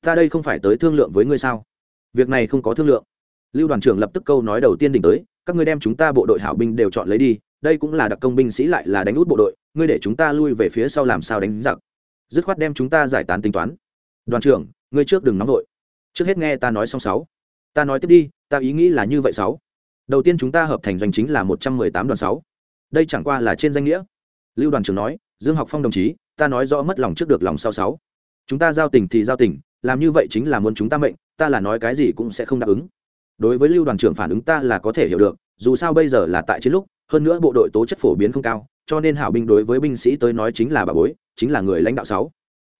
Speaker 1: ta đây không phải tới thương lượng với ngươi sao? Việc này không có thương lượng. Lưu đoàn trưởng lập tức câu nói đầu tiên đỉnh tới. Các ngươi đem chúng ta bộ đội hảo binh đều chọn lấy đi. Đây cũng là đặc công binh sĩ lại là đánh út bộ đội. Ngươi để chúng ta lui về phía sau làm sao đánh giặc. Dứt khoát đem chúng ta giải tán tính toán. Đoàn trưởng, ngươi trước đừng nóng vội trước hết nghe ta nói xong sáu. Ta nói tiếp đi, ta ý nghĩ là như vậy sáu. Đầu tiên chúng ta hợp thành doanh chính là một trăm mười tám đoàn sáu. Đây chẳng qua là trên danh nghĩa. Lưu đoàn trưởng nói, dương học phong đồng chí, ta nói rõ mất lòng trước được lòng sau sáu. Chúng ta giao tình thì giao tình, làm như vậy chính là muốn chúng ta mệnh, ta là nói cái gì cũng sẽ không đáp ứng. Đối với lưu đoàn trưởng phản ứng ta là có thể hiểu được, dù sao bây giờ là tại chiến lúc, hơn nữa bộ đội tố chất phổ biến không cao, cho nên hảo binh đối với binh sĩ tới nói chính là bà bối, chính là người lãnh đạo sáu.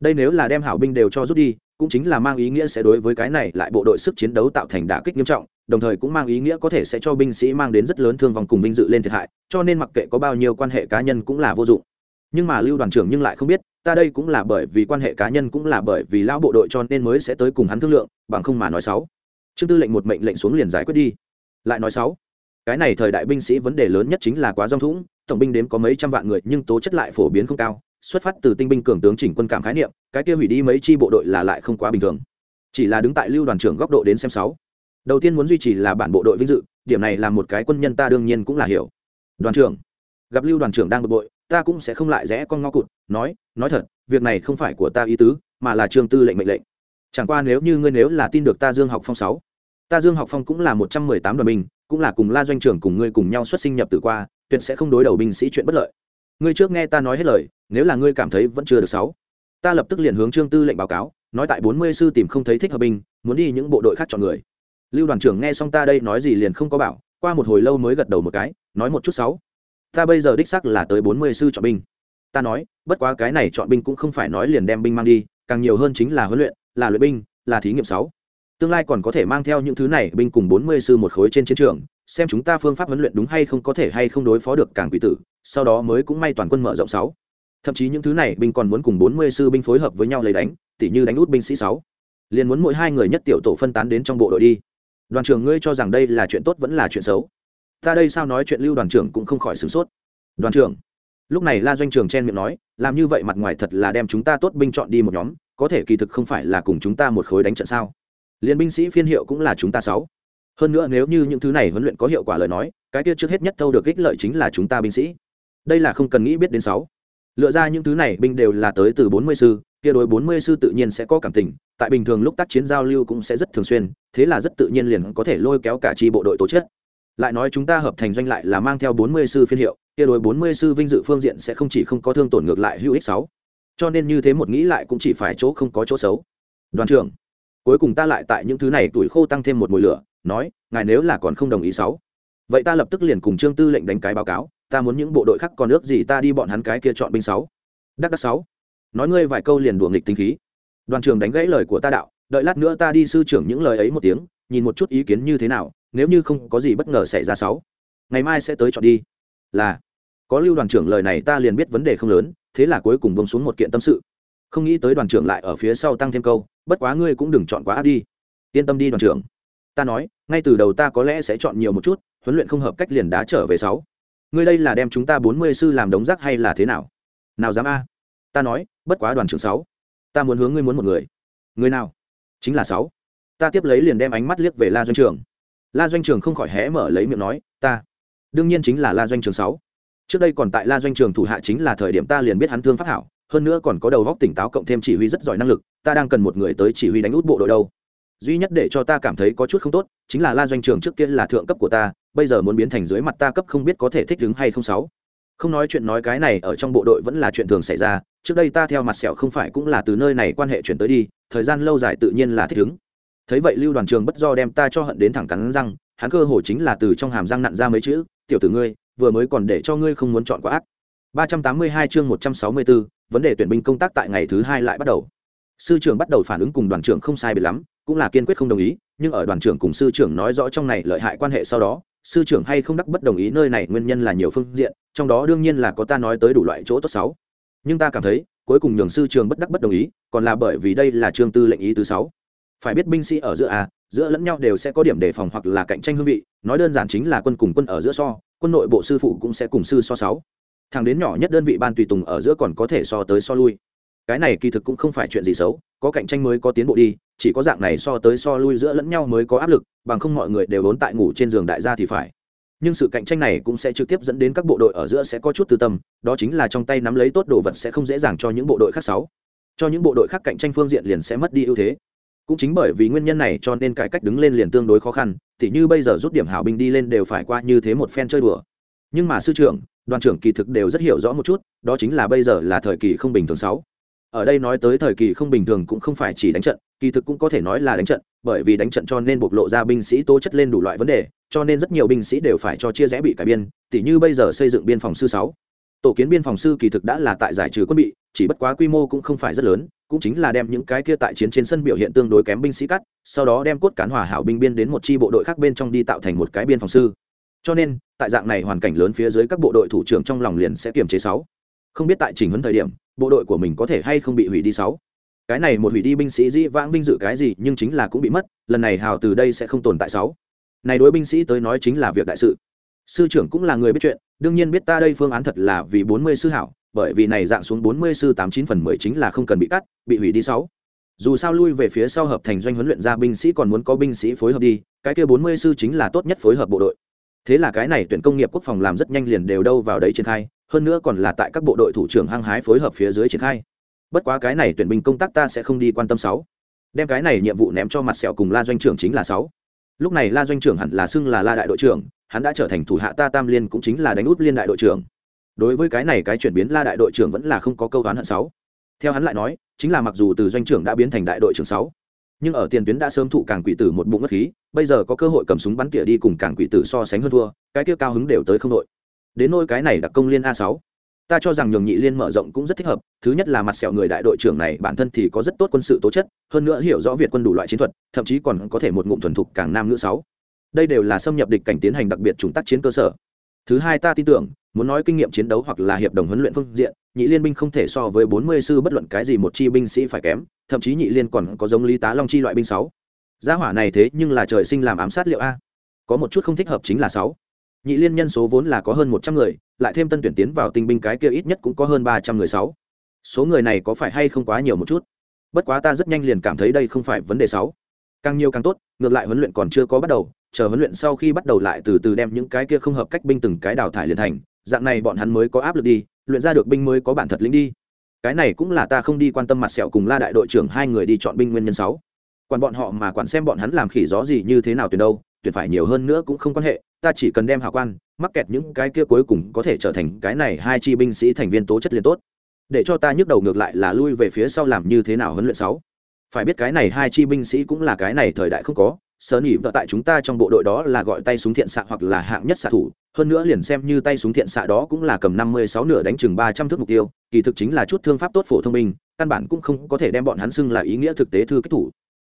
Speaker 1: Đây nếu là đem hảo binh đều cho rút đi cũng chính là mang ý nghĩa sẽ đối với cái này lại bộ đội sức chiến đấu tạo thành đả kích nghiêm trọng, đồng thời cũng mang ý nghĩa có thể sẽ cho binh sĩ mang đến rất lớn thương vong cùng vinh dự lên thiệt hại, cho nên mặc kệ có bao nhiêu quan hệ cá nhân cũng là vô dụng. Nhưng mà lưu đoàn trưởng nhưng lại không biết, ta đây cũng là bởi vì quan hệ cá nhân cũng là bởi vì lão bộ đội cho nên mới sẽ tới cùng hắn thương lượng, bằng không mà nói sáu trương tư lệnh một mệnh lệnh xuống liền giải quyết đi. Lại nói sáu cái này thời đại binh sĩ vấn đề lớn nhất chính là quá dòng thũng tổng binh đếm có mấy trăm vạn người, nhưng tố chất lại phổ biến không cao xuất phát từ tinh binh cường tướng chỉnh quân cảm khái niệm, cái kia hủy đi mấy chi bộ đội là lại không quá bình thường. Chỉ là đứng tại lưu đoàn trưởng góc độ đến xem sáu. Đầu tiên muốn duy trì là bản bộ đội vinh dự, điểm này là một cái quân nhân ta đương nhiên cũng là hiểu. Đoàn trưởng, gặp lưu đoàn trưởng đang bực bội, ta cũng sẽ không lại rẽ con ngó cụt, nói nói thật, việc này không phải của ta ý tứ, mà là trường tư lệnh mệnh lệnh. Chẳng qua nếu như ngươi nếu là tin được ta dương học phong sáu, ta dương học phong cũng là một trăm mười tám đoàn binh, cũng là cùng la doanh trưởng cùng ngươi cùng nhau xuất sinh nhập tử qua, tuyệt sẽ không đối đầu binh sĩ chuyện bất lợi ngươi trước nghe ta nói hết lời, nếu là ngươi cảm thấy vẫn chưa được sáu, ta lập tức liền hướng trương tư lệnh báo cáo, nói tại bốn mươi sư tìm không thấy thích hợp binh, muốn đi những bộ đội khác chọn người. Lưu đoàn trưởng nghe xong ta đây nói gì liền không có bảo, qua một hồi lâu mới gật đầu một cái, nói một chút sáu, ta bây giờ đích sắc là tới bốn mươi sư chọn binh. Ta nói, bất quá cái này chọn binh cũng không phải nói liền đem binh mang đi, càng nhiều hơn chính là huấn luyện, là luyện binh, là thí nghiệm sáu tương lai còn có thể mang theo những thứ này, binh cùng bốn mươi sư một khối trên chiến trường, xem chúng ta phương pháp huấn luyện đúng hay không có thể hay không đối phó được càng quỷ tử, sau đó mới cũng may toàn quân mở rộng sáu. Thậm chí những thứ này, binh còn muốn cùng bốn mươi sư binh phối hợp với nhau lấy đánh, tỉ như đánh út binh sĩ sáu. Liền muốn mỗi hai người nhất tiểu tổ phân tán đến trong bộ đội đi. Đoàn trưởng ngươi cho rằng đây là chuyện tốt vẫn là chuyện xấu? Ta đây sao nói chuyện lưu đoàn trưởng cũng không khỏi sửng sốt. Đoàn trưởng, lúc này la doanh trường chen miệng nói, làm như vậy mặt ngoài thật là đem chúng ta tốt binh chọn đi một nhóm, có thể kỳ thực không phải là cùng chúng ta một khối đánh trận sao? Liên binh sĩ phiên hiệu cũng là chúng ta sáu. Hơn nữa nếu như những thứ này huấn luyện có hiệu quả lời nói, cái kia trước hết nhất thâu được ích lợi chính là chúng ta binh sĩ. Đây là không cần nghĩ biết đến sáu. Lựa ra những thứ này binh đều là tới từ bốn mươi sư, kia đối bốn mươi sư tự nhiên sẽ có cảm tình, tại bình thường lúc tác chiến giao lưu cũng sẽ rất thường xuyên, thế là rất tự nhiên liền có thể lôi kéo cả chi bộ đội tổ chức. Lại nói chúng ta hợp thành doanh lại là mang theo bốn mươi sư phiên hiệu, kia đối bốn mươi sư vinh dự phương diện sẽ không chỉ không có thương tổn ngược lại hữu ích sáu. Cho nên như thế một nghĩ lại cũng chỉ phải chỗ không có chỗ xấu. Đoàn trưởng cuối cùng ta lại tại những thứ này tuổi khô tăng thêm một mùi lửa, nói, ngài nếu là còn không đồng ý sáu, vậy ta lập tức liền cùng trương tư lệnh đánh cái báo cáo, ta muốn những bộ đội khác còn nước gì ta đi bọn hắn cái kia chọn binh sáu. Đắc đắc sáu, nói ngươi vài câu liền đùa nghịch tinh khí. Đoàn trưởng đánh gãy lời của ta đạo, đợi lát nữa ta đi sư trưởng những lời ấy một tiếng, nhìn một chút ý kiến như thế nào, nếu như không có gì bất ngờ xảy ra sáu, ngày mai sẽ tới chọn đi. Là, có lưu đoàn trưởng lời này ta liền biết vấn đề không lớn, thế là cuối cùng bông xuống một kiện tâm sự không nghĩ tới đoàn trưởng lại ở phía sau tăng thêm câu, bất quá ngươi cũng đừng chọn quá áp đi. Yên tâm đi đoàn trưởng. Ta nói, ngay từ đầu ta có lẽ sẽ chọn nhiều một chút, huấn luyện không hợp cách liền đá trở về sáu. Ngươi đây là đem chúng ta bốn mươi sư làm đống rác hay là thế nào? Nào dám a? Ta nói, bất quá đoàn trưởng sáu, ta muốn hướng ngươi muốn một người. Người nào? Chính là sáu. Ta tiếp lấy liền đem ánh mắt liếc về la doanh trường. La doanh trường không khỏi hé mở lấy miệng nói, ta, đương nhiên chính là la doanh trường sáu. Trước đây còn tại la doanh trường thủ hạ chính là thời điểm ta liền biết hắn thương pháp hảo hơn nữa còn có đầu góc tỉnh táo cộng thêm chỉ huy rất giỏi năng lực ta đang cần một người tới chỉ huy đánh út bộ đội đâu. Duy nhất để cho ta cảm thấy có chút không tốt chính là la doanh trường trước kia là thượng cấp của ta bây giờ muốn biến thành dưới mặt ta cấp không biết có thể thích ứng hay không sáu. Không nói chuyện nói cái này ở trong bộ đội vẫn là chuyện thường xảy ra trước đây ta theo mặt sẹo không phải cũng là từ nơi này quan hệ chuyển tới đi thời gian lâu dài tự nhiên là thích ứng. Thấy vậy lưu đoàn trường bất do đem ta cho hận đến thẳng cắn răng hắn cơ hồ chính là từ trong hàm răng nặn ra mấy chữ tiểu tử ngươi vừa mới còn để cho ngươi không muốn chọn quá ác. 382 chương 164, vấn đề tuyển binh công tác tại ngày thứ hai lại bắt đầu. Sư trưởng bắt đầu phản ứng cùng đoàn trưởng không sai biệt lắm, cũng là kiên quyết không đồng ý, nhưng ở đoàn trưởng cùng sư trưởng nói rõ trong này lợi hại quan hệ sau đó, sư trưởng hay không đắc bất đồng ý nơi này nguyên nhân là nhiều phương diện, trong đó đương nhiên là có ta nói tới đủ loại chỗ tốt xấu nhưng ta cảm thấy, cuối cùng nhường sư trưởng bất đắc bất đồng ý, còn là bởi vì đây là chương tư lệnh ý thứ sáu. Phải biết binh sĩ ở giữa a, giữa lẫn nhau đều sẽ có điểm đề phòng hoặc là cạnh tranh hương vị, nói đơn giản chính là quân cùng quân ở giữa so, quân nội bộ sư phụ cũng sẽ cùng sư so sáu thằng đến nhỏ nhất đơn vị ban tùy tùng ở giữa còn có thể so tới so lui. Cái này kỳ thực cũng không phải chuyện gì xấu, có cạnh tranh mới có tiến bộ đi, chỉ có dạng này so tới so lui giữa lẫn nhau mới có áp lực, bằng không mọi người đều đốn tại ngủ trên giường đại gia thì phải. Nhưng sự cạnh tranh này cũng sẽ trực tiếp dẫn đến các bộ đội ở giữa sẽ có chút tư tâm, đó chính là trong tay nắm lấy tốt đồ vật sẽ không dễ dàng cho những bộ đội khác sáu cho những bộ đội khác cạnh tranh phương diện liền sẽ mất đi ưu thế. Cũng chính bởi vì nguyên nhân này cho nên cải cách đứng lên liền tương đối khó khăn thì như bây giờ rút điểm hảo binh đi lên đều phải qua như thế một phen chơi đùa. Nhưng mà sư trưởng đoàn trưởng kỳ thực đều rất hiểu rõ một chút, đó chính là bây giờ là thời kỳ không bình thường sáu. Ở đây nói tới thời kỳ không bình thường cũng không phải chỉ đánh trận, kỳ thực cũng có thể nói là đánh trận, bởi vì đánh trận cho nên bộc lộ ra binh sĩ tố chất lên đủ loại vấn đề, cho nên rất nhiều binh sĩ đều phải cho chia rẽ bị cải biên, tỉ như bây giờ xây dựng biên phòng sư sáu. Tổ kiến biên phòng sư kỳ thực đã là tại giải trừ quân bị, chỉ bất quá quy mô cũng không phải rất lớn, cũng chính là đem những cái kia tại chiến trên sân biểu hiện tương đối kém binh sĩ cắt, sau đó đem cốt cán hòa hảo binh biên đến một chi bộ đội khác bên trong đi tạo thành một cái biên phòng sư. Cho nên tại dạng này hoàn cảnh lớn phía dưới các bộ đội thủ trưởng trong lòng liền sẽ kiềm chế sáu. Không biết tại trình huấn thời điểm, bộ đội của mình có thể hay không bị hủy đi sáu. Cái này một hủy đi binh sĩ dĩ vãng vinh dự cái gì nhưng chính là cũng bị mất, lần này hào từ đây sẽ không tồn tại sáu. Này đối binh sĩ tới nói chính là việc đại sự. Sư trưởng cũng là người biết chuyện, đương nhiên biết ta đây phương án thật là vì bốn mươi sư hảo, bởi vì này dạng xuống bốn mươi sư tám chín phần mười chính là không cần bị cắt, bị hủy đi sáu. Dù sao lui về phía sau hợp thành doanh huấn luyện ra binh sĩ còn muốn có binh sĩ phối hợp đi, cái kia bốn mươi sư chính là tốt nhất phối hợp bộ đội thế là cái này tuyển công nghiệp quốc phòng làm rất nhanh liền đều đâu vào đấy triển khai, hơn nữa còn là tại các bộ đội thủ trưởng hăng hái phối hợp phía dưới triển khai. Bất quá cái này tuyển binh công tác ta sẽ không đi quan tâm sáu. Đem cái này nhiệm vụ ném cho mặt sẹo cùng la doanh trưởng chính là sáu. Lúc này la doanh trưởng hẳn là xưng là la đại đội trưởng, hắn đã trở thành thủ hạ ta tam liên cũng chính là đánh út liên đại đội trưởng. Đối với cái này cái chuyển biến la đại đội trưởng vẫn là không có câu đoán hận sáu. Theo hắn lại nói, chính là mặc dù từ doanh trưởng đã biến thành đại đội trưởng sáu nhưng ở tiền tuyến đã sớm thụ càng quỷ tử một bụng ngất khí, bây giờ có cơ hội cầm súng bắn tỉa đi cùng càng quỷ tử so sánh hơn thua, cái kia cao hứng đều tới không đội. Đến nôi cái này đặc công liên a sáu, ta cho rằng nhường nhị liên mở rộng cũng rất thích hợp, thứ nhất là mặt sẹo người đại đội trưởng này bản thân thì có rất tốt quân sự tố chất, hơn nữa hiểu rõ việt quân đủ loại chiến thuật, thậm chí còn có thể một ngụm thuần thục càng nam nữ sáu. Đây đều là xâm nhập địch cảnh tiến hành đặc biệt chủng tác chiến cơ sở. Thứ hai ta tin tưởng, muốn nói kinh nghiệm chiến đấu hoặc là hiệp đồng huấn luyện phương diện, nhị liên binh không thể so với bốn mươi sư bất luận cái gì một chi binh sĩ phải kém thậm chí nhị liên còn có giống lý tá long chi loại binh sáu. Gia hỏa này thế nhưng là trời sinh làm ám sát liệu a. Có một chút không thích hợp chính là sáu. Nhị liên nhân số vốn là có hơn một trăm người, lại thêm tân tuyển tiến vào tinh binh cái kia ít nhất cũng có hơn ba trăm người sáu. Số người này có phải hay không quá nhiều một chút? Bất quá ta rất nhanh liền cảm thấy đây không phải vấn đề sáu. Càng nhiều càng tốt, ngược lại huấn luyện còn chưa có bắt đầu, chờ huấn luyện sau khi bắt đầu lại từ từ đem những cái kia không hợp cách binh từng cái đào thải liền thành, dạng này bọn hắn mới có áp lực đi, luyện ra được binh mới có bản thật lính đi cái này cũng là ta không đi quan tâm mặt sẹo cùng la đại đội trưởng hai người đi chọn binh nguyên nhân sáu. Quản bọn họ mà quản xem bọn hắn làm khỉ gió gì như thế nào tuyển đâu, tuyển phải nhiều hơn nữa cũng không quan hệ, ta chỉ cần đem hảo quan, mắc kẹt những cái kia cuối cùng có thể trở thành cái này hai chi binh sĩ thành viên tố chất liên tốt. Để cho ta nhức đầu ngược lại là lui về phía sau làm như thế nào huấn luyện sáu. Phải biết cái này hai chi binh sĩ cũng là cái này thời đại không có Sở nhị vợ tại chúng ta trong bộ đội đó là gọi tay súng thiện xạ hoặc là hạng nhất xạ thủ, hơn nữa liền xem như tay súng thiện xạ đó cũng là cầm năm mươi sáu nửa đánh chừng ba trăm thước mục tiêu, kỳ thực chính là chút thương pháp tốt phổ thông minh căn bản cũng không có thể đem bọn hắn xưng là ý nghĩa thực tế thư kích thủ.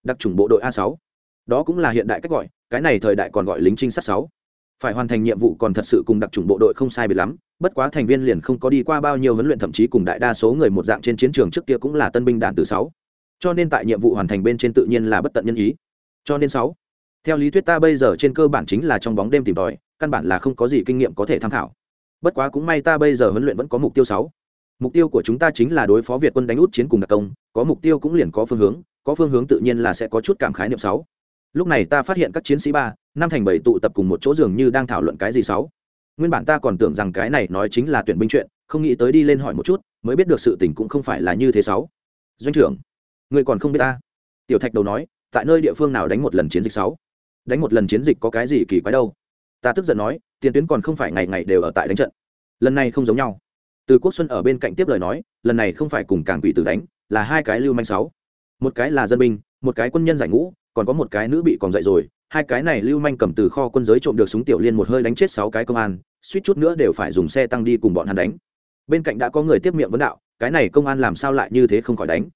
Speaker 1: Đặc trùng bộ đội a sáu, đó cũng là hiện đại cách gọi, cái này thời đại còn gọi lính trinh sát sáu. Phải hoàn thành nhiệm vụ còn thật sự cùng đặc trùng bộ đội không sai biệt lắm, bất quá thành viên liền không có đi qua bao nhiêu huấn luyện thậm chí cùng đại đa số người một dạng trên chiến trường trước kia cũng là tân binh đạn từ sáu. Cho nên tại nhiệm vụ hoàn thành bên trên tự nhiên là bất tận nhân ý cho nên sáu. Theo lý thuyết ta bây giờ trên cơ bản chính là trong bóng đêm tìm tòi, căn bản là không có gì kinh nghiệm có thể tham khảo. Bất quá cũng may ta bây giờ huấn luyện vẫn có mục tiêu sáu. Mục tiêu của chúng ta chính là đối phó việt quân đánh út chiến cùng đặc công, có mục tiêu cũng liền có phương hướng, có phương hướng tự nhiên là sẽ có chút cảm khái niệm sáu. Lúc này ta phát hiện các chiến sĩ ba, năm thành bảy tụ tập cùng một chỗ dường như đang thảo luận cái gì sáu. Nguyên bản ta còn tưởng rằng cái này nói chính là tuyển binh chuyện, không nghĩ tới đi lên hỏi một chút, mới biết được sự tình cũng không phải là như thế sáu. Doanh trưởng, người còn không biết ta. Tiểu thạch đầu nói tại nơi địa phương nào đánh một lần chiến dịch sáu? Đánh một lần chiến dịch có cái gì kỳ quái đâu? Ta tức giận nói, tiền tuyến còn không phải ngày ngày đều ở tại đánh trận. Lần này không giống nhau. Từ quốc xuân ở bên cạnh tiếp lời nói, lần này không phải cùng càng quỷ tử đánh, là hai cái lưu manh sáu. Một cái là dân binh, một cái quân nhân giải ngũ, còn có một cái nữ bị còn dậy rồi. Hai cái này lưu manh cầm từ kho quân giới trộm được súng tiểu liên một hơi đánh chết sáu cái công an, suýt chút nữa đều phải dùng xe tăng đi cùng bọn hắn đánh. Bên cạnh đã có người tiếp miệng vấn đạo, cái này công an làm sao lại như thế không khỏi đánh?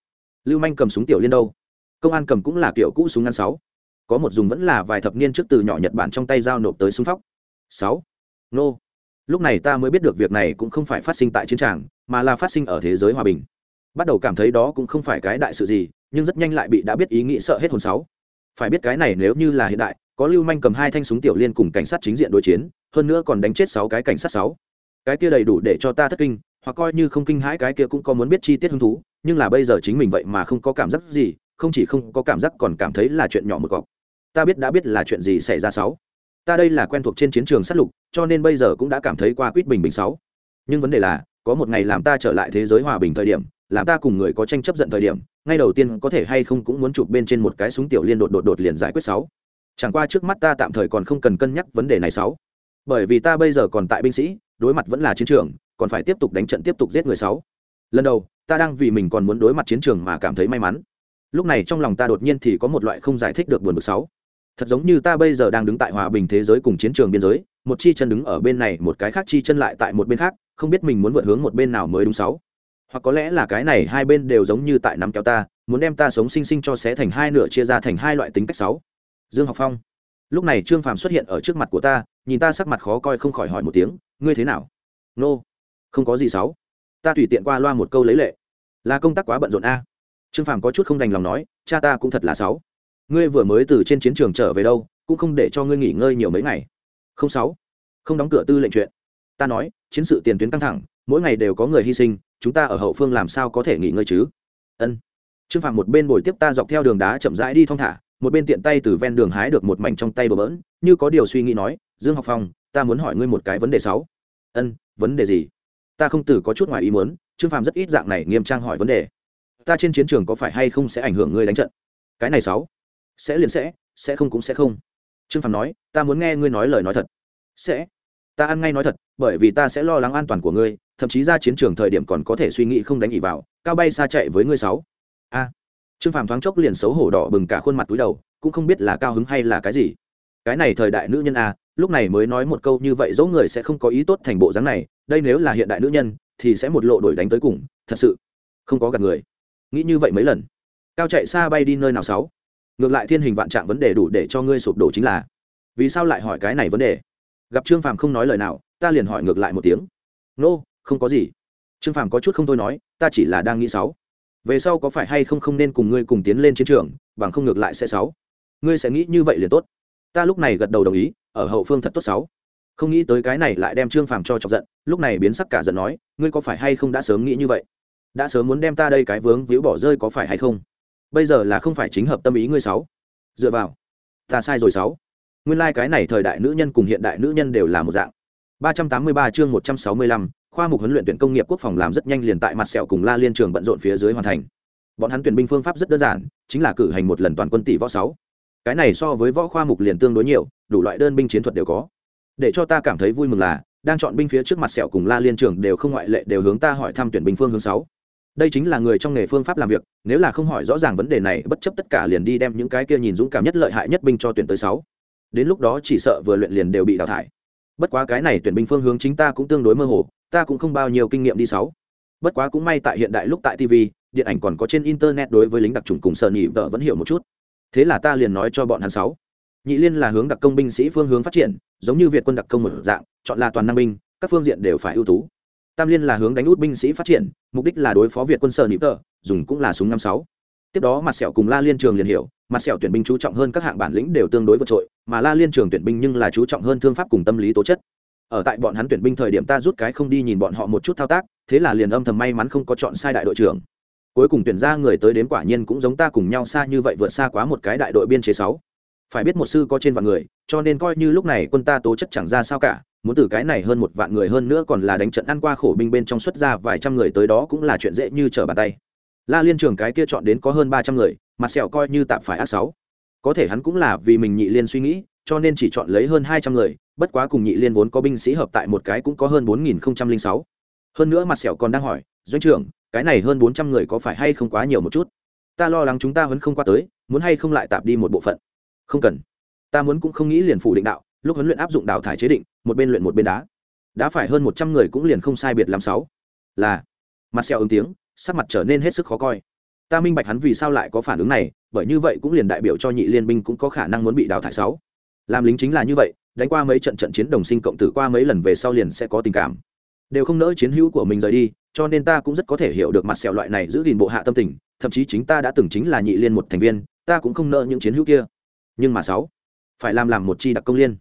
Speaker 1: Lưu manh cầm súng tiểu liên đâu? Công an cầm cũng là kiểu cũ súng ngắn sáu. Có một dùng vẫn là vài thập niên trước từ nhỏ nhật bản trong tay giao nộp tới súng phóc. Sáu. Nô. Lúc này ta mới biết được việc này cũng không phải phát sinh tại chiến trường, mà là phát sinh ở thế giới hòa bình. Bắt đầu cảm thấy đó cũng không phải cái đại sự gì, nhưng rất nhanh lại bị đã biết ý nghĩ sợ hết hồn sáu. Phải biết cái này nếu như là hiện đại, có lưu manh cầm hai thanh súng tiểu liên cùng cảnh sát chính diện đối chiến, hơn nữa còn đánh chết sáu cái cảnh sát sáu. Cái kia đầy đủ để cho ta thất kinh, hoặc coi như không kinh hãi cái kia cũng có muốn biết chi tiết hứng thú, nhưng là bây giờ chính mình vậy mà không có cảm giác gì không chỉ không có cảm giác còn cảm thấy là chuyện nhỏ một cọc. Ta biết đã biết là chuyện gì xảy ra sáu. Ta đây là quen thuộc trên chiến trường sát lục, cho nên bây giờ cũng đã cảm thấy qua quýt bình bình sáu. Nhưng vấn đề là, có một ngày làm ta trở lại thế giới hòa bình thời điểm, làm ta cùng người có tranh chấp giận thời điểm, ngay đầu tiên có thể hay không cũng muốn chụp bên trên một cái súng tiểu liên đột đột đột liền giải quyết sáu. Chẳng qua trước mắt ta tạm thời còn không cần cân nhắc vấn đề này sáu. Bởi vì ta bây giờ còn tại binh sĩ, đối mặt vẫn là chiến trường, còn phải tiếp tục đánh trận tiếp tục giết người sáu. Lần đầu, ta đang vì mình còn muốn đối mặt chiến trường mà cảm thấy may mắn lúc này trong lòng ta đột nhiên thì có một loại không giải thích được buồn bực sáu thật giống như ta bây giờ đang đứng tại hòa bình thế giới cùng chiến trường biên giới, một chi chân đứng ở bên này, một cái khác chi chân lại tại một bên khác, không biết mình muốn vượt hướng một bên nào mới đúng sáu hoặc có lẽ là cái này hai bên đều giống như tại nắm kéo ta, muốn đem ta sống sinh sinh cho xé thành hai nửa chia ra thành hai loại tính cách sáu dương học phong. Lúc này trương phàm xuất hiện ở trước mặt của ta, nhìn ta sắc mặt khó coi không khỏi hỏi một tiếng, ngươi thế nào? Nô、no. không có gì sáu ta tùy tiện qua loa một câu lấy lệ. Là công tác quá bận rộn a trương phàm có chút không đành lòng nói, cha ta cũng thật là sáu. Ngươi vừa mới từ trên chiến trường trở về đâu, cũng không để cho ngươi nghỉ ngơi nhiều mấy ngày. Không sáu. Không đóng cửa tư lệnh chuyện. Ta nói, chiến sự tiền tuyến căng thẳng, mỗi ngày đều có người hy sinh, chúng ta ở hậu phương làm sao có thể nghỉ ngơi chứ? Ân. Trương Phàm một bên bồi tiếp ta dọc theo đường đá chậm rãi đi thong thả, một bên tiện tay từ ven đường hái được một mảnh trong tay bờ bỡn, như có điều suy nghĩ nói, dương học phong, ta muốn hỏi ngươi một cái vấn đề sáu. Ân, vấn đề gì? Ta không từ có chút ngoài ý muốn, trương Phàm rất ít dạng này nghiêm trang hỏi vấn đề ta trên chiến trường có phải hay không sẽ ảnh hưởng ngươi đánh trận? Cái này sáu. Sẽ liền sẽ sẽ không cũng sẽ không. Trương Phàm nói, ta muốn nghe ngươi nói lời nói thật. Sẽ. Ta ăn ngay nói thật, bởi vì ta sẽ lo lắng an toàn của ngươi, thậm chí ra chiến trường thời điểm còn có thể suy nghĩ không đánh ỉ vào, cao bay xa chạy với ngươi sáu. A. Trương phàm thoáng chốc liền xấu hổ đỏ bừng cả khuôn mặt túi đầu, cũng không biết là cao hứng hay là cái gì. Cái này thời đại nữ nhân a lúc này mới nói một câu như vậy dẫu người sẽ không có ý tốt thành bộ dáng này, đây nếu là hiện đại nữ nhân, thì sẽ một lộ đổi đánh tới cùng, thật sự không có gạt người nghĩ như vậy mấy lần. Cao chạy xa bay đi nơi nào sáu? Ngược lại thiên hình vạn trạng vấn đề đủ để cho ngươi sụp đổ chính là vì sao lại hỏi cái này vấn đề? Gặp trương phàm không nói lời nào ta liền hỏi ngược lại một tiếng. Nô、no, không có gì. Trương phàm có chút không thôi nói ta chỉ là đang nghĩ sáu. Về sau có phải hay không không nên cùng ngươi cùng tiến lên chiến trường bằng không ngược lại sẽ sáu. Ngươi sẽ nghĩ như vậy liền tốt. Ta lúc này gật đầu đồng ý ở hậu phương thật tốt sáu. Không nghĩ tới cái này lại đem trương phàm cho chọc giận lúc này biến sắc cả giận nói ngươi có phải hay không đã sớm nghĩ như vậy? Đã sớm muốn đem ta đây cái vướng víu bỏ rơi có phải hay không? Bây giờ là không phải chính hợp tâm ý ngươi sáu. Dựa vào, ta sai rồi sáu. Nguyên lai、like、cái này thời đại nữ nhân cùng hiện đại nữ nhân đều là một dạng. Ba trăm tám mươi ba chương một trăm sáu mươi lăm, khoa mục huấn luyện tuyển công nghiệp quốc phòng làm rất nhanh liền tại mặt sẹo cùng la liên trường bận rộn phía dưới hoàn thành. Bọn hắn tuyển binh phương pháp rất đơn giản, chính là cử hành một lần toàn quân tỷ võ sáu. Cái này so với võ khoa mục liền tương đối nhiều, đủ loại đơn binh chiến thuật đều có. Để cho ta cảm thấy vui mừng là, đang chọn binh phía trước mặt sẹo cùng la liên trường đều không ngoại lệ đều hướng ta hỏi thăm tuyển binh phương hướng sáu đây chính là người trong nghề phương pháp làm việc, nếu là không hỏi rõ ràng vấn đề này, bất chấp tất cả liền đi đem những cái kia nhìn dũng cảm nhất lợi hại nhất binh cho tuyển tới sáu. Đến lúc đó chỉ sợ vừa luyện liền đều bị đào thải. Bất quá cái này tuyển binh phương hướng chính ta cũng tương đối mơ hồ, ta cũng không bao nhiêu kinh nghiệm đi sáu. Bất quá cũng may tại hiện đại lúc tại tv điện ảnh còn có trên internet đối với lính đặc trùng cùng sợ nhị vợ vẫn hiểu một chút. Thế là ta liền nói cho bọn hắn sáu. Nhị liên là hướng đặc công binh sĩ phương hướng phát triển, giống như việt quân đặc công một dạng, chọn là toàn năng binh, các phương diện đều phải ưu tú tam liên là hướng đánh út binh sĩ phát triển, mục đích là đối phó việt quân sở nhị tờ, dùng cũng là súng năm sáu. Tiếp đó mặt sẹo cùng la liên trường liền hiểu, mặt sẹo tuyển binh chú trọng hơn các hạng bản lĩnh đều tương đối vượt trội, mà la liên trường tuyển binh nhưng là chú trọng hơn thương pháp cùng tâm lý tố chất. Ở tại bọn hắn tuyển binh thời điểm ta rút cái không đi nhìn bọn họ một chút thao tác, thế là liền âm thầm may mắn không có chọn sai đại đội trưởng. Cuối cùng tuyển ra người tới đến quả nhiên cũng giống ta cùng nhau xa như vậy vượt xa quá một cái đại đội biên chế sáu. Phải biết một sư có trên vạn người, cho nên coi như lúc này quân ta tố chất chẳng ra sao cả muốn từ cái này hơn một vạn người hơn nữa còn là đánh trận ăn qua khổ binh bên trong xuất ra vài trăm người tới đó cũng là chuyện dễ như trở bàn tay. La liên trường cái kia chọn đến có hơn ba trăm người, mặt sẹo coi như tạm phải ác sáu. Có thể hắn cũng là vì mình nhị liên suy nghĩ, cho nên chỉ chọn lấy hơn hai trăm người, bất quá cùng nhị liên vốn có binh sĩ hợp tại một cái cũng có hơn bốn nghìn sáu. Hơn nữa mặt sẹo còn đang hỏi, doanh trưởng, cái này hơn bốn trăm người có phải hay không quá nhiều một chút? Ta lo lắng chúng ta vẫn không qua tới, muốn hay không lại tạm đi một bộ phận? Không cần. Ta muốn cũng không nghĩ liền phủ định đạo lúc huấn luyện áp dụng đào thải chế định, một bên luyện một bên đá. Đã phải hơn một trăm người cũng liền không sai biệt làm sáu. Là, mặt sẹo ứng tiếng, sắc mặt trở nên hết sức khó coi. Ta minh bạch hắn vì sao lại có phản ứng này, bởi như vậy cũng liền đại biểu cho nhị liên binh cũng có khả năng muốn bị đào thải sáu. Làm lính chính là như vậy, đánh qua mấy trận trận chiến đồng sinh cộng tử qua mấy lần về sau liền sẽ có tình cảm. Đều không nỡ chiến hữu của mình rời đi, cho nên ta cũng rất có thể hiểu được mặt sẹo loại này giữ gìn bộ hạ tâm tình, thậm chí chính ta đã từng chính là nhị liên một thành viên, ta cũng không nợ những chiến hữu kia. Nhưng mà sáu, phải làm làm một chi đặc công liên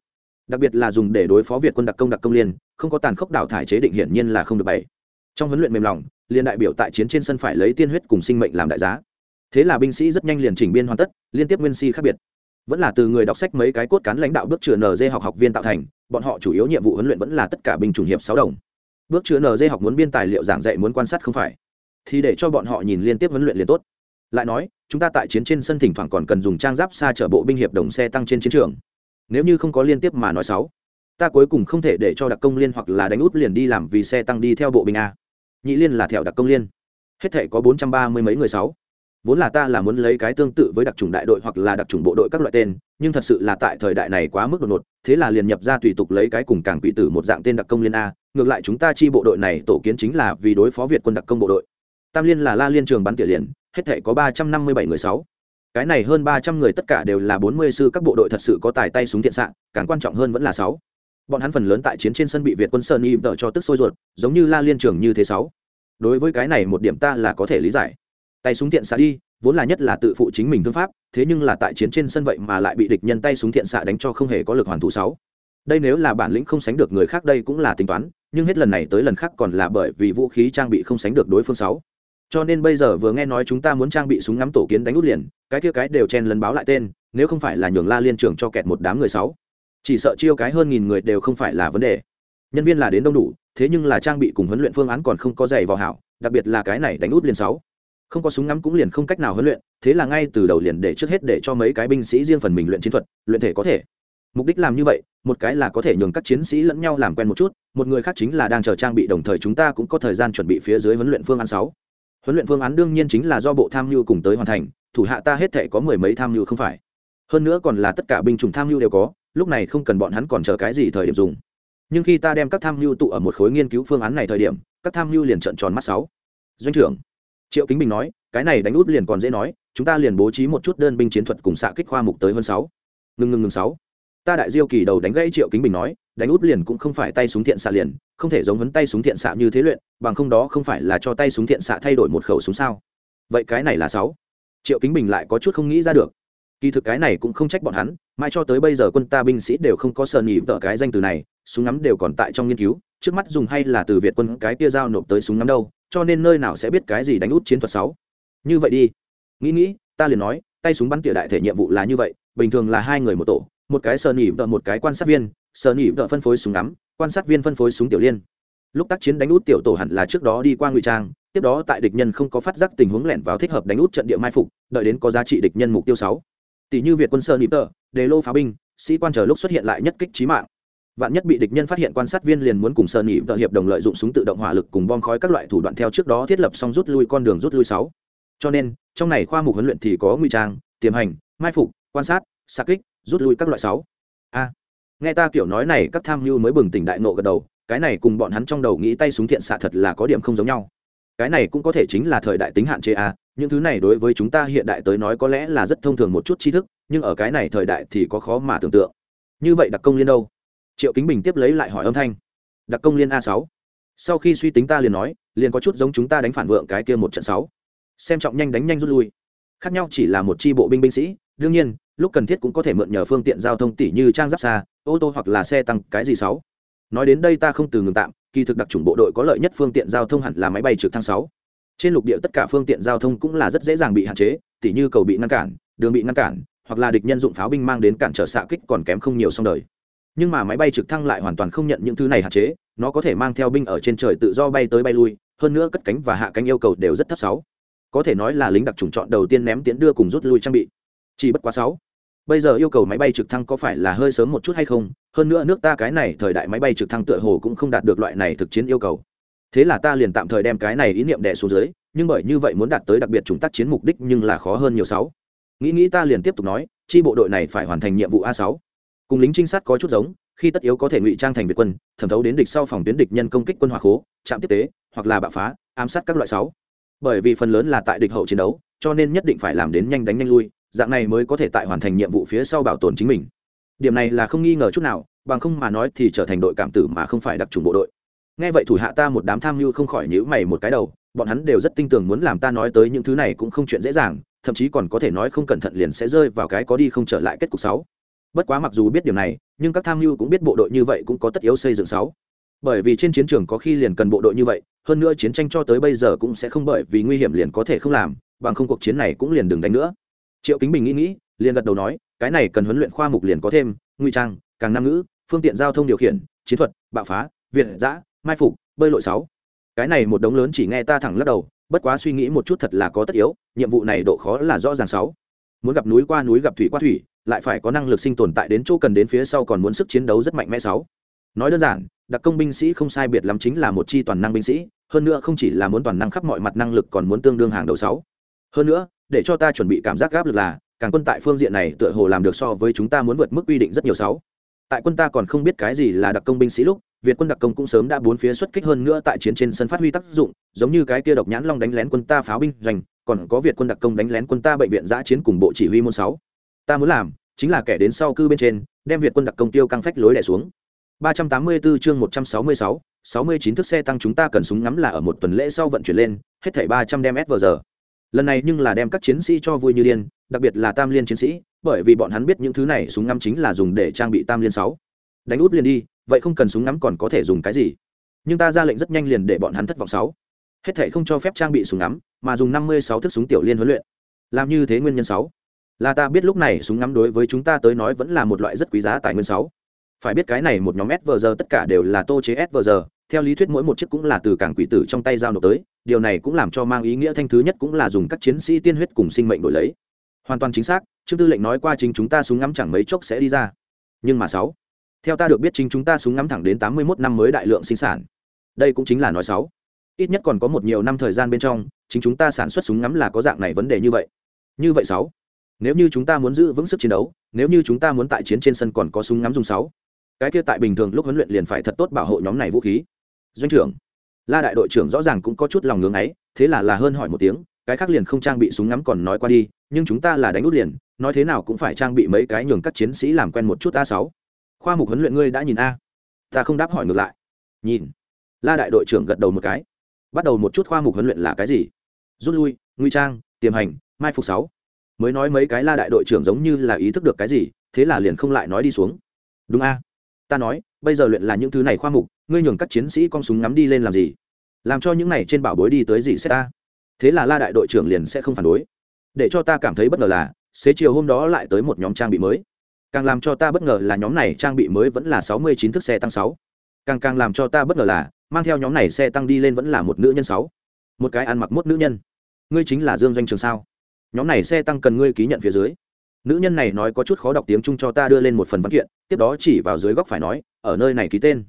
Speaker 1: đặc biệt là dùng để đối phó việt quân đặc công đặc công liên, không có tàn khốc đảo thải chế định hiển nhiên là không được bày. Trong huấn luyện mềm lòng liên đại biểu tại chiến trên sân phải lấy tiên huyết cùng sinh mệnh làm đại giá. Thế là binh sĩ rất nhanh liền chỉnh biên hoàn tất, liên tiếp nguyên si khác biệt. Vẫn là từ người đọc sách mấy cái cốt cán lãnh đạo bước chừa nd học học viên tạo thành, bọn họ chủ yếu nhiệm vụ huấn luyện vẫn là tất cả binh chủng hiệp sáu đồng. Bước chữa nd học muốn biên tài liệu giảng dạy muốn quan sát không phải. Thì để cho bọn họ nhìn liên tiếp huấn luyện liền tốt. Lại nói, chúng ta tại chiến trên sân thỉnh thoảng còn cần dùng trang giáp xa chở bộ binh hiệp đồng xe tăng trên chiến trường nếu như không có liên tiếp mà nói sáu, ta cuối cùng không thể để cho đặc công liên hoặc là đánh út liền đi làm vì xe tăng đi theo bộ binh a. Nhị liên là theo đặc công liên. Hết thể có bốn trăm ba mươi mấy người sáu. Vốn là ta là muốn lấy cái tương tự với đặc trùng đại đội hoặc là đặc trùng bộ đội các loại tên, nhưng thật sự là tại thời đại này quá mức đột ngột, thế là liền nhập ra tùy tục lấy cái cùng càng quỷ tử một dạng tên đặc công liên a, ngược lại chúng ta chi bộ đội này tổ kiến chính là vì đối phó việt quân đặc công bộ đội. Tam liên là la liên trường bắn tỉa liền, hết thể có ba trăm năm mươi bảy người sáu cái này hơn ba trăm người tất cả đều là bốn mươi sư các bộ đội thật sự có tài tay súng thiện xạ, càng quan trọng hơn vẫn là sáu. Bọn hắn phần lớn tại chiến trên sân bị việt quân sơn y tợ cho tức sôi ruột, giống như la liên trường như thế sáu. Đối với cái này một điểm ta là có thể lý giải. Tay súng thiện xạ đi, vốn là nhất là tự phụ chính mình thương pháp, thế nhưng là tại chiến trên sân vậy mà lại bị địch nhân tay súng thiện xạ đánh cho không hề có lực hoàn thủ sáu. Đây nếu là bản lĩnh không sánh được người khác đây cũng là tính toán, nhưng hết lần này tới lần khác còn là bởi vì vũ khí trang bị không sánh được đối phương sáu cho nên bây giờ vừa nghe nói chúng ta muốn trang bị súng ngắm tổ kiến đánh út liền, cái kia cái đều chen lấn báo lại tên, nếu không phải là nhường la liên trường cho kẹt một đám người sáu. Chỉ sợ chiêu cái hơn nghìn người đều không phải là vấn đề. Nhân viên là đến đông đủ, thế nhưng là trang bị cùng huấn luyện phương án còn không có giày vào hảo, đặc biệt là cái này đánh út liền sáu. Không có súng ngắm cũng liền không cách nào huấn luyện, thế là ngay từ đầu liền để trước hết để cho mấy cái binh sĩ riêng phần mình luyện chiến thuật, luyện thể có thể. Mục đích làm như vậy, một cái là có thể nhường các chiến sĩ lẫn nhau làm quen một chút, một người khác chính là đang chờ trang bị đồng thời chúng ta cũng có thời gian chuẩn bị phía dưới huấn luyện phương án sáu huấn luyện phương án đương nhiên chính là do bộ tham mưu cùng tới hoàn thành, thủ hạ ta hết thể có mười mấy tham mưu không phải. Hơn nữa còn là tất cả binh chủng tham mưu đều có, lúc này không cần bọn hắn còn chờ cái gì thời điểm dùng. Nhưng khi ta đem các tham mưu tụ ở một khối nghiên cứu phương án này thời điểm, các tham mưu liền trợn tròn mắt sáu. Doanh trưởng, triệu kính bình nói, cái này đánh út liền còn dễ nói, chúng ta liền bố trí một chút đơn binh chiến thuật cùng xạ kích khoa mục tới hơn sáu. Ngừng ngừng ngừng sáu. Ta đại diêu kỳ đầu đánh gãy triệu kính bình nói đánh út liền cũng không phải tay súng thiện xạ liền, không thể giống vấn tay súng thiện xạ như thế luyện, bằng không đó không phải là cho tay súng thiện xạ thay đổi một khẩu súng sao? Vậy cái này là sáu. Triệu kính bình lại có chút không nghĩ ra được. Kỳ thực cái này cũng không trách bọn hắn, mãi cho tới bây giờ quân ta binh sĩ đều không có sờ nhị vợ cái danh từ này, súng ngắm đều còn tại trong nghiên cứu, trước mắt dùng hay là từ việt quân cái kia giao nộp tới súng ngắm đâu, cho nên nơi nào sẽ biết cái gì đánh út chiến thuật sáu. Như vậy đi. Nghĩ nghĩ, ta liền nói, tay súng bắn tỉa đại thể nhiệm vụ là như vậy, bình thường là hai người một tổ, một cái sờ nỉ vợ một cái quan sát viên sở nhị vợ phân phối súng ngắm, quan sát viên phân phối súng tiểu liên. Lúc tác chiến đánh út tiểu tổ hẳn là trước đó đi qua ngụy trang, tiếp đó tại địch nhân không có phát giác tình huống lẻn vào thích hợp đánh út trận địa mai phục, đợi đến có giá trị địch nhân mục tiêu sáu. Tỷ như việt quân sơ nhị tờ đề lô pháo binh, sĩ quan chờ lúc xuất hiện lại nhất kích trí mạng. Vạn nhất bị địch nhân phát hiện quan sát viên liền muốn cùng sơ nhị tờ hiệp đồng lợi dụng súng tự động hỏa lực cùng bom khói các loại thủ đoạn theo trước đó thiết lập xong rút lui con đường rút lui sáu. Cho nên, trong này khoa mục huấn luyện thì có ngụy trang, tiềm hành, mai phục, quan sát xa kích, rút lui các loại sáu. A nghe ta kiểu nói này, các tham mưu mới bừng tỉnh đại nộ gật đầu, cái này cùng bọn hắn trong đầu nghĩ tay súng thiện xạ thật là có điểm không giống nhau. Cái này cũng có thể chính là thời đại tính hạn chế a những thứ này đối với chúng ta hiện đại tới nói có lẽ là rất thông thường một chút tri thức, nhưng ở cái này thời đại thì có khó mà tưởng tượng. Như vậy đặc công liên đâu? Triệu kính bình tiếp lấy lại hỏi âm thanh. Đặc công liên a sáu. Sau khi suy tính ta liền nói, liền có chút giống chúng ta đánh phản vượng cái kia một trận sáu. Xem trọng nhanh đánh nhanh rút lui khác nhau chỉ là một chi bộ binh binh sĩ, đương nhiên, lúc cần thiết cũng có thể mượn nhờ phương tiện giao thông tỷ như trang giáp xa, ô tô hoặc là xe tăng cái gì sáu. Nói đến đây ta không từ ngừng tạm, kỳ thực đặc trùng bộ đội có lợi nhất phương tiện giao thông hẳn là máy bay trực thăng sáu. Trên lục địa tất cả phương tiện giao thông cũng là rất dễ dàng bị hạn chế, tỉ như cầu bị ngăn cản, đường bị ngăn cản, hoặc là địch nhân dụng pháo binh mang đến cản trở xạ kích còn kém không nhiều song đời. Nhưng mà máy bay trực thăng lại hoàn toàn không nhận những thứ này hạn chế, nó có thể mang theo binh ở trên trời tự do bay tới bay lui, hơn nữa cất cánh và hạ cánh yêu cầu đều rất thấp sáu có thể nói là lính đặc trùng chọn đầu tiên ném tiến đưa cùng rút lui trang bị. Chỉ bất quá sáu. Bây giờ yêu cầu máy bay trực thăng có phải là hơi sớm một chút hay không? Hơn nữa nước ta cái này thời đại máy bay trực thăng tựa hồ cũng không đạt được loại này thực chiến yêu cầu. Thế là ta liền tạm thời đem cái này ý niệm đẻ xuống dưới, nhưng bởi như vậy muốn đạt tới đặc biệt chúng tác chiến mục đích nhưng là khó hơn nhiều sáu. Nghĩ nghĩ ta liền tiếp tục nói, chi bộ đội này phải hoàn thành nhiệm vụ a sáu. Cùng lính trinh sát có chút giống, khi tất yếu có thể ngụy trang thành việt quân, thẩm thấu đến địch sau phòng tuyến địch nhân công kích quân hỏa khố, trạm tiếp tế, hoặc là bạo phá, ám sát các loại sáu bởi vì phần lớn là tại địch hậu chiến đấu, cho nên nhất định phải làm đến nhanh đánh nhanh lui, dạng này mới có thể tại hoàn thành nhiệm vụ phía sau bảo tồn chính mình. Điểm này là không nghi ngờ chút nào, bằng không mà nói thì trở thành đội cảm tử mà không phải đặc trùng bộ đội. Nghe vậy thủ hạ ta một đám tham mưu không khỏi nhữ mày một cái đầu, bọn hắn đều rất tin tưởng muốn làm ta nói tới những thứ này cũng không chuyện dễ dàng, thậm chí còn có thể nói không cẩn thận liền sẽ rơi vào cái có đi không trở lại kết cục sáu. Bất quá mặc dù biết điều này, nhưng các tham mưu cũng biết bộ đội như vậy cũng có tất yếu xây dựng sáu bởi vì trên chiến trường có khi liền cần bộ đội như vậy, hơn nữa chiến tranh cho tới bây giờ cũng sẽ không bởi vì nguy hiểm liền có thể không làm, bằng không cuộc chiến này cũng liền đừng đánh nữa. Triệu kính bình nghĩ nghĩ, liền gật đầu nói, cái này cần huấn luyện khoa mục liền có thêm, ngụy trang, càng nam ngữ, phương tiện giao thông điều khiển, chiến thuật, bạo phá, việt giã mai phục, bơi lội sáu. Cái này một đống lớn chỉ nghe ta thẳng lắc đầu, bất quá suy nghĩ một chút thật là có tất yếu, nhiệm vụ này độ khó là rõ ràng sáu. Muốn gặp núi qua núi gặp thủy qua thủy, lại phải có năng lực sinh tồn tại đến chỗ cần đến phía sau còn muốn sức chiến đấu rất mạnh mẽ sáu nói đơn giản, đặc công binh sĩ không sai biệt lắm chính là một chi toàn năng binh sĩ, hơn nữa không chỉ là muốn toàn năng khắp mọi mặt năng lực còn muốn tương đương hàng đầu sáu. Hơn nữa, để cho ta chuẩn bị cảm giác gáp lực là, càng quân tại phương diện này tựa hồ làm được so với chúng ta muốn vượt mức quy định rất nhiều sáu. Tại quân ta còn không biết cái gì là đặc công binh sĩ lúc, việt quân đặc công cũng sớm đã bốn phía xuất kích hơn nữa tại chiến trên sân phát huy tác dụng, giống như cái kia độc nhãn long đánh lén quân ta pháo binh doanh, còn có việt quân đặc công đánh lén quân ta bệnh viện giã chiến cùng bộ chỉ huy môn sáu. Ta muốn làm, chính là kẻ đến sau cư bên trên, đem việt quân đặc công tiêu căng phách lối đẻ xuống. 384 chương 166, 69 thức xe tăng chúng ta cần súng ngắm là ở một tuần lễ sau vận chuyển lên hết thảy 300 đem s giờ lần này nhưng là đem các chiến sĩ cho vui như điên đặc biệt là tam liên chiến sĩ bởi vì bọn hắn biết những thứ này súng ngắm chính là dùng để trang bị tam liên sáu. Đánh út liền đi vậy không cần súng ngắm còn có thể dùng cái gì? Nhưng ta ra lệnh rất nhanh liền để bọn hắn thất vọng sáu. Hết thảy không cho phép trang bị súng ngắm mà dùng năm mươi sáu thức súng tiểu liên huấn luyện. Làm như thế nguyên nhân sáu. Là ta biết lúc này súng ngắm đối với chúng ta tới nói vẫn là một loại rất quý giá tài nguyên sáu phải biết cái này một nhóm s giờ tất cả đều là tô chế s giờ theo lý thuyết mỗi một chiếc cũng là từ cảng quỷ tử trong tay giao nộp tới, điều này cũng làm cho mang ý nghĩa thanh thứ nhất cũng là dùng các chiến sĩ tiên huyết cùng sinh mệnh đổi lấy. Hoàn toàn chính xác, trương tư lệnh nói qua chính chúng ta súng ngắm chẳng mấy chốc sẽ đi ra. Nhưng mà sáu, theo ta được biết chính chúng ta súng ngắm thẳng đến tám mươi 81 năm mới đại lượng sinh sản. Đây cũng chính là nói sáu, ít nhất còn có một nhiều năm thời gian bên trong, chính chúng ta sản xuất súng ngắm là có dạng này vấn đề như vậy. Như vậy sáu, nếu như chúng ta muốn giữ vững sức chiến đấu, nếu như chúng ta muốn tại chiến trên sân còn có súng ngắm dùng sáu cái kia tại bình thường lúc huấn luyện liền phải thật tốt bảo hộ nhóm này vũ khí. Doanh trưởng, la đại đội trưởng rõ ràng cũng có chút lòng ngưỡng ấy, thế là là hơn hỏi một tiếng, cái khác liền không trang bị súng ngắm còn nói qua đi, nhưng chúng ta là đánh út liền, nói thế nào cũng phải trang bị mấy cái nhường các chiến sĩ làm quen một chút a sáu. Khoa mục huấn luyện ngươi đã nhìn a. Ta không đáp hỏi ngược lại. Nhìn. La đại đội trưởng gật đầu một cái. Bắt đầu một chút khoa mục huấn luyện là cái gì? Rút lui, nguy trang, tiềm hành, mai phục sáu. Mới nói mấy cái la đại đội trưởng giống như là ý thức được cái gì, thế là liền không lại nói đi xuống. Đúng a ta nói, bây giờ luyện là những thứ này khoa mục, ngươi nhường các chiến sĩ con súng ngắm đi lên làm gì? Làm cho những này trên bảo bối đi tới gì sẽ ta? Thế là la đại đội trưởng liền sẽ không phản đối. Để cho ta cảm thấy bất ngờ là, xế chiều hôm đó lại tới một nhóm trang bị mới. Càng làm cho ta bất ngờ là nhóm này trang bị mới vẫn là sáu mươi chín thức xe tăng sáu. Càng càng làm cho ta bất ngờ là, mang theo nhóm này xe tăng đi lên vẫn là một nữ nhân sáu. Một cái ăn mặc mốt nữ nhân. Ngươi chính là dương doanh trường sao? Nhóm này xe tăng cần ngươi ký nhận phía dưới nữ nhân này nói có chút khó đọc tiếng trung cho ta đưa lên một phần văn kiện, tiếp đó chỉ vào dưới góc phải nói, ở nơi này ký tên.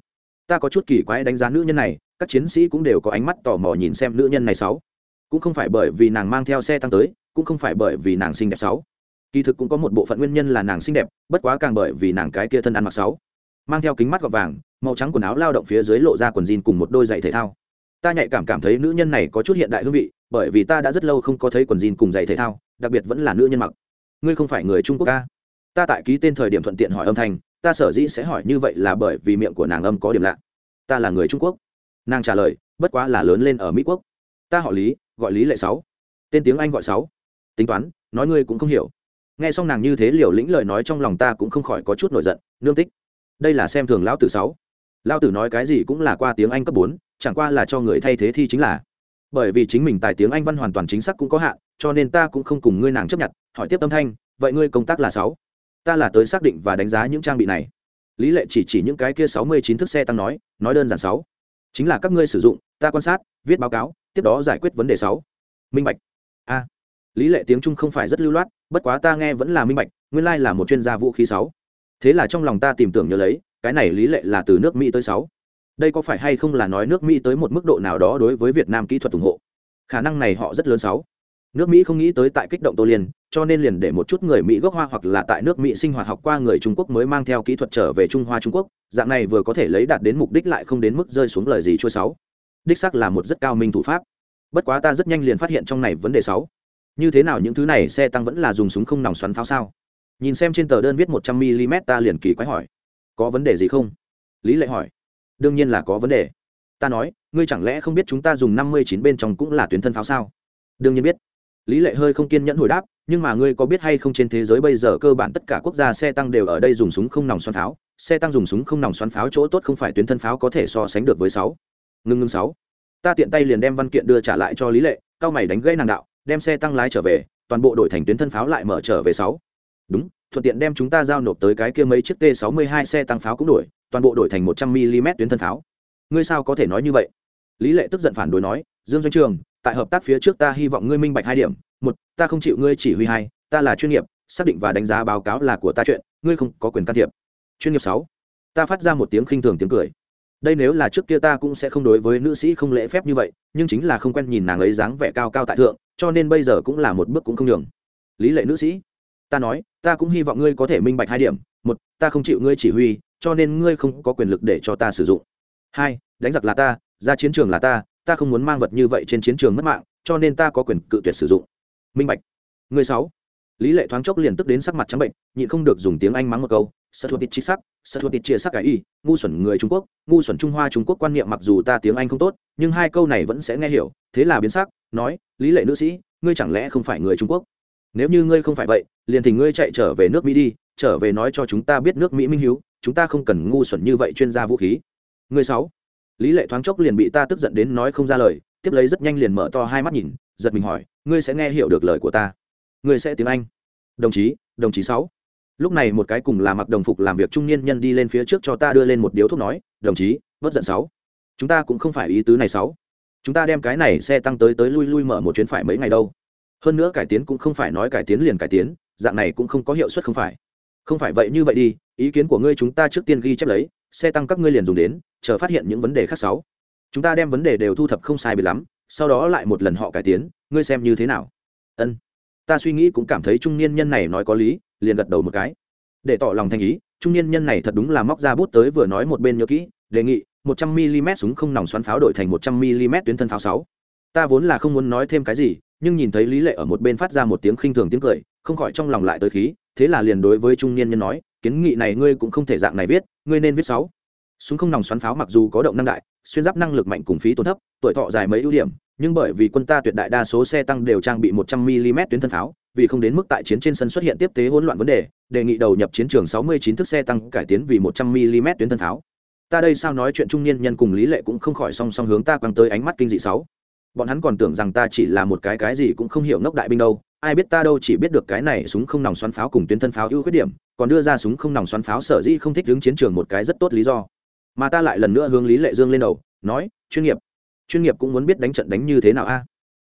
Speaker 1: Ta có chút kỳ quái đánh giá nữ nhân này, các chiến sĩ cũng đều có ánh mắt tò mò nhìn xem nữ nhân này sáu. Cũng không phải bởi vì nàng mang theo xe tăng tới, cũng không phải bởi vì nàng xinh đẹp sáu. Kỳ thực cũng có một bộ phận nguyên nhân là nàng xinh đẹp, bất quá càng bởi vì nàng cái kia thân ăn mặc sáu. Mang theo kính mắt gọt vàng, màu trắng quần áo lao động phía dưới lộ ra quần jean cùng một đôi giày thể thao. Ta nhạy cảm cảm thấy nữ nhân này có chút hiện đại hương vị, bởi vì ta đã rất lâu không có thấy quần jean cùng giày thể thao, đặc biệt vẫn là nữ nhân mặc ngươi không phải người trung quốc ca. Ta tại ký tên thời điểm thuận tiện hỏi âm thanh, ta sở dĩ sẽ hỏi như vậy là bởi vì miệng của nàng âm có điểm lạ. Ta là người trung quốc. Nàng trả lời, bất quá là lớn lên ở mỹ quốc. Ta họ lý, gọi lý lệ sáu. Tên tiếng anh gọi sáu. Tính toán, nói ngươi cũng không hiểu. Nghe xong nàng như thế liều lĩnh lời nói trong lòng ta cũng không khỏi có chút nổi giận, nương tích. Đây là xem thường lão tử sáu. Lão tử nói cái gì cũng là qua tiếng anh cấp bốn, chẳng qua là cho người thay thế thi chính là. Bởi vì chính mình tài tiếng anh văn hoàn toàn chính xác cũng có hạn cho nên ta cũng không cùng ngươi nàng chấp nhận, hỏi tiếp âm thanh, vậy ngươi công tác là sáu? Ta là tới xác định và đánh giá những trang bị này. Lý lệ chỉ chỉ những cái kia sáu mươi chín thức xe tăng nói nói đơn giản sáu. Chính là các ngươi sử dụng, ta quan sát, viết báo cáo, tiếp đó giải quyết vấn đề sáu. Minh bạch. A. Lý lệ tiếng trung không phải rất lưu loát, bất quá ta nghe vẫn là minh bạch, nguyên lai là một chuyên gia vũ khí sáu. Thế là trong lòng ta tìm tưởng nhớ lấy, cái này lý lệ là từ nước mỹ tới sáu. Đây có phải hay không là nói nước mỹ tới một mức độ nào đó đối với việt nam kỹ thuật ủng hộ? Khả năng này họ rất lớn sáu nước mỹ không nghĩ tới tại kích động tô liên, cho nên liền để một chút người mỹ gốc hoa hoặc là tại nước mỹ sinh hoạt học qua người trung quốc mới mang theo kỹ thuật trở về trung hoa trung quốc, dạng này vừa có thể lấy đạt đến mục đích lại không đến mức rơi xuống lời gì chua sáu đích sắc là một rất cao minh thủ pháp. Bất quá ta rất nhanh liền phát hiện trong này vấn đề sáu như thế nào những thứ này xe tăng vẫn là dùng súng không nòng xoắn pháo sao? Nhìn xem trên tờ đơn viết một trăm mm ta liền kỳ quái hỏi. Có vấn đề gì không? Lý lệ hỏi. Đương nhiên là có vấn đề. Ta nói, ngươi chẳng lẽ không biết chúng ta dùng năm mươi chín bên trong cũng là tuyến thân pháo sao? Đương nhiên biết lý lệ hơi không kiên nhẫn hồi đáp, nhưng mà ngươi có biết hay không trên thế giới bây giờ cơ bản tất cả quốc gia xe tăng đều ở đây dùng súng không nòng xoắn pháo, xe tăng dùng súng không nòng xoắn pháo chỗ tốt không phải tuyến thân pháo có thể so sánh được với sáu. Ngưng ngưng sáu. Ta tiện tay liền đem văn kiện đưa trả lại cho lý lệ, cao mày đánh gãy nàng đạo, đem xe tăng lái trở về, toàn bộ đổi thành tuyến thân pháo lại mở trở về sáu. Đúng, thuận tiện đem chúng ta giao nộp tới cái kia mấy chiếc t 62 xe tăng pháo cũng đổi, toàn bộ đổi thành một trăm mm tuyến thân pháo. Ngươi sao có thể nói như vậy? Lý lệ tức giận phản đối nói, dương doanh trường tại hợp tác phía trước ta hy vọng ngươi minh bạch hai điểm. Một, ta không chịu ngươi chỉ huy hai, ta là chuyên nghiệp, xác định và đánh giá báo cáo là của ta chuyện, ngươi không có quyền can thiệp. Chuyên nghiệp sáu, ta phát ra một tiếng khinh thường tiếng cười. Đây nếu là trước kia ta cũng sẽ không đối với nữ sĩ không lễ phép như vậy, nhưng chính là không quen nhìn nàng ấy dáng vẻ cao cao tại thượng, cho nên bây giờ cũng là một bước cũng không nhường. Lý lệ nữ sĩ, ta nói, ta cũng hy vọng ngươi có thể minh bạch hai điểm. Một, ta không chịu ngươi chỉ huy, cho nên ngươi không có quyền lực để cho ta sử dụng. Hai, đánh giặc là ta, ra chiến trường là ta ta không muốn mang vật như vậy trên chiến trường mất mạng, cho nên ta có quyền cự tuyệt sử dụng. Minh bạch. Người sáu. Lý lệ thoáng chốc liền tức đến sắc mặt trắng bệnh, nhịn không được dùng tiếng anh mắng một câu sơ thuật tịt chi sắc sơ thuật tịt chia sắc cái y, ngu xuẩn người trung quốc, ngu xuẩn trung hoa trung quốc quan niệm mặc dù ta tiếng anh không tốt, nhưng hai câu này vẫn sẽ nghe hiểu. Thế là biến sắc, nói, lý lệ nữ sĩ, ngươi chẳng lẽ không phải người trung quốc? Nếu như ngươi không phải vậy, liền thì ngươi chạy trở về nước mỹ đi, trở về nói cho chúng ta biết nước mỹ minh hiếu, chúng ta không cần ngu xuẩn như vậy chuyên gia vũ khí. Ngươi sáu. Lý Lệ thoáng chốc liền bị ta tức giận đến nói không ra lời, tiếp lấy rất nhanh liền mở to hai mắt nhìn, giật mình hỏi, ngươi sẽ nghe hiểu được lời của ta? Ngươi sẽ tiếng Anh? Đồng chí, đồng chí sáu. Lúc này một cái cùng là mặc đồng phục làm việc trung niên nhân đi lên phía trước cho ta đưa lên một điếu thuốc nói, đồng chí, bất giận sáu. Chúng ta cũng không phải ý tứ này sáu. Chúng ta đem cái này xe tăng tới tới lui lui mở một chuyến phải mấy ngày đâu. Hơn nữa cải tiến cũng không phải nói cải tiến liền cải tiến, dạng này cũng không có hiệu suất không phải. Không phải vậy như vậy đi, ý kiến của ngươi chúng ta trước tiên ghi chép lấy, xe tăng các ngươi liền dùng đến chờ phát hiện những vấn đề khác sáu. Chúng ta đem vấn đề đều thu thập không sai biệt lắm, sau đó lại một lần họ cải tiến, ngươi xem như thế nào? Ân. Ta suy nghĩ cũng cảm thấy trung niên nhân này nói có lý, liền gật đầu một cái. Để tỏ lòng thành ý, trung niên nhân này thật đúng là móc ra bút tới vừa nói một bên nhớ kỹ, đề nghị, một trăm mm súng không nòng xoắn pháo đổi thành một trăm mm tuyến thân pháo sáu. Ta vốn là không muốn nói thêm cái gì, nhưng nhìn thấy lý lệ ở một bên phát ra một tiếng khinh thường tiếng cười, không khỏi trong lòng lại tới khí, thế là liền đối với trung niên nhân nói, kiến nghị này ngươi cũng không thể dạng này viết, ngươi nên viết sáu súng không nòng xoắn pháo mặc dù có động năng đại, xuyên giáp năng lực mạnh cùng phí tổn thấp, tuổi thọ dài mấy ưu điểm, nhưng bởi vì quân ta tuyệt đại đa số xe tăng đều trang bị 100 mm tuyến thân pháo, vì không đến mức tại chiến trên sân xuất hiện tiếp tế hỗn loạn vấn đề đề nghị đầu nhập chiến trường 69 thức xe tăng cải tiến vì 100 mm tuyến thân pháo. Ta đây sao nói chuyện trung niên nhân cùng lý lệ cũng không khỏi song song hướng ta quăng tới ánh mắt kinh dị sáu. Bọn hắn còn tưởng rằng ta chỉ là một cái cái gì cũng không hiểu ngốc đại binh đâu, ai biết ta đâu chỉ biết được cái này súng không nòng xoắn pháo cùng tuyến thân pháo ưu khuyết điểm, còn đưa ra súng không nòng xoắn pháo sở dĩ không thích đứng chiến trường một cái rất tốt lý do mà ta lại lần nữa hướng lý lệ dương lên đầu, nói, chuyên nghiệp chuyên nghiệp cũng muốn biết đánh trận đánh như thế nào a?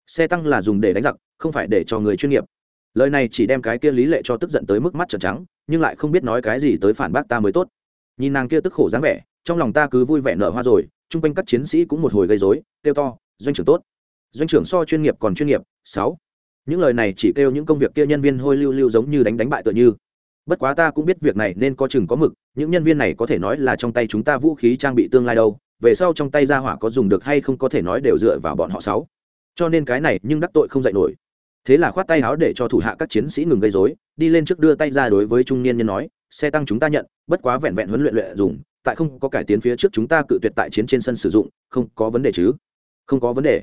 Speaker 1: Xe tăng là dùng để đánh giặc, không phải để cho người chuyên nghiệp. Lời này chỉ đem cái kia lý lệ cho tức giận tới mức mắt trợn trắng, nhưng lại không biết nói cái gì tới phản bác ta mới tốt. Nhìn nàng kia tức khổ dáng vẻ, trong lòng ta cứ vui vẻ nở hoa rồi, chung quanh các chiến sĩ cũng một hồi gây rối, kêu to, doanh trưởng tốt, doanh trưởng so chuyên nghiệp còn chuyên nghiệp, sáu. Những lời này chỉ kêu những công việc kia nhân viên hôi lưu lưu giống như đánh đánh bại tựa như bất quá ta cũng biết việc này nên có chừng có mực, những nhân viên này có thể nói là trong tay chúng ta vũ khí trang bị tương lai đâu, về sau trong tay ra hỏa có dùng được hay không có thể nói đều dựa vào bọn họ sáu. Cho nên cái này nhưng đắc tội không dạy nổi. Thế là khoát tay áo để cho thủ hạ các chiến sĩ ngừng gây dối đi lên trước đưa tay ra đối với trung niên nhân nói, xe tăng chúng ta nhận, bất quá vẹn vẹn huấn luyện luyện dùng, tại không có cải tiến phía trước chúng ta cự tuyệt tại chiến trên sân sử dụng, không có vấn đề chứ? Không có vấn đề.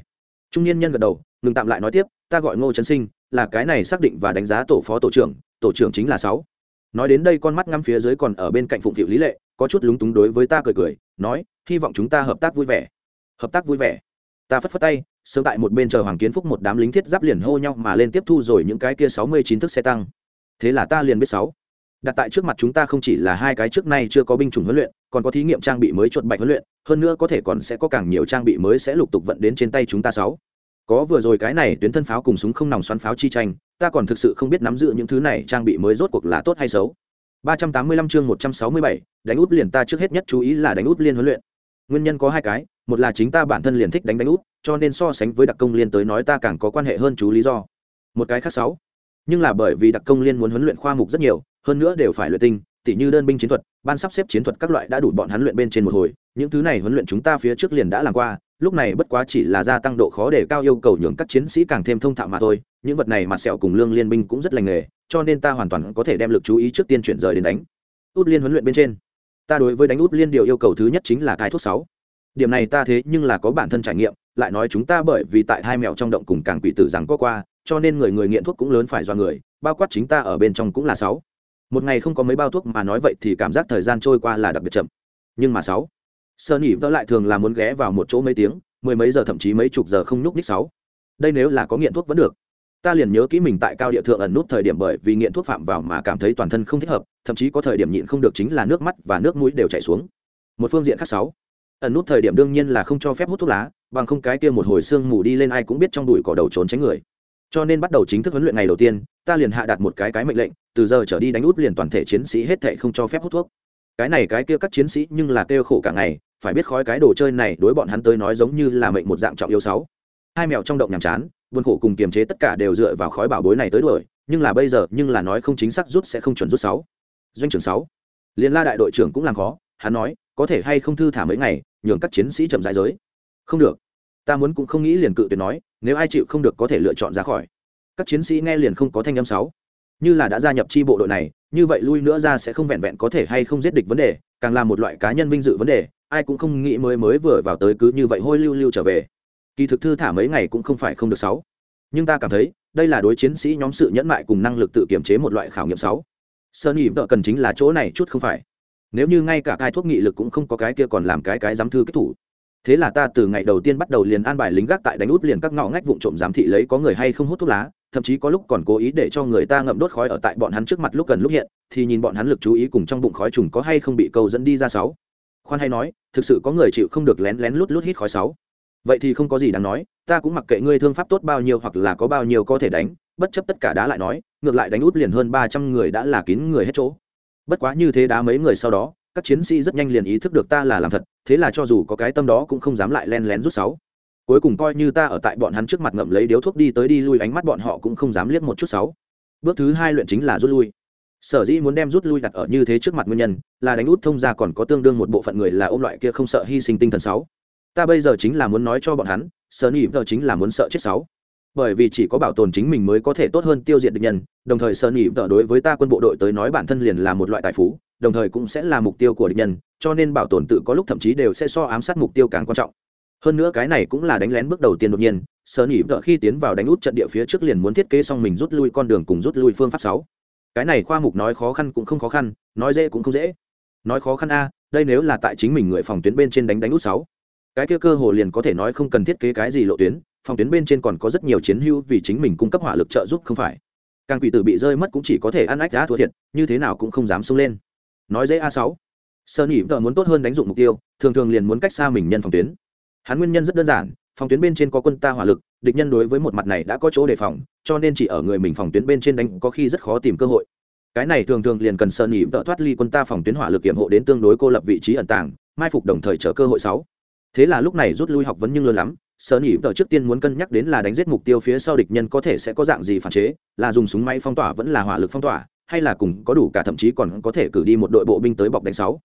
Speaker 1: Trung niên nhân gật đầu, ngừng tạm lại nói tiếp, ta gọi ngô trấn sinh, là cái này xác định và đánh giá tổ phó tổ trưởng tổ trưởng chính là sáu nói đến đây con mắt ngắm phía dưới còn ở bên cạnh phụng phịu lý lệ, có chút lúng túng đối với ta cười cười, nói, hy vọng chúng ta hợp tác vui vẻ. Hợp tác vui vẻ? Ta phất phất tay, sớm tại một bên chờ hoàng kiến phúc một đám lính thiết giáp liền hô nhau mà lên tiếp thu rồi những cái kia sáu mươi chín thức xe tăng. Thế là ta liền biết sáu. Đặt tại trước mặt chúng ta không chỉ là hai cái trước nay chưa có binh chủng huấn luyện, còn có thí nghiệm trang bị mới chuột bạch huấn luyện, hơn nữa có thể còn sẽ có càng nhiều trang bị mới sẽ lục tục vận đến trên tay chúng ta sáu có vừa rồi cái này tuyến thân pháo cùng súng không nòng xoắn pháo chi tranh ta còn thực sự không biết nắm giữ những thứ này trang bị mới rốt cuộc là tốt hay xấu. 385 chương 167, đánh út liền ta trước hết nhất chú ý là đánh út liên huấn luyện. Nguyên nhân có hai cái một là chính ta bản thân liền thích đánh đánh út cho nên so sánh với đặc công liên tới nói ta càng có quan hệ hơn chú lý do. Một cái khác sáu nhưng là bởi vì đặc công liên muốn huấn luyện khoa mục rất nhiều hơn nữa đều phải luyện tinh tỉ như đơn binh chiến thuật ban sắp xếp chiến thuật các loại đã đủ bọn hắn luyện bên trên một hồi những thứ này huấn luyện chúng ta phía trước liền đã làm qua lúc này bất quá chỉ là gia tăng độ khó để cao yêu cầu nhường các chiến sĩ càng thêm thông thạo mà thôi, những vật này mặt sẹo cùng lương liên minh cũng rất lành nghề, cho nên ta hoàn toàn có thể đem lực chú ý trước tiên chuyển rời đến đánh. Út liên huấn luyện bên trên. Ta đối với đánh út liên điều yêu cầu thứ nhất chính là cái thuốc sáu. Điểm này ta thế nhưng là có bản thân trải nghiệm, lại nói chúng ta bởi vì tại hai mèo trong động cùng càng quỷ tử rằng có qua, cho nên người người nghiện thuốc cũng lớn phải do người, bao quát chính ta ở bên trong cũng là sáu. Một ngày không có mấy bao thuốc mà nói vậy thì cảm giác thời gian trôi qua là đặc biệt chậm. Nhưng mà sáu sơ nỉ vỡ lại thường là muốn ghé vào một chỗ mấy tiếng, mười mấy giờ thậm chí mấy chục giờ không nhúc ních sáu. Đây nếu là có nghiện thuốc vẫn được. Ta liền nhớ kỹ mình tại cao địa thượng ẩn nút thời điểm bởi vì nghiện thuốc phạm vào mà cảm thấy toàn thân không thích hợp, thậm chí có thời điểm nhịn không được chính là nước mắt và nước mũi đều chảy xuống. Một phương diện khác sáu. Ẩn nút thời điểm đương nhiên là không cho phép hút thuốc lá, bằng không cái kia một hồi xương mù đi lên ai cũng biết trong đùi cỏ đầu trốn tránh người. Cho nên bắt đầu chính thức huấn luyện ngày đầu tiên, ta liền hạ đặt một cái cái mệnh lệnh, từ giờ trở đi đánh út liền toàn thể chiến sĩ hết thệ không cho phép hút thuốc. Cái này cái kia các chiến sĩ nhưng là kêu khổ cả ngày phải biết khói cái đồ chơi này đối bọn hắn tới nói giống như là mệnh một dạng trọng yêu sáu. Hai mèo trong động nhàm chán, buồn khổ cùng kiềm chế tất cả đều dựa vào khói bảo bối này tới đuổi, nhưng là bây giờ, nhưng là nói không chính xác rút sẽ không chuẩn rút sáu. Doanh trưởng sáu. Liên la đại đội trưởng cũng làm khó, hắn nói, có thể hay không thư thả mấy ngày, nhường các chiến sĩ chậm dài giới. Không được. Ta muốn cũng không nghĩ liền cự tuyệt nói, nếu ai chịu không được có thể lựa chọn ra khỏi. Các chiến sĩ nghe liền không có thanh âm sáu. Như là đã gia nhập chi bộ đội này, như vậy lui nữa ra sẽ không vẹn vẹn có thể hay không giết địch vấn đề, càng là một loại cá nhân vinh dự vấn đề ai cũng không nghĩ mới mới vừa vào tới cứ như vậy hôi lưu lưu trở về. Kỳ thực thư thả mấy ngày cũng không phải không được sáu. Nhưng ta cảm thấy, đây là đối chiến sĩ nhóm sự nhẫn mại cùng năng lực tự kiểm chế một loại khảo nghiệm sáu. Sơn ỉ vợ cần chính là chỗ này chút không phải. Nếu như ngay cả cai thuốc nghị lực cũng không có cái kia còn làm cái cái giám thư kết thủ. Thế là ta từ ngày đầu tiên bắt đầu liền an bài lính gác tại đánh út liền các ngõ ngách vụn trộm giám thị lấy có người hay không hút thuốc lá, thậm chí có lúc còn cố ý để cho người ta ngậm đốt khói ở tại bọn hắn trước mặt lúc gần lúc hiện, thì nhìn bọn hắn lực chú ý cùng trong bụng khói trùng có hay không bị câu dẫn đi ra sáu khoan hay nói, thực sự có người chịu không được lén lén lút lút hít khói sáu. Vậy thì không có gì đáng nói, ta cũng mặc kệ ngươi thương pháp tốt bao nhiêu hoặc là có bao nhiêu có thể đánh, bất chấp tất cả đá lại nói, ngược lại đánh út liền hơn ba trăm người đã là kín người hết chỗ. Bất quá như thế đá mấy người sau đó, các chiến sĩ rất nhanh liền ý thức được ta là làm thật, thế là cho dù có cái tâm đó cũng không dám lại len lén rút sáu. Cuối cùng coi như ta ở tại bọn hắn trước mặt ngậm lấy điếu thuốc đi tới đi lui ánh mắt bọn họ cũng không dám liếc một chút sáu. Bước thứ hai luyện chính là rút lui sở dĩ muốn đem rút lui đặt ở như thế trước mặt nguyên nhân, là đánh út thông ra còn có tương đương một bộ phận người là ôm loại kia không sợ hy sinh tinh thần sáu. Ta bây giờ chính là muốn nói cho bọn hắn, sở nỉ giờ chính là muốn sợ chết sáu. Bởi vì chỉ có bảo tồn chính mình mới có thể tốt hơn tiêu diệt địch nhân, đồng thời sở nỉ giờ đối với ta quân bộ đội tới nói bản thân liền là một loại tài phú, đồng thời cũng sẽ là mục tiêu của địch nhân, cho nên bảo tồn tự có lúc thậm chí đều sẽ so ám sát mục tiêu càng quan trọng. Hơn nữa cái này cũng là đánh lén bước đầu tiên đột nhiên, sở nỉ vợ khi tiến vào đánh út trận địa phía trước liền muốn thiết kế xong mình rút lui con đường cùng rút lui phương pháp sáu cái này khoa mục nói khó khăn cũng không khó khăn, nói dễ cũng không dễ. Nói khó khăn a, đây nếu là tại chính mình người phòng tuyến bên trên đánh đánh út sáu. Cái kia cơ hồ liền có thể nói không cần thiết kế cái gì lộ tuyến, phòng tuyến bên trên còn có rất nhiều chiến hữu vì chính mình cung cấp hỏa lực trợ giúp không phải. Càng quỷ tử bị rơi mất cũng chỉ có thể ăn ách đá thua thiệt, như thế nào cũng không dám xông lên. Nói dễ a sáu. Sơn nhị vợ muốn tốt hơn đánh dụng mục tiêu, thường thường liền muốn cách xa mình nhân phòng tuyến. Hắn nguyên nhân rất đơn giản, phòng tuyến bên trên có quân ta hỏa lực địch nhân đối với một mặt này đã có chỗ đề phòng, cho nên chỉ ở người mình phòng tuyến bên trên đánh có khi rất khó tìm cơ hội. Cái này thường thường liền cần sơn nhị vợ thoát ly quân ta phòng tuyến hỏa lực kiểm hộ đến tương đối cô lập vị trí ẩn tàng, mai phục đồng thời chờ cơ hội sáu. Thế là lúc này rút lui học vấn nhưng lớn lắm sơ nỉ vợ trước tiên muốn cân nhắc đến là đánh giết mục tiêu phía sau địch nhân có thể sẽ có dạng gì phản chế, là dùng súng máy phong tỏa vẫn là hỏa lực phong tỏa, hay là cùng có đủ cả thậm chí còn có thể cử đi một đội bộ binh tới bọc đánh sáu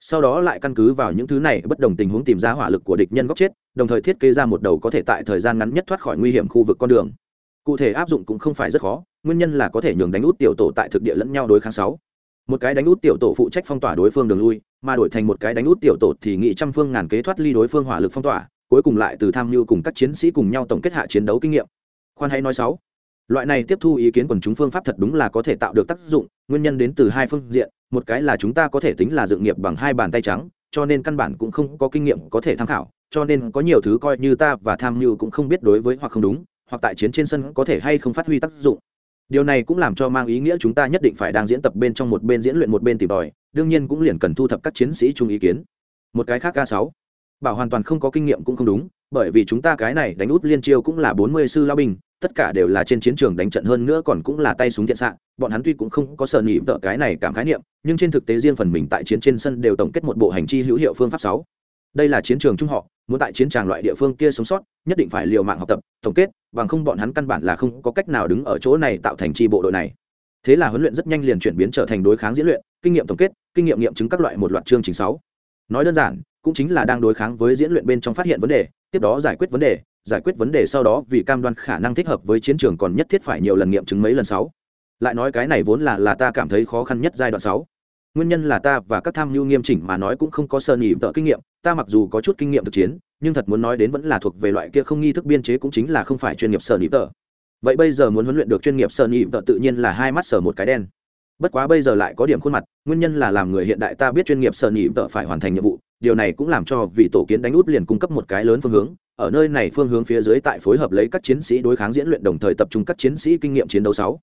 Speaker 1: sau đó lại căn cứ vào những thứ này bất đồng tình huống tìm ra hỏa lực của địch nhân góc chết, đồng thời thiết kế ra một đầu có thể tại thời gian ngắn nhất thoát khỏi nguy hiểm khu vực con đường. Cụ thể áp dụng cũng không phải rất khó, nguyên nhân là có thể nhường đánh út tiểu tổ tại thực địa lẫn nhau đối kháng sáu. Một cái đánh út tiểu tổ phụ trách phong tỏa đối phương đường lui, mà đổi thành một cái đánh út tiểu tổ thì nghị trăm phương ngàn kế thoát ly đối phương hỏa lực phong tỏa, cuối cùng lại từ tham mưu cùng các chiến sĩ cùng nhau tổng kết hạ chiến đấu kinh nghiệm. Khoan hay nói sáu. Loại này tiếp thu ý kiến quần chúng phương pháp thật đúng là có thể tạo được tác dụng, nguyên nhân đến từ hai phương diện một cái là chúng ta có thể tính là dự nghiệp bằng hai bàn tay trắng, cho nên căn bản cũng không có kinh nghiệm có thể tham khảo, cho nên có nhiều thứ coi như ta và tham mưu cũng không biết đối với hoặc không đúng, hoặc tại chiến trên sân có thể hay không phát huy tác dụng. Điều này cũng làm cho mang ý nghĩa chúng ta nhất định phải đang diễn tập bên trong một bên diễn luyện một bên tìm tòi, đương nhiên cũng liền cần thu thập các chiến sĩ chung ý kiến. Một cái khác k sáu. Bảo hoàn toàn không có kinh nghiệm cũng không đúng bởi vì chúng ta cái này đánh út liên chiêu cũng là bốn mươi sư lao binh, tất cả đều là trên chiến trường đánh trận hơn nữa còn cũng là tay súng thiện xạ, bọn hắn tuy cũng không có sợ nhị vợ cái này cảm khái niệm, nhưng trên thực tế riêng phần mình tại chiến trên sân đều tổng kết một bộ hành chi hữu hiệu phương pháp sáu. Đây là chiến trường trung họ, muốn tại chiến tràng loại địa phương kia sống sót, nhất định phải liều mạng học tập, tổng kết, bằng không bọn hắn căn bản là không có cách nào đứng ở chỗ này tạo thành chi bộ đội này. Thế là huấn luyện rất nhanh liền chuyển biến trở thành đối kháng diễn luyện, kinh nghiệm tổng kết, kinh nghiệm nghiệm chứng các loại một loạt chương trình sáu. Nói đơn giản, cũng chính là đang đối kháng với diễn luyện bên trong phát hiện vấn đề tiếp đó giải quyết vấn đề, giải quyết vấn đề sau đó vì cam đoan khả năng thích hợp với chiến trường còn nhất thiết phải nhiều lần nghiệm chứng mấy lần sáu. Lại nói cái này vốn là là ta cảm thấy khó khăn nhất giai đoạn sáu. Nguyên nhân là ta và các tham mưu nghiêm chỉnh mà nói cũng không có sơ nhị tợ kinh nghiệm, ta mặc dù có chút kinh nghiệm thực chiến, nhưng thật muốn nói đến vẫn là thuộc về loại kia không nghi thức biên chế cũng chính là không phải chuyên nghiệp sơ nhị tợ. Vậy bây giờ muốn huấn luyện được chuyên nghiệp sơ nhị tợ tự nhiên là hai mắt sờ một cái đen. Bất quá bây giờ lại có điểm khuôn mặt, nguyên nhân là làm người hiện đại ta biết chuyên nghiệp sơ nhị tợ phải hoàn thành nhiệm vụ điều này cũng làm cho vị tổ kiến đánh út liền cung cấp một cái lớn phương hướng, ở nơi này phương hướng phía dưới tại phối hợp lấy các chiến sĩ đối kháng diễn luyện đồng thời tập trung các chiến sĩ kinh nghiệm chiến đấu sáu.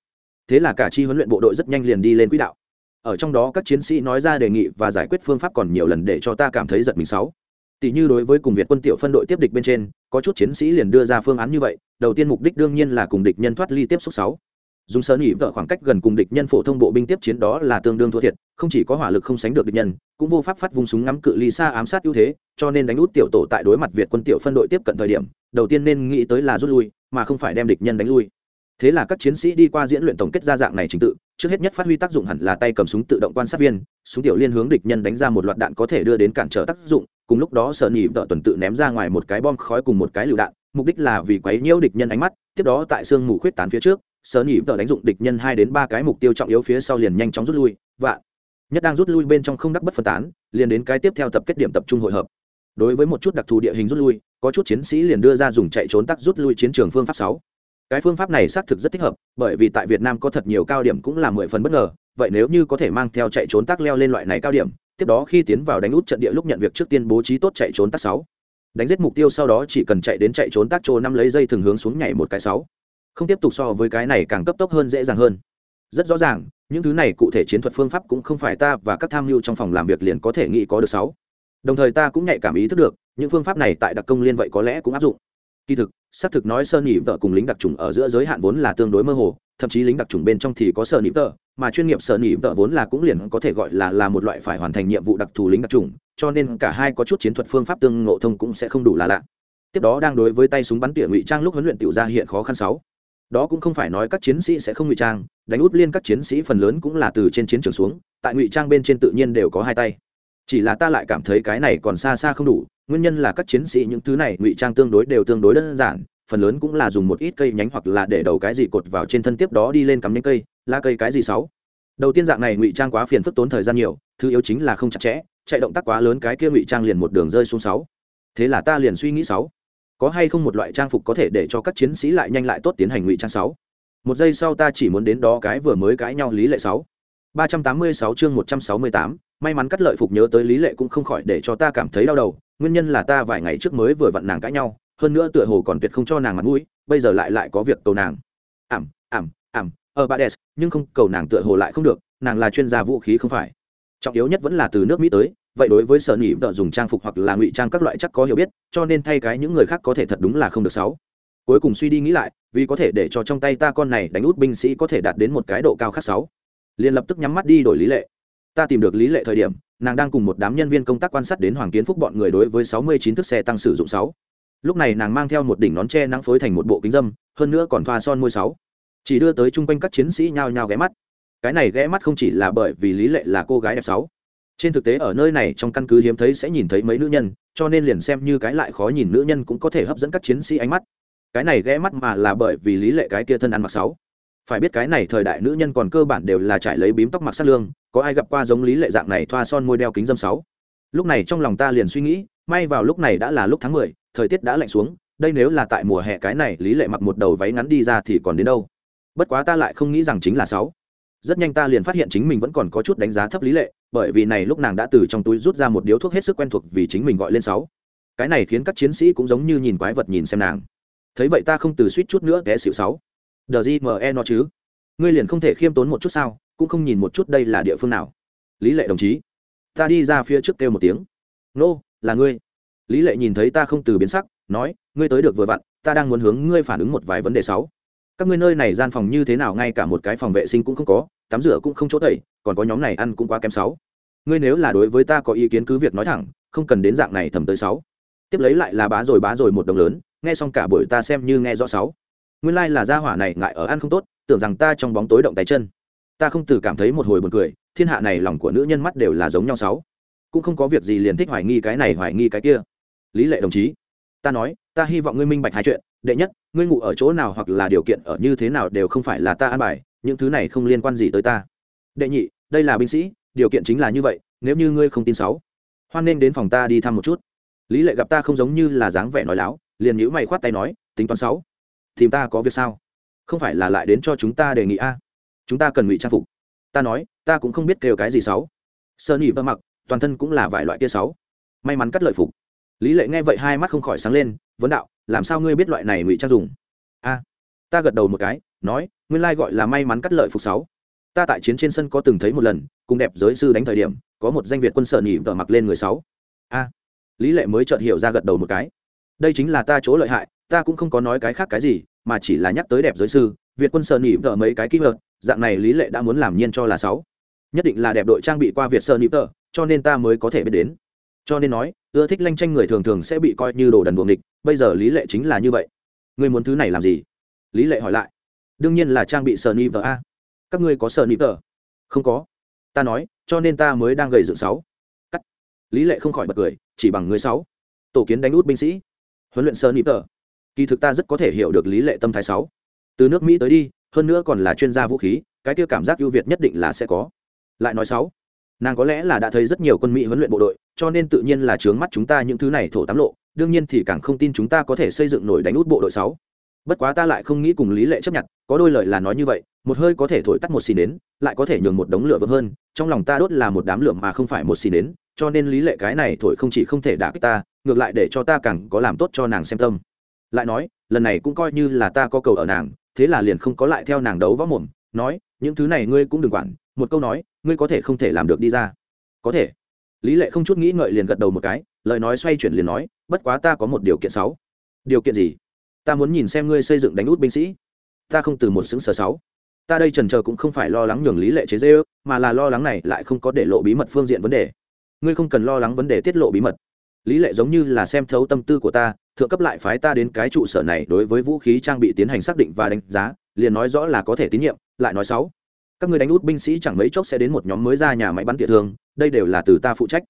Speaker 1: Thế là cả chi huấn luyện bộ đội rất nhanh liền đi lên quỹ đạo. Ở trong đó các chiến sĩ nói ra đề nghị và giải quyết phương pháp còn nhiều lần để cho ta cảm thấy giật mình sáu. Tỷ như đối với cùng việt quân tiểu phân đội tiếp địch bên trên, có chút chiến sĩ liền đưa ra phương án như vậy, đầu tiên mục đích đương nhiên là cùng địch nhân thoát ly tiếp xúc sáu. Dùng sơ nhị vợ khoảng cách gần cùng địch nhân phổ thông bộ binh tiếp chiến đó là tương đương thua thiệt không chỉ có hỏa lực không sánh được địch nhân, cũng vô pháp phát vùng súng ngắm cự ly xa ám sát ưu thế, cho nên đánh út tiểu tổ tại đối mặt việt quân tiểu phân đội tiếp cận thời điểm, đầu tiên nên nghĩ tới là rút lui, mà không phải đem địch nhân đánh lui. Thế là các chiến sĩ đi qua diễn luyện tổng kết ra dạng này trình tự, trước hết nhất phát huy tác dụng hẳn là tay cầm súng tự động quan sát viên, súng tiểu liên hướng địch nhân đánh ra một loạt đạn có thể đưa đến cản trở tác dụng, cùng lúc đó sợ nhị vợ tuần tự ném ra ngoài một cái bom khói cùng một cái lựu đạn, mục đích là vì quấy nhiễu địch nhân ánh mắt, tiếp đó tại sương mù khuyết tán phía trước sợ nhị vợ đánh dụng địch nhân hai đến ba cái mục tiêu trọng yếu phía sau liền nhanh chóng rút lui, vạn nhất đang rút lui bên trong không đắc bất phân tán, liền đến cái tiếp theo tập kết điểm tập trung hội hợp. Đối với một chút đặc thù địa hình rút lui, có chút chiến sĩ liền đưa ra dùng chạy trốn tắc rút lui chiến trường phương pháp sáu. Cái phương pháp này xác thực rất thích hợp, bởi vì tại việt nam có thật nhiều cao điểm cũng là mười phần bất ngờ, vậy nếu như có thể mang theo chạy trốn tác leo lên loại này cao điểm, tiếp đó khi tiến vào đánh út trận địa lúc nhận việc trước tiên bố trí tốt chạy trốn tác sáu. Đánh giết mục tiêu sau đó chỉ cần chạy đến chạy trốn tác trô năm lấy dây thường hướng xuống nhảy một cái sáu. Không tiếp tục so với cái này càng cấp tốc hơn dễ dàng hơn. Rất rõ ràng những thứ này cụ thể chiến thuật phương pháp cũng không phải ta và các tham mưu trong phòng làm việc liền có thể nghĩ có được sáu. Đồng thời ta cũng nhạy cảm ý thức được, những phương pháp này tại đặc công liên vậy có lẽ cũng áp dụng. Kỳ thực, xác thực nói sơ nỉ vợ cùng lính đặc trùng ở giữa giới hạn vốn là tương đối mơ hồ, thậm chí lính đặc trùng bên trong thì có sở nỉ vợ, mà chuyên nghiệp sở nỉ vợ vốn là cũng liền có thể gọi là là một loại phải hoàn thành nhiệm vụ đặc thù lính đặc trùng, cho nên cả hai có chút chiến thuật phương pháp tương ngộ thông cũng sẽ không đủ là lạ. Tiếp đó đang đối với tay súng bắn tỉa ngụy trang lúc huấn luyện tiểu ra hiện khó khăn sáu đó cũng không phải nói các chiến sĩ sẽ không ngụy trang, đánh út liên các chiến sĩ phần lớn cũng là từ trên chiến trường xuống, tại ngụy trang bên trên tự nhiên đều có hai tay. Chỉ là ta lại cảm thấy cái này còn xa xa không đủ, nguyên nhân là các chiến sĩ những thứ này ngụy trang tương đối đều tương đối đơn giản, phần lớn cũng là dùng một ít cây nhánh hoặc là để đầu cái gì cột vào trên thân tiếp đó đi lên cắm nhánh cây la cây cái gì sáu. Đầu tiên dạng này ngụy trang quá phiền phức tốn thời gian nhiều, thứ yếu chính là không chặt chẽ, chạy động tác quá lớn cái kia ngụy trang liền một đường rơi xuống sáu. Thế là ta liền suy nghĩ sáu có hay không một loại trang phục có thể để cho các chiến sĩ lại nhanh lại tốt tiến hành ngụy trang sáu? Một giây sau ta chỉ muốn đến đó cái vừa mới cãi nhau lý lệ sáu. Ba trăm tám mươi sáu chương một trăm sáu mươi tám, may mắn cắt lợi phục nhớ tới lý lệ cũng không khỏi để cho ta cảm thấy đau đầu, nguyên nhân là ta vài ngày trước mới vừa vặn nàng cãi nhau, hơn nữa tựa hồ còn tuyệt không cho nàng mặt mũi, bây giờ lại lại có việc cầu nàng. Ảm ảm ảm ở bà đès, nhưng không, cầu nàng tựa hồ lại không được, nàng là chuyên gia vũ khí không phải. Trọng yếu nhất vẫn là từ nước mỹ tới vậy đối với sở nhị vợ dùng trang phục hoặc là ngụy trang các loại chắc có hiểu biết, cho nên thay cái những người khác có thể thật đúng là không được sáu cuối cùng suy đi nghĩ lại, vì có thể để cho trong tay ta con này đánh út binh sĩ có thể đạt đến một cái độ cao khác sáu liền lập tức nhắm mắt đi đổi lý lệ. Ta tìm được lý lệ thời điểm, nàng đang cùng một đám nhân viên công tác quan sát đến hoàng kiến phúc bọn người đối với sáu mươi chín thước xe tăng sử dụng sáu. Lúc này nàng mang theo một đỉnh nón tre nắng phối thành một bộ kính dâm, hơn nữa còn thoa son môi sáu. Chỉ đưa tới chung quanh các chiến sĩ nhao nhao ghé mắt. Cái này ghé mắt không chỉ là bởi vì lý lệ là cô gái đẹp sáu trên thực tế ở nơi này trong căn cứ hiếm thấy sẽ nhìn thấy mấy nữ nhân, cho nên liền xem như cái lại khó nhìn nữ nhân cũng có thể hấp dẫn các chiến sĩ ánh mắt. Cái này ghé mắt mà là bởi vì lý lệ cái kia thân ăn mặc sáu phải biết cái này thời đại nữ nhân còn cơ bản đều là trải lấy bím tóc mặc sát lương, có ai gặp qua giống lý lệ dạng này thoa son môi đeo kính dâm sáu lúc này trong lòng ta liền suy nghĩ, may vào lúc này đã là lúc tháng mười, thời tiết đã lạnh xuống, đây nếu là tại mùa hè cái này lý lệ mặc một đầu váy ngắn đi ra thì còn đến đâu? Bất quá ta lại không nghĩ rằng chính là sáu rất nhanh ta liền phát hiện chính mình vẫn còn có chút đánh giá thấp lý lệ bởi vì này lúc nàng đã từ trong túi rút ra một điếu thuốc hết sức quen thuộc vì chính mình gọi lên sáu. Cái này khiến các chiến sĩ cũng giống như nhìn quái vật nhìn xem nàng. Thấy vậy ta không từ suýt chút nữa té xịu sáu. Đờ gì mờ e nó chứ? Ngươi liền không thể khiêm tốn một chút sao cũng không nhìn một chút đây là địa phương nào. Lý lệ đồng chí ta đi ra phía trước kêu một tiếng. Nô、no, là ngươi. Lý lệ nhìn thấy ta không từ biến sắc nói ngươi tới được vừa vặn ta đang muốn hướng ngươi phản ứng một vài vấn đề sáu các ngươi nơi này gian phòng như thế nào, ngay cả một cái phòng vệ sinh cũng không có, tắm rửa cũng không chỗ tẩy, còn có nhóm này ăn cũng quá kém sáu. Ngươi nếu là đối với ta có ý kiến cứ việc nói thẳng, không cần đến dạng này thầm tới sáu. Tiếp lấy lại là bá rồi bá rồi một đồng lớn, nghe xong cả buổi ta xem như nghe rõ sáu. Nguyên lai là gia hỏa này ngại ở ăn không tốt, tưởng rằng ta trong bóng tối động tay chân. Ta không từ cảm thấy một hồi buồn cười, thiên hạ này lòng của nữ nhân mắt đều là giống nhau sáu. Cũng không có việc gì liền thích hoài nghi cái này, hoài nghi cái kia. Lý lệ đồng chí, ta nói, ta hy vọng ngươi minh bạch hai chuyện đệ nhất, ngươi ngủ ở chỗ nào hoặc là điều kiện ở như thế nào đều không phải là ta an bài, những thứ này không liên quan gì tới ta. Đệ nhị, đây là binh sĩ, điều kiện chính là như vậy, nếu như ngươi không tin sáu, hoan nên đến phòng ta đi thăm một chút. Lý lệ gặp ta không giống như là dáng vẻ nói láo, liền nhữ mày khoát tay nói, tính toán sáu, tìm ta có việc sao? Không phải là lại đến cho chúng ta đề nghị a? Chúng ta cần ngụy trang phục. Ta nói, ta cũng không biết kêu cái gì sáu. Sơ nhị vơ mặc, toàn thân cũng là vài loại kia sáu. May mắn cắt lợi phục. Lý lệ nghe vậy hai mắt không khỏi sáng lên vấn đạo, làm sao ngươi biết loại này ngụy trang dùng? A, ta gật đầu một cái, nói, nguyên lai gọi là may mắn cắt lợi phục sáu. Ta tại chiến trên sân có từng thấy một lần, cùng đẹp giới sư đánh thời điểm, có một danh việt quân sợ nhị vợ mặc lên người sáu. A, lý lệ mới chợt hiểu ra gật đầu một cái. Đây chính là ta chỗ lợi hại, ta cũng không có nói cái khác cái gì, mà chỉ là nhắc tới đẹp giới sư, việt quân sợ nhị vợ mấy cái kỹ vật dạng này lý lệ đã muốn làm nhiên cho là sáu. Nhất định là đẹp đội trang bị qua việt sợ nhị vợ, cho nên ta mới có thể biết đến. Cho nên nói ưa thích lanh tranh người thường thường sẽ bị coi như đồ đần buồng địch bây giờ lý lệ chính là như vậy. Ngươi muốn thứ này làm gì? Lý lệ hỏi lại. Đương nhiên là trang bị sờ ni vờ a. Các ngươi có sờ ni vờ không có. Ta nói, cho nên ta mới đang gầy dựng sáu. Cắt. Lý lệ không khỏi bật cười, chỉ bằng người sáu. Tổ kiến đánh út binh sĩ. Huấn luyện sơ ni vờ kỳ thực ta rất có thể hiểu được lý lệ tâm thái sáu. Từ nước mỹ tới đi, hơn nữa còn là chuyên gia vũ khí, cái kia cảm giác ưu việt nhất định là sẽ có. Lại nói sáu nàng có lẽ là đã thấy rất nhiều quân mỹ huấn luyện bộ đội, cho nên tự nhiên là trướng mắt chúng ta những thứ này thổ tám lộ, đương nhiên thì càng không tin chúng ta có thể xây dựng nổi đánh út bộ đội sáu. Bất quá ta lại không nghĩ cùng lý lệ chấp nhận, có đôi lời là nói như vậy, một hơi có thể thổi tắt một xì nến, lại có thể nhường một đống lửa vững hơn, trong lòng ta đốt là một đám lửa mà không phải một xì nến, cho nên lý lệ cái này thổi không chỉ không thể đả kích ta, ngược lại để cho ta càng có làm tốt cho nàng xem tâm. Lại nói, lần này cũng coi như là ta có cầu ở nàng, thế là liền không có lại theo nàng đấu võ mồm, nói, những thứ này ngươi cũng đừng quản một câu nói, ngươi có thể không thể làm được đi ra. Có thể. Lý lệ không chút nghĩ ngợi liền gật đầu một cái, lời nói xoay chuyển liền nói, bất quá ta có một điều kiện sáu. Điều kiện gì? Ta muốn nhìn xem ngươi xây dựng đánh út binh sĩ. Ta không từ một xứng sở sáu. Ta đây trần chờ cũng không phải lo lắng nhường lý lệ chế dê ước mà là lo lắng này lại không có để lộ bí mật phương diện vấn đề. Ngươi không cần lo lắng vấn đề tiết lộ bí mật. Lý lệ giống như là xem thấu tâm tư của ta, thượng cấp lại phái ta đến cái trụ sở này đối với vũ khí trang bị tiến hành xác định và đánh giá, liền nói rõ là có thể tín nhiệm, lại nói sáu các người đánh út binh sĩ chẳng mấy chốc sẽ đến một nhóm mới ra nhà máy bắn tỉa thương, đây đều là từ ta phụ trách.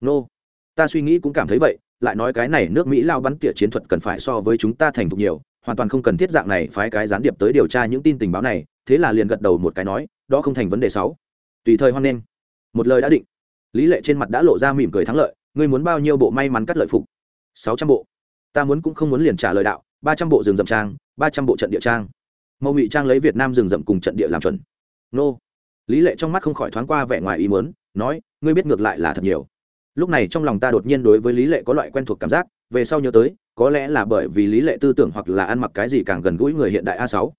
Speaker 1: Nô, ta suy nghĩ cũng cảm thấy vậy, lại nói cái này nước mỹ lao bắn tỉa chiến thuật cần phải so với chúng ta thành thục nhiều, hoàn toàn không cần thiết dạng này phái cái gián điệp tới điều tra những tin tình báo này. Thế là liền gật đầu một cái nói, đó không thành vấn đề sáu. Tùy thời hoan nghênh. Một lời đã định, lý lệ trên mặt đã lộ ra mỉm cười thắng lợi, ngươi muốn bao nhiêu bộ may mắn cắt lợi phục? Sáu trăm bộ. Ta muốn cũng không muốn liền trả lời đạo, ba trăm bộ rừng rậm trang, ba trăm bộ trận địa trang. Mẫu ngụy trang lấy việt nam rừng rậm cùng trận địa làm chuẩn nô. Lý lệ trong mắt không khỏi thoáng qua vẻ ngoài ý muốn, nói, ngươi biết ngược lại là thật nhiều. Lúc này trong lòng ta đột nhiên đối với lý lệ có loại quen thuộc cảm giác, về sau nhớ tới, có lẽ là bởi vì lý lệ tư tưởng hoặc là ăn mặc cái gì càng gần gũi người hiện đại a sáu.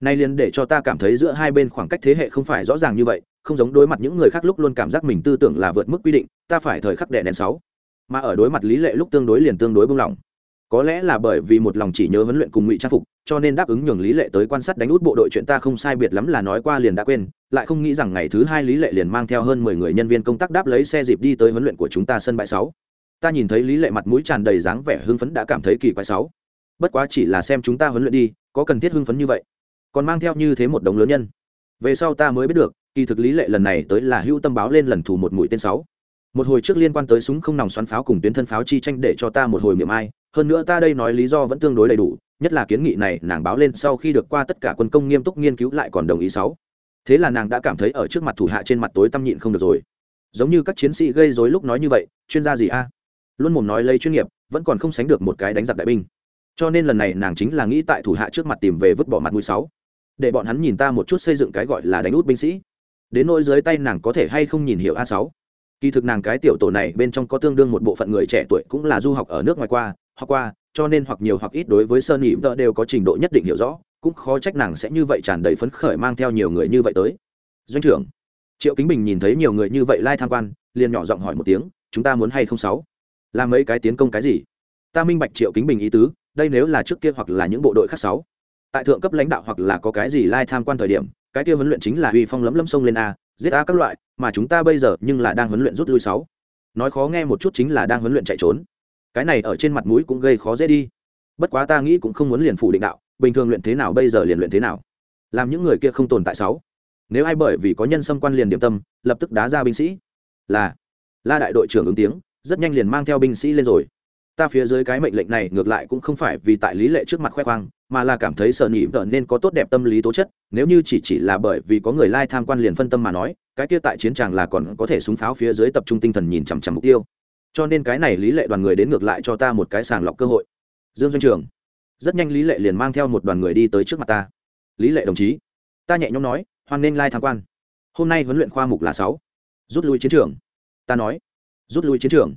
Speaker 1: Nay liền để cho ta cảm thấy giữa hai bên khoảng cách thế hệ không phải rõ ràng như vậy, không giống đối mặt những người khác lúc luôn cảm giác mình tư tưởng là vượt mức quy định, ta phải thời khắc đệ đèn sáu. Mà ở đối mặt lý lệ lúc tương đối liền tương đối buông lỏng có lẽ là bởi vì một lòng chỉ nhớ huấn luyện cùng ngụy trang phục, cho nên đáp ứng nhường lý lệ tới quan sát đánh út bộ đội chuyện ta không sai biệt lắm là nói qua liền đã quên, lại không nghĩ rằng ngày thứ hai lý lệ liền mang theo hơn mười người nhân viên công tác đáp lấy xe dịp đi tới huấn luyện của chúng ta sân bãi sáu. Ta nhìn thấy lý lệ mặt mũi tràn đầy dáng vẻ hưng phấn đã cảm thấy kỳ quái sáu. Bất quá chỉ là xem chúng ta huấn luyện đi, có cần thiết hưng phấn như vậy. Còn mang theo như thế một đống lớn nhân. Về sau ta mới biết được, kỳ thực lý lệ lần này tới là hưu tâm báo lên lần thủ một mũi tên sáu một hồi trước liên quan tới súng không nòng xoắn pháo cùng tuyến thân pháo chi tranh để cho ta một hồi miệng ai. Hơn nữa ta đây nói lý do vẫn tương đối đầy đủ, nhất là kiến nghị này nàng báo lên sau khi được qua tất cả quân công nghiêm túc nghiên cứu lại còn đồng ý sáu. Thế là nàng đã cảm thấy ở trước mặt thủ hạ trên mặt tối tăm nhịn không được rồi. Giống như các chiến sĩ gây rối lúc nói như vậy, chuyên gia gì a? Luôn mồm nói lấy chuyên nghiệp, vẫn còn không sánh được một cái đánh giặc đại binh. Cho nên lần này nàng chính là nghĩ tại thủ hạ trước mặt tìm về vứt bỏ mặt mũi sáu. Để bọn hắn nhìn ta một chút xây dựng cái gọi là đánh út binh sĩ. Đến nỗi dưới tay nàng có thể hay không nhìn hiểu a sáu kỳ thực nàng cái tiểu tổ này bên trong có tương đương một bộ phận người trẻ tuổi cũng là du học ở nước ngoài qua hoặc qua, cho nên hoặc nhiều hoặc ít đối với sơn nhị vợ đều có trình độ nhất định hiểu rõ, cũng khó trách nàng sẽ như vậy tràn đầy phấn khởi mang theo nhiều người như vậy tới. Doanh trưởng, triệu kính bình nhìn thấy nhiều người như vậy lai tham quan, liền nhỏ giọng hỏi một tiếng, chúng ta muốn hay không sáu? Làm mấy cái tiến công cái gì? Ta minh bạch triệu kính bình ý tứ, đây nếu là trước kia hoặc là những bộ đội khác sáu. Tại thượng cấp lãnh đạo hoặc là có cái gì lai tham quan thời điểm, cái kia huấn luyện chính là uy phong lấm lấm sông lên a giết a các loại, mà chúng ta bây giờ nhưng là đang huấn luyện rút lui sáu. Nói khó nghe một chút chính là đang huấn luyện chạy trốn. Cái này ở trên mặt mũi cũng gây khó dễ đi. Bất quá ta nghĩ cũng không muốn liền phủ định đạo, bình thường luyện thế nào bây giờ liền luyện thế nào. Làm những người kia không tồn tại sáu. Nếu ai bởi vì có nhân xâm quan liền điểm tâm, lập tức đá ra binh sĩ. Là, la đại đội trưởng ứng tiếng, rất nhanh liền mang theo binh sĩ lên rồi. Ta phía dưới cái mệnh lệnh này ngược lại cũng không phải vì tại lý lệ trước mặt khoe khoang mà là cảm thấy sợ nhị vợ nên có tốt đẹp tâm lý tố chất, nếu như chỉ chỉ là bởi vì có người lai tham quan liền phân tâm mà nói, cái kia tại chiến tràng là còn có thể súng pháo phía dưới tập trung tinh thần nhìn chằm chằm mục tiêu. Cho nên cái này lý lệ đoàn người đến ngược lại cho ta một cái sàng lọc cơ hội. Dương doanh trường, rất nhanh lý lệ liền mang theo một đoàn người đi tới trước mặt ta. Lý lệ đồng chí, ta nhẹ nhõm nói, hoan nên lai tham quan. Hôm nay huấn luyện khoa mục là sáu. Rút lui chiến trường. Ta nói, rút lui chiến trường.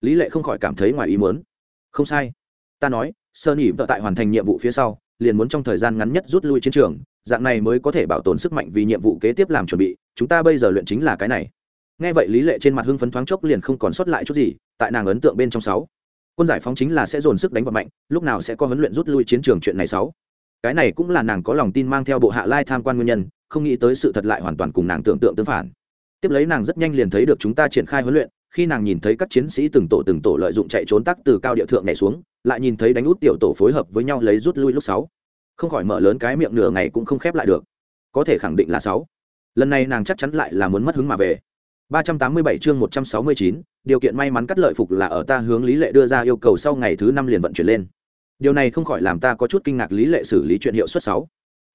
Speaker 1: Lý lệ không khỏi cảm thấy ngoài ý muốn. Không sai. Ta nói sơ nhị vợ tại hoàn thành nhiệm vụ phía sau, liền muốn trong thời gian ngắn nhất rút lui chiến trường, dạng này mới có thể bảo tồn sức mạnh vì nhiệm vụ kế tiếp làm chuẩn bị, chúng ta bây giờ luyện chính là cái này. Nghe vậy lý lệ trên mặt hưng phấn thoáng chốc liền không còn sót lại chút gì, tại nàng ấn tượng bên trong sáu, quân giải phóng chính là sẽ dồn sức đánh vào mạnh, lúc nào sẽ có huấn luyện rút lui chiến trường chuyện này sáu. Cái này cũng là nàng có lòng tin mang theo bộ hạ lai tham quan nguyên nhân, không nghĩ tới sự thật lại hoàn toàn cùng nàng tưởng tượng tương phản. Tiếp lấy nàng rất nhanh liền thấy được chúng ta triển khai huấn luyện khi nàng nhìn thấy các chiến sĩ từng tổ từng tổ lợi dụng chạy trốn tắc từ cao địa thượng nhảy xuống lại nhìn thấy đánh út tiểu tổ phối hợp với nhau lấy rút lui lúc sáu. Không khỏi mở lớn cái miệng nửa ngày cũng không khép lại được. Có thể khẳng định là sáu. Lần này nàng chắc chắn lại là muốn mất hứng mà về. 387 chương 169, điều kiện may mắn cắt lợi phục là ở ta hướng lý lệ đưa ra yêu cầu sau ngày thứ năm liền vận chuyển lên. Điều này không khỏi làm ta có chút kinh ngạc lý lệ xử lý chuyện hiệu suất sáu.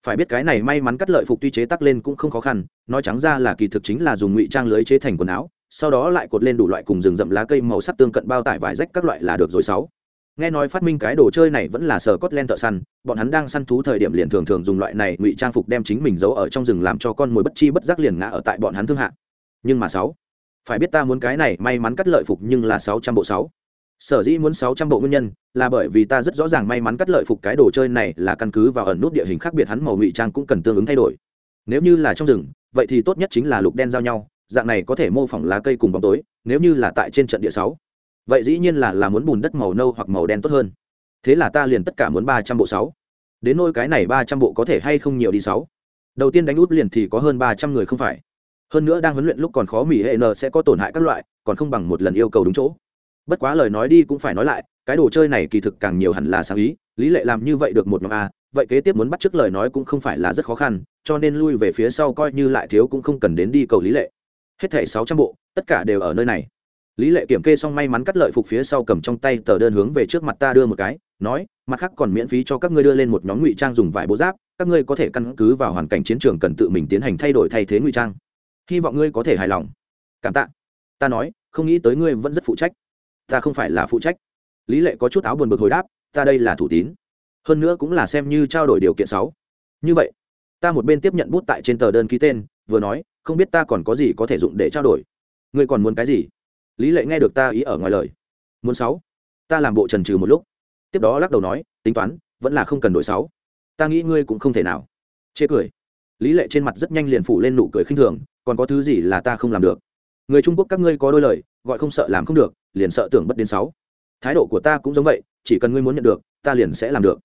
Speaker 1: Phải biết cái này may mắn cắt lợi phục tuy chế tắc lên cũng không khó khăn nói trắng ra là kỳ thực chính là dùng ngụy trang lưới chế thành quần áo sau đó lại cột lên đủ loại cùng rừng rậm lá cây màu sắc tương cận bao tải vải rách các loại là được rồi sáu. Nghe nói phát minh cái đồ chơi này vẫn là sờ cốt len thợ săn, bọn hắn đang săn thú thời điểm liền thường thường dùng loại này ngụy trang phục đem chính mình giấu ở trong rừng làm cho con mồi bất chi bất giác liền ngã ở tại bọn hắn thương hạ. Nhưng mà sáu, phải biết ta muốn cái này may mắn cắt lợi phục nhưng là sáu trăm bộ sáu. Sở dĩ muốn sáu trăm bộ nguyên nhân là bởi vì ta rất rõ ràng may mắn cắt lợi phục cái đồ chơi này là căn cứ vào ẩn nút địa hình khác biệt hắn màu ngụy trang cũng cần tương ứng thay đổi. Nếu như là trong rừng, vậy thì tốt nhất chính là lục đen giao nhau dạng này có thể mô phỏng lá cây cùng bóng tối, nếu như là tại trên trận địa sáu. Vậy dĩ nhiên là là muốn bùn đất màu nâu hoặc màu đen tốt hơn. Thế là ta liền tất cả muốn ba trăm bộ sáu. Đến nôi cái này ba trăm bộ có thể hay không nhiều đi sáu. Đầu tiên đánh út liền thì có hơn ba trăm người không phải. Hơn nữa đang huấn luyện lúc còn khó mỹ hệ n sẽ có tổn hại các loại, còn không bằng một lần yêu cầu đúng chỗ. Bất quá lời nói đi cũng phải nói lại, cái đồ chơi này kỳ thực càng nhiều hẳn là sáng ý, lý lệ làm như vậy được một nhóm a, vậy kế tiếp muốn bắt t lời nói cũng không phải là rất khó khăn, cho nên lui về phía sau coi như lại thiếu cũng không cần đến đi cầu lý lệ hết thảy sáu trăm bộ, tất cả đều ở nơi này. Lý lệ kiểm kê xong may mắn cắt lợi phục phía sau cầm trong tay tờ đơn hướng về trước mặt ta đưa một cái, nói, mặt khác còn miễn phí cho các ngươi đưa lên một nhóm ngụy trang dùng vải bố giáp, các ngươi có thể căn cứ vào hoàn cảnh chiến trường cần tự mình tiến hành thay đổi thay thế ngụy trang. Hy vọng ngươi có thể hài lòng. Cảm tạ. Ta nói, không nghĩ tới ngươi vẫn rất phụ trách. Ta không phải là phụ trách. Lý lệ có chút áo buồn bực hồi đáp, ta đây là thủ tín. Hơn nữa cũng là xem như trao đổi điều kiện sáu. Như vậy, ta một bên tiếp nhận bút tại trên tờ đơn ký tên, vừa nói không biết ta còn có gì có thể dụng để trao đổi. Ngươi còn muốn cái gì? Lý lệ nghe được ta ý ở ngoài lời. Muốn sáu. Ta làm bộ trần trừ một lúc. Tiếp đó lắc đầu nói, tính toán, vẫn là không cần đổi sáu. Ta nghĩ ngươi cũng không thể nào. Chê cười. Lý lệ trên mặt rất nhanh liền phủ lên nụ cười khinh thường, còn có thứ gì là ta không làm được? Người trung quốc các ngươi có đôi lời, gọi không sợ làm không được, liền sợ tưởng bất đến sáu. Thái độ của ta cũng giống vậy, chỉ cần ngươi muốn nhận được, ta liền sẽ làm được.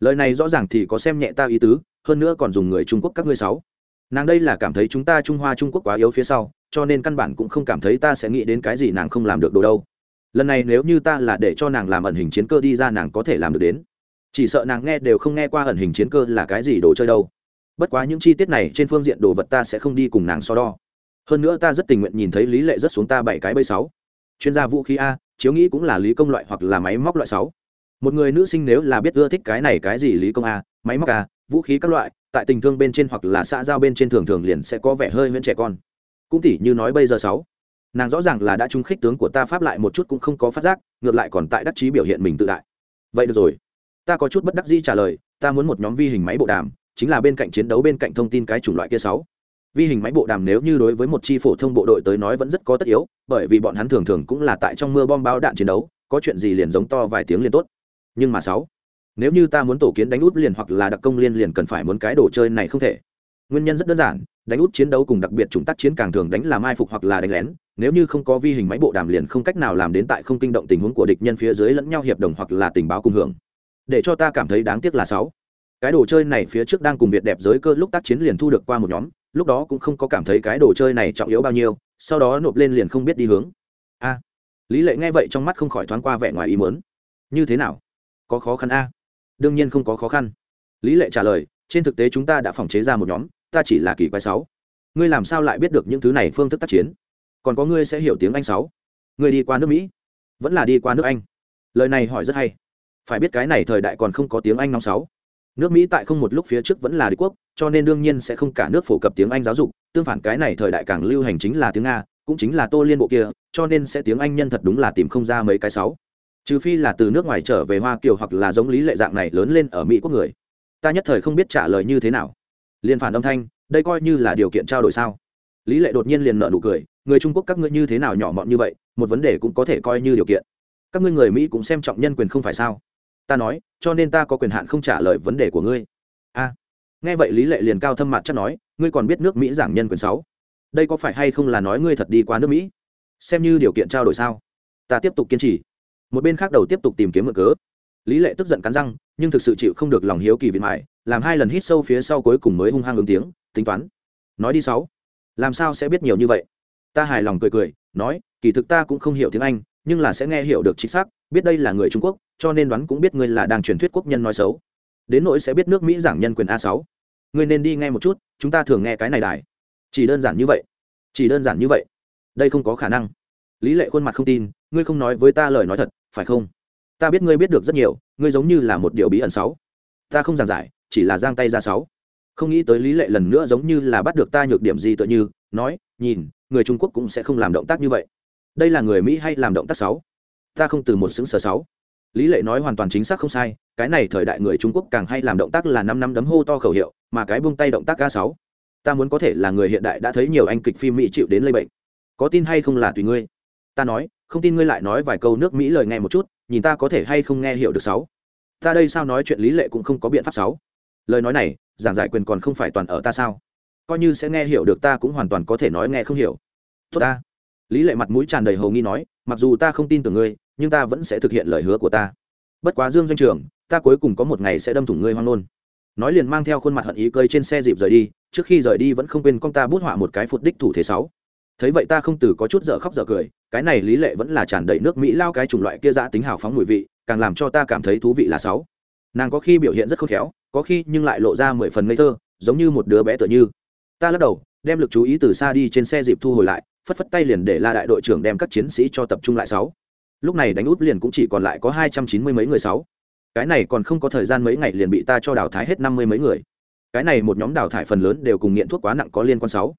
Speaker 1: Lời này rõ ràng thì có xem nhẹ ta ý tứ, hơn nữa còn dùng người trung quốc các ngươi sáu nàng đây là cảm thấy chúng ta trung hoa, trung quốc quá yếu phía sau, cho nên căn bản cũng không cảm thấy ta sẽ nghĩ đến cái gì nàng không làm được đồ đâu. Lần này nếu như ta là để cho nàng làm ẩn hình chiến cơ đi ra nàng có thể làm được đến. Chỉ sợ nàng nghe đều không nghe qua ẩn hình chiến cơ là cái gì đồ chơi đâu. Bất quá những chi tiết này trên phương diện đồ vật ta sẽ không đi cùng nàng so đo. Hơn nữa ta rất tình nguyện nhìn thấy lý lệ rất xuống ta bảy cái bây sáu. Chuyên gia vũ khí a, chiếu nghĩ cũng là lý công loại hoặc là máy móc loại sáu. Một người nữ sinh nếu là biết ưa thích cái này cái gì lý công a, máy móc a vũ khí các loại, tại tình thương bên trên hoặc là xã giao bên trên thường thường liền sẽ có vẻ hơi huyễn trẻ con. Cũng tỉ như nói bây giờ sáu, nàng rõ ràng là đã trung khích tướng của ta pháp lại một chút cũng không có phát giác, ngược lại còn tại đắc chí biểu hiện mình tự đại. Vậy được rồi. Ta có chút bất đắc dĩ trả lời, ta muốn một nhóm vi hình máy bộ đàm, chính là bên cạnh chiến đấu bên cạnh thông tin cái chủng loại kia sáu. Vi hình máy bộ đàm nếu như đối với một chi phổ thông bộ đội tới nói vẫn rất có tất yếu, bởi vì bọn hắn thường thường cũng là tại trong mưa bom bao đạn chiến đấu, có chuyện gì liền giống to vài tiếng liền tốt. Nhưng mà sáu nếu như ta muốn tổ kiến đánh út liền hoặc là đặc công liên liền cần phải muốn cái đồ chơi này không thể. Nguyên nhân rất đơn giản, đánh út chiến đấu cùng đặc biệt chủng tác chiến càng thường đánh là mai phục hoặc là đánh lén, nếu như không có vi hình máy bộ đàm liền không cách nào làm đến tại không kinh động tình huống của địch nhân phía dưới lẫn nhau hiệp đồng hoặc là tình báo cùng hưởng. Để cho ta cảm thấy đáng tiếc là sáu. Cái đồ chơi này phía trước đang cùng việt đẹp giới cơ lúc tác chiến liền thu được qua một nhóm, lúc đó cũng không có cảm thấy cái đồ chơi này trọng yếu bao nhiêu, sau đó nộp lên liền không biết đi hướng. A. Lý lệ nghe vậy trong mắt không khỏi thoáng qua vẻ ngoài ý mớn như thế nào? Có khó khăn a đương nhiên không có khó khăn. Lý lệ trả lời, trên thực tế chúng ta đã phòng chế ra một nhóm, ta chỉ là kỳ quái sáu. Ngươi làm sao lại biết được những thứ này phương thức tác chiến? Còn có ngươi sẽ hiểu tiếng anh sáu. Ngươi đi qua nước mỹ, vẫn là đi qua nước anh. Lời này hỏi rất hay. Phải biết cái này thời đại còn không có tiếng anh năm sáu. Nước mỹ tại không một lúc phía trước vẫn là đế quốc, cho nên đương nhiên sẽ không cả nước phổ cập tiếng anh giáo dục. Tương phản cái này thời đại càng lưu hành chính là tiếng nga, cũng chính là tô liên bộ kia, cho nên sẽ tiếng anh nhân thật đúng là tìm không ra mấy cái sáu trừ phi là từ nước ngoài trở về hoa kiều hoặc là giống lý lệ dạng này lớn lên ở mỹ quốc người. Ta nhất thời không biết trả lời như thế nào. Liền phản âm thanh, đây coi như là điều kiện trao đổi sao? Lý lệ đột nhiên liền nợ nụ cười, người trung quốc các ngươi như thế nào nhỏ mọn như vậy, một vấn đề cũng có thể coi như điều kiện. Các ngươi người mỹ cũng xem trọng nhân quyền không phải sao? Ta nói, cho nên ta có quyền hạn không trả lời vấn đề của ngươi. A. Nghe vậy lý lệ liền cao thâm mặt chắc nói, ngươi còn biết nước mỹ giảng nhân quyền sáu? Đây có phải hay không là nói ngươi thật đi qua nước mỹ? Xem như điều kiện trao đổi sao? Ta tiếp tục kiên trì một bên khác đầu tiếp tục tìm kiếm mượn cớ. Lý lệ tức giận cắn răng, nhưng thực sự chịu không được lòng hiếu kỳ vị mại, làm hai lần hít sâu phía sau cuối cùng mới hung hăng ứng tiếng, tính toán. Nói đi sáu. Làm sao sẽ biết nhiều như vậy? Ta hài lòng cười cười, nói, kỳ thực ta cũng không hiểu tiếng anh, nhưng là sẽ nghe hiểu được chính xác, biết đây là người trung quốc, cho nên đoán cũng biết ngươi là đang truyền thuyết quốc nhân nói xấu. Đến nỗi sẽ biết nước mỹ giảng nhân quyền a sáu. Ngươi nên đi nghe một chút, chúng ta thường nghe cái này đài. Chỉ đơn giản như vậy. Chỉ đơn giản như vậy. Đây không có khả năng. Lý lệ khuôn mặt không tin, ngươi không nói với ta lời nói thật phải không? Ta biết ngươi biết được rất nhiều, ngươi giống như là một điều bí ẩn sáu. Ta không giảng giải, chỉ là giang tay ra sáu. Không nghĩ tới lý lệ lần nữa giống như là bắt được ta nhược điểm gì tựa như, nói, nhìn, người trung quốc cũng sẽ không làm động tác như vậy. Đây là người mỹ hay làm động tác sáu? Ta không từ một xứng sở sáu. Lý lệ nói hoàn toàn chính xác không sai, cái này thời đại người trung quốc càng hay làm động tác là năm năm đấm hô to khẩu hiệu, mà cái buông tay động tác ca sáu. Ta muốn có thể là người hiện đại đã thấy nhiều anh kịch phim mỹ chịu đến lây bệnh. Có tin hay không là tùy ngươi. Ta nói không tin ngươi lại nói vài câu nước mỹ lời nghe một chút, nhìn ta có thể hay không nghe hiểu được sáu. Ta đây sao nói chuyện lý lệ cũng không có biện pháp sáu. Lời nói này, giảng giải quyền còn không phải toàn ở ta sao? Coi như sẽ nghe hiểu được ta cũng hoàn toàn có thể nói nghe không hiểu. Tốt ta. Lý lệ mặt mũi tràn đầy hầu nghi nói, mặc dù ta không tin tưởng ngươi, nhưng ta vẫn sẽ thực hiện lời hứa của ta. Bất quá dương doanh trường, ta cuối cùng có một ngày sẽ đâm thủng ngươi hoang nôn nói liền mang theo khuôn mặt hận ý cơi trên xe dịp rời đi, trước khi rời đi vẫn không quên con ta bút họa một cái phụt đích thủ thế sáu thấy vậy ta không từ có chút dở khóc dở cười, cái này lý lệ vẫn là tràn đầy nước mỹ lao cái chủng loại kia giã tính hào phóng mùi vị, càng làm cho ta cảm thấy thú vị là sáu. Nàng có khi biểu hiện rất khôn khéo, có khi nhưng lại lộ ra mười phần ngây thơ, giống như một đứa bé tựa như. Ta lắc đầu, đem lực chú ý từ xa đi trên xe dịp thu hồi lại, phất phất tay liền để la đại đội trưởng đem các chiến sĩ cho tập trung lại sáu. Lúc này đánh út liền cũng chỉ còn lại có hai trăm chín mươi mấy người sáu. Cái này còn không có thời gian mấy ngày liền bị ta cho đào thái hết năm mươi mấy người. Cái này một nhóm đào thải phần lớn đều cùng nghiện thuốc quá nặng có liên quan sáu.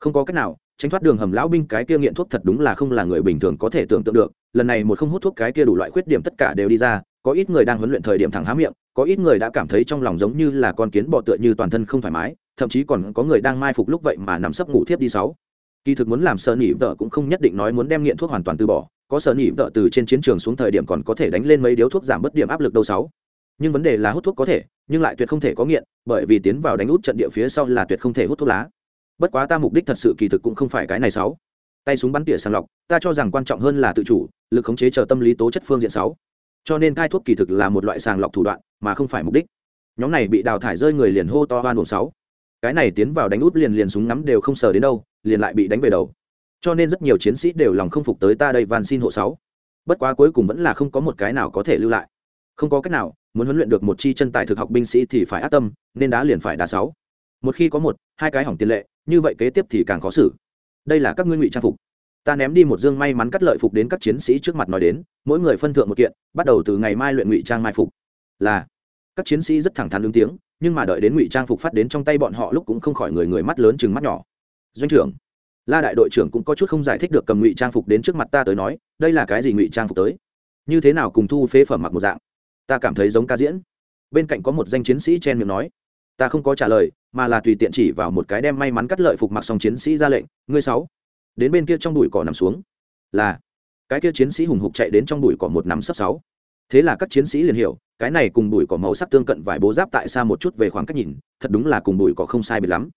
Speaker 1: Không có cách nào tránh thoát đường hầm lão binh cái kia nghiện thuốc thật đúng là không là người bình thường có thể tưởng tượng được. Lần này một không hút thuốc cái kia đủ loại khuyết điểm tất cả đều đi ra, có ít người đang huấn luyện thời điểm thẳng há miệng, có ít người đã cảm thấy trong lòng giống như là con kiến bọ tựa như toàn thân không thoải mái, thậm chí còn có người đang mai phục lúc vậy mà nằm sấp ngủ thiếp đi sáu. Kỳ thực muốn làm sợ nỉ vợ cũng không nhất định nói muốn đem nghiện thuốc hoàn toàn từ bỏ, có sợ nỉ vợ từ trên chiến trường xuống thời điểm còn có thể đánh lên mấy điếu thuốc giảm bớt điểm áp lực đâu sáu. Nhưng vấn đề là hút thuốc có thể, nhưng lại tuyệt không thể có nghiện, bởi vì tiến vào đánh út trận địa phía sau là tuyệt không thể hút thuốc lá bất quá ta mục đích thật sự kỳ thực cũng không phải cái này sáu. Tay súng bắn tỉa sàng lọc, ta cho rằng quan trọng hơn là tự chủ, lực khống chế chờ tâm lý tố chất phương diện sáu. Cho nên cai thuốc kỳ thực là một loại sàng lọc thủ đoạn, mà không phải mục đích. Nhóm này bị đào thải rơi người liền hô to hoan hồn sáu. Cái này tiến vào đánh út liền liền súng ngắm đều không sờ đến đâu, liền lại bị đánh về đầu. Cho nên rất nhiều chiến sĩ đều lòng không phục tới ta đây van xin hộ sáu. Bất quá cuối cùng vẫn là không có một cái nào có thể lưu lại. Không có cách nào, muốn huấn luyện được một chi chân tài thực học binh sĩ thì phải ác tâm, nên đá liền phải đá sáu một khi có một, hai cái hỏng tiền lệ, như vậy kế tiếp thì càng khó xử. Đây là các ngươi ngụy trang phục. Ta ném đi một dương may mắn cắt lợi phục đến các chiến sĩ trước mặt nói đến, mỗi người phân thượng một kiện, bắt đầu từ ngày mai luyện ngụy trang mai phục. Là, các chiến sĩ rất thẳng thắn ứng tiếng, nhưng mà đợi đến ngụy trang phục phát đến trong tay bọn họ lúc cũng không khỏi người người mắt lớn chừng mắt nhỏ. Doanh trưởng, la đại đội trưởng cũng có chút không giải thích được cầm ngụy trang phục đến trước mặt ta tới nói, đây là cái gì ngụy trang phục tới? Như thế nào cùng thu phế phẩm mặc một dạng? Ta cảm thấy giống ca diễn. Bên cạnh có một danh chiến sĩ chen miệng nói ta không có trả lời, mà là tùy tiện chỉ vào một cái đem may mắn cắt lợi phục mặc xong chiến sĩ ra lệnh, ngươi sáu. Đến bên kia trong bụi cỏ nằm xuống. Là, cái kia chiến sĩ hùng hục chạy đến trong bụi cỏ một nằm sấp sáu. Thế là các chiến sĩ liền hiểu, cái này cùng bụi cỏ màu sắc tương cận vài bố giáp tại xa một chút về khoảng cách nhìn, thật đúng là cùng bụi cỏ không sai biệt lắm.